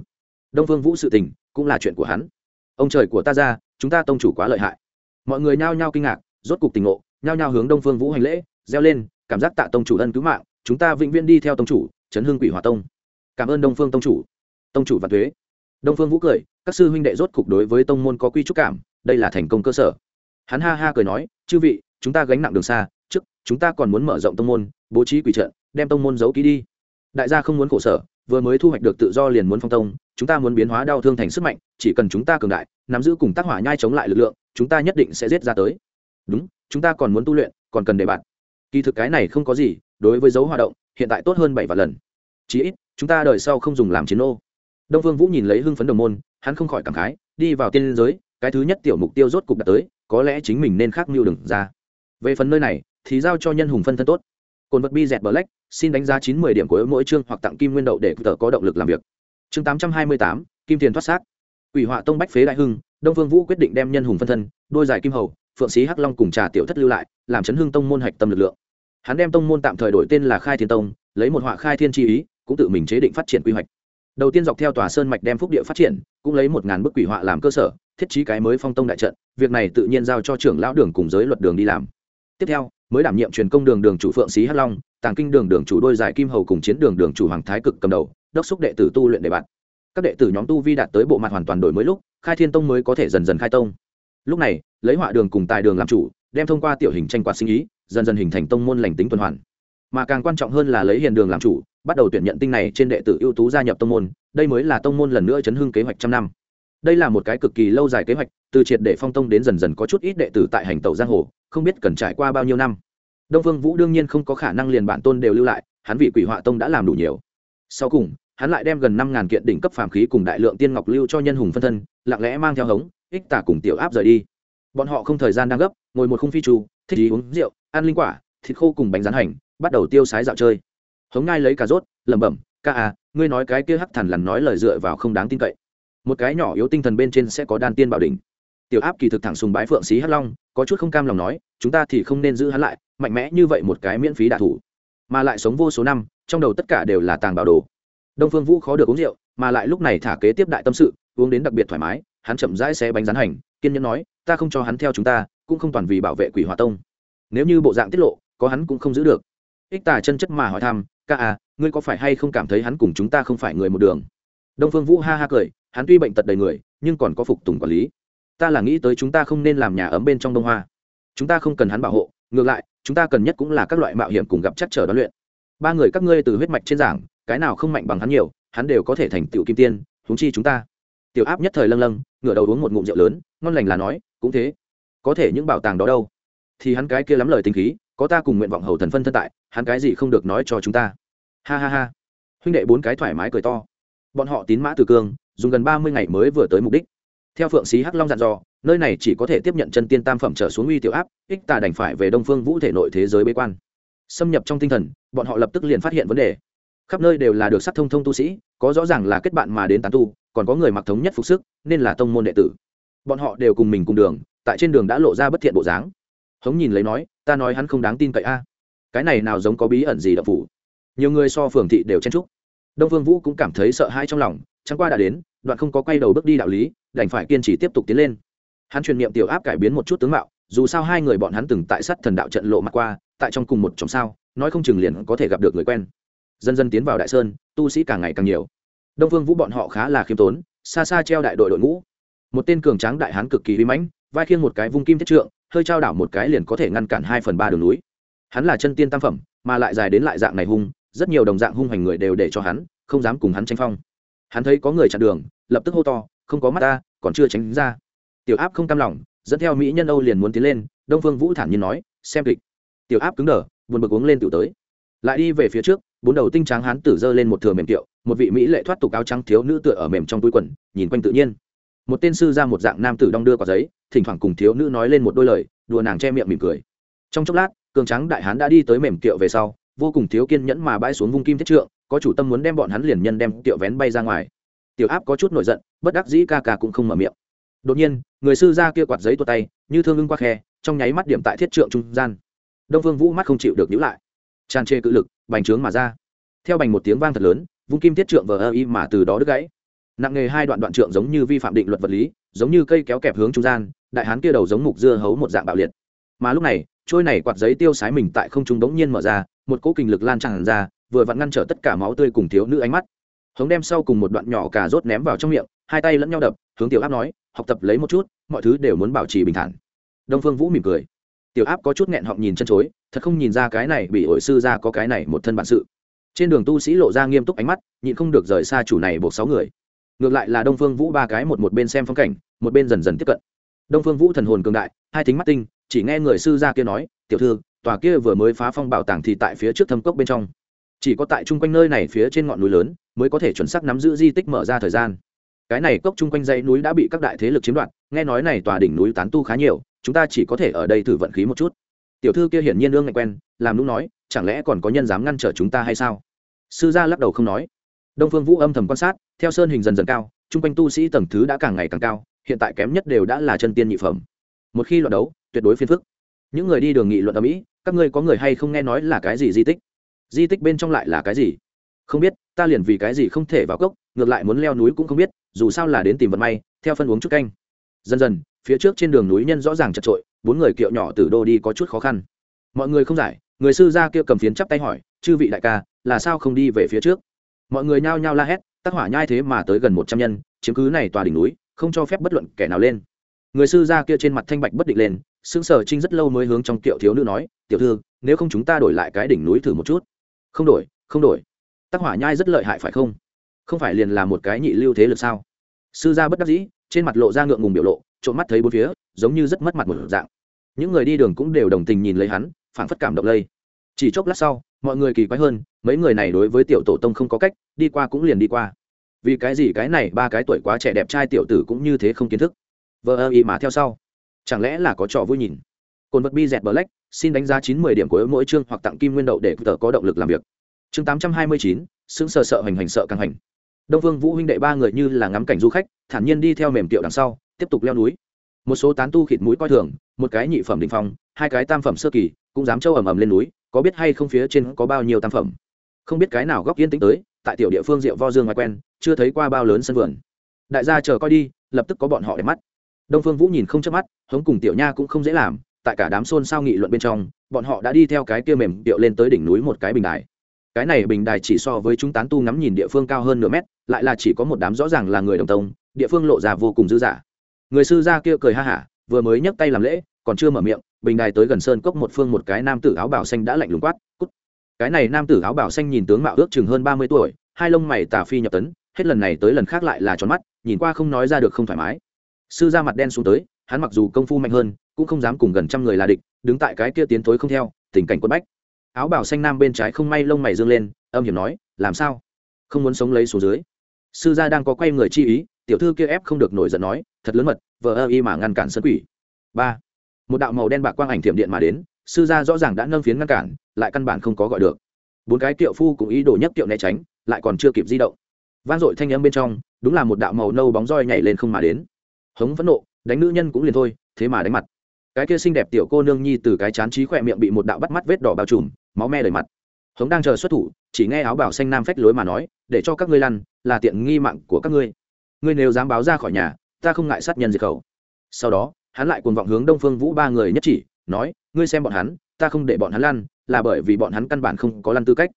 S1: Đông phương vũ sự tình, cũng là chuyện của hắn. Ông trời của ta ra, chúng ta tông chủ quá lợi hại. Mọi người nhao nhao kinh ngạc, rốt cục tình ngộ, nhao nhao hướng đông phương vũ hành lễ, reo lên, cảm giác tạ tông chủ ân cứu mạng, chúng ta vĩnh viễn đi theo tông chủ, chấn hương quỷ hòa tông. Cảm ơn đông phương tông chủ tông chủ và thuế. Đông phương vũ cười, các sư huynh đệ rốt cục đối với tông môn có quy trúc cảm, đây là thành công cơ sở. Hắn ha ha cười nói, chư vị, chúng ta gánh nặng đường xa, trước, chúng ta còn muốn mở rộng tông môn, bố trí quỷ trận, đem tông môn giấu ký đi. Đại gia không muốn khổ sở, vừa mới thu hoạch được tự do liền muốn phong tông, chúng ta muốn biến hóa đau thương thành sức mạnh, chỉ cần chúng ta cường đại, nắm giữ cùng tác hỏa nhai chống lại lực lượng, chúng ta nhất định sẽ giết ra tới. Đúng, chúng ta còn muốn tu luyện, còn cần đề bạt. Kỳ thực cái này không có gì, đối với dấu hoạt động, hiện tại tốt hơn bảy vạn lần. Chí ít, chúng ta đời sau không dùng làm chiến ô đông phương vũ nhìn lấy hưng phấn đồng môn, hắn không khỏi cảm khái, đi vào tiên giới, cái thứ nhất tiểu mục tiêu rốt cục đạt tới, có lẽ chính mình nên khác mưu đừng ra. Về phần nơi này, thì giao cho nhân hùng phân thân tốt. Cồn vật bi dẹt black, xin đánh giá chín mươi điểm của mỗi chương hoặc tặng kim nguyên đậu để tờ có động lực làm việc. Chương tám trăm hai mươi tám, kim tiền thoát xác. Quỷ họa tông bách phế đại hưng, đông phương vũ quyết định đem nhân hùng phân thân, đôi giải kim hầu, phượng sĩ hắc long cùng trà tiểu thất lưu lại, làm chấn hưng tông môn hạch tâm lực lượng. Hắn đem tông môn tạm thời đổi tên là khai thiên tông, lấy một họa khai thiên chi ý, cũng tự mình chế định phát triển quy hoạch đầu tiên dọc theo tòa sơn mạch đem phúc địa phát triển, cũng lấy một ngàn bức quỷ họa làm cơ sở, thiết trí cái mới phong tông đại trận, việc này tự nhiên giao cho trưởng lão đường cùng giới luật đường đi làm. Tiếp theo, mới đảm nhiệm truyền công đường đường chủ phượng sĩ hắc long, tàng kinh đường đường chủ đôi giải kim hầu cùng chiến đường đường chủ hoàng thái cực cầm đầu, đốc xúc đệ tử tu luyện đề bạt các đệ tử nhóm tu vi đạt tới bộ mặt hoàn toàn đổi mới lúc, khai thiên tông mới có thể dần dần khai tông. Lúc này, lấy họa đường cùng tài đường làm chủ, đem thông qua tiểu hình tranh quạt sinh ý, dần dần hình thành tông môn lành tính tuần hoàn. Mà càng quan trọng hơn là lấy hiền đường làm chủ bắt đầu tuyển nhận tinh này trên đệ tử ưu tú gia nhập tông môn, đây mới là tông môn lần nữa chấn hưng kế hoạch trăm năm. Đây là một cái cực kỳ lâu dài kế hoạch, từ triệt để phong tông đến dần dần có chút ít đệ tử tại hành tàu giang hồ, không biết cần trải qua bao nhiêu năm. Đông phương vũ đương nhiên không có khả năng liền bản tôn đều lưu lại, hắn vị quỷ họa tông đã làm đủ nhiều. Sau cùng, hắn lại đem gần năm ngàn kiện đỉnh cấp phàm khí cùng đại lượng tiên ngọc lưu cho nhân hùng phân thân, lặng lẽ mang theo hống, ích tả cùng tiểu áp rời đi. Bọn họ không thời gian đang gấp, ngồi một khung phi trù, thích ý uống rượu, ăn linh quả, thịt khô cùng bánh rán hành, bắt đầu tiêu sái dạo chơi hống ngai lấy cà rốt, lẩm bẩm, ca à ngươi nói cái kia hắc thản lằn nói lời dựa vào không đáng tin cậy. Một cái nhỏ yếu tinh thần bên trên sẽ có đan tiên bảo đỉnh. Tiểu áp kỳ thực thẳng sùng bái phượng xí hắc long, có chút không cam lòng nói, chúng ta thì không nên giữ hắn lại, mạnh mẽ như vậy một cái miễn phí đạ thủ. Mà lại sống vô số năm, trong đầu tất cả đều là tàng bảo đồ. Đông phương vũ khó được uống rượu, mà lại lúc này thả kế tiếp đại tâm sự, uống đến đặc biệt thoải mái, hắn chậm rãi xe bánh rán hành, kiên nhẫn nói, ta không cho hắn theo chúng ta, cũng không toàn vì bảo vệ quỷ hòa tông. Nếu như bộ dạng tiết lộ, có hắn cũng không giữ được. Ích tà chân chất mà hỏi thăm ca à ngươi có phải hay không cảm thấy hắn cùng chúng ta không phải người một đường? Đông phương vũ ha ha cười, hắn tuy bệnh tật đầy người, nhưng còn có phục tùng quản lý. Ta là nghĩ tới chúng ta không nên làm nhà ấm bên trong đông hoa. Chúng ta không cần hắn bảo hộ, ngược lại, chúng ta cần nhất cũng là các loại mạo hiểm cùng gặp chắc trở đoán luyện. Ba người các ngươi từ huyết mạch trên giảng, cái nào không mạnh bằng hắn nhiều, hắn đều có thể thành tựu kim tiên, huống chi chúng ta. Tiểu áp nhất thời lâng lâng, ngửa đầu uống một ngụm rượu lớn, ngon lành là nói, cũng thế, có thể những bảo tàng đó đâu. Thì hắn cái kia lắm lời tình khí có ta cùng nguyện vọng hầu thần phân thân tại, hắn cái gì không được nói cho chúng ta. Ha ha ha. Huynh đệ bốn cái thoải mái cười to. Bọn họ tín mã từ cương, dùng gần ba mươi ngày mới vừa tới mục đích. Theo phượng sĩ hắc long dặn dò, nơi này chỉ có thể tiếp nhận chân tiên tam phẩm trở xuống uy tiểu áp, ích tà đành phải về đông phương vũ thể nội thế giới bế quan. Xâm nhập trong tinh thần, bọn họ lập tức liền phát hiện vấn đề. Khắp nơi đều là được sắc thông thông tu sĩ, có rõ ràng là kết bạn mà đến tán tu, còn có người mặc thống nhất phục sức, nên là tông môn đệ tử. Bọn họ đều cùng mình cùng đường, tại trên đường đã lộ ra bất thiện bộ dáng. Hống nhìn lấy nói ta nói hắn không đáng tin cậy a. Cái này nào giống có bí ẩn gì đậu phủ? Nhiều người so phường thị đều chen trúc đông vương vũ cũng cảm thấy sợ hãi trong lòng, chẳng qua đã đến, đoạn không có quay đầu bước đi đạo lý, đành phải kiên trì tiếp tục tiến lên. Hắn truyền niệm tiểu áp cải biến một chút tướng mạo, dù sao hai người bọn hắn từng tại sát thần đạo trận lộ mặt qua, tại trong cùng một trong sao, nói không chừng liền có thể gặp được người quen. Dần dần tiến vào đại sơn, tu sĩ càng ngày càng nhiều. Đông phương vũ bọn họ khá là khiêm tốn, xa xa treo đại đội đội ngũ. Một tên cường tráng đại hán cực kỳ uy mãnh, vai khiêng một cái vung kim thiết trượng hơi trao đảo một cái liền có thể ngăn cản hai phần ba đường núi. Hắn là chân tiên tam phẩm, mà lại dài đến lại dạng này hung, rất nhiều đồng dạng hung hoành người đều để cho hắn không dám cùng hắn tranh phong. Hắn thấy có người chặn đường, lập tức hô to, không có mắt ta, còn chưa tránh ra. Tiểu áp không cam lòng, dẫn theo mỹ nhân âu liền muốn tiến lên, đông phương vũ thản nhiên nói, xem kịch. Tiểu áp cứng đờ, buồn bực uống lên tiểu tới. Lại đi về phía trước, bốn đầu tinh tráng hán tử dơ lên một thừa mềm kiệu, một vị mỹ lệ thoát tục áo trắng thiếu nữ tựa ở mềm trong túi quần, nhìn quanh tự nhiên một tên sư ra một dạng nam tử đong đưa quả giấy, thỉnh thoảng cùng thiếu nữ nói lên một đôi lời, đùa nàng che miệng mỉm cười. Trong chốc lát, cường trắng đại hán đã đi tới mềm kiệu về sau, vô cùng thiếu kiên nhẫn mà bãi xuống vung kim thiết trượng, có chủ tâm muốn đem bọn hắn liền nhân đem kiệu vén bay ra ngoài. Tiểu áp có chút nổi giận, bất đắc dĩ ca ca cũng không mở miệng. Đột nhiên, người sư ra kia quạt giấy tuột tay, như thương ưng qua khe, trong nháy mắt điểm tại thiết trượng trung gian. Đông phương vũ mắt không chịu được nhữ lại. Tràn trề cự lực, bành trướng mà ra. Theo bành một tiếng vang thật lớn, vung kim thiết trượng vờ ơ y mà từ đó đứt gãy nặng nghề hai đoạn đoạn trượng giống như vi phạm định luật vật lý, giống như cây kéo kẹp hướng trung gian, đại hán kia đầu giống mục dưa hấu một dạng bạo liệt. Mà lúc này, trôi này quạt giấy tiêu sái mình tại không trung đống nhiên mở ra, một cỗ kinh lực lan tràn ra, vừa vặn ngăn trở tất cả máu tươi cùng thiếu nữ ánh mắt. Hống đem sau cùng một đoạn nhỏ cà rốt ném vào trong miệng, hai tay lẫn nhau đập, hướng tiểu áp nói, học tập lấy một chút, mọi thứ đều muốn bảo trì bình thản. Đông phương vũ mỉm cười. Tiểu áp có chút nghẹn họng nhìn chân chối, thật không nhìn ra cái này bị ổi sư ra có cái này một thân bản sự. Trên đường tu sĩ lộ ra nghiêm túc ánh mắt, nhịn không được rời xa chủ này buộc sáu người ngược lại là đông phương vũ ba cái một một bên xem phong cảnh, một bên dần dần tiếp cận. Đông phương vũ thần hồn cường đại, hai tính mắt tinh, chỉ nghe người sư gia kia nói, tiểu thư, tòa kia vừa mới phá phong bảo tàng thì tại phía trước thâm cốc bên trong. Chỉ có tại chung quanh nơi này phía trên ngọn núi lớn, mới có thể chuẩn xác nắm giữ di tích mở ra thời gian. Cái này cốc chung quanh dãy núi đã bị các đại thế lực chiếm đoạt, nghe nói này tòa đỉnh núi tán tu khá nhiều, chúng ta chỉ có thể ở đây thử vận khí một chút. Tiểu thư kia hiển nhiên ương ngạch quen, làm lúc nói, chẳng lẽ còn có nhân dám ngăn trở chúng ta hay sao? Sư gia lắc đầu không nói. Đông phương vũ âm thầm quan sát theo sơn hình dần dần cao, chung quanh tu sĩ tầng thứ đã càng ngày càng cao, hiện tại kém nhất đều đã là chân tiên nhị phẩm. Một khi luận đấu, tuyệt đối phiền phức. Những người đi đường nghị luận ở mỹ, các ngươi có người hay không nghe nói là cái gì di tích? Di tích bên trong lại là cái gì? Không biết, ta liền vì cái gì không thể vào cốc, ngược lại muốn leo núi cũng không biết, dù sao là đến tìm vận may, theo phân uống chút canh. Dần dần, phía trước trên đường núi nhân rõ ràng chật trội, bốn người kiệu nhỏ từ đô đi có chút khó khăn. Mọi người không giải, người sư gia kia cầm phiến chắp tay hỏi, chư vị đại ca, là sao không đi về phía trước? Mọi người nhao nhao la hét tác hỏa nhai thế mà tới gần một trăm nhân, chiếm cứ này tòa đỉnh núi, không cho phép bất luận kẻ nào lên. Người sư gia kia trên mặt thanh bạch bất định lên, sững sờ trinh rất lâu mới hướng trong kiệu thiếu nữ nói, tiểu thư, nếu không chúng ta đổi lại cái đỉnh núi thử một chút. Không đổi không đổi. Tác hỏa nhai rất lợi hại phải không? Không phải liền là một cái nhị lưu thế lực sao? Sư gia bất đắc dĩ, trên mặt lộ ra ngượng ngùng biểu lộ, trộm mắt thấy bốn phía, giống như rất mất mặt một dạng. Những người đi đường cũng đều đồng tình nhìn lấy hắn phản phất cảm động lây. Chỉ chốc lát sau, mọi người kỳ quái hơn, mấy người này đối với tiểu tổ tông không có cách, đi qua cũng liền đi qua vì cái gì cái này ba cái tuổi quá trẻ đẹp trai tiểu tử cũng như thế không kiến thức? Vờ ơ ý mà theo sau. Chẳng lẽ là có trò vui nhìn? Cồn vật bi dẹt black, xin đánh giá chín mươi điểm của mỗi chương hoặc tặng kim nguyên đậu để tờ có động lực làm việc. Chương tám trăm hai mươi chín sững sờ sợ hành hành sợ càng hành đông vương vũ huynh đệ ba người như là ngắm cảnh du khách, thản nhiên đi theo mềm tiệu đằng sau, tiếp tục leo núi. Một số tán tu khịt mũi coi thường, một cái nhị phẩm đình phong, hai cái tam phẩm sơ kỳ, cũng dám trâu ầm ầm lên núi, có biết hay không phía trên có bao nhiêu tam phẩm. Không biết cái nào góc yên tĩnh tới, tại tiểu địa phương rượu vo dương ngoài quen chưa thấy qua bao lớn sân vườn. Đại gia chờ coi đi, lập tức có bọn họ để mắt. Đông phương vũ nhìn không chớp mắt, hống cùng tiểu nha cũng không dễ làm, tại cả đám xôn xao nghị luận bên trong, bọn họ đã đi theo cái kia mềm điệu lên tới đỉnh núi một cái bình đài. Cái này bình đài chỉ so với chúng tán tu ngắm nhìn địa phương cao hơn nửa mét, lại là chỉ có một đám rõ ràng là người đồng tông, địa phương lộ ra vô cùng dư dả. Người sư gia kia cười ha hả, vừa mới nhấc tay làm lễ, còn chưa mở miệng, bình đài tới gần sơn cốc một phương một cái nam tử áo bảo xanh đã lạnh lùng quát, cút. Cái này nam tử áo bảo xanh nhìn tướng mạo ước chừng hơn ba mươi tuổi, hai lông mày tà phi nhập tấn hết lần này tới lần khác lại là tròn mắt, nhìn qua không nói ra được không thoải mái. Sư ra mặt đen xuống tới, hắn mặc dù công phu mạnh hơn, cũng không dám cùng gần trăm người là địch, đứng tại cái kia tiến tối không theo, tình cảnh quất bách. Áo bảo xanh nam bên trái không may lông mày dương lên, âm hiểm nói, làm sao? Không muốn sống lấy số dưới. Sư gia đang có quay người chi ý, tiểu thư kia ép không được nổi giận nói, thật lớn mật, vờ ơ y mà ngăn cản sân quỷ. Ba. Một đạo màu đen bạc quang ảnh thiểm điện mà đến, sư gia rõ ràng đã nâng phiến ngăn cản, lại căn bản không có gọi được. Bốn cái tiệu phu cũng ý đồ nhất tiệu né tránh, lại còn chưa kịp di động vang dội thanh âm bên trong, đúng là một đạo màu nâu bóng roi nhảy lên không mà đến. Hống phẫn nộ, đánh nữ nhân cũng liền thôi, thế mà đánh mặt. Cái kia xinh đẹp tiểu cô nương nhi từ cái chán trí khỏe miệng bị một đạo bắt mắt vết đỏ bao trùm, máu me đầy mặt. Hống đang chờ xuất thủ, chỉ nghe áo bảo xanh nam phách lối mà nói, để cho các ngươi lăn, là tiện nghi mạng của các ngươi. Ngươi nếu dám báo ra khỏi nhà, ta không ngại sát nhân diệt khẩu. Sau đó, hắn lại cuồng vọng hướng đông phương vũ ba người nhất chỉ, nói, ngươi xem bọn hắn, ta không để bọn hắn lăn, là bởi vì bọn hắn căn bản không có lăn tư cách.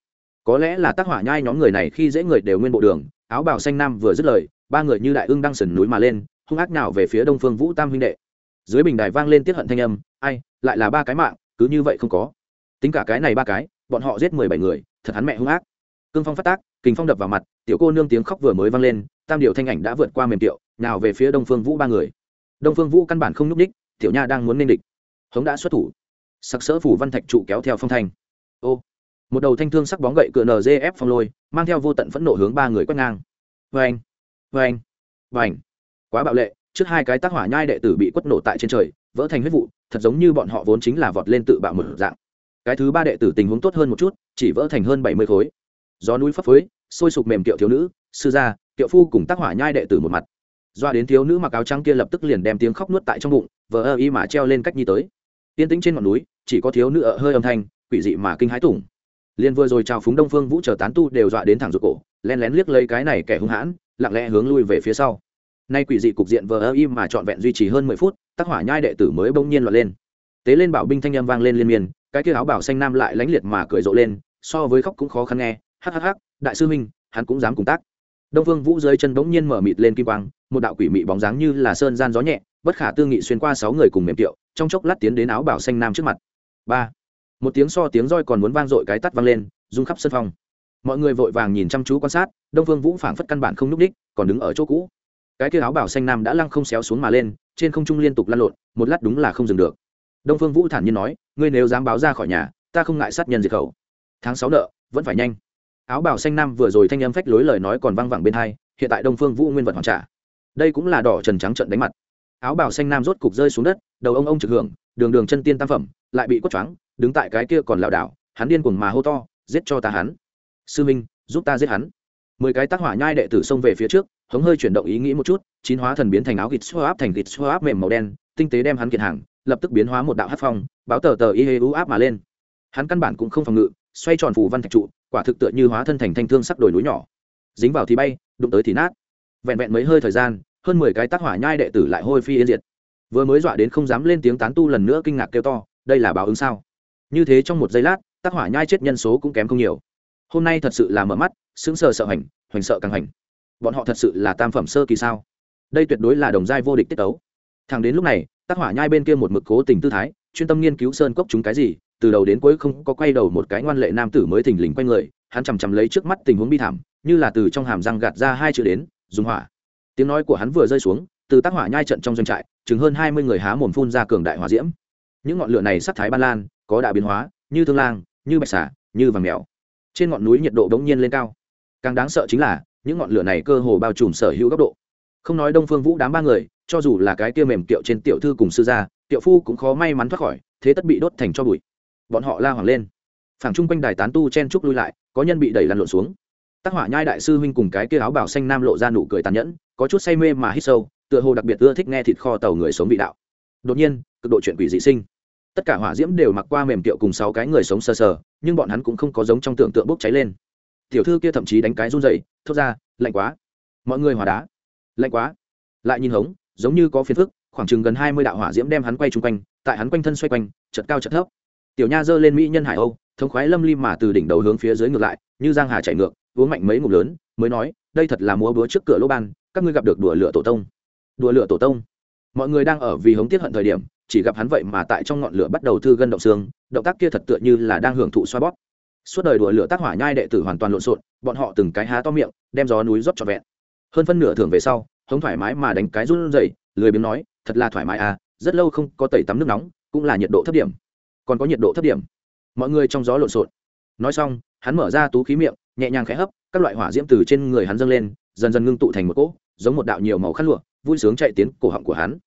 S1: Có lẽ là tác hỏa nhai nhóm người này khi dễ người đều nguyên bộ đường áo bào xanh nam vừa dứt lời, ba người như đại ưng đang sườn núi mà lên, hung ác nào về phía đông phương vũ tam huynh đệ. Dưới bình đài vang lên tiết hận thanh âm, ai, lại là ba cái mạng, cứ như vậy không có. Tính cả cái này ba cái, bọn họ giết mười bảy người, thật hắn mẹ hung ác. Cương phong phát tác, kình phong đập vào mặt, tiểu cô nương tiếng khóc vừa mới vang lên, tam điệu thanh ảnh đã vượt qua mềm tiệu nào về phía đông phương vũ ba người. Đông phương vũ căn bản không n ú c ních tiểu nha đang muốn nên địch. Hống đã xuất thủ. Sặc sỡ phủ văn thạch trụ kéo theo phong thanh. Ô một đầu thanh thương sắc bóng gậy cựa nzf phong lôi, mang theo vô tận phẫn nộ hướng ba người quét ngang. Vê anh vê anh vê anh quá bạo lệ, trước hai cái tác hỏa nhai đệ tử bị quất nổ tại trên trời, vỡ thành huyết vụ, thật giống như bọn họ vốn chính là vọt lên tự bạo một dạng. Cái thứ ba đệ tử tình huống tốt hơn một chút, chỉ vỡ thành hơn bảy mươi khối. Gió núi phấp phới, sôi sục mềm kiệu thiếu nữ, sư gia, kiệu phu cùng tác hỏa nhai đệ tử một mặt. Doa đến thiếu nữ mặc áo trắng kia lập tức liền đem tiếng khóc nuốt tại trong bụng, vờ ơ y mà treo lên cách nhi tới. Tiên tĩnh trên ngọn núi, chỉ có thiếu nữ ở hơi âm thanh, quỷ dị mà kinh hãi tủng liền vừa rồi chào phúng đông phương vũ chờ tán tu đều dọa đến thẳng ruột cổ len lén liếc lấy cái này kẻ hung hãn, lặng lẽ hướng lui về phía sau. Nay quỷ dị cục diện vờ ơ im mà trọn vẹn duy trì hơn mười phút tác hỏa nhai đệ tử mới bỗng nhiên loạt lên. Tế lên bảo binh thanh â m vang lên liên miên, cái kia áo bảo xanh nam lại lánh liệt mà cười rộ lên, so với khóc cũng khó khăn nghe hhh đại sư minh hắn cũng dám cùng tác. Đông phương vũ dưới chân bỗng nhiên mở mịt lên kim quang, một đạo quỷ mị bóng dáng như là sơn gian gió nhẹ, bất khả tư nghị xuyên qua sáu người cùng mềm tiệu, trong chốc lát tiến đến áo bảo xanh nam trước mặt. Ba một tiếng so tiếng roi còn muốn vang dội cái tắt vang lên, rung khắp sân phong mọi người vội vàng nhìn chăm chú quan sát, đông phương vũ phảng phất căn bản không n ú c đích, còn đứng ở chỗ cũ. Cái kia áo bảo xanh nam đã lăng không xéo xuống mà lên, trên không trung liên tục lăn lộn, một lát đúng là không dừng được. Đông phương vũ thản nhiên nói, ngươi nếu dám báo ra khỏi nhà, ta không ngại sát nhân diệt khẩu. Tháng sáu nợ, vẫn phải nhanh. Áo bảo xanh nam vừa rồi thanh âm phách lối lời nói còn văng vẳng bên hai, hiện tại đông phương vũ nguyên vật hoàn trả. Đây cũng là đỏ trần trắng trận đánh mặt. Áo bảo xanh nam rốt cục rơi xuống đất, đầu ông ông trực hưởng, đường đường chân tiên tam phẩm, lại bị quất choáng đứng tại cái kia còn lảo đảo, hắn điên cuồng mà hô to, giết cho ta hắn! Sư minh, giúp ta giết hắn! Mười cái tác hỏa nhai đệ tử xông về phía trước, hống hơi chuyển động ý nghĩ một chút, chín hóa thần biến thành áo gịt xoa áp thành gịt xoa áp mềm màu đen, tinh tế đem hắn kiện hàng, lập tức biến hóa một đạo hát phong, báo tờ tờ y hê u áp mà lên. Hắn căn bản cũng không phòng ngự, xoay tròn phủ văn thạch trụ, quả thực tựa như hóa thân thành thanh thương sắc đồi núi nhỏ. Dính vào thì bay, đụng tới thì nát. Vẹn vẹn mấy hơi thời gian, hơn mười cái tác hỏa nhai đệ tử lại hôi phi yên diệt. Vừa mới dọa đến không dám lên tiếng tán tu lần nữa kinh ngạc kêu to, đây là báo ứng sao? Như thế trong một giây lát, tác hỏa nhai chết nhân số cũng kém không nhiều. Hôm nay thật sự là mở mắt, sững sờ sợ hành hoành sợ càng hành bọn họ thật sự là tam phẩm sơ kỳ sao? Đây tuyệt đối là đồng giai vô địch tiết tấu. Thằng đến lúc này, tác hỏa nhai bên kia một mực cố tình tư thái, chuyên tâm nghiên cứu sơn cốc chúng cái gì, từ đầu đến cuối không có quay đầu một cái ngoan lệ nam tử mới thình lình quay người, hắn chằm chằm lấy trước mắt tình huống bi thảm, như là từ trong hàm răng gạt ra hai chữ đến, dùng hỏa. Tiếng nói của hắn vừa rơi xuống, từ tác hỏa nhai trận trong doanh trại, chừng hơn hai mươi người há mồm phun ra cường đại hỏa diễm. Những ngọn lửa này sắc thái ban lan có đã biến hóa, như thương lang, như bạch xả như vàng mèo. Trên ngọn núi nhiệt độ đống nhiên lên cao. Càng đáng sợ chính là, những ngọn lửa này cơ hồ bao trùm sở hữu góc độ. Không nói đông phương vũ đám ba người, cho dù là cái kia mềm tiệu trên tiểu thư cùng sư gia tiệu phu cũng khó may mắn thoát khỏi, thế tất bị đốt thành cho bụi. Bọn họ la hoảng lên. Phảng chung quanh đài tán tu chen trúc lui lại, có nhân bị đẩy lăn lộn xuống. Tác hỏa nhai đại sư huynh cùng cái kia áo bảo xanh nam lộ ra nụ cười tàn nhẫn, có chút say mê mà hít sâu, tựa hồ đặc biệt ưa thích nghe thịt kho tàu người sống vị đạo. Đột nhiên, cực độ chuyện quỷ dị sinh tất cả hỏa diễm đều mặc qua mềm tiệu cùng sáu cái người sống sờ sờ, nhưng bọn hắn cũng không có giống trong tưởng tượng bốc cháy lên. Tiểu thư kia thậm chí đánh cái run dậy thốt ra, lạnh quá. Mọi người hỏa đá. Lạnh quá. Lại nhìn hống, giống như có phiền phức, khoảng chừng gần hai mươi đạo hỏa diễm đem hắn quay chung quanh, tại hắn quanh thân xoay quanh chật cao chật thấp. Tiểu nha giơ lên mỹ nhân hải âu, thống khoái lâm lim mà từ đỉnh đầu hướng phía dưới ngược lại, như giang hà chạy ngược, uống mạnh mấy ngụm lớn, mới nói, đây thật là múa búa trước cửa lỗ ban, các ngươi gặp được đùa lửa tổ tông. Đùa lửa tổ tông? Mọi người đang ở vì hống tiết hận thời điểm chỉ gặp hắn vậy mà tại trong ngọn lửa bắt đầu thư gân động xương, động tác kia thật tựa như là đang hưởng thụ xoa bóp. Suốt đời đùa lửa tác hỏa nhai đệ tử hoàn toàn lộn xộn, bọn họ từng cái há to miệng, đem gió núi rót trọn vẹn. Hơn phân nửa thường về sau, hống thoải mái mà đánh cái run rẩy, lười biếng nói, thật là thoải mái à rất lâu không có tẩy tắm nước nóng, cũng là nhiệt độ thấp điểm. Còn có nhiệt độ thấp điểm? Mọi người trong gió lộn xộn. Nói xong, hắn mở ra tú khí miệng, nhẹ nhàng khẽ hấp, các loại hỏa diễm từ trên người hắn dâng lên, dần dần ngưng tụ thành một cỗ, giống một đạo nhiều màu khát lụa, vui sướng chạy tiến cổ họng của hắn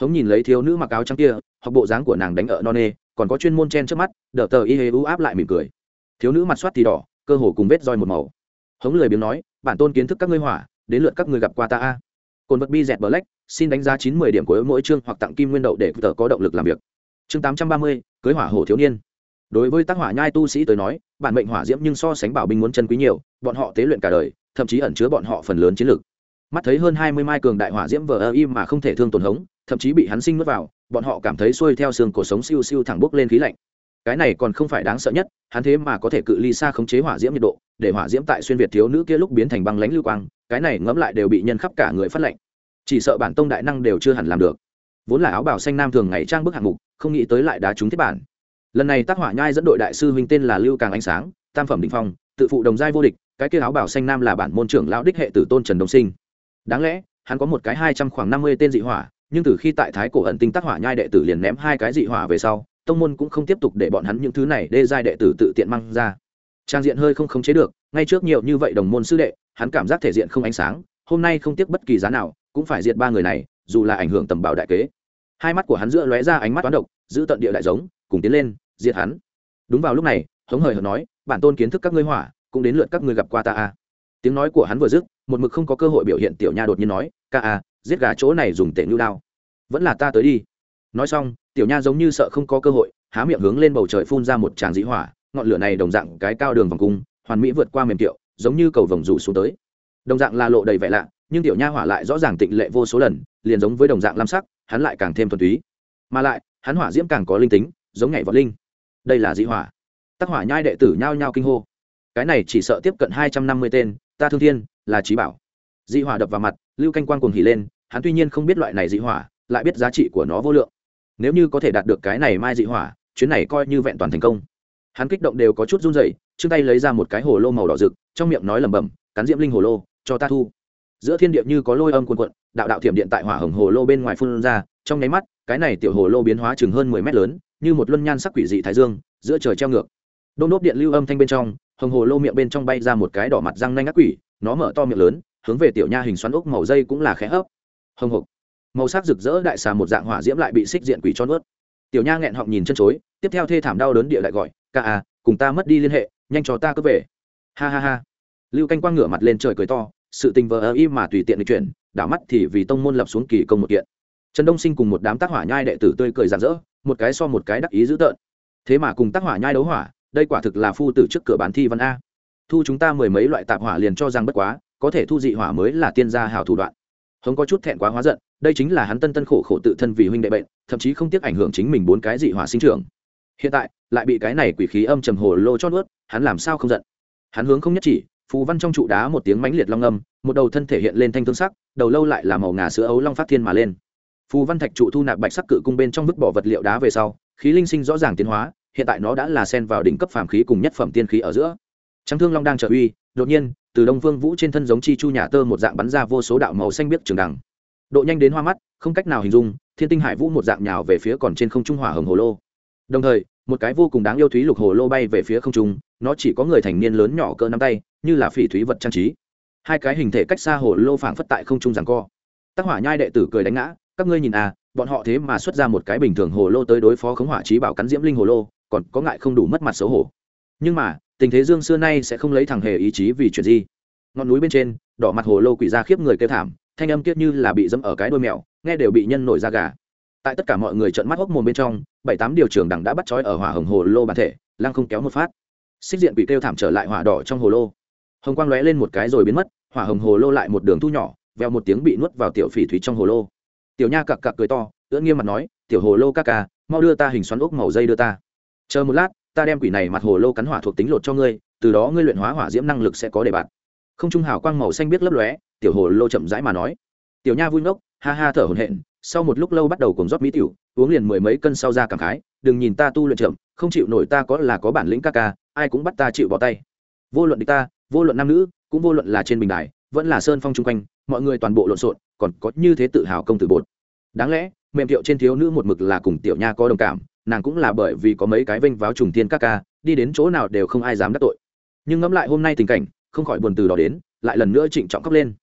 S1: hống nhìn lấy thiếu nữ mặc áo trắng kia hoặc bộ dáng của nàng đánh ở non nê, còn có chuyên môn chen trước mắt đỡ tờ y hê u áp lại mỉm cười. Thiếu nữ mặt soát thì đỏ, cơ hồ cùng vết roi một màu. Hống lười biếng nói, bản tôn kiến thức các ngươi hỏa, đến lượt các ngươi gặp qua ta a. Cồn vật bi dẹt black, xin đánh giá chín mươi điểm của mỗi chương hoặc tặng kim nguyên đậu để tờ có động lực làm việc. Chương tám trăm ba mươi, cưới hỏa hổ thiếu niên. Đối với tác hỏa nhai tu sĩ tới nói, bản mệnh hỏa diễm nhưng so sánh bảo binh muốn chân quý nhiều, bọn họ tế luyện cả đời, thậm chí ẩn chứa bọn họ phần lớn chiến lược mắt thấy hơn hai mươi mai cường đại hỏa diễm vờ ơ im mà không thể thương tổn hống thậm chí bị hắn sinh nuốt vào, bọn họ cảm thấy xuôi theo xương cổ sống siêu siêu thẳng bốc lên khí lạnh. Cái này còn không phải đáng sợ nhất, hắn thế mà có thể cự ly xa khống chế hỏa diễm nhiệt độ, để hỏa diễm tại xuyên việt thiếu nữ kia lúc biến thành băng lãnh lưu quang, cái này ngẫm lại đều bị nhân khắp cả người phát lạnh. Chỉ sợ bản tông đại năng đều chưa hẳn làm được. Vốn là áo bảo xanh nam thường ngày trang bức hạng mục, không nghĩ tới lại đá trúng thiết bản. Lần này tác hỏa nhai dẫn đội đại sư huynh tên là lưu càng ánh sáng, tam phẩm đỉnh phong, tự phụ đồng giai vô địch, cái kia áo bảo xanh nam là bản môn trưởng lão đích hệ tử tôn trần đông sinh. Đáng lẽ, hắn có một cái hai trăm khoảng năm mươi tên dị hỏa nhưng từ khi tại thái cổ ẩn tinh tác hỏa nhai đệ tử liền ném hai cái dị hỏa về sau, tông môn cũng không tiếp tục để bọn hắn những thứ này đê giai đệ tử tự tiện mang ra. Trang diện hơi không khống chế được, ngay trước nhiều như vậy đồng môn sư đệ, hắn cảm giác thể diện không ánh sáng, hôm nay không tiếc bất kỳ giá nào, cũng phải diệt ba người này, dù là ảnh hưởng tầm bảo đại kế. Hai mắt của hắn giữa lóe ra ánh mắt toán độc, giữ tận địa đại giống, cùng tiến lên, diệt hắn. Đúng vào lúc này, hống hời hợt nói, bản tôn kiến thức các ngươi hỏa, cũng đến lượt các ngươi gặp qua ta a. Tiếng nói của hắn vừa dứt, một mực không có cơ hội biểu hiện tiểu nha đột nhiên nói, ca a giết gà chỗ này dùng tệ nhu đao. Vẫn là ta tới đi. Nói xong, tiểu nha giống như sợ không có cơ hội, há miệng hướng lên bầu trời phun ra một tràng dĩ hỏa, ngọn lửa này đồng dạng cái cao đường vòng cung, hoàn mỹ vượt qua mềm tiệu, giống như cầu vồng rủ xuống tới. Đồng dạng là lộ đầy vẻ lạ, nhưng tiểu nha hỏa lại rõ ràng tịnh lệ vô số lần, liền giống với đồng dạng lam sắc, hắn lại càng thêm thuần túy. Mà lại, hắn hỏa diễm càng có linh tính, giống nhảy vọt linh. Đây là dĩ hỏa. Tác hỏa nhai đệ tử nhao nhao kinh hô. Cái này chỉ sợ tiếp cận hai trăm năm mươi tên, ta thương thiên, là trí bảo. Dị hỏa đập vào mặt lưu canh quan cùng hỉ lên, hắn tuy nhiên không biết loại này dị hỏa, lại biết giá trị của nó vô lượng. Nếu như có thể đạt được cái này mai dị hỏa, chuyến này coi như vẹn toàn thành công. Hắn kích động đều có chút run rẩy chương tay lấy ra một cái hồ lô màu đỏ rực, trong miệng nói lẩm bẩm, cắn diễm linh hồ lô, cho ta thu. Giữa thiên địa như có lôi âm cuồn cuộn, đạo đạo thiểm điện tại hỏa hồng hồ lô bên ngoài phun ra, trong nháy mắt, cái này tiểu hồ lô biến hóa chừng hơn mười mét lớn, như một luân nhan sắc quỷ dị thái dương, giữa trời treo ngược. Đôn đốt điện lưu âm thanh bên trong, hồng hồ lô miệng bên trong bay ra một cái đỏ mặt răng nanh ác quỷ, nó mở to miệng lớn hướng về tiểu nha hình xoắn ốc màu dây cũng là khẽ hấp. Hồng hộc. Màu sắc rực rỡ đại xà một dạng hỏa diễm lại bị xích diện quỷ cho nuốt. Tiểu nha nghẹn họng nhìn chân chối, tiếp theo thê thảm đau đớn địa lại gọi, ca à cùng ta mất đi liên hệ, nhanh cho ta cướp về. Ha ha ha. Lưu canh quang ngửa mặt lên trời cười to, sự tình vờ ơ y mà tùy tiện đi chuyển, đảo mắt thì vì tông môn lập xuống kỳ công một kiện. Trần đông sinh cùng một đám tác hỏa nhai đệ tử tươi cười rạng rỡ, một cái so một cái đắc ý dữ tợn. Thế mà cùng tác hỏa nhai đấu hỏa, đây quả thực là phu tử trước cửa bán thi văn a. Thu chúng ta mười mấy loại tạp hỏa liền cho rằng bất quá có thể thu dị hỏa mới là tiên gia hảo thủ đoạn. Hống có chút thẹn quá hóa giận, đây chính là hắn tân tân khổ khổ tự thân vì huynh đệ bệnh, thậm chí không tiếc ảnh hưởng chính mình bốn cái dị hỏa sinh trưởng. Hiện tại, lại bị cái này quỷ khí âm trầm hồ lô chót ướt hắn làm sao không giận? Hắn hướng không nhất chỉ, phù văn trong trụ đá một tiếng mãnh liệt long âm, một đầu thân thể hiện lên thanh thương sắc, đầu lâu lại là màu ngà sữa ấu long phát thiên mà lên. Phù văn thạch trụ thu nạp bạch sắc cự cung bên trong vứt bỏ vật liệu đá về sau, khí linh sinh rõ ràng tiến hóa, hiện tại nó đã là sen vào đỉnh cấp phàm khí cùng nhất phẩm tiên khí ở giữa. Trắng thương long đang trợ uy, đột nhiên từ đông vương vũ trên thân giống chi chu nhà tơ một dạng bắn ra vô số đạo màu xanh biếc trường đằng. Độ nhanh đến hoa mắt, không cách nào hình dung, thiên tinh hải vũ một dạng nhào về phía còn trên không trung hỏa hồng hồ lô. Đồng thời, một cái vô cùng đáng yêu thúy lục hồ lô bay về phía không trung, nó chỉ có người thành niên lớn nhỏ cỡ nắm tay, như là phỉ thúy vật trang trí. Hai cái hình thể cách xa hồ lô phảng phất tại không trung rằng co. Tác hỏa nhai đệ tử cười đánh ngã, các ngươi nhìn à bọn họ thế mà xuất ra một cái bình thường hồ lô tới đối phó khống hỏa trí bảo cắn diễm linh hồ lô, còn có ngại không đủ mất mặt xấu hổ. Nhưng mà tình thế dương xưa nay sẽ không lấy thằng hề ý chí vì chuyện gì. Ngọn núi bên trên, đỏ mặt hồ lô quỷ ra khiếp người kêu thảm, thanh âm kiết như là bị dẫm ở cái đôi mèo, nghe đều bị nhân nổi da gà. Tại tất cả mọi người trợn mắt hốc mồm bên trong, bảy tám điều trưởng đẳng đã bắt trói ở hỏa hồng hồ lô bản thể, lăng không kéo một phát. Xích diện bị kêu thảm trở lại hỏa đỏ trong hồ lô. Hồng quang lóe lên một cái rồi biến mất, hỏa hồng hồ lô lại một đường thu nhỏ, veo một tiếng bị nuốt vào tiểu phỉ thúy trong hồ lô. Tiểu nha cặc cặc cười to, ưỡn nghiêm mặt nói, tiểu hồ lô ca ca, mau đưa ta hình xoắn ốc màu dây đưa ta. Chờ một lát ta đem quỷ này mặt hồ lô cắn hỏa thuộc tính lột cho ngươi, từ đó ngươi luyện hóa hỏa diễm năng lực sẽ có đề bạt. Không trung hào quang màu xanh biết lấp lóe, tiểu hồ lô chậm rãi mà nói. Tiểu nha vui ngốc, ha ha thở hổn hển, sau một lúc lâu bắt đầu cùng rót mỹ tiểu, uống liền mười mấy cân sau ra cảm khái, đừng nhìn ta tu luyện chậm, không chịu nổi ta có là có bản lĩnh ca ca, ai cũng bắt ta chịu bỏ tay. Vô luận địch ta, vô luận nam nữ, cũng vô luận là trên bình đài, vẫn là sơn phong chung quanh, mọi người toàn bộ lộn xộn, còn có như thế tự hào công tử bột. Đáng lẽ, mềm thiệu trên thiếu nữ một mực là cùng tiểu nha có đồng cảm nàng cũng là bởi vì có mấy cái vênh váo trùng tiên các ca, đi đến chỗ nào đều không ai dám đắc tội. Nhưng ngẫm lại hôm nay tình cảnh, không khỏi buồn từ đó đến, lại lần nữa trịnh trọng khóc lên.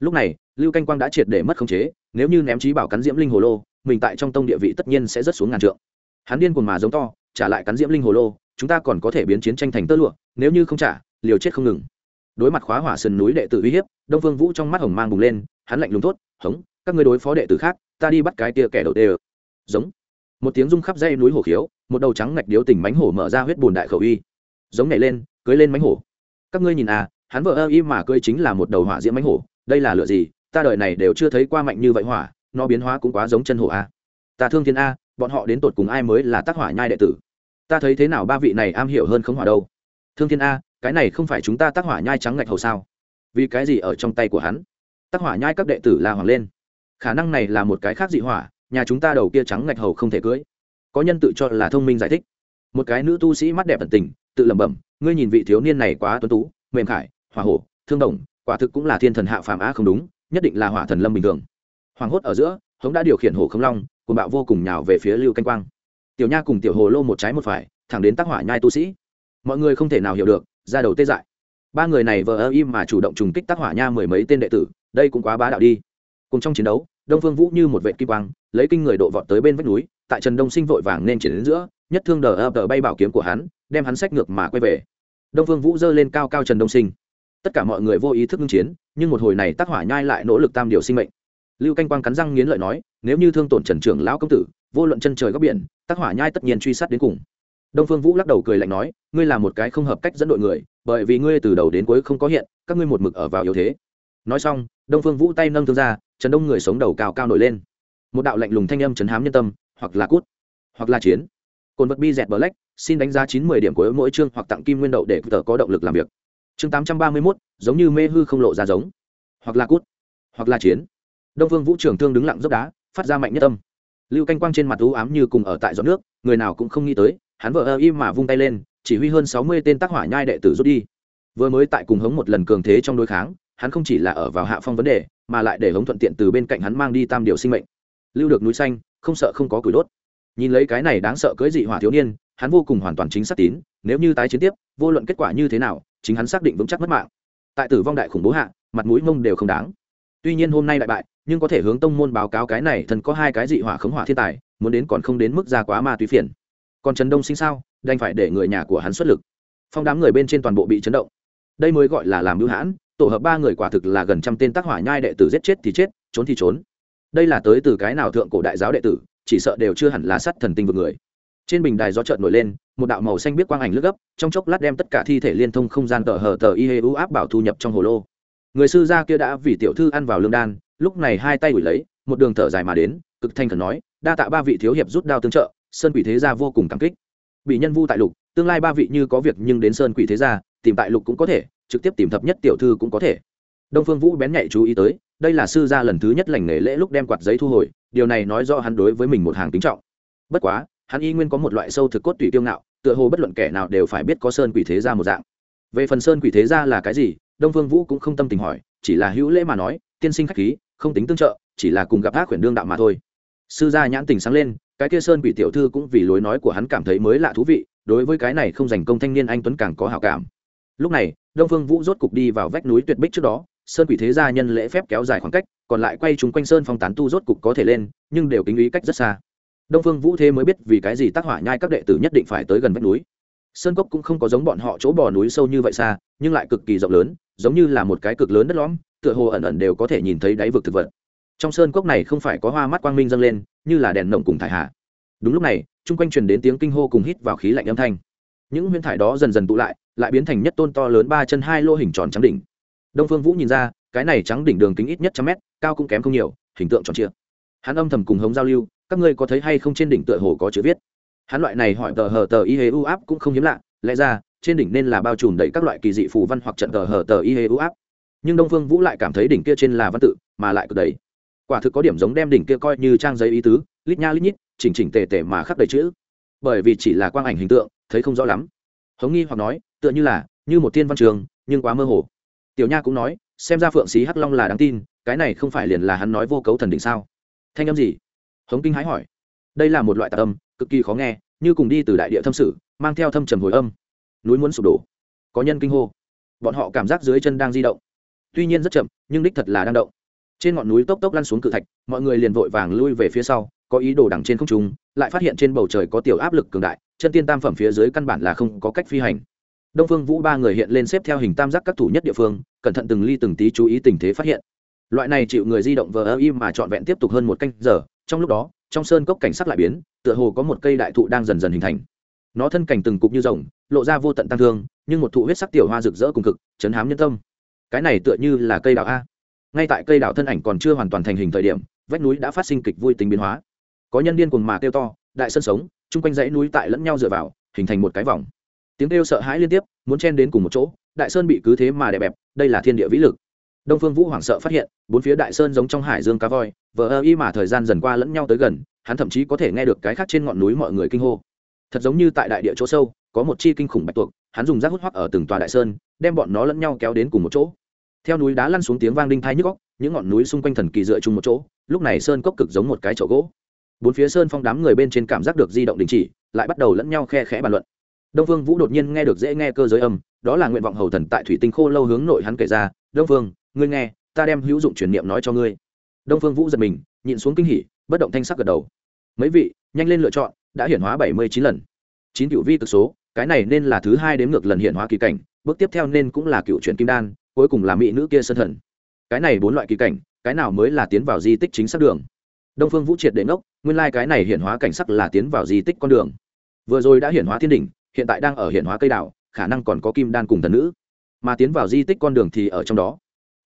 S1: Lúc này, lưu canh quang đã triệt để mất khống chế, nếu như ném trí bảo cắn diễm linh hồ lô, mình tại trong tông địa vị tất nhiên sẽ rất xuống ngàn trượng. Hắn điên cuồng mà giống to, trả lại cắn diễm linh hồ lô, chúng ta còn có thể biến chiến tranh thành tơ lụa, nếu như không trả, liều chết không ngừng. Đối mặt khóa hỏa sườn núi đệ tử uy hiếp, đông phương vũ trong mắt hồng mang bùng lên, hắn lạnh lùng thốt, hống, các ngươi đối phó đệ tử khác, ta đi bắt cái tia kẻ đầu tê giống một tiếng rung khắp dây núi hổ khiếu, một đầu trắng ngạch điếu tình mánh hổ mở ra huyết bùn đại khẩu uy giống nhảy lên, cưới lên mánh hổ. Các ngươi nhìn à hắn vợ ơ y mà cưới chính là một đầu hỏa diễm mánh hổ, đây là lựa gì? Ta đời này đều chưa thấy qua mạnh như vậy hỏa, nó biến hóa cũng quá giống chân hổ a ta thương thiên a, bọn họ đến tột cùng ai mới là tác hỏa nhai đệ tử? Ta thấy thế nào ba vị này am hiểu hơn không hỏa đâu? Thương thiên a, cái này không phải chúng ta tác hỏa nhai trắng ngạch hầu sao? Vì cái gì ở trong tay của hắn? Tác hỏa nhai các đệ tử la hoàng lên. Khả năng này là một cái khác dị hỏa nhà chúng ta đầu kia trắng ngạch hầu không thể cưới. Có nhân tự cho là thông minh giải thích. Một cái nữ tu sĩ mắt đẹp tận tình, tự lẩm bẩm, ngươi nhìn vị thiếu niên này quá tuấn tú, mềm khải, hỏa hổ, thương đồng, quả thực cũng là thiên thần hạ phàm á không đúng, nhất định là hỏa thần lâm bình thường. Hoàng hốt ở giữa, hống đã điều khiển hổ không long cùng bạo vô cùng nhào về phía lưu canh quang. Tiểu nha cùng tiểu hồ lô một trái một phải, thẳng đến tác hỏa nhai tu sĩ. Mọi người không thể nào hiểu được, ra đầu tê dại. Ba người này vờ ơ im mà chủ động trùng kích tác hỏa nha mười mấy tên đệ tử, đây cũng quá bá đạo đi. Cùng trong chiến đấu đông phương vũ như một vệ kim quang, lấy kinh người độ vọt tới bên vách núi, tại trần đông sinh vội vàng nên chuyển đến giữa, nhất thương đờ ập đờ bay bảo kiếm của hắn, đem hắn sách ngược mà quay về. Đông phương vũ giơ lên cao cao trần đông sinh. Tất cả mọi người vô ý thức ngưng chiến, nhưng một hồi này tác hỏa nhai lại nỗ lực tam điều sinh mệnh. Lưu canh quang cắn răng nghiến lợi nói, nếu như thương tổn trần trưởng lão công tử, vô luận chân trời góc biển tác hỏa nhai tất nhiên truy sát đến cùng. Đông phương vũ lắc đầu cười lạnh nói, ngươi là một cái không hợp cách dẫn đội người, bởi vì ngươi từ đầu đến cuối không có hiện, các ngươi một mực ở vào yếu thế. Nói xong, đông phương vũ tay nâng thương ra trần đông người sống đầu cao cao nổi lên. Một đạo lạnh lùng thanh âm chấn hám nhân tâm, hoặc là cút, hoặc là chiến. Cồn vật bi dẹt bờ lách xin đánh giá chín mươi điểm của mỗi chương hoặc tặng kim nguyên đậu để tờ có động lực làm việc. Chương tám trăm ba mươi mốt, giống như mê hư không lộ ra giống. Hoặc là cút, hoặc là chiến. Đông vương vũ trường thương đứng lặng dốc đá, phát ra mạnh nhất tâm lưu canh quang trên mặt u ám như cùng ở tại giọt nước, người nào cũng không nghĩ tới, hắn vợ ơ im mà vung tay lên, chỉ huy hơn sáu mươi tên tác hỏa nhai đệ tử rút đi. Vừa mới tại cùng hống một lần cường thế trong đối kháng, hắn không chỉ là ở vào hạ phong vấn đề mà lại để hống thuận tiện từ bên cạnh hắn mang đi tam điều sinh mệnh. Lưu được núi xanh, không sợ không có củi đốt. Nhìn lấy cái này đáng sợ cưới dị hỏa thiếu niên, hắn vô cùng hoàn toàn chính xác tín, nếu như tái chiến tiếp, vô luận kết quả như thế nào, chính hắn xác định vững chắc mất mạng. Tại tử vong đại khủng bố hạ, mặt mũi mông đều không đáng. Tuy nhiên hôm nay đại bại, nhưng có thể hướng tông môn báo cáo cái này thần có hai cái dị hỏa khống hỏa thiên tài, muốn đến còn không đến mức ra quá ma túy phiền. Còn trần đông sinh sao, đành phải để người nhà của hắn xuất lực. Phong đám người bên trên toàn bộ bị chấn động. Đây mới gọi là làm hữu hãn tổ hợp ba người quả thực là gần trăm tên tác hỏa nhai đệ tử giết chết thì chết, trốn thì trốn. Đây là tới từ cái nào thượng cổ đại giáo đệ tử, chỉ sợ đều chưa hẳn là sát thần tinh vực người. Trên bình đài gió trợn nổi lên, một đạo màu xanh biết quang ảnh lướt gấp, trong chốc lát đem tất cả thi thể liên thông không gian tờ hờ tờ y hê u áp bảo thu nhập trong hồ lô. Người sư gia kia đã vì tiểu thư ăn vào lương đan, lúc này hai tay ủi lấy, một đường thở dài mà đến, cực thanh khẩn nói, đa tạ ba vị thiếu hiệp rút đao tương trợ, sơn quỷ thế gia vô cùng cảm kích. Bị nhân vu tại lục, tương lai ba vị như có việc nhưng đến sơn quỷ thế gia, tìm tại lục cũng có thể trực tiếp tìm thập nhất tiểu thư cũng có thể. Đông phương vũ bén nhạy chú ý tới, đây là sư gia lần thứ nhất lành nghề lễ lúc đem quạt giấy thu hồi, điều này nói do hắn đối với mình một hàng kính trọng. Bất quá, hắn y nguyên có một loại sâu thực cốt tùy tiêu ngạo, tựa hồ bất luận kẻ nào đều phải biết có sơn quỷ thế gia một dạng. Về phần sơn quỷ thế gia là cái gì, đông phương vũ cũng không tâm tình hỏi, chỉ là hữu lễ mà nói, tiên sinh khách khí, không tính tương trợ, chỉ là cùng gặp ác quyển đương đạo mà thôi. Sư gia nhãn tình sáng lên, cái kia sơn quỷ tiểu thư cũng vì lối nói của hắn cảm thấy mới lạ thú vị, đối với cái này không dành công thanh niên anh tuấn càng có hảo cảm lúc này, đông phương vũ rốt cục đi vào vách núi tuyệt bích trước đó, sơn quỷ thế gia nhân lễ phép kéo dài khoảng cách, còn lại quay chúng quanh sơn phong tán tu rốt cục có thể lên, nhưng đều kính ý cách rất xa. Đông phương vũ thế mới biết vì cái gì tác hỏa nhai các đệ tử nhất định phải tới gần vách núi. Sơn cốc cũng không có giống bọn họ chỗ bò núi sâu như vậy xa, nhưng lại cực kỳ rộng lớn, giống như là một cái cực lớn đất lõm, tựa hồ ẩn ẩn đều có thể nhìn thấy đáy vực thực vật. Trong sơn cốc này không phải có hoa mắt quang minh dâng lên, như là đèn nồng cùng thải hạ. Đúng lúc này, chung quanh truyền đến tiếng kinh hô cùng hít vào khí lạnh âm thanh. Những huyễn thải đó dần dần tụ lại lại biến thành nhất tôn to lớn ba chân hai lô hình tròn trắng đỉnh. Đông phương vũ nhìn ra, cái này trắng đỉnh đường kính ít nhất trăm mét, cao cũng kém không nhiều, hình tượng tròn chia hắn âm thầm cùng hống giao lưu, các ngươi có thấy hay không trên đỉnh tựa hồ có chữ viết? Hắn loại này hỏi tờ hờ tờ y hê u áp cũng không hiếm lạ, lẽ ra, trên đỉnh nên là bao trùm đầy các loại kỳ dị phù văn hoặc trận tờ hờ tờ y hê u áp. Nhưng đông phương vũ lại cảm thấy đỉnh kia trên là văn tự, mà lại cực đầy. Quả thực có điểm giống đem đỉnh kia coi như trang giấy ý tứ, lít nha lít nhít, chỉnh chỉnh tề tề mà khắc đầy chữ. Bởi vì chỉ là quang ảnh hình tượng, thấy không rõ lắm. Hống nghi hoặc nói tựa như là, như một thiên văn trường, nhưng quá mơ hồ. Tiểu nha cũng nói, xem ra phượng xí hắc long là đáng tin, cái này không phải liền là hắn nói vô cấu thần đỉnh sao? Thanh âm gì? Hống kinh hái hỏi. Đây là một loại tạc âm, cực kỳ khó nghe, như cùng đi từ đại địa thâm sử mang theo thâm trầm hồi âm. Núi muốn sụp đổ. Có nhân kinh hô. Bọn họ cảm giác dưới chân đang di động. Tuy nhiên rất chậm, nhưng đích thật là đang động. Trên ngọn núi tốc tốc lăn xuống cự thạch, mọi người liền vội vàng lui về phía sau, có ý đồ đằng trên không trung, lại phát hiện trên bầu trời có tiểu áp lực cường đại, chân tiên tam phẩm phía dưới căn bản là không có cách phi hành đông phương vũ ba người hiện lên xếp theo hình tam giác các thủ nhất địa phương, cẩn thận từng ly từng tí chú ý tình thế phát hiện. Loại này chịu người di động vờ ơ im mà trọn vẹn tiếp tục hơn một canh giờ, trong lúc đó, trong sơn cốc cảnh sắc lại biến, tựa hồ có một cây đại thụ đang dần dần hình thành. Nó thân cảnh từng cục như rồng, lộ ra vô tận tăng thương, nhưng một thụ huyết sắc tiểu hoa rực rỡ cùng cực, chấn hám nhân tâm. Cái này tựa như là cây đào a. Ngay tại cây đào thân ảnh còn chưa hoàn toàn thành hình thời điểm, vách núi đã phát sinh kịch vui tính biến hóa. Có nhân điên cùng mà kêu to, đại sân sống, chung quanh dãy núi tại lẫn nhau dựa vào, hình thành một cái vòng tiếng kêu sợ hãi liên tiếp, muốn chen đến cùng một chỗ, đại sơn bị cứ thế mà đè bẹp, đây là thiên địa vĩ lực. Đông phương vũ hoảng sợ phát hiện, bốn phía đại sơn giống trong hải dương cá voi, vờ ơ y mà thời gian dần qua lẫn nhau tới gần, hắn thậm chí có thể nghe được cái khác trên ngọn núi mọi người kinh hô. Thật giống như tại đại địa chỗ sâu, có một chi kinh khủng bạch tuộc, hắn dùng rác hút hoắc ở từng tòa đại sơn, đem bọn nó lẫn nhau kéo đến cùng một chỗ. Theo núi đá lăn xuống tiếng vang đinh thai nhức góc những ngọn núi xung quanh thần kỳ dựa chung một chỗ, lúc này sơn cốc cực giống một cái chậu gỗ. Bốn phía sơn phong đám người bên trên cảm giác được di động đình chỉ, lại bắt đầu lẫn nhau khe khẽ bàn luận đông phương vũ đột nhiên nghe được dễ nghe cơ giới âm, đó là nguyện vọng hầu thần tại thủy tinh khô lâu hướng nội hắn kể ra, đông phương, ngươi nghe, ta đem hữu dụng truyền niệm nói cho ngươi. Đông phương vũ giật mình, nhịn xuống kinh hỉ, bất động thanh sắc gật đầu. Mấy vị, nhanh lên lựa chọn, đã hiển hóa bảy mươi chín lần. Chín cựu vi cực số, cái này nên là thứ hai đếm ngược lần hiển hóa kỳ cảnh, bước tiếp theo nên cũng là cựu truyền kim đan, cuối cùng là mỹ nữ kia sân thần. Cái này bốn loại kỳ cảnh, cái nào mới là tiến vào di tích chính xác đường? Đông phương vũ triệt đệ ngốc, nguyên lai、like、cái này hiển hóa cảnh sắc là tiến vào di tích con đường. Vừa rồi đã hiển hóa thiên đỉnh hiện tại đang ở hiện hóa cây đảo khả năng còn có kim đan cùng thần nữ. Mà tiến vào di tích con đường thì ở trong đó.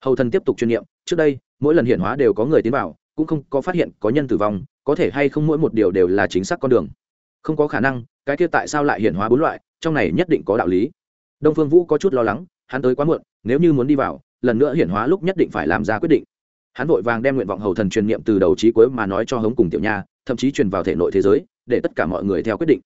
S1: Hầu thần tiếp tục chuyên nghiệm trước đây, mỗi lần hiện hóa đều có người tiến vào, cũng không có phát hiện có nhân tử vong, có thể hay không mỗi một điều đều là chính xác con đường. Không có khả năng, cái kia tại sao lại hiện hóa bốn loại, trong này nhất định có đạo lý. Đông phương vũ có chút lo lắng, hắn tới quá muộn, nếu như muốn đi vào, lần nữa hiển hóa lúc nhất định phải làm ra quyết định. Hắn vội vàng đem nguyện vọng hầu thần truyền niệm từ đầu trí cuối mà nói cho hống cùng tiểu nha, thậm chí truyền vào thể nội thế giới, để tất cả mọi người theo quyết định.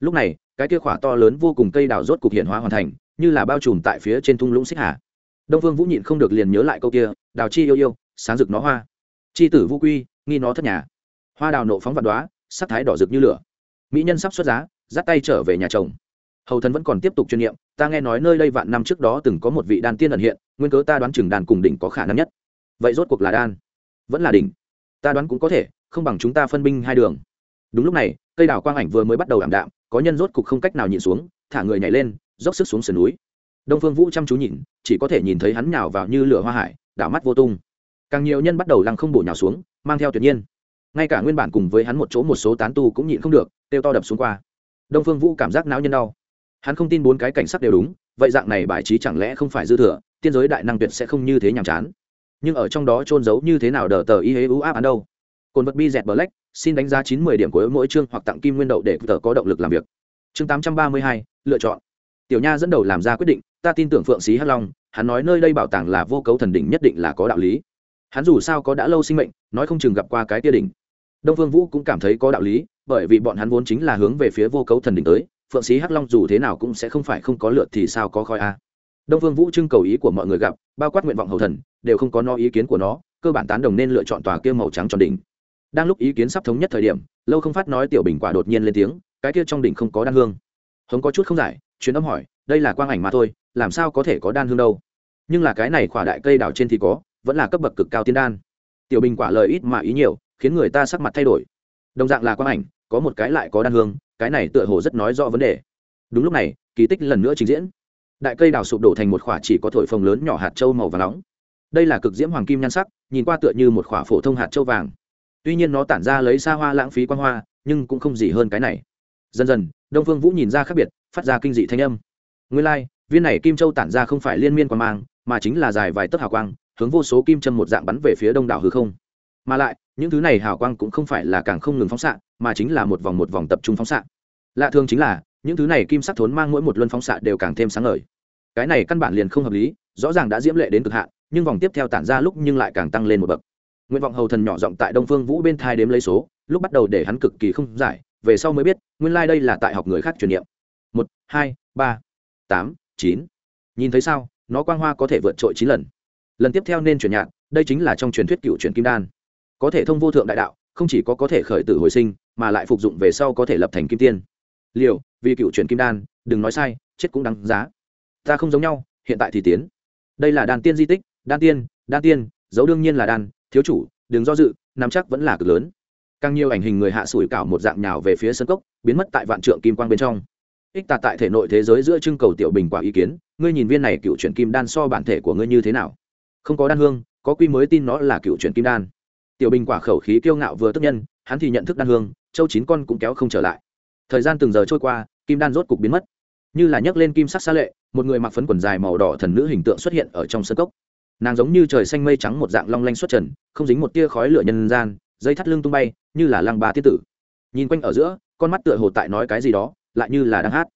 S1: Lúc này cái kia khỏa to lớn vô cùng cây đào rốt cục hiện hóa hoàn thành, như là bao trùm tại phía trên thung lũng xích hà. Đông phương vũ nhịn không được liền nhớ lại câu kia, đào chi yêu yêu, sáng rực nó hoa. Chi tử vũ quy, nghi nó thất nhà. Hoa đào nộ phóng vạn đoá sắc thái đỏ rực như lửa. Mỹ nhân sắp xuất giá, dắt tay trở về nhà chồng. Hầu thần vẫn còn tiếp tục chuyên nghiệm ta nghe nói nơi đây vạn năm trước đó từng có một vị đan tiên ẩn hiện, nguyên cớ ta đoán chừng đàn cùng đỉnh có khả năng nhất. Vậy rốt cuộc là đan? Vẫn là đỉnh. Ta đoán cũng có thể, không bằng chúng ta phân binh hai đường đúng lúc này, cây đào quang ảnh vừa mới bắt đầu ảm đạm, có nhân rốt cục không cách nào nhìn xuống, thả người nhảy lên, dốc sức xuống sườn núi. Đông phương vũ chăm chú nhìn, chỉ có thể nhìn thấy hắn nhào vào như lửa hoa hải, đảo mắt vô tung. Càng nhiều nhân bắt đầu lăng không bổ nhào xuống, mang theo tuyệt nhiên. Ngay cả nguyên bản cùng với hắn một chỗ một số tán tu cũng nhịn không được têu to đập xuống qua. Đông phương vũ cảm giác não nhân đau. Hắn không tin bốn cái cảnh sắc đều đúng, vậy dạng này bài trí chẳng lẽ không phải dư thừa, tiên giới đại năng tuyệt sẽ không như thế nhàm chán. Nhưng ở trong đó trôn giấu như thế nào đờ tờ y hế ưu áp án đâu? Cồn vật bi dẹt black xin đánh giá chín mươi điểm của mỗi chương hoặc tặng kim nguyên đậu để tờ có động lực làm việc. Chương tám trăm ba mươi hai, lựa chọn. Tiểu nha dẫn đầu làm ra quyết định, ta tin tưởng phượng sĩ hắc long, hắn nói nơi đây bảo tàng là vô cấu thần đỉnh nhất định là có đạo lý. Hắn dù sao có đã lâu sinh mệnh, nói không chừng gặp qua cái tia đỉnh. Đông phương vũ cũng cảm thấy có đạo lý, bởi vì bọn hắn vốn chính là hướng về phía vô cấu thần đỉnh tới, phượng sĩ hắc long dù thế nào cũng sẽ không phải không có lượt thì sao có khói a. Đông phương vũ trưng cầu ý của mọi người gặp, bao quát nguyện vọng hầu thần, đều không có no ý kiến của nó, cơ bản tán đồng nên lựa chọn tòa kia màu trắng tròn đỉnh đang lúc ý kiến sắp thống nhất thời điểm, lâu không phát nói tiểu bình quả đột nhiên lên tiếng, cái kia trong đỉnh không có đan hương. Hống có chút không giải chuyến âm hỏi, đây là quang ảnh mà thôi, làm sao có thể có đan hương đâu? Nhưng là cái này khỏa đại cây đào trên thì có, vẫn là cấp bậc cực cao tiên đan. Tiểu bình quả lời ít mà ý nhiều, khiến người ta sắc mặt thay đổi. Đồng dạng là quang ảnh, có một cái lại có đan hương, cái này tựa hồ rất nói rõ vấn đề. Đúng lúc này, kỳ tích lần nữa trình diễn. Đại cây đào sụp đổ thành một khỏa chỉ có thổi phồng lớn nhỏ hạt trâu màu và nóng. Đây là cực diễm hoàng kim nhan sắc, nhìn qua tựa như một khỏa phổ thông hạt trâu vàng tuy nhiên nó tản ra lấy xa hoa lãng phí quan hoa nhưng cũng không gì hơn cái này. Dần dần đông phương vũ nhìn ra khác biệt phát ra kinh dị thanh âm. Nguyên lai、like, viên này kim châu tản ra không phải liên miên quan mang mà chính là dài vài tấc hào quang hướng vô số kim châm một dạng bắn về phía đông đảo hư không. Mà lại những thứ này hào quang cũng không phải là càng không ngừng phóng xạ mà chính là một vòng một vòng tập trung phóng xạ. Lạ thường chính là những thứ này kim sắc thốn mang mỗi một luân phóng xạ đều càng thêm sáng ngời. Cái này căn bản liền không hợp lý rõ ràng đã diễm lệ đến cực hạn nhưng vòng tiếp theo tản ra lúc nhưng lại càng tăng lên một bậc nguyện vọng hầu thần nhỏ giọng tại đông phương vũ bên thai đếm lấy số, lúc bắt đầu để hắn cực kỳ không giải, về sau mới biết, nguyên lai、like、đây là tại học người khác truyền niệm. Một, hai, ba, tám, chín. Nhìn thấy sao, nó quang hoa có thể vượt trội chín lần. Lần tiếp theo nên chuyển nhạn đây chính là trong truyền thuyết cựu truyền kim đan. Có thể thông vô thượng đại đạo, không chỉ có có thể khởi tử hồi sinh, mà lại phục dụng về sau có thể lập thành kim tiên. Liệu vì cựu truyền kim đan, đừng nói sai, chết cũng đáng giá. Ta không giống nhau, hiện tại thì tiến. Đây là đan tiên di tích, đan tiên đan tiên, dấu đương nhiên là đan thiếu chủ, đừng do dự, nắm chắc vẫn là cực lớn. Càng nhiều ảnh hình người hạ sủi cảo một dạng nhào về phía sân cốc, biến mất tại vạn trượng kim quang bên trong. Ích tà tại thể nội thế giới giữa trưng cầu tiểu bình quả ý kiến, ngươi nhìn viên này cựu chuyển kim đan so bản thể của ngươi như thế nào? Không có đan hương, có quy mới tin nó là cựu chuyển kim đan. Tiểu bình quả khẩu khí kiêu ngạo vừa tức nhân, hắn thì nhận thức đan hương, châu chín con cũng kéo không trở lại. Thời gian từng giờ trôi qua, kim đan rốt cục biến mất. Như là nhấc lên kim sắc xa lệ, một người mặc phấn quần dài màu đỏ thần nữ hình tượng xuất hiện ở trong sân cốc nàng giống như trời xanh mây trắng một dạng long lanh xuất trần, không dính một tia khói lửa nhân gian, dây thắt lưng tung bay, như là lăng ba tiết tử. Nhìn quanh ở giữa, con mắt tựa hồ tại nói cái gì đó, lại như là đang hát.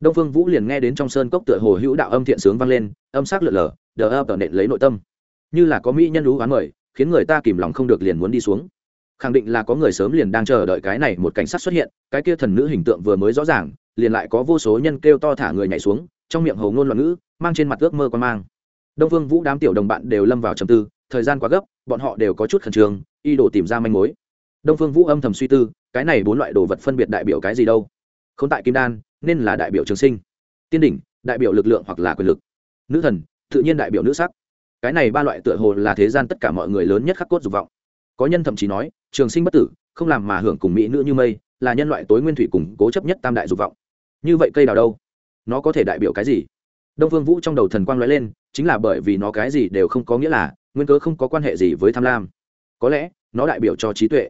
S1: Đông phương vũ liền nghe đến trong sơn cốc tựa hồ hữu đạo âm thiện sướng vang lên, âm sắc lượn lờ, đờ ơ tờ nện lấy nội tâm. Như là có mỹ nhân lũ oán mời, khiến người ta kìm lòng không được liền muốn đi xuống. Khẳng định là có người sớm liền đang chờ đợi cái này một cảnh sát xuất hiện, cái kia thần nữ hình tượng vừa mới rõ ràng, liền lại có vô số nhân kêu to thả người nhảy xuống, trong miệng hầu ngôn loạn ngữ, mang trên mặt ước mơ quan mang đông vương vũ đám tiểu đồng bạn đều lâm vào trầm tư, thời gian quá gấp, bọn họ đều có chút khẩn trương, y đồ tìm ra manh mối. Đông phương vũ âm thầm suy tư, cái này bốn loại đồ vật phân biệt đại biểu cái gì đâu? K h n tại kim đan, nên là đại biểu trường sinh, tiên đỉnh, đại biểu lực lượng hoặc là quyền lực. Nữ thần, tự nhiên đại biểu nữ sắc. Cái này ba loại tựa hồ là thế gian tất cả mọi người lớn nhất khắc cốt dục vọng. Có nhân thậm chí nói, trường sinh bất tử, không làm mà hưởng cùng mỹ nữ như mây, là nhân loại tối nguyên thủy cùng cố chấp nhất tam đại dục vọng. Như vậy cây đào đâu? Nó có thể đại biểu cái gì? Đông phương vũ trong đầu thần quang lóe lên chính là bởi vì nó cái gì đều không có nghĩa là nguyên cớ không có quan hệ gì với tham lam. Có lẽ, nó đại biểu cho trí tuệ.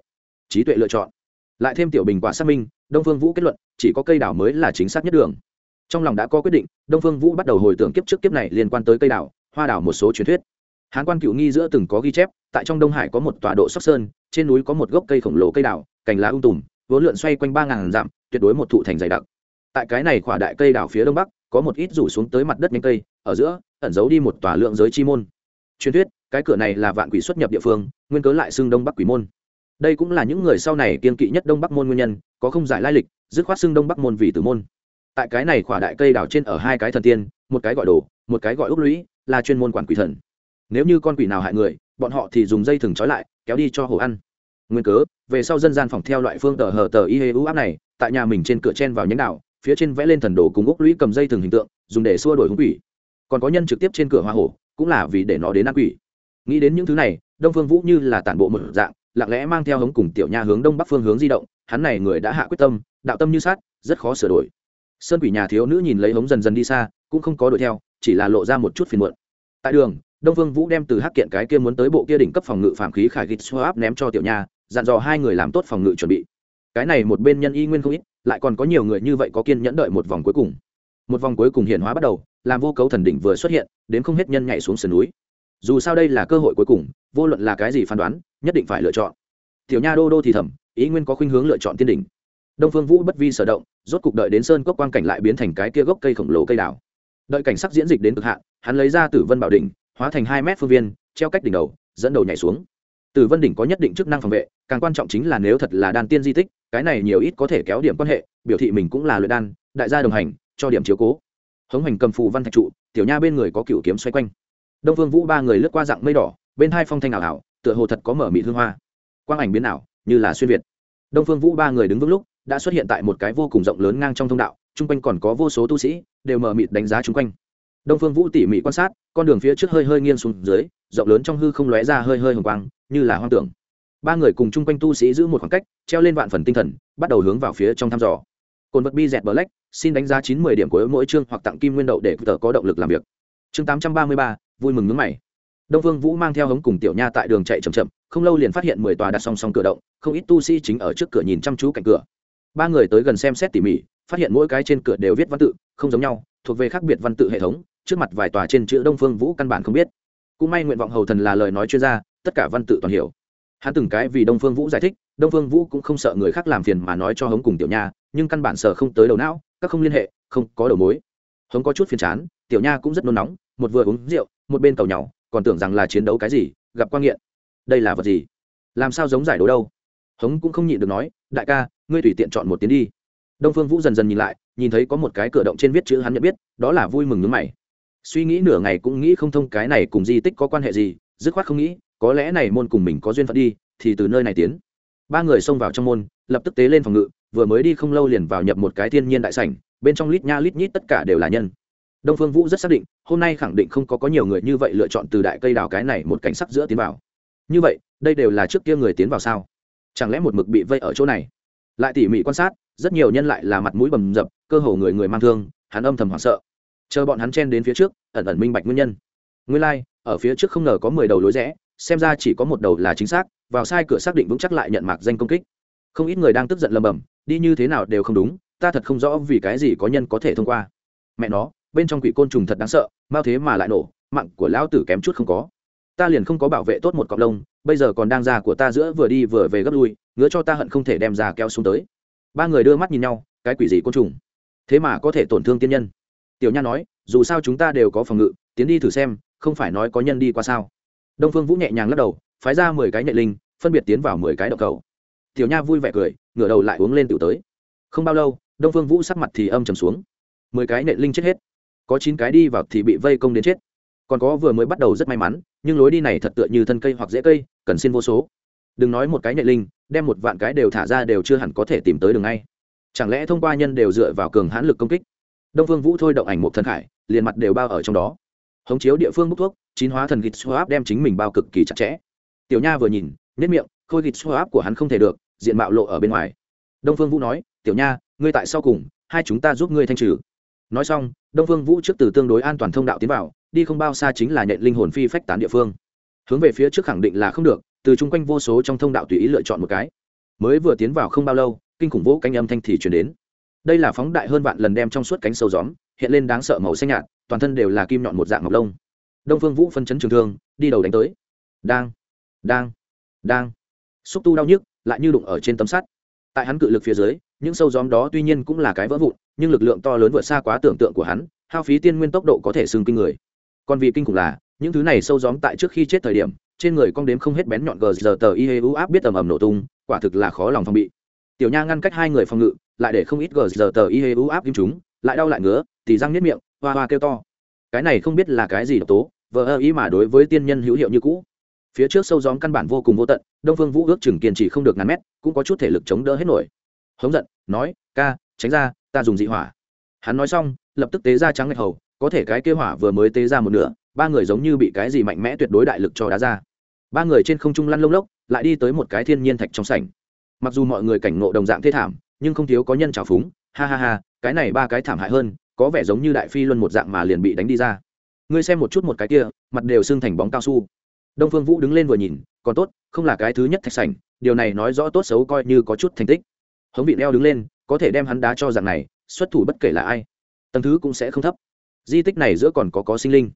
S1: Trí tuệ lựa chọn. Lại thêm tiểu bình quả xác minh, đông phương vũ kết luận, chỉ có cây đảo mới là chính xác nhất đường. Trong lòng đã có quyết định, đông phương vũ bắt đầu hồi tưởng kiếp trước kiếp này liên quan tới cây đảo, hoa đảo một số truyền thuyết. Hán quan cựu nghi giữa từng có ghi chép, tại trong đông hải có một tọa độ sóc sơn, trên núi có một gốc cây khổng lồ cây đảo, cành lá ung tùm, vốn lượn xoay quanh ba ngàn dặm, tuyệt đối một thụ thành dày đặc. Tại cái này khỏa đại cây đảo phía đông bắc có một ít rủ xuống tới mặt đất nhánh cây, ở giữa, ẩn giấu đi một tòa lượng giới chi môn. Truyền thuyết, cái cửa này là vạn quỷ xuất nhập địa phương, nguyên cớ lại xưng đông bắc quỷ môn. Đây cũng là những người sau này kiên kỵ nhất đông bắc môn nguyên nhân, có không giải lai lịch, dứt khoát xưng đông bắc môn vì tử môn. Tại cái này khỏa đại cây đảo trên ở hai cái thần tiên, một cái gọi đồ, một cái gọi úc lũy, là chuyên môn quản quỷ thần. Nếu như con quỷ nào hại người, bọn họ thì dùng dây thừng trói lại, kéo đi cho hồ ăn. Nguyên cớ, về sau dân gian phòng theo loại phương tờ hờ tờ y hê ưu áp này, tại nhà mình trên cửa chen vào nhánh đảo phía trên vẽ lên thần đồ cùng úc lũy cầm dây thường hình tượng, dùng để xua đổi hung quỷ. Còn có nhân trực tiếp trên cửa hoa hổ, cũng là vì để nó đến ăn quỷ. Nghĩ đến những thứ này, đông phương vũ như là tản bộ một dạng, lặng lẽ mang theo hống cùng tiểu nha hướng đông bắc phương hướng di động, hắn này người đã hạ quyết tâm, đạo tâm như sát rất khó sửa đổi. Sơn quỷ nhà thiếu nữ nhìn lấy hống dần dần đi xa, cũng không có đuổi theo, chỉ là lộ ra một chút phiền muộn. Tại đường, đông phương vũ đem từ hắc kiện cái kia muốn tới bộ kia đỉnh cấp phòng ngự phạm khí khải ghit xoa áp ném cho tiểu nha, dặn dò hai người làm tốt phòng ngự chuẩn bị. Cái này một bên nhân y nguyên không ít lại còn có nhiều người như vậy có kiên nhẫn đợi một vòng cuối cùng. Một vòng cuối cùng hiện hóa bắt đầu, làm vô cấu thần đỉnh vừa xuất hiện đến không hết nhân nhảy xuống sườn núi. Dù sao đây là cơ hội cuối cùng, vô luận là cái gì phán đoán, nhất định phải lựa chọn. Tiểu nha đô đô thì thầm, ý nguyên có khuynh hướng lựa chọn tiên đỉnh. Đông phương vũ bất vi sở động, rốt cục đợi đến sơn cốc quang cảnh lại biến thành cái kia gốc cây khổng lồ cây đào. Đợi cảnh sắc diễn dịch đến cực hạn, hắn lấy ra tử vân bảo đỉnh, hóa thành hai mét phương viên, treo cách đỉnh đầu, dẫn đầu nhảy xuống. Tử vân đỉnh có nhất định chức năng phòng vệ, càng quan trọng chính là nếu thật là đan tiên di tích cái này nhiều ít có thể kéo điểm quan hệ, biểu thị mình cũng là luyện đan, đại gia đồng hành, cho điểm chiếu cố. Hống hành cầm phù văn thạch trụ, tiểu nha bên người có cựu kiếm xoay quanh. Đông phương vũ ba người lướt qua dạng mây đỏ, bên hai phong thanh ảo ảo, tựa hồ thật có mở mị hương hoa. Quang ảnh biến ảo, như là xuyên việt. Đông phương vũ ba người đứng vững lúc, đã xuất hiện tại một cái vô cùng rộng lớn ngang trong thông đạo, chung quanh còn có vô số tu sĩ, đều mở mịt đánh giá chung quanh. Đông phương vũ tỉ mỉ quan sát, con đường phía trước hơi hơi nghiêng xuống dưới, rộng lớn trong hư không lóe ra hơi hơi hồng quang, như là hoang tưởng ba người cùng chung quanh tu sĩ giữ một khoảng cách treo lên vạn phần tinh thần bắt đầu hướng vào phía trong thăm dò cồn vật bi dẹt bờ lách xin đánh giá chín mươi điểm của mỗi chương hoặc tặng kim nguyên đậu để tờ có động lực làm việc chương tám trăm ba mươi ba vui mừng nước mày đông vương vũ mang theo hống cùng tiểu nha tại đường chạy chậm chậm không lâu liền phát hiện mười tòa đặt song song cửa động không ít tu sĩ chính ở trước cửa nhìn chăm chú cạnh cửa ba người tới gần xem xét tỉ mỉ phát hiện mỗi cái trên cửa đều viết văn tự không giống nhau thuộc về khác biệt văn tự hệ thống trước mặt vài tòa trên chữ đông phương vũ căn bản không biết cũng may nguyện vọng hầu thần là lời nói chuyên gia tất cả văn tự toàn hiểu hắn từng cái vì đông phương vũ giải thích, đông phương vũ cũng không sợ người khác làm phiền mà nói cho hống cùng tiểu nha, nhưng căn bản sở không tới đầu não, các không liên hệ, không có đầu mối. Hống có chút phiền chán, tiểu nha cũng rất nôn nóng, một vừa uống rượu, một bên cầu nhỏ, còn tưởng rằng là chiến đấu cái gì, gặp quan nghiện. Đây là vật gì? Làm sao giống giải đấu đâu? Hống cũng không nhịn được nói, đại ca, ngươi tùy tiện chọn một tiếng đi. Đông phương vũ dần dần nhìn lại, nhìn thấy có một cái cửa động trên viết chữ hắn nhận biết, đó là vui mừng nước mày. Suy nghĩ nửa ngày cũng nghĩ không thông cái này cùng di tích có quan hệ gì, dứt khoát không nghĩ có lẽ này môn cùng mình có duyên phận đi thì từ nơi này tiến. Ba người xông vào trong môn lập tức tế lên phòng ngự vừa mới đi không lâu liền vào nhập một cái thiên nhiên đại sảnh bên trong lít nha lít nhít tất cả đều là nhân. Đông phương vũ rất xác định hôm nay khẳng định không có có nhiều người như vậy lựa chọn từ đại cây đào cái này một cảnh sắc giữa tiến vào. Như vậy đây đều là trước kia người tiến vào sao? Chẳng lẽ một mực bị vây ở chỗ này? Lại tỉ mỉ quan sát rất nhiều nhân lại là mặt mũi bầm dập cơ hồ người người mang thương hắn âm thầm hoảng sợ. Chờ bọn hắn chen đến phía trước ẩn ẩn minh bạch nguyên nhân. Nguyên lai、like, ở phía trước không ngờ có mười đầu lối rẽ xem ra chỉ có một đầu là chính xác, vào sai cửa xác định vững chắc lại nhận mạc danh công kích. Không ít người đang tức giận lầm bầm đi như thế nào đều không đúng, ta thật không rõ vì cái gì có nhân có thể thông qua. Mẹ nó, bên trong quỷ côn trùng thật đáng sợ, mau thế mà lại nổ, mạng của lão tử kém chút không có. Ta liền không có bảo vệ tốt một cọc lông, bây giờ còn đang già của ta giữa vừa đi vừa về gấp lui, ngứa cho ta hận không thể đem ra kéo xuống tới. Ba người đưa mắt nhìn nhau, cái quỷ gì côn trùng? Thế mà có thể tổn thương tiên nhân. Tiểu nha nói, dù sao chúng ta đều có phòng ngự, tiến đi thử xem, không phải nói có nhân đi qua sao đông phương vũ nhẹ nhàng lắc đầu, phái ra mười cái nhạy linh, phân biệt tiến vào mười cái đậu cầu. Tiểu nha vui vẻ cười, ngửa đầu lại uống lên tiểu tới. Không bao lâu, đông phương vũ sắc mặt thì âm trầm xuống. Mười cái nệ linh chết hết. Có chín cái đi vào thì bị vây công đến chết. Còn có vừa mới bắt đầu rất may mắn, nhưng lối đi này thật tựa như thân cây hoặc rễ cây, cần xin vô số. Đừng nói một cái nệ linh, đem một vạn cái đều thả ra đều chưa hẳn có thể tìm tới đường ngay. Chẳng lẽ thông qua nhân đều dựa vào cường hãn lực công kích? Đông phương vũ thôi động ảnh một thân khải, liền mặt đều bao ở trong đó hống chiếu địa phương bốc thuốc, chín hóa thần gịt xoa đem chính mình bao cực kỳ chặt chẽ. Tiểu nha vừa nhìn nếp miệng, khôi gịt xoa của hắn không thể được, diện mạo lộ ở bên ngoài. Đông phương vũ nói, tiểu nha, ngươi tại sau cùng, hai chúng ta giúp ngươi thanh trừ. Nói xong, đông phương vũ trước từ tương đối an toàn thông đạo tiến vào, đi không bao xa chính là nhện linh hồn phi phách tán địa phương. Hướng về phía trước khẳng định là không được, từ chung quanh vô số trong thông đạo tùy ý lựa chọn một cái. Mới vừa tiến vào không bao lâu, kinh khủng vũ canh âm thanh thì chuyển đến. Đây là phóng đại hơn vạn lần đem trong suốt cánh sâu gióm, hiện lên đáng sợ màu xanh nhạt toàn thân đều là kim nhọn một dạng ngọc lông. Đông phương vũ phân chấn trường thương, đi đầu đánh tới. Đang đang đang. Xúc tu đau nhức, lại như đụng ở trên tấm sắt. Tại hắn cự lực phía dưới, những sâu gióm đó tuy nhiên cũng là cái vỡ vụn, nhưng lực lượng to lớn vượt xa quá tưởng tượng của hắn, hao phí tiên nguyên tốc độ có thể xưng kinh người. Còn vì kinh khủng là, những thứ này sâu gióm tại trước khi chết thời điểm, trên người con đếm không hết bén nhọn gờ giờ tờ y hê u áp biết ầm ầm nổ tung, quả thực là khó lòng phòng bị. Tiểu nha ngăn cách hai người phòng ngự, lại để không ít gờ giờ tờ y hê u áp kim chúng, lại đau lại ngứa thì răng nếp miệng hoa hoa kêu to. Cái này không biết là cái gì độc tố, vờ ơ ý mà đối với tiên nhân hữu hiệu như cũ. Phía trước sâu gióm căn bản vô cùng vô tận, đông phương vũ ước chừng kiên trì không được ngàn mét, cũng có chút thể lực chống đỡ hết nổi. Hống giận, nói, ca, tránh ra, ta dùng dị hỏa. Hắn nói xong, lập tức tế ra trắng ngạch hầu, có thể cái kế hỏa vừa mới tế ra một nửa, ba người giống như bị cái gì mạnh mẽ tuyệt đối đại lực cho đá ra. Ba người trên không trung lăn lông lốc, lại đi tới một cái thiên nhiên thạch trong sảnh. Mặc dù mọi người cảnh ngộ đồng dạng thế thảm, nhưng không thiếu có nhân trào phúng. Ha ha ha, cái này ba cái thảm hại hơn có vẻ giống như đại phi luân một dạng mà liền bị đánh đi ra. Ngươi xem một chút một cái kia, mặt đều sưng thành bóng cao su. Đông phương vũ đứng lên vừa nhìn, còn tốt, không là cái thứ nhất thạch sảnh, điều này nói rõ tốt xấu coi như có chút thành tích. Hống vị đeo đứng lên, có thể đem hắn đá cho dạng này, xuất thủ bất kể là ai, tầng thứ cũng sẽ không thấp. Di tích này giữa còn có có sinh linh.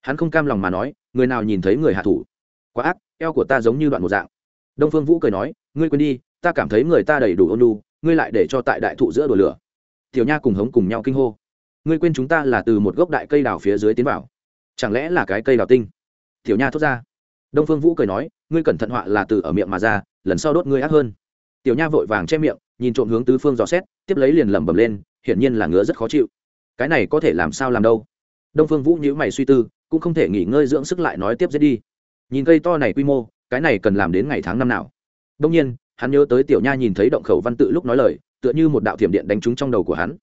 S1: Hắn không cam lòng mà nói, người nào nhìn thấy người hạ thủ. Quá ác, eo của ta giống như đoạn một dạng. Đông phương vũ cười nói, ngươi quên đi, ta cảm thấy người ta đầy đủ ôn lu ngươi lại để cho tại đại thụ giữa đồi lửa. Tiểu nha cùng hống cùng nhau kinh hô ngươi quên chúng ta là từ một gốc đại cây đào phía dưới tiến vào. Chẳng lẽ là cái cây đào tinh? Tiểu nha thốt ra. Đông phương vũ cười nói, ngươi cẩn thận họa là từ ở miệng mà ra, lần sau đốt ngươi ác hơn. Tiểu nha vội vàng che miệng, nhìn trộm hướng tứ phương dò xét, tiếp lấy liền lẩm bẩm lên, hiển nhiên là ngứa rất khó chịu. Cái này có thể làm sao làm đâu? Đông phương vũ nhữ mày suy tư, cũng không thể nghỉ ngơi dưỡng sức lại nói tiếp giết đi. Nhìn cây to này quy mô, cái này cần làm đến ngày tháng năm nào? Đông nhiên, hắn nhớ tới tiểu nha nhìn thấy động khẩu văn tự lúc nói lời, tựa như một đạo thiểm điện đánh trúng trong đầu của hắn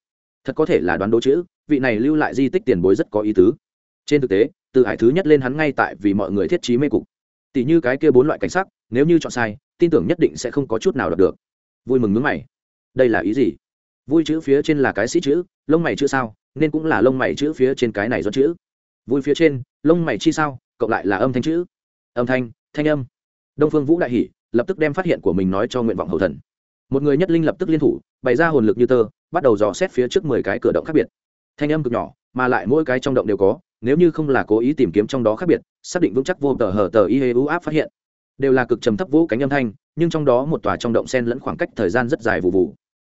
S1: thật có thể là đoán đố chữ, vị này lưu lại di tích tiền bối rất có ý tứ. Trên thực tế, từ hải thứ nhất lên hắn ngay tại vì mọi người thiết trí mê cục. Tỷ như cái kia bốn loại cảnh sắc, nếu như chọn sai, tin tưởng nhất định sẽ không có chút nào đọc được. Vui mừng nước mày. Đây là ý gì? Vui chữ phía trên là cái sĩ chữ, lông mày chữ sao, nên cũng là lông mày chữ phía trên cái này do chữ. Vui phía trên, lông mày chi sao, cộng lại là âm thanh chữ. Âm thanh thanh âm. Đông phương vũ đại hỷ lập tức đem phát hiện của mình nói cho nguyện vọng hầu thần. Một người nhất linh lập tức liên thủ, bày ra hồn lực như tơ bắt đầu dò xét phía trước mười cái cửa động khác biệt. Thanh âm cực nhỏ, mà lại mỗi cái trong động đều có, nếu như không là cố ý tìm kiếm trong đó khác biệt, xác định vững chắc vô tờ hở tờ y hê u áp phát hiện. Đều là cực trầm thấp vũ cánh âm thanh, nhưng trong đó một tòa trong động sen lẫn khoảng cách thời gian rất dài vụ vụ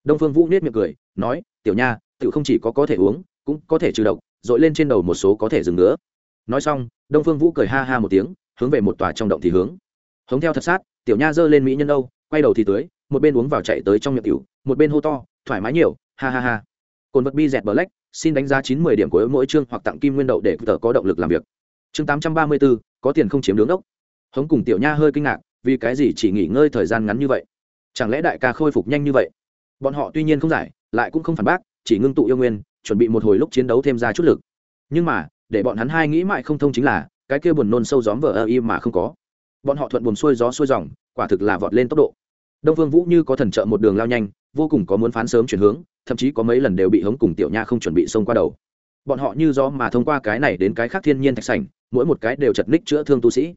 S1: đông phương vũ nết miệng cười, nói, tiểu nha, tiểu không chỉ có có thể uống, cũng có thể trừ độc, dội lên trên đầu một số có thể dừng nữa. Nói xong, đông phương vũ cười ha ha một tiếng, hướng về một tòa trong động thì hướng. Hống theo thật sát, tiểu nha giơ lên mỹ nhân âu, quay đầu thì tưới một bên uống vào chạy tới trong miệng tiểu, một bên hô to thoải mái nhiều, ha ha ha. Cồn vật bi dẹt black, xin đánh giá chín mươi điểm của mỗi chương hoặc tặng kim nguyên đậu để tờ có động lực làm việc. Chương tám trăm ba mươi bốn, có tiền không chiếm đứng ốc hống cùng tiểu nha hơi kinh ngạc, vì cái gì chỉ nghỉ ngơi thời gian ngắn như vậy? Chẳng lẽ đại ca khôi phục nhanh như vậy? Bọn họ tuy nhiên không giải, lại cũng không phản bác, chỉ ngưng tụ yêu nguyên, chuẩn bị một hồi lúc chiến đấu thêm ra chút lực. Nhưng mà, để bọn hắn hai nghĩ mãi không thông chính là, cái kia buồn nôn sâu gióm vờ ơ y mà không có. Bọn họ thuận buồn xuôi gió xuôi dòng, quả thực là vọt lên tốc độ. Đông vương vũ như có thần trợ một đường lao nhanh vô cùng có muốn phán sớm chuyển hướng, thậm chí có mấy lần đều bị hống cùng tiểu nha không chuẩn bị xông qua đầu. Bọn họ như gió mà thông qua cái này đến cái khác thiên nhiên thạch sảnh, mỗi một cái đều chật ních chữa thương tu sĩ.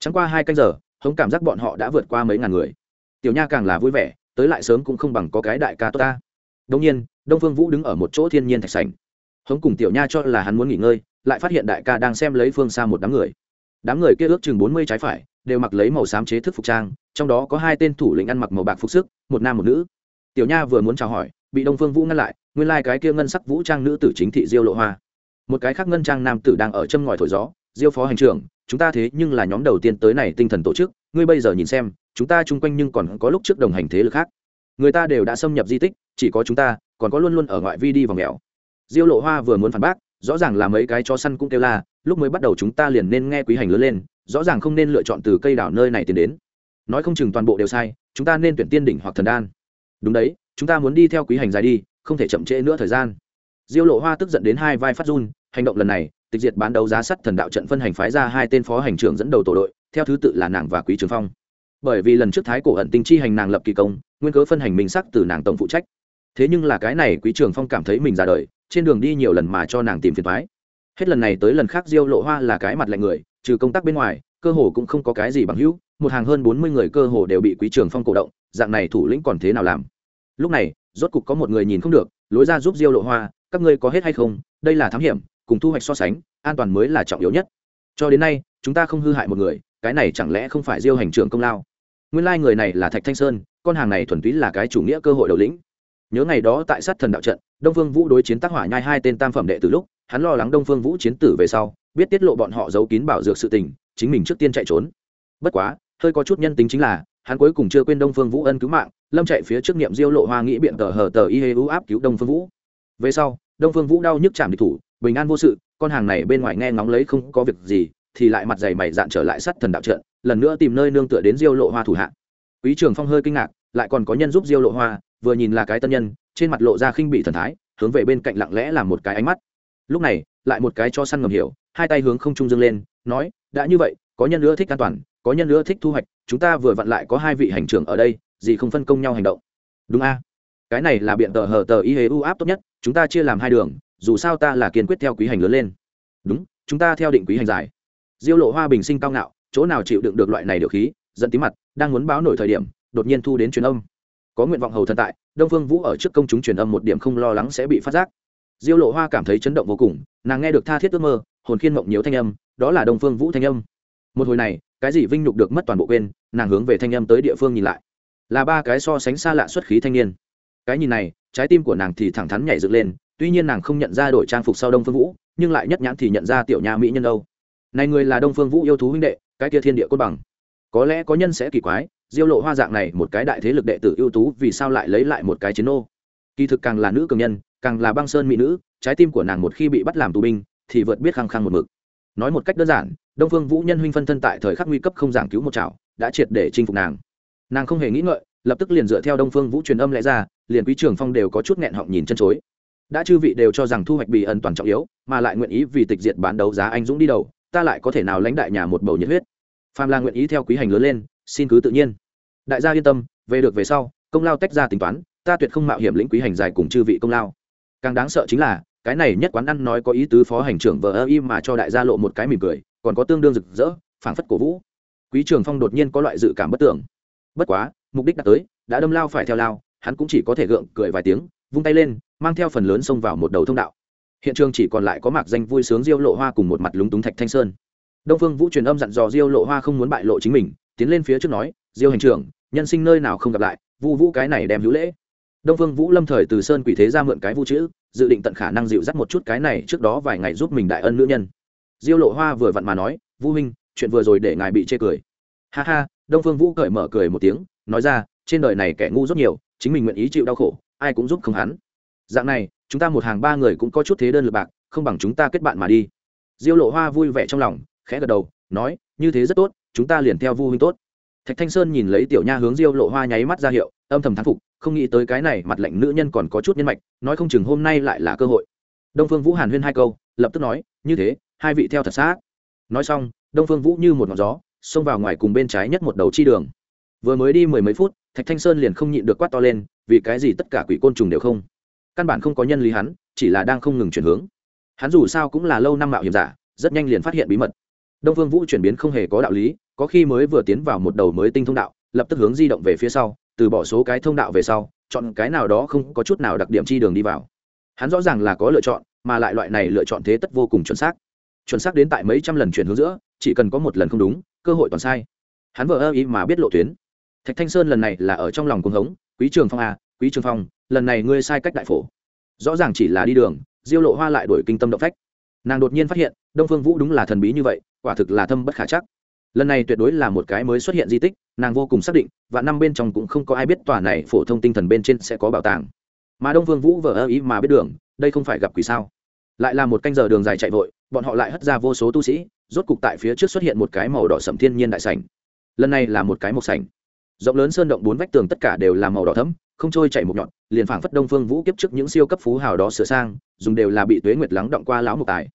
S1: Chẳng qua hai canh giờ, hống cảm giác bọn họ đã vượt qua mấy ngàn người. Tiểu nha càng là vui vẻ, tới lại sớm cũng không bằng có cái đại ca tốt ta. Đông nhiên, đông phương vũ đứng ở một chỗ thiên nhiên thạch sảnh. Hống cùng tiểu nha cho là hắn muốn nghỉ ngơi, lại phát hiện đại ca đang xem lấy phương xa một đám người. Đám người kia ước chừng bốn mươi trái phải, đều mặc lấy màu xám chế thức phục trang, trong đó có hai tên thủ lĩnh ăn mặc màu bạc phục sức, một nam một nữ tiểu nha vừa muốn chào hỏi, bị đông phương vũ ngăn lại, nguyên lai、like、cái kia ngân sắc vũ trang nữ tử chính thị diêu lộ hoa. Một cái khác ngân trang nam tử đang ở châm ngòi thổi gió, diêu phó hành trưởng, chúng ta thế nhưng là nhóm đầu tiên tới này tinh thần tổ chức, ngươi bây giờ nhìn xem, chúng ta chung quanh nhưng còn có lúc trước đồng hành thế lực khác. Người ta đều đã xâm nhập di tích, chỉ có chúng ta, còn có luôn luôn ở ngoại vi đi vòng nghèo diêu lộ hoa vừa muốn phản bác, rõ ràng là mấy cái cho săn cũng kêu la, lúc mới bắt đầu chúng ta liền nên nghe quý hành lớn lên, rõ ràng không nên lựa chọn từ cây đảo nơi này tiến đến. Nói không chừng toàn bộ đều sai, chúng ta nên tuyển tiên đỉnh hoặc thần đan đúng đấy, chúng ta muốn đi theo quý hành dài đi, không thể chậm trễ nữa thời gian. Diêu lộ hoa tức giận đến hai vai phát run, hành động lần này, tịch diệt bán đấu giá sắt thần đạo trận phân hành phái ra hai tên phó hành trưởng dẫn đầu tổ đội, theo thứ tự là nàng và quý trường phong. Bởi vì lần trước thái cổ ẩn tinh chi hành nàng lập kỳ công, nguyên cớ phân hành minh sắc từ nàng tổng phụ trách. Thế nhưng là cái này quý trường phong cảm thấy mình ra đời, trên đường đi nhiều lần mà cho nàng tìm phiền thoái hết lần này tới lần khác diêu lộ hoa là cái mặt lạnh người, trừ công tác bên ngoài, cơ hồ cũng không có cái gì bằng hữu một hàng hơn bốn mươi người cơ hồ đều bị quý trường phong cổ động, dạng này thủ lĩnh còn thế nào làm? Lúc này, rốt cục có một người nhìn không được, lối ra giúp diêu lộ hoa, các ngươi có hết hay không? Đây là thám hiểm, cùng thu hoạch so sánh, an toàn mới là trọng yếu nhất. Cho đến nay, chúng ta không hư hại một người, cái này chẳng lẽ không phải diêu hành trưởng công lao? Nguyên lai、like、người này là thạch thanh sơn, con hàng này thuần túy là cái chủ nghĩa cơ hội đầu lĩnh. Nhớ ngày đó tại sát thần đạo trận, đông phương vũ đối chiến tác hỏa nhai hai tên tam phẩm đệ từ lúc, hắn lo lắng đông phương vũ chiến tử về sau, biết tiết lộ bọn họ giấu kín bảo dược sự tình, chính mình trước tiên chạy trốn. Bất quá hơi có chút nhân tính chính là, hắn cuối cùng chưa quên đông phương vũ ân cứu mạng, lâm chạy phía trước niệm diêu lộ hoa nghĩ biện tờ hờ tờ y hê u áp cứu đông phương vũ. Về sau, đông phương vũ đau nhức chạm địch thủ, bình an vô sự, con hàng này bên ngoài nghe ngóng lấy không có việc gì, thì lại mặt dày mày dạn trở lại sát thần đạo trận, lần nữa tìm nơi nương tựa đến diêu lộ hoa thủ hạ. Quý trường phong hơi kinh ngạc, lại còn có nhân giúp diêu lộ hoa, vừa nhìn là cái tân nhân, trên mặt lộ ra khinh bị thần thái, hướng về bên cạnh lặng lẽ làm một cái ánh mắt. Lúc này, lại một cái cho săn ngầm hiểu, hai tay hướng không trung dâng lên, nói, đã như vậy, có nhân nữa thích an toàn có nhân nữa thích thu hoạch, chúng ta vừa vặn lại có hai vị hành trưởng ở đây, gì không phân công nhau hành động. Đúng a? Cái này là biện tờ hờ tờ y hề ưu áp tốt nhất, chúng ta chia làm hai đường, dù sao ta là kiên quyết theo quý hành lớn lên. Đúng, chúng ta theo định quý hành dài diêu lộ hoa bình sinh cao ngạo, chỗ nào chịu đựng được loại này điều khí dẫn tí mặt, đang muốn báo nổi thời điểm, đột nhiên thu đến truyền âm. Có nguyện vọng hầu thần tại, đông phương vũ ở trước công chúng truyền âm một điểm không lo lắng sẽ bị phát giác. Diêu lộ hoa cảm thấy chấn động vô cùng, nàng nghe được tha thiết ước mơ, hồn khiên mộng nhiễu thanh âm, đó là đông phương vũ thanh âm. Một hồi này cái gì vinh nhục được mất toàn bộ quên, nàng hướng về thanh âm tới địa phương nhìn lại. Là ba cái so sánh xa lạ xuất khí thanh niên. Cái nhìn này, trái tim của nàng thì thẳng thắn nhảy dựng lên, tuy nhiên nàng không nhận ra đổi trang phục sau đông phương vũ, nhưng lại nhất nhãn thì nhận ra tiểu nhà mỹ nhân âu này người là đông phương vũ yêu thú huynh đệ, cái kia thiên địa cốt bằng. Có lẽ có nhân sẽ kỳ quái, diêu lộ hoa dạng này một cái đại thế lực đệ tử ưu tú vì sao lại lấy lại một cái chiến ô kỳ thực càng là nữ cường nhân, càng là băng sơn mỹ nữ, trái tim của nàng một khi bị bắt làm tù binh, thì vượt biết khăng khăng một mực nói một cách đơn giản, đông phương vũ nhân huynh phân thân tại thời khắc nguy cấp không giảng cứu một chảo, đã triệt để chinh phục nàng. Nàng không hề nghĩ ngợi, lập tức liền dựa theo đông phương vũ truyền âm lẽ ra, liền quý trường phong đều có chút nghẹn họng nhìn chân chối. Đã chư vị đều cho rằng thu hoạch bị ẩn toàn trọng yếu, mà lại nguyện ý vì tịch diệt bán đấu giá anh dũng đi đầu, ta lại có thể nào lãnh đại nhà một bầu nhiệt huyết? Phàm là nguyện ý theo quý hành lớn lên, xin cứ tự nhiên. Đại gia yên tâm, về được về sau, công lao tách ra tính toán, ta tuyệt không mạo hiểm lĩnh quý hành dài cùng chư vị công lao. Càng đáng sợ chính là cái này nhất quán ăn nói có ý tứ phó hành trưởng vờ ơ im mà cho đại gia lộ một cái mỉm cười, còn có tương đương rực rỡ, phảng phất cổ vũ. Quý trường phong đột nhiên có loại dự cảm bất tưởng. Bất quá, mục đích đã tới, đã đâm lao phải theo lao, hắn cũng chỉ có thể gượng cười vài tiếng, vung tay lên, mang theo phần lớn xông vào một đầu thông đạo. Hiện trường chỉ còn lại có mạc danh vui sướng diêu lộ hoa cùng một mặt lúng túng thạch thanh sơn. Đông phương vũ truyền âm dặn dò diêu lộ hoa không muốn bại lộ chính mình, tiến lên phía trước nói, diêu hành trưởng, nhân sinh nơi nào không gặp lại, vu vũ cái này đem hữu lễ. Đông phương vũ lâm thời từ sơn quỷ thế ra mượn cái vu chữ dự định tận khả năng dịu dắt một chút cái này trước đó vài ngày giúp mình đại ân nữ nhân. Diêu lộ hoa vừa vặn mà nói vu huynh, chuyện vừa rồi để ngài bị chê cười. Ha ha, đông phương vũ cởi mở cười một tiếng, nói ra, trên đời này kẻ ngu rất nhiều, chính mình nguyện ý chịu đau khổ, ai cũng giúp không hắn. Dạng này, chúng ta một hàng ba người cũng có chút thế đơn lực bạc, không bằng chúng ta kết bạn mà đi. Diêu lộ hoa vui vẻ trong lòng, khẽ gật đầu, nói, như thế rất tốt, chúng ta liền theo vu huynh tốt. Thạch thanh sơn nhìn lấy tiểu nha hướng diêu lộ hoa nháy mắt ra hiệu, âm thầm thán phục không nghĩ tới cái này mặt lệnh nữ nhân còn có chút nhân mạch, nói không chừng hôm nay lại là cơ hội. Đông phương vũ hàn huyên hai câu, lập tức nói, như thế, hai vị theo thật xác nói xong, đông phương vũ như một ngọn gió, xông vào ngoài cùng bên trái nhất một đầu chi đường. Vừa mới đi mười mấy phút, thạch thanh sơn liền không nhịn được quát to lên, vì cái gì tất cả quỷ côn trùng đều không? Căn bản không có nhân lý hắn, chỉ là đang không ngừng chuyển hướng. Hắn dù sao cũng là lâu năm mạo hiểm giả, rất nhanh liền phát hiện bí mật. Đông phương vũ chuyển biến không hề có đạo lý, có khi mới vừa tiến vào một đầu mới tinh thông đạo, lập tức hướng di động về phía sau từ bỏ số cái thông đạo về sau, chọn cái nào đó không có chút nào đặc điểm chi đường đi vào. Hắn rõ ràng là có lựa chọn, mà lại loại này lựa chọn thế tất vô cùng chuẩn xác. Chuẩn xác đến tại mấy trăm lần chuyển hướng giữa, chỉ cần có một lần không đúng, cơ hội toàn sai. Hắn vợ ơ ý mà biết lộ tuyến. Thạch thanh sơn lần này là ở trong lòng cuồng hống, quý trường phong à quý trường phong, lần này ngươi sai cách đại phổ. Rõ ràng chỉ là đi đường, diêu lộ hoa lại đổi kinh tâm động phách. Nàng đột nhiên phát hiện, đông phương vũ đúng là thần bí như vậy, quả thực là thâm bất khả chắc. Lần này tuyệt đối là một cái mới xuất hiện di tích nàng vô cùng xác định, và năm bên trong cũng không có ai biết tòa này phổ thông tinh thần bên trên sẽ có bảo tàng. Mà đông Vương vũ vờ ơ ý mà biết đường, đây không phải gặp quỷ sao? Lại là một canh giờ đường dài chạy vội, bọn họ lại hất ra vô số tu sĩ, rốt cục tại phía trước xuất hiện một cái màu đỏ sầm thiên nhiên đại sảnh. Lần này là một cái mộc sảnh. Rộng lớn sơn động bốn vách tường tất cả đều là màu đỏ thấm không trôi chảy một nhọn, liền phảng phất đông phương vũ kiếp trước những siêu cấp phú hào đó sửa sang, dùng đều là bị tuế nguyệt lắng động qua lão mộc tài.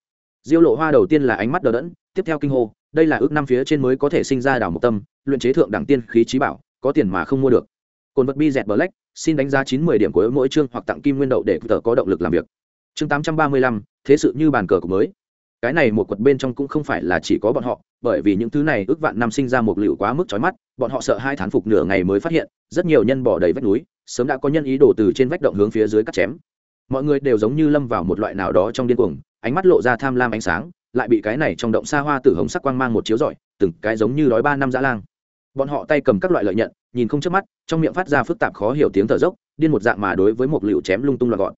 S1: Diêu lộ hoa đầu tiên là ánh mắt đờ đẫn, tiếp theo kinh hô đây là ước năm phía trên mới có thể sinh ra đảo mộc tâm, luyện chế thượng đẳng tiên khí trí bảo, có tiền mà không mua được. Cồn vật bi dẹt black, xin đánh giá chín mươi điểm của mỗi chương hoặc tặng kim nguyên đậu để tờ có động lực làm việc. Chương tám trăm ba mươi lăm, thế sự như bàn cờ của mới. Cái này một quật bên trong cũng không phải là chỉ có bọn họ, bởi vì những thứ này ước vạn năm sinh ra một liệu quá mức chói mắt, bọn họ sợ hai thán phục nửa ngày mới phát hiện, rất nhiều nhân bỏ đầy vách núi, sớm đã có nhân ý đổ từ trên vách động hướng phía dưới cắt chém. Mọi người đều giống như lâm vào một loại nào đó trong điên cuồng, ánh mắt lộ ra tham lam ánh sáng lại bị cái này trong động xa hoa tử hồng sắc quang mang một chiếu rọi, từng cái giống như đói ba năm dã lang. Bọn họ tay cầm các loại lợi nhận, nhìn không chớp mắt, trong miệng phát ra phức tạp khó hiểu tiếng thở dốc, điên một dạng mà đối với một liệu chém lung tung loạn gọn.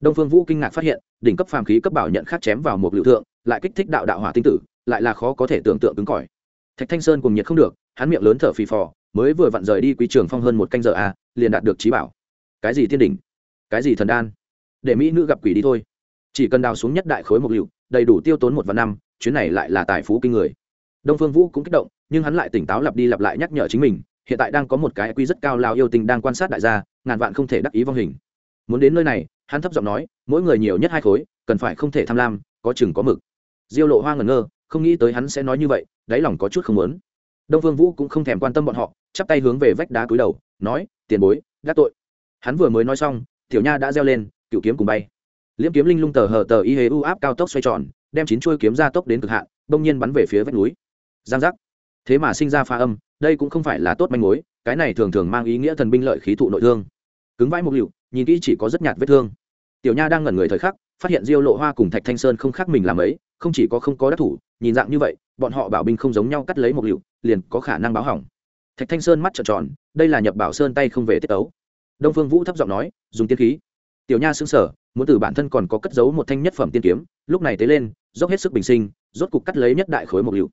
S1: Đông phương vũ kinh ngạc phát hiện, đỉnh cấp phàm khí cấp bảo nhận khác chém vào một liệu thượng, lại kích thích đạo đạo hỏa tinh tử, lại là khó có thể tưởng tượng cứng cỏi. Thạch thanh sơn cùng nhiệt không được, hắn miệng lớn thở phì phò, mới vừa vặn rời đi quý trường phong hơn một canh giờ a liền đạt được trí bảo. Cái gì thiên đỉnh? Cái gì thần đan? Để mỹ nữ gặp quỷ đi thôi. Chỉ cần đào xuống nhất đại khối một liệu đầy đủ tiêu tốn một vạn năm, chuyến này lại là tài phú kinh người. Đông phương vũ cũng kích động, nhưng hắn lại tỉnh táo lặp đi lặp lại nhắc nhở chính mình, hiện tại đang có một cái quy rất cao lao yêu tình đang quan sát đại gia, ngàn vạn không thể đắc ý vong hình. Muốn đến nơi này, hắn thấp giọng nói, mỗi người nhiều nhất hai khối, cần phải không thể tham lam, có chừng có mực. Diêu lộ hoa ngẩn ngơ, không nghĩ tới hắn sẽ nói như vậy, đáy lòng có chút không muốn. Đông phương vũ cũng không thèm quan tâm bọn họ, chắp tay hướng về vách đá cúi đầu, nói, tiền bối gác tội. Hắn vừa mới nói xong, tiểu nha đã reo lên cựu kiếm cùng bay liễm kiếm linh lung tờ hờ tờ y hế u áp cao tốc xoay tròn, đem chín chuôi kiếm ra tốc đến cực hạn bỗng nhiên bắn về phía vách núi. Giang giác. Thế mà sinh ra pha âm, đây cũng không phải là tốt manh mối, cái này thường thường mang ý nghĩa thần binh lợi khí thụ nội thương. Cứng vãi một liệu nhìn kỹ chỉ có rất nhạt vết thương. Tiểu nha đang ngẩn người thời khắc, phát hiện diêu lộ hoa cùng thạch thanh sơn không khác mình làm ấy, không chỉ có không có đắc thủ, nhìn dạng như vậy, bọn họ bảo binh không giống nhau cắt lấy một liệu liền có khả năng báo hỏng. Thạch thanh sơn mắt trợn tròn, đây là nhập bảo sơn tay không về tiết tấu. Đông phương vũ thấp giọng nói, dùng tiên khí. Tiểu nha xứng sở muốn từ bản thân còn có cất giấu một thanh nhất phẩm tiên kiếm, lúc này tế lên, dốc hết sức bình sinh, rốt cục cắt lấy nhất đại khối một liệu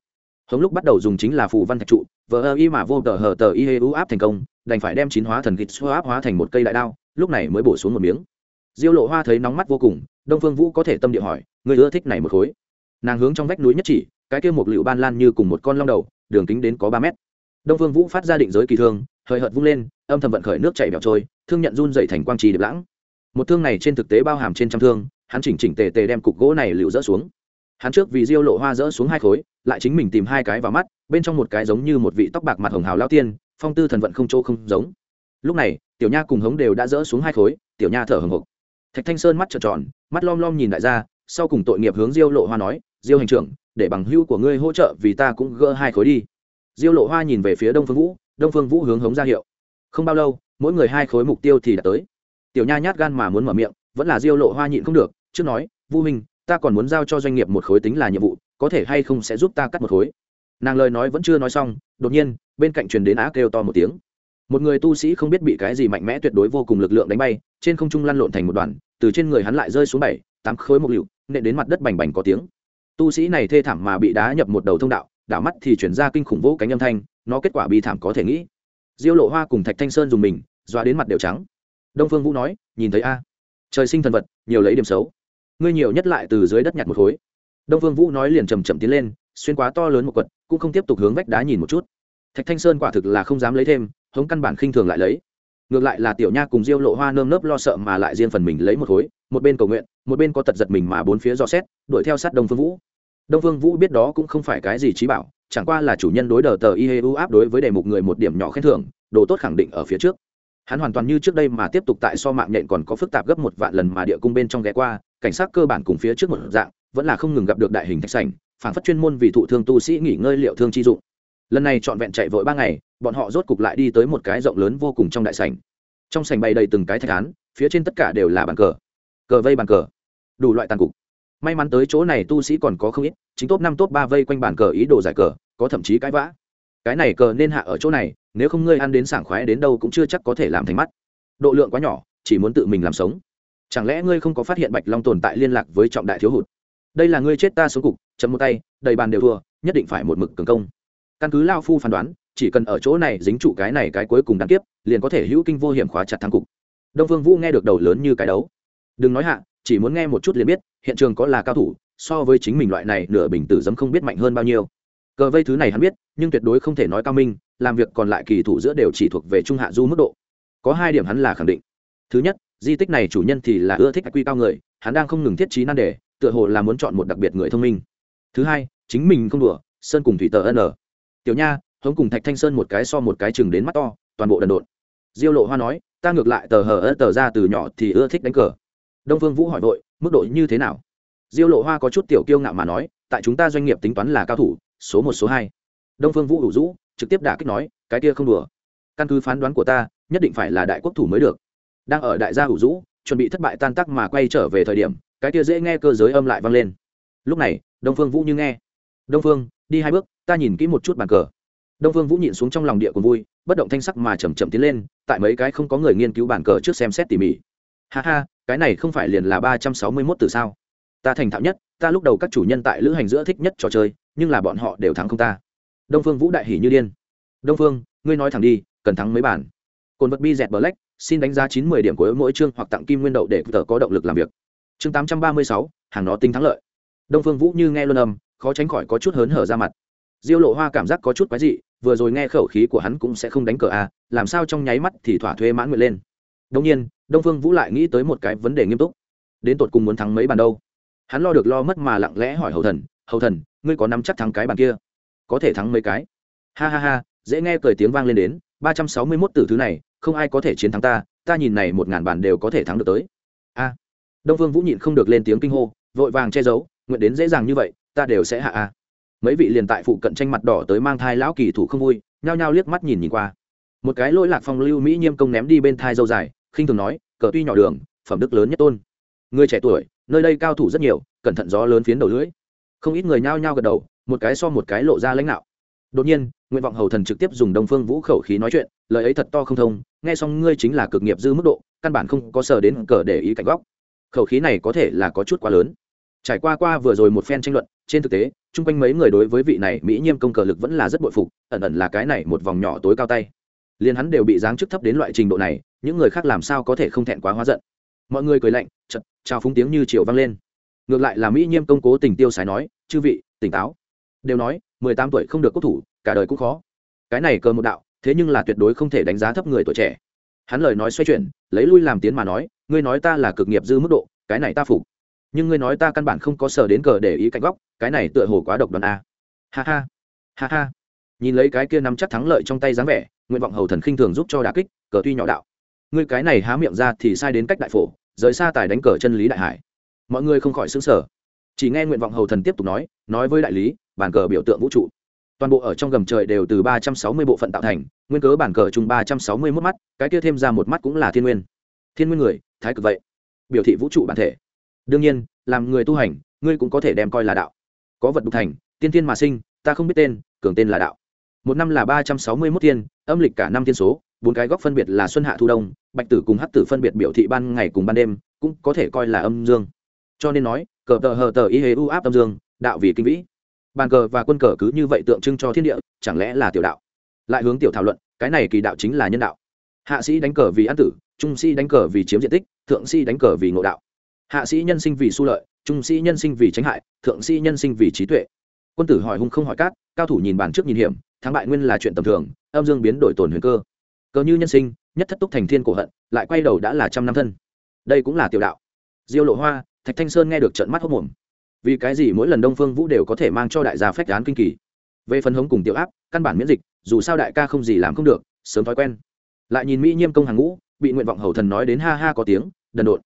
S1: hống lúc bắt đầu dùng chính là phù văn thạch trụ, vờ ơ y mà vô tờ hờ tờ y hê u áp thành công, đành phải đem chín hóa thần kịch xô áp hóa thành một cây đại đao, lúc này mới bổ xuống một miếng. Diêu lộ hoa thấy nóng mắt vô cùng, đông phương vũ có thể tâm địa hỏi người ưa thích này một khối? Nàng hướng trong vách núi nhất chỉ, cái kia một liệu ban lan như cùng một con long đầu, đường kính đến có ba mét. Đông phương vũ phát ra định giới kỳ thương hời hợt vung lên, âm thầm vận khởi nước chảy bẹo trôi, thương nhận run dậy thành quang trì điệp lãng một thương này trên thực tế bao hàm trên trăm thương, hắn chỉnh chỉnh tề tề đem cục gỗ này liệu rỡ xuống. Hắn trước vì diêu lộ hoa rỡ xuống hai khối, lại chính mình tìm hai cái vào mắt, bên trong một cái giống như một vị tóc bạc mặt hồng hào lao tiên, phong tư thần vận không chỗ không giống. Lúc này, tiểu nha cùng hống đều đã rỡ xuống hai khối, tiểu nha thở hồng hộc. Thạch thanh sơn mắt trợn tròn, mắt lom lom nhìn đại gia, sau cùng tội nghiệp hướng diêu lộ hoa nói, diêu hành trưởng, để bằng hưu của ngươi hỗ trợ vì ta cũng gỡ hai khối đi. Diêu lộ hoa nhìn về phía đông phương vũ, đông phương vũ hướng hống ra hiệu. Không bao lâu, mỗi người hai khối mục tiêu thì đã tới tiểu nha nhát gan mà muốn mở miệng, vẫn là diêu lộ hoa nhịn không được, trước nói, vu minh ta còn muốn giao cho doanh nghiệp một khối tính là nhiệm vụ, có thể hay không sẽ giúp ta cắt một khối? Nàng lời nói vẫn chưa nói xong, đột nhiên, bên cạnh truyền đến á kêu to một tiếng. Một người tu sĩ không biết bị cái gì mạnh mẽ tuyệt đối vô cùng lực lượng đánh bay, trên không trung lăn lộn thành một đoàn, từ trên người hắn lại rơi xuống bảy, tám khối một liệu nện đến mặt đất bành bành có tiếng. Tu sĩ này thê thảm mà bị đá nhập một đầu thông đạo, đảo mắt thì chuyển ra kinh khủng vỗ cánh âm thanh, nó kết quả bi thảm có thể nghĩ. Diêu lộ hoa cùng thạch thanh sơn dùng mình, dọa đến mặt đều trắng đông phương vũ nói, nhìn thấy a, trời sinh thần vật, nhiều lấy điểm xấu. Ngươi nhiều nhất lại từ dưới đất nhặt một khối. Đông phương vũ nói liền chầm chậm tiến lên, xuyên quá to lớn một quật, cũng không tiếp tục hướng vách đá nhìn một chút. Thạch thanh sơn quả thực là không dám lấy thêm, hống căn bản khinh thường lại lấy. Ngược lại là tiểu nha cùng diêu lộ hoa nơm nớp lo sợ mà lại riêng phần mình lấy một khối, một bên cầu nguyện, một bên có tật giật mình mà bốn phía dò xét, đuổi theo sát đông phương vũ. Đông phương vũ biết đó cũng không phải cái gì trí bảo, chẳng qua là chủ nhân đối đờ tờ ihu áp đối với đề mục người một điểm nhỏ khen thưởng, đồ tốt khẳng định ở phía trước hắn hoàn toàn như trước đây mà tiếp tục tại so mạng nhện còn có phức tạp gấp một vạn lần mà địa cung bên trong ghé qua, cảnh sát cơ bản cùng phía trước một dạng, vẫn là không ngừng gặp được đại hình thạch sảnh phản phất chuyên môn vì thụ thương tu sĩ nghỉ ngơi liệu thương chi dụng. Lần này trọn vẹn chạy vội ba ngày, bọn họ rốt cục lại đi tới một cái rộng lớn vô cùng trong đại sảnh. Trong sảnh bày đầy từng cái thạch án, phía trên tất cả đều là bàn cờ. Cờ vây bàn cờ. Đủ loại tàn cục. May mắn tới chỗ này tu sĩ còn có không ít, chính top năm, top ba vây quanh bàn cờ ý đồ giải cờ, có thậm chí cãi vã cái này cờ nên hạ ở chỗ này nếu không ngươi ăn đến sảng khoái đến đâu cũng chưa chắc có thể làm thành mắt. Độ lượng quá nhỏ chỉ muốn tự mình làm sống. Chẳng lẽ ngươi không có phát hiện bạch long tồn tại liên lạc với trọng đại thiếu hụt? Đây là ngươi chết ta xuống cục chấm một tay đầy bàn đều thua nhất định phải một mực cường công. Căn cứ lao phu phán đoán chỉ cần ở chỗ này dính trụ cái này cái cuối cùng đáng tiếp, liền có thể hữu kinh vô hiểm khóa chặt thắng cục. Đông phương vũ nghe được đầu lớn như cái đấu. Đừng nói hạ chỉ muốn nghe một chút liền biết hiện trường có là cao thủ so với chính mình loại này nửa bình tử dấm không biết mạnh hơn bao nhiêu cờ vây thứ này hắn biết, nhưng tuyệt đối không thể nói cao minh, làm việc còn lại kỳ thủ giữa đều chỉ thuộc về trung hạ du mức độ. Có hai điểm hắn là khẳng định. Thứ nhất, di tích này chủ nhân thì là ưa thích quy cao người, hắn đang không ngừng thiết trí nan đề, tựa hồ là muốn chọn một đặc biệt người thông minh. Thứ hai, chính mình không đùa, sơn cùng thủy tờ n. Tiểu nha, hống cùng thạch thanh sơn một cái so một cái chừng đến mắt to, toàn bộ đần độn. Diêu lộ hoa nói, ta ngược lại tờ hờ ớt tờ ra từ nhỏ thì ưa thích đánh cờ. Đông phương vũ hỏi vội, mức độ như thế nào? Diêu lộ hoa có chút tiểu kiêu ngạo mà nói, tại chúng ta doanh nghiệp tính toán là cao thủ số một, số hai. Đông phương vũ Hữu rũ, trực tiếp đả kích nói, cái kia không đùa. Căn cứ phán đoán của ta, nhất định phải là đại quốc thủ mới được. Đang ở đại gia hữu rũ, chuẩn bị thất bại tan tắc mà quay trở về thời điểm, cái kia dễ nghe cơ giới âm lại vang lên. Lúc này, đông phương vũ như nghe. Đông phương, đi hai bước, ta nhìn kỹ một chút bàn cờ. Đông phương vũ nhìn xuống trong lòng địa còn vui, bất động thanh sắc mà chầm chậm tiến lên, tại mấy cái không có người nghiên cứu bàn cờ trước xem xét tỉ mỉ. Ha ha, cái này không phải liền là ba trăm sáu mươi mốt từ sao? Ta thành thạo nhất, ta lúc đầu các chủ nhân tại lữ hành giữa thích nhất trò chơi nhưng là bọn họ đều thắng không ta. Đông phương vũ đại hỉ như điên. Đông phương ngươi nói thẳng đi cần thắng mấy bản? Cồn vật bi dẹt black xin đánh giá chín mươi điểm của mỗi chương hoặc tặng kim nguyên đậu để tờ có động lực làm việc. Chương tám trăm ba mươi sáu hàng nó tinh thắng lợi. Đông phương vũ như nghe luân âm khó tránh khỏi có chút hớn hở ra mặt. Diêu lộ hoa cảm giác có chút quái dị vừa rồi nghe khẩu khí của hắn cũng sẽ không đánh cờ a à, làm sao trong nháy mắt thì thỏa thuê mãn nguyện lên. Đông nhiên đông phương vũ lại nghĩ tới một cái vấn đề nghiêm túc. Đến tột cùng muốn thắng mấy bàn đâu? Hắn lo được lo mất mà lặng lẽ hỏi hầu thần hầu thần, ngươi có nắm chắc thắng cái bàn kia? Có thể thắng mấy cái? Ha ha ha, dễ nghe cười tiếng vang lên đến, ba trăm sáu mươi mốt tử thứ này, không ai có thể chiến thắng ta ta nhìn này một ngàn bàn đều có thể thắng được tới. A. Đông Vương vũ nhịn không được lên tiếng kinh hô, vội vàng che giấu, nguyện đến dễ dàng như vậy, ta đều sẽ hạ a. Mấy vị liền tại phụ cận tranh mặt đỏ tới mang thai lão kỳ thủ không vui, nhao nhao liếc mắt nhìn nhìn qua. Một cái lỗi lạc phong lưu mỹ nhiêm công ném đi bên thai dâu dài, khinh thường nói, cờ tuy nhỏ đường, phẩm đức lớn nhất tôn. Người trẻ tuổi, nơi đây cao thủ rất nhiều, cẩn thận gió lớn phiến đầu lưỡi không ít người nhao nhao gật đầu, một cái so một cái lộ ra lãnh đạo. Đột nhiên, nguyện vọng hầu thần trực tiếp dùng đông phương vũ khẩu khí nói chuyện, lời ấy thật to không thông, nghe xong ngươi chính là cực nghiệp dư mức độ, căn bản không có sờ đến cờ để ý cảnh góc. Khẩu khí này có thể là có chút quá lớn. Trải qua qua vừa rồi một phen tranh luận, trên thực tế, chung quanh mấy người đối với vị này mỹ nhiêm công cờ lực vẫn là rất bội phục, ẩn ẩn là cái này một vòng nhỏ tối cao tay. Liền hắn đều bị giáng chức thấp đến loại trình độ này, những người khác làm sao có thể không thẹn quá hóa giận. Mọi người cười lạnh chật trao phúng tiếng như chiều vang lên ngược lại là mỹ nhiêm công cố tình tiêu sái nói, chư vị, tỉnh táo. Đều nói, mười tám tuổi không được quốc thủ, cả đời cũng khó. Cái này cờ một đạo, thế nhưng là tuyệt đối không thể đánh giá thấp người tuổi trẻ. Hắn lời nói xoay chuyển, lấy lui làm tiến mà nói, ngươi nói ta là cực nghiệp dư mức độ, cái này ta phục. Nhưng ngươi nói ta căn bản không có sở đến cờ để ý cạnh góc, cái này tựa hồ quá độc đoàn a. Ha ha ha ha. Nhìn lấy cái kia nắm chắc thắng lợi trong tay dáng vẻ, nguyện vọng hầu thần khinh thường giúp cho đà kích, cờ tuy nhỏ đạo. Ngươi cái này há miệng ra thì sai đến cách đại phổ, rời xa tài đánh cờ chân lý đại hải mọi người không khỏi xứng sở chỉ nghe nguyện vọng hầu thần tiếp tục nói nói với đại lý bàn cờ biểu tượng vũ trụ. Toàn bộ ở trong gầm trời đều từ ba trăm sáu mươi bộ phận tạo thành nguyên cớ bản cờ chung ba trăm sáu mươi mốt mắt cái kia thêm ra một mắt cũng là thiên nguyên. Thiên nguyên người thái cực vậy. Biểu thị vũ trụ bản thể. Đương nhiên làm người tu hành ngươi cũng có thể đem coi là đạo. Có vật đục thành tiên tiên mà sinh ta không biết tên cường tên là đạo. Một năm là ba trăm sáu mươi mốt tiên, âm lịch cả năm tiên số bốn cái góc phân biệt là xuân hạ thu đông bạch tử cùng hắc tử phân biệt biểu thị ban ngày cùng ban đêm cũng có thể coi là âm dương cho nên nói, cờ tờ hờ tờ y hế u áp tâm dương, đạo vì kinh vĩ. Bàn cờ và quân cờ cứ như vậy tượng trưng cho thiên địa, chẳng lẽ là tiểu đạo? Lại hướng tiểu thảo luận, cái này kỳ đạo chính là nhân đạo. Hạ sĩ đánh cờ vì an tử, trung sĩ đánh cờ vì chiếm diện tích, thượng sĩ đánh cờ vì ngộ đạo. Hạ sĩ nhân sinh vì su lợi, trung sĩ nhân sinh vì tránh hại, thượng sĩ nhân sinh vì trí tuệ. Quân tử hỏi hung không hỏi cát, cao thủ nhìn bàn trước nhìn hiểm, thắng bại nguyên là chuyện tầm thường, âm dương biến đổi tổn huyền cơ. Cờ như nhân sinh, nhất thất túc thành thiên cổ hận, lại quay đầu đã là trăm năm thân. Đây cũng là tiểu đạo. Diêu lộ hoa thạch thanh sơn nghe được trận mắt hốc mồm. Vì cái gì mỗi lần đông phương vũ đều có thể mang cho đại gia phách án kinh kỳ? Về phần hống cùng tiểu áp, căn bản miễn dịch, dù sao đại ca không gì làm không được, sớm thói quen. Lại nhìn mỹ nhiêm công hàng ngũ, bị nguyện vọng hầu thần nói đến ha ha có tiếng, đần độn.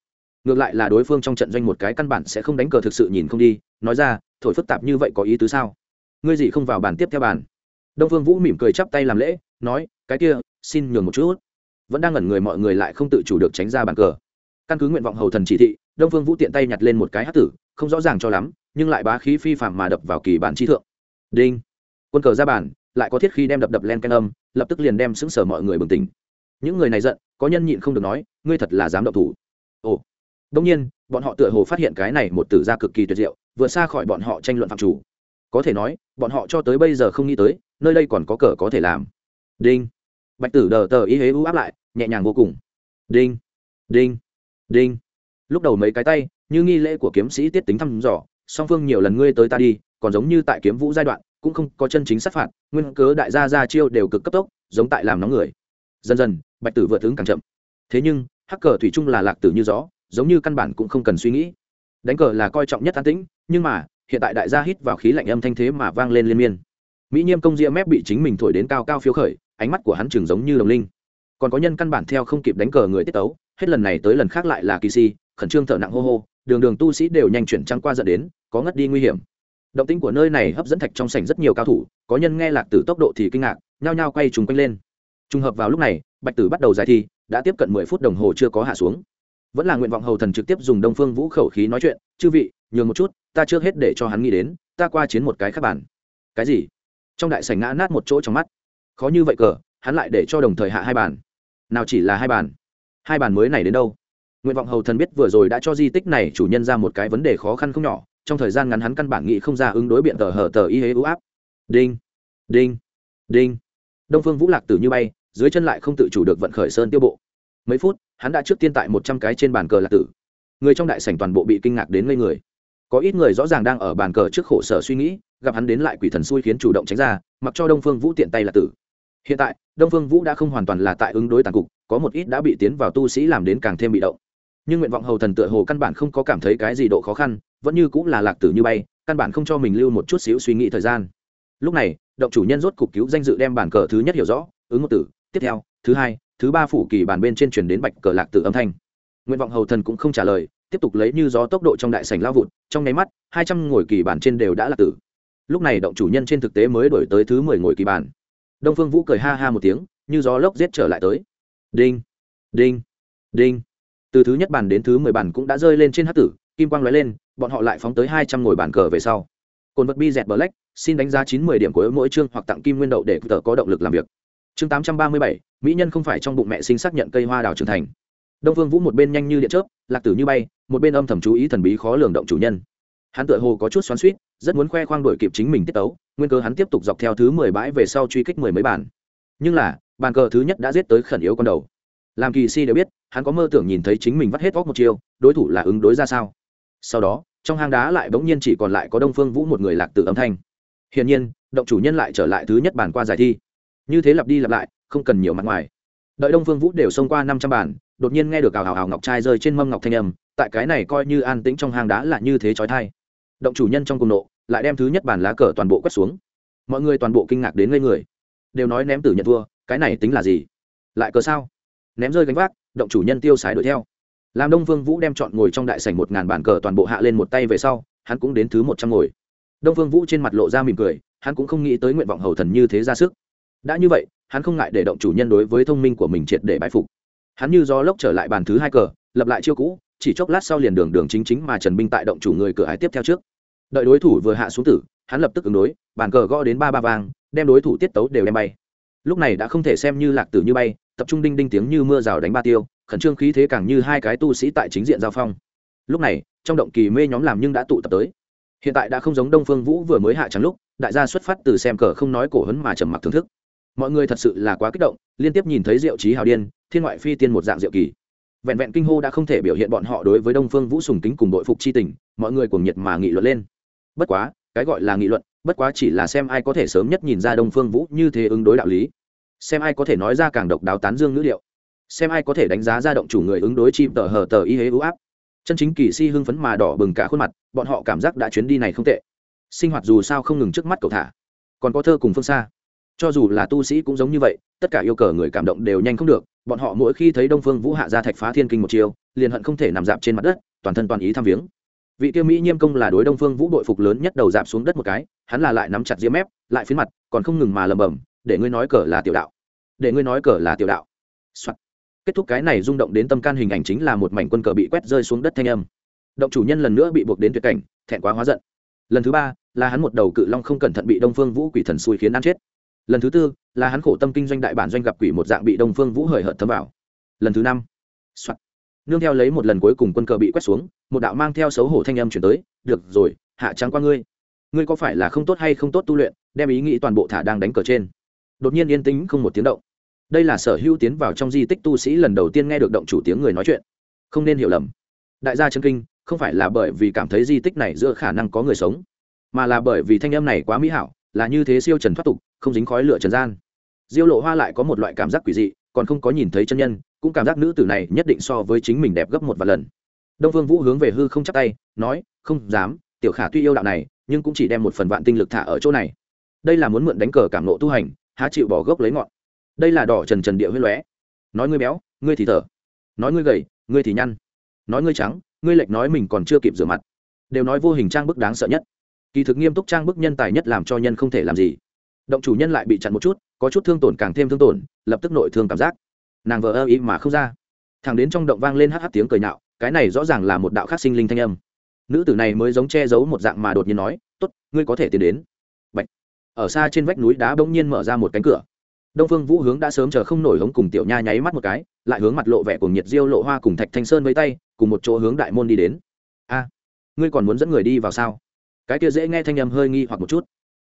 S1: Ngược lại là đối phương trong trận doanh một cái căn bản sẽ không đánh cờ thực sự nhìn không đi, nói ra, thổi phức tạp như vậy có ý tứ sao? Ngươi gì không vào bàn tiếp theo bàn? Đông phương vũ mỉm cười chắp tay làm lễ, nói, cái kia, xin nhường một chút. Vẫn đang ngẩn người mọi người lại không tự chủ được tránh ra bàn cờ. Căn cứ nguyện vọng hầu thần chỉ thị đông phương vũ tiện tay nhặt lên một cái hát tử, không rõ ràng cho lắm, nhưng lại bá khí phi phạm mà đập vào kỳ bản trí thượng. Đinh! Quân cờ ra bàn, lại có thiết khi đem đập đập len canh âm, lập tức liền đem xứng sở mọi người bừng tỉnh. Những người này giận, có nhân nhịn không được nói, ngươi thật là dám động thủ. Ồ! Đông nhiên, bọn họ tựa hồ phát hiện cái này một tử gia cực kỳ tuyệt diệu, vượt xa khỏi bọn họ tranh luận phạm chủ. Có thể nói, bọn họ cho tới bây giờ không nghĩ tới, nơi đây còn có cờ có thể làm. Đinh! Bạch tử đờ tờ ý hế u áp lại, nhẹ nhàng vô cùng. Đinh! Đinh! Đinh! Lúc đầu mấy cái tay, như nghi lễ của kiếm sĩ tiết tính thăm dò, song phương nhiều lần ngươi tới ta đi, còn giống như tại kiếm vũ giai đoạn, cũng không có chân chính sát phạt, nguyên cớ đại gia ra chiêu đều cực cấp tốc, giống tại làm nóng người. Dần dần, bạch tử vượt ứng càng chậm. Thế nhưng hắc cờ thủy chung là lạc tử như gió, giống như căn bản cũng không cần suy nghĩ. Đánh cờ là coi trọng nhất an tĩnh, nhưng mà, hiện tại đại gia hít vào khí lạnh âm thanh thế mà vang lên liên miên. Mỹ nhiêm công ria mép bị chính mình thổi đến cao cao phiếu khởi, ánh mắt của hắn chừng giống như đồng linh. Còn có nhân căn bản theo không kịp đánh cờ người tiết tấu, hết lần này tới lần khác lại là kỳ si khẩn trương thở nặng hô hô, đường đường tu sĩ đều nhanh chuyển trăng qua dẫn đến, có ngất đi nguy hiểm. Động tĩnh của nơi này hấp dẫn thạch trong sảnh rất nhiều cao thủ, có nhân nghe lạc tử tốc độ thì kinh ngạc, nhao nhao quay trùng quanh lên. Trùng hợp vào lúc này, bạch tử bắt đầu giải thi, đã tiếp cận mười phút đồng hồ chưa có hạ xuống. Vẫn là nguyện vọng hầu thần trực tiếp dùng đông phương vũ khẩu khí nói chuyện, chư vị, nhường một chút, ta trước hết để cho hắn nghĩ đến, ta qua chiến một cái khác bản cái gì? Trong đại sảnh ngã nát một chỗ trong mắt. Khó như vậy cờ, hắn lại để cho đồng thời hạ hai bàn. Nào chỉ là hai bàn? Hai bàn mới này đến đâu? Nguyện vọng hầu thần biết vừa rồi đã cho di tích này chủ nhân ra một cái vấn đề khó khăn không nhỏ, trong thời gian ngắn hắn căn bản nghĩ không ra ứng đối biện tờ hở tờ y hế ưu áp. Đinh đinh đinh. Đông phương vũ lạc tử như bay, dưới chân lại không tự chủ được vận khởi sơn tiêu bộ. Mấy phút, hắn đã trước tiên tại một trăm cái trên bàn cờ lạc tử. Người trong đại sảnh toàn bộ bị kinh ngạc đến ngây người. Có ít người rõ ràng đang ở bàn cờ trước khổ sở suy nghĩ, gặp hắn đến lại quỷ thần xui khiến chủ động tránh ra, mặc cho đông phương vũ tiện tay lạc tử. Hiện tại, đông phương vũ đã không hoàn toàn là tại ứng đối tàn cục, có một ít đã bị tiến vào tu sĩ làm đến càng thêm bị động nhưng nguyện vọng hầu thần tựa hồ căn bản không có cảm thấy cái gì độ khó khăn, vẫn như cũng là lạc tử như bay, căn bản không cho mình lưu một chút xíu suy nghĩ thời gian. Lúc này, động chủ nhân rốt cục cứu danh dự đem bản cờ thứ nhất hiểu rõ, ứng một tử, tiếp theo, thứ hai, thứ ba phủ kỳ bản bên trên truyền đến bạch cờ lạc tử âm thanh. Nguyện vọng hầu thần cũng không trả lời, tiếp tục lấy như gió tốc độ trong đại sảnh lao vụt, trong nháy mắt, hai trăm ngồi kỳ bản trên đều đã lạc tử. Lúc này động chủ nhân trên thực tế mới đổi tới thứ mười ngồi kỳ bản. Đông phương vũ cười ha ha một tiếng, như gió lốc giết trở lại tới. Đinh đinh đinh từ thứ nhất bàn đến thứ mười bàn cũng đã rơi lên trên hát tử, kim quang lóe lên, bọn họ lại phóng tới hai trăm ngồi bàn cờ về sau. Cồn vật bi dẹt black, xin đánh giá chín mươi điểm của mỗi chương hoặc tặng kim nguyên đậu để tờ có động lực làm việc. Chương tám trăm ba mươi bảy, mỹ nhân không phải trong bụng mẹ sinh xác nhận cây hoa đào trưởng thành. Đông vương vũ một bên nhanh như điện chớp, lạc tử như bay, một bên âm thầm chú ý thần bí khó lường động chủ nhân. Hắn tựa hồ có chút xoắn suýt rất muốn khoe khoang đổi kịp chính mình tiết tấu, nguyên cơ hắn tiếp tục dọc theo thứ mười bãi về sau truy kích mười mấy bàn. Nhưng là, bàn cờ thứ nhất đã giết tới khẩn yếu con đầu. Làm kỳ si đều biết hắn có mơ tưởng nhìn thấy chính mình vắt hết óc một chiều đối thủ là ứng đối ra sao? Sau đó, trong hang đá lại bỗng nhiên chỉ còn lại có đông phương vũ một người lạc tử âm thanh. Hiển nhiên, động chủ nhân lại trở lại thứ nhất bàn qua giải thi. Như thế lặp đi lặp lại, không cần nhiều mặt ngoài. Đợi đông phương vũ đều xông qua năm trăm bàn, đột nhiên nghe được cào hào hào ngọc trai rơi trên mâm ngọc thanh âm, tại cái này coi như an tĩnh trong hang đá là như thế trói thai động chủ nhân trong cùng nộ, lại đem thứ nhất bản lá cờ toàn bộ quét xuống. Mọi người toàn bộ kinh ngạc đến ngây người. Đều nói ném tử nhận thua, cái này tính là gì? Lại cờ sao? Ném rơi gánh vác, động chủ nhân tiêu sái đuổi theo. Làm đông vương vũ đem chọn ngồi trong đại sảnh một ngàn bàn cờ toàn bộ hạ lên một tay về sau, hắn cũng đến thứ một trăm ngồi. Đông vương vũ trên mặt lộ ra mỉm cười, hắn cũng không nghĩ tới nguyện vọng hầu thần như thế ra sức. Đã như vậy, hắn không ngại để động chủ nhân đối với thông minh của mình triệt để bãi phục. Hắn như gió lốc trở lại bàn thứ hai cờ, lập lại chiêu cũ, chỉ chốc lát sau liền đường đường chính chính mà trần binh tại động chủ người cửa ái tiếp theo trước. Đợi đối thủ vừa hạ xuống tử, hắn lập tức ứng đối, bàn cờ gõ đến ba ba vang, đem đối thủ tiết tấu đều đem bay lúc này đã không thể xem như lạc tử như bay, tập trung đinh đinh tiếng như mưa rào đánh ba tiêu, khẩn trương khí thế càng như hai cái tu sĩ tại chính diện giao phong. Lúc này, trong động kỳ mê nhóm làm nhưng đã tụ tập tới. Hiện tại đã không giống đông phương vũ vừa mới hạ trắng lúc, đại gia xuất phát từ xem cờ không nói cổ hấn mà trầm mặc thưởng thức. Mọi người thật sự là quá kích động, liên tiếp nhìn thấy diệu trí hào điên, thiên ngoại phi tiên một dạng diệu kỳ. Vẹn vẹn kinh hô đã không thể biểu hiện bọn họ đối với đông phương vũ sùng kính cùng đội phục chi tình, mọi người cuồng nhiệt mà nghị luận lên. Bất quá, cái gọi là nghị luận, bất quá chỉ là xem ai có thể sớm nhất nhìn ra đông phương vũ như thế ứng đối đạo lý xem ai có thể nói ra càng độc đáo tán dương ngữ liệu. Xem ai có thể đánh giá ra động chủ người ứng đối chim tờ hờ tờ y hế ưu áp. Chân chính kỳ si hưng phấn mà đỏ bừng cả khuôn mặt, bọn họ cảm giác đã chuyến đi này không tệ. Sinh hoạt dù sao không ngừng trước mắt cậu thả. Còn có thơ cùng phương xa. Cho dù là tu sĩ cũng giống như vậy, tất cả yêu cờ người cảm động đều nhanh không được, bọn họ mỗi khi thấy đông phương vũ hạ ra thạch phá thiên kinh một chiều, liền hận không thể nằm dạp trên mặt đất, toàn thân toàn ý tham viếng. Vị tiêu mỹ nhiêm công là đối đông phương vũ đội phục lớn nhất đầu dạp xuống đất một cái, hắn là lại nắm chặt diễm mép, lại phiến mặt, còn không ngừng mà lầm bầm để ngươi nói cờ là tiểu đạo. Để ngươi nói cờ là tiểu đạo、Soạn. kết thúc cái này rung động đến tâm can hình ảnh chính là một mảnh quân cờ bị quét rơi xuống đất thanh âm. Động chủ nhân lần nữa bị buộc đến tuyệt cảnh, thẹn quá hóa giận. Lần thứ ba, là hắn một đầu cự long không cẩn thận bị đông phương vũ quỷ thần xui khiến ăn chết. Lần thứ tư, là hắn khổ tâm kinh doanh đại bản doanh gặp quỷ một dạng bị đông phương vũ hời hợt thấm vào. Lần thứ năm、Soạn. nương theo lấy một lần cuối cùng quân cờ bị quét xuống, một đạo mang theo xấu hổ thanh âm chuyển tới, được rồi, hạ trắng qua ngươi. Ngươi có phải là không tốt hay không tốt tu luyện, đem ý nghĩ toàn bộ thả đang đánh cờ trên đột nhiên yên tĩnh không một tiếng động. Đây là sở hữu tiến vào trong di tích tu sĩ lần đầu tiên nghe được động chủ tiếng người nói chuyện. Không nên hiểu lầm. Đại gia chân kinh, không phải là bởi vì cảm thấy di tích này giữa khả năng có người sống, mà là bởi vì thanh âm này quá mỹ hảo, là như thế siêu trần thoát tục, không dính khói lửa trần gian. Diêu lộ hoa lại có một loại cảm giác quỷ dị, còn không có nhìn thấy chân nhân, cũng cảm giác nữ tử này nhất định so với chính mình đẹp gấp một vài lần. Đông phương vũ hướng về hư không chắc tay, nói, không dám, tiểu khả tuy yêu đạo này, nhưng cũng chỉ đem một phần vạn tinh lực thả ở chỗ này. Đây là muốn mượn đánh cờ cảm nộ tu hành há chịu bỏ gốc lấy ngọn. Đây là đỏ trần trần địa huyết lóe. Nói ngươi béo, ngươi thì thở. Nói ngươi gầy, ngươi thì nhăn. Nói ngươi trắng, ngươi lệch nói mình còn chưa kịp rửa mặt. Đều nói vô hình trang bức đáng sợ nhất. Kỳ thực nghiêm túc trang bức nhân tài nhất làm cho nhân không thể làm gì. Động chủ nhân lại bị chặn một chút, có chút thương tổn càng thêm thương tổn, lập tức nội thương cảm giác. Nàng vờ ơ ý mà không ra. Thằng đến trong động vang lên hh tiếng cười nhạo, cái này rõ ràng là một đạo khắc sinh linh thanh âm. Nữ tử này mới giống che giấu một dạng mà đột nhiên nói t ố t ngươi có thể tiến đến ở xa trên vách núi đá bỗng nhiên mở ra một cánh cửa. Đông phương vũ hướng đã sớm chờ không nổi hống cùng tiểu nha nháy mắt một cái, lại hướng mặt lộ vẻ cùng nhiệt diêu lộ hoa cùng thạch thanh sơn với tay, cùng một chỗ hướng đại môn đi đến. A, ngươi còn muốn dẫn người đi vào sao? Cái kia dễ nghe thanh âm hơi nghi hoặc một chút.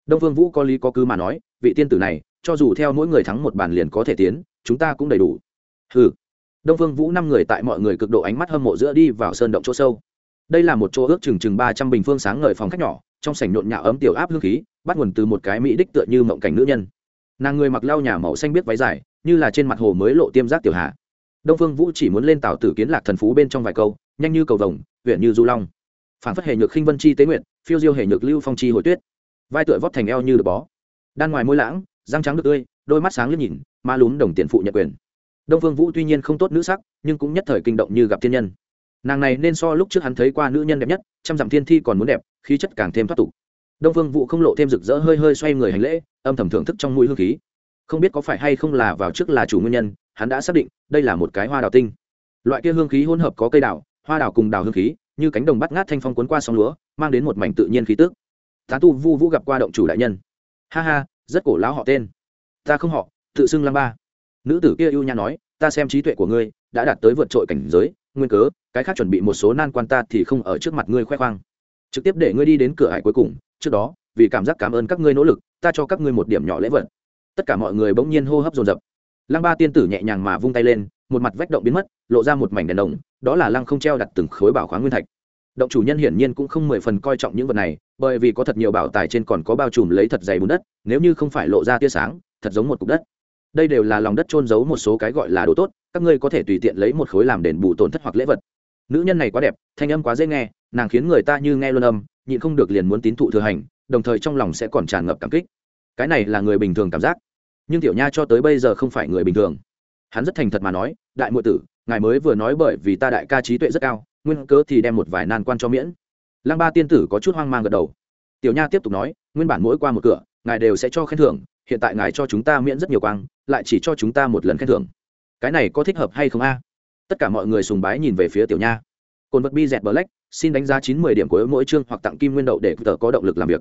S1: Đông phương vũ có lý có cứ mà nói, vị tiên tử này, cho dù theo mỗi người thắng một bàn liền có thể tiến, chúng ta cũng đầy đủ. Ừ đông phương vũ năm người tại mọi người cực độ ánh mắt hâm mộ giữa đi vào sơn động chỗ sâu. Đây là một chỗ ước chừng chừng ba trăm bình phương sáng ngời phòng khách nhỏ trong sảnh nhộn nhạo ấm tiểu áp hương khí, bắt nguồn từ một cái mỹ đích tựa như mộng cảnh nữ nhân. Nàng người mặc lau nhà màu xanh biết váy dài, như là trên mặt hồ mới lộ tiêm giác tiểu hạ. Đông phương vũ chỉ muốn lên tàu tử kiến lạc thần phú bên trong vài câu, nhanh như cầu vồng, huyện như du long. Phản phất hệ nhược khinh vân chi tế nguyện, phiêu diêu hệ nhược lưu phong chi hồi tuyết. Vai tựa vóc thành eo như được bó. Đan ngoài môi lãng, răng trắng được tươi, đôi mắt sáng liếc nhìn, ma lún đồng tiền phụ nhận quyền. Đông phương vũ tuy nhiên không tốt nữ sắc, nhưng cũng nhất thời kinh động như gặp thiên nhân nàng này nên so lúc trước hắn thấy qua nữ nhân đẹp nhất, trăm dặm thiên thi còn muốn đẹp, khí chất càng thêm thoát tục. Đông phương vũ không lộ thêm rực rỡ, hơi hơi xoay người hành lễ, âm thầm thưởng thức trong mũi hương khí. Không biết có phải hay không là vào trước là chủ nguyên nhân, hắn đã xác định, đây là một cái hoa đào tinh. Loại kia hương khí hỗn hợp có cây đào, hoa đào cùng đào hương khí, như cánh đồng bắt ngát thanh phong cuốn qua sóng lúa, mang đến một mảnh tự nhiên khí tước tá tu vu vũ gặp qua động chủ đại nhân. Ha ha, rất cổ lão họ tên. Ta không họ, tự xưng lam ba. Nữ tử kia ưu nha nói, ta xem trí tuệ của ngươi, đã đạt tới vượt trội cảnh giới nguyên cớ, cái khác chuẩn bị một số nan quan ta thì không ở trước mặt ngươi khoe khoang. Trực tiếp để ngươi đi đến cửa hải cuối cùng, trước đó, vì cảm giác cảm ơn các ngươi nỗ lực, ta cho các ngươi một điểm nhỏ lễ vật. Tất cả mọi người bỗng nhiên hô hấp dồn dập. Lăng ba tiên tử nhẹ nhàng mà vung tay lên, một mặt vách động biến mất, lộ ra một mảnh đèn đồng, đó là lăng không treo đặt từng khối bảo khoáng nguyên thạch. Động chủ nhân hiển nhiên cũng không mười phần coi trọng những vật này, bởi vì có thật nhiều bảo tài trên còn có bao trùm lấy thật dày bùn đất, nếu như không phải lộ ra tia sáng, thật giống một cục đất. Đây đều là lòng đất trôn giấu một số cái gọi là đồ tốt các ngươi có thể tùy tiện lấy một khối làm đền bù tổn thất hoặc lễ vật. Nữ nhân này quá đẹp, thanh âm quá dễ nghe, nàng khiến người ta như nghe luân âm, nhịn không được liền muốn tín thụ thừa hành, đồng thời trong lòng sẽ còn tràn ngập cảm kích. Cái này là người bình thường cảm giác. Nhưng tiểu nha cho tới bây giờ không phải người bình thường. Hắn rất thành thật mà nói, đại muội tử, ngài mới vừa nói bởi vì ta đại ca trí tuệ rất cao, nguyên cớ thì đem một vài nan quan cho miễn. Lăng ba tiên tử có chút hoang mang gật đầu. Tiểu nha tiếp tục nói, nguyên bản mỗi qua một cửa, ngài đều sẽ cho khen thưởng, hiện tại ngài cho chúng ta miễn rất nhiều quang, lại chỉ cho chúng ta một lần khen thưởng cái này có thích hợp hay không a? Tất cả mọi người sùng bái nhìn về phía tiểu nha. Cồn vật bi dẹt black, xin đánh giá chín mươi điểm của mỗi chương hoặc tặng kim nguyên đậu để tờ có động lực làm việc.